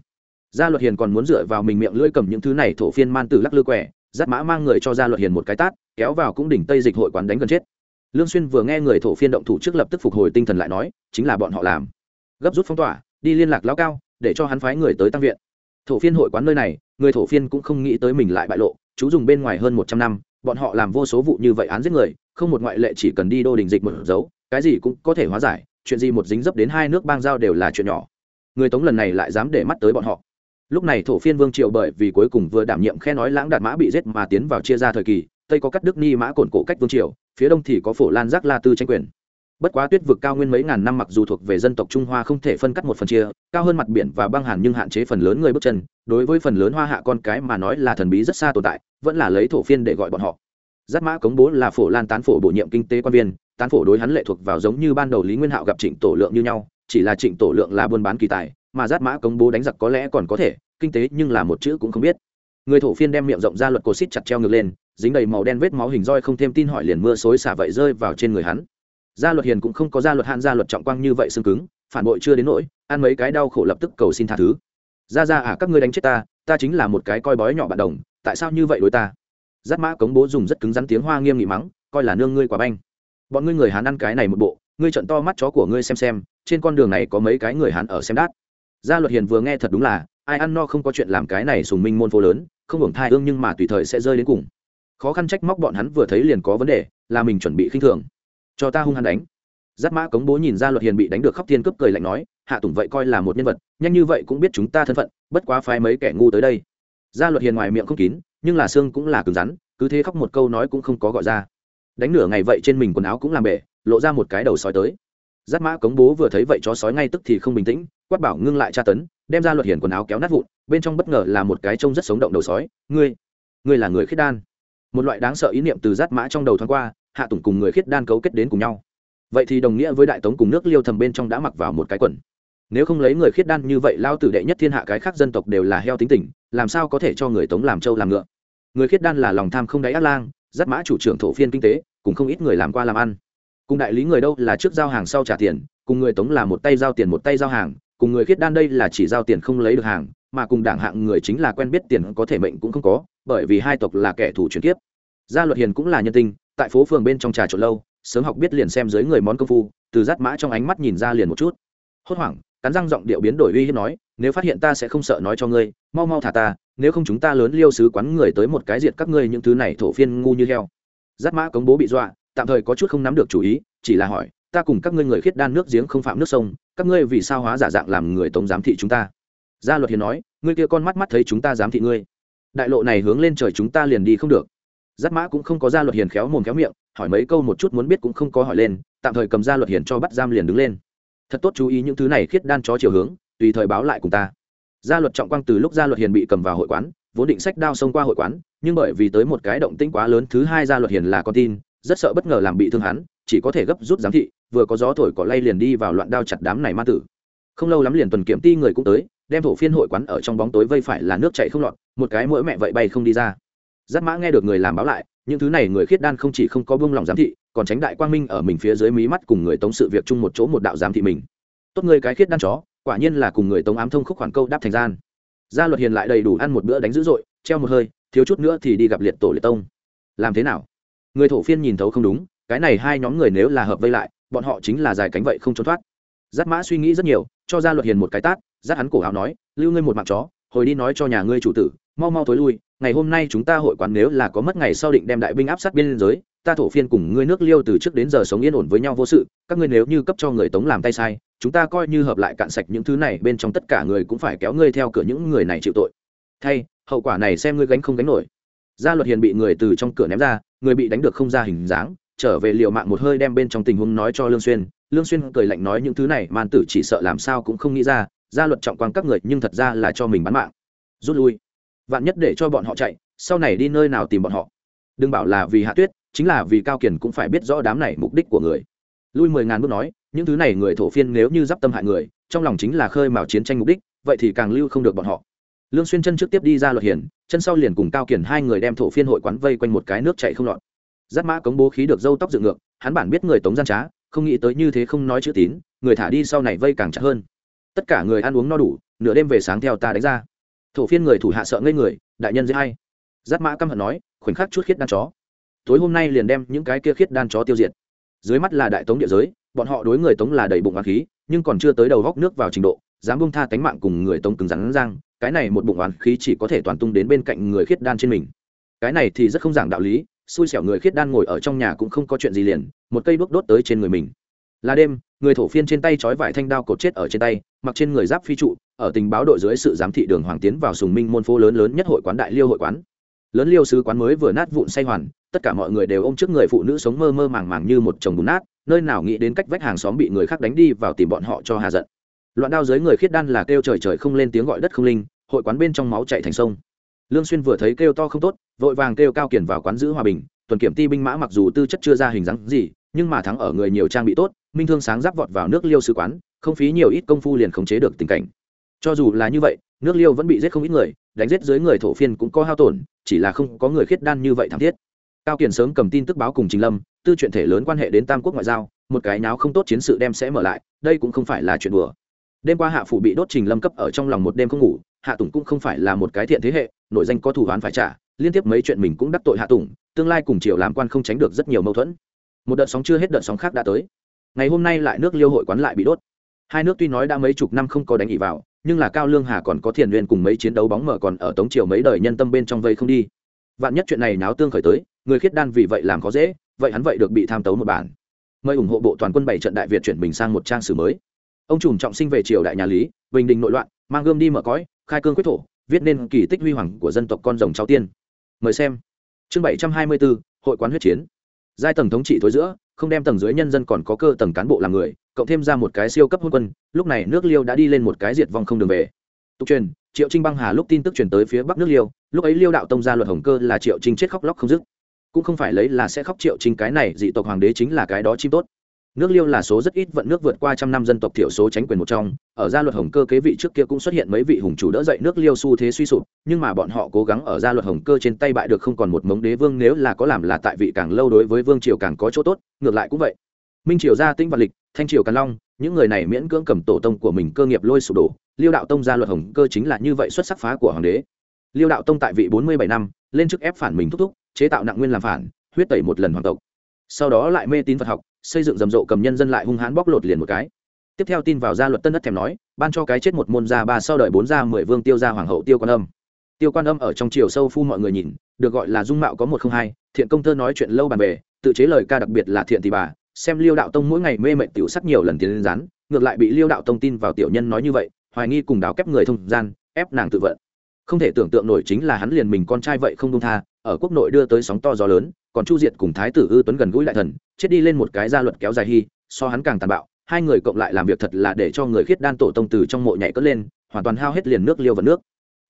A: Gia luật hiền còn muốn dựa vào mình miệng lưỡi cầm những thứ này thổ phiên man tử lắc lư quẻ, dắt mã mang người cho gia luật hiền một cái tát, kéo vào cũng đỉnh tây dịch hội quán đánh gần chết lương xuyên vừa nghe người thổ phiên động thủ trước lập tức phục hồi tinh thần lại nói, chính là bọn họ làm. Gấp rút phong tỏa, đi liên lạc lão cao, để cho hắn phái người tới tăng viện. Thổ phiên hội quán nơi này, người thổ phiên cũng không nghĩ tới mình lại bại lộ, chú dùng bên ngoài hơn một trăm năm, bọn họ làm vô số vụ như vậy án giết người, không một ngoại lệ chỉ cần đi đô đình dịch một dấu, cái gì cũng có thể hóa giải, chuyện gì một dính dấp đến hai nước bang giao đều là chuyện nhỏ. Người tống lần này lại dám để mắt tới bọn họ. Lúc này thổ phiên vương triều bởi vì cuối cùng vừa đảm nhiệm khe nói lãng đạt mã bị giết mà tiến vào chia ra thời kỳ tây có cắt đức ni mã cổn cổ cách vương triều, phía đông thì có phổ lan giác la tư tranh quyền. Bất quá tuyết vực cao nguyên mấy ngàn năm mặc dù thuộc về dân tộc trung hoa không thể phân cắt một phần chia, cao hơn mặt biển và băng hàn nhưng hạn chế phần lớn người bước chân, đối với phần lớn hoa hạ con cái mà nói là thần bí rất xa tồn tại, vẫn là lấy thổ phiên để gọi bọn họ. Giác mã cống bố là phổ lan tán phổ bổ nhiệm kinh tế quan viên, tán phổ đối hắn lệ thuộc vào giống như ban đầu lý nguyên hạo gặp trịnh tổ lượng như nhau, chỉ là trịnh tổ lượng là buôn bán kỳ tài, mà giác mã cống bố đánh giặc có lẽ còn có thể, kinh tế nhưng là một chữ cũng không biết. Người thổ phiên đem miệng rộng ra luật cổ xít chặt treo ngược lên dính đầy màu đen vết máu hình roi không thêm tin hỏi liền mưa xối xả vậy rơi vào trên người hắn. Gia luật hiền cũng không có gia luật hạn, gia luật trọng quang như vậy xương cứng, phản bội chưa đến nỗi, ăn mấy cái đau khổ lập tức cầu xin tha thứ. Ra ra à các ngươi đánh chết ta ta chính là một cái coi bói nhỏ bạn đồng, tại sao như vậy đối ta? Giáp mã cống bố dùng rất cứng rắn tiếng hoa nghiêm nghị mắng, coi là nương ngươi quả banh. Bọn ngươi người hán ăn cái này một bộ, ngươi trận to mắt chó của ngươi xem xem, trên con đường này có mấy cái người hán ở xem đát. Gia luật hiền vừa nghe thật đúng là, ai ăn no không có chuyện làm cái này sùng minh môn phố lớn, không hưởng thai ương nhưng mà tùy thời sẽ rơi đến cùng khó khăn trách móc bọn hắn vừa thấy liền có vấn đề, là mình chuẩn bị khinh thường. Cho ta hung hăng đánh. Giáp mã cống bố nhìn ra luật hiền bị đánh được khóc thiên cướp cười lạnh nói, hạ tùng vậy coi là một nhân vật, nhanh như vậy cũng biết chúng ta thân phận, bất quá phái mấy kẻ ngu tới đây. Gia luật hiền ngoài miệng không kín, nhưng là xương cũng là cứng rắn, cứ thế khóc một câu nói cũng không có gọi ra. Đánh nửa ngày vậy trên mình quần áo cũng làm bể, lộ ra một cái đầu sói tới. Giáp mã cống bố vừa thấy vậy chó sói ngay tức thì không bình tĩnh, quát bảo ngưng lại tra tấn, đem ra luật hiền quần áo kéo nát vụn, bên trong bất ngờ là một cái trông rất sống động đầu sói. Ngươi ngươi là người khiết đan một loại đáng sợ ý niệm từ giáp mã trong đầu thoáng qua, hạ tùng cùng người khiết đan cấu kết đến cùng nhau. Vậy thì đồng nghĩa với đại tống cùng nước liêu thầm bên trong đã mặc vào một cái quần. Nếu không lấy người khiết đan như vậy, lao tử đệ nhất thiên hạ cái khác dân tộc đều là heo tính tình, làm sao có thể cho người tống làm trâu làm ngựa? Người khiết đan là lòng tham không đáy át lang giáp mã chủ trưởng thổ phiên kinh tế, cùng không ít người làm qua làm ăn. Cùng đại lý người đâu là trước giao hàng sau trả tiền, cùng người tống là một tay giao tiền một tay giao hàng, cùng người khiết đan đây là chỉ giao tiền không lấy được hàng, mà cùng đảng hạng người chính là quen biết tiền có thể mệnh cũng không có bởi vì hai tộc là kẻ thù chuyển kiếp. Gia luật hiền cũng là nhân tinh, tại phố phường bên trong trà trộn lâu, sớm học biết liền xem dưới người món công phu, từ rát mã trong ánh mắt nhìn ra liền một chút. Hốt hoảng, cắn răng giọng điệu biến đổi uy hiếp nói, nếu phát hiện ta sẽ không sợ nói cho ngươi, mau mau thả ta, nếu không chúng ta lớn liêu sứ quán người tới một cái diệt các ngươi những thứ này thổ phiên ngu như heo. Rát mã cống bố bị dọa, tạm thời có chút không nắm được chủ ý, chỉ là hỏi, ta cùng các ngươi người khiết đan nước giếng không phạm nước sông, các ngươi vì sao hóa giả dạng làm người tống giám thị chúng ta? Gia luật hiền nói, ngươi kia con mắt mắt thấy chúng ta giám thị ngươi đại lộ này hướng lên trời chúng ta liền đi không được. Giáp mã cũng không có ra luật hiền khéo mồm khéo miệng, hỏi mấy câu một chút muốn biết cũng không có hỏi lên, tạm thời cầm ra luật hiền cho bắt giam liền đứng lên. Thật tốt chú ý những thứ này khiết đan chó chiều hướng, tùy thời báo lại cùng ta. Gia luật trọng quang từ lúc gia luật hiền bị cầm vào hội quán, vốn định sách đao xông qua hội quán, nhưng bởi vì tới một cái động tĩnh quá lớn thứ hai gia luật hiền là con tin, rất sợ bất ngờ làm bị thương hắn, chỉ có thể gấp rút giám thị, vừa có gió thổi cỏ lay liền đi vào loạn đao chặt đám này ma tử. Không lâu lắm liền tuần kiểm ti người cũng tới đem thổ phiên hội quán ở trong bóng tối vây phải là nước chảy không lọt, một cái mỗi mẹ vậy bay không đi ra. Giáp mã nghe được người làm báo lại, những thứ này người khiết đan không chỉ không có buông lòng giám thị, còn tránh đại quang minh ở mình phía dưới mí mắt cùng người tống sự việc chung một chỗ một đạo giám thị mình. Tốt người cái khiết đan chó, quả nhiên là cùng người tống ám thông khúc khoản câu đáp thành gian. Gia luật hiền lại đầy đủ ăn một bữa đánh dữ dội, treo một hơi, thiếu chút nữa thì đi gặp liệt tổ liệt tông. Làm thế nào? Người thổ phiên nhìn thấu không đúng, cái này hai nhóm người nếu là hợp vây lại, bọn họ chính là dài cánh vậy không trốn thoát. Giáp mã suy nghĩ rất nhiều, cho gia luật hiền một cái tát dắt hắn cổ áo nói, lưu ngươi một mạng chó, hồi đi nói cho nhà ngươi chủ tử, mau mau tối lui, ngày hôm nay chúng ta hội quán nếu là có mất ngày sau định đem đại binh áp sát biên giới, ta thổ phiên cùng ngươi nước liêu từ trước đến giờ sống yên ổn với nhau vô sự, các ngươi nếu như cấp cho người tống làm tay sai, chúng ta coi như hợp lại cạn sạch những thứ này, bên trong tất cả người cũng phải kéo ngươi theo cửa những người này chịu tội. Thay, hậu quả này xem ngươi gánh không gánh nổi. Gia luật hiền bị người từ trong cửa ném ra, người bị đánh được không ra hình dáng, trở về liệu mạng một hơi đem bên trong tình huống nói cho lương xuyên. Lương xuyên cười lạnh nói những thứ này man tử chỉ sợ làm sao cũng không nghĩ ra gia luật trọng quan các người nhưng thật ra là cho mình bán mạng. Rút lui. Vạn nhất để cho bọn họ chạy, sau này đi nơi nào tìm bọn họ? Đừng bảo là vì hạ tuyết, chính là vì cao kiền cũng phải biết rõ đám này mục đích của người. Lui mười ngàn bước nói, những thứ này người thổ phiên nếu như d tâm hại người, trong lòng chính là khơi mào chiến tranh mục đích, vậy thì càng lưu không được bọn họ. Lương xuyên chân trước tiếp đi ra luật hiển, chân sau liền cùng cao kiển hai người đem thổ phiên hội quán vây quanh một cái nước chảy không lọt. Giáp mã cống bố khí được dâu tóc dựng ngược, hắn bản biết người tống gian trá, không nghĩ tới như thế không nói chữ tín, người thả đi sau này vây càng chặt hơn tất cả người ăn uống no đủ, nửa đêm về sáng theo ta đánh ra. Thổ phiên người thủ hạ sợ ngây người, đại nhân dễ hay giáp mã căm hận nói, khoảnh khắc chút khiết đan chó. Tối hôm nay liền đem những cái kia khiết đan chó tiêu diệt. Dưới mắt là đại tống địa giới, bọn họ đối người tống là đầy bụng oán khí, nhưng còn chưa tới đầu góc nước vào trình độ, dám bông tha tánh mạng cùng người tống cứng rắn răng, cái này một bụng oán khí chỉ có thể toàn tung đến bên cạnh người khiết đan trên mình. Cái này thì rất không giảng đạo lý, xui xẻo người khiết đan ngồi ở trong nhà cũng không có chuyện gì liền, một cây bước đốt tới trên người mình. Là đêm, người thổ phiên trên tay trói vải thanh đao cột chết ở trên tay mặc trên người giáp phi trụ, ở tình báo đội dưới sự giám thị đường hoàng tiến vào sùng minh môn phố lớn lớn nhất hội quán đại liêu hội quán. Lớn liêu sứ quán mới vừa nát vụn say hoàn, tất cả mọi người đều ôm trước người phụ nữ sống mơ mơ màng màng như một chồng bùn nát, nơi nào nghĩ đến cách vách hàng xóm bị người khác đánh đi vào tìm bọn họ cho hà giận. Loạn đao dưới người khiết đan là kêu trời trời không lên tiếng gọi đất không linh, hội quán bên trong máu chạy thành sông. Lương xuyên vừa thấy kêu to không tốt, vội vàng kêu cao kiển vào quán giữ hòa bình, tuần kiểm ti binh mã mặc dù tư chất chưa ra hình dáng gì, nhưng mà thắng ở người nhiều trang bị tốt, minh thương sáng giáp vọt vào nước liêu sứ quán không phí nhiều ít công phu liền khống chế được tình cảnh. Cho dù là như vậy, nước liêu vẫn bị giết không ít người, đánh giết dưới người thổ phiên cũng có hao tổn, chỉ là không có người khiết đan như vậy thảm thiết. Cao kiền sớm cầm tin tức báo cùng trình lâm, tư chuyện thể lớn quan hệ đến tam quốc ngoại giao, một cái náo không tốt chiến sự đem sẽ mở lại, đây cũng không phải là chuyện đùa. Đêm qua hạ phủ bị đốt trình lâm cấp ở trong lòng một đêm không ngủ, hạ tùng cũng không phải là một cái thiện thế hệ, nội danh có thủ án phải trả, liên tiếp mấy chuyện mình cũng đắc tội hạ tùng, tương lai cùng triều làm quan không tránh được rất nhiều mâu thuẫn. Một đợt sóng chưa hết đợt sóng khác đã tới. Ngày hôm nay lại nước liêu hội quán lại bị đốt hai nước tuy nói đã mấy chục năm không có đánh ỉ vào, nhưng là cao lương hà còn có thiền nguyên cùng mấy chiến đấu bóng mở còn ở tống triều mấy đời nhân tâm bên trong vây không đi. Vạn nhất chuyện này náo tương khởi tới, người khiết đan vì vậy làm khó dễ, vậy hắn vậy được bị tham tấu một bản. Mời ủng hộ bộ toàn quân bảy trận đại việt chuyển bình sang một trang sử mới. Ông trùm trọng sinh về triều đại nhà lý, bình định nội loạn, mang gươm đi mở cõi, khai cương quyết thổ, viết nên kỳ tích huy hoàng của dân tộc con rồng cháu tiên. Mời xem. Chương bảy trăm hai mươi bốn, hội quán huyết chiến. Giai tầng thống trị tối giữa không đem tầng dưới nhân dân còn có cơ tầng cán bộ làm người, cộng thêm ra một cái siêu cấp hôn quân, lúc này nước liêu đã đi lên một cái diệt vong không đường về. Tục truyền, triệu trinh băng hà lúc tin tức truyền tới phía bắc nước liêu, lúc ấy liêu đạo tông ra luật hồng cơ là triệu trinh chết khóc lóc không dứt. Cũng không phải lấy là sẽ khóc triệu trinh cái này, dị tộc hoàng đế chính là cái đó chim tốt nước liêu là số rất ít vận nước vượt qua trăm năm dân tộc thiểu số tránh quyền một trong. Ở gia luật hồng cơ kế vị trước kia cũng xuất hiện mấy vị hùng chủ đỡ dậy nước liêu xu thế suy sụp, nhưng mà bọn họ cố gắng ở gia luật hồng cơ trên tay bại được không còn một mống đế vương, nếu là có làm là tại vị càng lâu đối với vương triều càng có chỗ tốt, ngược lại cũng vậy. Minh triều gia tinh vật lịch, thanh triều càn long, những người này miễn cưỡng cầm tổ tông của mình cơ nghiệp lôi sụp đổ. Liêu đạo tông gia luật hồng cơ chính là như vậy xuất sắc phá của hoàng đế. Liêu đạo tông tại vị bốn mươi bảy năm, lên chức ép phản mình thúc thúc, chế tạo nặng nguyên làm phản, huyết tẩy một lần hoàng tộc sau đó lại mê tín phật học, xây dựng rầm rộ cầm nhân dân lại hung hãn bóc lột liền một cái. Tiếp theo tin vào gia luật tân đất thèm nói, ban cho cái chết một môn gia, ba sau đợi bốn gia, mười vương tiêu gia, hoàng hậu, tiêu quan âm. Tiêu quan âm ở trong chiều sâu phu mọi người nhìn, được gọi là dung mạo có một không hai, thiện công thơ nói chuyện lâu bàn về, tự chế lời ca đặc biệt là thiện thì bà, xem liêu đạo tông mỗi ngày mê mệnh tiểu sắc nhiều lần tiến lên rán, ngược lại bị liêu đạo tông tin vào tiểu nhân nói như vậy, hoài nghi cùng đào kép người thông gian, ép nàng tự vận. Không thể tưởng tượng nổi chính là hắn liền mình con trai vậy không đông tha ở quốc nội đưa tới sóng to gió lớn, còn chu diệt cùng thái tử ư tuấn gần gũi lại thần, chết đi lên một cái gia luật kéo dài hy, so hắn càng tàn bạo, hai người cộng lại làm việc thật là để cho người khiết đan tổ tông từ trong mộ nhảy cất lên, hoàn toàn hao hết liền nước liêu vật nước.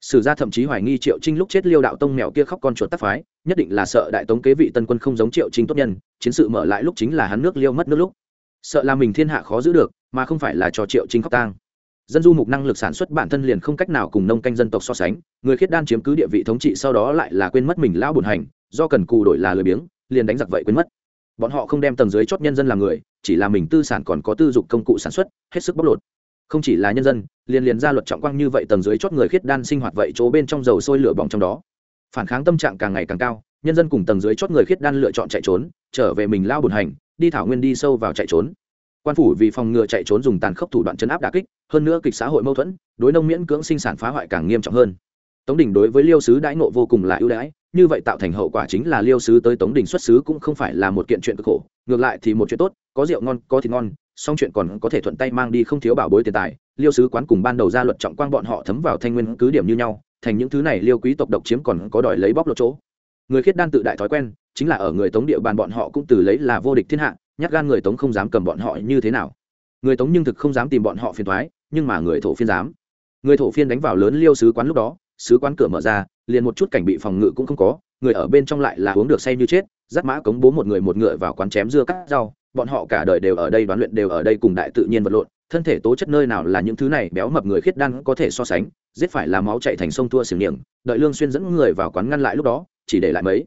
A: Sử gia thậm chí hoài nghi triệu trinh lúc chết liêu đạo tông mèo kia khóc con chuột tắc phái, nhất định là sợ đại tống kế vị tân quân không giống triệu trinh tốt nhân, chiến sự mở lại lúc chính là hắn nước liêu mất nước lúc. Sợ là mình thiên hạ khó giữ được, mà không phải là cho triệu trinh khóc tang dân du mục năng lực sản xuất bản thân liền không cách nào cùng nông canh dân tộc so sánh, người khiết đan chiếm cứ địa vị thống trị sau đó lại là quên mất mình lão bùn hành, do cần cù đổi là lười biếng, liền đánh giặc vậy quên mất. Bọn họ không đem tầng dưới chót nhân dân làm người, chỉ là mình tư sản còn có tư dụng công cụ sản xuất, hết sức bóc lột. Không chỉ là nhân dân, liền liền ra luật trọng quang như vậy tầng dưới chót người khiết đan sinh hoạt vậy chỗ bên trong dầu sôi lửa bỏng trong đó. Phản kháng tâm trạng càng ngày càng cao, nhân dân cùng tầng dưới chót người khiết đan lựa chọn chạy trốn, trở về mình lao bùn hành, đi thảo nguyên đi sâu vào chạy trốn quan phủ vì phòng ngừa chạy trốn dùng tàn khốc thủ đoạn chấn áp đà kích, hơn nữa kịch xã hội mâu thuẫn, đối nông miễn cưỡng sinh sản phá hoại càng nghiêm trọng hơn. Tống đình đối với liêu sứ đãi nộ vô cùng là ưu đãi, như vậy tạo thành hậu quả chính là liêu sứ tới tống đình xuất xứ cũng không phải là một kiện chuyện cực khổ, ngược lại thì một chuyện tốt, có rượu ngon, có thịt ngon, song chuyện còn có thể thuận tay mang đi không thiếu bảo bối tiền tài. Liêu sứ quán cùng ban đầu ra luật trọng quang bọn họ thấm vào thanh nguyên cứ điểm như nhau, thành những thứ này liêu quý tộc độc chiếm còn có đòi lấy bóc lột chỗ. Người khiết đan tự đại thói quen, chính là ở người tống địa bàn bọn họ cũng từ lấy là vô địch thiên hạ nhát gan người tống không dám cầm bọn họ như thế nào. Người tống nhưng thực không dám tìm bọn họ phiền thoái nhưng mà người thổ phiên dám. Người thổ phiên đánh vào lớn liêu sứ quán lúc đó, sứ quán cửa mở ra, liền một chút cảnh bị phòng ngự cũng không có, người ở bên trong lại là uống được say như chết dắt mã cống bố một người một ngựa vào quán chém dưa cắt rau, bọn họ cả đời đều ở đây đoán luyện đều ở đây cùng đại tự nhiên vật lộn, thân thể tố chất nơi nào là những thứ này béo mập người khiết đan có thể so sánh, giết phải là máu chạy thành sông thua xỉu niềng, đợi lương xuyên dẫn người vào quán ngăn lại lúc đó, chỉ để lại mấy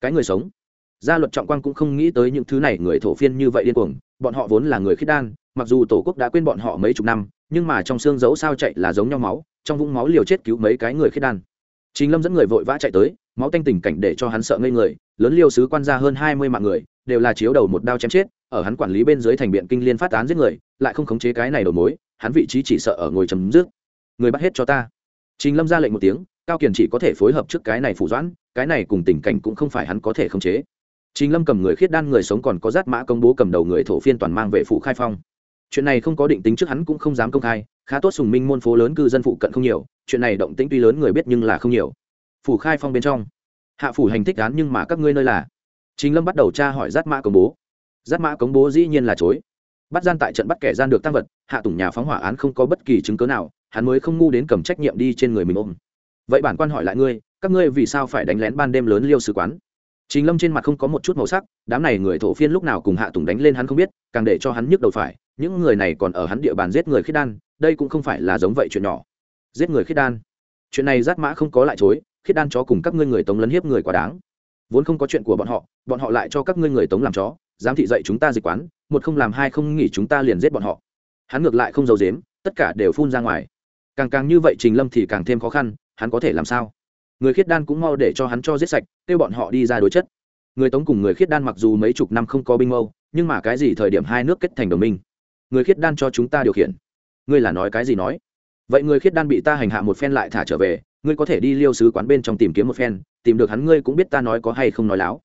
A: cái người sống gia luật trọng quang cũng không nghĩ tới những thứ này người thổ phiên như vậy điên cuồng bọn họ vốn là người khiết đan mặc dù tổ quốc đã quên bọn họ mấy chục năm nhưng mà trong xương dấu sao chạy là giống nhau máu trong vũng máu liều chết cứu mấy cái người khiết đan Trình Lâm dẫn người vội vã chạy tới, máu tanh tình cảnh để cho hắn sợ ngây người, lớn liêu sứ quan ra hơn hai mươi mạng người, đều là chiếu đầu một đao chém chết, ở hắn quản lý bên dưới thành biện kinh liên phát án giết người, lại không khống chế cái này đầu mối, hắn vị trí chỉ sợ ở ngồi chấm dứt. Người bắt hết cho ta. Trình Lâm ra lệnh một tiếng, Cao Kiền chỉ có thể phối hợp trước cái này phủ doãn, cái này cùng tình cảnh cũng không phải hắn có thể khống chế. Trình Lâm cầm người khiết đan người sống còn có rát mã công bố cầm đầu người thổ phiên toàn mang về phủ khai phong. Chuyện này không có định tính trước hắn cũng không dám công khai, khá tốt sùng minh môn phố lớn cư dân phụ cận không nhiều, chuyện này động tĩnh tuy lớn người biết nhưng là không nhiều. Phủ khai phong bên trong hạ phủ hành thích án nhưng mà các ngươi nơi là? Trình lâm bắt đầu tra hỏi rát mã công bố. Rát mã công bố dĩ nhiên là chối. Bắt gian tại trận bắt kẻ gian được tăng vật hạ tùng nhà phóng hỏa án không có bất kỳ chứng cứ nào hắn mới không ngu đến cầm trách nhiệm đi trên người mình ôm. Vậy bản quan hỏi lại ngươi các ngươi vì sao phải đánh lén ban đêm lớn liêu sứ quán? Chính lâm trên mặt không có một chút màu sắc đám này người thổ phiên lúc nào cùng hạ tùng đánh lên hắn không biết càng để cho hắn nhức đầu phải những người này còn ở hắn địa bàn giết người khiết đan đây cũng không phải là giống vậy chuyện nhỏ. Giết người khiết đan. Chuyện này rát mã không có lại chối khiết đan chó cùng các ngươi người tống lấn hiếp người quá đáng. Vốn không có chuyện của bọn họ bọn họ lại cho các ngươi người tống làm chó dám thị dậy chúng ta dịch quán một không làm hai không nghỉ chúng ta liền giết bọn họ. Hắn ngược lại không giấu giếm, tất cả đều phun ra ngoài. Càng càng như vậy trình lâm thì càng thêm khó khăn hắn có thể làm sao? Người khiết đan cũng mau để cho hắn cho giết sạch, kêu bọn họ đi ra đối chất. Người tống cùng người khiết đan mặc dù mấy chục năm không có binh mâu, nhưng mà cái gì thời điểm hai nước kết thành đồng minh? Người khiết đan cho chúng ta điều khiển. Ngươi là nói cái gì nói? Vậy người khiết đan bị ta hành hạ một phen lại thả trở về, ngươi có thể đi liêu sứ quán bên trong tìm kiếm một phen, tìm được hắn ngươi cũng biết ta nói có hay không nói láo.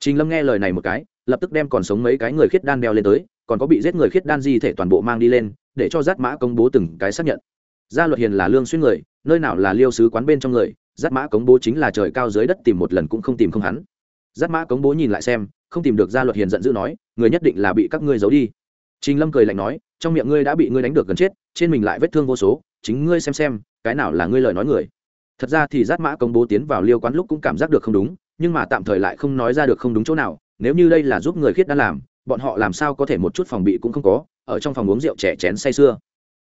A: Trình lâm nghe lời này một cái, lập tức đem còn sống mấy cái người khiết đan đeo lên tới, còn có bị giết người khiết đan di thể toàn bộ mang đi lên, để cho giáp mã công bố từng cái xác nhận. Gia luật hiền là lương xuyên người, nơi nào là liêu sứ quán bên trong người giáp mã cống bố chính là trời cao dưới đất tìm một lần cũng không tìm không hắn. Giáp mã cống bố nhìn lại xem, không tìm được gia luật hiền giận dữ nói, người nhất định là bị các ngươi giấu đi. Trình lâm cười lạnh nói, trong miệng ngươi đã bị ngươi đánh được gần chết, trên mình lại vết thương vô số, chính ngươi xem xem, cái nào là ngươi lời nói người. Thật ra thì giáp mã cống bố tiến vào liêu quán lúc cũng cảm giác được không đúng, nhưng mà tạm thời lại không nói ra được không đúng chỗ nào, nếu như đây là giúp người khiết đã làm, bọn họ làm sao có thể một chút phòng bị cũng không có, ở trong phòng uống rượu trẻ chén say sưa.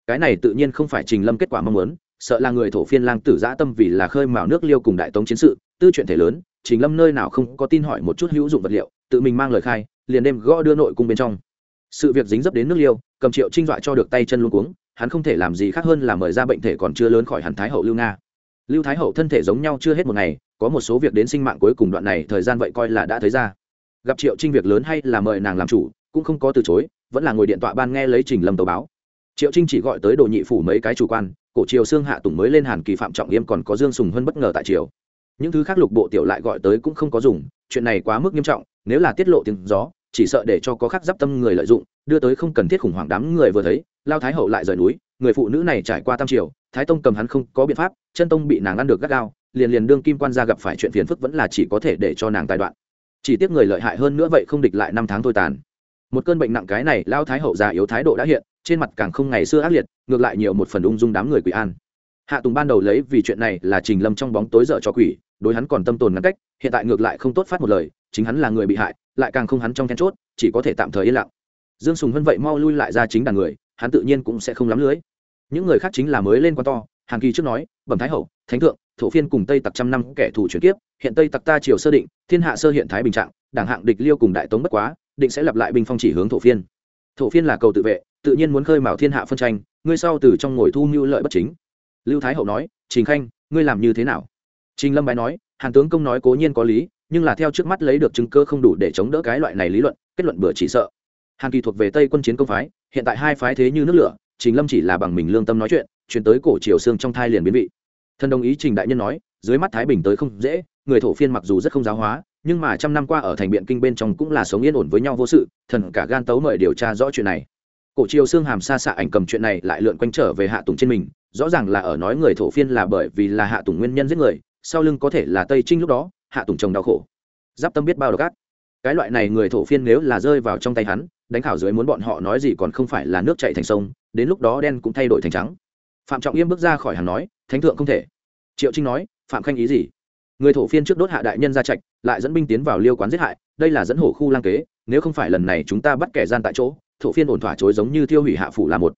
A: Cái này tự nhiên không phải trình lâm kết quả mong muốn sợ là người thổ phiên lang tử giã tâm vì là khơi mào nước liêu cùng đại tống chiến sự, tư chuyện thể lớn, trình lâm nơi nào không có tin hỏi một chút hữu dụng vật liệu, tự mình mang lời khai, liền đem gõ đưa nội cung bên trong. Sự việc dính dấp đến nước liêu, cầm triệu trinh dọa cho được tay chân luôn cuống, hắn không thể làm gì khác hơn là mời ra bệnh thể còn chưa lớn khỏi hẳn thái hậu lưu nga. Lưu thái hậu thân thể giống nhau chưa hết một ngày, có một số việc đến sinh mạng cuối cùng đoạn này thời gian vậy coi là đã thấy ra. Gặp triệu trinh việc lớn hay là mời nàng làm chủ, cũng không có từ chối, vẫn là ngồi điện tọa ban nghe lấy trình lâm tờ báo. Triệu trinh chỉ gọi tới đồ nhị phủ mấy cái chủ quan cổ triều xương hạ tùng mới lên hàn kỳ phạm trọng yêm còn có dương sùng hơn bất ngờ tại triều. Những thứ khác lục bộ tiểu lại gọi tới cũng không có dùng, chuyện này quá mức nghiêm trọng, nếu là tiết lộ tiếng gió, chỉ sợ để cho có khác giáp tâm người lợi dụng, đưa tới không cần thiết khủng hoảng đám người vừa thấy, lao thái hậu lại rời núi, người phụ nữ này trải qua tam triều, thái tông cầm hắn không có biện pháp, chân tông bị nàng ăn được gắt gao, liền liền đương kim quan gia gặp phải chuyện phiền phức vẫn là chỉ có thể để cho nàng tài đoạn. Chỉ tiếc người lợi hại hơn nữa vậy không địch lại năm tháng thôi tàn. Một cơn bệnh nặng cái này, lao thái hậu già yếu thái độ đã hiện trên mặt càng không ngày xưa ác liệt, ngược lại nhiều một phần ung dung đám người quỷ an. Hạ tùng ban đầu lấy vì chuyện này là trình lâm trong bóng tối dở cho quỷ, đối hắn còn tâm tồn ngăn cách, hiện tại ngược lại không tốt phát một lời, chính hắn là người bị hại, lại càng không hắn trong then chốt, chỉ có thể tạm thời yên lặng. Dương sùng hân vậy mau lui lại ra chính đàn người, hắn tự nhiên cũng sẽ không lắm lưới. Những người khác chính là mới lên quan to, hàng kỳ trước nói, bẩm thái hậu, thánh thượng, thổ phiên cùng tây tặc trăm năm kẻ thù chuyển kiếp, hiện tây tặc ta triều sơ định, thiên hạ sơ hiện thái bình trạng, đảng hạng địch liêu cùng đại tống bất quá, định sẽ lập lại binh phong chỉ hướng thổ phiên. Thổ phiên là cầu tự vệ tự nhiên muốn khơi mào thiên hạ phân tranh, ngươi sau từ trong ngồi thu mưu lợi bất chính. Lưu thái hậu nói, trình khanh, ngươi làm như thế nào? Trình lâm bái nói, hàn tướng công nói cố nhiên có lý, nhưng là theo trước mắt lấy được chứng cơ không đủ để chống đỡ cái loại này lý luận, kết luận bừa chỉ sợ. Hàn kỳ thuộc về tây quân chiến công phái, hiện tại hai phái thế như nước lửa, trình lâm chỉ là bằng mình lương tâm nói chuyện, chuyển tới cổ triều xương trong thai liền biến vị. Thần đồng ý trình đại nhân nói, dưới mắt thái bình tới không dễ, người thổ phiên mặc dù rất không giáo hóa, nhưng mà trăm năm qua ở thành biện kinh bên trong cũng là sống yên ổn với nhau vô sự, thần cả gan tấu mời điều tra rõ chuyện này cổ triều xương hàm xa xạ ảnh cầm chuyện này lại lượn quanh trở về hạ tùng trên mình, rõ ràng là ở nói người thổ phiên là bởi vì là hạ tùng nguyên nhân giết người, sau lưng có thể là tây trinh lúc đó, hạ tùng chồng đau khổ. Giáp tâm biết bao độc ác. Cái loại này người thổ phiên nếu là rơi vào trong tay hắn, đánh khảo dưới muốn bọn họ nói gì còn không phải là nước chạy thành sông, đến lúc đó đen cũng thay đổi thành trắng. Phạm trọng yêm bước ra khỏi hàng nói, thánh thượng không thể. Triệu trinh nói, phạm khanh ý gì? Người thổ phiên trước đốt hạ đại nhân ra trạch, lại dẫn binh tiến vào liêu quán giết hại, đây là dẫn hổ khu lang kế, nếu không phải lần này chúng ta bắt kẻ gian tại chỗ thổ phiên ổn thỏa chối giống như tiêu hủy hạ phủ là một.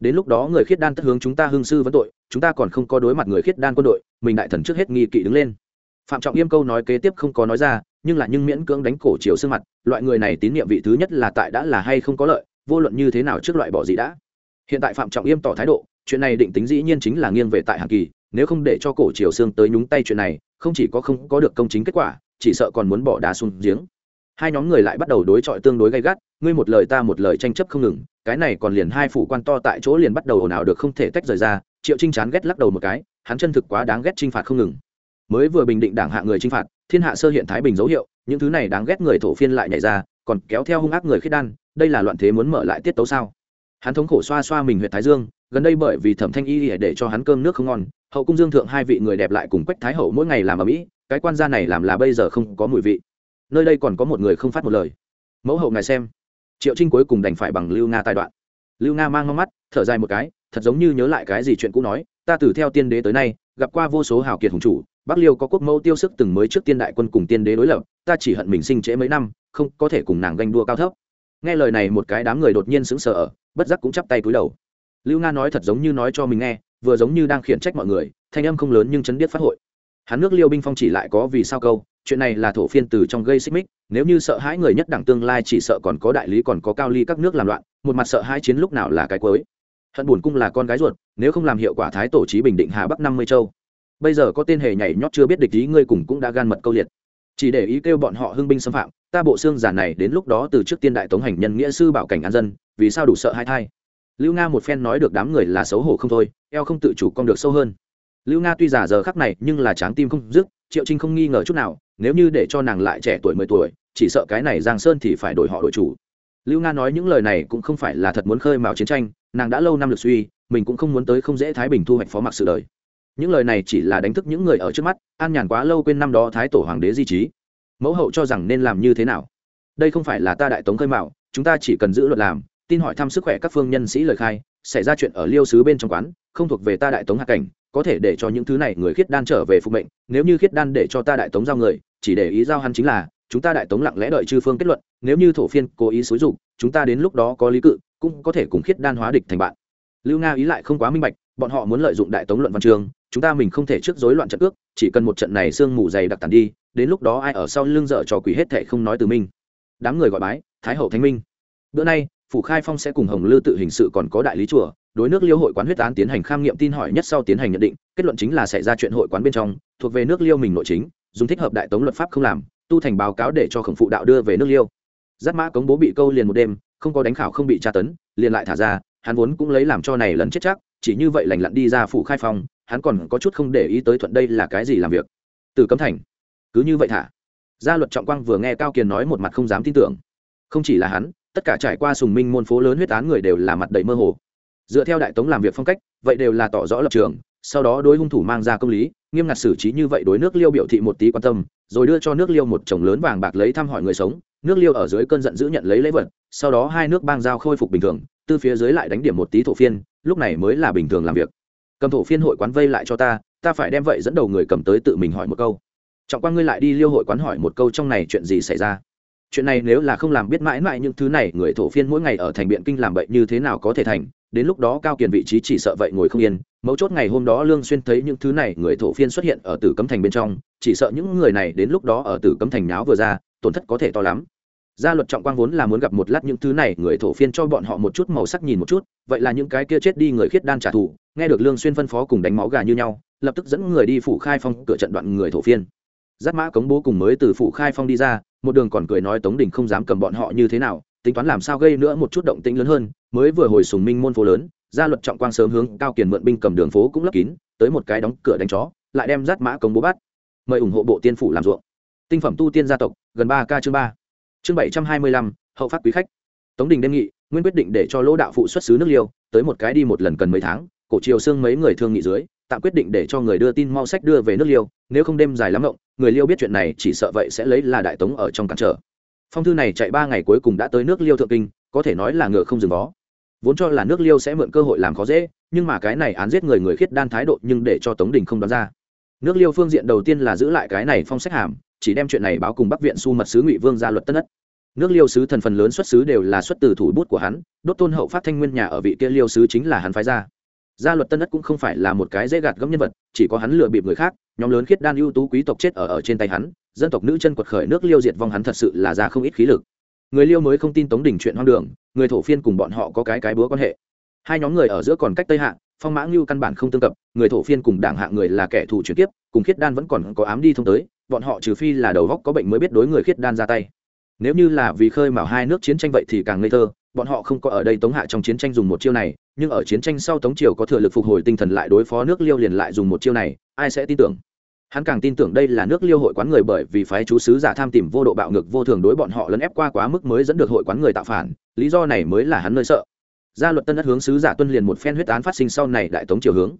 A: Đến lúc đó người khiết đan tất hướng chúng ta hương sư vấn tội, chúng ta còn không có đối mặt người khiết đan quân đội, mình đại thần trước hết nghi kỵ đứng lên. Phạm trọng yêm câu nói kế tiếp không có nói ra, nhưng là nhưng miễn cưỡng đánh cổ chiều xương mặt, loại người này tín nhiệm vị thứ nhất là tại đã là hay không có lợi, vô luận như thế nào trước loại bỏ gì đã. Hiện tại phạm trọng yêm tỏ thái độ, chuyện này định tính dĩ nhiên chính là nghiêng về tại hàn kỳ, nếu không để cho cổ triều xương tới nhúng tay chuyện này, không chỉ có không có được công chính kết quả, chỉ sợ còn muốn bỏ đá xuống giếng. Hai nhóm người lại bắt đầu đối chọi tương đối gay gắt ngươi một lời ta một lời tranh chấp không ngừng, cái này còn liền hai phủ quan to tại chỗ liền bắt đầu ồn ào được không thể tách rời ra, triệu trinh chán ghét lắc đầu một cái, hắn chân thực quá đáng ghét trinh phạt không ngừng. Mới vừa bình định đảng hạ người trinh phạt, thiên hạ sơ hiện thái bình dấu hiệu, những thứ này đáng ghét người thổ phiên lại nhảy ra, còn kéo theo hung ác người khiết đan, đây là loạn thế muốn mở lại tiết tấu sao? Hắn thống khổ xoa xoa mình huyện thái dương, gần đây bởi vì thẩm thanh y để cho hắn cơm nước không ngon, hậu cung dương thượng hai vị người đẹp lại cùng quách thái hậu mỗi ngày làm ở mỹ, cái quan gia này làm là bây giờ không có mùi vị. Nơi đây còn có một người không phát một lời. Mẫu hậu ngài xem triệu trinh cuối cùng đành phải bằng lưu nga tài đoạn. Lưu nga mang ngóng mắt, thở dài một cái, thật giống như nhớ lại cái gì chuyện cũ nói, ta từ theo tiên đế tới nay, gặp qua vô số hào kiệt hùng chủ, bắc liêu có quốc mẫu tiêu sức từng mới trước tiên đại quân cùng tiên đế đối lập, ta chỉ hận mình sinh trễ mấy năm, không có thể cùng nàng ganh đua cao thấp. Nghe lời này một cái đám người đột nhiên sững sờ ở, bất giác cũng chắp tay cúi đầu. Lưu nga nói thật giống như nói cho mình nghe, vừa giống như đang khiển trách mọi người, thanh âm không lớn nhưng chấn điếc phát hội. Hắn nước liêu binh phong chỉ lại có vì sao câu chuyện này là thổ phiên từ trong gây xích mích, nếu như sợ hãi người nhất đẳng tương lai chỉ sợ còn có đại lý còn có cao ly các nước làm loạn, một mặt sợ hãi chiến lúc nào là cái cuối. Hận buồn cung là con gái ruột, nếu không làm hiệu quả thái tổ trí bình định hà bắc năm mươi châu. Bây giờ có tên hề nhảy nhót chưa biết địch ý, ngươi cùng cũng đã gan mật câu liệt. Chỉ để ý kêu bọn họ hưng binh xâm phạm, ta bộ xương giả này đến lúc đó từ trước tiên đại tống hành nhân nghĩa sư bảo cảnh an dân, vì sao đủ sợ hai thai? Lưu nga một phen nói được đám người là xấu hổ không thôi, eo không tự chủ con được sâu hơn. Lưu nga tuy giả giờ khắc này nhưng là tráng tim không dứt, triệu trinh không nghi ngờ chút nào nếu như để cho nàng lại trẻ tuổi mười tuổi, chỉ sợ cái này giang sơn thì phải đổi họ đổi chủ. Lưu nga nói những lời này cũng không phải là thật muốn khơi mào chiến tranh, nàng đã lâu năm lực suy, mình cũng không muốn tới không dễ thái bình thu hoạch phó mặc sự đời. Những lời này chỉ là đánh thức những người ở trước mắt, an nhàn quá lâu quên năm đó thái tổ hoàng đế di trí. Mẫu hậu cho rằng nên làm như thế nào? Đây không phải là ta đại tống khơi mạo chúng ta chỉ cần giữ luật làm, tin hỏi thăm sức khỏe các phương nhân sĩ lời khai, xảy ra chuyện ở liêu sứ bên trong quán, không thuộc về ta đại tống hạ cảnh có thể để cho những thứ này người khiết đan trở về phục mệnh, nếu như khiết đan để cho ta đại tống giao người, chỉ để ý giao hắn chính là, chúng ta đại tống lặng lẽ đợi chư phương kết luận, nếu như thổ phiên cố ý xúi dục, chúng ta đến lúc đó có lý cự, cũng có thể cùng khiết đan hóa địch thành bạn. Lưu nga ý lại không quá minh bạch, bọn họ muốn lợi dụng đại tống luận văn trường, chúng ta mình không thể trước rối loạn trận ước, chỉ cần một trận này sương mù dày đặc tàn đi, đến lúc đó ai ở sau lưng dở trò quỷ hết thệ không nói từ mình. Đám người gọi bái, thái hậu thánh minh. Bữa nay, phủ khai phong sẽ cùng hồng lư tự hình sự còn có đại lý chùa đối nước liêu hội quán huyết án tiến hành kham nghiệm tin hỏi nhất sau tiến hành nhận định, kết luận chính là xảy ra chuyện hội quán bên trong, thuộc về nước liêu mình nội chính, dùng thích hợp đại tống luật pháp không làm, tu thành báo cáo để cho khổng phụ đạo đưa về nước liêu. Giáp mã cống bố bị câu liền một đêm, không có đánh khảo không bị tra tấn, liền lại thả ra, hắn vốn cũng lấy làm cho này lần chết chắc, chỉ như vậy lành lặn đi ra phủ khai phong, hắn còn có chút không để ý tới thuận đây là cái gì làm việc. Từ cấm thành, cứ như vậy thả. Gia luật trọng quang vừa nghe cao kiền nói một mặt không dám tin tưởng. Không chỉ là hắn, tất cả trải qua sùng minh môn phố lớn huyết án người đều là mặt đầy mơ hồ dựa theo đại tống làm việc phong cách, vậy đều là tỏ rõ lập trường, sau đó đối hung thủ mang ra công lý, nghiêm ngặt xử trí như vậy đối nước liêu biểu thị một tí quan tâm, rồi đưa cho nước liêu một chồng lớn vàng bạc lấy thăm hỏi người sống. Nước liêu ở dưới cơn giận dữ nhận lấy lễ vật, sau đó hai nước bang giao khôi phục bình thường từ phía dưới lại đánh điểm một tí thổ phiên, lúc này mới là bình thường làm việc. Cầm thổ phiên hội quán vây lại cho ta ta phải đem vậy dẫn đầu người cầm tới tự mình hỏi một câu. Trọng quan ngươi lại đi liêu hội quán hỏi một câu trong này chuyện gì xảy ra? Chuyện này nếu là không làm biết mãi mãi những thứ này, người thổ phiên mỗi ngày ở thành biện kinh làm bệnh như thế nào có thể thành? Đến lúc đó cao kiền vị trí chỉ sợ vậy ngồi không yên. Mấu chốt ngày hôm đó lương xuyên thấy những thứ này, người thổ phiên xuất hiện ở tử cấm thành bên trong. Chỉ sợ những người này đến lúc đó ở tử cấm thành náo vừa ra, tổn thất có thể to lắm. Gia luật trọng quang vốn là muốn gặp một lát những thứ này, người thổ phiên cho bọn họ một chút màu sắc nhìn một chút. Vậy là những cái kia chết đi người khiết đan trả thù. Nghe được lương xuyên phân phó cùng đánh máu gà như nhau, lập tức dẫn người đi phủ khai phong, cửa trận đoạn người thổ phiên. Giáp mã cống bố cùng mới từ phủ khai phong đi ra một đường còn cười nói tống đình không dám cầm bọn họ như thế nào, tính toán làm sao gây nữa một chút động tĩnh lớn hơn, mới vừa hồi sùng minh môn phố lớn gia luật trọng quang sớm hướng cao kiền mượn binh cầm đường phố cũng lấp kín, tới một cái đóng cửa đánh chó, lại đem rát mã công bố bắt. Mời ủng hộ bộ tiên phủ làm ruộng. Tinh phẩm tu tiên gia tộc, gần ba k chương ba. Chương bảy trăm hai mươi lăm, hậu phát quý khách. Tống đình đề nghị, nguyên quyết định để cho lỗ đạo phụ xuất xứ nước liêu, tới một cái đi một lần cần mấy tháng, cổ triều xương mấy người thương nghị dưới, tạm quyết định để cho người đưa tin mau sách đưa về nước liêu, nếu không đêm dài lắm rộng người liêu biết chuyện này chỉ sợ vậy sẽ lấy là đại tống ở trong cản trở. Phong thư này chạy ba ngày cuối cùng đã tới nước liêu thượng kinh, có thể nói là ngựa không dừng vó. Vốn cho là nước liêu sẽ mượn cơ hội làm khó dễ, nhưng mà cái này án giết người người khiết đan thái độ nhưng để cho tống đình không đoán ra. Nước liêu phương diện đầu tiên là giữ lại cái này phong sách hàm, chỉ đem chuyện này báo cùng bắc viện su mật sứ ngụy vương ra luật tất ất nước liêu sứ thần phần lớn xuất xứ đều là xuất từ thủ bút của hắn, đốt tôn hậu phát thanh nguyên nhà ở vị kia liêu sứ chính là hắn phái ra gia luật tân ất cũng không phải là một cái dễ gạt gẫm nhân vật, chỉ có hắn lừa bịp người khác, nhóm lớn khiết đan ưu tú quý tộc chết ở ở trên tay hắn, dân tộc nữ chân quật khởi nước liêu diệt vong hắn thật sự là ra không ít khí lực. Người liêu mới không tin tống đình chuyện hoang đường, người thổ phiên cùng bọn họ có cái cái búa quan hệ. Hai nhóm người ở giữa còn cách tây hạ, phong mã ngưu căn bản không tương cập, người thổ phiên cùng đảng hạ người là kẻ thù chuyển tiếp cùng khiết đan vẫn còn có ám đi thông tới, bọn họ trừ phi là đầu góc có bệnh mới biết đối người khiết đan ra tay nếu như là vì khơi mào hai nước chiến tranh vậy thì càng ngây thơ, bọn họ không có ở đây tống hạ trong chiến tranh dùng một chiêu này, nhưng ở chiến tranh sau tống triều có thừa lực phục hồi tinh thần lại đối phó nước liêu liền lại dùng một chiêu này, ai sẽ tin tưởng? Hắn càng tin tưởng đây là nước liêu hội quán người bởi vì phái chú sứ giả tham tìm vô độ bạo ngược vô thường đối bọn họ lấn ép qua quá mức mới dẫn được hội quán người tạo phản, lý do này mới là hắn nơi sợ. Gia luật tân đất hướng sứ giả tuân liền một phen huyết án phát sinh sau này đại tống triều hướng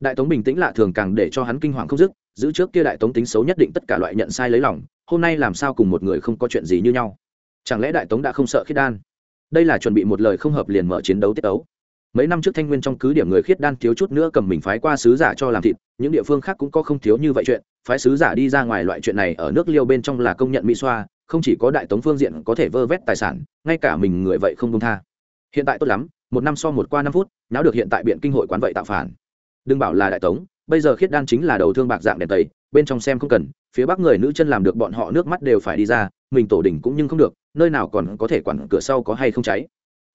A: đại tống bình tĩnh lạ thường càng để cho hắn kinh hoàng không dứt, giữ trước kia đại tống tính xấu nhất định tất cả loại nhận sai lấy lòng, hôm nay làm sao cùng một người không có chuyện gì như nhau? Chẳng lẽ đại tống đã không sợ khiết đan? Đây là chuẩn bị một lời không hợp liền mở chiến đấu tiết tấu. Mấy năm trước thanh nguyên trong cứ điểm người khiết đan thiếu chút nữa cầm mình phái qua sứ giả cho làm thịt, những địa phương khác cũng có không thiếu như vậy chuyện, phái sứ giả đi ra ngoài loại chuyện này ở nước liêu bên trong là công nhận mỹ xoa, không chỉ có đại tống phương diện có thể vơ vét tài sản, ngay cả mình người vậy không công tha. Hiện tại tốt lắm, một năm so một qua năm phút náo được hiện tại biện kinh hội quán vậy tạo phản đừng bảo là đại tống, bây giờ khiết đan chính là đầu thương bạc dạng đèn tẩy, bên trong xem không cần, phía bắc người nữ chân làm được bọn họ nước mắt đều phải đi ra, mình tổ đỉnh cũng nhưng không được, nơi nào còn có thể quản cửa sau có hay không cháy.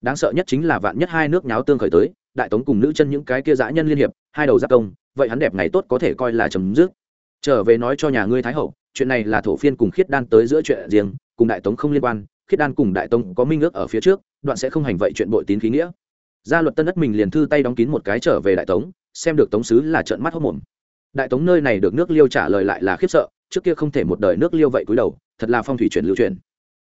A: Đáng sợ nhất chính là vạn nhất hai nước nháo tương khởi tới, đại tống cùng nữ chân những cái kia dã nhân liên hiệp, hai đầu giáp công, vậy hắn đẹp ngày tốt có thể coi là chấm dứt. Trở về nói cho nhà ngươi thái hậu, chuyện này là thổ phiên cùng khiết đan tới giữa chuyện riêng, cùng đại tống không liên quan, khiết đan cùng đại tống có minh ước ở phía trước, đoạn sẽ không hành vậy chuyện bội tín khí nghĩa. Gia luật tân đất mình liền thư tay đóng kín một cái trở về đại tống xem được tống sứ là trợn mắt hốc mồm. Đại tống nơi này được nước liêu trả lời lại là khiếp sợ, trước kia không thể một đời nước liêu vậy cúi đầu, thật là phong thủy chuyển lưu truyền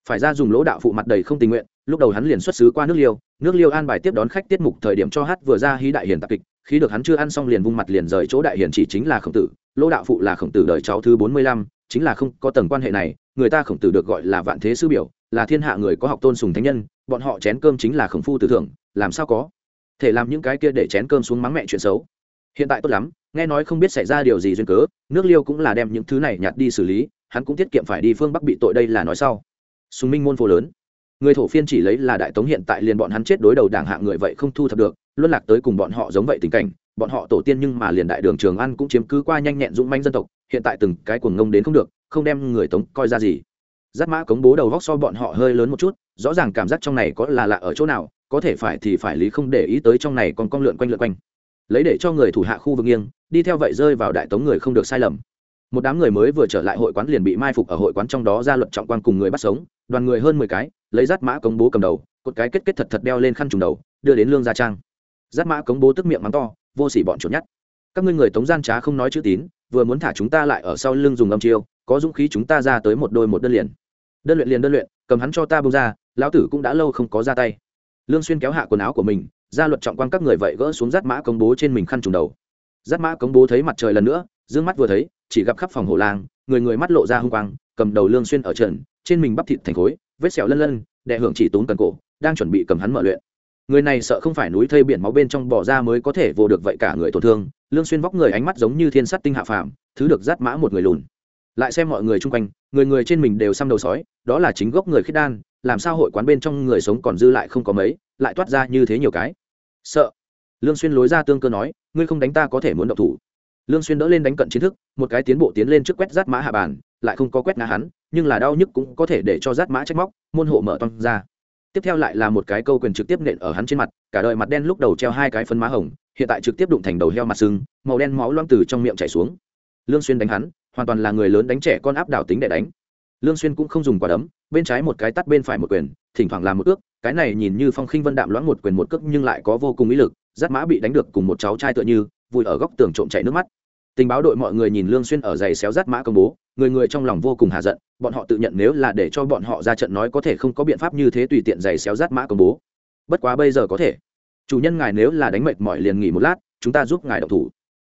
A: phải ra dùng lỗ đạo phụ mặt đầy không tình nguyện, lúc đầu hắn liền xuất xứ qua nước liêu nước liêu an bài tiếp đón khách tiết mục thời điểm cho hát vừa ra hí đại hiền tạp kịch khi được hắn chưa ăn xong liền vung mặt liền rời chỗ đại hiền chỉ chính là khổng tử, lỗ đạo phụ là khổng tử đời cháu thứ bốn mươi lăm, chính là không có tầng quan hệ này, người ta khổng tử được gọi là vạn thế sư biểu, là thiên hạ người có học tôn sùng thánh nhân, bọn họ chén cơm chính là khổng phu tử thưởng làm sao có thể làm những cái kia để chén cơm xuống mắng mẹ chuyện xấu hiện tại tốt lắm, nghe nói không biết xảy ra điều gì duyên cớ, nước liêu cũng là đem những thứ này nhặt đi xử lý, hắn cũng tiết kiệm phải đi phương bắc bị tội đây là nói sau. Sùng minh môn phố lớn. Người thổ phiên chỉ lấy là đại tống hiện tại liền bọn hắn chết đối đầu đảng hạng người vậy không thu thập được, luân lạc tới cùng bọn họ giống vậy tình cảnh, bọn họ tổ tiên nhưng mà liền đại đường trường ăn cũng chiếm cứ qua nhanh nhẹn dũng manh dân tộc, hiện tại từng cái cuồng ngông đến không được, không đem người tống coi ra gì. Giáp mã cống bố đầu góc so bọn họ hơi lớn một chút, rõ ràng cảm giác trong này có là lạ ở chỗ nào, có thể phải thì phải lý không để ý tới trong này còn con lượn quanh lượn quanh lấy để cho người thủ hạ khu vực nghiêng, đi theo vậy rơi vào đại tống người không được sai lầm. Một đám người mới vừa trở lại hội quán liền bị mai phục ở hội quán trong đó ra luật trọng quan cùng người bắt sống, đoàn người hơn mười cái, lấy rát mã cống bố cầm đầu, cột cái kết kết thật thật đeo lên khăn trùng đầu, đưa đến lương gia trang. Rát mã cống bố tức miệng mắng to, vô sỉ bọn chuột nhắt. Các ngươi người tống gian trá không nói chữ tín, vừa muốn thả chúng ta lại ở sau lưng dùng âm chiêu, có dũng khí chúng ta ra tới một đôi một đơn liền. Đơn luyện liền đơn luyện, cầm hắn cho ta bông ra, lão tử cũng đã lâu không có ra tay. Lương xuyên kéo hạ quần áo của mình ra luật trọng quan các người vậy gỡ xuống rát mã công bố trên mình khăn trùng đầu. Rát mã công bố thấy mặt trời lần nữa, dương mắt vừa thấy, chỉ gặp khắp phòng hồ lang, người người mắt lộ ra hung quang, cầm đầu lương xuyên ở trần, trên mình bắp thịt thành khối, vết sẹo lân lân, đệ hưởng chỉ tốn cần cổ, đang chuẩn bị cầm hắn mở luyện. Người này sợ không phải núi thây biển máu bên trong bỏ ra mới có thể vô được vậy cả người tổn thương, lương xuyên vóc người ánh mắt giống như thiên sắt tinh hạ phàm, thứ được rát mã một người lùn. Lại xem mọi người chung quanh, người người trên mình đều xăm đầu sói, đó là chính gốc người khiết đan, làm sao hội quán bên trong người sống còn dư lại không có mấy, lại toát ra như thế nhiều cái sợ. Lương xuyên lối ra tương cơ nói, ngươi không đánh ta có thể muốn động thủ. Lương xuyên đỡ lên đánh cận chiến thức, một cái tiến bộ tiến lên trước quét rát mã hạ bàn, lại không có quét ngã hắn, nhưng là đau nhức cũng có thể để cho rát mã trách móc, môn hộ mở toang ra. Tiếp theo lại là một cái câu quyền trực tiếp nện ở hắn trên mặt, cả đời mặt đen lúc đầu treo hai cái phân má hồng, hiện tại trực tiếp đụng thành đầu heo mặt sưng, màu đen máu loang từ trong miệng chảy xuống. Lương xuyên đánh hắn, hoàn toàn là người lớn đánh trẻ con áp đảo tính để đánh. Lương xuyên cũng không dùng quả đấm, bên trái một cái tát bên phải một quyền, thỉnh thoảng làm một ước cái này nhìn như phong khinh vân đạm loãng một quyền một cước nhưng lại có vô cùng ý lực, giáp mã bị đánh được cùng một cháu trai tựa như vùi ở góc tường trộm chảy nước mắt. Tình báo đội mọi người nhìn lương xuyên ở giày xéo giáp mã công bố, người người trong lòng vô cùng hà giận, bọn họ tự nhận nếu là để cho bọn họ ra trận nói có thể không có biện pháp như thế tùy tiện giày xéo giáp mã công bố. Bất quá bây giờ có thể. Chủ nhân ngài nếu là đánh mệt mỏi liền nghỉ một lát, chúng ta giúp ngài động thủ.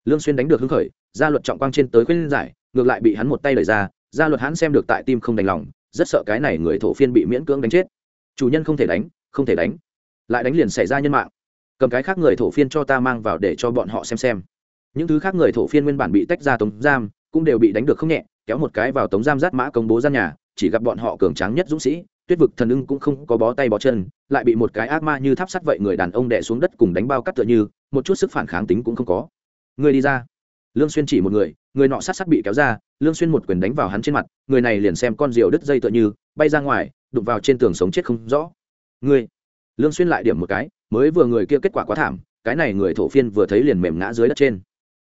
A: Lương xuyên đánh được hứng khởi gia luật trọng quang trên tới khuyên giải, ngược lại bị hắn một tay đẩy ra gia luật hắn xem được tại tim không đành lòng, rất sợ cái này người thổ phiên bị miễn cưỡng đánh chết chủ nhân không thể đánh, không thể đánh. Lại đánh liền xảy ra nhân mạng. Cầm cái khác người thổ phiên cho ta mang vào để cho bọn họ xem xem. Những thứ khác người thổ phiên nguyên bản bị tách ra tống giam, cũng đều bị đánh được không nhẹ, kéo một cái vào tống giam giát mã công bố gian nhà, chỉ gặp bọn họ cường tráng nhất dũng sĩ, tuyết vực thần ưng cũng không có bó tay bó chân, lại bị một cái ác ma như tháp sắt vậy người đàn ông đè xuống đất cùng đánh bao cắt tựa như, một chút sức phản kháng tính cũng không có. Người đi ra. Lương xuyên chỉ một người người nọ sát sát bị kéo ra, lương xuyên một quyền đánh vào hắn trên mặt, người này liền xem con diều đứt dây tựa như, bay ra ngoài đụng vào trên tường sống chết không rõ. Người lương xuyên lại điểm một cái, mới vừa người kia kết quả quá thảm, cái này người thổ phiên vừa thấy liền mềm ngã dưới đất trên.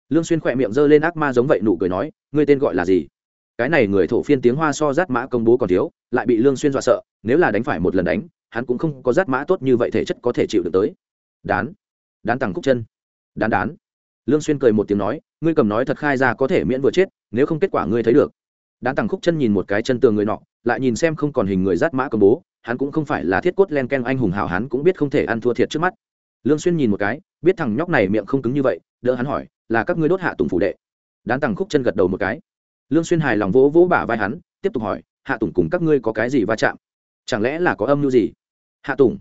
A: Lương xuyên khoẹt miệng dơ lên ác ma giống vậy nụ cười nói, ngươi tên gọi là gì? Cái này người thổ phiên tiếng hoa so rát mã công bố còn thiếu, lại bị lương xuyên dọa sợ, nếu là đánh phải một lần đánh, hắn cũng không có rát mã tốt như vậy thể chất có thể chịu được tới. Đán đán tàng cúc chân. Đán đán. Lương xuyên cười một tiếng nói, ngươi cầm nói thật khai ra có thể miễn vừa chết, nếu không kết quả ngươi thấy được đán tằng khúc chân nhìn một cái chân tường người nọ, lại nhìn xem không còn hình người rát mã cầm bố, hắn cũng không phải là thiết cốt len ken anh hùng hào, hắn cũng biết không thể ăn thua thiệt trước mắt. Lương xuyên nhìn một cái, biết thằng nhóc này miệng không cứng như vậy, đỡ hắn hỏi, là các ngươi đốt hạ tùng phủ đệ? Đán tằng khúc chân gật đầu một cái. Lương xuyên hài lòng vỗ vỗ bả vai hắn, tiếp tục hỏi, hạ tùng cùng các ngươi có cái gì va chạm? Chẳng lẽ là có âm mưu gì? Hạ tùng?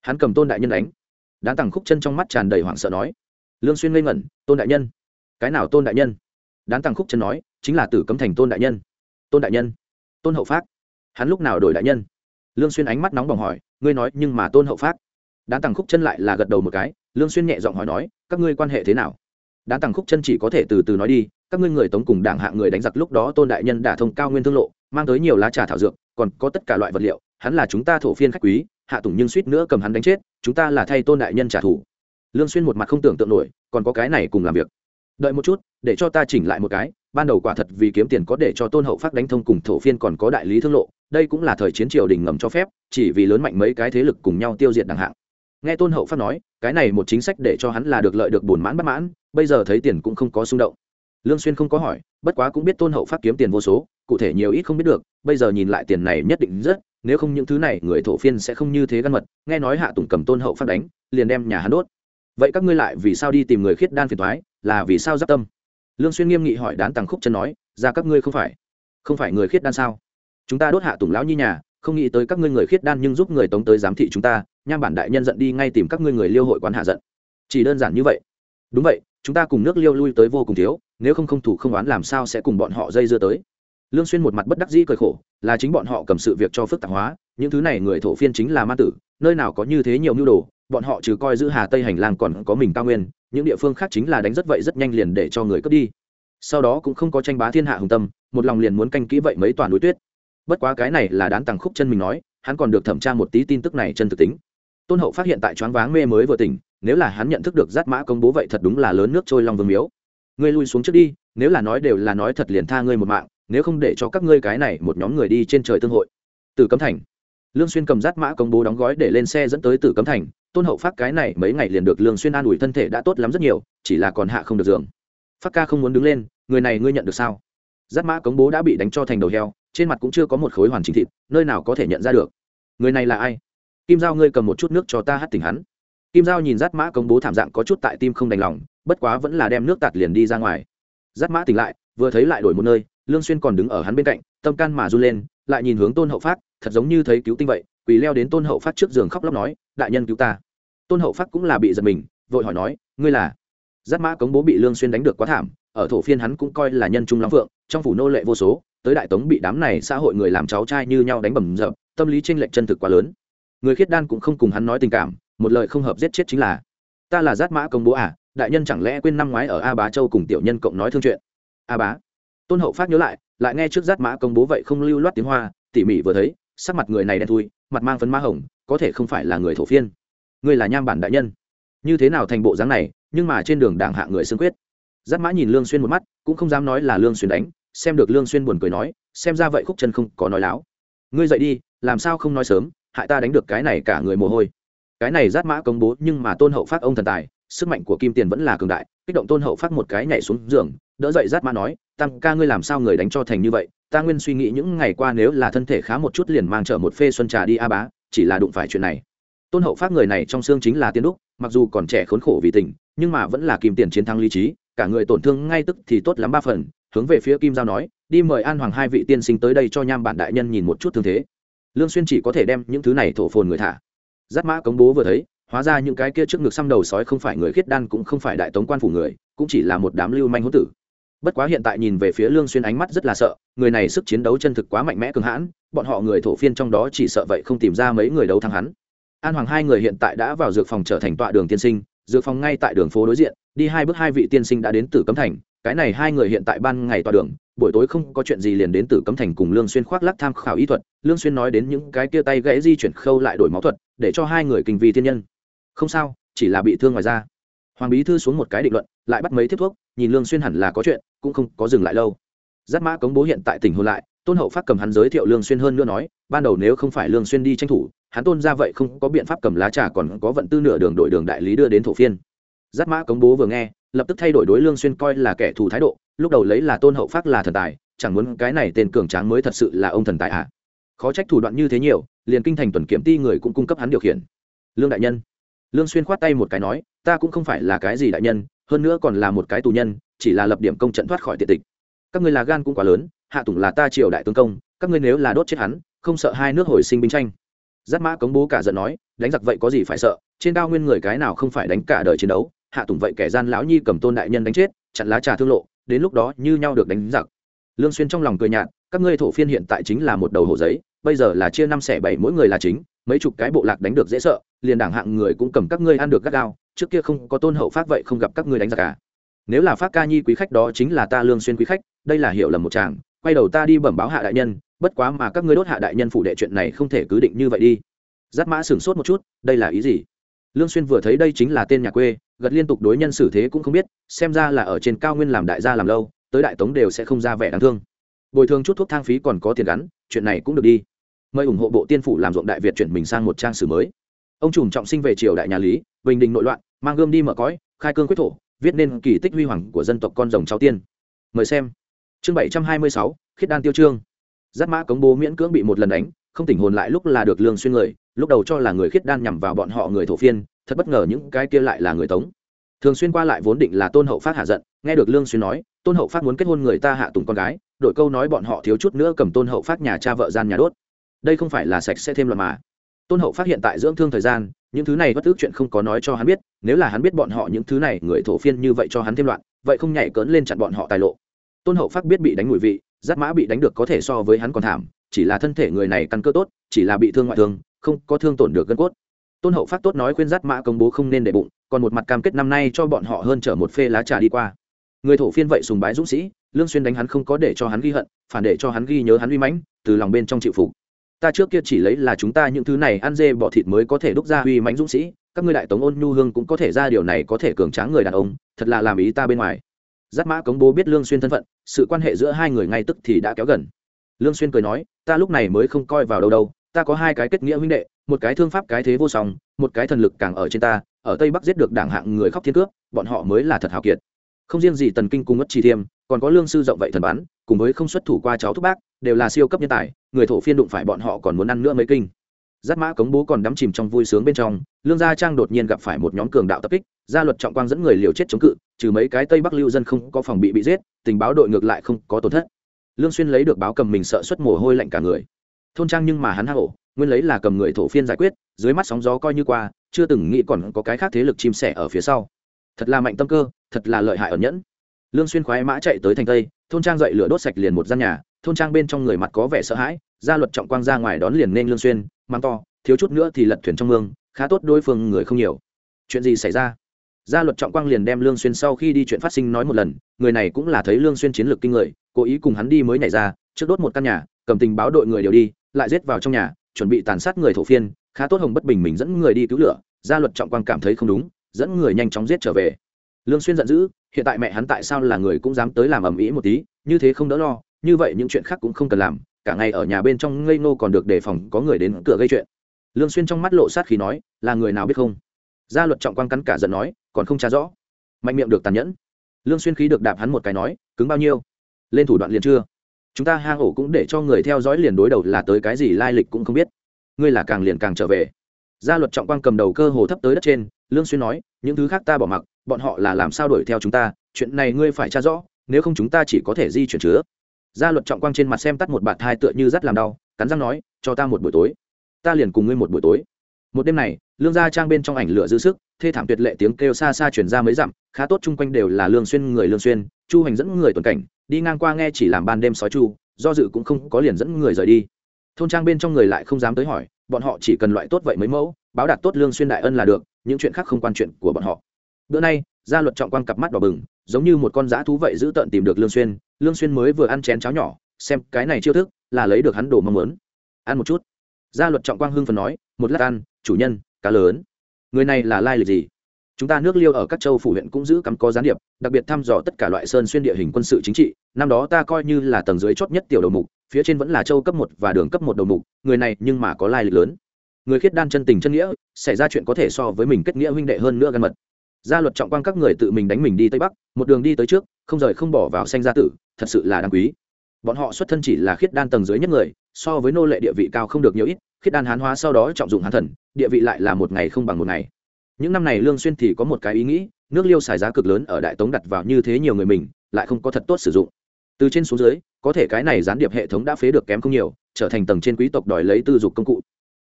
A: Hắn cầm tôn đại nhân đánh. Đán tằng khúc chân trong mắt tràn đầy hoảng sợ nói. Lương xuyên ngây ngẩn, tôn đại nhân? Cái nào tôn đại nhân? Đán tằng khúc chân nói, chính là tử cấm thành tôn đại nhân tôn đại nhân, tôn hậu phát hắn lúc nào đổi đại nhân? Lương xuyên ánh mắt nóng bỏng hỏi, ngươi nói nhưng mà tôn hậu phát đán tàng khúc chân lại là gật đầu một cái, lương xuyên nhẹ giọng hỏi nói, các ngươi quan hệ thế nào? Đán tàng khúc chân chỉ có thể từ từ nói đi, các ngươi người tống cùng đảng hạng người đánh giặc lúc đó tôn đại nhân đã thông cao nguyên thương lộ, mang tới nhiều lá trà thảo dược, còn có tất cả loại vật liệu, hắn là chúng ta thổ phiên khách quý, hạ tùng nhưng suýt nữa cầm hắn đánh chết, chúng ta là thay tôn đại nhân trả thù. Lương xuyên một mặt không tưởng tượng nổi, còn có cái này cùng làm việc. Đợi một chút, để cho ta chỉnh lại một cái ban đầu quả thật vì kiếm tiền có để cho tôn hậu phát đánh thông cùng thổ phiên còn có đại lý thương lộ, đây cũng là thời chiến triều đình ngầm cho phép, chỉ vì lớn mạnh mấy cái thế lực cùng nhau tiêu diệt đẳng hạng. Nghe tôn hậu phát nói, cái này một chính sách để cho hắn là được lợi được buồn mãn bất mãn, bây giờ thấy tiền cũng không có xung động. Lương xuyên không có hỏi, bất quá cũng biết tôn hậu phát kiếm tiền vô số, cụ thể nhiều ít không biết được, bây giờ nhìn lại tiền này nhất định rất, nếu không những thứ này, người thổ phiên sẽ không như thế gan mật, nghe nói hạ tùng cầm tôn hậu phát đánh, liền đem nhà hắn đốt. Vậy các ngươi lại vì sao đi tìm người khiết đan phiền thoái là vì sao giáp tâm? Lương xuyên nghiêm nghị hỏi đán tàng khúc chân nói, ra các ngươi không phải không phải người khiết đan sao? Chúng ta đốt hạ tùng lão nhi nhà, không nghĩ tới các ngươi người khiết đan nhưng giúp người tống tới giám thị chúng ta, nham bản đại nhân giận đi ngay tìm các ngươi người liêu hội quán hạ giận. Chỉ đơn giản như vậy. Đúng vậy, chúng ta cùng nước liêu lui tới vô cùng thiếu, nếu không không thủ không oán làm sao sẽ cùng bọn họ dây dưa tới? Lương xuyên một mặt bất đắc dĩ cười khổ, là chính bọn họ cầm sự việc cho phức tạp hóa, những thứ này người thổ phiên chính là ma tử, nơi nào có như thế nhiều nhu đồ bọn họ trừ coi giữ hà tây hành lang còn có mình cao nguyên, những địa phương khác chính là đánh rất vậy rất nhanh liền để cho người cướp đi. Sau đó cũng không có tranh bá thiên hạ hùng tâm, một lòng liền muốn canh kỹ vậy mấy toàn núi tuyết. Bất quá cái này là đán tàng khúc chân mình nói, hắn còn được thẩm tra một tí tin tức này chân thực tính. Tôn hậu phát hiện tại choáng váng mê mới vừa tỉnh, nếu là hắn nhận thức được giát mã công bố vậy thật đúng là lớn nước trôi lòng vương miếu. Ngươi lui xuống trước đi, nếu là nói đều là nói thật liền tha ngươi một mạng, nếu không để cho các ngươi cái này một nhóm người đi trên trời tương hội. Từ cấm thành. Lương xuyên cầm giát mã công bố đóng gói để lên xe dẫn tới tử cấm thành tôn hậu phát cái này mấy ngày liền được lương xuyên an ủi thân thể đã tốt lắm rất nhiều, chỉ là còn hạ không được giường. Phát ca không muốn đứng lên, người này ngươi nhận được sao? Giáp mã công bố đã bị đánh cho thành đầu heo, trên mặt cũng chưa có một khối hoàn chỉnh thịt, nơi nào có thể nhận ra được? Người này là ai? Kim giao ngươi cầm một chút nước cho ta hát tỉnh hắn. Kim giao nhìn giáp mã công bố thảm dạng có chút tại tim không đành lòng, bất quá vẫn là đem nước tạt liền đi ra ngoài. Giáp mã tỉnh lại, vừa thấy lại đổi một nơi, lương xuyên còn đứng ở hắn bên cạnh, tâm can mà run lên, lại nhìn hướng tôn hậu phát thật giống như thấy cứu tinh vậy quỳ leo đến tôn hậu phát trước giường khóc lóc nói, đại nhân cứu ta. Tôn hậu phát cũng là bị giật mình, vội hỏi nói, ngươi là? Giáp mã cống bố bị lương xuyên đánh được quá thảm, ở thổ phiên hắn cũng coi là nhân trung lắm vượng trong phủ nô lệ vô số, tới đại tống bị đám này xã hội người làm cháu trai như nhau đánh bầm dập, tâm lý trinh lệch chân thực quá lớn. Người khiết đan cũng không cùng hắn nói tình cảm, một lời không hợp giết chết chính là, ta là giáp mã công bố à đại nhân chẳng lẽ quên năm ngoái ở a bá châu cùng tiểu nhân cộng nói thương chuyện? A bá. Tôn hậu phát nhớ lại lại nghe trước giáp mã công bố vậy không lưu loát tiếng hoa, tỉ mỉ vừa thấy sắc mặt người này đen thui, mặt mang phấn ma hồng, có thể không phải là người thổ phiên. Ngươi là nham bản đại nhân. Như thế nào thành bộ dáng này, nhưng mà trên đường đảng hạ người xương quyết. Giáp mã nhìn lương xuyên một mắt, cũng không dám nói là lương xuyên đánh, xem được lương xuyên buồn cười nói, xem ra vậy khúc chân không có nói láo. Ngươi dậy đi, làm sao không nói sớm, hại ta đánh được cái này cả người mồ hôi. Cái này giáp mã công bố nhưng mà tôn hậu phát ông thần tài sức mạnh của kim tiền vẫn là cường đại, kích động tôn hậu phát một cái nhảy xuống giường, đỡ dậy rát mã nói tăng ca ngươi làm sao người đánh cho thành như vậy? Ta nguyên suy nghĩ những ngày qua nếu là thân thể khá một chút liền mang chở một phê xuân trà đi a bá, chỉ là đụng phải chuyện này. Tôn hậu phát người này trong xương chính là tiên đúc, mặc dù còn trẻ khốn khổ vì tình, nhưng mà vẫn là kim tiền chiến thắng lý trí, cả người tổn thương ngay tức thì tốt lắm ba phần, hướng về phía kim giao nói, đi mời an hoàng hai vị tiên sinh tới đây cho nham bản đại nhân nhìn một chút thương thế. Lương xuyên chỉ có thể đem những thứ này thổ phồn người thả. Giáp mã cống bố vừa thấy hóa ra những cái kia trước ngực xăm đầu sói không phải người khiết đan cũng không phải đại tống quan phủ người, cũng chỉ là một đám lưu manh hỗn tử. Bất quá hiện tại nhìn về phía lương xuyên ánh mắt rất là sợ, người này sức chiến đấu chân thực quá mạnh mẽ cường hãn, bọn họ người thổ phiên trong đó chỉ sợ vậy không tìm ra mấy người đấu thắng hắn. An hoàng hai người hiện tại đã vào dược phòng trở thành tọa đường tiên sinh, dược phòng ngay tại đường phố đối diện, đi hai bước hai vị tiên sinh đã đến tử cấm thành, cái này hai người hiện tại ban ngày tọa đường, buổi tối không có chuyện gì liền đến tử cấm thành cùng lương xuyên khoác lác tham khảo y thuật, lương xuyên nói đến những cái kia tay gãy di chuyển khâu lại đổi máu thuật, để cho hai người kinh vi thiên nhân không sao, chỉ là bị thương ngoài da. Hoàng bí thư xuống một cái định luận, lại bắt mấy tiếp thuốc, nhìn lương xuyên hẳn là có chuyện, cũng không có dừng lại lâu. Giáp mã cống bố hiện tại tỉnh hôn lại, tôn hậu phát cầm hắn giới thiệu lương xuyên hơn nữa nói, ban đầu nếu không phải lương xuyên đi tranh thủ, hắn tôn ra vậy không có biện pháp cầm lá trà còn có vận tư nửa đường đội đường đại lý đưa đến thổ phiên. Giáp mã cống bố vừa nghe, lập tức thay đổi đối lương xuyên coi là kẻ thù thái độ, lúc đầu lấy là tôn hậu phát là thần tài, chẳng muốn cái này tên cường tráng mới thật sự là ông thần tài à. Khó trách thủ đoạn như thế nhiều, liền kinh thành tuần kiểm ti người cũng cung cấp hắn điều khiển. Lương đại nhân lương xuyên khoát tay một cái nói, ta cũng không phải là cái gì đại nhân, hơn nữa còn là một cái tù nhân, chỉ là lập điểm công trận thoát khỏi tiện tịch. Các ngươi là gan cũng quá lớn, hạ tùng là ta triều đại tướng công, các ngươi nếu là đốt chết hắn, không sợ hai nước hồi sinh binh tranh. Giáp mã cống bố cả giận nói, đánh giặc vậy có gì phải sợ, trên cao nguyên người cái nào không phải đánh cả đời chiến đấu, hạ tùng vậy kẻ gian lão nhi cầm tôn đại nhân đánh chết, chặn lá trà thương lộ, đến lúc đó như nhau được đánh giặc. Lương xuyên trong lòng cười nhạt, các ngươi thổ phiên hiện tại chính là một đầu hồ giấy, bây giờ là chia năm sẻ bảy, mỗi người là chính mấy chục cái bộ lạc đánh được dễ sợ, liền đảng hạng người cũng cầm các ngươi ăn được gắt gao, trước kia không có tôn hậu phát vậy không gặp các ngươi đánh giặc cả nếu là phát ca nhi quý khách đó chính là ta lương xuyên quý khách, đây là hiểu lầm một chàng, quay đầu ta đi bẩm báo hạ đại nhân, bất quá mà các ngươi đốt hạ đại nhân phủ đệ chuyện này không thể cứ định như vậy đi. Giáp mã sửng sốt một chút, đây là ý gì? Lương xuyên vừa thấy đây chính là tên nhà quê, gật liên tục đối nhân xử thế cũng không biết, xem ra là ở trên cao nguyên làm đại gia làm lâu, tới đại tống đều sẽ không ra vẻ đáng thương. Bồi thường chút thuốc thang phí còn có tiền gắn, chuyện này cũng được đi mời ủng hộ bộ tiên phủ làm ruộng đại việt chuyển mình sang một trang sử mới. Ông trùm trọng sinh về triều đại nhà lý, bình định nội loạn, mang gươm đi mở cõi, khai cương quyết thổ, viết nên kỳ tích huy hoàng của dân tộc con rồng cháu tiên. Mời xem. Chương bảy trăm hai mươi sáu, khiết đan tiêu trương. Giáp mã cống bố miễn cưỡng bị một lần đánh, không tỉnh hồn lại lúc là được lương xuyên người, lúc đầu cho là người khiết đan nhằm vào bọn họ người thổ phiên, thật bất ngờ những cái kia lại là người tống. Thường xuyên qua lại vốn định là tôn hậu phát hạ giận, nghe được lương xuyên nói, tôn hậu phát muốn kết hôn người ta hạ tùng con gái đội câu nói bọn họ thiếu chút nữa cầm tôn hậu phát nhà cha vợ gian nhà đốt đây không phải là sạch sẽ thêm loạn mà. Tôn hậu phát hiện tại dưỡng thương thời gian, những thứ này bất tức chuyện không có nói cho hắn biết, nếu là hắn biết bọn họ những thứ này, người thổ phiên như vậy cho hắn thêm loạn, vậy không nhảy cỡn lên chặn bọn họ tài lộ. Tôn hậu phát biết bị đánh mùi vị giáp mã bị đánh được có thể so với hắn còn thảm, chỉ là thân thể người này căn cơ tốt, chỉ là bị thương ngoại thương, không có thương tổn được gân cốt. Tôn hậu phát tốt nói khuyên giáp mã công bố không nên để bụng, còn một mặt cam kết năm nay cho bọn họ hơn chở một phê lá trà đi qua. Người thổ phiên vậy sùng bái dũng sĩ, lương xuyên đánh hắn không có để cho hắn ghi hận, phản để cho hắn ghi nhớ hắn uy mãnh, từ lòng bên trong chịu phục ta trước kia chỉ lấy là chúng ta những thứ này ăn dê bỏ thịt mới có thể đúc ra uy mãnh dũng sĩ các ngươi đại tống ôn nhu hương cũng có thể ra điều này có thể cường tráng người đàn ông thật là làm ý ta bên ngoài. Giáp mã cống bố biết lương xuyên thân phận sự quan hệ giữa hai người ngay tức thì đã kéo gần. Lương xuyên cười nói ta lúc này mới không coi vào đâu đâu ta có hai cái kết nghĩa huynh đệ một cái thương pháp cái thế vô song một cái thần lực càng ở trên ta ở tây bắc giết được đảng hạng người khóc thiên cước, bọn họ mới là thật hào kiệt không riêng gì tần kinh cùng ngất chi thiêm, còn có lương sư rộng vậy thần bắn cùng với không xuất thủ qua cháu thúc bác, đều là siêu cấp nhân tài, người thổ phiên đụng phải bọn họ còn muốn ăn nữa mấy kinh. Giáp mã cống bố còn đắm chìm trong vui sướng bên trong, lương gia trang đột nhiên gặp phải một nhóm cường đạo tập kích, gia luật trọng quang dẫn người liều chết chống cự, trừ mấy cái tây bắc lưu dân không có phòng bị bị giết, tình báo đội ngược lại không có tổn thất. Lương xuyên lấy được báo cầm mình sợ xuất mồ hôi lạnh cả người. Thôn trang nhưng mà hắn hao hổ, nguyên lấy là cầm người thổ phiên giải quyết, dưới mắt sóng gió coi như qua, chưa từng nghĩ còn có cái khác thế lực chim sẻ ở phía sau. Thật là mạnh tâm cơ thật là lợi hại ẩn nhẫn. Lương xuyên khoái mã chạy tới thành tây, thôn trang dậy lửa đốt sạch liền một gian nhà, thôn trang bên trong người mặt có vẻ sợ hãi gia luật trọng quang ra ngoài đón liền nên lương xuyên, mang to, thiếu chút nữa thì lật thuyền trong mương, khá tốt đối phương người không nhiều. Chuyện gì xảy ra? Gia luật trọng quang liền đem lương xuyên sau khi đi chuyện phát sinh nói một lần, người này cũng là thấy lương xuyên chiến lược kinh người, cố ý cùng hắn đi mới nhảy ra, trước đốt một căn nhà, cầm tình báo đội người đều đi, lại giết vào trong nhà, chuẩn bị tàn sát người thổ phiên, khá tốt hồng bất bình mình dẫn người đi cứu lửa gia luật trọng quang cảm thấy không đúng, dẫn người nhanh chóng giết trở về lương xuyên giận dữ, hiện tại mẹ hắn tại sao là người cũng dám tới làm ầm ĩ một tí, như thế không đỡ lo, như vậy những chuyện khác cũng không cần làm, cả ngày ở nhà bên trong ngây ngô còn được đề phòng có người đến cửa gây chuyện. Lương xuyên trong mắt lộ sát khí nói, là người nào biết không? Gia luật trọng quang cắn cả giận nói, còn không tra rõ. Mạnh miệng được tàn nhẫn. Lương xuyên khí được đạp hắn một cái nói, cứng bao nhiêu? Lên thủ đoạn liền chưa? Chúng ta hang ổ cũng để cho người theo dõi liền đối đầu là tới cái gì lai lịch cũng không biết. Ngươi là càng liền càng trở về. Gia luật trọng quang cầm đầu cơ hồ thấp tới đất trên, lương xuyên nói, những thứ khác ta bỏ mặc bọn họ là làm sao đuổi theo chúng ta, chuyện này ngươi phải tra rõ, nếu không chúng ta chỉ có thể di chuyển chứa. Gia luật trọng quang trên mặt xem tắt một bạt hai tựa như rất làm đau, cắn răng nói, cho ta một buổi tối. Ta liền cùng ngươi một buổi tối. Một đêm này, lương gia trang bên trong ảnh lửa dư sức, thê thảm tuyệt lệ tiếng kêu xa xa chuyển ra mấy dặm, khá tốt chung quanh đều là lương xuyên người lương xuyên, chu hành dẫn người tuần cảnh, đi ngang qua nghe chỉ làm ban đêm sói chu, do dự cũng không có liền dẫn người rời đi. Thôn trang bên trong người lại không dám tới hỏi, bọn họ chỉ cần loại tốt vậy mấy mẫu, báo đạt tốt lương xuyên đại ân là được, những chuyện khác không quan chuyện của bọn họ bữa nay, gia luật trọng quan cặp mắt đỏ bừng, giống như một con dã thú vậy giữ tận tìm được lương xuyên. Lương xuyên mới vừa ăn chén cháo nhỏ, xem cái này chiêu thức là lấy được hắn đồ mong muốn. Ăn một chút. Gia luật trọng quang hưng phấn nói, một lát ăn, chủ nhân, cá lớn. Người này là lai lịch gì? Chúng ta nước liêu ở các châu phủ huyện cũng giữ cắm có gián điệp, đặc biệt thăm dò tất cả loại sơn xuyên địa hình quân sự chính trị. Năm đó ta coi như là tầng dưới chót nhất tiểu đầu mục, phía trên vẫn là châu cấp một và đường cấp một đầu mục, người này nhưng mà có lai lịch lớn. Người khiết đan chân tình chân nghĩa, xảy ra chuyện có thể so với mình kết nghĩa huynh đệ hơn nữa gần mật gia luật trọng quang các người tự mình đánh mình đi tây bắc, một đường đi tới trước, không rời không bỏ vào sanh gia tử, thật sự là đáng quý. Bọn họ xuất thân chỉ là khiết đan tầng dưới nhất người, so với nô lệ địa vị cao không được nhiều ít, khiết đan hán hóa sau đó trọng dụng hán thần, địa vị lại là một ngày không bằng một ngày. Những năm này lương xuyên thì có một cái ý nghĩ, nước liêu xài giá cực lớn ở đại tống đặt vào như thế nhiều người mình, lại không có thật tốt sử dụng. Từ trên xuống dưới, có thể cái này gián điệp hệ thống đã phế được kém không nhiều, trở thành tầng trên quý tộc đòi lấy tư dục công cụ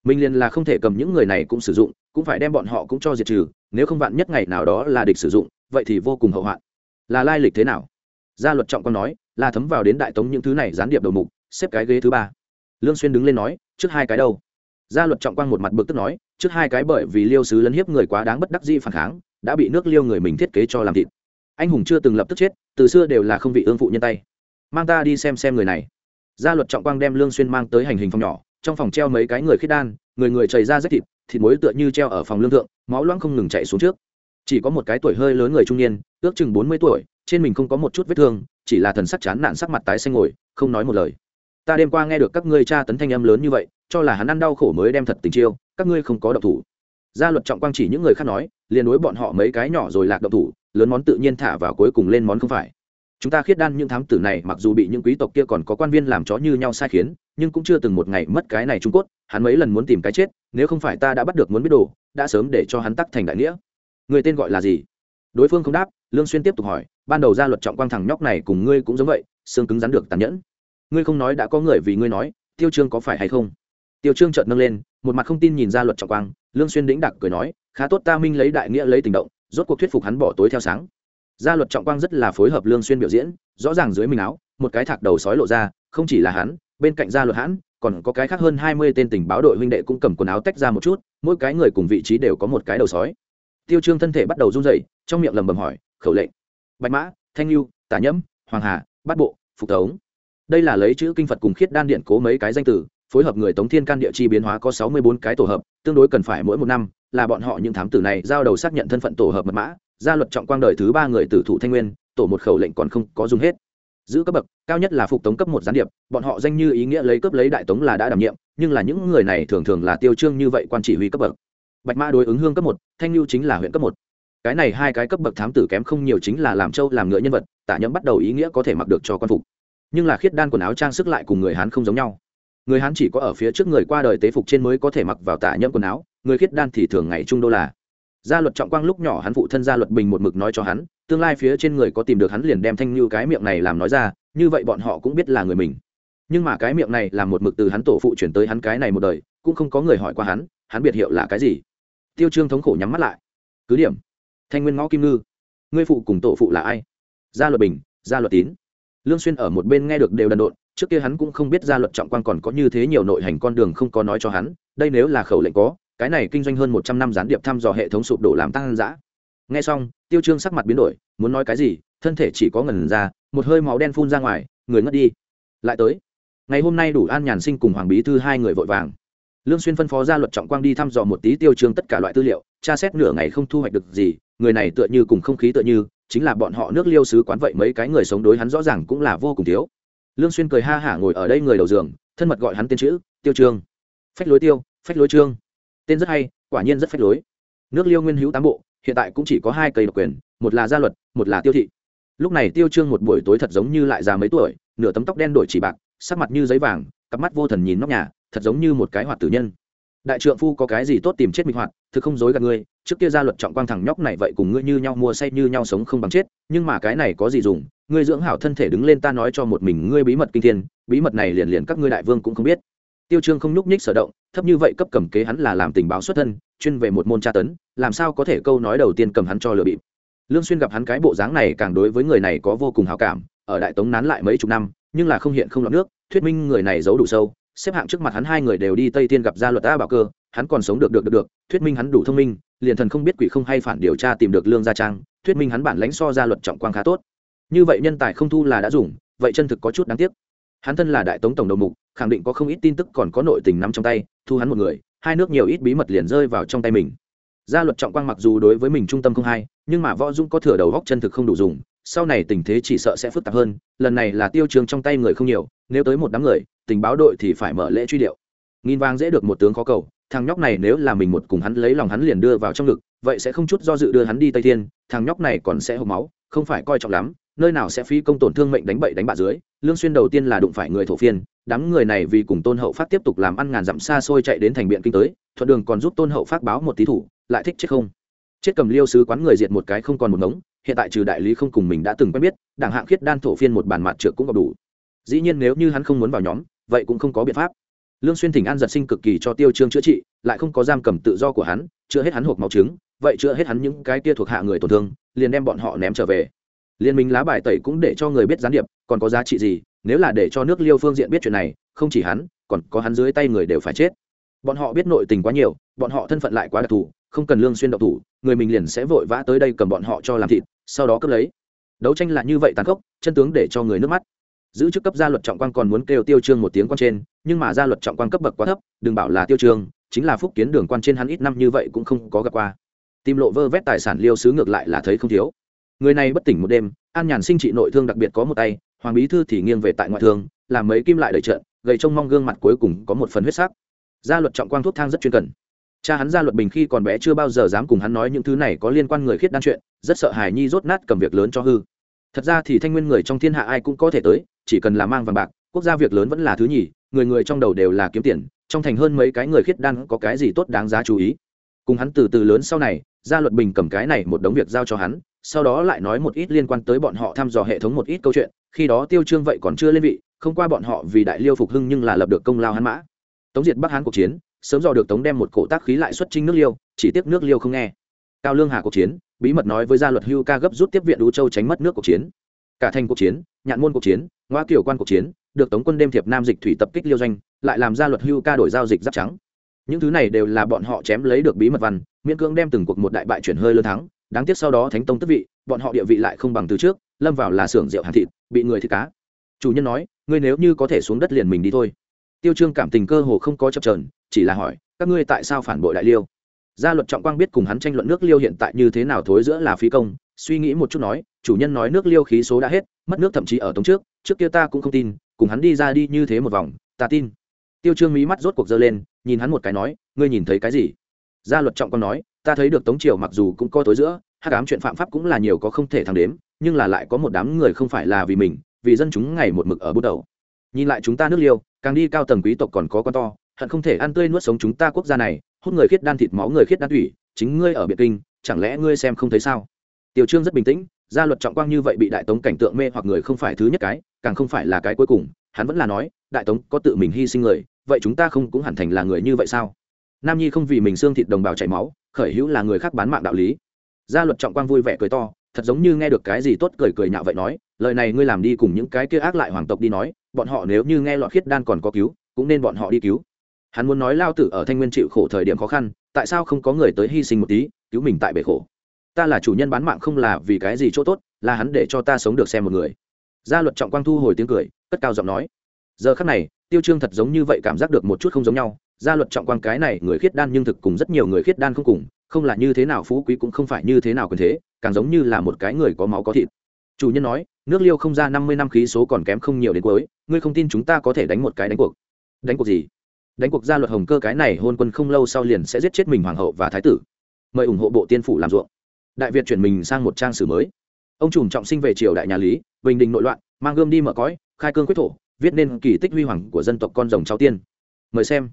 A: mình liền là không thể cầm những người này cũng sử dụng, cũng phải đem bọn họ cũng cho diệt trừ, nếu không vạn nhất ngày nào đó là địch sử dụng, vậy thì vô cùng hậu hoạn. Là lai lịch thế nào? Gia luật trọng còn nói, là thấm vào đến đại tống những thứ này gián điệp đầu mục, xếp cái ghế thứ ba. Lương xuyên đứng lên nói, trước hai cái đâu? Gia luật trọng quang một mặt bực tức nói, trước hai cái bởi vì liêu sứ lấn hiếp người quá đáng bất đắc dĩ phản kháng, đã bị nước liêu người mình thiết kế cho làm thịt. Anh hùng chưa từng lập tức chết, từ xưa đều là không vị ương phụ nhân tay. Mang ta đi xem xem người này. Gia luật trọng quang đem lương xuyên mang tới hành hình phòng nhỏ trong phòng treo mấy cái người khiết đan, người người chảy ra rách thịt thịt muối tựa như treo ở phòng lương thượng, máu loãng không ngừng chảy xuống trước. Chỉ có một cái tuổi hơi lớn người trung niên, ước chừng bốn mươi tuổi, trên mình không có một chút vết thương, chỉ là thần sắc chán nản sắc mặt tái xanh ngồi, không nói một lời. Ta đêm qua nghe được các ngươi tra tấn thanh âm lớn như vậy, cho là hắn ăn đau khổ mới đem thật tình chiêu, các ngươi không có động thủ. Gia luật trọng quang chỉ những người khác nói, liền đối bọn họ mấy cái nhỏ rồi lạc động thủ, lớn món tự nhiên thả vào cuối cùng lên món không phải. Chúng ta khiết đan những thám tử này, mặc dù bị những quý tộc kia còn có quan viên làm chó như nhau sai khiến nhưng cũng chưa từng một ngày mất cái này trung cốt hắn mấy lần muốn tìm cái chết, nếu không phải ta đã bắt được muốn biết đồ, đã sớm để cho hắn tắc thành đại nghĩa. Người tên gọi là gì? Đối phương không đáp, lương xuyên tiếp tục hỏi, ban đầu gia luật trọng quang thằng nhóc này cùng ngươi cũng giống vậy, xương cứng rắn được tàn nhẫn. Ngươi không nói đã có người vì ngươi nói, tiêu trương có phải hay không? Tiêu trương chợt nâng lên, một mặt không tin nhìn gia luật trọng quang, lương xuyên đĩnh đặc cười nói, khá tốt ta minh lấy đại nghĩa lấy tình động, rốt cuộc thuyết phục hắn bỏ tối theo sáng. Gia luật trọng quang rất là phối hợp lương xuyên biểu diễn, rõ ràng dưới mình áo, một cái thạc đầu sói lộ ra, không chỉ là hắn bên cạnh gia luật hãn, còn có cái khác hơn 20 tên tình báo đội huynh đệ cũng cầm quần áo tách ra một chút, mỗi cái người cùng vị trí đều có một cái đầu sói. Tiêu trương thân thể bắt đầu run rẩy, trong miệng lầm bầm hỏi, khẩu lệnh. Bạch mã, thanh lưu, tả nhẫm, hoàng hà, bát bộ, phục tống. Đây là lấy chữ kinh phật cùng khiết đan điện cố mấy cái danh từ, phối hợp người tống thiên can địa chi biến hóa có sáu mươi bốn cái tổ hợp, tương đối cần phải mỗi một năm, là bọn họ những thám tử này giao đầu xác nhận thân phận tổ hợp mật mã, gia luật trọng quang đời thứ ba người tử thủ thanh nguyên, tổ một khẩu lệnh còn không có dùng hết giữ cấp bậc, cao nhất là phục tống cấp một gián điệp, bọn họ danh như ý nghĩa lấy cấp lấy đại tống là đã đảm nhiệm, nhưng là những người này thường thường là tiêu trương như vậy quan chỉ huy cấp bậc. Bạch mã đối ứng hương cấp một, thanh lưu chính là huyện cấp một. Cái này hai cái cấp bậc thám tử kém không nhiều chính là làm châu làm ngựa nhân vật, tả nhẫm bắt đầu ý nghĩa có thể mặc được cho quan phục. Nhưng là khiết đan quần áo trang sức lại cùng người hán không giống nhau. Người hán chỉ có ở phía trước người qua đời tế phục trên mới có thể mặc vào tả nhẫm quần áo, người khiết đan thì thường ngày trung đô là. Gia luật trọng quang lúc nhỏ hắn phụ thân gia luật bình một mực nói cho hắn tương lai phía trên người có tìm được hắn liền đem thanh như cái miệng này làm nói ra, như vậy bọn họ cũng biết là người mình. Nhưng mà cái miệng này là một mực từ hắn tổ phụ chuyển tới hắn cái này một đời, cũng không có người hỏi qua hắn hắn biệt hiệu là cái gì? Tiêu trương thống khổ nhắm mắt lại. Cứ điểm. Thanh nguyên ngõ kim ngư. Ngươi phụ cùng tổ phụ là ai? Gia luật bình, gia luật tín. Lương xuyên ở một bên nghe được đều đần độn, trước kia hắn cũng không biết gia luật trọng quan còn có như thế nhiều nội hành con đường không có nói cho hắn, đây nếu là khẩu lệnh có, cái này kinh doanh hơn một trăm năm gián điệp thăm dò hệ thống sụp đổ làm tăng dã. Nghe xong tiêu trương sắc mặt biến đổi, muốn nói cái gì, thân thể chỉ có ngần ra, một hơi máu đen phun ra ngoài, người ngất đi. Lại tới. Ngày hôm nay đủ an nhàn sinh cùng hoàng bí thư hai người vội vàng. Lương xuyên phân phó gia luật trọng quang đi thăm dò một tí tiêu trương tất cả loại tư liệu, tra xét nửa ngày không thu hoạch được gì, người này tựa như cùng không khí tựa như, chính là bọn họ nước liêu sứ quán vậy mấy cái người sống đối hắn rõ ràng cũng là vô cùng thiếu. Lương xuyên cười ha hả ngồi ở đây người đầu giường, thân mật gọi hắn tên chữ, tiêu trương. Phách lối tiêu, phách lối trương. Tên rất hay, quả nhiên rất phách lối. Nước liêu nguyên hữu tám bộ hiện tại cũng chỉ có hai cây độc quyền, một là gia luật, một là tiêu thị. Lúc này tiêu trương một buổi tối thật giống như lại già mấy tuổi, nửa tấm tóc đen đổi chỉ bạc, sắc mặt như giấy vàng, cặp mắt vô thần nhìn nóc nhà, thật giống như một cái hoạt tử nhân. Đại trượng phu có cái gì tốt tìm chết minh hoạt, thứ không dối gạt ngươi, trước kia gia luật trọng quang thằng nhóc này vậy cùng ngươi như nhau mua say như nhau sống không bằng chết, nhưng mà cái này có gì dùng, ngươi dưỡng hảo thân thể đứng lên ta nói cho một mình ngươi bí mật kinh thiên, bí mật này liền liền các ngươi đại vương cũng không biết tiêu trương không nhúc nhích sở động, thấp như vậy cấp cầm kế hắn là làm tình báo xuất thân, chuyên về một môn tra tấn, làm sao có thể câu nói đầu tiên cầm hắn cho lừa bịp. Lương xuyên gặp hắn cái bộ dáng này càng đối với người này có vô cùng hảo cảm, ở đại tống nán lại mấy chục năm, nhưng là không hiện không lọt nước, thuyết minh người này giấu đủ sâu, xếp hạng trước mặt hắn hai người đều đi tây tiên gặp gia luật a bảo cơ, hắn còn sống được được được được, thuyết minh hắn đủ thông minh, liền thần không biết quỷ không hay phản điều tra tìm được lương gia trang, thuyết minh hắn bản lãnh so gia luật trọng quang khá tốt. Như vậy nhân tài không thu là đã dùng, vậy chân thực có chút đáng tiếc hắn thân là đại tống tổng đầu mục, khẳng định có không ít tin tức còn có nội tình nắm trong tay, thu hắn một người, hai nước nhiều ít bí mật liền rơi vào trong tay mình. Gia luật trọng quang mặc dù đối với mình trung tâm không hay, nhưng mà võ dũng có thừa đầu góc chân thực không đủ dùng, sau này tình thế chỉ sợ sẽ phức tạp hơn, lần này là tiêu trường trong tay người không nhiều, nếu tới một đám người, tình báo đội thì phải mở lễ truy điệu. Nghìn vàng dễ được một tướng khó cầu, thằng nhóc này nếu là mình một cùng hắn lấy lòng hắn liền đưa vào trong ngực, vậy sẽ không chút do dự đưa hắn đi tây thiên, thằng nhóc này còn sẽ hộp máu, không phải coi trọng lắm nơi nào sẽ phí công tổn thương mệnh đánh bậy đánh bạ dưới, lương xuyên đầu tiên là đụng phải người thổ phiên, đám người này vì cùng tôn hậu phát tiếp tục làm ăn ngàn dặm xa xôi chạy đến thành biện kinh tới, thuận đường còn giúp tôn hậu phát báo một tí thủ, lại thích chết không? Chết cầm liêu sứ quán người diệt một cái không còn một ngống, hiện tại trừ đại lý không cùng mình đã từng quen biết, đảng hạng khiết đan thổ phiên một bàn mặt trượt cũng gặp đủ. Dĩ nhiên nếu như hắn không muốn vào nhóm, vậy cũng không có biện pháp. Lương xuyên thỉnh an giật sinh cực kỳ cho tiêu trương chữa trị, lại không có giam cầm tự do của hắn, chữa hết hắn hộp máu trứng, vậy chữa hết hắn những cái kia thuộc hạ người tổn thương, liền đem bọn họ ném trở về liên minh lá bài tẩy cũng để cho người biết gián điệp, còn có giá trị gì, nếu là để cho nước liêu phương diện biết chuyện này, không chỉ hắn, còn có hắn dưới tay người đều phải chết. Bọn họ biết nội tình quá nhiều, bọn họ thân phận lại quá đặc thù, không cần lương xuyên động thủ, người mình liền sẽ vội vã tới đây cầm bọn họ cho làm thịt, sau đó cướp lấy. Đấu tranh là như vậy tàn khốc, chân tướng để cho người nước mắt. Giữ chức cấp gia luật trọng quan còn muốn kêu tiêu trương một tiếng quan trên, nhưng mà gia luật trọng quan cấp bậc quá thấp, đừng bảo là tiêu trương, chính là phúc kiến đường quan trên hắn ít năm như vậy cũng không có gặp qua. Tìm lộ vơ vét tài sản liêu sứ ngược lại là thấy không thiếu người này bất tỉnh một đêm, an nhàn sinh trị nội thương đặc biệt có một tay, hoàng bí thư thì nghiêng về tại ngoại thương, làm mấy kim lại đầy trận, gầy trông mong gương mặt cuối cùng có một phần huyết sắc. Gia luật trọng quang thuốc thang rất chuyên cần. Cha hắn gia luật bình khi còn bé chưa bao giờ dám cùng hắn nói những thứ này có liên quan người khiết đan chuyện, rất sợ hài nhi rốt nát cầm việc lớn cho hư. Thật ra thì thanh nguyên người trong thiên hạ ai cũng có thể tới, chỉ cần là mang vàng bạc, quốc gia việc lớn vẫn là thứ nhì, người người trong đầu đều là kiếm tiền, trong thành hơn mấy cái người khiết đan có cái gì tốt đáng giá chú ý. Cùng hắn từ từ lớn sau này gia luật bình cầm cái này một đống việc giao cho hắn, sau đó lại nói một ít liên quan tới bọn họ thăm dò hệ thống một ít câu chuyện, khi đó tiêu trương vậy còn chưa lên vị, không qua bọn họ vì đại liêu phục hưng nhưng là lập được công lao hắn mã. Tống diệt bắc hán cuộc chiến, sớm dò được tống đem một cổ tác khí lại xuất trinh nước liêu, chỉ tiếc nước liêu không nghe. Cao lương hà cuộc chiến, bí mật nói với gia luật hưu ca gấp rút tiếp viện đũ châu tránh mất nước cuộc chiến. Cả thành cuộc chiến, nhạn môn cuộc chiến, ngoa kiểu quan cuộc chiến, được tống quân đêm thiệp nam dịch thủy tập kích liêu doanh, lại làm gia luật hưu ca đổi giao dịch giáp trắng những thứ này đều là bọn họ chém lấy được bí mật văn, miễn cưỡng đem từng cuộc một đại bại chuyển hơi lơ thắng. Đáng tiếc sau đó thánh tông tức vị, bọn họ địa vị lại không bằng từ trước, lâm vào là xưởng rượu hàn thịt, bị người thịt cá. Chủ nhân nói, ngươi nếu như có thể xuống đất liền mình đi thôi. Tiêu trương cảm tình cơ hồ không có chập trờn chỉ là hỏi, các ngươi tại sao phản bội đại liêu? Gia luật trọng quang biết cùng hắn tranh luận nước liêu hiện tại như thế nào thối giữa là phí công, suy nghĩ một chút nói, chủ nhân nói nước liêu khí số đã hết, mất nước thậm chí ở tống trước trước kia ta cũng không tin, cùng hắn đi ra đi như thế một vòng, ta tin tiêu trương mí mắt rốt cuộc dơ lên, nhìn hắn một cái nói, ngươi nhìn thấy cái gì? Gia luật trọng quang nói, ta thấy được tống triều mặc dù cũng co tối giữa, hắc ám chuyện phạm pháp cũng là nhiều có không thể thắng đếm, nhưng là lại có một đám người không phải là vì mình, vì dân chúng ngày một mực ở bút đầu. Nhìn lại chúng ta nước liêu, càng đi cao tầng quý tộc còn có con to, hận không thể ăn tươi nuốt sống chúng ta quốc gia này, hút người khiết đan thịt máu người khiết đan thủy chính ngươi ở biệt kinh, chẳng lẽ ngươi xem không thấy sao? Tiểu trương rất bình tĩnh, gia luật trọng quang như vậy bị đại tống cảnh tượng mê hoặc người không phải thứ nhất cái, càng không phải là cái cuối cùng, hắn vẫn là nói, đại tống có tự mình hy sinh người vậy chúng ta không cũng hẳn thành là người như vậy sao? Nam nhi không vì mình xương thịt đồng bào chảy máu, khởi hữu là người khác bán mạng đạo lý. Gia luật trọng quang vui vẻ cười to, thật giống như nghe được cái gì tốt cười cười nhạo vậy nói, lời này ngươi làm đi cùng những cái kia ác lại hoàng tộc đi nói, bọn họ nếu như nghe lọt khiết đan còn có cứu, cũng nên bọn họ đi cứu. Hắn muốn nói lao tử ở thanh nguyên chịu khổ thời điểm khó khăn, tại sao không có người tới hy sinh một tí, cứu mình tại bể khổ? Ta là chủ nhân bán mạng không là vì cái gì chỗ tốt, là hắn để cho ta sống được xem một người. Gia luật trọng quang thu hồi tiếng cười, cất cao giọng nói. Giờ khắc này tiêu trương thật giống như vậy cảm giác được một chút không giống nhau, gia luật trọng quang cái này người khiết đan nhưng thực cùng rất nhiều người khiết đan không cùng, không là như thế nào phú quý cũng không phải như thế nào quyền thế, càng giống như là một cái người có máu có thịt. Chủ nhân nói, nước liêu không ra năm mươi năm khí số còn kém không nhiều đến cuối, ngươi không tin chúng ta có thể đánh một cái đánh cuộc. Đánh cuộc gì? Đánh cuộc gia luật hồng cơ cái này hôn quân không lâu sau liền sẽ giết chết mình hoàng hậu và thái tử. Mời ủng hộ bộ tiên phủ làm ruộng. Đại việt chuyển mình sang một trang sử mới. Ông trùm trọng sinh về triều đại nhà lý, bình định nội loạn, mang gươm đi mở cõi, khai cương quyết thổ viết nên kỳ tích huy hoàng của dân tộc con rồng cháu tiên. Mời xem.